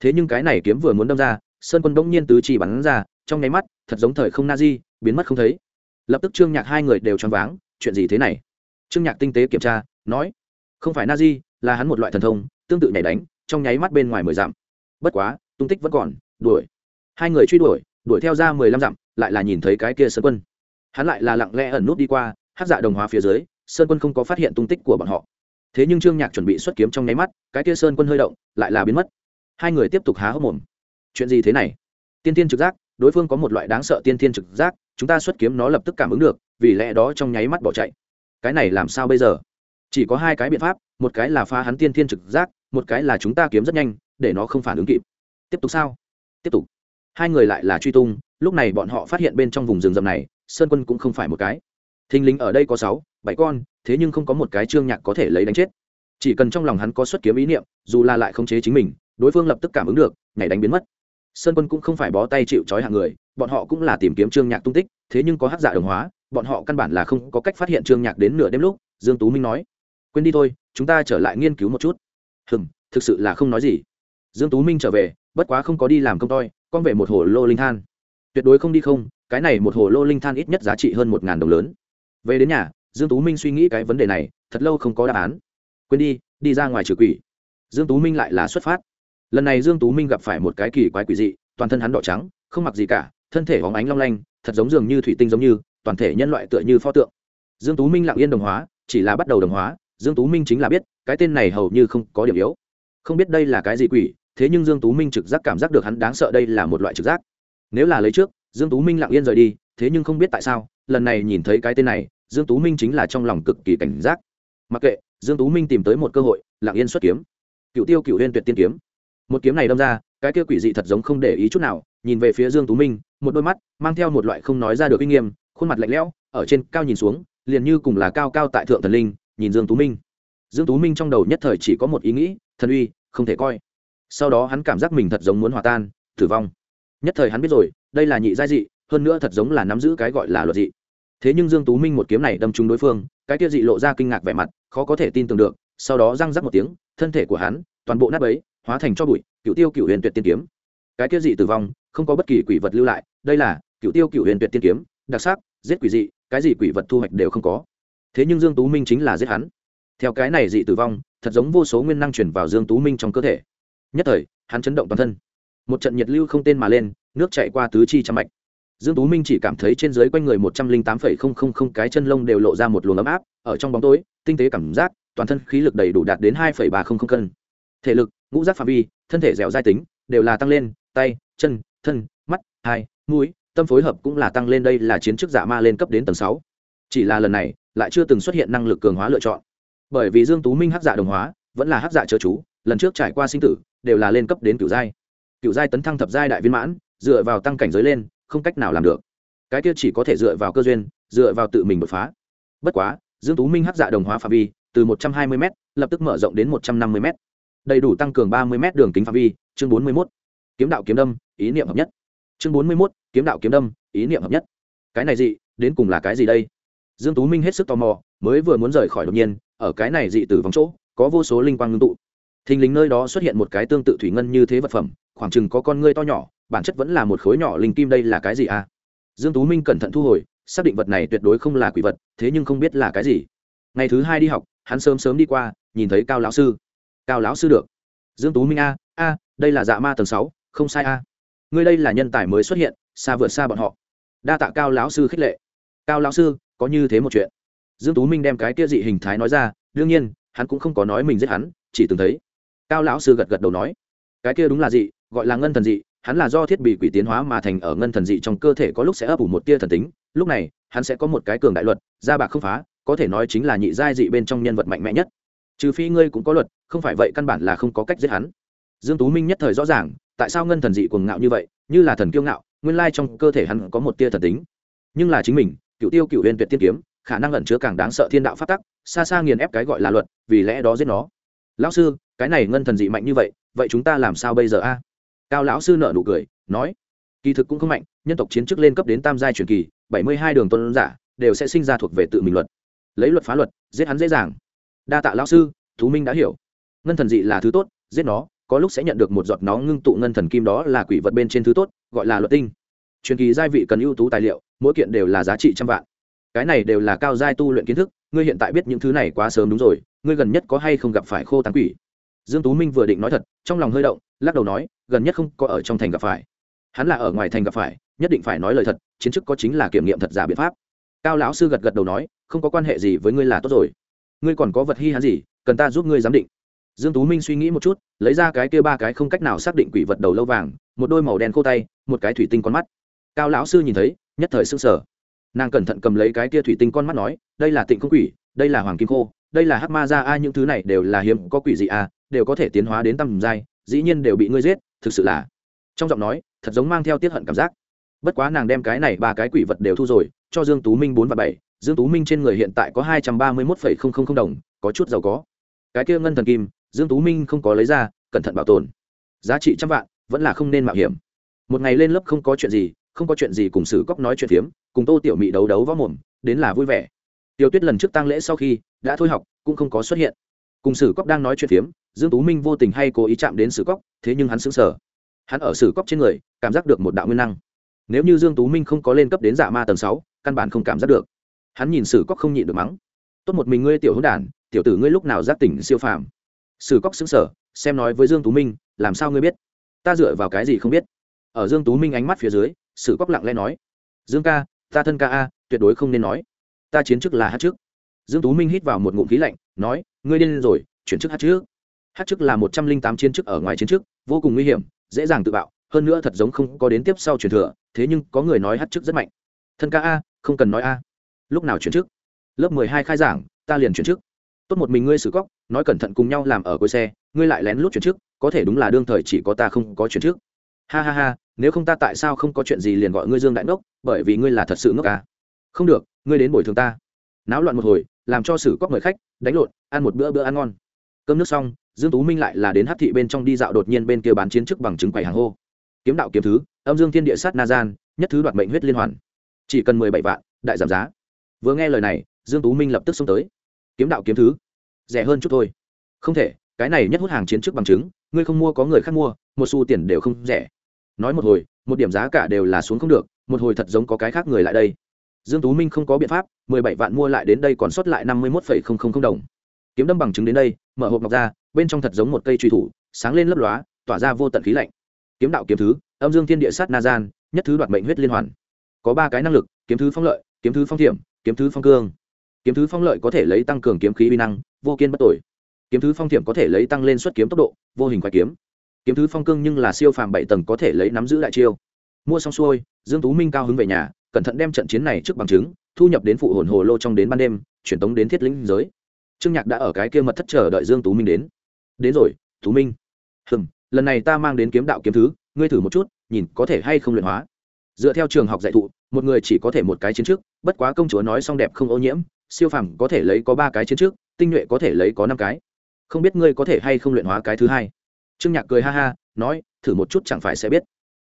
Thế nhưng cái này kiếm vừa muốn đâm ra, sơn quân bỗng nhiên tứ chỉ bắn ra, trong nháy mắt, thật giống thời không na di biến mất không thấy. Lập tức trương nhạc hai người đều choáng váng, chuyện gì thế này? Trương nhạc tinh tế kiểm tra, nói, không phải na di là hắn một loại thần thông, tương tự nhảy đánh, trong nháy mắt bên ngoài mười dặm. Bất quá, tung tích vẫn còn, đuổi. Hai người truy đuổi đuổi theo ra mười lăm dặm, lại là nhìn thấy cái kia sơn quân. Hắn lại là lặng lẽ ẩn nút đi qua, hát dạ đồng hóa phía dưới, sơn quân không có phát hiện tung tích của bọn họ thế nhưng trương nhạc chuẩn bị xuất kiếm trong nháy mắt, cái kia sơn quân hơi động, lại là biến mất. Hai người tiếp tục há hốc mồm. Chuyện gì thế này? Tiên tiên trực giác, đối phương có một loại đáng sợ tiên tiên trực giác, chúng ta xuất kiếm nó lập tức cảm ứng được, vì lẽ đó trong nháy mắt bỏ chạy. Cái này làm sao bây giờ? Chỉ có hai cái biện pháp, một cái là phá hắn tiên tiên trực giác, một cái là chúng ta kiếm rất nhanh, để nó không phản ứng kịp. Tiếp tục sao? Tiếp tục. Hai người lại là truy tung, lúc này bọn họ phát hiện bên trong vùng rừng rậm này, sơn quân cũng không phải một cái. Thình lính ở đây có sáu bảy con, thế nhưng không có một cái trương nhạc có thể lấy đánh chết. Chỉ cần trong lòng hắn có xuất kiếm ý niệm, dù là lại khống chế chính mình, đối phương lập tức cảm ứng được nhảy đánh biến mất. Sơn quân cũng không phải bó tay chịu trói hạng người, bọn họ cũng là tìm kiếm trương nhạc tung tích, thế nhưng có hắc giả đồng hóa, bọn họ căn bản là không có cách phát hiện trương nhạc đến nửa đêm lúc, dương tú minh nói, quên đi thôi, chúng ta trở lại nghiên cứu một chút. Hừm, thực sự là không nói gì. Dương tú minh trở về, bất quá không có đi làm công toi, con về một hồ lô linh than. Tuyệt đối không đi không, cái này một hồ lô linh than ít nhất giá trị hơn một ngàn đồng lớn. Về đến nhà dương tú minh suy nghĩ cái vấn đề này, thật lâu không có đáp án. Quên đi đi ra ngoài trừ quỷ. Dương tú minh lại là xuất phát. Lần này dương tú minh gặp phải một cái kỳ quái quỷ dị, toàn thân hắn đỏ trắng, không mặc gì cả, thân thể hóng ánh long lanh, thật giống dường như thủy tinh giống như, toàn thể nhân loại tựa như pho tượng. Dương tú minh lặng yên đồng hóa, chỉ là bắt đầu đồng hóa, dương tú minh chính là biết, cái tên này hầu như không có điểm yếu. Không biết đây là cái gì quỷ, thế nhưng dương tú minh trực giác cảm giác được hắn đáng sợ đây là một loại trực giác. Nếu là lấy trước, dương tú minh lặng yên rời đi, thế nhưng không biết tại sao, lần này nhìn thấy cái tên này dương tú minh chính là trong lòng cực kỳ cảnh giác. Mặc kệ, dương tú minh tìm tới một cơ hội, lặng yên xuất kiếm. Cựu tiêu cựu huyên tuyệt tiên kiếm. Một kiếm này đâm ra, cái kia quỷ dị thật giống không để ý chút nào, nhìn về phía dương tú minh, một đôi mắt mang theo một loại không nói ra được uy nghiêm, khuôn mặt lạnh lẽo, ở trên cao nhìn xuống, liền như cùng là cao cao tại thượng thần linh, nhìn dương tú minh. Dương tú minh trong đầu nhất thời chỉ có một ý nghĩ, thần uy, không thể coi. Sau đó hắn cảm giác mình thật giống muốn hòa tan, tử vong. Nhất thời hắn biết rồi, đây là nhị giai dị, hơn nữa thật giống là nắm giữ cái gọi là luật dị thế nhưng dương tú minh một kiếm này đâm trúng đối phương, cái kia dị lộ ra kinh ngạc vẻ mặt, khó có thể tin tưởng được, sau đó răng rắc một tiếng, thân thể của hắn, toàn bộ nát bấy, hóa thành cho bụi, cựu tiêu cựu huyền tuyệt tiên kiếm. Cái kia dị tử vong, không có bất kỳ quỷ vật lưu lại, đây là cựu tiêu cựu huyền tuyệt tiên kiếm, đặc sắc, giết quỷ dị, cái gì quỷ vật thu hoạch đều không có. Thế nhưng dương tú minh chính là giết hắn. Theo cái này dị tử vong, thật giống vô số nguyên năng chuyển vào dương tú minh trong cơ thể. Nhất thời, hắn chấn động toàn thân. Một trận nhiệt lưu không tên mà lên, nước chạy qua tứ chi trăm mạch dương tú minh chỉ cảm thấy trên dưới quanh người một trăm linh tám phẩy không không không cái chân lông đều lộ ra một luồng ấm áp, ở trong bóng tối, tinh tế cảm giác, toàn thân khí lực đầy đủ đạt đến hai phẩy ba không không cân. Thể lực, ngũ giác phạm vi, thân thể dẻo dai tính, đều là tăng lên, tay, chân, thân, mắt, hai, mũi, tâm phối hợp cũng là tăng lên, đây là chiến chức giả ma lên cấp đến tầng sáu. Chỉ là lần này, lại chưa từng xuất hiện năng lực cường hóa lựa chọn. Bởi vì dương tú minh hắc giả đồng hóa, vẫn là hắc giả chớ chú, lần trước trải qua sinh tử, đều là lên cấp đến cửu giai. Cửu giai tấn thăng thập giai đại viên mãn, dựa vào tăng cảnh giới lên không cách nào làm được. Cái kia chỉ có thể dựa vào cơ duyên dựa vào tự mình đột phá. Bất quá dương tú minh hắc dạ đồng hóa phạm vi từ 120 m lập tức mở rộng đến 150 m đầy đủ tăng cường 30 m đường kính phạm vi chương 41. kiếm đạo kiếm đâm ý niệm hợp nhất. Chương 41, kiếm đạo kiếm đâm ý niệm hợp nhất. Cái này gì đến cùng là cái gì đây? Dương tú minh hết sức tò mò mới vừa muốn rời khỏi đột nhiên ở cái này dị tử vòng chỗ có vô số linh quang ngưng tụ. Thình lình nơi đó xuất hiện một cái tương tự thủy ngân như thế vật phẩm khoảng chừng có con ngươi to nhỏ, bản chất vẫn là một khối nhỏ linh kim đây là cái gì à? Dương tú minh cẩn thận thu hồi, xác định vật này tuyệt đối không là quỷ vật, thế nhưng không biết là cái gì. Ngày thứ hai đi học, hắn sớm sớm đi qua, nhìn thấy cao lão sư. Cao lão sư được. Dương tú minh a a, đây là dạ ma tầng sáu, không sai a. Ngươi đây là nhân tài mới xuất hiện, xa vượt xa bọn họ. Đa tạ cao lão sư khích lệ. Cao lão sư, có như thế một chuyện. Dương tú minh đem cái kia dị hình thái nói ra, đương nhiên, hắn cũng không có nói mình giết hắn, chỉ từng thấy. Cao lão sư gật gật đầu nói, cái kia đúng là dị gọi là ngân thần dị, hắn là do thiết bị quỷ tiến hóa mà thành ở ngân thần dị trong cơ thể có lúc sẽ ấp ủ một tia thần tính, lúc này, hắn sẽ có một cái cường đại luật ra bạc không phá, có thể nói chính là nhị giai dị bên trong nhân vật mạnh mẽ nhất. Trừ phi ngươi cũng có luật, không phải vậy căn bản là không có cách giết hắn. Dương tú minh nhất thời rõ ràng, tại sao ngân thần dị cuồng ngạo như vậy, như là thần kiêu ngạo, nguyên lai trong cơ thể hắn có một tia thần tính. Nhưng là chính mình cựu tiêu cựu huyền tuyệt tiên kiếm, khả năng ẩn chứa càng đáng sợ thiên đạo phát tắc, xa xa nghiền ép cái gọi là luật, vì lẽ đó giết nó. Lão sư, cái này ngân thần dị mạnh như vậy vậy chúng ta làm sao bây giờ a? Cao lão sư nợ nụ cười, nói, kỳ thực cũng không mạnh, nhân tộc chiến chức lên cấp đến tam giai truyền kỳ, bảy mươi hai đường tôn giả, đều sẽ sinh ra thuộc về tự mình luật. Lấy luật phá luật, giết hắn dễ dàng. Đa tạ lão sư thú minh đã hiểu. Ngân thần dị là thứ tốt, giết nó, có lúc sẽ nhận được một giọt nó ngưng tụ ngân thần kim đó là quỷ vật bên trên thứ tốt, gọi là luật tinh. Truyền kỳ giai vị cần ưu tú tài liệu, mỗi kiện đều là giá trị trăm vạn. Cái này đều là cao giai tu luyện kiến thức, ngươi hiện tại biết những thứ này quá sớm đúng rồi, ngươi gần nhất có hay không gặp phải khô tán quỷ? Dương tú minh vừa định nói thật, trong lòng hơi động lắc đầu nói, gần nhất không có ở trong thành gặp phải. Hắn là ở ngoài thành gặp phải, nhất định phải nói lời thật, chiến chức có chính là kiểm nghiệm thật giả biện pháp. Cao lão sư gật gật đầu nói, không có quan hệ gì với ngươi là tốt rồi. Ngươi còn có vật hy hắn gì, cần ta giúp ngươi giám định. Dương tú minh suy nghĩ một chút, lấy ra cái kia ba cái không cách nào xác định quỷ vật đầu lâu vàng, một đôi màu đen khô tay, một cái thủy tinh con mắt. Cao lão sư nhìn thấy, nhất thời sững sờ. Nàng cẩn thận cầm lấy cái kia thủy tinh con mắt nói, đây là tịnh không quỷ, đây là hoàng kim khô, đây là hắc ma gia, a, những thứ này đều là hiếm, có quỷ gì, a, đều có thể tiến hóa đến tầm giai dĩ nhiên đều bị ngươi giết, thực sự là. Trong giọng nói, thật giống mang theo tiết hận cảm giác. Bất quá nàng đem cái này ba cái quỷ vật đều thu rồi, cho dương tú minh bốn và bảy. Dương tú minh trên người hiện tại có hai trăm ba mươi một đồng, có chút giàu có. Cái kia ngân thần kim, dương tú minh không có lấy ra, cẩn thận bảo tồn. Giá trị trăm vạn, vẫn là không nên mạo hiểm. Một ngày lên lớp không có chuyện gì, không có chuyện gì cùng sử cóc nói chuyện phiếm, cùng tô tiểu mị đấu đấu võ mồm, đến là vui vẻ. Tiểu tuyết lần trước tăng lễ sau khi, đã thôi học, cũng không có xuất hiện. Cùng sử cóc đang nói chuyện phiếm dương tú minh vô tình hay cố ý chạm đến sử cóc thế nhưng hắn sững sờ. Hắn ở sử cóc trên người cảm giác được một đạo nguyên năng. Nếu như dương tú minh không có lên cấp đến dạ ma tầng sáu căn bản không cảm giác được. Hắn nhìn sử cóc không nhịn được mắng. Tốt một mình ngươi tiểu hữu đản tiểu tử ngươi lúc nào giác tỉnh siêu phàm? Sử cóc sững sờ, xem nói với dương tú minh làm sao ngươi biết? Ta dựa vào cái gì không biết? Ở dương tú minh ánh mắt phía dưới sử cóc lặng lẽ nói dương ca ta thân ca a tuyệt đối không nên nói. Ta chiến chức là hát trước. Dương tú minh hít vào một ngụm khí lạnh nói ngươi điên rồi chuyển chức hát trước hát chức là một trăm linh tám chiến chức ở ngoài chiến chức, vô cùng nguy hiểm, dễ dàng tự bạo, hơn nữa thật giống không có đến tiếp sau truyền thừa, thế nhưng có người nói hát chức rất mạnh. Thân ca a, không cần nói a. Lúc nào chuyển chức? Lớp mười hai khai giảng, ta liền chuyển chức. Tốt một mình ngươi xử cóc nói cẩn thận cùng nhau làm ở cuối xe, ngươi lại lén lút chuyển chức, có thể đúng là đương thời chỉ có ta không có chuyển chức. Ha ha ha, nếu không ta tại sao không có chuyện gì liền gọi ngươi dương đại ngốc, bởi vì ngươi là thật sự ngốc à không được, ngươi đến bồi thường ta. Náo loạn một hồi, làm cho xử cóc người khách, đánh lộn, ăn một bữa bữa ăn ngon. Cơm nước xong dương tú minh lại là đến hát thị bên trong đi dạo đột nhiên bên kia bán chiến chức bằng chứng quầy hàng hô. Kiếm đạo kiếm thứ, âm dương thiên địa sát na gian, nhất thứ đoạt mệnh huyết liên hoàn. Chỉ cần mười bảy vạn, đại giảm giá. Vừa nghe lời này, dương tú minh lập tức xông tới. Kiếm đạo kiếm thứ, rẻ hơn chút thôi. Không thể, cái này nhất hút hàng chiến chức bằng chứng, ngươi không mua có người khác mua, một xu tiền đều không rẻ. Nói một hồi, một điểm giá cả đều là xuống không được, một hồi thật giống có cái khác người lại đây. Dương tú minh không có biện pháp, mười bảy vạn mua lại đến đây còn sót lại năm mươi một đồng kiếm đâm bằng chứng đến đây, mở hộp ngọc ra, bên trong thật giống một cây truy thủ, sáng lên lấp lóa, tỏa ra vô tận khí lạnh. Kiếm đạo kiếm thứ, âm dương thiên địa sát na gian, nhất thứ đoạt mệnh huyết liên hoàn. Có ba cái năng lực, kiếm thứ phong lợi, kiếm thứ phong thiểm, kiếm thứ phong cương. Kiếm thứ phong lợi có thể lấy tăng cường kiếm khí uy năng, vô kiên bất tội kiếm thứ phong thiểm có thể lấy tăng lên xuất kiếm tốc độ, vô hình khoái kiếm. Kiếm thứ phong cương nhưng là siêu phàm bảy tầng có thể lấy nắm giữ lại chiêu. Mua xong xuôi, dương tú minh cao hứng về nhà, cẩn thận đem trận chiến này trước bằng chứng, thu nhập đến phụ hồn hồ lô trong đến ban đêm, chuyển tống đến thiết lĩnh giới trương nhạc đã ở cái kia mật thất chờ đợi dương tú minh đến. Đến rồi, tú minh. Hừm, lần này ta mang đến kiếm đạo kiếm thứ, ngươi thử một chút, nhìn có thể hay không luyện hóa. Dựa theo trường học dạy thụ, một người chỉ có thể một cái chiến trước, bất quá công chúa nói xong đẹp không ô nhiễm, siêu phàm có thể lấy có ba cái chiến trước, tinh nhuệ có thể lấy có năm cái. Không biết ngươi có thể hay không luyện hóa cái thứ hai. Trương nhạc cười ha ha, nói, thử một chút chẳng phải sẽ biết.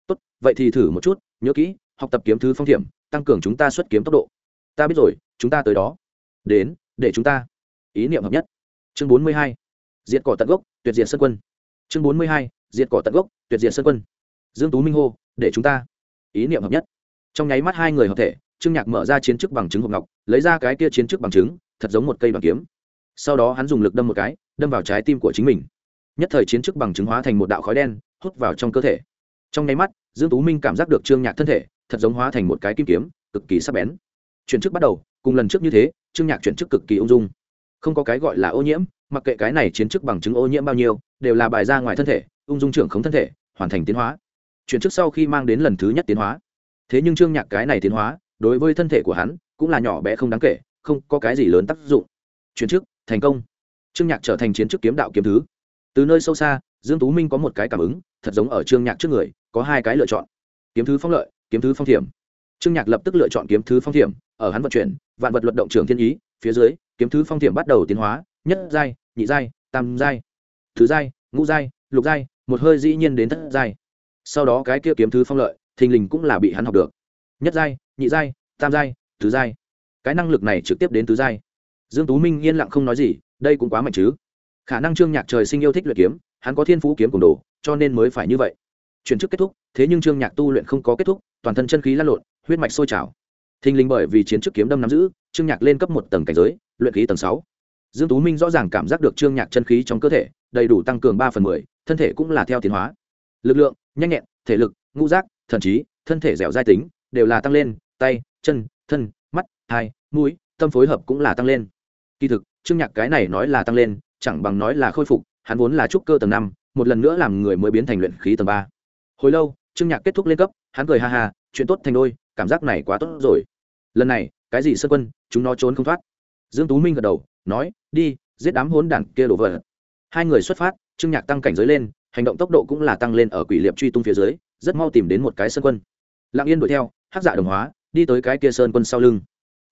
Tốt, vậy thì thử một chút, nhớ kỹ, học tập kiếm thứ phong thiểm, tăng cường chúng ta xuất kiếm tốc độ. Ta biết rồi, chúng ta tới đó. Đến, để chúng ta ý niệm hợp nhất. Chương bốn mươi hai, diệt cỏ tận gốc, tuyệt diệt sân quân. Chương bốn mươi hai, diệt cỏ tận gốc, tuyệt diệt sân quân. Dương tú minh hô, để chúng ta. Ý niệm hợp nhất. Trong nháy mắt hai người hợp thể, trương nhạc mở ra chiến chức bằng chứng hộp ngọc, lấy ra cái kia chiến chức bằng chứng, thật giống một cây bằng kiếm. Sau đó hắn dùng lực đâm một cái, đâm vào trái tim của chính mình. Nhất thời chiến chức bằng chứng hóa thành một đạo khói đen, hút vào trong cơ thể. Trong nháy mắt, dương tú minh cảm giác được trương nhạc thân thể, thật giống hóa thành một cái kim kiếm, cực kỳ sắc bén. Chuyển chức bắt đầu, cùng lần trước như thế, trương nhạc chuyển chức cực kỳ ung dung không có cái gọi là ô nhiễm, mặc kệ cái này chiến chức bằng chứng ô nhiễm bao nhiêu, đều là bài ra ngoài thân thể, ung dung trưởng khống thân thể, hoàn thành tiến hóa. Chuyển chức sau khi mang đến lần thứ nhất tiến hóa. Thế nhưng trương nhạc cái này tiến hóa, đối với thân thể của hắn, cũng là nhỏ bé không đáng kể, không có cái gì lớn tác dụng. Chuyển chức, thành công. Trương nhạc trở thành chiến chức kiếm đạo kiếm thứ. Từ nơi sâu xa, dương tú minh có một cái cảm ứng, thật giống ở trương nhạc trước người, có hai cái lựa chọn. Kiếm thứ phong lợi, kiếm thứ phong thiểm. Trương nhạc lập tức lựa chọn kiếm thứ phong thiểm, ở hắn vận chuyển, vạn vật luật động trường thiên ý, phía dưới kiếm thứ phong thiểm bắt đầu tiến hóa, nhất giai, nhị giai, tam giai, thứ giai, ngũ giai, lục giai, một hơi dĩ nhiên đến thất giai. Sau đó cái kia kiếm thứ phong lợi, thình lình cũng là bị hắn học được. Nhất giai, nhị giai, tam giai, thứ giai. Cái năng lực này trực tiếp đến tứ giai. Dương tú minh yên lặng không nói gì, đây cũng quá mạnh chứ. Khả năng trương nhạc trời sinh yêu thích luyện kiếm, hắn có thiên phú kiếm cùng đồ, cho nên mới phải như vậy. Chuyển chức kết thúc, thế nhưng trương nhạc tu luyện không có kết thúc, toàn thân chân khí lăn lộn, huyết mạch sôi trào thình lình bởi vì chiến chức kiếm đâm nắm giữ, trương nhạc lên cấp một tầng cảnh giới, luyện khí tầng sáu. Dương tú minh rõ ràng cảm giác được trương nhạc chân khí trong cơ thể, đầy đủ tăng cường ba phần mười, thân thể cũng là theo tiến hóa. Lực lượng, nhanh nhẹn, thể lực, ngũ giác, thần trí, thân thể dẻo dai tính, đều là tăng lên, tay, chân, thân, mắt hai mũi, tâm phối hợp cũng là tăng lên. Kỳ thực, trương nhạc cái này nói là tăng lên, chẳng bằng nói là khôi phục, hắn vốn là trúc cơ tầng năm, một lần nữa làm người mới biến thành luyện khí tầng ba. Hồi lâu, trương nhạc kết thúc lên cấp, hắn cười ha ha, chuyện tốt thành đôi, cảm giác này quá tốt rồi lần này, cái gì sơn quân, chúng nó trốn không thoát. Dương tú minh gật đầu, nói, đi, giết đám hỗn đảng kia đổ vỡ. Hai người xuất phát, trương nhạc tăng cảnh giới lên, hành động tốc độ cũng là tăng lên ở quỷ liệp truy tung phía dưới, rất mau tìm đến một cái sơn quân. Lặng yên đuổi theo, hắc dạ đồng hóa, đi tới cái kia sơn quân sau lưng.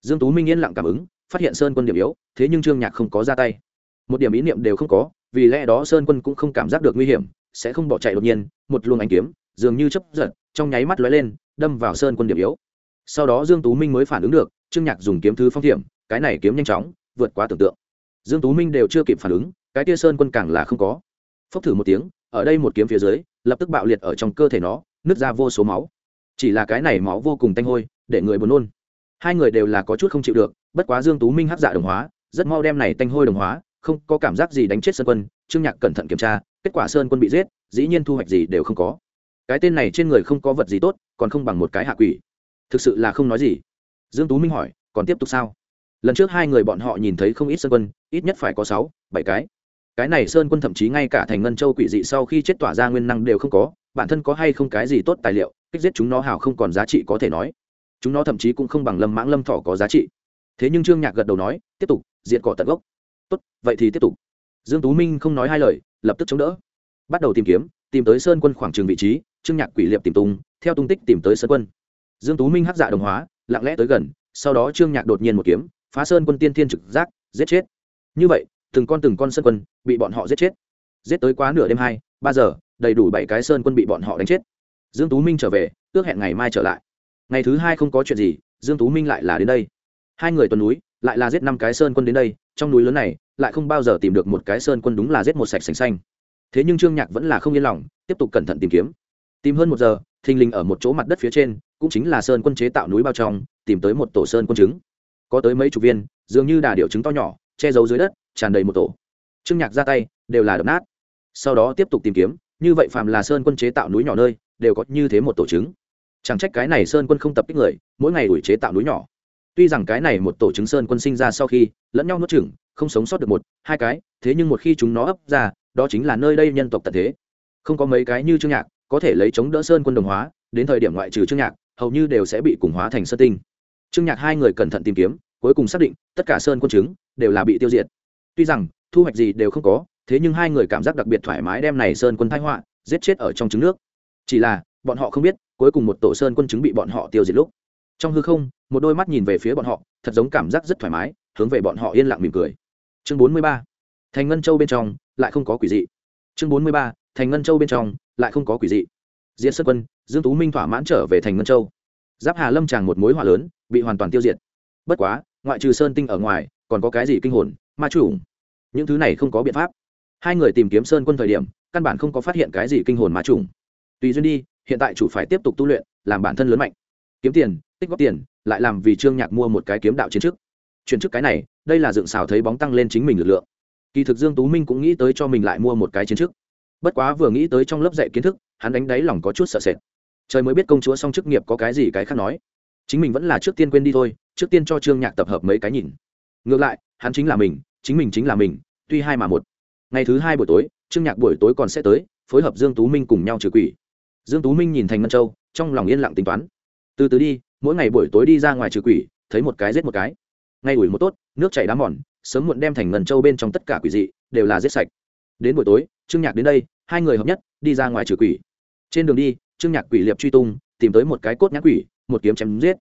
Dương tú minh yên lặng cảm ứng, phát hiện sơn quân điểm yếu, thế nhưng trương nhạc không có ra tay. Một điểm ý niệm đều không có, vì lẽ đó sơn quân cũng không cảm giác được nguy hiểm, sẽ không bỏ chạy đột nhiên, một luồng ánh kiếm, dường như chấp giật, trong nháy mắt lóe lên, đâm vào sơn quân điểm yếu sau đó dương tú minh mới phản ứng được, trương nhạc dùng kiếm thứ phong thiểm cái này kiếm nhanh chóng, vượt quá tưởng tượng. Dương tú minh đều chưa kịp phản ứng, cái tia sơn quân càng là không có. Phốc thử một tiếng, ở đây một kiếm phía dưới, lập tức bạo liệt ở trong cơ thể nó, nứt ra vô số máu. Chỉ là cái này máu vô cùng tanh hôi, để người buồn nôn. Hai người đều là có chút không chịu được, bất quá dương tú minh hấp dạ đồng hóa, rất mau đem này tanh hôi đồng hóa, không có cảm giác gì đánh chết sơn quân, trương nhạc cẩn thận kiểm tra, kết quả sơn quân bị giết, dĩ nhiên thu hoạch gì đều không có. Cái tên này trên người không có vật gì tốt, còn không bằng một cái hạ quỷ thực sự là không nói gì. Dương tú minh hỏi, còn tiếp tục sao? Lần trước hai người bọn họ nhìn thấy không ít sơn quân, ít nhất phải có sáu, bảy cái. Cái này sơn quân thậm chí ngay cả thành ngân châu quỷ dị sau khi chết tỏa ra nguyên năng đều không có, bản thân có hay không cái gì tốt tài liệu, kích giết chúng nó hào không còn giá trị có thể nói. Chúng nó thậm chí cũng không bằng lâm mãng lâm thỏ có giá trị. Thế nhưng trương nhạc gật đầu nói, tiếp tục diện cỏ tận gốc. Tốt, vậy thì tiếp tục. Dương tú minh không nói hai lời, lập tức chống đỡ. Bắt đầu tìm kiếm, tìm tới sơn quân khoảng trường vị trí, trương nhạc quỷ liệp tìm tung, theo tung tích tìm tới sơn quân dương tú minh hắc dạ đồng hóa, lặng lẽ tới gần, sau đó trương nhạc đột nhiên một kiếm, phá sơn quân tiên thiên trực giác, giết chết. Như vậy, từng con từng con sơn quân bị bọn họ giết chết. Giết tới quá nửa đêm hai, ba giờ, đầy đủ bảy cái sơn quân bị bọn họ đánh chết. Dương tú minh trở về, ước hẹn ngày mai trở lại. Ngày thứ hai không có chuyện gì, dương tú minh lại là đến đây. Hai người tuần núi, lại là giết năm cái sơn quân đến đây, trong núi lớn này, lại không bao giờ tìm được một cái sơn quân đúng là giết một sạch sành xanh. Thế nhưng trương nhạc vẫn là không yên lòng, tiếp tục cẩn thận tìm kiếm tìm hơn một giờ, thình lình ở một chỗ mặt đất phía trên, cũng chính là sơn quân chế tạo núi bao trong, tìm tới một tổ sơn quân trứng. Có tới mấy chục viên, dường như đà điệu trứng to nhỏ, che giấu dưới đất, tràn đầy một tổ. Trương nhạc ra tay, đều là đập nát. Sau đó tiếp tục tìm kiếm, như vậy phạm là sơn quân chế tạo núi nhỏ nơi, đều có như thế một tổ trứng. chẳng trách cái này sơn quân không tập kích người, mỗi ngày đuổi chế tạo núi nhỏ. Tuy rằng cái này một tổ trứng sơn quân sinh ra sau khi, lẫn nhau nuốt chửng, không sống sót được một, hai cái, thế nhưng một khi chúng nó ấp ra, đó chính là nơi đây nhân tộc tận thế. Không có mấy cái như trương nhạc có thể lấy chống đỡ sơn quân đồng hóa, đến thời điểm ngoại trừ trương nhạc, hầu như đều sẽ bị cùng hóa thành sơn tinh. Trương nhạc hai người cẩn thận tìm kiếm, cuối cùng xác định, tất cả sơn quân chứng đều là bị tiêu diệt. Tuy rằng, thu hoạch gì đều không có, thế nhưng hai người cảm giác đặc biệt thoải mái đem này sơn quân thái họa, giết chết ở trong trứng nước. Chỉ là, bọn họ không biết, cuối cùng một tổ sơn quân chứng bị bọn họ tiêu diệt lúc. Trong hư không, một đôi mắt nhìn về phía bọn họ, thật giống cảm giác rất thoải mái, hướng về bọn họ yên lặng mỉm cười. Chương bốn mươi ba, thành ngân châu bên trong, lại không có quỷ dị. Chương bốn mươi ba, thành ngân châu bên trong lại không có quỷ dị. Diễn sơn quân dương tú minh thỏa mãn trở về thành ngân châu. Giáp hà lâm tràng một mối hỏa lớn bị hoàn toàn tiêu diệt. Bất quá ngoại trừ sơn tinh ở ngoài còn có cái gì kinh hồn ma chủng, những thứ này không có biện pháp. Hai người tìm kiếm sơn quân thời điểm căn bản không có phát hiện cái gì kinh hồn ma chủng. tùy duyên đi hiện tại chủ phải tiếp tục tu luyện làm bản thân lớn mạnh. Kiếm tiền tích góp tiền lại làm vì trương nhạc mua một cái kiếm đạo chiến chức. Chuyển chức cái này đây là dựng xào thấy bóng tăng lên chính mình lực lượng. Kỳ thực dương tú minh cũng nghĩ tới cho mình lại mua một cái chiến chức bất quá vừa nghĩ tới trong lớp dạy kiến thức, hắn đánh đáy lòng có chút sợ sệt. Trời mới biết công chúa xong chức nghiệp có cái gì cái khác nói. Chính mình vẫn là trước tiên quên đi thôi, trước tiên cho trương nhạc tập hợp mấy cái nhìn. Ngược lại, hắn chính là mình, chính mình chính là mình, tuy hai mà một. Ngày thứ hai buổi tối, trương nhạc buổi tối còn sẽ tới, phối hợp dương tú minh cùng nhau trừ quỷ. Dương tú minh nhìn thành ngân châu, trong lòng yên lặng tính toán. Từ từ đi, mỗi ngày buổi tối đi ra ngoài trừ quỷ, thấy một cái giết một cái. Ngay ủi một tốt, nước chảy đá mòn, sớm muộn đem thành ngân châu bên trong tất cả quỷ dị, đều là giết sạch. Đến buổi tối trương nhạc đến đây, hai người hợp nhất, đi ra ngoài trừ quỷ. Trên đường đi, trương nhạc quỷ liệp truy tung, tìm tới một cái cốt nhãn quỷ, một kiếm chém giết.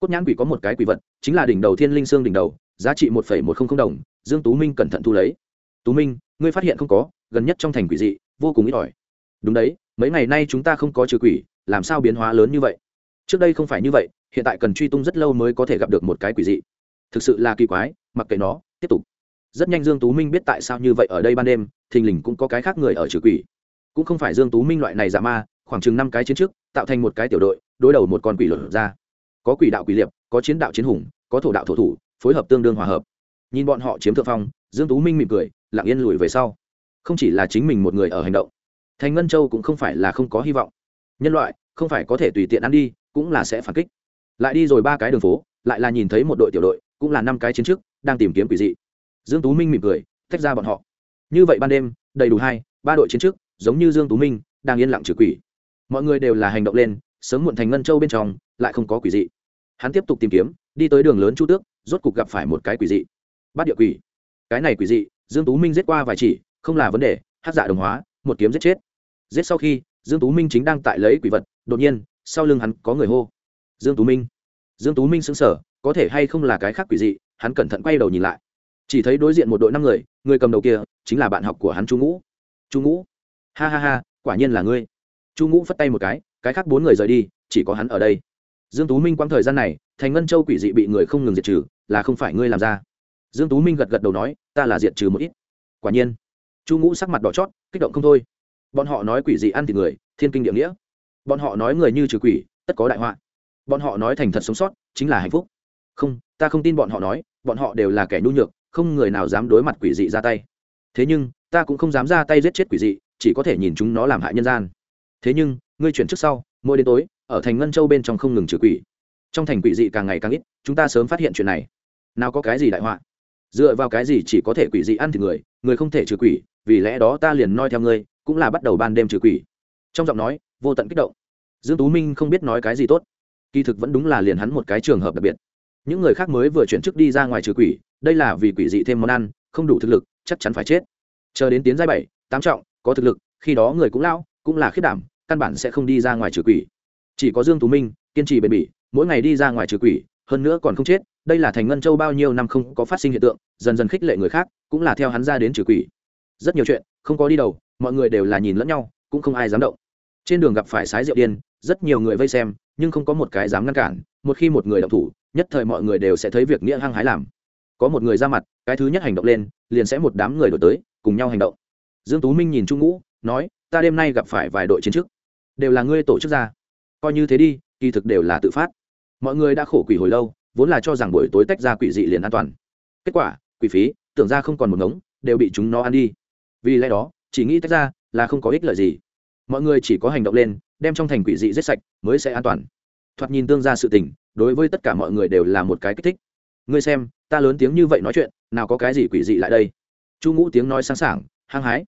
Cốt nhãn quỷ có một cái quỷ vật, chính là đỉnh đầu thiên linh xương đỉnh đầu, giá trị một một trăm linh đồng, dương tú minh cẩn thận thu lấy. Tú minh, ngươi phát hiện không có, gần nhất trong thành quỷ dị, vô cùng ít ỏi. Đúng đấy, mấy ngày nay chúng ta không có trừ quỷ, làm sao biến hóa lớn như vậy? Trước đây không phải như vậy, hiện tại cần truy tung rất lâu mới có thể gặp được một cái quỷ dị. Thực sự là kỳ quái, mặc kệ nó, tiếp tục. Rất nhanh dương tú minh biết tại sao như vậy ở đây ban đêm thình lình cũng có cái khác người ở trừ quỷ. Cũng không phải dương tú minh loại này giả ma, khoảng chừng năm cái chiến trước, tạo thành một cái tiểu đội, đối đầu một con quỷ luật ra. Có quỷ đạo quỷ liệp, có chiến đạo chiến hùng, có thổ đạo thổ thủ, phối hợp tương đương hòa hợp. Nhìn bọn họ chiếm thượng phong, dương tú minh mỉm cười, lặng yên lùi về sau. Không chỉ là chính mình một người ở hành động, thành ngân châu cũng không phải là không có hy vọng. Nhân loại, không phải có thể tùy tiện ăn đi, cũng là sẽ phản kích. Lại đi rồi ba cái đường phố, lại là nhìn thấy một đội tiểu đội, cũng là năm cái chiến trước, đang tìm kiếm quỷ dị. Dương tú minh mỉm cười, tách ra bọn họ như vậy ban đêm, đầy đủ hai, ba đội chiến trước, giống như dương tú minh, đang yên lặng trừ quỷ. Mọi người đều là hành động lên, sớm muộn thành ngân châu bên trong, lại không có quỷ dị. Hắn tiếp tục tìm kiếm, đi tới đường lớn chu tước, rốt cục gặp phải một cái quỷ dị. Bắt địa quỷ. Cái này quỷ dị, dương tú minh giết qua vài chỉ, không là vấn đề hát dạ đồng hóa, một kiếm giết chết. Giết sau khi, dương tú minh chính đang tại lấy quỷ vật, đột nhiên, sau lưng hắn có người hô. Dương tú minh. Dương tú minh sững sờ, có thể hay không là cái khác quỷ dị, hắn cẩn thận quay đầu nhìn lại chỉ thấy đối diện một đội năm người người cầm đầu kia chính là bạn học của hắn chu ngũ. Chu ngũ. Ha ha ha, quả nhiên là ngươi. Chu ngũ phất tay một cái cái khác bốn người rời đi, chỉ có hắn ở đây. Dương tú minh quãng thời gian này, thành ngân châu quỷ dị bị người không ngừng diệt trừ, là không phải ngươi làm ra. Dương tú minh gật gật đầu nói, ta là diệt trừ một ít. Quả nhiên. Chu ngũ sắc mặt đỏ chót, kích động không thôi. Bọn họ nói quỷ dị ăn thịt người, thiên kinh địa nghĩa. Bọn họ nói người như trừ quỷ, tất có đại họa. Bọn họ nói thành thật sống sót, chính là hạnh phúc. Không, ta không tin bọn họ nói, bọn họ đều là kẻ nhu nhược không người nào dám đối mặt quỷ dị ra tay. Thế nhưng, ta cũng không dám ra tay giết chết quỷ dị, chỉ có thể nhìn chúng nó làm hại nhân gian. Thế nhưng, ngươi chuyển trước sau, mỗi đến tối, ở thành ngân châu bên trong không ngừng trừ quỷ. Trong thành quỷ dị càng ngày càng ít, chúng ta sớm phát hiện chuyện này. Nào có cái gì đại họa? Dựa vào cái gì chỉ có thể quỷ dị ăn thì người người không thể trừ quỷ, vì lẽ đó ta liền noi theo ngươi, cũng là bắt đầu ban đêm trừ quỷ. Trong giọng nói, vô tận kích động. Dương tú minh không biết nói cái gì tốt. Kỳ thực vẫn đúng là liền hắn một cái trường hợp đặc biệt những người khác mới vừa chuyển chức đi ra ngoài trừ quỷ, đây là vì quỷ dị thêm món ăn, không đủ thực lực, chắc chắn phải chết. Chờ đến tiến giai bảy, tám trọng, có thực lực, khi đó người cũng lao cũng là khiết đảm, căn bản sẽ không đi ra ngoài trừ quỷ. Chỉ có dương tú minh, kiên trì bền bỉ, mỗi ngày đi ra ngoài trừ quỷ, hơn nữa còn không chết, đây là thành ngân châu bao nhiêu năm không có phát sinh hiện tượng, dần dần khích lệ người khác, cũng là theo hắn ra đến trừ quỷ. Rất nhiều chuyện, không có đi đầu, mọi người đều là nhìn lẫn nhau, cũng không ai dám động. Trên đường gặp phải sái rượu điên, rất nhiều người vây xem, nhưng không có một cái dám ngăn cản, một khi một người động thủ nhất thời mọi người đều sẽ thấy việc nghĩa hăng hái làm. Có một người ra mặt, cái thứ nhất hành động lên, liền sẽ một đám người đổi tới, cùng nhau hành động. Dương tú minh nhìn trung ngũ, nói, ta đêm nay gặp phải vài đội chiến chức. Đều là ngươi tổ chức ra. Coi như thế đi, kỳ thực đều là tự phát. Mọi người đã khổ quỷ hồi lâu, vốn là cho rằng buổi tối tách ra quỷ dị liền an toàn. Kết quả, quỷ phí, tưởng ra không còn một ngống, đều bị chúng nó ăn đi. Vì lẽ đó, chỉ nghĩ tách ra là không có ích lợi gì. Mọi người chỉ có hành động lên, đem trong thành quỷ dị giết sạch, mới sẽ an toàn. Thoạt nhìn tương ra sự tình đối với tất cả mọi người đều là một cái kích thích. Ngươi xem, ta lớn tiếng như vậy nói chuyện, nào có cái gì quỷ dị lại đây? Chu ngũ tiếng nói sáng sảng, hăng hái.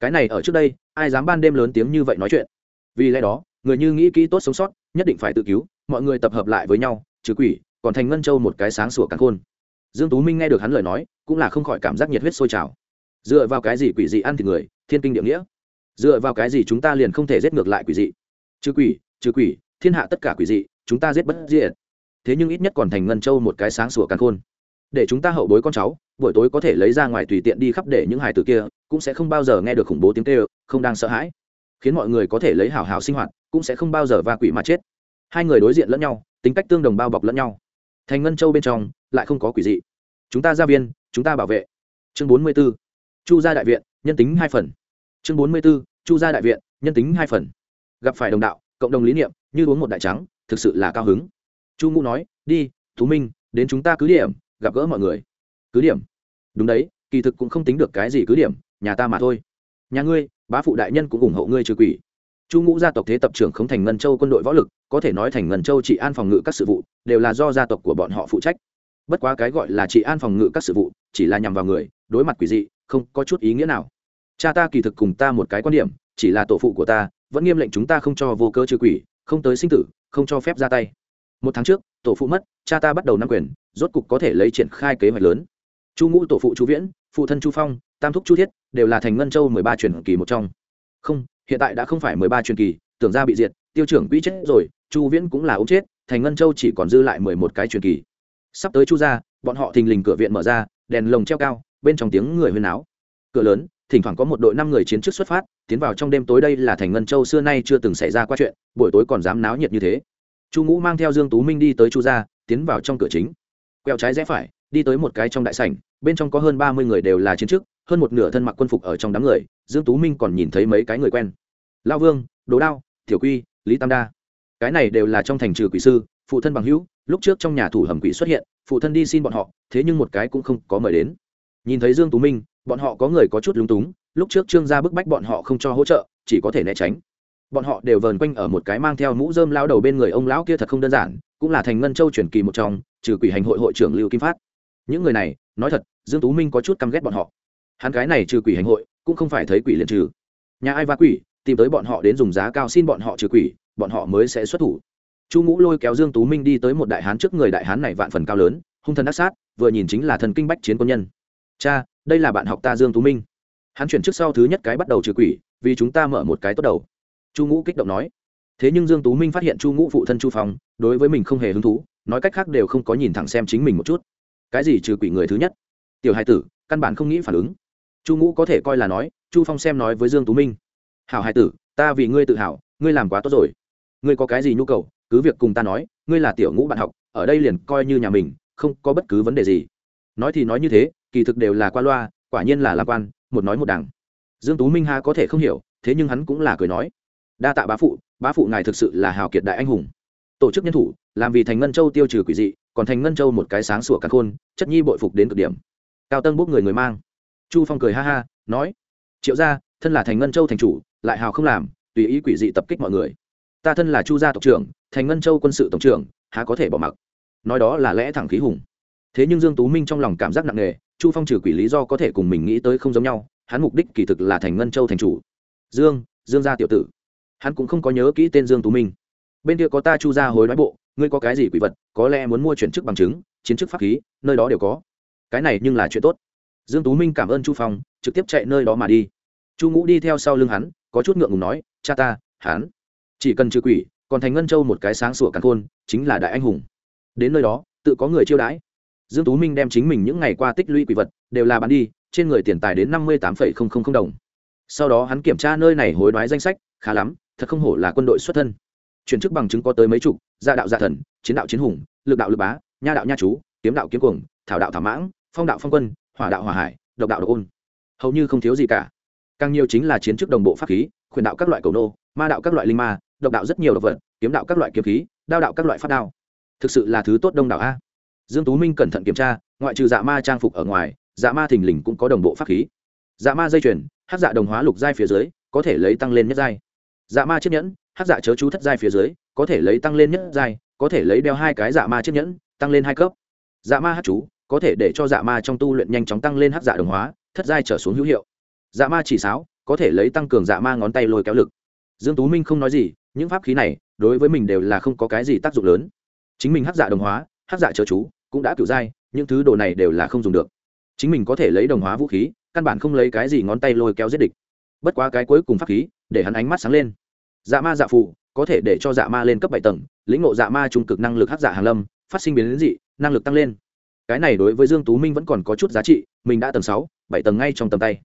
Cái này ở trước đây, ai dám ban đêm lớn tiếng như vậy nói chuyện? Vì lẽ đó, người như nghĩ kỹ tốt sống sót, nhất định phải tự cứu, mọi người tập hợp lại với nhau, trừ quỷ, còn thành ngân châu một cái sáng sủa càng khôn. Dương tú minh nghe được hắn lời nói, cũng là không khỏi cảm giác nhiệt huyết sôi trào. Dựa vào cái gì quỷ dị ăn thịt người, thiên kinh địa nghĩa? Dựa vào cái gì chúng ta liền không thể giết ngược lại quỷ dị? Trừ quỷ trừ quỷ, thiên hạ tất cả quỷ dị, chúng ta giết bất diệt thế nhưng ít nhất còn thành ngân châu một cái sáng sủa càng khôn. Để chúng ta hậu bối con cháu, buổi tối có thể lấy ra ngoài tùy tiện đi khắp để những hài tử kia, cũng sẽ không bao giờ nghe được khủng bố tiếng kêu, không đang sợ hãi. Khiến mọi người có thể lấy hảo hảo sinh hoạt, cũng sẽ không bao giờ va quỷ mà chết. Hai người đối diện lẫn nhau, tính cách tương đồng bao bọc lẫn nhau. Thành ngân châu bên trong, lại không có quỷ dị. Chúng ta ra viên, chúng ta bảo vệ. Chương bốn mươi b ố chu gia đại viện, nhân tính hai phần. Chương bốn mươi b ố chu gia đại viện, nhân tính hai phần. Gặp phải đồng đạo, cộng đồng lý niệm, như uống một đại trắng, thực sự là cao hứng chu ngũ nói, đi thú minh, đến chúng ta cứ điểm, gặp gỡ mọi người. Cứ điểm? Đúng đấy, kỳ thực cũng không tính được cái gì cứ điểm, nhà ta mà thôi. Nhà ngươi, bá phụ đại nhân cũng ủng hộ ngươi trừ quỷ. Chu ngũ gia tộc thế tập trưởng không thành ngân châu quân đội võ lực, có thể nói thành ngân châu trị an phòng ngự các sự vụ, đều là do gia tộc của bọn họ phụ trách. Bất quá cái gọi là trị an phòng ngự các sự vụ, chỉ là nhằm vào người, đối mặt quỷ dị, không có chút ý nghĩa nào. Cha ta kỳ thực cùng ta một cái quan điểm, chỉ là tổ phụ của ta, vẫn nghiêm lệnh chúng ta không cho vô cơ trừ quỷ, không tới sinh tử, không cho phép ra tay một tháng trước, tổ phụ mất, cha ta bắt đầu nắm quyền, rốt cục có thể lấy triển khai kế hoạch lớn. Chu ngũ, tổ phụ chu viễn, phụ thân chu phong, tam thúc chu thiết, đều là thành ngân châu mười ba truyền kỳ một trong. Không, hiện tại đã không phải mười ba truyền kỳ, tưởng ra bị diệt, tiêu trưởng quỹ chết rồi, chu viễn cũng là ống chết, thành ngân châu chỉ còn dư lại mười một cái truyền kỳ. Sắp tới chu ra bọn họ thình lình cửa viện mở ra, đèn lồng treo cao, bên trong tiếng người huyên áo cửa lớn, thỉnh thoảng có một đội năm người chiến trước xuất phát, tiến vào trong đêm tối đây là thành ngân châu xưa nay chưa từng xảy ra qua chuyện, buổi tối còn dám náo nhiệt như thế chu ngũ mang theo dương tú minh đi tới chu gia, tiến vào trong cửa chính. Quẹo trái rẽ phải, đi tới một cái trong đại sảnh, bên trong có hơn ba mươi người đều là chiến chức, hơn một nửa thân mặc quân phục ở trong đám người, dương tú minh còn nhìn thấy mấy cái người quen. Lao vương, đồ đao, tiểu quy, lý tam đa. Cái này đều là trong thành trừ quỷ sư, phụ thân bằng hữu, lúc trước trong nhà thủ hầm quỷ xuất hiện, phụ thân đi xin bọn họ, thế nhưng một cái cũng không có mời đến. Nhìn thấy dương tú minh, bọn họ có người có chút lúng túng, lúc trước trương gia bức bách bọn họ không cho hỗ trợ, chỉ có thể né tránh bọn họ đều vờn quanh ở một cái mang theo mũ rơm lao đầu bên người ông lão kia thật không đơn giản, cũng là thành ngân châu truyền kỳ một trong, trừ quỷ hành hội hội trưởng lưu kim phát. Những người này, nói thật, dương tú minh có chút căm ghét bọn họ. Hắn cái này trừ quỷ hành hội, cũng không phải thấy quỷ liền trừ. Nhà ai va quỷ, tìm tới bọn họ đến dùng giá cao xin bọn họ trừ quỷ, bọn họ mới sẽ xuất thủ. Chu ngũ lôi kéo dương tú minh đi tới một đại hán trước người đại hán này vạn phần cao lớn, hung thần ác sát, vừa nhìn chính là thần kinh bách chiến quân nhân. Cha, đây là bạn học ta dương tú minh. Hắn chuyển trước sau thứ nhất cái bắt đầu trừ quỷ, vì chúng ta mở một cái tốt đầu chu ngũ kích động nói. Thế nhưng dương tú minh phát hiện chu ngũ phụ thân chu phong, đối với mình không hề hứng thú, nói cách khác đều không có nhìn thẳng xem chính mình một chút. Cái gì trừ quỷ người thứ nhất? Tiểu hai tử, căn bản không nghĩ phản ứng. Chu ngũ có thể coi là nói, chu phong xem nói với dương tú minh. Hảo hai tử, ta vì ngươi tự hào, ngươi làm quá tốt rồi. Ngươi có cái gì nhu cầu, cứ việc cùng ta nói, ngươi là tiểu ngũ bạn học, ở đây liền coi như nhà mình, không có bất cứ vấn đề gì. Nói thì nói như thế, kỳ thực đều là qua loa, quả nhiên là lạc quan, một nói một đằng. Dương tú minh ha có thể không hiểu, thế nhưng hắn cũng là cười nói đa tạ bá phụ bá phụ ngài thực sự là hào kiệt đại anh hùng. Tổ chức nhân thủ, làm vì thành ngân châu tiêu trừ quỷ dị, còn thành ngân châu một cái sáng sủa cắn khôn, chất nhi bội phục đến cực điểm. Cao tân bốc người người mang. Chu phong cười ha ha, nói, triệu gia, thân là thành ngân châu thành chủ, lại hào không làm, tùy ý quỷ dị tập kích mọi người. Ta thân là chu gia tộc trưởng, thành ngân châu quân sự tổng trưởng, há có thể bỏ mặc. Nói đó là lẽ thẳng khí hùng. Thế nhưng dương tú minh trong lòng cảm giác nặng nề, chu phong trừ quỷ lý do có thể cùng mình nghĩ tới không giống nhau, hắn mục đích kỳ thực là thành ngân châu thành chủ. Dương dương gia tiểu tử hắn cũng không có nhớ kỹ tên dương tú minh. Bên kia có ta chu gia hối đoái bộ, ngươi có cái gì quỷ vật, có lẽ muốn mua chuyển chức bằng chứng, chiến chức pháp khí, nơi đó đều có. Cái này nhưng là chuyện tốt. Dương tú minh cảm ơn chu phong, trực tiếp chạy nơi đó mà đi. Chu ngũ đi theo sau lưng hắn, có chút ngượng ngùng nói, cha ta, hắn chỉ cần trừ quỷ, còn thành ngân châu một cái sáng sủa càn khôn, chính là đại anh hùng. Đến nơi đó, tự có người chiêu đãi. Dương tú minh đem chính mình những ngày qua tích lũy quỷ vật đều là bán đi, trên người tiền tài đến năm mươi tám đồng. Sau đó hắn kiểm tra nơi này hối đoái danh sách, khá lắm thật không hổ là quân đội xuất thân. Chuyển chức bằng chứng có tới mấy chục, gia đạo gia thần, chiến đạo chiến hùng, lực đạo lực bá, nha đạo nha chú, kiếm đạo kiếm cuồng, thảo đạo thảo mãng, phong đạo phong quân, hỏa đạo hỏa hải, độc đạo độc ôn. Hầu như không thiếu gì cả. Càng nhiều chính là chiến chức đồng bộ pháp khí, khuyển đạo các loại cầu nô, ma đạo các loại linh ma, độc đạo rất nhiều độc vật, kiếm đạo các loại kiếm khí, đao đạo các loại pháp đao. Thực sự là thứ tốt đông đảo a. Dương tú minh cẩn thận kiểm tra, ngoại trừ dạ ma trang phục ở ngoài dạ ma thình lình cũng có đồng bộ pháp khí. Dạ ma dây chuyền, hát dạ đồng hóa lục giai phía dưới, có thể lấy tăng lên nhất giai dạ ma chiếc nhẫn hát dạ chớ chú thất giai phía dưới, có thể lấy tăng lên nhất giai, có thể lấy đeo hai cái dạ ma chiếc nhẫn, tăng lên hai cấp. Dạ ma hát chú, có thể để cho dạ ma trong tu luyện nhanh chóng tăng lên hát dạ đồng hóa, thất giai trở xuống hữu hiệu. Dạ ma chỉ sáo, có thể lấy tăng cường dạ ma ngón tay lôi kéo lực. Dương tú minh không nói gì, những pháp khí này, đối với mình đều là không có cái gì tác dụng lớn. Chính mình hát dạ đồng hóa hát dạ chớ chú, cũng đã kiểu giai, những thứ đồ này đều là không dùng được. Chính mình có thể lấy đồng hóa vũ khí, căn bản không lấy cái gì ngón tay lôi kéo giết địch bất quá cái cuối cùng pháp khí, để hắn ánh mắt sáng lên. Dạ ma dạ phụ có thể để cho dạ ma lên cấp bảy tầng, lĩnh ngộ dạ ma trung cực năng lực hát dạ hàn lâm, phát sinh biến đến dị, năng lực tăng lên. Cái này đối với dương tú minh vẫn còn có chút giá trị, mình đã tầng sáu, bảy tầng ngay trong tầm tay.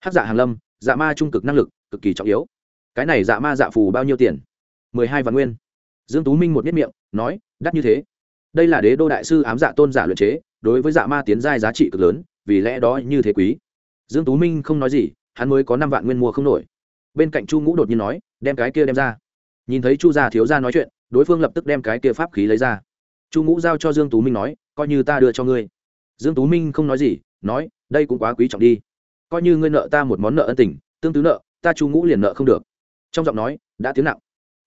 Hát dạ hàn lâm dạ ma trung cực năng lực, cực kỳ trọng yếu. Cái này dạ ma dạ phù bao nhiêu tiền? mười hai vạn nguyên. Dương tú minh một biết miệng, nói, đắt như thế. Đây là đế đô đại sư ám dạ tôn giả luyện chế, đối với dạ ma tiến giai giá trị cực lớn, vì lẽ đó như thế quý. Dương tú minh không nói gì hắn mới có năm vạn nguyên mua không nổi. Bên cạnh chu ngũ đột nhiên nói, đem cái kia đem ra. Nhìn thấy chu gia thiếu gia nói chuyện, đối phương lập tức đem cái kia pháp khí lấy ra. Chu ngũ giao cho dương tú minh nói, coi như ta đưa cho ngươi. Dương tú minh không nói gì, nói, đây cũng quá quý trọng đi. Coi như ngươi nợ ta một món nợ ân tình, tương tứ nợ, ta chu ngũ liền nợ không được. Trong giọng nói, đã tiếng nặng.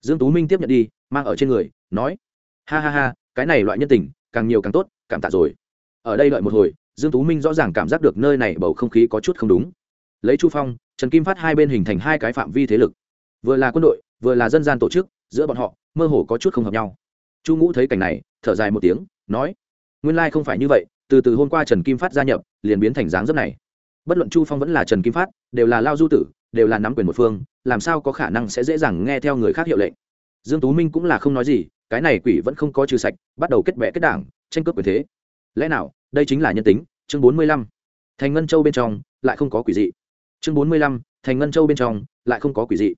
Dương tú minh tiếp nhận đi, mang ở trên người, nói, ha ha ha, cái này loại nhân tình, càng nhiều càng tốt, cảm tạ rồi. Ở đây đợi một hồi, dương tú minh rõ ràng cảm giác được nơi này bầu không khí có chút không đúng lấy chu phong, trần kim phát hai bên hình thành hai cái phạm vi thế lực. Vừa là quân đội, vừa là dân gian tổ chức, giữa bọn họ, mơ hồ có chút không hợp nhau. Chu ngũ thấy cảnh này, thở dài một tiếng, nói, nguyên lai không phải như vậy, từ từ hôm qua trần kim phát gia nhập, liền biến thành dáng dấp này. Bất luận chu phong vẫn là trần kim phát, đều là lao du tử, đều là nắm quyền một phương, làm sao có khả năng sẽ dễ dàng nghe theo người khác hiệu lệnh? Dương tú minh cũng là không nói gì, cái này quỷ vẫn không có trừ sạch, bắt đầu kết bè kết đảng, tranh cướp quyền thế. Lẽ nào, đây chính là nhân tính? Chương bốn mươi lăm. Thành ngân châu bên trong, lại không có quỷ dị chương bốn mươi lăm, thành ngân châu bên trong, lại không có quỷ dị.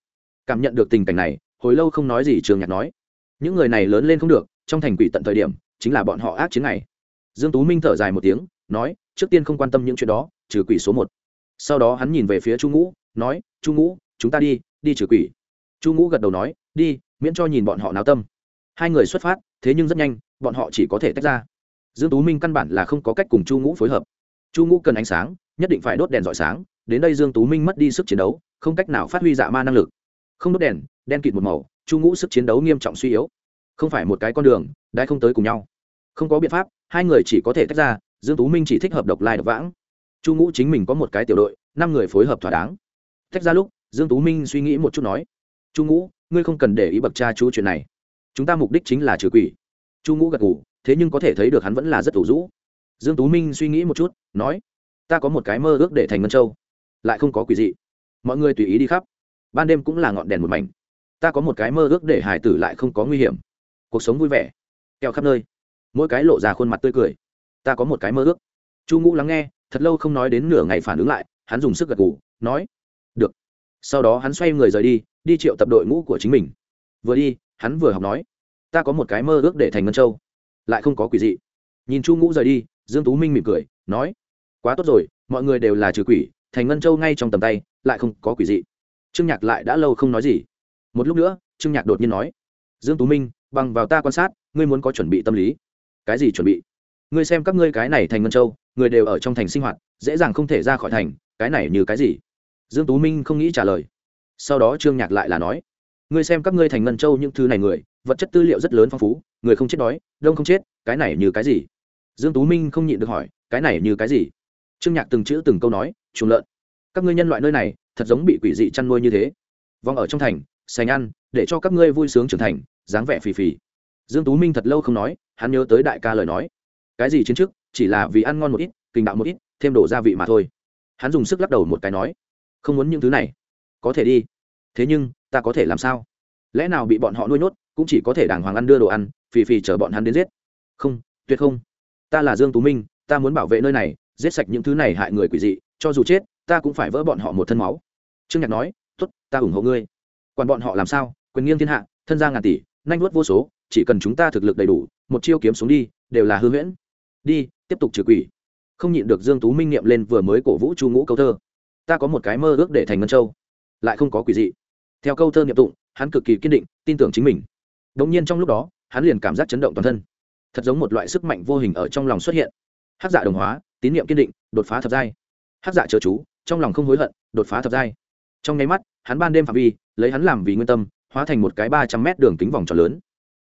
Cảm nhận được tình cảnh này, hồi lâu không nói gì trường nhạc nói. Những người này lớn lên không được, trong thành quỷ tận thời điểm, chính là bọn họ ác chiến này. Dương tú minh thở dài một tiếng, nói, trước tiên không quan tâm những chuyện đó, trừ quỷ số một. Sau đó hắn nhìn về phía chu ngũ, nói, chu ngũ, chúng ta đi đi trừ quỷ. Chu ngũ gật đầu nói, đi, miễn cho nhìn bọn họ náo tâm. Hai người xuất phát, thế nhưng rất nhanh, bọn họ chỉ có thể tách ra. Dương tú minh căn bản là không có cách cùng chu ngũ phối hợp. Chu ngũ cần ánh sáng nhất định phải đốt đèn rọi sáng, đến đây dương tú minh mất đi sức chiến đấu, không cách nào phát huy dạ ma năng lực. Không đốt đèn, đen kịt một màu, chu ngũ sức chiến đấu nghiêm trọng suy yếu. Không phải một cái con đường đã không tới cùng nhau. Không có biện pháp, hai người chỉ có thể tách ra, dương tú minh chỉ thích hợp độc lai độc vãng. Chu ngũ chính mình có một cái tiểu đội, năm người phối hợp thỏa đáng. Tách ra lúc, dương tú minh suy nghĩ một chút nói, chu ngũ, ngươi không cần để ý bậc cha chú chuyện này. Chúng ta mục đích chính là trừ quỷ. Chu ngũ gật ngủ thế nhưng có thể thấy được hắn vẫn là rất ủ rũ. Dương tú minh suy nghĩ một chút, nói ta có một cái mơ ước để thành ngân châu lại không có quỷ dị mọi người tùy ý đi khắp ban đêm cũng là ngọn đèn một mảnh ta có một cái mơ ước để hải tử lại không có nguy hiểm cuộc sống vui vẻ keo khắp nơi mỗi cái lộ ra khuôn mặt tươi cười ta có một cái mơ ước chu ngũ lắng nghe thật lâu không nói đến nửa ngày phản ứng lại hắn dùng sức gật gù, nói, được. Sau đó hắn xoay người rời đi đi triệu tập đội ngũ của chính mình. Vừa đi, hắn vừa học nói, ta có một cái mơ ước để thành ngân châu, lại không có quỷ dị. Nhìn chu ngũ rời đi, dương tú minh mỉm cười, nói quá tốt rồi, mọi người đều là trừ quỷ, thành ngân châu ngay trong tầm tay, lại không có quỷ dị. Trương nhạc lại đã lâu không nói gì. Một lúc nữa, trương nhạc đột nhiên nói, dương tú minh, bằng vào ta quan sát, ngươi muốn có chuẩn bị tâm lý. Cái gì chuẩn bị? Ngươi xem các ngươi cái này thành ngân châu, người đều ở trong thành sinh hoạt, dễ dàng không thể ra khỏi thành, cái này như cái gì? Dương tú minh không nghĩ trả lời. Sau đó trương nhạc lại là nói, ngươi xem các ngươi thành ngân châu những thứ này người, vật chất tư liệu rất lớn phong phú, người không chết đói, đông không chết, cái này như cái gì? Dương tú minh không nhịn được hỏi, cái này như cái gì? Trương nhạc từng chữ từng câu nói, chuồng lợn, các ngươi nhân loại nơi này, thật giống bị quỷ dị chăn nuôi như thế. Vong ở trong thành, sành ăn, để cho các ngươi vui sướng trưởng thành, dáng vẻ phì phì. Dương tú minh thật lâu không nói, hắn nhớ tới đại ca lời nói. Cái gì chiến trước chỉ là vì ăn ngon một ít, kinh đạo một ít, thêm đổ gia vị mà thôi. Hắn dùng sức lắc đầu một cái nói, không muốn những thứ này. Có thể đi. Thế nhưng, ta có thể làm sao? Lẽ nào bị bọn họ nuôi nhốt, cũng chỉ có thể đàng hoàng ăn đưa đồ ăn, phì phì chờ bọn hắn đến giết? Không, tuyệt không. Ta là dương tú minh, ta muốn bảo vệ nơi này giết sạch những thứ này hại người quỷ dị, cho dù chết, ta cũng phải vỡ bọn họ một thân máu. Trương nhạc nói, tốt, ta ủng hộ ngươi. Còn bọn họ làm sao, quyền nghiêng thiên hạ, thân gia ngàn tỷ, nanh vuốt vô số, chỉ cần chúng ta thực lực đầy đủ, một chiêu kiếm xuống đi, đều là hư huyễn. Đi, tiếp tục trừ quỷ. Không nhịn được dương tú minh niệm lên vừa mới cổ vũ chu ngũ câu thơ. Ta có một cái mơ ước để thành ngân châu, lại không có quỷ dị. Theo câu thơ niệm tụng, hắn cực kỳ kiên định, tin tưởng chính mình. Đống nhiên trong lúc đó, hắn liền cảm giác chấn động toàn thân. Thật giống một loại sức mạnh vô hình ở trong lòng xuất hiện. Hát dạ đồng hóa tín niệm kiên định, đột phá thập giai. Hát dạ chờ chú, trong lòng không hối hận, đột phá thập giai. Trong nháy mắt, hắn ban đêm phạm vi, lấy hắn làm vì nguyên tâm, hóa thành một cái ba trăm mét đường kính vòng tròn lớn.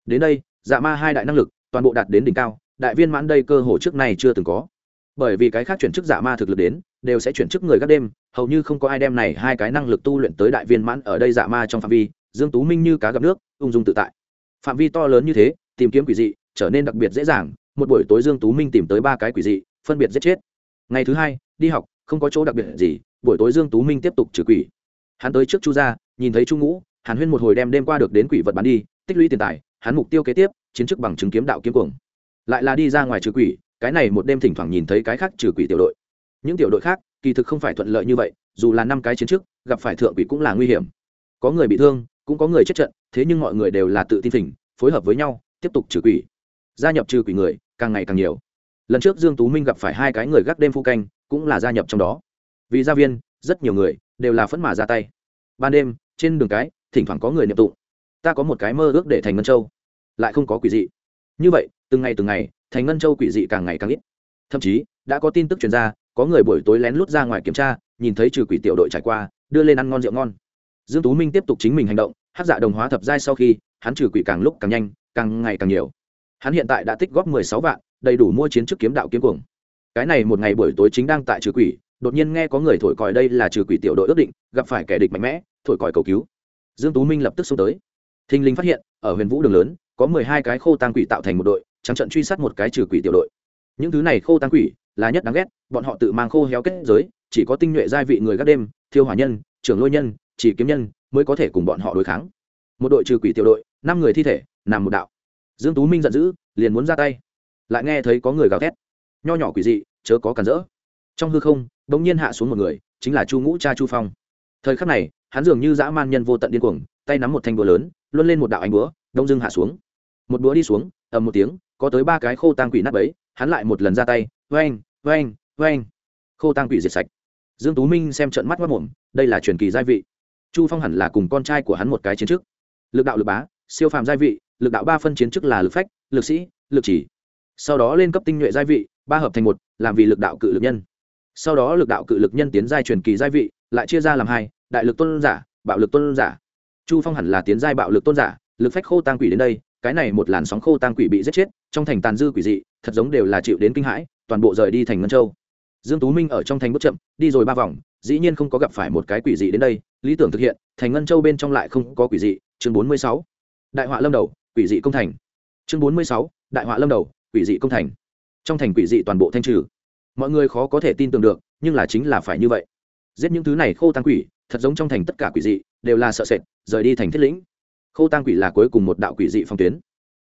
Đến đây dạ ma hai đại năng lực, toàn bộ đạt đến đỉnh cao, đại viên mãn đây cơ hồ trước này chưa từng có. Bởi vì cái khác chuyển chức dạ ma thực lực đến, đều sẽ chuyển chức người các đêm, hầu như không có ai đem này hai cái năng lực tu luyện tới đại viên mãn ở đây dạ ma trong phạm vi, dương tú minh như cá gặp nước, ung dung tự tại. Phạm vi to lớn như thế, tìm kiếm quỷ dị, trở nên đặc biệt dễ dàng, một buổi tối dương tú minh tìm tới ba cái quỷ dị phân biệt giết chết. Ngày thứ hai, đi học, không có chỗ đặc biệt gì, buổi tối dương tú minh tiếp tục trừ quỷ. Hắn tới trước chu gia, nhìn thấy chu ngũ, hàn huyên một hồi đem đêm qua được đến quỷ vật bán đi, tích lũy tiền tài, hắn mục tiêu kế tiếp, chiến chức bằng chứng kiếm đạo kiếm cuồng. Lại là đi ra ngoài trừ quỷ, cái này một đêm thỉnh thoảng nhìn thấy cái khác trừ quỷ tiểu đội. Những tiểu đội khác, kỳ thực không phải thuận lợi như vậy, dù là năm cái chiến chức, gặp phải thượng quỷ cũng là nguy hiểm. Có người bị thương, cũng có người chết trận, thế nhưng mọi người đều là tự tin thỉnh, phối hợp với nhau, tiếp tục trừ quỷ. Gia nhập trừ quỷ người, càng ngày càng nhiều lần trước dương tú minh gặp phải hai cái người gác đêm phu canh, cũng là gia nhập trong đó. Vì gia viên, rất nhiều người đều là phẫn mà ra tay. Ban đêm, trên đường cái, thỉnh thoảng có người niệm tụng. Ta có một cái mơ ước để thành ngân châu. Lại không có quỷ dị. Như vậy, từng ngày từng ngày, thành ngân châu quỷ dị càng ngày càng ít. Thậm chí, đã có tin tức truyền ra, có người buổi tối lén lút ra ngoài kiểm tra, nhìn thấy trừ quỷ tiểu đội trải qua, đưa lên ăn ngon rượu ngon. Dương tú minh tiếp tục chính mình hành động, hát dạ đồng hóa thập giai sau khi, hắn trừ quỷ càng lúc càng nhanh, càng ngày càng nhiều hắn hiện tại đã tích góp 16 vạn, đầy đủ mua chiến chức kiếm đạo kiếm cuồng. Cái này một ngày buổi tối chính đang tại trừ quỷ, đột nhiên nghe có người thổi còi đây là trừ quỷ tiểu đội ước định, gặp phải kẻ địch mạnh mẽ, thổi còi cầu cứu. Dương tú minh lập tức xông tới. Thình linh phát hiện, ở huyền vũ đường lớn, có 12 cái khô tang quỷ tạo thành một đội, trắng trận truy sát một cái trừ quỷ tiểu đội. Những thứ này khô tang quỷ là nhất đáng ghét, bọn họ tự mang khô héo kết giới, chỉ có tinh nhuệ giai vị người gác đêm, thiêu hỏa nhân, trưởng lôi nhân, chỉ kiếm nhân mới có thể cùng bọn họ đối kháng. Một đội trừ quỷ tiểu đội, năm người thi thể, nằm một đạo dương tú minh giận dữ, liền muốn ra tay. Lại nghe thấy có người gào thét. Nho nhỏ quỷ dị, chớ có cản rỡ. Trong hư không, bỗng nhiên hạ xuống một người, chính là chu ngũ cha chu phong. Thời khắc này, hắn dường như dã man nhân vô tận điên cuồng, tay nắm một thanh búa lớn, luân lên một đạo ánh búa, đông dưng hạ xuống. Một búa đi xuống, ầm một tiếng, có tới ba cái khô tang quỷ nát bấy, hắn lại một lần ra tay vang vang vang khô tang quỷ diệt sạch. Dương tú minh xem trận mắt mất mồm, đây là truyền kỳ giai vị. Chu phong hẳn là cùng con trai của hắn một cái chiến trước. Lực đạo lực bá, siêu phàm giai vị lực đạo ba phân chiến chức là lực phách, lực sĩ, lực chỉ. Sau đó lên cấp tinh nhuệ giai vị, ba hợp thành một, làm vì lực đạo cự lực nhân. Sau đó lực đạo cự lực nhân tiến giai truyền kỳ giai vị, lại chia ra làm hai, đại lực tôn giả, bạo lực tôn giả. Chu phong hẳn là tiến giai bạo lực tôn giả, lực phách khô tang quỷ đến đây, cái này một làn sóng khô tang quỷ bị giết chết, trong thành tàn dư quỷ dị, thật giống đều là chịu đến kinh hãi, toàn bộ rời đi thành ngân châu. Dương tú minh ở trong thành bước chậm, đi rồi ba vòng, dĩ nhiên không có gặp phải một cái quỷ dị đến đây, lý tưởng thực hiện, thành ngân châu bên trong lại không có quỷ dị, chương 46. đại họa lâm đầu quỷ dị công thành. Chương 46. đại họa lâm đầu, quỷ dị công thành. Trong thành quỷ dị toàn bộ thanh trừ. Mọi người khó có thể tin tưởng được, nhưng là chính là phải như vậy. Giết những thứ này khô tăng quỷ, thật giống trong thành tất cả quỷ dị, đều là sợ sệt, rời đi thành thiết lĩnh. Khô tăng quỷ là cuối cùng một đạo quỷ dị phong tuyến.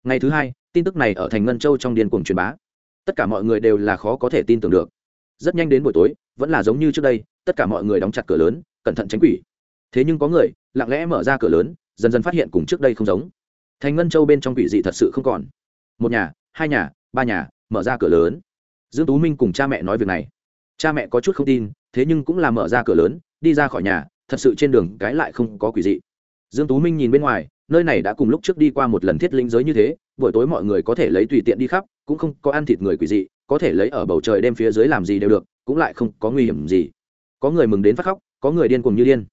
Ngày thứ hai, tin tức này ở thành ngân châu trong điên cuồng truyền bá. Tất cả mọi người đều là khó có thể tin tưởng được. Rất nhanh đến buổi tối, vẫn là giống như trước đây, tất cả mọi người đóng chặt cửa lớn, cẩn thận tránh quỷ. Thế nhưng có người, lặng lẽ mở ra cửa lớn, dần dần phát hiện cùng trước đây không giống thành ngân châu bên trong quỷ dị thật sự không còn. Một nhà, hai nhà, ba nhà, mở ra cửa lớn. Dương tú minh cùng cha mẹ nói việc này. Cha mẹ có chút không tin, thế nhưng cũng là mở ra cửa lớn, đi ra khỏi nhà, thật sự trên đường cái lại không có quỷ dị. Dương tú minh nhìn bên ngoài, nơi này đã cùng lúc trước đi qua một lần thiết linh giới như thế, buổi tối mọi người có thể lấy tùy tiện đi khắp, cũng không có ăn thịt người quỷ dị, có thể lấy ở bầu trời đêm phía dưới làm gì đều được, cũng lại không có nguy hiểm gì. Có người mừng đến phát khóc, có người điên cuồng như điên.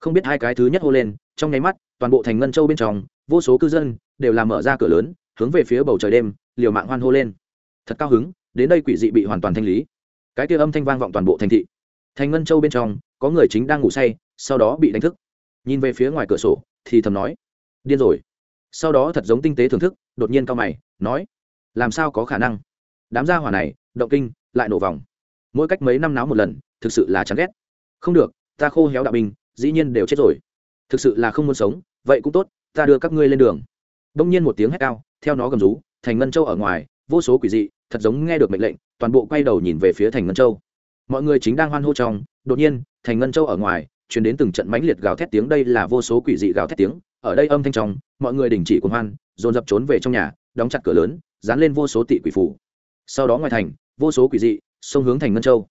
Không biết hai cái thứ nhất hô lên, trong nháy mắt, toàn bộ thành ngân châu bên trong vô số cư dân đều làm mở ra cửa lớn, hướng về phía bầu trời đêm, liều mạng hoan hô lên. Thật cao hứng, đến đây quỷ dị bị hoàn toàn thanh lý. Cái kia âm thanh vang vọng toàn bộ thành thị. Thành ngân châu bên trong, có người chính đang ngủ say, sau đó bị đánh thức. Nhìn về phía ngoài cửa sổ, thì thầm nói, điên rồi. Sau đó thật giống tinh tế thưởng thức, đột nhiên cao mày, nói, làm sao có khả năng? Đám gia hỏa này, động kinh, lại nổ vòng. Mỗi cách mấy năm náo một lần, thực sự là chán ghét. Không được, ta khô héo đạo binh, dĩ nhiên đều chết rồi. Thực sự là không muốn sống, vậy cũng tốt ta đưa các ngươi lên đường. Đông nhiên một tiếng hét cao, theo nó gầm rú, thành ngân châu ở ngoài, vô số quỷ dị, thật giống nghe được mệnh lệnh, toàn bộ quay đầu nhìn về phía thành ngân châu. Mọi người chính đang hoan hô trong, đột nhiên, thành ngân châu ở ngoài chuyển đến từng trận mãnh liệt gào thét tiếng, đây là vô số quỷ dị gào thét tiếng. Ở đây âm thanh trong, mọi người đình chỉ cuồng hoan, dồn dập trốn về trong nhà, đóng chặt cửa lớn, dán lên vô số tị quỷ phủ. Sau đó ngoài thành, vô số quỷ dị, xông hướng thành ngân châu.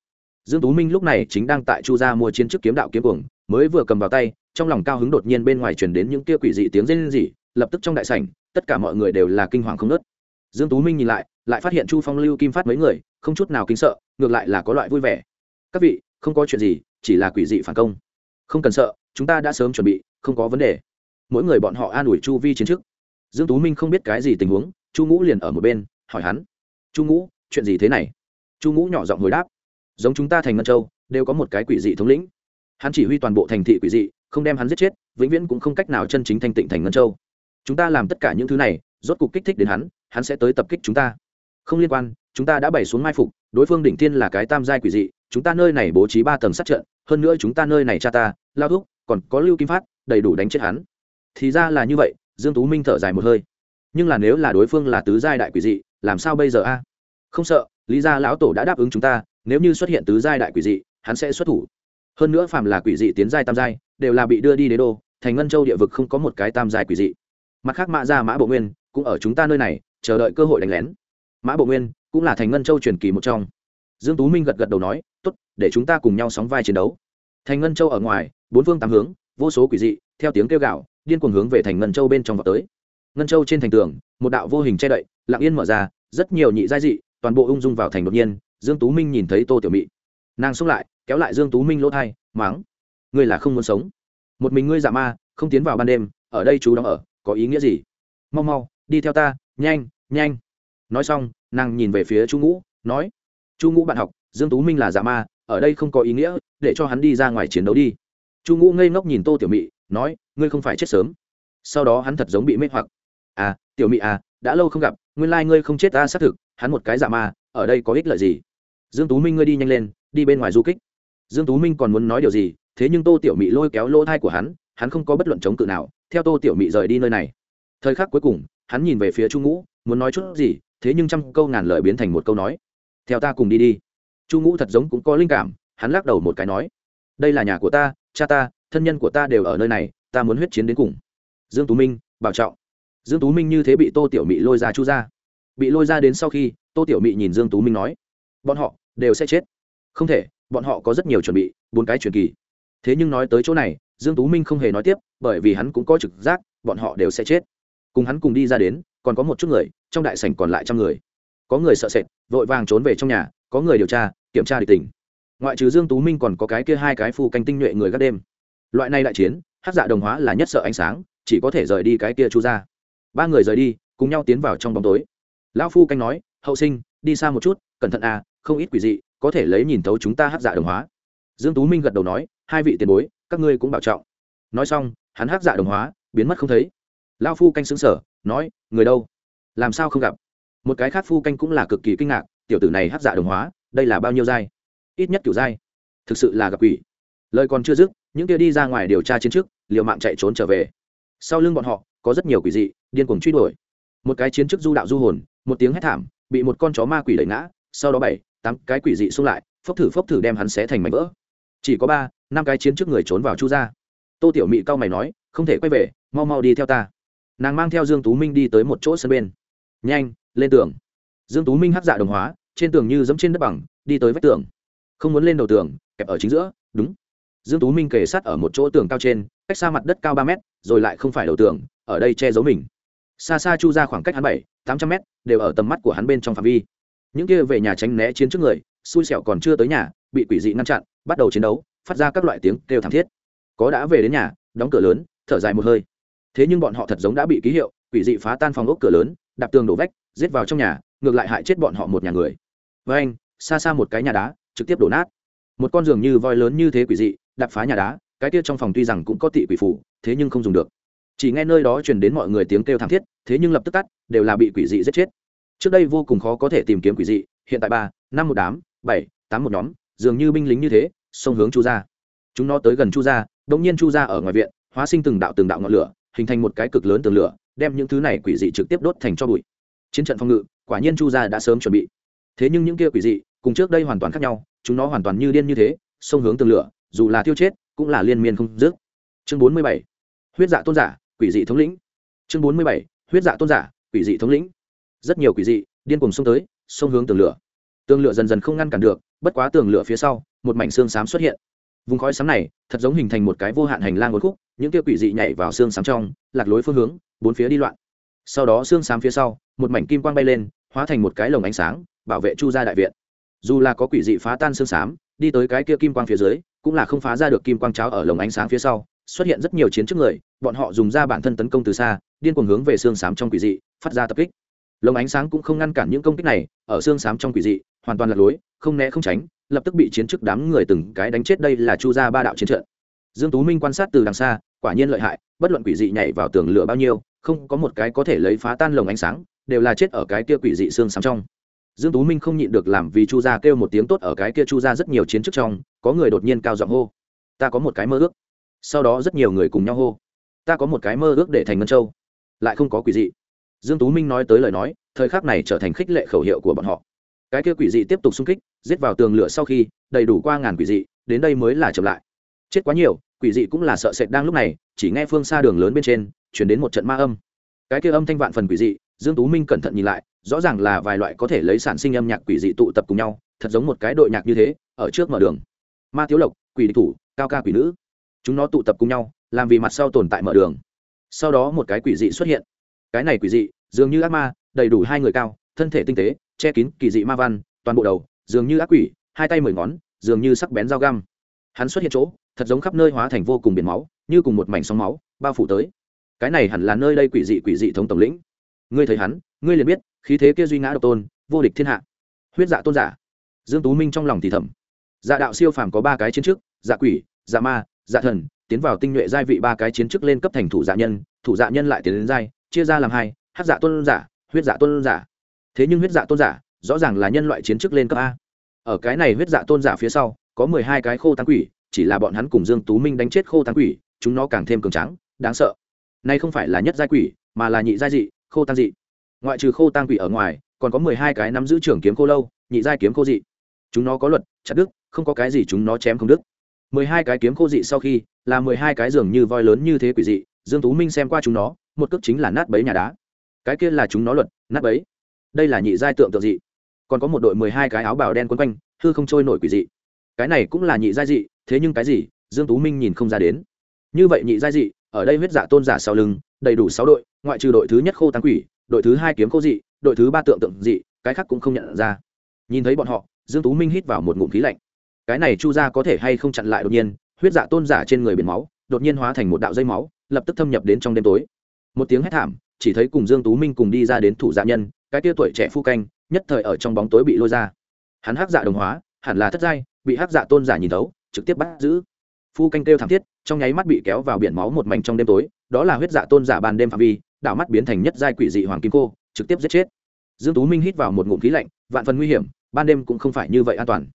Dương tú minh lúc này chính đang tại chu gia mua chiến chức kiếm đạo kiếm cuồng, mới vừa cầm vào tay trong lòng cao hứng đột nhiên bên ngoài truyền đến những kia quỷ dị tiếng rên rỉ, lập tức trong đại sảnh, tất cả mọi người đều là kinh hoàng không nớt dương tú minh nhìn lại lại phát hiện chu phong lưu kim phát mấy người, không chút nào kinh sợ, ngược lại là có loại vui vẻ. Các vị, không có chuyện gì, chỉ là quỷ dị phản công. Không cần sợ, chúng ta đã sớm chuẩn bị, không có vấn đề. Mỗi người bọn họ an ủi chu vi chiến chức. Dương tú minh không biết cái gì tình huống, chu ngũ liền ở một bên, hỏi hắn. Chu ngũ, chuyện gì thế này? Chu ngũ nhỏ giọng hồi đáp. Giống chúng ta thành ngân châu, đều có một cái quỷ dị thống lĩnh. Hắn chỉ huy toàn bộ thành thị quỷ dị không đem hắn giết chết, vĩnh viễn cũng không cách nào chân chính thanh tịnh thành ngân châu. Chúng ta làm tất cả những thứ này, rốt cục kích thích đến hắn hắn sẽ tới tập kích chúng ta. Không liên quan, chúng ta đã bày xuống mai phục, đối phương đỉnh tiên là cái tam giai quỷ dị, chúng ta nơi này bố trí ba tầng sát trận, hơn nữa chúng ta nơi này cha ta, lao thúc, còn có lưu kim phát, đầy đủ đánh chết hắn. Thì ra là như vậy, dương tú minh thở dài một hơi. Nhưng là nếu là đối phương là tứ giai đại quỷ dị, làm sao bây giờ a? Không sợ, lý gia lão tổ đã đáp ứng chúng ta, nếu như xuất hiện tứ giai đại quỷ dị, hắn sẽ xuất thủ. Hơn nữa phàm là quỷ dị tiến giai tam giai đều là bị đưa đi đế đô, thành ngân châu địa vực không có một cái tam giai quỷ dị. Mặt khác mã gia mã bộ nguyên cũng ở chúng ta nơi này, chờ đợi cơ hội đánh lén. Mã bộ nguyên cũng là thành ngân châu truyền kỳ một trong. Dương tú minh gật gật đầu nói, tốt, để chúng ta cùng nhau sóng vai chiến đấu. Thành ngân châu ở ngoài, bốn phương tám hướng, vô số quỷ dị, theo tiếng kêu gào, điên cuồng hướng về thành ngân châu bên trong vào tới. Ngân châu trên thành tường, một đạo vô hình che đậy, lặng yên mở ra, rất nhiều nhị giai dị, toàn bộ ung dung vào thành đột nhiên, dương tú minh nhìn thấy tô tiểu mị. Nàng xông lại, kéo lại dương tú minh lỗ thai máng ngươi là không muốn sống. Một mình ngươi dạ ma, không tiến vào ban đêm, ở đây chú đóng ở, có ý nghĩa gì? Mau mau, đi theo ta, nhanh nhanh. Nói xong, nàng nhìn về phía chu ngũ, nói, chu ngũ bạn học, dương tú minh là dạ ma, ở đây không có ý nghĩa, để cho hắn đi ra ngoài chiến đấu đi. Chu ngũ ngây ngốc nhìn tô tiểu mị, nói, ngươi không phải chết sớm. Sau đó hắn thật giống bị mê hoặc. À tiểu mị à đã lâu không gặp, nguyên lai ngươi không chết ta xác thực, hắn một cái dạ ma, ở đây có ích lợi gì? Dương tú minh ngươi đi nhanh lên, đi bên ngoài du kích. Dương tú minh còn muốn nói điều gì thế nhưng tô tiểu mị lôi kéo lỗ thai của hắn hắn không có bất luận chống cự nào, theo tô tiểu mị rời đi nơi này. Thời khắc cuối cùng, hắn nhìn về phía chu ngũ, muốn nói chút gì, thế nhưng trăm câu ngàn lời biến thành một câu nói. Theo ta cùng đi đi. Chu ngũ thật giống cũng có linh cảm, hắn lắc đầu một cái nói. Đây là nhà của ta, cha ta, thân nhân của ta đều ở nơi này, ta muốn huyết chiến đến cùng. Dương tú minh, bảo trọng. Dương tú minh như thế bị tô tiểu mị lôi ra chu ra. Bị lôi ra đến sau khi, tô tiểu mị nhìn dương tú minh nói. Bọn họ đều sẽ chết. Không thể, bọn họ có rất nhiều chuẩn bị, bốn cái truyền kỳ thế nhưng nói tới chỗ này, dương tú minh không hề nói tiếp, bởi vì hắn cũng có trực giác, bọn họ đều sẽ chết. Cùng hắn cùng đi ra đến, còn có một chút người, trong đại sảnh còn lại trăm người. Có người sợ sệt, vội vàng trốn về trong nhà, có người điều tra, kiểm tra địch tình. Ngoại trừ dương tú minh còn có cái kia hai cái phù canh tinh nhuệ người gác đêm. Loại này đại chiến, hát dạ đồng hóa là nhất sợ ánh sáng, chỉ có thể rời đi cái kia chu ra ba người rời đi, cùng nhau tiến vào trong bóng tối. Lão phu canh nói, hậu sinh, đi xa một chút, cẩn thận à không ít quỷ dị, có thể lấy nhìn thấu chúng ta hát dạ đồng hóa dương tú minh gật đầu nói, hai vị tiền bối, các ngươi cũng bảo trọng. Nói xong, hắn hát dạ đồng hóa, biến mất không thấy. Lão phu canh xứng sở nói, người đâu? Làm sao không gặp? Một cái khác phu canh cũng là cực kỳ kinh ngạc, tiểu tử này hát dạ đồng hóa, đây là bao nhiêu giai? Ít nhất kiểu giai. Thực sự là gặp quỷ. Lời còn chưa dứt, những kia đi ra ngoài điều tra chiến trước, liều mạng chạy trốn trở về. Sau lưng bọn họ, có rất nhiều quỷ dị, điên cuồng truy đuổi. Một cái chiến chức du đạo du hồn, một tiếng hét thảm, bị một con chó ma quỷ đẩy ngã, sau đó bảy, tám cái quỷ dị xung lại, phốc thử phốc thử đem hắn xé thành mảnh vỡ chỉ có ba, năm cái chiến trước người trốn vào chu ra tô tiểu mị cao mày nói, không thể quay về, mau mau đi theo ta. Nàng mang theo dương tú minh đi tới một chỗ sân bên. Nhanh, lên tường. Dương tú minh hắc dạ đồng hóa, trên tường như dẫm trên đất bằng, đi tới vách tường. Không muốn lên đầu tường, kẹp ở chính giữa, đúng. Dương tú minh kề sát ở một chỗ tường cao trên, cách xa mặt đất cao ba mét, rồi lại không phải đầu tường, ở đây che giấu mình. Xa xa chu ra khoảng cách hắn bảy, tám trăm mét, đều ở tầm mắt của hắn bên trong phạm vi. Những kia về nhà tránh né chiến trước người, xui xẻo còn chưa tới nhà, bị quỷ dị ngăn chặn bắt đầu chiến đấu, phát ra các loại tiếng kêu thảm thiết. Có đã về đến nhà, đóng cửa lớn, thở dài một hơi. Thế nhưng bọn họ thật giống đã bị ký hiệu, quỷ dị phá tan phòng ốc cửa lớn, đạp tường đổ vách, giết vào trong nhà, ngược lại hại chết bọn họ một nhà người. Với anh, xa xa một cái nhà đá, trực tiếp đổ nát. Một con giường như voi lớn như thế quỷ dị, đạp phá nhà đá, cái kia trong phòng tuy rằng cũng có tị quỷ phủ thế nhưng không dùng được. Chỉ nghe nơi đó truyền đến mọi người tiếng kêu thảm thiết, thế nhưng lập tức tắt, đều là bị quỷ dị giết chết. Trước đây vô cùng khó có thể tìm kiếm quỷ dị, hiện tại ba, năm một đám, bảy, tám một nhóm dường như binh lính như thế, xông hướng chu gia. Chúng nó tới gần chu gia, đột nhiên chu gia ở ngoài viện, hóa sinh từng đạo từng đạo ngọn lửa, hình thành một cái cực lớn tường lửa, đem những thứ này quỷ dị trực tiếp đốt thành cho bụi. Chiến trận phòng ngự, quả nhiên chu gia đã sớm chuẩn bị. Thế nhưng những kia quỷ dị, cùng trước đây hoàn toàn khác nhau, chúng nó hoàn toàn như điên như thế, xông hướng tường lửa, dù là tiêu chết, cũng là liên miên không dứt. Chương bốn mươi bảy, huyết dạ tôn giả, quỷ dị thống lĩnh. Chương bốn mươi bảy, huyết dạ tôn giả, quỷ dị thống lĩnh. Rất nhiều quỷ dị, điên cùng xông tới, xông hướng tường lửa. Tường lửa dần dần không ngăn cản được bất quá tường lửa phía sau, một mảnh xương xám xuất hiện. Vùng khói xám này, thật giống hình thành một cái vô hạn hành lang một khúc, những kia quỷ dị nhảy vào xương xám trong, lạc lối phương hướng, bốn phía đi loạn. Sau đó xương xám phía sau, một mảnh kim quang bay lên, hóa thành một cái lồng ánh sáng, bảo vệ chu gia đại viện. Dù là có quỷ dị phá tan xương xám, đi tới cái kia kim quang phía dưới, cũng là không phá ra được kim quang cháo ở lồng ánh sáng phía sau, xuất hiện rất nhiều chiến trước người, bọn họ dùng ra bản thân tấn công từ xa, điên cuồng hướng về xương xám trong quỷ dị, phát ra tập kích. Lồng ánh sáng cũng không ngăn cản những công kích này, ở xương xám trong quỷ dị hoàn toàn lật lối, không né không tránh, lập tức bị chiến chức đám người từng cái đánh chết. Đây là chu gia ba đạo chiến trận. Dương tú minh quan sát từ đằng xa, quả nhiên lợi hại, bất luận quỷ dị nhảy vào tường lửa bao nhiêu, không có một cái có thể lấy phá tan lồng ánh sáng, đều là chết ở cái kia quỷ dị xương sáng trong. Dương tú minh không nhịn được làm vì chu gia kêu một tiếng tốt ở cái kia chu gia rất nhiều chiến chức trong, có người đột nhiên cao giọng hô, ta có một cái mơ ước. Sau đó rất nhiều người cùng nhau hô, ta có một cái mơ ước để thành ngân châu. Lại không có quỷ dị. Dương tú minh nói tới lời nói, thời khắc này trở thành khích lệ khẩu hiệu của bọn họ cái kia quỷ dị tiếp tục xung kích, giết vào tường lửa sau khi, đầy đủ qua ngàn quỷ dị, đến đây mới là chậm lại. Chết quá nhiều, quỷ dị cũng là sợ sệt đang lúc này, chỉ nghe phương xa đường lớn bên trên, chuyển đến một trận ma âm. Cái kia âm thanh vạn phần quỷ dị, dương tú minh cẩn thận nhìn lại, rõ ràng là vài loại có thể lấy sản sinh âm nhạc quỷ dị tụ tập cùng nhau, thật giống một cái đội nhạc như thế, ở trước mở đường. Ma thiếu lộc, quỷ địch thủ, cao ca quỷ nữ. Chúng nó tụ tập cùng nhau, làm vì mặt sau tồn tại mở đường. Sau đó một cái quỷ dị xuất hiện. Cái này quỷ dị, dường như ác ma, đầy đủ hai người cao, thân thể tinh tế che kín, kỳ dị ma văn, toàn bộ đầu, dường như ác quỷ, hai tay mười ngón, dường như sắc bén dao găm. Hắn xuất hiện chỗ, thật giống khắp nơi hóa thành vô cùng biển máu, như cùng một mảnh sóng máu, bao phủ tới. Cái này hẳn là nơi đây quỷ dị quỷ dị thống tổng lĩnh. Ngươi thấy hắn, ngươi liền biết, khí thế kia duy ngã độc tôn, vô địch thiên hạ. Huyết dạ tôn giả. Dương tú minh trong lòng thì thầm. Dạ đạo siêu phàm có ba cái chiến trước dạ quỷ dạ ma dạ thần, tiến vào tinh nhuệ giai vị ba cái chiến chức lên cấp thành thủ dạ nhân, thủ dạ nhân lại tiến đến giai, chia ra làm hai hát dạ tôn giả, huyết dạ tôn giả thế nhưng huyết dạ tôn giả, rõ ràng là nhân loại chiến chức lên cấp a. Ở cái này huyết dạ tôn giả phía sau, có mười hai cái khô tán quỷ, chỉ là bọn hắn cùng dương tú minh đánh chết khô tán quỷ, chúng nó càng thêm cường tráng, đáng sợ. Nay không phải là nhất giai quỷ, mà là nhị giai dị, khô tăng dị. Ngoại trừ khô tăng quỷ ở ngoài, còn có mười hai cái nắm giữ trưởng kiếm khô lâu, nhị giai kiếm khô dị. Chúng nó có luật, chặt đức, không có cái gì chúng nó chém không đức. mười hai cái kiếm khô dị sau khi, là mười hai cái giường như voi lớn như thế quỷ dị, dương tú minh xem qua chúng nó, một cước chính là nát bấy nhà đá. Cái kia là chúng nó luật, nát bấy đây là nhị giai tượng tượng dị. Còn có một đội mười hai cái áo bào đen quấn quanh, hư không trôi nổi quỷ dị. Cái này cũng là nhị giai dị, thế nhưng cái gì, dương tú minh nhìn không ra đến. Như vậy nhị giai dị, ở đây huyết giả tôn giả sau lưng, đầy đủ sáu đội, ngoại trừ đội thứ nhất khô tăng quỷ, đội thứ hai kiếm khô dị, đội thứ ba tượng tượng dị, cái khác cũng không nhận ra. Nhìn thấy bọn họ, dương tú minh hít vào một ngụm khí lạnh. Cái này chu ra có thể hay không chặn lại đột nhiên, huyết dạ tôn giả trên người biển máu, đột nhiên hóa thành một đạo dây máu, lập tức thâm nhập đến trong đêm tối. Một tiếng hét thảm, chỉ thấy cùng dương tú minh cùng đi ra đến thủ dạ nhân cái tia tuổi trẻ phu canh, nhất thời ở trong bóng tối bị lôi ra. Hắn hắc dạ đồng hóa, hẳn là thất giai, bị hắc dạ tôn giả nhìn thấu, trực tiếp bắt giữ. Phu canh kêu thảm thiết, trong nháy mắt bị kéo vào biển máu một mảnh trong đêm tối, đó là huyết dạ tôn giả ban đêm phạm vi, đảo mắt biến thành nhất giai quỷ dị hoàng kim cô, trực tiếp giết chết. Dương tú minh hít vào một ngụm khí lạnh, vạn phần nguy hiểm, ban đêm cũng không phải như vậy an toàn.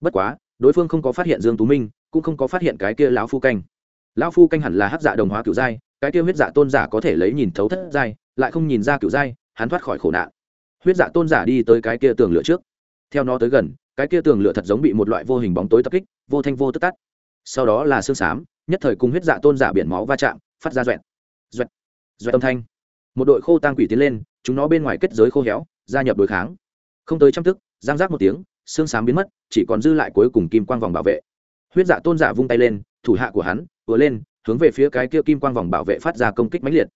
Bất quá, đối phương không có phát hiện dương tú minh, cũng không có phát hiện cái kia lão phu canh. Lão phu canh hẳn là hắc dạ đồng hóa cửu giai, cái kia huyết dạ tôn giả có thể lấy nhìn thấu thất giai, lại không nhìn ra cửu giai, hắn thoát khỏi khổ nạn huyết dạ tôn giả đi tới cái kia tường lửa trước. Theo nó tới gần, cái kia tường lửa thật giống bị một loại vô hình bóng tối tập kích, vô thanh vô tức tắt. Sau đó là xương xám nhất thời cùng huyết dạ tôn giả biển máu va chạm, phát ra doẹn doẹn doẹn âm thanh. Một đội khô tang quỷ tiến lên, chúng nó bên ngoài kết giới khô héo, gia nhập đối kháng. Không tới trăm tức, giang giác một tiếng xương xám biến mất, chỉ còn dư lại cuối cùng kim quang vòng bảo vệ. Huyết dạ tôn giả vung tay lên, thủ hạ của hắn, vừa lên, hướng về phía cái kia kim quang vòng bảo vệ phát ra công kích mãnh liệt.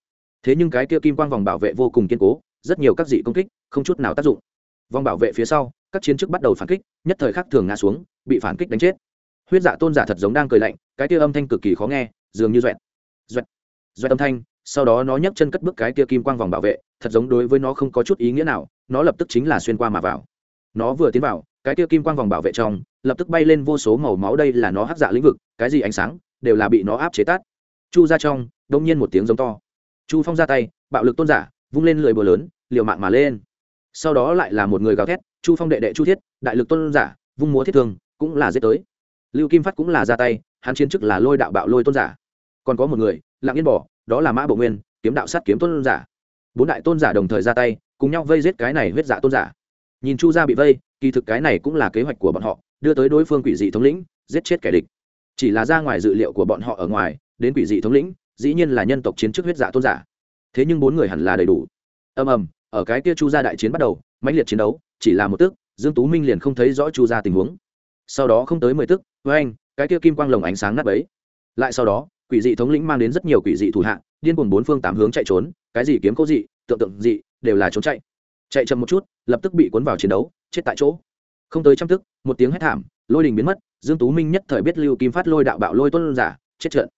Thế nhưng cái kia kim quang vòng bảo vệ vô cùng kiên cố, rất nhiều các dị công kích không chút nào tác dụng. Vòng bảo vệ phía sau, các chiến chức bắt đầu phản kích, nhất thời khắc thường ngã xuống, bị phản kích đánh chết. Huyết dạ tôn giả thật giống đang cười lạnh, cái kia âm thanh cực kỳ khó nghe, dường như doẹt doẹt doẹt âm thanh, sau đó nó nhấc chân cất bước cái kia kim quang vòng bảo vệ, thật giống đối với nó không có chút ý nghĩa nào, nó lập tức chính là xuyên qua mà vào. Nó vừa tiến vào, cái kia kim quang vòng bảo vệ trong, lập tức bay lên vô số màu máu đây là nó hắc dạ lĩnh vực, cái gì ánh sáng, đều là bị nó áp chế tát. Chu ra trong đông nhiên một tiếng giống to. Chu phong ra tay, bạo lực tôn giả, vung lên lười bờ lớn, liều mạng mà lên sau đó lại là một người gào thét, chu phong đệ đệ chu thiết, đại lực tôn giả, vung múa thiết thương, cũng là giết tới. Lưu kim phát cũng là ra tay, hắn chiến chức là lôi đạo bạo lôi tôn giả. Còn có một người lặng yên bỏ đó là mã bộ nguyên, kiếm đạo sát kiếm tôn giả. Bốn đại tôn giả đồng thời ra tay, cùng nhau vây giết cái này huyết giả tôn giả. Nhìn chu gia bị vây, kỳ thực cái này cũng là kế hoạch của bọn họ, đưa tới đối phương quỷ dị thống lĩnh, giết chết kẻ địch. Chỉ là ra ngoài dự liệu của bọn họ ở ngoài, đến quỷ dị thống lĩnh, dĩ nhiên là nhân tộc chiến trước huyết giả tôn giả. Thế nhưng bốn người hẳn là đầy đủ. Ầm ầm ở cái kia chu gia đại chiến bắt đầu, mãnh liệt chiến đấu, chỉ là một tức, dương tú minh liền không thấy rõ chu gia tình huống. Sau đó không tới mười tức, với anh, cái kia kim quang lồng ánh sáng nát bấy. Lại sau đó, quỷ dị thống lĩnh mang đến rất nhiều quỷ dị thủ hạ, điên cuồng bốn phương tám hướng chạy trốn, cái gì kiếm cố dị, tượng tượng dị, đều là trốn chạy. Chạy chậm một chút, lập tức bị cuốn vào chiến đấu, chết tại chỗ. Không tới trăm tức, một tiếng hét thảm, lôi đình biến mất, dương tú minh nhất thời biết lưu kim phát lôi đạo bạo lôi tuân giả, chết trận.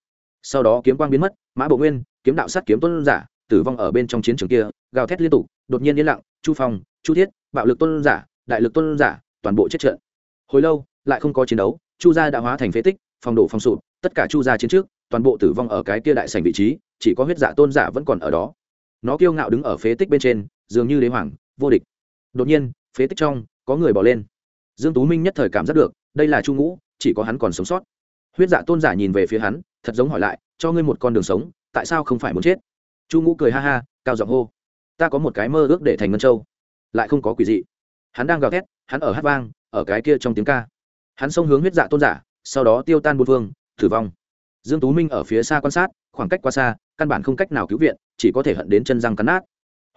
Sau đó kiếm quang biến mất, mã bộ nguyên, kiếm đạo sát kiếm tuân giả, tử vong ở bên trong chiến trường kia, gào thét liên tục đột nhiên yên lặng, chu phong, chu thiết, bạo lực tôn giả, đại lực tôn giả, toàn bộ chết trận. Hồi lâu, lại không có chiến đấu, chu gia đã hóa thành phế tích, phòng đổ phòng sụp, tất cả chu gia chiến trước, toàn bộ tử vong ở cái kia đại sảnh vị trí, chỉ có huyết dạ tôn giả vẫn còn ở đó. Nó kiêu ngạo đứng ở phế tích bên trên, dường như đế hoàng, vô địch. Đột nhiên, phế tích trong, có người bỏ lên. Dương tú minh nhất thời cảm giác được, đây là chu ngũ, chỉ có hắn còn sống sót. Huyết dạ tôn giả nhìn về phía hắn, thật giống hỏi lại, cho ngươi một con đường sống, tại sao không phải muốn chết? Chu ngũ cười ha ha, cao giọng hô ta có một cái mơ ước để thành ngân châu. Lại không có quỷ dị. Hắn đang gào thét, hắn ở hát vang, ở cái kia trong tiếng ca. Hắn xông hướng huyết dạ tôn giả, sau đó tiêu tan bốn phương, tử vong. Dương tú minh ở phía xa quan sát, khoảng cách quá xa, căn bản không cách nào cứu viện, chỉ có thể hận đến chân răng cắn nát.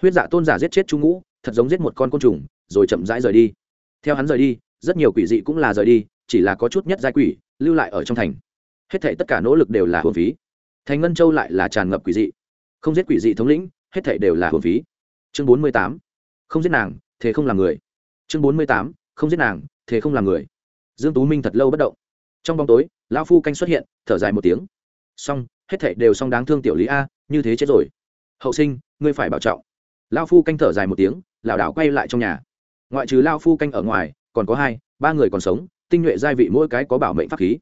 Huyết dạ tôn giả giết chết trung ngũ, thật giống giết một con côn trùng, rồi chậm rãi rời đi. Theo hắn rời đi, rất nhiều quỷ dị cũng là rời đi, chỉ là có chút nhất giai quỷ, lưu lại ở trong thành. Hết thảy tất cả nỗ lực đều là hồn phí. Thành ngân châu lại là tràn ngập quỷ dị. Không giết quỷ dị thống lĩnh hết thảy đều là hồn phí. Chương bốn mươi tám, không giết nàng, thế không làm người. Chương bốn mươi tám, không giết nàng, thế không làm người. Dương tú minh thật lâu bất động. Trong bóng tối, lão phu canh xuất hiện, thở dài một tiếng. Xong, hết thảy đều xong đáng thương tiểu lý a, như thế chết rồi. Hậu sinh, ngươi phải bảo trọng. Lão phu canh thở dài một tiếng lão đảo quay lại trong nhà. Ngoại trừ lão phu canh ở ngoài, còn có hai, ba người còn sống, tinh nhuệ giai vị mỗi cái có bảo mệnh pháp khí.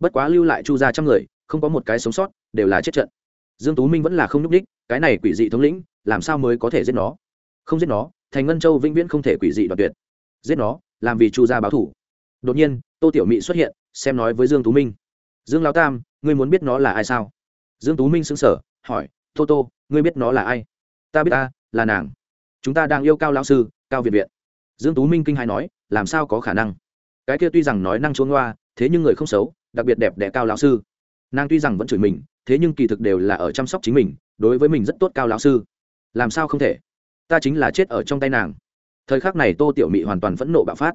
Bất quá lưu lại chu ra trăm người, không có một cái sống sót, đều là chết trận dương tú minh vẫn là không nhúc đích cái này quỷ dị thống lĩnh, làm sao mới có thể giết nó? Không giết nó, thành ngân châu vĩnh viễn không thể quỷ dị đoạt tuyệt. Giết nó, làm vì chu gia báo thủ. Đột nhiên, tô tiểu mị xuất hiện, xem nói với dương tú minh. Dương lão tam, ngươi muốn biết nó là ai sao? Dương tú minh sững sờ, hỏi, tô tô, ngươi biết nó là ai? Ta biết ta, là nàng. Chúng ta đang yêu cao lão sư, cao việt viện. Dương tú minh kinh hãi nói, làm sao có khả năng? Cái kia tuy rằng nói năng chuông loa thế nhưng người không xấu, đặc biệt đẹp đẽ cao lão sư. Nàng tuy rằng vẫn chửi mình thế nhưng kỳ thực đều là ở chăm sóc chính mình, đối với mình rất tốt cao lão sư. Làm sao không thể? Ta chính là chết ở trong tay nàng. Thời khắc này tô tiểu mị hoàn toàn phẫn nộ bạo phát.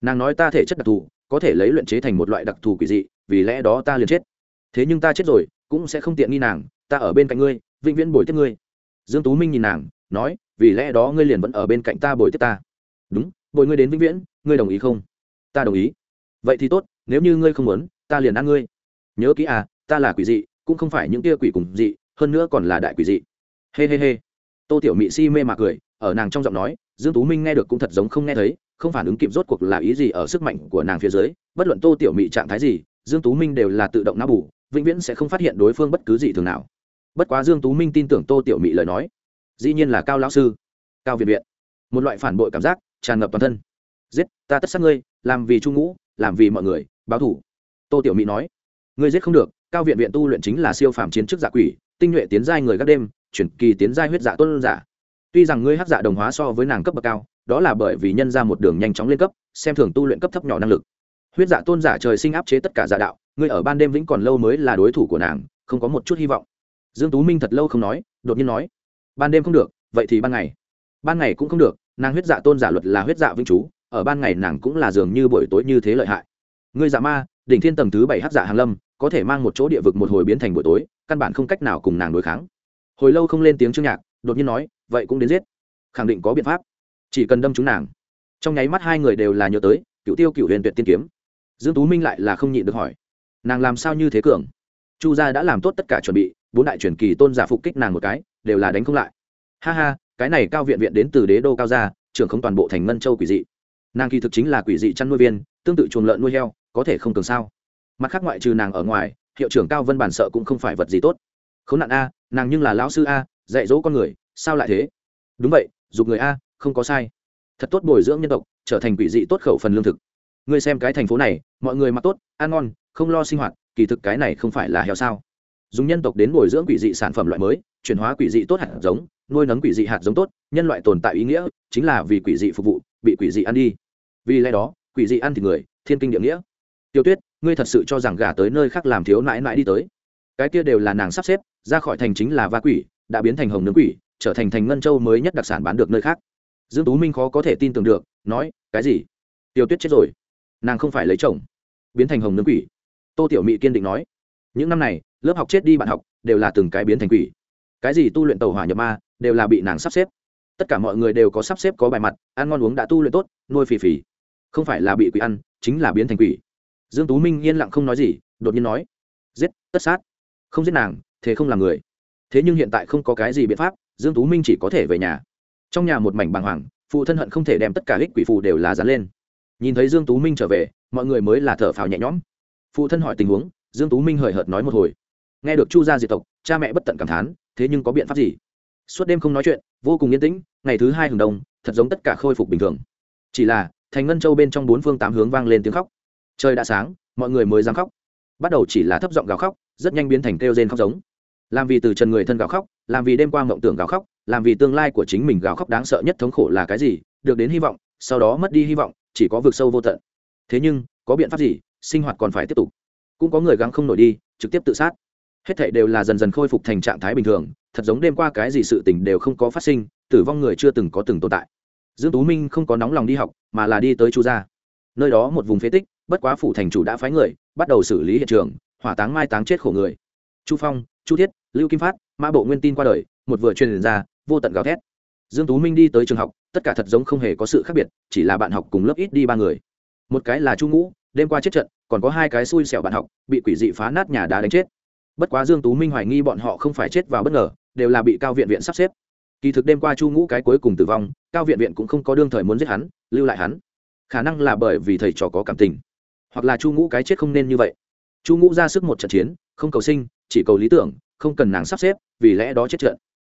Nàng nói ta thể chất đặc thù, có thể lấy luyện chế thành một loại đặc thù quỷ dị, vì lẽ đó ta liền chết. Thế nhưng ta chết rồi, cũng sẽ không tiện nghi nàng, ta ở bên cạnh ngươi, vĩnh viễn bồi tiếp ngươi. Dương tú minh nhìn nàng, nói, vì lẽ đó ngươi liền vẫn ở bên cạnh ta bồi tiếp ta. Đúng, bồi ngươi đến vĩnh viễn, ngươi đồng ý không? Ta đồng ý. Vậy thì tốt, nếu như ngươi không muốn, ta liền ăn ngươi. Nhớ kỹ à ta là quỷ dị cũng không phải những tia quỷ cùng dị, hơn nữa còn là đại quỷ dị. Hê、hey、hê、hey、hê、hey. tô tiểu mị si mê mà cười, ở nàng trong giọng nói, dương tú minh nghe được cũng thật giống không nghe thấy, không phản ứng kịp rốt cuộc là ý gì ở sức mạnh của nàng phía dưới, bất luận tô tiểu mị trạng thái gì, dương tú minh đều là tự động não bù, vĩnh viễn sẽ không phát hiện đối phương bất cứ gì thường nào. Bất quá dương tú minh tin tưởng tô tiểu mị lời nói, dĩ nhiên là cao lão sư, cao việt viện. Một loại phản bội cảm giác tràn ngập toàn thân. Giết, ta tất sát ngươi, làm vì trung ngũ, làm vì mọi người, báo thủ. Tô tiểu mỹ nói, ngươi giết không được cao viện viện tu luyện chính là siêu phàm chiến chức giả quỷ, tinh nhuệ tiến giai người gác đêm, chuyển kỳ tiến giai huyết giả tôn giả. Tuy rằng ngươi hắc giả đồng hóa so với nàng cấp bậc cao, đó là bởi vì nhân ra một đường nhanh chóng lên cấp, xem thường tu luyện cấp thấp nhỏ năng lực. Huyết giả tôn giả trời sinh áp chế tất cả giả đạo, ngươi ở ban đêm vĩnh còn lâu mới là đối thủ của nàng, không có một chút hy vọng. Dương tú minh thật lâu không nói, đột nhiên nói, ban đêm không được, vậy thì ban ngày. Ban ngày cũng không được, nàng huyết dạ tôn giả luật là huyết dạ vĩnh chú, ở ban ngày nàng cũng là dường như buổi tối như thế lợi hại. Ngươi dạ ma, đỉnh thiên tầng thứ bảy hát dạ hàng lâm có thể mang một chỗ địa vực một hồi biến thành buổi tối, căn bản không cách nào cùng nàng đối kháng. Hồi lâu không lên tiếng trương nhạc, đột nhiên nói, vậy cũng đến giết. Khẳng định có biện pháp. Chỉ cần đâm chúng nàng. Trong nháy mắt hai người đều là nhớ tới cựu tiêu cựu huyền tuyệt tiên kiếm. Dương tú minh lại là không nhịn được hỏi, nàng làm sao như thế cường? Chu gia đã làm tốt tất cả chuẩn bị, bốn đại truyền kỳ tôn giả phục kích nàng một cái, đều là đánh không lại. Ha ha, cái này cao viện viện đến từ đế đô cao gia, trưởng không toàn bộ thành ngân châu quỷ dị. Nàng kỳ thực chính là quỷ dị chăn nuôi viên, tương tự chuồng lợn nuôi heo, có thể không cường sao? Mặt khác ngoại trừ nàng ở ngoài, hiệu trưởng cao vân bản sợ cũng không phải vật gì tốt. Khốn nạn a, nàng nhưng là lão sư a, dạy dỗ con người, sao lại thế? Đúng vậy, dục người a, không có sai. Thật tốt bồi dưỡng nhân tộc, trở thành quỷ dị tốt khẩu phần lương thực. Ngươi xem cái thành phố này, mọi người mặc tốt, ăn ngon, không lo sinh hoạt, kỳ thực cái này không phải là heo sao? Dùng nhân tộc đến bồi dưỡng quỷ dị sản phẩm loại mới, chuyển hóa quỷ dị tốt hạt giống, nuôi nấng quỷ dị hạt giống tốt, nhân loại tồn tại ý nghĩa, chính là vì quỷ dị phục vụ, bị quỷ dị ăn đi. Vì lẽ đó, quỷ dị ăn thì người, thiên kinh địa nghĩa tiêu tuyết, ngươi thật sự cho rằng gả tới nơi khác làm thiếu nãi nãi đi tới. Cái kia đều là nàng sắp xếp, ra khỏi thành chính là va quỷ, đã biến thành hồng nướng quỷ, trở thành thành ngân châu mới nhất đặc sản bán được nơi khác. Dương tú minh khó có thể tin tưởng được, nói, cái gì? Tiêu tuyết chết rồi. Nàng không phải lấy chồng, biến thành hồng nướng quỷ. Tô tiểu mỹ kiên định nói, những năm này, lớp học chết đi bạn học, đều là từng cái biến thành quỷ. Cái gì tu luyện tàu hỏa nhập ma, đều là bị nàng sắp xếp. Tất cả mọi người đều có sắp xếp có bài mặt, ăn ngon uống đã tu luyện tốt, nuôi phì phì. Không phải là bị quỷ ăn, chính là biến thành quỷ dương tú minh yên lặng không nói gì, đột nhiên nói, giết, tất sát. Không giết nàng, thế không làm người. Thế nhưng hiện tại không có cái gì biện pháp, dương tú minh chỉ có thể về nhà. Trong nhà một mảnh bàng hoàng, phụ thân hận không thể đem tất cả hích quỷ phù đều là dán lên. Nhìn thấy dương tú minh trở về, mọi người mới là thở phào nhẹ nhõm. Phụ thân hỏi tình huống, dương tú minh hời hợt nói một hồi, nghe được chu gia diệt tộc, cha mẹ bất tận cảm thán, thế nhưng có biện pháp gì? Suốt đêm không nói chuyện, vô cùng yên tĩnh, ngày thứ hai hừng đông, thật giống tất cả khôi phục bình thường. Chỉ là, thành ngân châu bên trong bốn phương tám hướng vang lên tiếng khóc trời đã sáng, mọi người mới dám khóc. Bắt đầu chỉ là thấp giọng gào khóc, rất nhanh biến thành kêu rên khóc giống. Làm vì từ trần người thân gào khóc, làm vì đêm qua mộng tưởng gào khóc, làm vì tương lai của chính mình gào khóc đáng sợ nhất thống khổ là cái gì, được đến hy vọng, sau đó mất đi hy vọng, chỉ có vực sâu vô tận. Thế nhưng, có biện pháp gì, sinh hoạt còn phải tiếp tục. Cũng có người gắng không nổi đi, trực tiếp tự sát. Hết thảy đều là dần dần khôi phục thành trạng thái bình thường, thật giống đêm qua cái gì sự tình đều không có phát sinh, tử vong người chưa từng có từng tồn tại. Dương tú minh không có nóng lòng đi học, mà là đi tới chu gia nơi đó một vùng phế tích, bất quá phủ thành chủ đã phái người, bắt đầu xử lý hiện trường, hỏa táng mai táng chết khổ người. Chu phong, chu thiết, lưu kim phát, mã bộ nguyên tin qua đời, một vừa truyền ra, vô tận gào thét. Dương tú minh đi tới trường học, tất cả thật giống không hề có sự khác biệt, chỉ là bạn học cùng lớp ít đi ba người. Một cái là chu ngũ, đêm qua chết trận, còn có hai cái xui xẻo bạn học, bị quỷ dị phá nát nhà đá đánh chết. Bất quá dương tú minh hoài nghi bọn họ không phải chết vào bất ngờ, đều là bị cao viện viện sắp xếp. Kỳ thực đêm qua chu ngũ cái cuối cùng tử vong, cao viện viện cũng không có đương thời muốn giết hắn, lưu lại hắn khả năng là bởi vì thầy trò có cảm tình. Hoặc là chu ngũ cái chết không nên như vậy. Chu ngũ ra sức một trận chiến, không cầu sinh, chỉ cầu lý tưởng, không cần nàng sắp xếp, vì lẽ đó chết trận.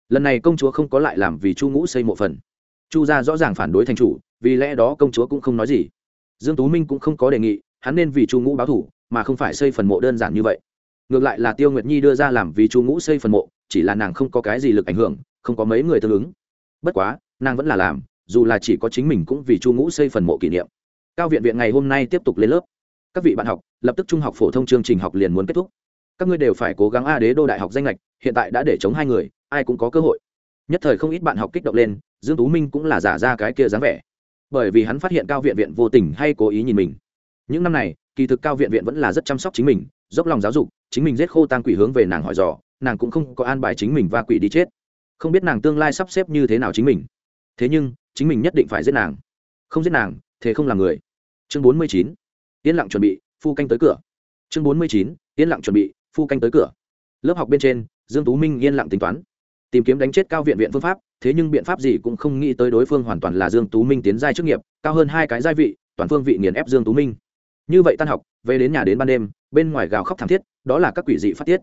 Lần này công chúa không có lại làm vì chu ngũ xây mộ phần. Chu gia rõ ràng phản đối thành chủ, vì lẽ đó công chúa cũng không nói gì. Dương tú minh cũng không có đề nghị, hắn nên vì chu ngũ báo thủ, mà không phải xây phần mộ đơn giản như vậy. Ngược lại là tiêu nguyệt nhi đưa ra làm vì chu ngũ xây phần mộ, chỉ là nàng không có cái gì lực ảnh hưởng, không có mấy người tương ứng. Bất quá, nàng vẫn là làm dù là chỉ có chính mình cũng vì chu ngũ xây phần mộ kỷ niệm. Cao viện viện ngày hôm nay tiếp tục lên lớp. Các vị bạn học, lập tức trung học phổ thông chương trình học liền muốn kết thúc. Các ngươi đều phải cố gắng a đế đô đại học danh lệch hiện tại đã để chống hai người, ai cũng có cơ hội. Nhất thời không ít bạn học kích động lên, dương tú minh cũng là giả ra cái kia dáng vẻ. Bởi vì hắn phát hiện cao viện viện vô tình hay cố ý nhìn mình. Những năm này, kỳ thực cao viện viện vẫn là rất chăm sóc chính mình, dốc lòng giáo dục, chính mình giết khô tang quỷ hướng về nàng hỏi dò, nàng cũng không có an bài chính mình và quỷ đi chết. Không biết nàng tương lai sắp xếp như thế nào chính mình. Thế nhưng chính mình nhất định phải giết nàng. Không giết nàng, thế không làm người. Chương bốn mươi chín, yên lặng chuẩn bị, phu canh tới cửa. Chương bốn mươi chín, yên lặng chuẩn bị, phu canh tới cửa. Lớp học bên trên, dương tú minh yên lặng tính toán. Tìm kiếm đánh chết cao viện viện phương pháp, thế nhưng biện pháp gì cũng không nghĩ tới đối phương hoàn toàn là dương tú minh tiến giai chức nghiệp, cao hơn hai cái giai vị, toàn phương vị nghiền ép dương tú minh. Như vậy tan học, về đến nhà đến ban đêm, bên ngoài gào khóc thảm thiết, đó là các quỷ dị phát tiết.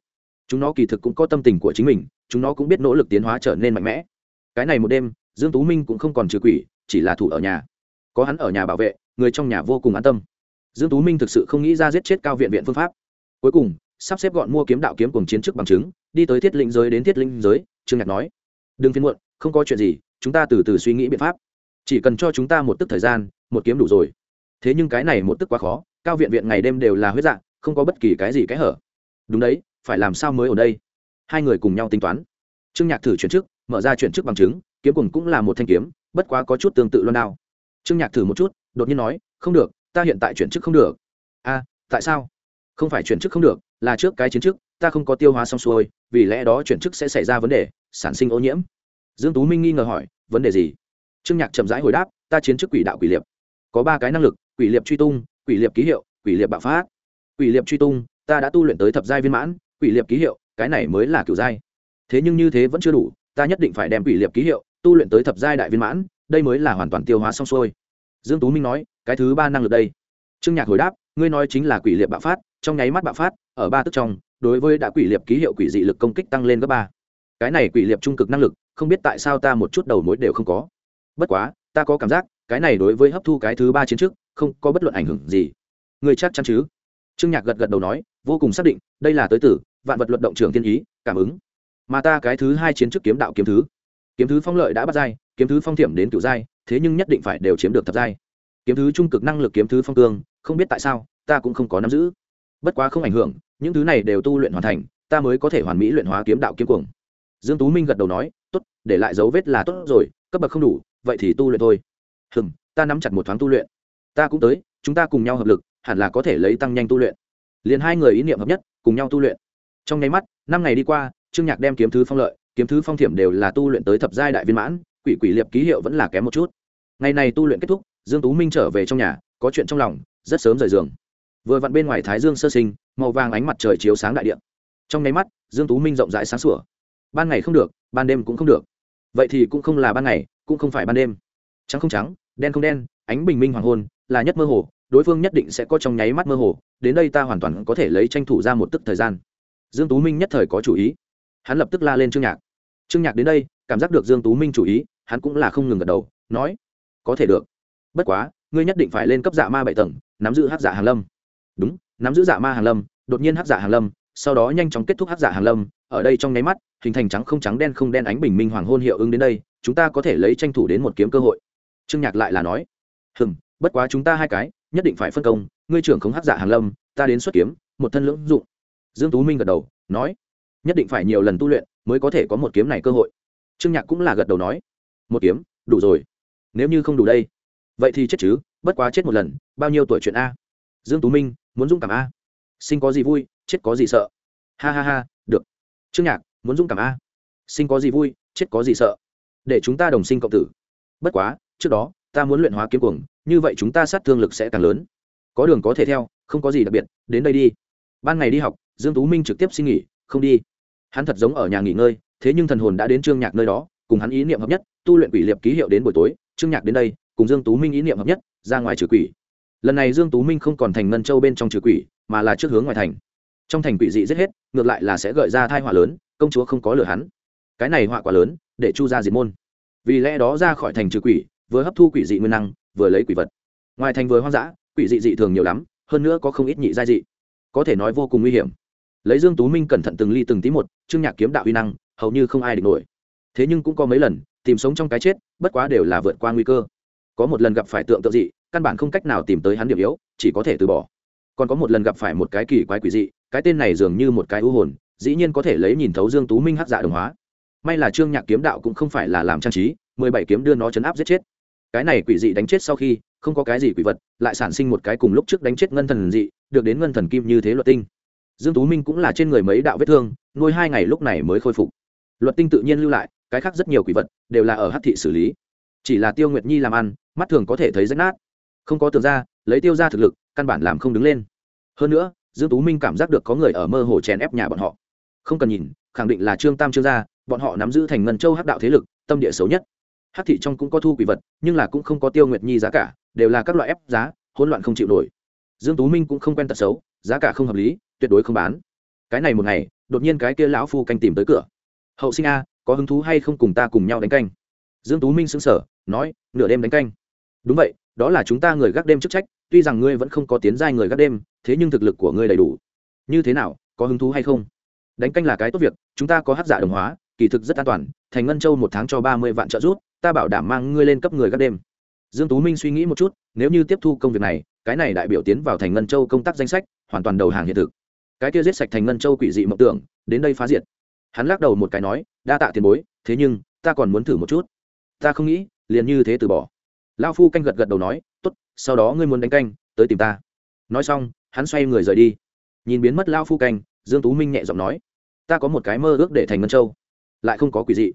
Chúng nó kỳ thực cũng có tâm tình của chính mình, chúng nó cũng biết nỗ lực tiến hóa trở nên mạnh mẽ. Cái này một đêm dương tú minh cũng không còn trừ quỷ, chỉ là thủ ở nhà. Có hắn ở nhà bảo vệ, người trong nhà vô cùng an tâm. Dương tú minh thực sự không nghĩ ra giết chết cao viện viện phương pháp. Cuối cùng, sắp xếp gọn mua kiếm đạo kiếm cùng chiến chức bằng chứng, đi tới thiết linh giới đến thiết linh giới, trương nhạc nói. Đừng phiền muộn, không có chuyện gì, chúng ta từ từ suy nghĩ biện pháp. Chỉ cần cho chúng ta một tức thời gian, một kiếm đủ rồi. Thế nhưng cái này một tức quá khó, cao viện viện ngày đêm đều là huyết dạng, không có bất kỳ cái gì cái hở. Đúng đấy, phải làm sao mới ở đây? Hai người cùng nhau tính toán. Trương nhạc thử chuyển chức, mở ra chuyển chức bằng chứng kiếm cùng cũng là một thanh kiếm, bất quá có chút tương tự loan đao. Trương nhạc thử một chút, đột nhiên nói, không được, ta hiện tại chuyển chức không được. A, tại sao? Không phải chuyển chức không được, là trước cái chiến chức, ta không có tiêu hóa xong xuôi, vì lẽ đó chuyển chức sẽ xảy ra vấn đề, sản sinh ô nhiễm. Dương tú minh nghi ngờ hỏi, vấn đề gì? Trương nhạc chậm rãi hồi đáp, ta chiến chức quỷ đạo quỷ liệp có ba cái năng lực, quỷ liệp truy tung, quỷ liệp ký hiệu, quỷ liệp bạo phát. Quỷ liệp truy tung, ta đã tu luyện tới thập giai viên mãn, quỷ liệp ký hiệu, cái này mới là cửu giai. Thế nhưng như thế vẫn chưa đủ, ta nhất định phải đem quỷ liệp ký hiệu tu luyện tới thập giai đại viên mãn, đây mới là hoàn toàn tiêu hóa xong xuôi. Dương tú minh nói, cái thứ ba năng lực đây. Trương nhạc hồi đáp, ngươi nói chính là quỷ liệp bạo phát, trong nháy mắt bạo phát, ở ba tức trong, đối với đã quỷ liệp ký hiệu quỷ dị lực công kích tăng lên gấp ba. Cái này quỷ liệp trung cực năng lực, không biết tại sao ta một chút đầu mối đều không có. Bất quá, ta có cảm giác, cái này đối với hấp thu cái thứ ba chiến trước, không có bất luận ảnh hưởng gì. Người chắc chắn chứ? Trương nhạc gật gật đầu nói, vô cùng xác định, đây là tới tử vạn vật luận động trưởng thiên ý, cảm ứng. Mà ta cái thứ hai chiến trước kiếm đạo kiếm thứ kiếm thứ phong lợi đã bắt giai, kiếm thứ phong thiểm đến cựu giai, thế nhưng nhất định phải đều chiếm được thập giai. Kiếm thứ trung cực năng lực, kiếm thứ phong cương, không biết tại sao, ta cũng không có nắm giữ. Bất quá không ảnh hưởng, những thứ này đều tu luyện hoàn thành, ta mới có thể hoàn mỹ luyện hóa kiếm đạo kiếm cuồng. Dương tú minh gật đầu nói, tốt, để lại dấu vết là tốt rồi, cấp bậc không đủ, vậy thì tu luyện thôi. Hừm, ta nắm chặt một thoáng tu luyện. Ta cũng tới, chúng ta cùng nhau hợp lực, hẳn là có thể lấy tăng nhanh tu luyện. Liền hai người ý niệm hợp nhất, cùng nhau tu luyện. Trong nháy mắt, năm ngày đi qua, trương nhạc đem kiếm thứ phong lợi kiếm thứ phong thiểm đều là tu luyện tới thập giai đại viên mãn, quỷ quỷ liệp ký hiệu vẫn là kém một chút. Ngày này tu luyện kết thúc, dương tú minh trở về trong nhà, có chuyện trong lòng, rất sớm rời giường. Vừa vặn bên ngoài thái dương sơ sinh, màu vàng ánh mặt trời chiếu sáng đại điện trong nháy mắt, dương tú minh rộng rãi sáng sủa. Ban ngày không được, ban đêm cũng không được. Vậy thì cũng không là ban ngày, cũng không phải ban đêm. Trắng không trắng, đen không đen, ánh bình minh hoàng hôn, là nhất mơ hồ, đối phương nhất định sẽ có trong nháy mắt mơ hồ, đến đây ta hoàn toàn có thể lấy tranh thủ ra một tức thời gian. Dương tú minh nhất thời có chủ ý hắn lập tức la lên trương nhạc. Trương nhạc đến đây, cảm giác được dương tú minh chủ ý, hắn cũng là không ngừng gật đầu, nói, có thể được. Bất quá, ngươi nhất định phải lên cấp dạ ma bảy tầng, nắm giữ hắc dạ hàng lâm. Đúng, nắm giữ dạ ma hàng lâm, đột nhiên hắc dạ hàng lâm, sau đó nhanh chóng kết thúc hắc dạ hàng lâm, ở đây trong nháy mắt, hình thành trắng không trắng đen không đen ánh bình minh hoàng hôn hiệu ứng đến đây, chúng ta có thể lấy tranh thủ đến một kiếm cơ hội. Trương nhạc lại là nói, hừm, bất quá chúng ta hai cái, nhất định phải phân công, ngươi trưởng không hắc dạ hàng lâm, ta đến xuất kiếm, một thân lưỡng dụng. Dương tú minh gật đầu, nói nhất định phải nhiều lần tu luyện mới có thể có một kiếm này cơ hội. Trương nhạc cũng là gật đầu nói, một kiếm, đủ rồi. Nếu như không đủ đây, vậy thì chết chứ, bất quá chết một lần, bao nhiêu tuổi chuyện a? Dương tú minh, muốn dũng cảm a? Sinh có gì vui, chết có gì sợ? Ha ha ha, được. Trương nhạc, muốn dũng cảm a? Sinh có gì vui, chết có gì sợ? Để chúng ta đồng sinh cộng tử. Bất quá, trước đó, ta muốn luyện hóa kiếm cuồng, như vậy chúng ta sát thương lực sẽ càng lớn. Có đường có thể theo, không có gì đặc biệt, đến đây đi. Ban ngày đi học, dương tú minh trực tiếp xin nghỉ, không đi hắn thật giống ở nhà nghỉ ngơi, thế nhưng thần hồn đã đến trương nhạc nơi đó, cùng hắn ý niệm hợp nhất, tu luyện quỷ liệp ký hiệu đến buổi tối, trương nhạc đến đây, cùng dương tú minh ý niệm hợp nhất, ra ngoài trừ quỷ. Lần này dương tú minh không còn thành ngân châu bên trong trừ quỷ, mà là trước hướng ngoài thành. Trong thành quỷ dị giết hết, ngược lại là sẽ gợi ra thai họa lớn, công chúa không có lừa hắn. Cái này họa quá lớn, để chu ra diệt môn. Vì lẽ đó ra khỏi thành trừ quỷ, vừa hấp thu quỷ dị nguyên năng, vừa lấy quỷ vật. Ngoài thành vừa hoang dã, quỷ dị dị thường nhiều lắm, hơn nữa có không ít nhị giai dị. Có thể nói vô cùng nguy hiểm lấy dương tú minh cẩn thận từng ly từng tí một, trương nhạc kiếm đạo uy năng, hầu như không ai địch nổi. Thế nhưng cũng có mấy lần, tìm sống trong cái chết, bất quá đều là vượt qua nguy cơ. Có một lần gặp phải tượng tượng dị, căn bản không cách nào tìm tới hắn điểm yếu, chỉ có thể từ bỏ. Còn có một lần gặp phải một cái kỳ quái quỷ dị, cái tên này dường như một cái ưu hồn, dĩ nhiên có thể lấy nhìn thấu dương tú minh hắc dạ đồng hóa. May là trương nhạc kiếm đạo cũng không phải là làm trang trí, mười bảy kiếm đưa nó chấn áp giết chết. Cái này quỷ dị đánh chết sau khi, không có cái gì quỷ vật, lại sản sinh một cái cùng lúc trước đánh chết ngân thần dị, được đến ngân thần kim như thế luật tinh dương tú minh cũng là trên người mấy đạo vết thương, nuôi hai ngày lúc này mới khôi phục. Luật tinh tự nhiên lưu lại, cái khác rất nhiều quỷ vật đều là ở hát thị xử lý. Chỉ là tiêu nguyệt nhi làm ăn, mắt thường có thể thấy rách nát. Không có tường ra, lấy tiêu ra thực lực, căn bản làm không đứng lên. Hơn nữa, dương tú minh cảm giác được có người ở mơ hồ chèn ép nhà bọn họ. Không cần nhìn, khẳng định là trương tam trương gia, bọn họ nắm giữ thành ngân châu hắc đạo thế lực, tâm địa xấu nhất. Hắc thị trong cũng có thu quỷ vật, nhưng là cũng không có tiêu nguyệt nhi giá cả, đều là các loại ép giá, hỗn loạn không chịu nổi. Dương tú minh cũng không quen tật xấu, giá cả không hợp lý tuyệt đối không bán. Cái này một ngày, đột nhiên cái kia lão phu canh tìm tới cửa. Hậu sinh a, có hứng thú hay không cùng ta cùng nhau đánh canh? Dương tú minh sững sờ, nói, nửa đêm đánh canh. Đúng vậy, đó là chúng ta người gác đêm chức trách, tuy rằng ngươi vẫn không có tiến giai người gác đêm, thế nhưng thực lực của ngươi đầy đủ. Như thế nào, có hứng thú hay không? Đánh canh là cái tốt việc, chúng ta có hát giả dạ đồng hóa, kỳ thực rất an toàn, thành ngân châu một tháng cho ba mươi vạn trợ giúp, ta bảo đảm mang ngươi lên cấp người gác đêm. Dương tú minh suy nghĩ một chút, nếu như tiếp thu công việc này, cái này đại biểu tiến vào thành ngân châu công tác danh sách, hoàn toàn đầu hàng hiện thực cái kia giết sạch thành ngân châu quỷ dị mộng tưởng, đến đây phá diệt. Hắn lắc đầu một cái nói, đa tạ tiền bối, thế nhưng, ta còn muốn thử một chút. Ta không nghĩ, liền như thế từ bỏ. Lao phu canh gật gật đầu nói t ố t sau đó ngươi muốn đánh canh, tới tìm ta. Nói xong, hắn xoay người rời đi. Nhìn biến mất lao phu canh, dương tú minh nhẹ giọng nói, ta có một cái mơ ước để thành ngân châu, lại không có quỷ dị.